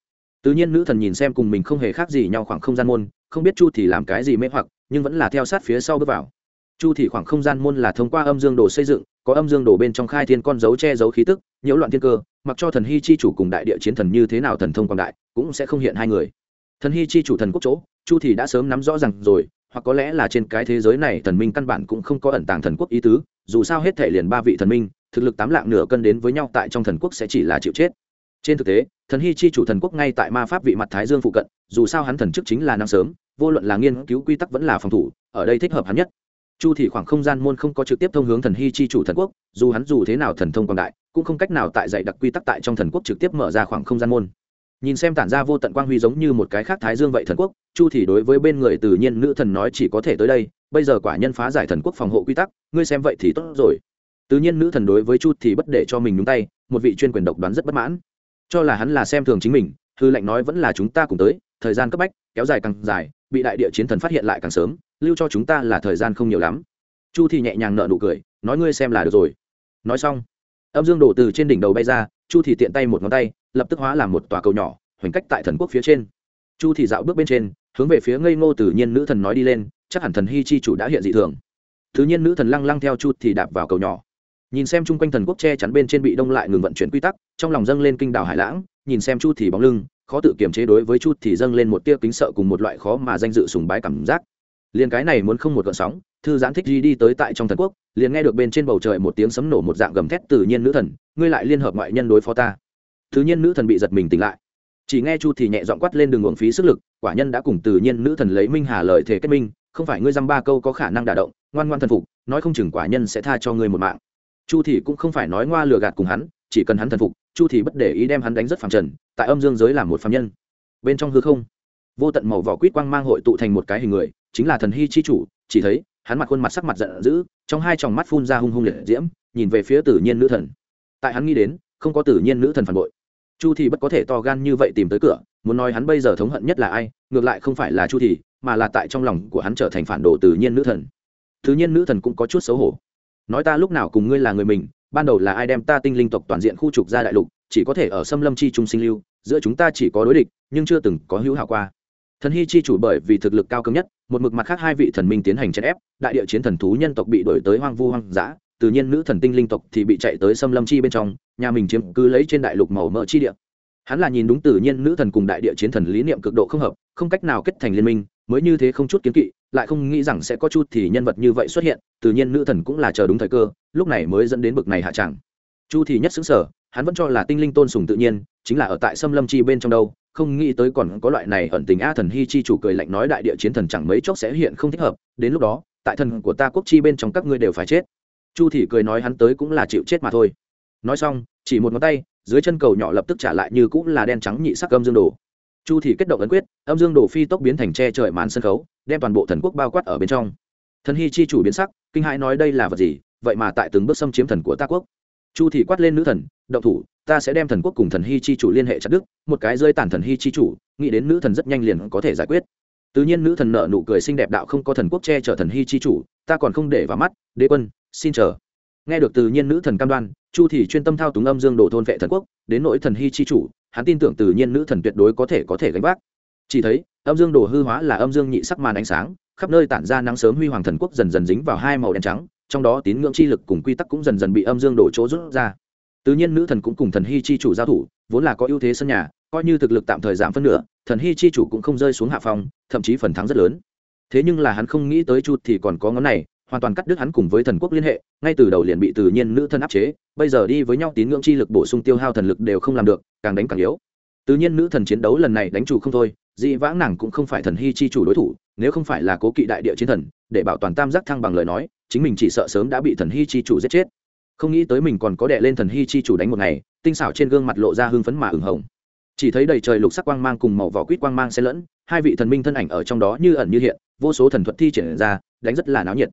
Tự nhiên nữ thần nhìn xem cùng mình không hề khác gì nhau khoảng không gian môn, không biết chu thì làm cái gì mê hoặc, nhưng vẫn là theo sát phía sau bước vào. Chu thì khoảng không gian môn là thông qua âm dương đồ xây dựng, có âm dương đồ bên trong khai thiên con dấu che giấu khí tức, nhiễu loạn thiên cơ mặc cho thần hy chi chủ cùng đại địa chiến thần như thế nào thần thông quang đại, cũng sẽ không hiện hai người. Thần hy chi chủ thần quốc chỗ, chu thì đã sớm nắm rõ rằng rồi, hoặc có lẽ là trên cái thế giới này thần minh căn bản cũng không có ẩn tàng thần quốc ý tứ, dù sao hết thể liền ba vị thần minh, thực lực tám lạng nửa cân đến với nhau tại trong thần quốc sẽ chỉ là chịu chết. Trên thực tế, thần hy chi chủ thần quốc ngay tại ma pháp vị mặt thái dương phụ cận, dù sao hắn thần chức chính là năm sớm, vô luận là nghiên cứu quy tắc vẫn là phòng thủ, ở đây thích hợp hắn nhất. Chu thì khoảng không gian môn không có trực tiếp thông hướng thần hy chi chủ thần quốc, dù hắn dù thế nào thần thông quảng đại cũng không cách nào tại dạy đặc quy tắc tại trong thần quốc trực tiếp mở ra khoảng không gian môn. Nhìn xem tản ra vô tận quang huy giống như một cái khác thái dương vậy thần quốc, chu thì đối với bên người tự nhiên nữ thần nói chỉ có thể tới đây, bây giờ quả nhân phá giải thần quốc phòng hộ quy tắc, ngươi xem vậy thì tốt rồi. Tự nhiên nữ thần đối với chu thì bất để cho mình nhúng tay, một vị chuyên quyền độc đoán rất bất mãn. Cho là hắn là xem thường chính mình, hư lệnh nói vẫn là chúng ta cùng tới, thời gian cấp bách, kéo dài càng dài, bị đại địa chiến thần phát hiện lại càng sớm, lưu cho chúng ta là thời gian không nhiều lắm. Chu thì nhẹ nhàng nở nụ cười, nói ngươi xem là được rồi. Nói xong âm dương đổ từ trên đỉnh đầu bay ra, chu thì tiện tay một ngón tay, lập tức hóa làm một tòa cầu nhỏ, hoành cách tại thần quốc phía trên. Chu thì dạo bước bên trên, hướng về phía ngây ngô tự nhiên nữ thần nói đi lên, chắc hẳn thần hy chi chủ đã hiện dị thường. Thứ nhiên nữ thần lăng lăng theo chu thì đạp vào cầu nhỏ. Nhìn xem chung quanh thần quốc che chắn bên trên bị đông lại ngừng vận chuyển quy tắc, trong lòng dâng lên kinh đảo hải lãng, nhìn xem chu thì bóng lưng, khó tự kiềm chế đối với chu thì dâng lên một tia kính sợ cùng một loại khó mà danh dự sùng bái cảm giác liền cái này muốn không một gợn sóng, thư giãn thích gì đi tới tại trong thần quốc, liền nghe được bên trên bầu trời một tiếng sấm nổ một dạng gầm thét tự nhiên nữ thần, ngươi lại liên hợp ngoại nhân đối phó ta. Tự nhiên nữ thần bị giật mình tỉnh lại. Chỉ nghe chu thì nhẹ dọn quát lên đường uổng phí sức lực, quả nhân đã cùng tự nhiên nữ thần lấy minh hà lời thể kết minh, không phải ngươi dăm ba câu có khả năng đả động, ngoan ngoan thần phục, nói không chừng quả nhân sẽ tha cho ngươi một mạng. Chu thì cũng không phải nói ngoa lừa gạt cùng hắn, chỉ cần hắn thần phục, chu thì bất để ý đem hắn đánh rất phẳng trần, tại âm dương giới làm một phàm nhân. Bên trong hư không, vô tận màu vỏ quýt quang mang hội tụ thành một cái hình người chính là thần hy chi chủ, chỉ thấy, hắn mặt khuôn mặt sắc mặt giận dữ, trong hai tròng mắt phun ra hung hung liệt diễm, nhìn về phía tử nhiên nữ thần. Tại hắn nghĩ đến, không có tử nhiên nữ thần phản bội. Chu thì bất có thể to gan như vậy tìm tới cửa, muốn nói hắn bây giờ thống hận nhất là ai, ngược lại không phải là chu thì, mà là tại trong lòng của hắn trở thành phản đồ tử nhiên nữ thần. Tự nhiên nữ thần cũng có chút xấu hổ. Nói ta lúc nào cùng ngươi là người mình, ban đầu là ai đem ta tinh linh tộc toàn diện khu trục ra đại lục, chỉ có thể ở xâm lâm chi trung sinh lưu, giữa chúng ta chỉ có đối địch, nhưng chưa từng có hữu hảo qua thần hy chi chủ bởi vì thực lực cao cứng nhất, một mực mặt khác hai vị thần minh tiến hành chèn ép, đại địa chiến thần thú nhân tộc bị đổi tới hoang vu hoang dã, tự nhiên nữ thần tinh linh tộc thì bị chạy tới xâm lâm chi bên trong, nhà mình chiếm cứ lấy trên đại lục màu mỡ chi địa. Hắn là nhìn đúng tự nhiên nữ thần cùng đại địa chiến thần lý niệm cực độ không hợp, không cách nào kết thành liên minh, mới như thế không chút kiến kỵ, lại không nghĩ rằng sẽ có chút thì nhân vật như vậy xuất hiện, tự nhiên nữ thần cũng là chờ đúng thời cơ, lúc này mới dẫn đến bực này hạ chẳng chu thì nhất xứng sở hắn vẫn cho là tinh linh tôn sùng tự nhiên, chính là ở tại xâm lâm chi bên trong đâu, không nghĩ tới còn có loại này ẩn tình a thần hy chi chủ cười lạnh nói đại địa chiến thần chẳng mấy chốc sẽ hiện không thích hợp, đến lúc đó, tại thần của ta quốc chi bên trong các ngươi đều phải chết. Chu thì cười nói hắn tới cũng là chịu chết mà thôi. Nói xong, chỉ một ngón tay, dưới chân cầu nhỏ lập tức trả lại như cũng là đen trắng nhị sắc âm dương đồ. Chu thì kết động ấn quyết, âm dương đồ phi tốc biến thành che trời màn sân khấu, đem toàn bộ thần quốc bao quát ở bên trong. Thần hy chi chủ biến sắc, kinh hãi nói đây là vật gì, vậy mà tại từng bước xâm chiếm thần của ta quốc. Chu thì quát lên nữ thần động thủ, ta sẽ đem thần quốc cùng thần hy chi chủ liên hệ chặt đức một cái rơi tàn thần hy chi chủ, nghĩ đến nữ thần rất nhanh liền có thể giải quyết. Tự nhiên nữ thần nợ nụ cười xinh đẹp đạo không có thần quốc che chở thần hy chi chủ, ta còn không để vào mắt, đế quân, xin chờ. Nghe được tự nhiên nữ thần cam đoan, chu thì chuyên tâm thao túng âm dương đồ thôn vệ thần quốc, đến nỗi thần hy chi chủ, hắn tin tưởng tự nhiên nữ thần tuyệt đối có thể có thể gánh vác. Chỉ thấy, âm dương đồ hư hóa là âm dương nhị sắc màn ánh sáng, khắp nơi tản ra nắng sớm huy hoàng thần quốc dần dần dính vào hai màu đen trắng, trong đó tín ngưỡng chi lực cùng quy tắc cũng dần dần bị âm dương đổ chỗ rút ra tự nhiên nữ thần cũng cùng thần hy chi chủ giao thủ, vốn là có ưu thế sân nhà, coi như thực lực tạm thời giảm phân nửa, thần hy chi chủ cũng không rơi xuống hạ phòng thậm chí phần thắng rất lớn. Thế nhưng là hắn không nghĩ tới chút thì còn có ngón này, hoàn toàn cắt đứt hắn cùng với thần quốc liên hệ, ngay từ đầu liền bị tự nhiên nữ thần áp chế, bây giờ đi với nhau tín ngưỡng chi lực bổ sung tiêu hao thần lực đều không làm được, càng đánh càng yếu. Tự nhiên nữ thần chiến đấu lần này đánh chủ không thôi, dị vãng nàng cũng không phải thần hy chi chủ đối thủ, nếu không phải là cố kỵ đại địa chiến thần, để bảo toàn tam giác thăng bằng lời nói, chính mình chỉ sợ sớm đã bị thần hy chi chủ giết chết không nghĩ tới mình còn có đệ lên thần hy chi chủ đánh một ngày, tinh xảo trên gương mặt lộ ra hương phấn mà ửng hồng. Chỉ thấy đầy trời lục sắc quang mang cùng màu vỏ quýt quang mang xen lẫn, hai vị thần minh thân ảnh ở trong đó như ẩn như hiện, vô số thần thuật thi triển ra, đánh rất là náo nhiệt.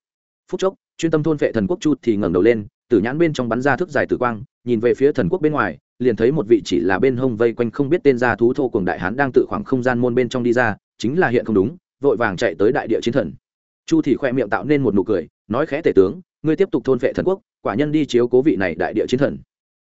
Phút chốc, chuyên tâm thôn vệ thần quốc chu thì ngẩng đầu lên tử nhãn bên trong bắn ra thức dài tử quang, nhìn về phía thần quốc bên ngoài, liền thấy một vị chỉ là bên hông vây quanh không biết tên gia thú thô cùng đại hán đang tự khoảng không gian môn bên trong đi ra, chính là hiện không đúng, vội vàng chạy tới đại địa chiến thần. Chu thì khoe miệng tạo nên một nụ cười nói khẽ tể tướng, ngươi tiếp tục thôn vệ thần quốc, quả nhân đi chiếu cố vị này đại địa chiến thần.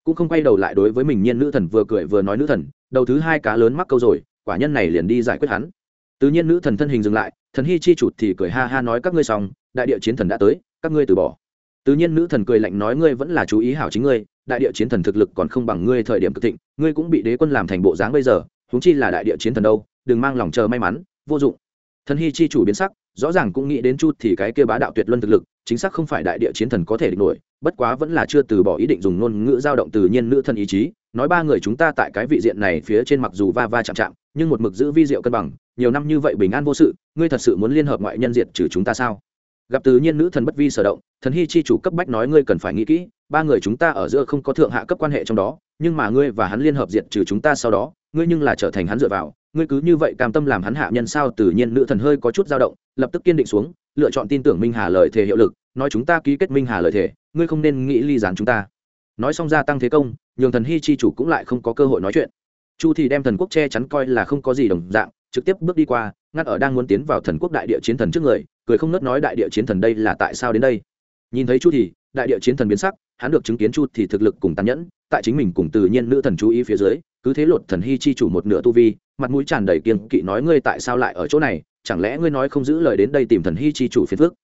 Cũng không quay đầu lại đối với mình nhiên nữ thần vừa cười vừa nói nữ thần, đầu thứ hai cá lớn mắc câu rồi, quả nhân này liền đi giải quyết hắn. Tự nhiên nữ thần thân hình dừng lại, thần hy chi chụt thì cười ha ha nói các ngươi xong, đại địa chiến thần đã tới, các ngươi từ bỏ. Tự nhiên nữ thần cười lạnh nói ngươi vẫn là chú ý hảo chính ngươi, đại địa chiến thần thực lực còn không bằng ngươi thời điểm cực thịnh, ngươi cũng bị đế quân làm thành bộ dáng bây giờ, huống chi là đại địa chiến thần đâu, đừng mang lòng chờ may mắn, vô dụng. Thần hy chi chủ biến sắc rõ ràng cũng nghĩ đến chút thì cái kia bá đạo tuyệt luân thực lực, chính xác không phải đại địa chiến thần có thể địch nổi, bất quá vẫn là chưa từ bỏ ý định dùng ngôn ngữ dao động tự nhiên nữ thần ý chí. Nói ba người chúng ta tại cái vị diện này phía trên mặc dù va va chạm chạm, nhưng một mực giữ vi diệu cân bằng, nhiều năm như vậy bình an vô sự, ngươi thật sự muốn liên hợp ngoại nhân diệt trừ chúng ta sao? Gặp tự nhiên nữ thần bất vi sở động, thần hy chi chủ cấp bách nói ngươi cần phải nghĩ kỹ, ba người chúng ta ở giữa không có thượng hạ cấp quan hệ trong đó, nhưng mà ngươi và hắn liên hợp diệt trừ chúng ta sau đó, ngươi nhưng là trở thành hắn dựa vào ngươi cứ như vậy cam tâm làm hắn hạ nhân sao? Tự nhiên nữ thần hơi có chút dao động, lập tức kiên định xuống, lựa chọn tin tưởng minh hà lời thề hiệu lực, nói chúng ta ký kết minh hà lời thề, ngươi không nên nghĩ ly gián chúng ta. Nói xong gia tăng thế công, nhường thần hy chi chủ cũng lại không có cơ hội nói chuyện. Chu thì đem thần quốc che chắn coi là không có gì đồng dạng, trực tiếp bước đi qua, ngắt ở đang muốn tiến vào thần quốc đại địa chiến thần trước người, cười không nớt nói đại địa chiến thần đây là tại sao đến đây? Nhìn thấy chu thì đại địa chiến thần biến sắc, hắn được chứng kiến chu thì thực lực cùng tàn nhẫn, tại chính mình cùng tự nhiên nữ thần chú ý phía dưới cứ thế lột thần hy chi chủ một nửa tu vi, mặt mũi tràn đầy kiên kỵ nói ngươi tại sao lại ở chỗ này, chẳng lẽ ngươi nói không giữ lời đến đây tìm thần hy chi chủ phiền phước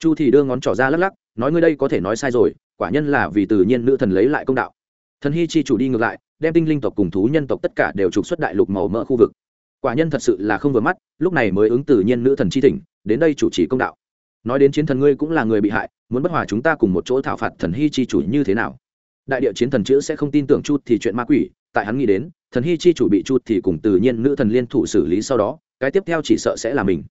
chu thì đưa ngón trỏ ra lắc lắc, nói ngươi đây có thể nói sai rồi, quả nhân là vì tự nhiên nữ thần lấy lại công đạo. Thần hy chi chủ đi ngược lại, đem tinh linh tộc cùng thú nhân tộc tất cả đều trục xuất đại lục màu mỡ khu vực. Quả nhân thật sự là không vừa mắt, lúc này mới ứng tự nhiên nữ thần chi thỉnh, đến đây chủ trì công đạo. Nói đến chiến thần ngươi cũng là người bị hại, muốn bất hòa chúng ta cùng một chỗ thảo phạt thần hy chi chủ như thế nào? Đại địa chiến thần chữ sẽ không tin tưởng chút thì chuyện ma quỷ tại hắn nghĩ đến, thần hy chi chủ bị chút thì cùng tự nhiên nữ thần liên thủ xử lý sau đó, cái tiếp theo chỉ sợ sẽ là mình.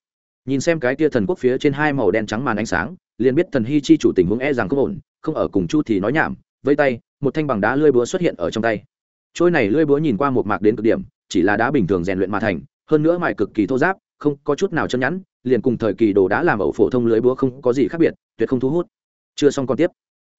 Nhìn xem cái kia thần quốc phía trên hai màu đen trắng màn ánh sáng, liền biết thần hy chi chủ tình huống e rằng không ổn, không ở cùng chu thì nói nhảm, vây tay, một thanh bằng đá lưỡi búa xuất hiện ở trong tay. Trôi này lưỡi búa nhìn qua một mạc đến cực điểm, chỉ là đá bình thường rèn luyện mà thành, hơn nữa mài cực kỳ thô giáp, không có chút nào chân nhẵn, liền cùng thời kỳ đồ đá làm ẩu phổ thông lưỡi búa không có gì khác biệt, tuyệt không thu hút. Chưa xong còn tiếp.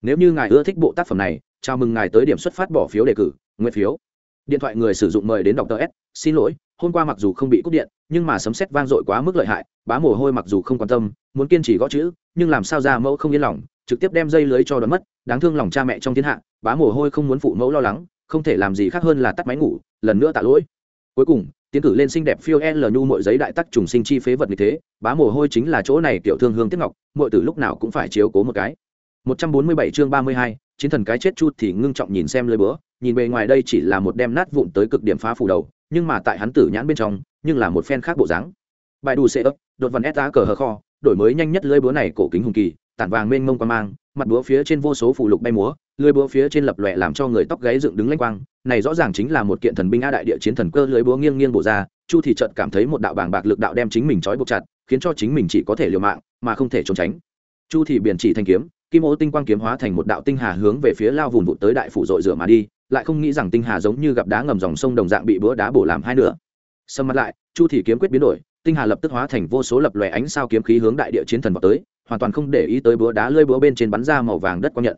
Nếu như ngài ưa thích bộ tác phẩm này, chào mừng ngài tới điểm xuất phát bỏ phiếu đề cử, nguyện phiếu điện thoại người sử dụng mời đến đọc tờ s xin lỗi hôm qua mặc dù không bị cúp điện nhưng mà sấm xét vang dội quá mức lợi hại bá mồ hôi mặc dù không quan tâm muốn kiên trì gõ chữ nhưng làm sao ra mẫu không yên lòng trực tiếp đem dây lưới cho đoán mất đáng thương lòng cha mẹ trong thiên hạ bá mồ hôi không muốn phụ mẫu lo lắng không thể làm gì khác hơn là tắt máy ngủ lần nữa tạ lỗi. Cuối cùng tiến cử lên xinh đẹp phiêu l nhu mọi giấy đại tắc trùng sinh chi phế vật như thế bá mồ hôi chính là chỗ này tiểu thương hương tiếp ngọc mọi từ lúc nào cũng phải chiếu cố một cái. 147 chương 32, chiến thần cái chết chu thì ngưng trọng nhìn xem lưới búa, nhìn bề ngoài đây chỉ là một đem nát vụn tới cực điểm phá phủ đầu, nhưng mà tại hắn tử nhãn bên trong, nhưng là một phen khác bộ dáng. Bài đủ xe ấp, đột văn ép đá cờ hờ kho, đổi mới nhanh nhất lưới búa này cổ kính hùng kỳ, tản vàng mênh mông qua mang, mặt búa phía trên vô số phủ lục bay múa, lưới búa phía trên lập lòe làm cho người tóc gáy dựng đứng lanh quang, này rõ ràng chính là một kiện thần binh a đại địa chiến thần cơ lưới búa nghiêng nghiêng bổ ra, chu thì trận cảm thấy một đạo bàng bạc lực đạo đem chính mình trói buộc chặt, khiến cho chính mình chỉ có thể liều mạng, mà không thể trốn tránh. Chu thì biển chỉ thanh kiếm kim ô tinh quang kiếm hóa thành một đạo tinh hà hướng về phía lao vùng vụ tới đại phủ dội rửa mà đi, lại không nghĩ rằng tinh hà giống như gặp đá ngầm dòng sông đồng dạng bị búa đá bổ làm hai nửa. Sầm mặt lại, chu thì kiếm quyết biến đổi, tinh hà lập tức hóa thành vô số lập lòe ánh sao kiếm khí hướng đại địa chiến thần vào tới, hoàn toàn không để ý tới búa đá lơi búa bên trên bắn ra màu vàng đất quang nhận.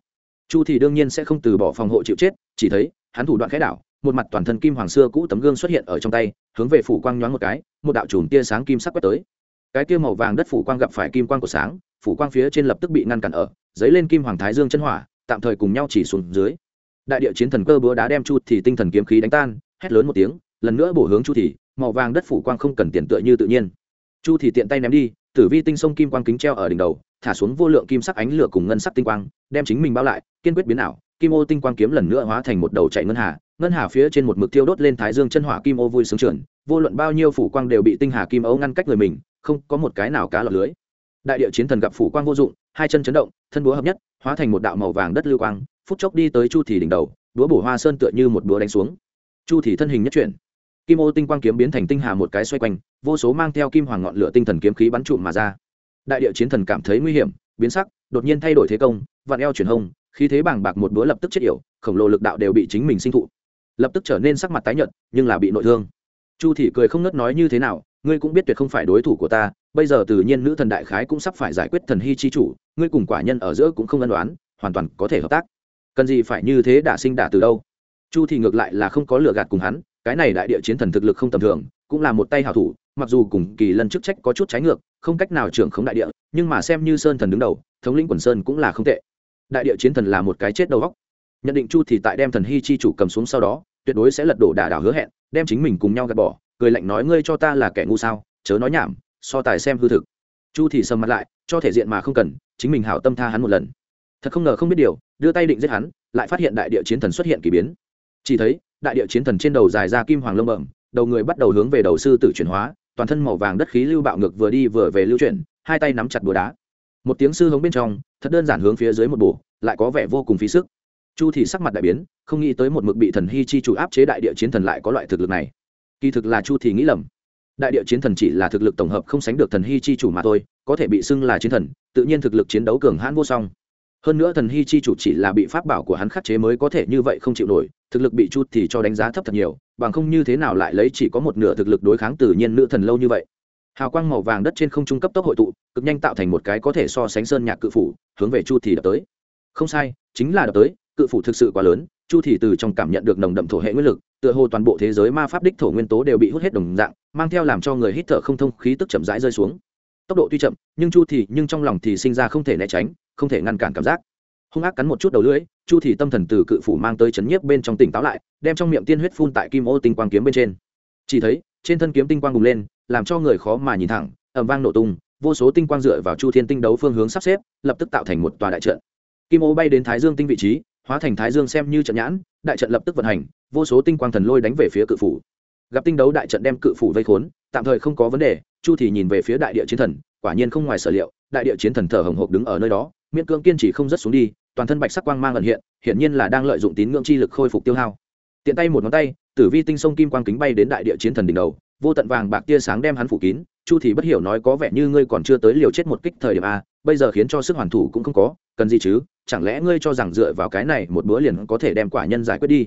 Chu thì đương nhiên sẽ không từ bỏ phòng hộ chịu chết, chỉ thấy, hắn thủ đoạn khẽ đảo, một mặt toàn thân kim hoàng xưa cũ tấm gương xuất hiện ở trong tay, hướng về phủ quang nhoáng một cái, một đạo chùm tia sáng kim sắc quét tới. Cái kia màu vàng đất phủ quang gặp phải kim quang của sáng, phủ quang phía trên lập tức bị ngăn cản ở giấy lên kim hoàng thái dương chân hỏa, tạm thời cùng nhau chỉ xuống dưới. Đại địa chiến thần cơ búa đá đem chu thì tinh thần kiếm khí đánh tan, hét lớn một tiếng, lần nữa bổ hướng chu thì, màu vàng đất phủ quang không cần tiền tựa như tự nhiên. Chu thì tiện tay ném đi, tử vi tinh sông kim quang kính treo ở đỉnh đầu, thả xuống vô lượng kim sắc ánh lửa cùng ngân sắc tinh quang, đem chính mình bao lại, kiên quyết biến ảo, kim ô tinh quang kiếm lần nữa hóa thành một đầu chạy ngân hà ngân hà phía trên một mực tiêu đốt lên thái dương chân hỏa kim ô vui sướng trưởng, vô luận bao nhiêu phủ quang đều bị tinh hà kim ấu ngăn cách người mình, không có một cái nào cá lọt lưới. Đại địa chiến thần gặp phủ quang vô dụng hai chân chấn động, thân búa hợp nhất, hóa thành một đạo màu vàng đất lưu quang, phút chốc đi tới chu thì đỉnh đầu, búa bổ hoa sơn tựa như một búa đánh xuống. Chu thì thân hình nhất chuyển. Kim ô tinh quang kiếm biến thành tinh hà một cái xoay quanh, vô số mang theo kim hoàng ngọn lửa tinh thần kiếm khí bắn trụm mà ra. Đại địa chiến thần cảm thấy nguy hiểm, biến sắc, đột nhiên thay đổi thế công vặn eo chuyển hông khí thế bàng bạc một búa lập tức chết yểu, khổng lồ lực đạo đều bị chính mình sinh thụ. Lập tức trở nên sắc mặt tái nhợt, nhưng là bị nội thương. Chu thị cười không ngớt nói như thế nào ngươi cũng biết tuyệt không phải đối thủ của ta, bây giờ tự nhiên nữ thần đại khái cũng sắp phải giải quyết thần hy chi chủ, ngươi cùng quả nhân ở giữa cũng không ân đoán hoàn toàn có thể hợp tác. Cần gì phải như thế đả sinh đả từ đâu? Chu thì ngược lại là không có lừa gạt cùng hắn, cái này đại địa chiến thần thực lực không tầm thường, cũng là một tay hảo thủ, mặc dù cùng kỳ lân chức trách có chút trái ngược, không cách nào trưởng khống đại địa, nhưng mà xem như sơn thần đứng đầu, thống lĩnh quần sơn cũng là không tệ. Đại địa chiến thần là một cái chết đầu góc nhận định chu thì tại đem thần hy chi chủ cầm xuống sau đó, tuyệt đối sẽ lật đổ đả đảo hứa hẹn, đem chính mình cùng nhau gạt bỏ cười lạnh nói, ngươi cho ta là kẻ ngu sao? Chớ nói nhảm, so tài xem hư thực. Chu thì sầm mặt lại, cho thể diện mà không cần, chính mình hảo tâm tha hắn một lần. Thật không ngờ không biết điều, đưa tay định giết hắn, lại phát hiện đại địa chiến thần xuất hiện kỳ biến. Chỉ thấy, đại địa chiến thần trên đầu dài ra kim hoàng lông bẩm, đầu người bắt đầu hướng về đầu sư tử chuyển hóa, toàn thân màu vàng đất khí lưu bạo ngược vừa đi vừa về lưu chuyển, hai tay nắm chặt búa đá. Một tiếng sư hống bên trong, thật đơn giản hướng phía dưới một bổ, lại có vẻ vô cùng phí sức. Chu thì sắc mặt đại biến, không nghĩ tới một mực bị thần hy chi chủ áp chế đại địa chiến thần lại có loại thực lực này kỳ thực là chu thì nghĩ lầm. Đại địa chiến thần chỉ là thực lực tổng hợp không sánh được thần hy chi chủ mà thôi, có thể bị xưng là chiến thần, tự nhiên thực lực chiến đấu cường hãn vô song. Hơn nữa thần hy chi chủ chỉ là bị pháp bảo của hắn khắc chế mới có thể như vậy không chịu nổi, thực lực bị chút thì cho đánh giá thấp thật nhiều, bằng không như thế nào lại lấy chỉ có một nửa thực lực đối kháng tự nhiên nữ thần lâu như vậy. Hào quang màu vàng đất trên không trung cấp tốc hội tụ, cực nhanh tạo thành một cái có thể so sánh sơn nhạc cự phủ, hướng về chu thì đập tới. Không sai, chính là đập tới, cự phủ thực sự quá lớn, chu thì từ trong cảm nhận được nồng đậm thổ hệ nguyên lực tựa hồ toàn bộ thế giới ma pháp đích thổ nguyên tố đều bị hút hết đồng dạng, mang theo làm cho người hít thở không thông, khí tức chậm rãi rơi xuống. Tốc độ tuy chậm, nhưng chu thì, nhưng trong lòng thì sinh ra không thể né tránh, không thể ngăn cản cảm giác. Hung ác cắn một chút đầu lưỡi, chu thì tâm thần từ cự phủ mang tới chấn nhiếp bên trong tỉnh táo lại, đem trong miệng tiên huyết phun tại kim ô tinh quang kiếm bên trên. Chỉ thấy, trên thân kiếm tinh quang bùng lên, làm cho người khó mà nhìn thẳng, ầm vang nổ tung, vô số tinh quang dựa vào chu thiên tinh đấu phương hướng sắp xếp, lập tức tạo thành một tòa đại trận. Kim ô bay đến thái dương tinh vị trí, hóa thành thái dương xem như trận nhãn, đại trận lập tức vận hành vô số tinh quang thần lôi đánh về phía cự phủ. Gặp tinh đấu đại trận đem cự phủ vây khốn, tạm thời không có vấn đề, chu thì nhìn về phía đại địa chiến thần, quả nhiên không ngoài sở liệu, đại địa chiến thần thở hồng hộc đứng ở nơi đó, miễn cưỡng kiên trì không rất xuống đi, toàn thân bạch sắc quang mang ẩn hiện, hiển nhiên là đang lợi dụng tín ngưỡng chi lực khôi phục tiêu hao. Tiện tay một ngón tay, tử vi tinh sông kim quang kính bay đến đại địa chiến thần đỉnh đầu, vô tận vàng bạc tia sáng đem hắn phủ kín, chu thì bất hiểu nói có vẻ như ngươi còn chưa tới liều chết một kích thời điểm a, bây giờ khiến cho sức hoàn thủ cũng không có, cần gì chứ, chẳng lẽ ngươi cho rằng dựa vào cái này một bữa liền có thể đem quả nhân giải quyết đi?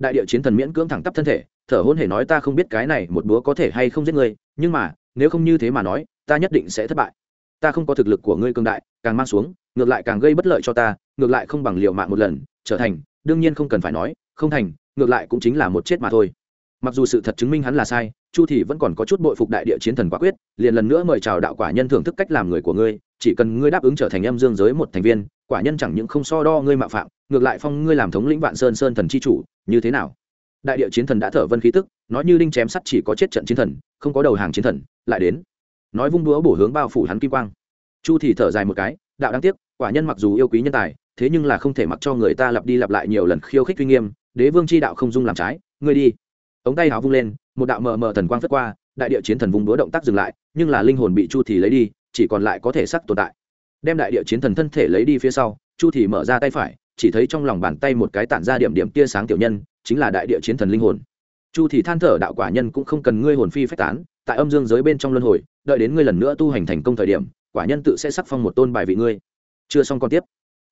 Đại địa chiến thần miễn cưỡng thẳng tắp thân thể, thở hôn hề nói ta không biết cái này một búa có thể hay không giết ngươi, nhưng mà, nếu không như thế mà nói, ta nhất định sẽ thất bại. Ta không có thực lực của ngươi cương đại, càng mang xuống, ngược lại càng gây bất lợi cho ta, ngược lại không bằng liều mạng một lần, trở thành, đương nhiên không cần phải nói, không thành, ngược lại cũng chính là một chết mà thôi. Mặc dù sự thật chứng minh hắn là sai, chu thì vẫn còn có chút bội phục đại địa chiến thần quả quyết, liền lần nữa mời chào đạo quả nhân thưởng thức cách làm người của ngươi, chỉ cần ngươi đáp ứng trở thành âm dương giới một thành viên quả nhân chẳng những không so đo ngươi mạo phạm, ngược lại phong ngươi làm thống lĩnh vạn sơn sơn thần chi chủ, như thế nào? Đại địa chiến thần đã thở vân khí tức, nói như đinh chém sắt chỉ có chết trận chiến thần, không có đầu hàng chiến thần, lại đến. Nói vung đũa bổ hướng bao phủ hắn kim quang. Chu thì thở dài một cái, đạo đáng tiếc, quả nhân mặc dù yêu quý nhân tài, thế nhưng là không thể mặc cho người ta lặp đi lặp lại nhiều lần khiêu khích uy nghiêm, đế vương chi đạo không dung làm trái, ngươi đi. Ống tay háo vung lên, một đạo mờ mờ thần quang phất qua, đại địa chiến thần vùng đũa động tác dừng lại, nhưng là linh hồn bị chu thì lấy đi, chỉ còn lại có thể sắc tồn tại đem đại địa chiến thần thân thể lấy đi phía sau, chu thì mở ra tay phải, chỉ thấy trong lòng bàn tay một cái tản ra điểm điểm tia sáng tiểu nhân, chính là đại địa chiến thần linh hồn. Chu thì than thở đạo quả nhân cũng không cần ngươi hồn phi phách tán, tại âm dương giới bên trong luân hồi, đợi đến ngươi lần nữa tu hành thành công thời điểm, quả nhân tự sẽ sắc phong một tôn bài vị ngươi. Chưa xong còn tiếp.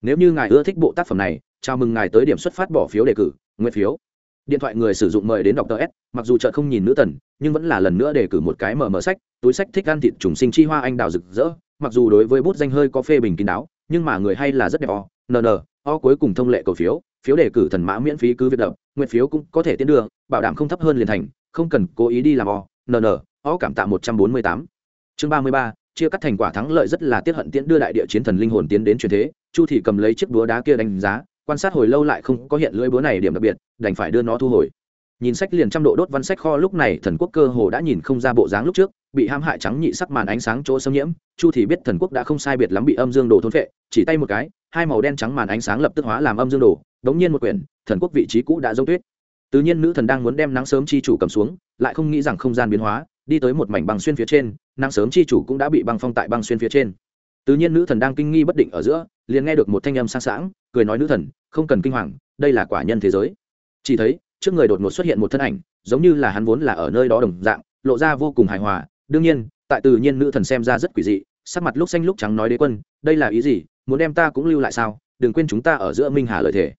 Nếu như ngài ưa thích bộ tác phẩm này, chào mừng ngài tới điểm xuất phát bỏ phiếu đề cử, nguyện phiếu. Điện thoại người sử dụng mời đến đọc tờ s, mặc dù chợ không nhìn nữ tần, nhưng vẫn là lần nữa đề cử một cái mở mở sách, túi sách thích ăn thịt trùng sinh chi hoa anh đào rực rỡ mặc dù đối với bút danh hơi có phê bình kín đáo, nhưng mà người hay là rất đẹp o nn o cuối cùng thông lệ cầu phiếu phiếu đề cử thần mã miễn phí cứ việc đập, nguyện phiếu cũng có thể tiến đưa, bảo đảm không thấp hơn liền thành, không cần cố ý đi làm o nn o cảm tạ một trăm bốn mươi tám. Chương ba mươi ba, chia cắt thành quả thắng lợi rất là tiết hận tiễn đưa đại địa chiến thần linh hồn tiến đến truyền thế, chu thì cầm lấy chiếc búa đá kia đánh giá, quan sát hồi lâu lại không có hiện lưỡi búa này điểm đặc biệt, đành phải đưa nó thu hồi nhìn sách liền trăm độ đốt văn sách kho lúc này thần quốc cơ hồ đã nhìn không ra bộ dáng lúc trước, bị ham hại trắng nhị sắc màn ánh sáng chỗ xâm nhiễm, chu thì biết thần quốc đã không sai biệt lắm bị âm dương đồ thôn phệ, chỉ tay một cái, hai màu đen trắng màn ánh sáng lập tức hóa làm âm dương đồ, đống nhiên một quyển, thần quốc vị trí cũ đã dông tuyết. Tự nhiên nữ thần đang muốn đem nắng sớm chi chủ cầm xuống, lại không nghĩ rằng không gian biến hóa, đi tới một mảnh băng xuyên phía trên, nắng sớm chi chủ cũng đã bị băng phong tại băng xuyên phía trên. Tự nhiên nữ thần đang kinh nghi bất định ở giữa, liền nghe được một thanh âm sang sảng, cười nói nữ thần, không cần kinh hoàng, đây là quả nhân thế giới. Chỉ thấy trước người đột ngột xuất hiện một thân ảnh, giống như là hắn vốn là ở nơi đó đồng dạng, lộ ra vô cùng hài hòa. Đương nhiên, tại tự nhiên nữ thần xem ra rất quỷ dị, sắc mặt lúc xanh lúc trắng nói đế quân, đây là ý gì? Muốn đem ta cũng lưu lại sao? Đừng quên chúng ta ở giữa minh hà lợi thể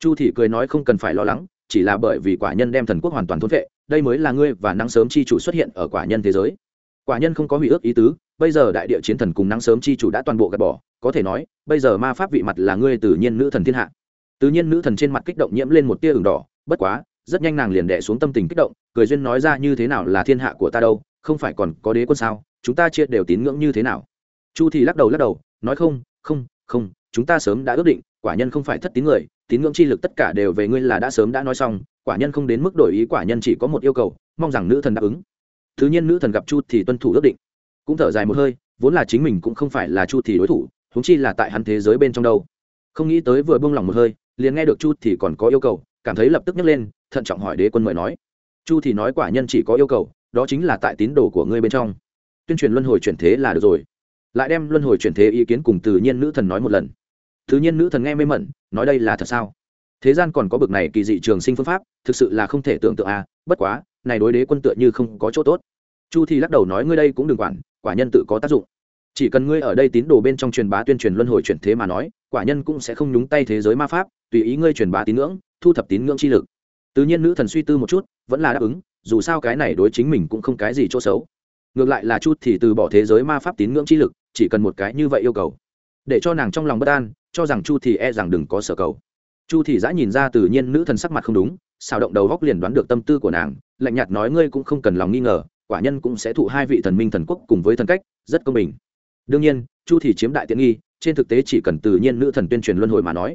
chu thị cười nói không cần phải lo lắng, chỉ là bởi vì quả nhân đem thần quốc hoàn toàn thôn vệ, đây mới là ngươi và nắng sớm chi chủ xuất hiện ở quả nhân thế giới. Quả nhân không có hủy ước ý tứ, bây giờ đại địa chiến thần cùng nắng sớm chi chủ đã toàn bộ gạt bỏ, có thể nói, bây giờ ma pháp vị mặt là ngươi tự nhiên nữ thần thiên hạ. Tự nhiên nữ thần trên mặt kích động nhiễm lên một tia ửng đỏ bất quá, rất nhanh nàng liền đẻ xuống tâm tình kích động, cười duyên nói ra như thế nào là thiên hạ của ta đâu, không phải còn có đế quân sao, chúng ta chia đều tín ngưỡng như thế nào? Chu thì lắc đầu lắc đầu, nói không không không, chúng ta sớm đã ước định, quả nhân không phải thất tín người, tín ngưỡng chi lực tất cả đều về ngươi là đã sớm đã nói xong, quả nhân không đến mức đổi ý, quả nhân chỉ có một yêu cầu, mong rằng nữ thần đáp ứng. Thứ nhiên nữ thần gặp chu thì tuân thủ ước định, cũng thở dài một hơi, vốn là chính mình cũng không phải là chu thì đối thủ húng chi là tại hắn thế giới bên trong đâu. Không nghĩ tới vừa buông lòng một hơi, liền nghe được chu thì còn có yêu cầu cảm thấy lập tức nhấc lên, thận trọng hỏi đế quân mời nói. Chu thì nói quả nhân chỉ có yêu cầu, đó chính là tại tín đồ của ngươi bên trong. Tuyên truyền luân hồi chuyển thế là được rồi. Lại đem luân hồi chuyển thế ý kiến cùng tự nhiên nữ thần nói một lần. Tự nhiên nữ thần nghe mê mẩn, nói đây là thật sao? Thế gian còn có bực này kỳ dị trường sinh phương pháp, thực sự là không thể tưởng tượng à bất quá, này đối đế quân tựa như không có chỗ tốt. Chu thì lắc đầu nói ngươi đây cũng đừng quản, quả nhân tự có tác dụng. Chỉ cần ngươi ở đây tín đồ bên trong truyền bá tuyên truyền luân hồi chuyển thế mà nói, quả nhân cũng sẽ không nhúng tay thế giới ma pháp, tùy ý ngươi truyền bá tín ngưỡng thu thập tín ngưỡng chi lực. Tự nhiên nữ thần suy tư một chút, vẫn là đáp ứng, dù sao cái này đối chính mình cũng không cái gì chỗ xấu. Ngược lại là chút thì từ bỏ thế giới ma pháp tín ngưỡng chi lực, chỉ cần một cái như vậy yêu cầu. Để cho nàng trong lòng bất an, cho rằng chu thì e rằng đừng có sở cầu. Chu thì dã nhìn ra tự nhiên nữ thần sắc mặt không đúng, xào động đầu góc liền đoán được tâm tư của nàng, lạnh nhạt nói ngươi cũng không cần lòng nghi ngờ, quả nhân cũng sẽ thụ hai vị thần minh thần quốc cùng với thần cách, rất công bình. Đương nhiên, chu thì chiếm đại tiện nghi, trên thực tế chỉ cần tự nhiên nữ thần tuyên truyền luân hồi mà nói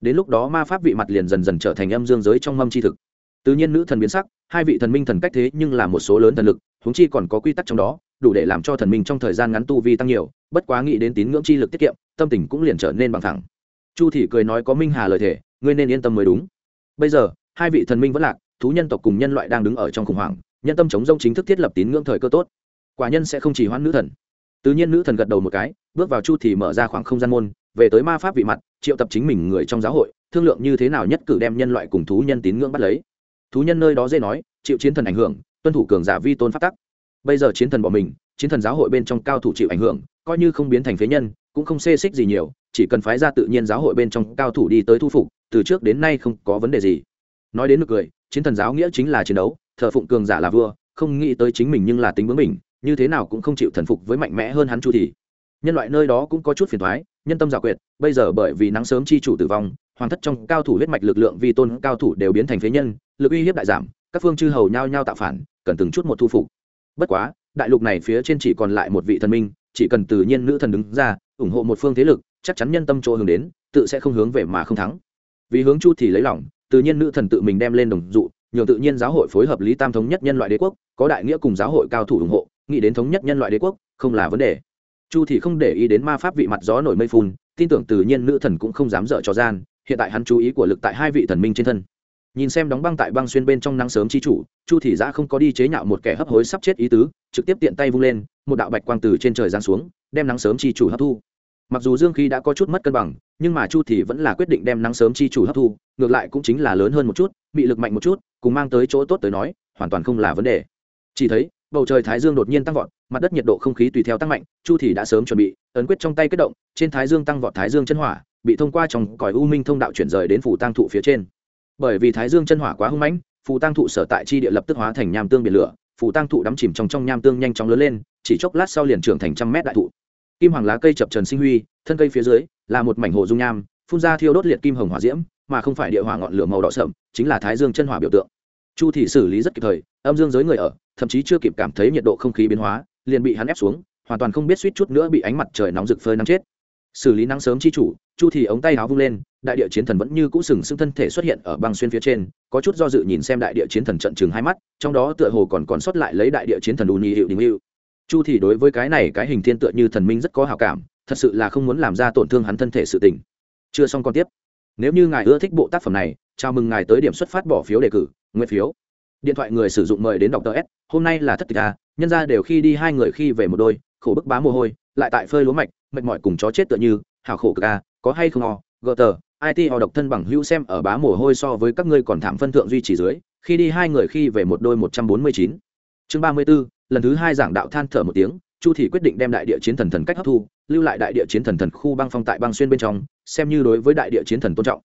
đến lúc đó ma pháp vị mặt liền dần dần trở thành âm dương giới trong mâm chi thực. Tự nhiên nữ thần biến sắc, hai vị thần minh thần cách thế nhưng là một số lớn thần lực, huống chi còn có quy tắc trong đó, đủ để làm cho thần minh trong thời gian ngắn tu vi tăng nhiều, bất quá nghĩ đến tín ngưỡng chi lực tiết kiệm, tâm tình cũng liền trở nên bằng thẳng. Chu thị cười nói có minh hà lời thể ngươi nên yên tâm mới đúng. Bây giờ, hai vị thần minh vẫn lạc, thú nhân tộc cùng nhân loại đang đứng ở trong khủng hoảng, nhân tâm chống rông chính thức thiết lập tín ngưỡng thời cơ tốt. Quả nhân sẽ không chỉ hoãn nữ thần. Tự nhiên nữ thần gật đầu một cái, bước vào chu thì mở ra khoảng không gian môn về tới ma pháp vị mặt, triệu tập chính mình người trong giáo hội, thương lượng như thế nào nhất cử đem nhân loại cùng thú nhân tín ngưỡng bắt lấy. Thú nhân nơi đó dễ nói, chịu chiến thần ảnh hưởng, tuân thủ cường giả vi tôn phát tắc. Bây giờ chiến thần bỏ mình, chiến thần giáo hội bên trong cao thủ chịu ảnh hưởng, coi như không biến thành phế nhân, cũng không xê xích gì nhiều, chỉ cần phái ra tự nhiên giáo hội bên trong cao thủ đi tới thu phục, từ trước đến nay không có vấn đề gì. Nói đến nực cười chiến thần giáo nghĩa chính là chiến đấu, thờ phụng cường giả là vua, không nghĩ tới chính mình nhưng là tính bướng mình như thế nào cũng không chịu thần phục với mạnh mẽ hơn hắn chu thì nhân loại nơi đó cũng có chút phiền thoái, nhân tâm giả quyệt, bây giờ bởi vì nắng sớm chi chủ tử vong, hoàng thất trong cao thủ huyết mạch lực lượng vi tôn cao thủ đều biến thành phế nhân, lực uy hiếp đại giảm, các phương chư hầu nhao nhao tạo phản, cần từng chút một thu phục. Bất quá, đại lục này phía trên chỉ còn lại một vị thần minh, chỉ cần tự nhiên nữ thần đứng ra, ủng hộ một phương thế lực, chắc chắn nhân tâm chỗ hướng đến, tự sẽ không hướng về mà không thắng. Vì hướng chu thì lấy lòng, tự nhiên nữ thần tự mình đem lên đồng dụ, nhường tự nhiên giáo hội phối hợp lý tam thống nhất nhân loại đế quốc, có đại nghĩa cùng giáo hội cao thủ ủng hộ, nghĩ đến thống nhất nhân loại đế quốc, không là vấn đề chu thì không để ý đến ma pháp vị mặt gió nổi mây phun, tin tưởng tự nhiên nữ thần cũng không dám dở trò gian, hiện tại hắn chú ý của lực tại hai vị thần minh trên thân. Nhìn xem đóng băng tại băng xuyên bên trong nắng sớm chi chủ, chu thị giã không có đi chế nhạo một kẻ hấp hối sắp chết ý tứ, trực tiếp tiện tay vung lên, một đạo bạch quang từ trên trời giáng xuống, đem nắng sớm chi chủ hấp thu. Mặc dù dương khí đã có chút mất cân bằng, nhưng mà chu thì vẫn là quyết định đem nắng sớm chi chủ hấp thu, ngược lại cũng chính là lớn hơn một chút bị lực mạnh một chút, cùng mang tới chỗ tốt tới nói, hoàn toàn không là vấn đề. Chỉ thấy bầu trời thái dương đột nhiên tăng vọt, mặt đất nhiệt độ không khí tùy theo tăng mạnh, chu thì đã sớm chuẩn bị, ấn quyết trong tay kết động, trên thái dương tăng vọt thái dương chân hỏa, bị thông qua trong còi u minh thông đạo chuyển rời đến phủ tăng thụ phía trên. Bởi vì thái dương chân hỏa quá hung mãnh, phủ tăng thụ sở tại chi địa lập tức hóa thành nham tương biển lửa, phủ tăng thụ đắm chìm trong trong nham tương nhanh chóng lớn lên, chỉ chốc lát sau liền trưởng thành trăm mét đại thụ. Kim hoàng lá cây chập trần sinh huy, thân cây phía dưới là một mảnh hồ dung nham, phun ra thiêu đốt liệt kim hồng hỏa diễm, mà không phải địa hỏa ngọn lửa màu đỏ sậm chính là thái dương chân hỏa biểu tượng chu thị xử lý rất kịp thời, âm dương giới người ở, thậm chí chưa kịp cảm thấy nhiệt độ không khí biến hóa, liền bị hắn ép xuống, hoàn toàn không biết suýt chút nữa bị ánh mặt trời nóng rực phơi nắng chết. Xử lý nắng sớm chi chủ, chu thì ống tay áo vung lên, đại địa chiến thần vẫn như cũ sừng sững thân thể xuất hiện ở băng xuyên phía trên, có chút do dự nhìn xem đại địa chiến thần trận chừng hai mắt, trong đó tựa hồ còn còn sót lại lấy đại địa chiến thần đủ nhị hiệu đình hiệu chu thì đối với cái này cái hình thiên tựa như thần minh rất có hào cảm, thật sự là không muốn làm ra tổn thương hắn thân thể sự tình. Chưa xong còn tiếp nếu như ngài ưa thích bộ tác phẩm này, chào mừng ngài tới điểm xuất phát bỏ phiếu đề cử nguyên phiếu. Điện thoại người sử dụng mời đến đọc tờ s, hôm nay là thất tịch à nhân ra đều khi đi hai người khi về một đôi, khổ bức bá mồ hôi, lại tại phơi lúa mạch, mệt mỏi cùng chó chết tựa như hào khổ cực à có hay không o, gờ tờ it họ độc thân bằng hữu xem ở bá mồ hôi so với các ngươi còn thảm phân thượng duy trì dưới, khi đi hai người khi về một đôi một trăm bốn mươi chín. Chương ba mươi b ố lần thứ hai giảng đạo than thở một tiếng, chu thị quyết định đem đại địa chiến thần thần cách hấp thu lưu lại đại địa chiến thần thần khu băng phong tại băng xuyên bên trong, xem như đối với đại địa chiến thần tôn trọng.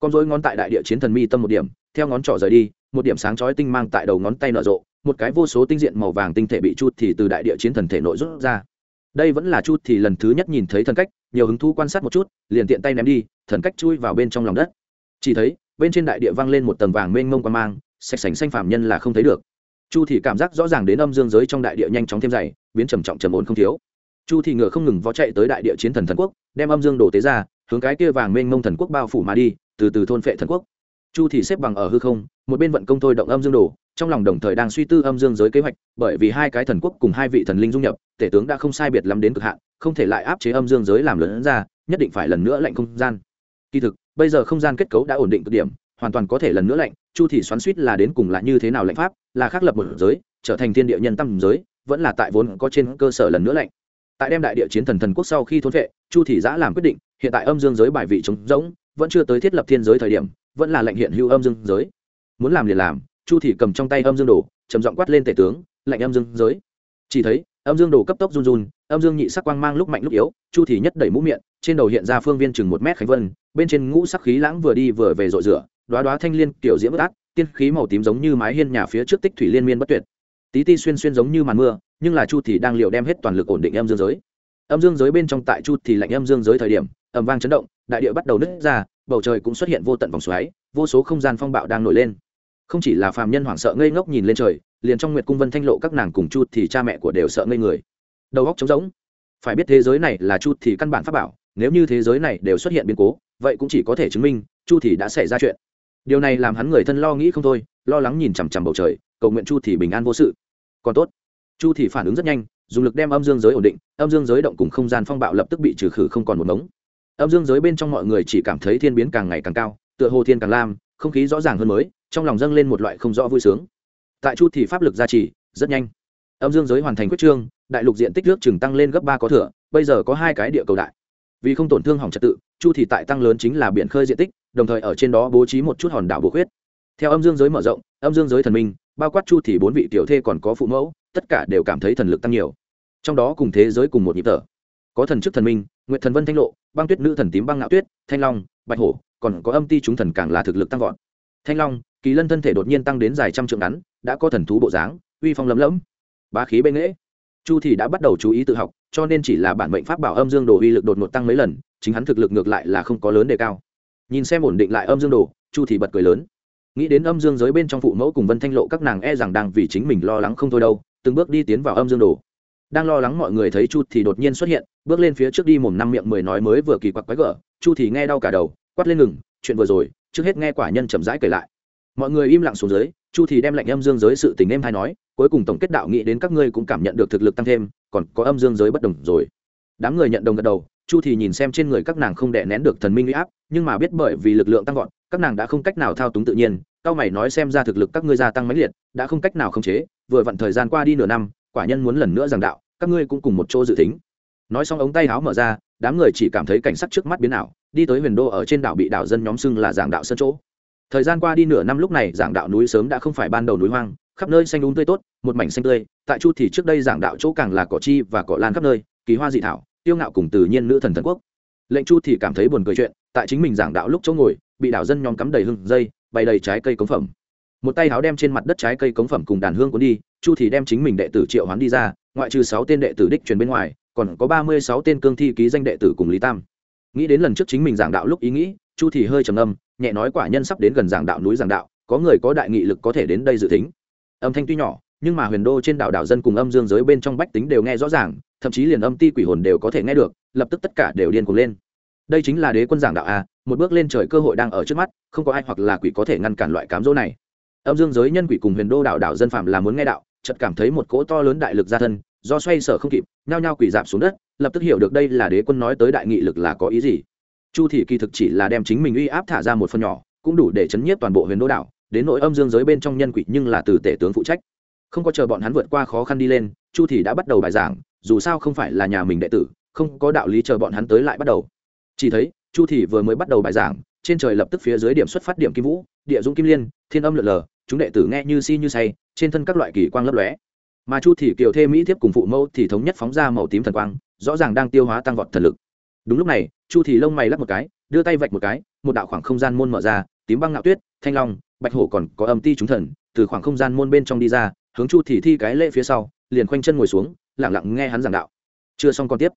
Con dối ngón tại đại địa chiến thần mi tâm một điểm, theo ngón trỏ rời đi, một điểm sáng chói tinh mang tại đầu ngón tay nở rộ, một cái vô số tinh diện màu vàng tinh thể bị chút thì từ đại địa chiến thần thể nội rút ra. Đây vẫn là chút thì lần thứ nhất nhìn thấy thần cách, nhiều hứng thú quan sát một chút, liền tiện tay ném đi, thần cách chui vào bên trong lòng đất. Chỉ thấy, bên trên đại địa vang lên một tầng vàng mênh mông quan mang, sạch sành xanh phàm nhân là không thấy được. Chu thì cảm giác rõ ràng đến âm dương giới trong đại địa nhanh chóng thêm dày, biến trầm trọng trầm ổn không thiếu chu thì ngựa không ngừng vó chạy tới đại địa chiến thần thần quốc, đem âm dương đổ tế ra, hướng cái kia vàng mênh mông thần quốc bao phủ mà đi, từ từ thôn phệ thần quốc. Chu thì xếp bằng ở hư không, một bên vận công thôi động âm dương đồ trong lòng đồng thời đang suy tư âm dương giới kế hoạch, bởi vì hai cái thần quốc cùng hai vị thần linh dung nhập, tể tướng đã không sai biệt lắm đến cực hạn, không thể lại áp chế âm dương giới làm lớn ra, nhất định phải lần nữa lệnh không gian. Kỳ thực, bây giờ không gian kết cấu đã ổn định cực điểm, hoàn toàn có thể lần nữa lệnh, chu thì xoắn suýt là đến cùng là như thế nào lệnh pháp, là khác lập một giới, trở thành thiên địa nhân tâm giới, vẫn là tại vốn có trên cơ sở lần nữa lệnh tại đem đại địa chiến thần thần quốc sau khi thôn vệ, chu thị giã làm quyết định, hiện tại âm dương giới bài vị trống rỗng, vẫn chưa tới thiết lập thiên giới thời điểm, vẫn là lệnh hiện hữu âm dương giới. Muốn làm liền làm, chu thị cầm trong tay âm dương đồ, trầm giọng quát lên tể tướng, lệnh âm dương giới. Chỉ thấy, âm dương đồ cấp tốc run run, âm dương nhị sắc quang mang lúc mạnh lúc yếu, chu thị nhất đẩy mũ miệng, trên đầu hiện ra phương viên chừng một mét khánh vân, bên trên ngũ sắc khí lãng vừa đi vừa về rội rửa đoá đoá thanh liên kiểu diễm bất ác tiên khí màu tím giống như mái hiên nhà phía trước tích thủy liên miên bất tuyệt. Tí ti xuyên xuyên giống như màn mưa nhưng là chu thì đang liệu đem hết toàn lực ổn định âm dương giới. Âm dương giới bên trong tại chu thì lạnh âm dương giới thời điểm, ầm vang chấn động, đại địa bắt đầu nứt ra, bầu trời cũng xuất hiện vô tận vòng xoáy, vô số không gian phong bạo đang nổi lên. Không chỉ là phàm nhân hoảng sợ ngây ngốc nhìn lên trời, liền trong nguyệt cung vân thanh lộ các nàng cùng chu thì cha mẹ của đều sợ ngây người. Đầu óc trống rỗng. Phải biết thế giới này là chu thì căn bản pháp bảo, nếu như thế giới này đều xuất hiện biến cố, vậy cũng chỉ có thể chứng minh chu thì đã xảy ra chuyện. Điều này làm hắn người thân lo nghĩ không thôi, lo lắng nhìn chằm chằm bầu trời, cầu nguyện chu thì bình an vô sự. Còn tốt chu thì phản ứng rất nhanh, dùng lực đem âm dương giới ổn định, âm dương giới động cùng không gian phong bạo lập tức bị trừ khử không còn một mống. Âm dương giới bên trong mọi người chỉ cảm thấy thiên biến càng ngày càng cao, tựa hồ thiên càng lam, không khí rõ ràng hơn mới, trong lòng dâng lên một loại không rõ vui sướng. Tại chu thì pháp lực gia trì, rất nhanh. Âm dương giới hoàn thành quyết trương, đại lục diện tích nước chừng tăng lên gấp ba có thừa, bây giờ có hai cái địa cầu đại. Vì không tổn thương hỏng trật tự, chu thì tại tăng lớn chính là biển khơi diện tích, đồng thời ở trên đó bố trí một chút hòn đảo bổ khuyết. Theo âm dương giới mở rộng, âm dương giới thần minh, bao quát chu thì bốn vị tiểu thê còn có phụ mẫu tất cả đều cảm thấy thần lực tăng nhiều. Trong đó cùng thế giới cùng một nhịp thở. Có thần chức thần minh, nguyện thần vân thanh lộ, băng tuyết nữ thần tím băng ngạo tuyết, thanh long, bạch hổ, còn có âm ti chúng thần càng là thực lực tăng vọt. Thanh long, kỳ lân thân thể đột nhiên tăng đến dài trăm trượng ngắn, đã có thần thú bộ dáng, uy phong lấm lẫm bá khí bên nghễ. Chu thì đã bắt đầu chú ý tự học, cho nên chỉ là bản mệnh pháp bảo âm dương đồ uy lực đột ngột tăng mấy lần, chính hắn thực lực ngược lại là không có lớn đề cao. Nhìn xem ổn định lại âm dương đồ, chu thì bật cười lớn. Nghĩ đến âm dương giới bên trong phụ mẫu cùng vân thanh lộ các nàng e rằng đang vì chính mình lo lắng không thôi đâu từng bước đi tiến vào âm dương đồ. Đang lo lắng mọi người thấy chu thì đột nhiên xuất hiện, bước lên phía trước đi mồm năm miệng mười nói mới vừa kỳ quặc quái gở, chu thì nghe đau cả đầu, quát lên ngừng, chuyện vừa rồi, trước hết nghe quả nhân chậm rãi kể lại. Mọi người im lặng xuống dưới, chu thì đem lệnh âm dương giới sự tình em hay nói, cuối cùng tổng kết đạo nghị đến các ngươi cũng cảm nhận được thực lực tăng thêm, còn có âm dương giới bất đồng rồi. Đám người nhận đồng gật đầu chu thì nhìn xem trên người các nàng không đè nén được thần minh uy áp, nhưng mà biết bởi vì lực lượng tăng vọt, các nàng đã không cách nào thao túng tự nhiên, cao mày nói xem ra thực lực các ngươi gia tăng mãnh liệt, đã không cách nào khống chế, vừa vặn thời gian qua đi nửa năm, quả nhân muốn lần nữa giảng đạo, các ngươi cũng cùng một chỗ dự tính. Nói xong ống tay áo mở ra, đám người chỉ cảm thấy cảnh sắc trước mắt biến ảo, đi tới huyền đô ở trên đảo bị đảo dân nhóm xưng là giảng đạo sân chỗ. Thời gian qua đi nửa năm lúc này, giảng đạo núi sớm đã không phải ban đầu núi hoang, khắp nơi xanh đúng tươi tốt, một mảnh xanh tươi, tại chu thì trước đây giảng đạo chỗ càng là cỏ chi và cỏ lan khắp nơi, kỳ hoa dị thảo tiêu ngạo cùng tự nhiên nữ thần thần quốc. Lệnh chu thì cảm thấy buồn cười chuyện, tại chính mình giảng đạo lúc chỗ ngồi, bị đảo dân nhóm cắm đầy hương dây, bày đầy trái cây cống phẩm. Một tay háo đem trên mặt đất trái cây cống phẩm cùng đàn hương cuốn đi, chu thì đem chính mình đệ tử triệu hoán đi ra, ngoại trừ sáu tên đệ tử đích truyền bên ngoài, còn có ba mươi sáu tên cương thi ký danh đệ tử cùng lý tam. Nghĩ đến lần trước chính mình giảng đạo lúc ý nghĩ, chu thì hơi trầm âm nhẹ nói quả nhân sắp đến gần giảng đạo núi giảng đạo, có người có đại nghị lực có thể đến đây dự tính. Âm thanh tuy nhỏ nhưng mà huyền đô trên đảo đảo dân cùng âm dương giới bên trong bách tính đều nghe rõ ràng, thậm chí liền âm ti quỷ hồn đều có thể nghe được, lập tức tất cả đều điên cuồng lên. Đây chính là đế quân giảng đạo a, một bước lên trời cơ hội đang ở trước mắt, không có ai hoặc là quỷ có thể ngăn cản loại cám dỗ này. Âm dương giới nhân quỷ cùng huyền đô đảo đảo dân phạm là muốn nghe đạo, chợt cảm thấy một cỗ to lớn đại lực ra thân, do xoay sở không kịp, nhao nhao quỷ giảm xuống đất, lập tức hiểu được đây là đế quân nói tới đại nghị lực là có ý gì. Chu thị kỳ thực chỉ là đem chính mình uy áp thả ra một phần nhỏ, cũng đủ để chấn nhiếp toàn bộ huyền đô đảo, đến nội âm dương giới bên trong nhân quỷ nhưng là từ tể tướng phụ trách không có chờ bọn hắn vượt qua khó khăn đi lên, chu thị đã bắt đầu bài giảng, dù sao không phải là nhà mình đệ tử, không có đạo lý chờ bọn hắn tới lại bắt đầu. Chỉ thấy, chu thị vừa mới bắt đầu bài giảng, trên trời lập tức phía dưới điểm xuất phát điểm kim vũ, địa dũng kim liên, thiên âm lượn lờ, chúng đệ tử nghe như si như say, trên thân các loại kỳ quang lấp lóe. Mà chu thị kiều thê mỹ thiếp cùng phụ mẫu thì thống nhất phóng ra màu tím thần quang, rõ ràng đang tiêu hóa tăng vọt thần lực. Đúng lúc này, chu thị lông mày lắp một cái, đưa tay vạch một cái, một đạo khoảng không gian môn mở ra, tím băng ngạo tuyết, thanh long, bạch hổ còn có âm ti chúng thần, từ khoảng không gian môn bên trong đi ra hướng chu thì thi cái lễ phía sau, liền khoanh chân ngồi xuống, lặng lặng nghe hắn giảng đạo. Chưa xong còn tiếp.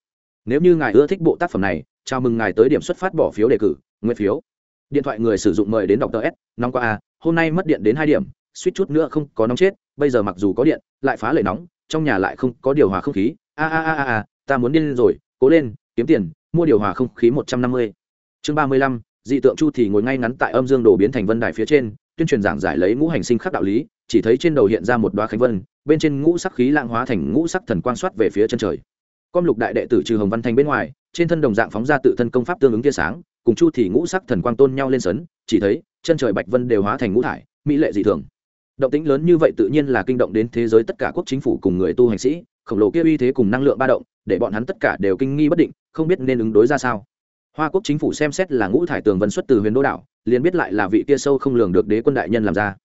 Nếu như ngài ưa thích bộ tác phẩm này, chào mừng ngài tới điểm xuất phát bỏ phiếu đề cử nguyên phiếu. Điện thoại người sử dụng mời đến đọc tờ s, nóng qua a à, hôm nay mất điện đến hai điểm, suýt chút nữa không có nóng chết, bây giờ mặc dù có điện, lại phá lệ nóng, trong nhà lại không có điều hòa không khí. A a a a, ta muốn điên rồi, cố lên, kiếm tiền, mua điều hòa không khí một trăm năm mươi. Chương ba mươi lăm, dị tượng chu thì ngồi ngay ngắn tại âm dương đồ biến thành vân đài phía trên, tuyên truyền giảng giải lấy ngũ hành sinh khắc đạo lý chỉ thấy trên đầu hiện ra một đoá khánh vân, bên trên ngũ sắc khí lạng hóa thành ngũ sắc thần quang soát về phía chân trời. Com lục đại đệ tử trừ hồng văn thanh bên ngoài, trên thân đồng dạng phóng ra tự thân công pháp tương ứng tia sáng, cùng chu thì ngũ sắc thần quang tôn nhau lên sấn, chỉ thấy, chân trời bạch vân đều hóa thành ngũ thải, mỹ lệ dị thường. Động tĩnh lớn như vậy tự nhiên là kinh động đến thế giới tất cả quốc chính phủ cùng người tu hành sĩ, khổng lồ kia uy thế cùng năng lượng ba động, để bọn hắn tất cả đều kinh nghi bất định, không biết nên ứng đối ra sao. Hoa quốc chính phủ xem xét là ngũ thải tường vân xuất từ huyền đô đảo, liền biết lại là vị kia sâu không lường được đế quân đại nhân làm ra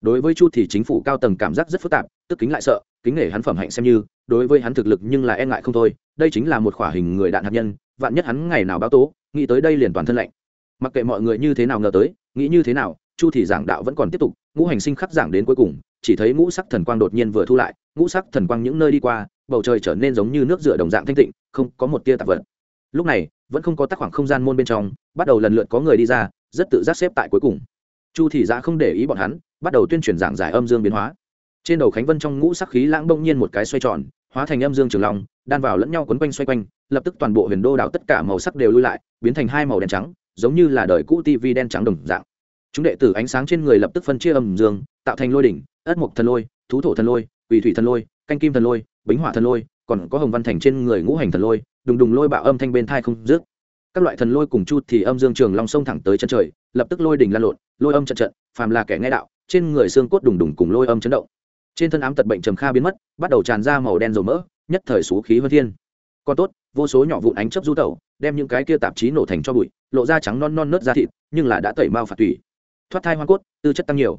đối với chu thì chính phủ cao tầng cảm giác rất phức tạp, tức kính lại sợ, kính nể hắn phẩm hạnh xem như, đối với hắn thực lực nhưng là e ngại không thôi, đây chính là một khỏa hình người đạn hạt nhân, vạn nhất hắn ngày nào báo tố, nghĩ tới đây liền toàn thân lạnh. Mặc kệ mọi người như thế nào ngờ tới, nghĩ như thế nào, chu thì giảng đạo vẫn còn tiếp tục, ngũ hành sinh khắc giảng đến cuối cùng, chỉ thấy ngũ sắc thần quang đột nhiên vừa thu lại, ngũ sắc thần quang những nơi đi qua, bầu trời trở nên giống như nước rửa đồng dạng thanh tịnh, không có một tia tạp vật. Lúc này, vẫn không có tác khoảng không gian môn bên trong, bắt đầu lần lượt có người đi ra, rất tự giác xếp tại cuối cùng chu thị giã không để ý bọn hắn, bắt đầu tuyên truyền giảng giải âm dương biến hóa. Trên đầu khánh vân trong ngũ sắc khí lãng bỗng nhiên một cái xoay tròn, hóa thành âm dương trường long, đan vào lẫn nhau quấn quanh xoay quanh, lập tức toàn bộ huyền đô đảo tất cả màu sắc đều lui lại, biến thành hai màu đen trắng, giống như là đời cũ tv đen trắng đồng dạng. Chúng đệ tử ánh sáng trên người lập tức phân chia âm dương, tạo thành lôi đỉnh, ất mộc thần lôi, thú thổ thần lôi, quỳ thủy thần lôi, canh kim thần lôi, bính hỏa thần lôi, còn có hồng văn thành trên người ngũ hành thần lôi, đùng đùng lôi bạo âm thanh bên thai không dứt. Các loại thần lôi cùng chu thì âm dương trường long sông thẳng tới chân trời lập tức lôi đình lan lộn, lôi âm trận trận, phàm là kẻ nghe đạo, trên người xương cốt đùng đùng cùng lôi âm chấn động. Trên thân ám tật bệnh trầm kha biến mất, bắt đầu tràn ra màu đen dầu mỡ, nhất thời xú khí vân thiên. Còn tốt, vô số nhỏ vụn ánh chấp du tẩu, đem những cái kia tạp chí nổ thành cho bụi, lộ ra trắng non non nớt ra thịt, nhưng là đã tẩy mao phạt tủy. Thoát thai hoa cốt, tư chất tăng nhiều.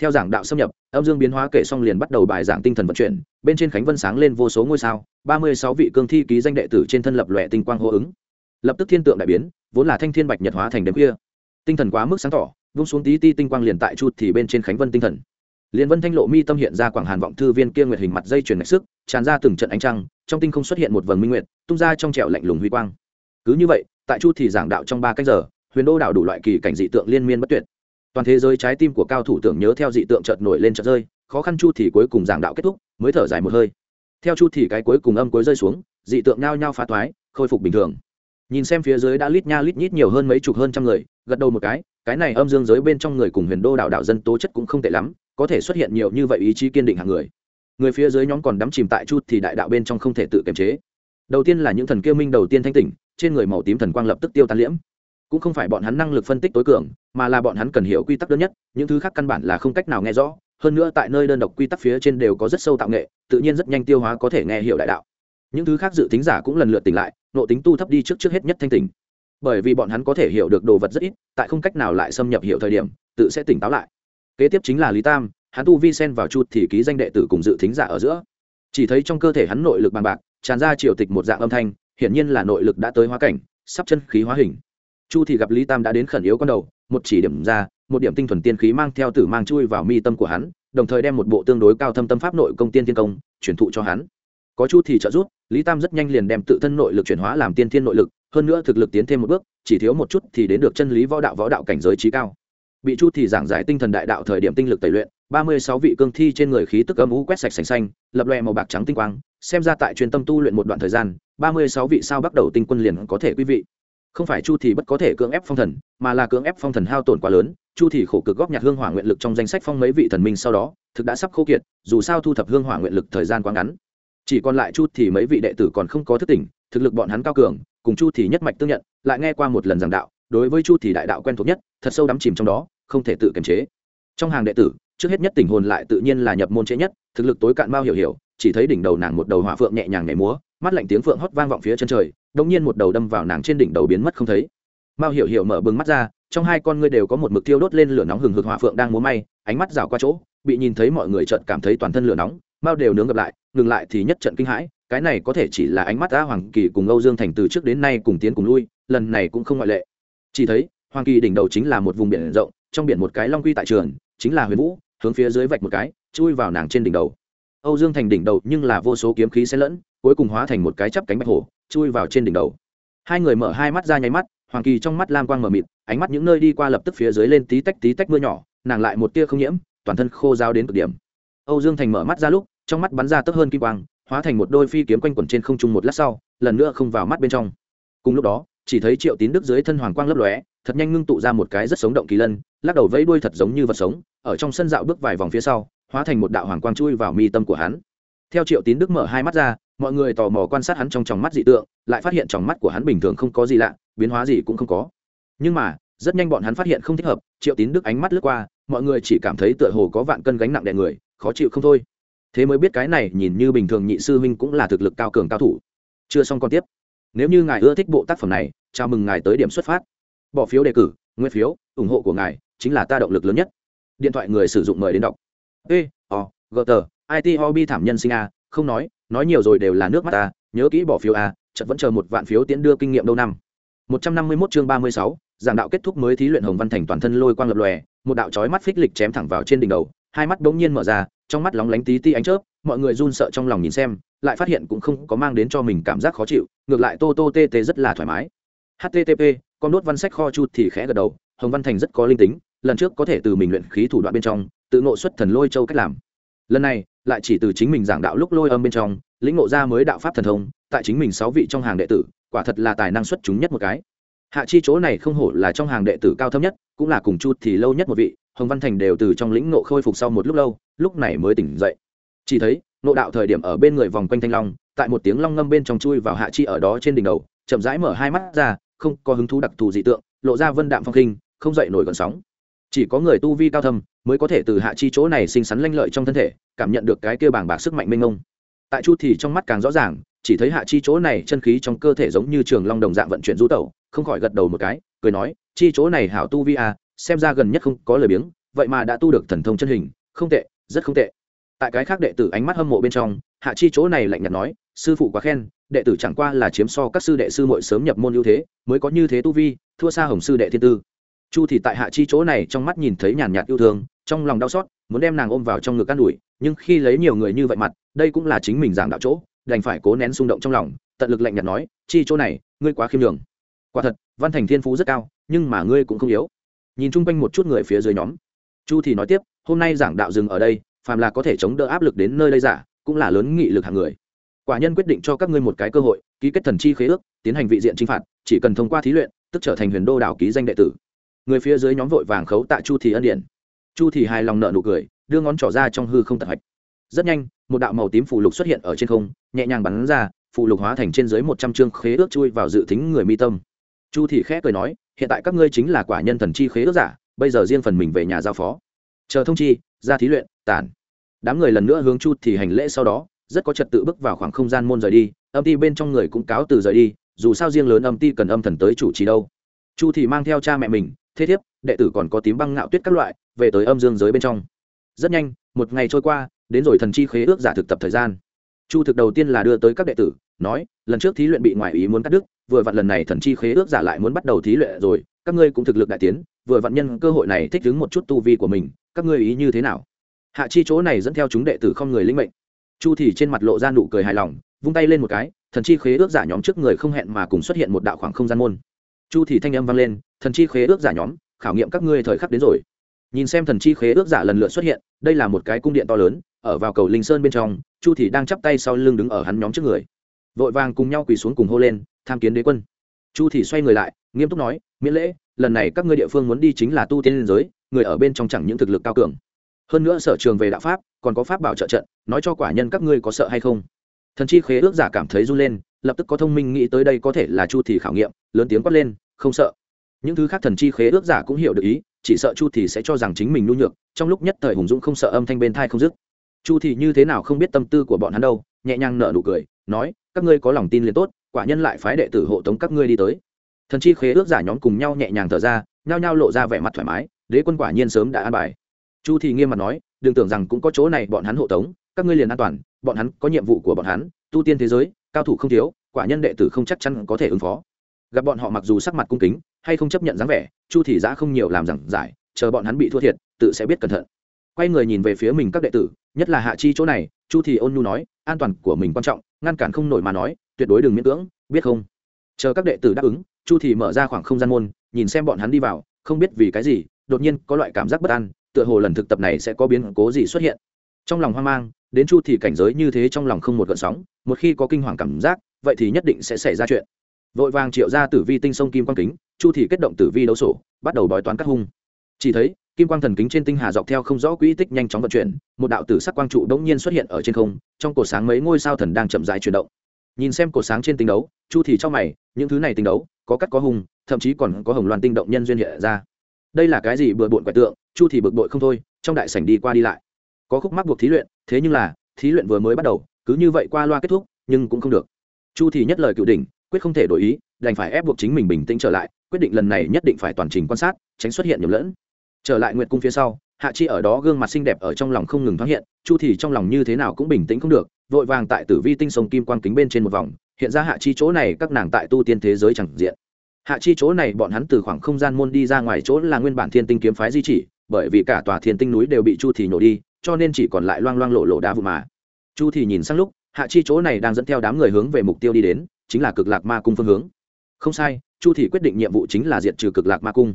Theo giảng đạo xâm nhập, âm dương biến hóa kể xong liền bắt đầu bài giảng tinh thần vận chuyển, bên trên khánh vân sáng lên vô số ngôi sao, ba mươi sáu vị cương thi ký danh đệ tử trên thân lập lòe tinh quang hô ứng. Lập tức thiên tượng đại biến, vốn là thanh thiên bạch nhật hóa thành đêm khuya tinh thần quá mức sáng tỏ, vung xuống tí ti tinh quang liền tại chút thì bên trên khánh vân tinh thần. Liền vân thanh lộ mi tâm hiện ra quảng hàn vọng thư viên kia nguyệt hình mặt dây chuyển ngạch sức, tràn ra từng trận ánh trăng, trong tinh không xuất hiện một vầng minh nguyệt, tung ra trong trẻo lạnh lùng huy quang. Cứ như vậy, tại chu thì giảng đạo trong ba cách giờ, huyền đô đảo đủ loại kỳ cảnh dị tượng liên miên bất tuyệt. Toàn thế giới trái tim của cao thủ tưởng nhớ theo dị tượng chợt nổi lên chợt rơi, khó khăn chu thì cuối cùng giảng đạo kết thúc, mới thở dài một hơi. Theo chu thì cái cuối cùng âm cuối rơi xuống, dị tượng nao nhao phá toái khôi phục bình thường nhìn xem phía dưới đã lít nha lít nhít nhiều hơn mấy chục hơn trăm người, gật đầu một cái cái này âm dương giới bên trong người cùng huyền đô đạo đạo dân tố chất cũng không tệ lắm, có thể xuất hiện nhiều như vậy ý chí kiên định hàng người. Người phía dưới nhóm còn đắm chìm tại chút thì đại đạo bên trong không thể tự kiềm chế. Đầu tiên là những thần kia minh đầu tiên thanh tỉnh, trên người màu tím thần quang lập tức tiêu tan liễm. Cũng không phải bọn hắn năng lực phân tích tối cường, mà là bọn hắn cần hiểu quy tắc đơn nhất, những thứ khác căn bản là không cách nào nghe rõ. Hơn nữa tại nơi đơn độc quy tắc phía trên đều có rất sâu tạo nghệ, tự nhiên rất nhanh tiêu hóa có thể nghe hiểu đại đạo. Những thứ khác dự tính giả cũng lần lượt tỉnh lại nộ tính tu thấp đi trước trước hết nhất thanh tỉnh. Bởi vì bọn hắn có thể hiểu được đồ vật rất ít, tại không cách nào lại xâm nhập hiểu thời điểm, tự sẽ tỉnh táo lại. Kế tiếp chính là lý tam, hắn tu vi sen vào chút thì ký danh đệ tử cùng dự tính giả ở giữa. Chỉ thấy trong cơ thể hắn nội lực bằng bạc, tràn ra triều tịch một dạng âm thanh, hiển nhiên là nội lực đã tới hóa cảnh, sắp chân khí hóa hình. Chu thì gặp lý tam đã đến khẩn yếu con đầu, một chỉ điểm ra, một điểm tinh thuần tiên khí mang theo tử mang chui vào mi tâm của hắn, đồng thời đem một bộ tương đối cao thâm tâm pháp nội công tiên thiên công chuyển thụ cho hắn. Có chu thì trợ giúp lý tam rất nhanh liền đem tự thân nội lực chuyển hóa làm tiên thiên nội lực, hơn nữa thực lực tiến thêm một bước, chỉ thiếu một chút thì đến được chân lý võ đạo võ đạo cảnh giới trí cao. Bị chu thì giảng giải tinh thần đại đạo thời điểm tinh lực tẩy luyện, ba mươi sáu vị cương thi trên người khí tức âm u quét sạch sành xanh, lập loè màu bạc trắng tinh quang, xem ra tại truyền tâm tu luyện một đoạn thời gian, ba mươi sáu vị sao bắt đầu tinh quân liền có thể quý vị. Không phải chu thì bất có thể cưỡng ép phong thần, mà là cưỡng ép phong thần hao tổn quá lớn, chu thì khổ cực góp nhặt hương hỏa nguyện lực trong danh sách phong mấy vị thần minh sau đó, thực đã sắp khô kiệt, dù sao thu thập hương hỏa nguyện lực thời gian quá ngắn chỉ còn lại chu thì mấy vị đệ tử còn không có thức tỉnh, thực lực bọn hắn cao cường, cùng chu thì nhất mạch tương nhận, lại nghe qua một lần giảng đạo, đối với chu thì đại đạo quen thuộc nhất, thật sâu đắm chìm trong đó, không thể tự kiềm chế. Trong hàng đệ tử, trước hết nhất tình hồn lại tự nhiên là nhập môn chế nhất, thực lực tối cạn bao hiểu hiểu, chỉ thấy đỉnh đầu nàng một đầu hỏa phượng nhẹ nhàng nhảy múa, mắt lạnh tiếng phượng hót vang vọng phía chân trời đống nhiên một đầu đâm vào nàng trên đỉnh đầu biến mất không thấy. Mao hiểu hiểu mở bừng mắt ra, trong hai con ngươi đều có một mực tiêu đốt lên lửa nóng hừng hực hỏa phượng đang múa may, ánh mắt rào qua chỗ, bị nhìn thấy mọi người chợt cảm thấy toàn thân lửa nóng, mao đều nướng gặp lại ngừng lại thì nhất trận kinh hãi, cái này có thể chỉ là ánh mắt a hoàng kỳ cùng âu dương thành từ trước đến nay cùng tiến cùng lui, lần này cũng không ngoại lệ. Chỉ thấy, hoàng kỳ đỉnh đầu chính là một vùng biển rộng, trong biển một cái long quy tại trường, chính là huyền vũ, hướng phía dưới vạch một cái, chui vào nàng trên đỉnh đầu. Âu dương thành đỉnh đầu nhưng là vô số kiếm khí xen lẫn, cuối cùng hóa thành một cái chắp cánh bạch hổ, chui vào trên đỉnh đầu. Hai người mở hai mắt ra nháy mắt, hoàng kỳ trong mắt lam quang mờ mịt, ánh mắt những nơi đi qua lập tức phía dưới lên tí tách tí tách mưa nhỏ, nàng lại một tia không nhiễm, toàn thân khô dao đến cực điểm. Âu dương thành mở mắt ra lúc trong mắt bắn ra tấp hơn kim quang, hóa thành một đôi phi kiếm quanh quẩn trên không trung một lát sau, lần nữa không vào mắt bên trong. Cùng lúc đó, chỉ thấy triệu tín đức dưới thân hoàng quang lấp lóe, thật nhanh ngưng tụ ra một cái rất sống động kỳ lân, lắc đầu vẫy đuôi thật giống như vật sống, ở trong sân dạo bước vài vòng phía sau, hóa thành một đạo hoàng quang chui vào mi tâm của hắn. Theo triệu tín đức mở hai mắt ra, mọi người tò mò quan sát hắn trong tròng mắt dị tượng, lại phát hiện tròng mắt của hắn bình thường không có gì lạ, biến hóa gì cũng không có. Nhưng mà, rất nhanh bọn hắn phát hiện không thích hợp, triệu tín đức ánh mắt lướt qua, mọi người chỉ cảm thấy tựa hồ có vạn cân gánh nặng đè người, khó chịu không thôi thế mới biết cái này nhìn như bình thường nhị sư huynh cũng là thực lực cao cường cao thủ. Chưa xong còn tiếp. Nếu như ngài ưa thích bộ tác phẩm này, chào mừng ngài tới điểm xuất phát. Bỏ phiếu đề cử, nguyên phiếu, ủng hộ của ngài chính là ta động lực lớn nhất. Điện thoại người sử dụng mời đến đọc. Ê, o gờ it hobby thảm nhân sinh a, không nói nói nhiều rồi đều là nước mắt ta nhớ kỹ bỏ phiếu a, chợt vẫn chờ một vạn phiếu tiễn đưa kinh nghiệm đâu năm. Một trăm năm mươi 151 chương ba mươi sáu, giảng đạo kết thúc mới thí luyện hồng văn thành toàn thân lôi quang lập lòe, một đạo chói mắt phích lịch chém thẳng vào trên đỉnh đầu, hai mắt bỗng nhiên mở ra trong mắt lóng lánh tí ti ánh chớp, mọi người run sợ trong lòng nhìn xem, lại phát hiện cũng không có mang đến cho mình cảm giác khó chịu, ngược lại tô tô tê tê rất là thoải mái. Http con đốt văn sách kho chu thì khẽ gật đầu, hồng văn thành rất có linh tính, lần trước có thể từ mình luyện khí thủ đoạn bên trong, tự ngộ xuất thần lôi châu cách làm. Lần này, lại chỉ từ chính mình giảng đạo lúc lôi âm bên trong, lĩnh ngộ ra mới đạo pháp thần thông, tại chính mình sáu vị trong hàng đệ tử, quả thật là tài năng xuất chúng nhất một cái. Hạ chi chỗ này không hổ là trong hàng đệ tử cao thấp nhất, cũng là cùng chu thì lâu nhất một vị hồng văn thành đều từ trong lĩnh nộ khôi phục sau một lúc lâu, lúc này mới tỉnh dậy. Chỉ thấy nộ đạo thời điểm ở bên người vòng quanh thanh long, tại một tiếng long ngâm bên trong chui vào hạ chi ở đó trên đỉnh đầu, chậm rãi mở hai mắt ra, không có hứng thú đặc thù dị tượng, lộ ra vân đạm phong khinh, không dậy nổi gần sóng. Chỉ có người tu vi cao thâm mới có thể từ hạ chi chỗ này sinh sắn lanh lợi trong thân thể, cảm nhận được cái kia bảng bạc sức mạnh mênh mông. Tại chu thì trong mắt càng rõ ràng, chỉ thấy hạ chi chỗ này chân khí trong cơ thể giống như trường long đồng dạng vận chuyển du tẩu, không khỏi gật đầu một cái, cười nói, chi chỗ này hảo tu vi à xem ra gần nhất không có lời biếng, vậy mà đã tu được thần thông chân hình, không tệ, rất không tệ. Tại cái khác đệ tử ánh mắt hâm mộ bên trong, hạ chi chỗ này lạnh nhạt nói, sư phụ quá khen, đệ tử chẳng qua là chiếm so các sư đệ sư muội sớm nhập môn ưu thế, mới có như thế tu vi, thua xa hồng sư đệ thiên tư. Chu thì tại hạ chi chỗ này trong mắt nhìn thấy nhàn nhạt yêu thương, trong lòng đau xót, muốn đem nàng ôm vào trong ngực an ủi, nhưng khi lấy nhiều người như vậy mặt, đây cũng là chính mình giảng đạo chỗ, đành phải cố nén xung động trong lòng, tận lực lạnh nhạt nói, chi chỗ này, ngươi quá khiêm đường quả thật, văn thành thiên phú rất cao, nhưng mà ngươi cũng không yếu nhìn chung quanh một chút người phía dưới nhóm. Chu thì nói tiếp, hôm nay giảng đạo dừng ở đây, phàm là có thể chống đỡ áp lực đến nơi đây giả, cũng là lớn nghị lực hàng người. Quả nhân quyết định cho các ngươi một cái cơ hội, ký kết thần chi khế ước, tiến hành vị diện chinh phạt, chỉ cần thông qua thí luyện, tức trở thành huyền đô đảo ký danh đệ tử. Người phía dưới nhóm vội vàng khấu tạ chu thì ân điển. Chu thì hài lòng nợ nụ cười, đưa ngón trỏ ra trong hư không tận hạch. Rất nhanh, một đạo màu tím phù lục xuất hiện ở trên không, nhẹ nhàng bắn ra, phù lục hóa thành trên dưới một trăm chương khế ước chui vào dự tính người mi tâm chu thì khẽ cười nói, hiện tại các ngươi chính là quả nhân thần chi khế ước giả, bây giờ riêng phần mình về nhà giao phó. Chờ thông chi, ra thí luyện, tản. Đám người lần nữa hướng chu thì hành lễ sau đó, rất có trật tự bước vào khoảng không gian môn rời đi, âm ti bên trong người cũng cáo từ rời đi, dù sao riêng lớn âm ti cần âm thần tới chủ trì đâu. Chu thì mang theo cha mẹ mình, thế thiếp, đệ tử còn có tím băng ngạo tuyết các loại, về tới âm dương giới bên trong. Rất nhanh, một ngày trôi qua, đến rồi thần chi khế ước giả thực tập thời gian. Chu thực đầu tiên là đưa tới các đệ tử nói, lần trước thí luyện bị ngoại ý muốn cắt đứt, vừa vặn lần này thần chi khế ước giả lại muốn bắt đầu thí luyện rồi, các ngươi cũng thực lực đại tiến, vừa vặn nhân cơ hội này thích ứng một chút tu vi của mình, các ngươi ý như thế nào? Hạ chi chỗ này dẫn theo chúng đệ tử không người linh mệnh. Chu thì trên mặt lộ ra nụ cười hài lòng, vung tay lên một cái, thần chi khế ước giả nhóm trước người không hẹn mà cùng xuất hiện một đạo khoảng không gian môn. Chu thì thanh âm vang lên, thần chi khế ước giả nhóm, khảo nghiệm các ngươi thời khắc đến rồi. Nhìn xem thần chi khế ước giả lần lượt xuất hiện, đây là một cái cung điện to lớn, ở vào cầu linh sơn bên trong, chu thì đang chắp tay sau lưng đứng ở hắn nhóm trước người vội vàng cùng nhau quỳ xuống cùng hô lên, tham kiến đế quân. Chu thì xoay người lại, nghiêm túc nói, miễn lễ, lần này các ngươi địa phương muốn đi chính là tu tiên liên giới, người ở bên trong chẳng những thực lực cao cường. Hơn nữa sở trường về đạo pháp, còn có pháp bảo trợ trận, nói cho quả nhân các ngươi có sợ hay không? Thần chi khế ước giả cảm thấy run lên, lập tức có thông minh nghĩ tới đây có thể là chu thì khảo nghiệm, lớn tiếng quát lên, không sợ. Những thứ khác thần chi khế ước giả cũng hiểu được ý, chỉ sợ chu thì sẽ cho rằng chính mình nhu nhược, trong lúc nhất thời hùng dũng không sợ âm thanh bên thai không dứt. Chu thì như thế nào không biết tâm tư của bọn hắn đâu, nhẹ nhàng nở nụ cười, nói các ngươi có lòng tin liền tốt, quả nhân lại phái đệ tử hộ tống các ngươi đi tới. Thần chi khế ước giả nhóm cùng nhau nhẹ nhàng thở ra, nhao nhao lộ ra vẻ mặt thoải mái, đế quân quả nhiên sớm đã an bài. Chu thì nghiêm mặt nói, đừng tưởng rằng cũng có chỗ này bọn hắn hộ tống, các ngươi liền an toàn, bọn hắn có nhiệm vụ của bọn hắn, tu tiên thế giới, cao thủ không thiếu, quả nhân đệ tử không chắc chắn có thể ứng phó. Gặp bọn họ mặc dù sắc mặt cung kính, hay không chấp nhận dáng vẻ, chu thị giã không nhiều làm rằng giải, chờ bọn hắn bị thua thiệt, tự sẽ biết cẩn thận. Quay người nhìn về phía mình các đệ tử, nhất là hạ chi chỗ này, chu thị ôn nhu nói, an toàn của mình quan trọng ngăn cản không nổi mà nói, tuyệt đối đừng miễn cưỡng, biết không? Chờ các đệ tử đáp ứng, chu thì mở ra khoảng không gian môn, nhìn xem bọn hắn đi vào, không biết vì cái gì, đột nhiên có loại cảm giác bất an, tựa hồ lần thực tập này sẽ có biến cố gì xuất hiện. Trong lòng hoang mang, đến chu thì cảnh giới như thế trong lòng không một gợn sóng, một khi có kinh hoàng cảm giác, vậy thì nhất định sẽ xảy ra chuyện. Vội vàng triệu ra tử vi tinh sông kim quang kính, chu thì kết động tử vi đấu sổ, bắt đầu bói toán cắt hung. Chỉ thấy kim quang thần kính trên tinh hà dọc theo không rõ quỹ tích nhanh chóng vận chuyển một đạo tử sắc quang trụ đống nhiên xuất hiện ở trên không trong cổ sáng mấy ngôi sao thần đang chậm rãi chuyển động. Nhìn xem cổ sáng trên tinh đấu chu thì trong mày những thứ này tinh đấu có cắt có hùng, thậm chí còn có hồng loan tinh động nhân duyên hiện ra. Đây là cái gì bừa bộn quẻ tượng chu thì bực bội không thôi trong đại sảnh đi qua đi lại. Có khúc mắc buộc thí luyện thế nhưng là thí luyện vừa mới bắt đầu cứ như vậy qua loa kết thúc nhưng cũng không được. Chu thì nhất lời cựu đỉnh quyết không thể đổi ý đành phải ép buộc chính mình bình tĩnh trở lại quyết định lần này nhất định phải toàn trình quan sát tránh xuất hiện nhầm lẫn trở lại nguyệt cung phía sau, hạ chi ở đó gương mặt xinh đẹp ở trong lòng không ngừng thoáng hiện, chu thì trong lòng như thế nào cũng bình tĩnh không được, vội vàng tại tử vi tinh sông kim quang kính bên trên một vòng, hiện ra hạ chi chỗ này các nàng tại tu tiên thế giới chẳng diện. Hạ chi chỗ này bọn hắn từ khoảng không gian môn đi ra ngoài chỗ là nguyên bản thiên tinh kiếm phái di chỉ, bởi vì cả tòa thiên tinh núi đều bị chu thì nhổ đi, cho nên chỉ còn lại loang loang lộ lộ đá vụ mà. Chu thì nhìn sang lúc, hạ chi chỗ này đang dẫn theo đám người hướng về mục tiêu đi đến, chính là cực lạc ma cung phương hướng. Không sai, chu thì quyết định nhiệm vụ chính là diệt trừ cực lạc ma cung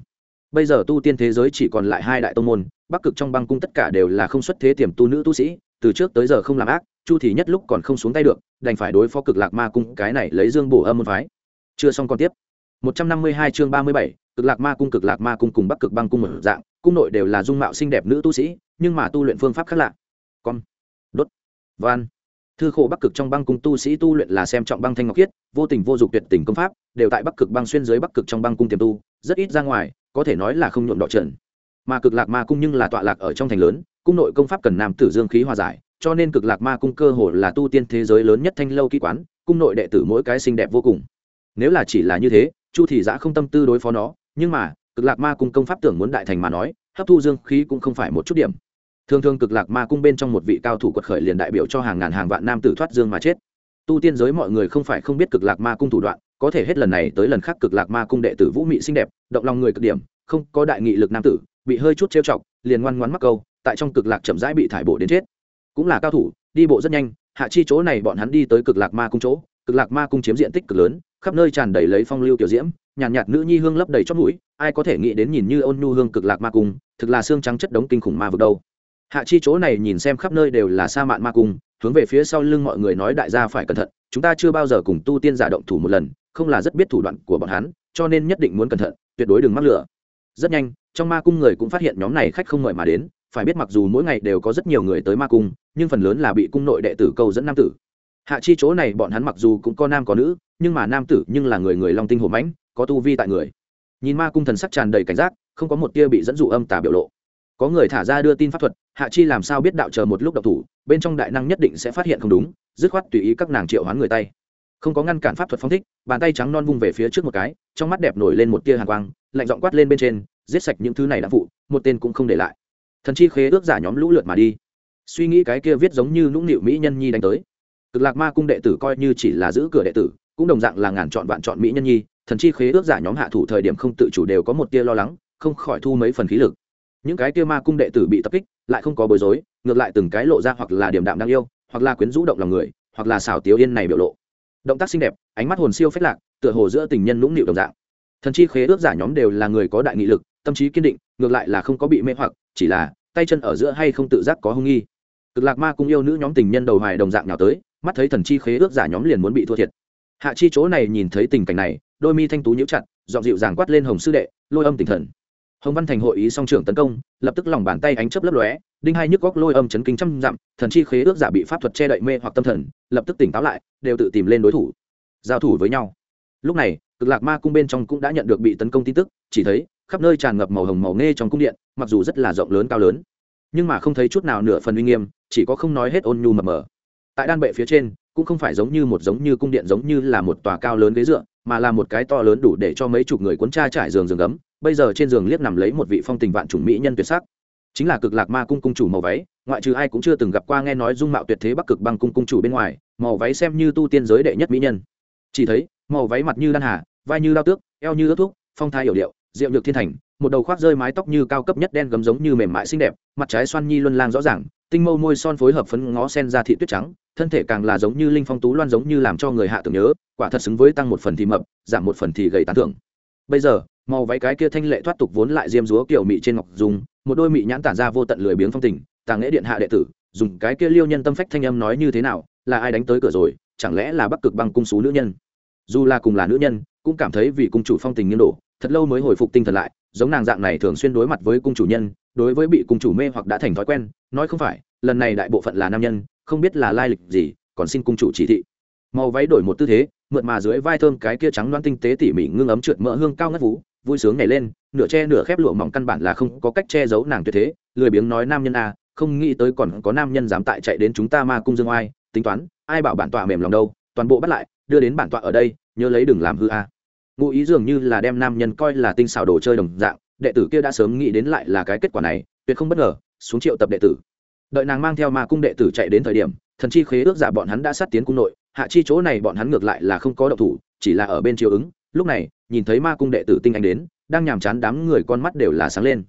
bây giờ tu tiên thế giới chỉ còn lại hai đại tông môn bắc cực trong băng cung tất cả đều là không xuất thế tiềm tu nữ tu sĩ từ trước tới giờ không làm ác chu thì nhất lúc còn không xuống tay được đành phải đối phó cực lạc ma cung cái này lấy dương bổ âm môn phái. Chưa xong còn tiếp. 152 chương 37, cực lạc ma cung cực lạc ma cung cùng bắc cực băng cung một dạng cung nội đều là dung mạo xinh đẹp nữ tu sĩ nhưng mà tu luyện phương pháp khác lạ. Con. Đốt. Van. Thư khổ bắc cực trong băng cung tu sĩ tu luyện là xem trọng băng thanh ngọc khiết vô tình vô dục tuyệt tình công pháp đều tại bắc cực băng xuyên dưới bắc cực trong băng cung tiềm tu rất ít ra ngoài có thể nói là không nhuộm đỏ trần. Mà cực lạc ma cung nhưng là tọa lạc ở trong thành lớn, cung nội công pháp cần nam tử dương khí hòa giải, cho nên cực lạc ma cung cơ hồ là tu tiên thế giới lớn nhất thanh lâu kỹ quán, cung nội đệ tử mỗi cái xinh đẹp vô cùng. Nếu là chỉ là như thế, chu thị giã không tâm tư đối phó nó, nhưng mà, cực lạc ma cung công pháp tưởng muốn đại thành mà nói, hấp thu dương khí cũng không phải một chút điểm. Thường thường cực lạc ma cung bên trong một vị cao thủ quật khởi liền đại biểu cho hàng ngàn hàng vạn nam tử thoát dương mà chết. Tu tiên giới mọi người không phải không biết cực lạc ma cung thủ đoạn có thể hết lần này tới lần khác cực lạc ma cung đệ tử vũ mị xinh đẹp động lòng người cực điểm không có đại nghị lực nam tử bị hơi chút trêu chọc liền ngoan ngoãn mắc câu tại trong cực lạc chậm rãi bị thải bộ đến chết. Cũng là cao thủ đi bộ rất nhanh hạ chi chỗ này bọn hắn đi tới cực lạc ma cung chỗ cực lạc ma cung chiếm diện tích cực lớn khắp nơi tràn đầy lấy phong lưu tiểu diễm nhàn nhạt, nhạt nữ nhi hương lấp đầy chót mũi ai có thể nghĩ đến nhìn như ôn nhu hương cực lạc ma cung thực là xương trắng chất đống kinh khủng ma vực đâu. Hạ chi chỗ này nhìn xem khắp nơi đều là sa mạn ma cung hướng về phía sau lưng mọi người nói đại gia phải cẩn thận chúng ta chưa bao giờ cùng tu tiên giả động thủ một lần không là rất biết thủ đoạn của bọn hắn, cho nên nhất định muốn cẩn thận, tuyệt đối đừng mắc lửa rất nhanh, trong ma cung người cũng phát hiện nhóm này khách không mời mà đến, phải biết mặc dù mỗi ngày đều có rất nhiều người tới ma cung, nhưng phần lớn là bị cung nội đệ tử câu dẫn nam tử. Hạ chi chỗ này bọn hắn mặc dù cũng có nam có nữ, nhưng mà nam tử nhưng là người người long tinh hồ mãnh, có tu vi tại người. Nhìn ma cung thần sắc tràn đầy cảnh giác, không có một tia bị dẫn dụ âm tà biểu lộ. Có người thả ra đưa tin pháp thuật, hạ chi làm sao biết đạo chờ một lúc độc thủ, bên trong đại năng nhất định sẽ phát hiện không đúng, dứt khoát tùy ý các nàng triệu hoán người tay không có ngăn cản pháp thuật phong thích, bàn tay trắng non vung về phía trước một cái, trong mắt đẹp nổi lên một tia hàng quang, lạnh giọng quát lên bên trên, giết sạch những thứ này đã phụ một tên cũng không để lại. Thần chi khế ước giả nhóm lũ lượt mà đi. Suy nghĩ cái kia viết giống như nũng nịu mỹ nhân nhi đánh tới. Cực lạc ma cung đệ tử coi như chỉ là giữ cửa đệ tử, cũng đồng dạng là ngàn chọn vạn chọn mỹ nhân nhi, thần chi khế ước giả nhóm hạ thủ thời điểm không tự chủ đều có một tia lo lắng, không khỏi thu mấy phần khí lực. Những cái tia ma cung đệ tử bị tập kích, lại không có bối rối, ngược lại từng cái lộ ra hoặc là điểm đạm đáng yêu, hoặc là quyến rũ động lòng người, hoặc là xảo tiếu yên này biểu lộ động tác xinh đẹp, ánh mắt hồn siêu phách lạc, tựa hồ giữa tình nhân lũng nịu đồng dạng. Thần chi khế ước giả nhóm đều là người có đại nghị lực, tâm trí kiên định, ngược lại là không có bị mê hoặc, chỉ là tay chân ở giữa hay không tự giác có hung nghi. Cực lạc ma cung yêu nữ nhóm tình nhân đầu hoài đồng dạng nào tới, mắt thấy thần chi khế ước giả nhóm liền muốn bị thua thiệt. Hạ chi chỗ này nhìn thấy tình cảnh này, đôi mi thanh tú nhíu chặt dọn dịu dàng quát lên hồng sư đệ, lôi âm tinh thần hồng văn thành hội ý song trưởng tấn công, lập tức lòng bàn tay ánh chớp lấp lóe, đinh hai nhức góc lôi âm chấn kinh trăm dặm, thần chi khế ước giả bị pháp thuật che đậy mê hoặc tâm thần, lập tức tỉnh táo lại, đều tự tìm lên đối thủ. Giao thủ với nhau. Lúc này, cực lạc ma cung bên trong cũng đã nhận được bị tấn công tin tức, chỉ thấy, khắp nơi tràn ngập màu hồng màu nghe trong cung điện, mặc dù rất là rộng lớn cao lớn, nhưng mà không thấy chút nào nửa phần uy nghiêm, chỉ có không nói hết ôn nhu mập mờ. Tại đan bệ phía trên, cũng không phải giống như một giống như cung điện giống như là một tòa cao lớn ghế dựa, mà là một cái to lớn đủ để cho mấy chục người cuốn tra trải giường giường gấm bây giờ trên giường liếc nằm lấy một vị phong tình vạn chủng mỹ nhân tuyệt sắc. Chính là cực lạc ma cung cung chủ màu váy, ngoại trừ ai cũng chưa từng gặp qua nghe nói dung mạo tuyệt thế bắc cực băng cung cung chủ bên ngoài, màu váy xem như tu tiên giới đệ nhất mỹ nhân. Chỉ thấy, màu váy mặt như đan hà, vai như lao tước, eo như ớt thuốc phong thai hiểu điệu diệu nhược thiên thành, một đầu khoác rơi mái tóc như cao cấp nhất đen gấm giống như mềm mại xinh đẹp, mặt trái xoan nhi luân lang rõ ràng, tinh mâu môi son phối hợp phấn ngó sen ra thị tuyết trắng, thân thể càng là giống như linh phong tú loan giống như làm cho người hạ tưởng nhớ, quả thật xứng với tăng một phần thì mập, giảm một phần thì gầy tán thưởng. Bây giờ màu váy cái kia thanh lệ thoát tục vốn lại diêm dúa kiểu mị trên ngọc dùng, một đôi mị nhãn tản ra vô tận lười biếng phong tình tàng lễ điện hạ đệ tử, dùng cái kia liêu nhân tâm phách thanh âm nói như thế nào, là ai đánh tới cửa rồi, chẳng lẽ là bắc cực băng cung xú nữ nhân? Dù là cùng là nữ nhân, cũng cảm thấy vì cung chủ phong tình nghiêng đổ, thật lâu mới hồi phục tinh thần lại, giống nàng dạng này thường xuyên đối mặt với cung chủ nhân, đối với bị cung chủ mê hoặc đã thành thói quen, nói không phải, lần này đại bộ phận là nam nhân, không biết là lai lịch gì, còn xin cung chủ chỉ thị. Màu váy đổi một tư thế, mượt mà dưới vai thơm cái kia trắng loan tinh tế tỉ mỉ ngưng ấm trượt mỡ hương cao ngất vú vui sướng nhảy lên nửa che nửa khép lụa mỏng căn bản là không có cách che giấu nàng tuyệt thế lười biếng nói nam nhân a à, không nghĩ tới còn có nam nhân dám tại chạy đến chúng ta ma cung dương oai tính toán ai bảo bản tọa mềm lòng đâu toàn bộ bắt lại đưa đến bản tọa ở đây nhớ lấy đừng làm hư a. Ngụ ý dường như là đem nam nhân coi là tinh xảo đồ chơi đồng dạng đệ tử kia đã sớm nghĩ đến lại là cái kết quả này tuyệt không bất ngờ xuống triệu tập đệ tử. Đợi nàng mang theo ma cung đệ tử chạy đến thời điểm thần chi khế ước giả bọn hắn đã sát tiến cung nội hạ chi chỗ này bọn hắn ngược lại là không có động thủ chỉ là ở bên chiều ứng lúc này, nhìn thấy ma cung đệ tử tinh anh đến, đang nhàm chán đám người con mắt đều là sáng lên.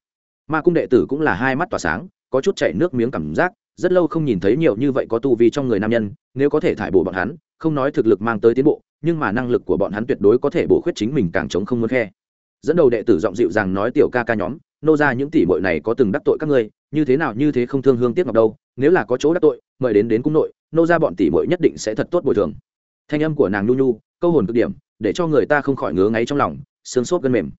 Ma cung đệ tử cũng là hai mắt tỏa sáng, có chút chảy nước miếng cảm giác, rất lâu không nhìn thấy nhiều như vậy có tu vi trong người nam nhân, nếu có thể thải bổ bọn hắn, không nói thực lực mang tới tiến bộ, nhưng mà năng lực của bọn hắn tuyệt đối có thể bổ khuyết chính mình càng chống không muốn khe. Dẫn đầu đệ tử giọng dịu dàng nói tiểu ca ca nhóm, nô ra những tỷ muội này có từng đắc tội các ngươi, như thế nào như thế không thương hương tiếc ngọc đâu, nếu là có chỗ đắc tội, mời đến đến cung nội, nô ra bọn tỷ muội nhất định sẽ thật tốt bồi thường. Thanh âm của nàng nhu nhu, câu hồn cực điểm để cho người ta không khỏi ngứa ngáy trong lòng sướng sốt gân mềm.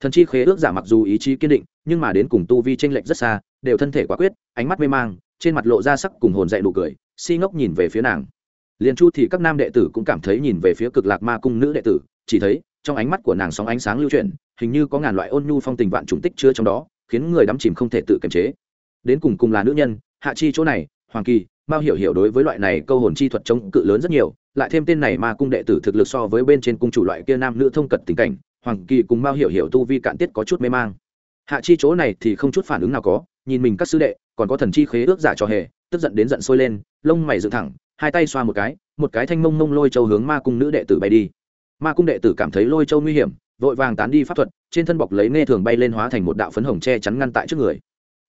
Thần chi khế ước giả mặc dù ý chí kiên định, nhưng mà đến cùng tu vi tranh lệch rất xa, đều thân thể quả quyết, ánh mắt mê mang, trên mặt lộ ra sắc cùng hồn dậy nụ cười, si ngốc nhìn về phía nàng. Liền chu thì các nam đệ tử cũng cảm thấy nhìn về phía cực lạc ma cung nữ đệ tử, chỉ thấy, trong ánh mắt của nàng sóng ánh sáng lưu chuyển, hình như có ngàn loại ôn nhu phong tình vạn trùng tích chứa trong đó, khiến người đắm chìm không thể tự kiềm chế. Đến cùng cùng là nữ nhân, hạ chi chỗ này, hoàng kỳ, mao hiểu hiểu đối với loại này câu hồn chi thuật chống cự lớn rất nhiều lại thêm tên này mà cung đệ tử thực lực so với bên trên cung chủ loại kia nam nữ thông cật tình cảnh, hoàng kỳ cùng mao hiểu hiểu tu vi cạn tiết có chút mê mang. Hạ chi chỗ này thì không chút phản ứng nào có, nhìn mình các sư đệ, còn có thần chi khế ước giả cho hề, tức giận đến giận sôi lên, lông mày dựng thẳng, hai tay xoa một cái một cái thanh mông mông lôi châu hướng ma cung nữ đệ tử bay đi. Ma cung đệ tử cảm thấy lôi châu nguy hiểm, vội vàng tán đi pháp thuật, trên thân bọc lấy nghe thường bay lên hóa thành một đạo phấn hồng che chắn ngăn tại trước người.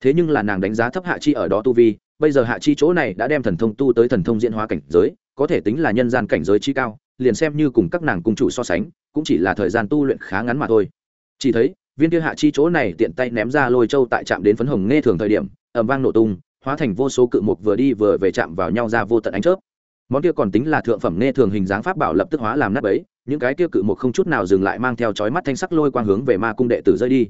Thế nhưng là nàng đánh giá thấp hạ chi ở đó tu vi, bây giờ hạ chi chỗ này đã đem thần thông tu tới thần thông diễn hóa cảnh giới có thể tính là nhân gian cảnh giới chi cao, liền xem như cùng các nàng cung chủ so sánh, cũng chỉ là thời gian tu luyện khá ngắn mà thôi. Chỉ thấy, viên kia hạ chi chỗ này tiện tay ném ra lôi châu tại trạm đến phấn hồng nghe thường thời điểm ẩm vang nổ tung, hóa thành vô số cự mục vừa đi vừa về chạm vào nhau ra vô tận ánh chớp. Món kia còn tính là thượng phẩm nghe thường hình dáng pháp bảo lập tức hóa làm nắp ấy những cái kia cự mục không chút nào dừng lại mang theo chói mắt thanh sắc lôi quang hướng về ma cung đệ tử rơi đi.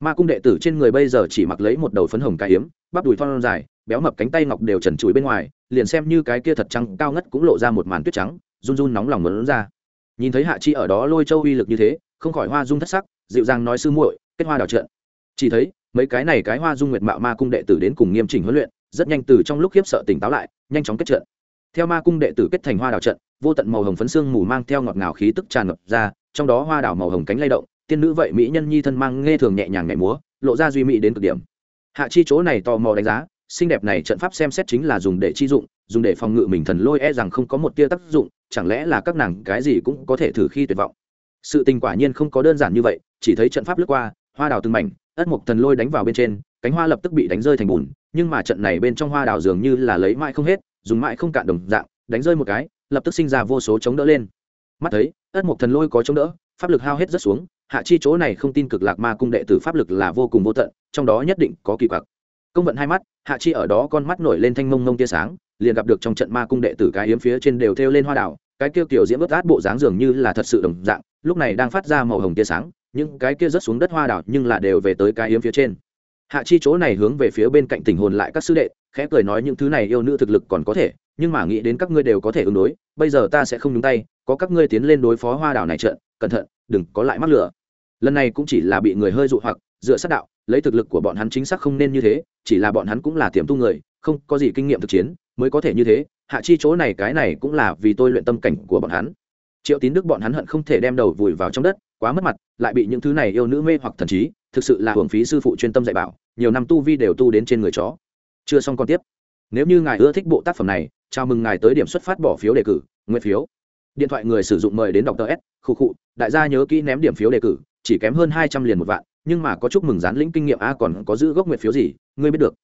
Ma cung đệ tử trên người bây giờ chỉ mặc lấy một đầu phấn hồng cải hiếm bắp đùi thon dài béo mập cánh tay ngọc đều trần trụi bên ngoài, liền xem như cái kia thật trăng cao ngất cũng lộ ra một màn tuyết trắng, run run nóng lòng muốn ra. Nhìn thấy hạ chi ở đó lôi châu uy lực như thế, không khỏi hoa dung thất sắc, dịu dàng nói sư muội, kết hoa đào trận. Chỉ thấy, mấy cái này cái hoa dung nguyệt mạo ma cung đệ tử đến cùng nghiêm chỉnh huấn luyện, rất nhanh từ trong lúc khiếp sợ tỉnh táo lại, nhanh chóng kết trận. Theo ma cung đệ tử kết thành hoa đào trận, vô tận màu hồng phấn xương mù mang theo ngọt ngào khí tức tràn ngập ra, trong đó hoa đào màu hồng cánh lay động, tiên nữ vậy mỹ nhân nhi thân mang nghe thường nhẹ nhàng nhảy múa, lộ ra duy mỹ đến cực điểm. Hạ chi chỗ này tò mò đánh giá xinh đẹp này trận pháp xem xét chính là dùng để chi dụng, dùng để phòng ngự mình thần lôi e rằng không có một tia tác dụng, chẳng lẽ là các nàng cái gì cũng có thể thử khi tuyệt vọng? Sự tình quả nhiên không có đơn giản như vậy, chỉ thấy trận pháp lướt qua, hoa đào từng mảnh, ất mục thần lôi đánh vào bên trên, cánh hoa lập tức bị đánh rơi thành bùn, nhưng mà trận này bên trong hoa đào dường như là lấy mãi không hết, dùng mãi không cạn đồng dạng, đánh rơi một cái, lập tức sinh ra vô số chống đỡ lên. Mắt thấy, ất mục thần lôi có chống đỡ, pháp lực hao hết rất xuống, hạ chi chỗ này không tin cực lạc ma cung đệ tử pháp lực là vô cùng vô tận, trong đó nhất định có kỳ quặc công vận hai mắt, hạ chi ở đó con mắt nổi lên thanh mông mông tia sáng, liền gặp được trong trận ma cung đệ tử cái hiếm phía trên đều thêu lên hoa đảo cái kia kiểu diễm ướt át bộ dáng dường như là thật sự đồng dạng, lúc này đang phát ra màu hồng tia sáng, những cái kia rớt xuống đất hoa đảo nhưng là đều về tới cái hiếm phía trên. Hạ chi chỗ này hướng về phía bên cạnh tình hồn lại các sư đệ, khẽ cười nói những thứ này yêu nữ thực lực còn có thể, nhưng mà nghĩ đến các ngươi đều có thể ứng đối, bây giờ ta sẽ không nhúng tay, có các ngươi tiến lên đối phó hoa đảo này trận, cẩn thận, đừng có lại mắc lửa. Lần này cũng chỉ là bị người hơi dụ hoặc dựa sát đạo, lấy thực lực của bọn hắn chính xác không nên như thế, chỉ là bọn hắn cũng là tiềm tu người, không có gì kinh nghiệm thực chiến mới có thể như thế. Hạ chi chỗ này, cái này cũng là vì tôi luyện tâm cảnh của bọn hắn. Triệu tín đức bọn hắn hận không thể đem đầu vùi vào trong đất, quá mất mặt, lại bị những thứ này yêu nữ mê hoặc thần trí, thực sự là hưởng phí sư phụ chuyên tâm dạy bảo, nhiều năm tu vi đều tu đến trên người chó. Chưa xong còn tiếp. Nếu như ngài ưa thích bộ tác phẩm này, chào mừng ngài tới điểm xuất phát bỏ phiếu đề cử nguyên phiếu. Điện thoại người sử dụng mời đến đọc tờ s, khu khụ đại gia nhớ kỹ ném điểm phiếu đề cử, chỉ kém hơn hai trăm liền một vạn nhưng mà có chúc mừng dán lĩnh kinh nghiệm a còn có giữ gốc nguyện phiếu gì, ngươi biết được.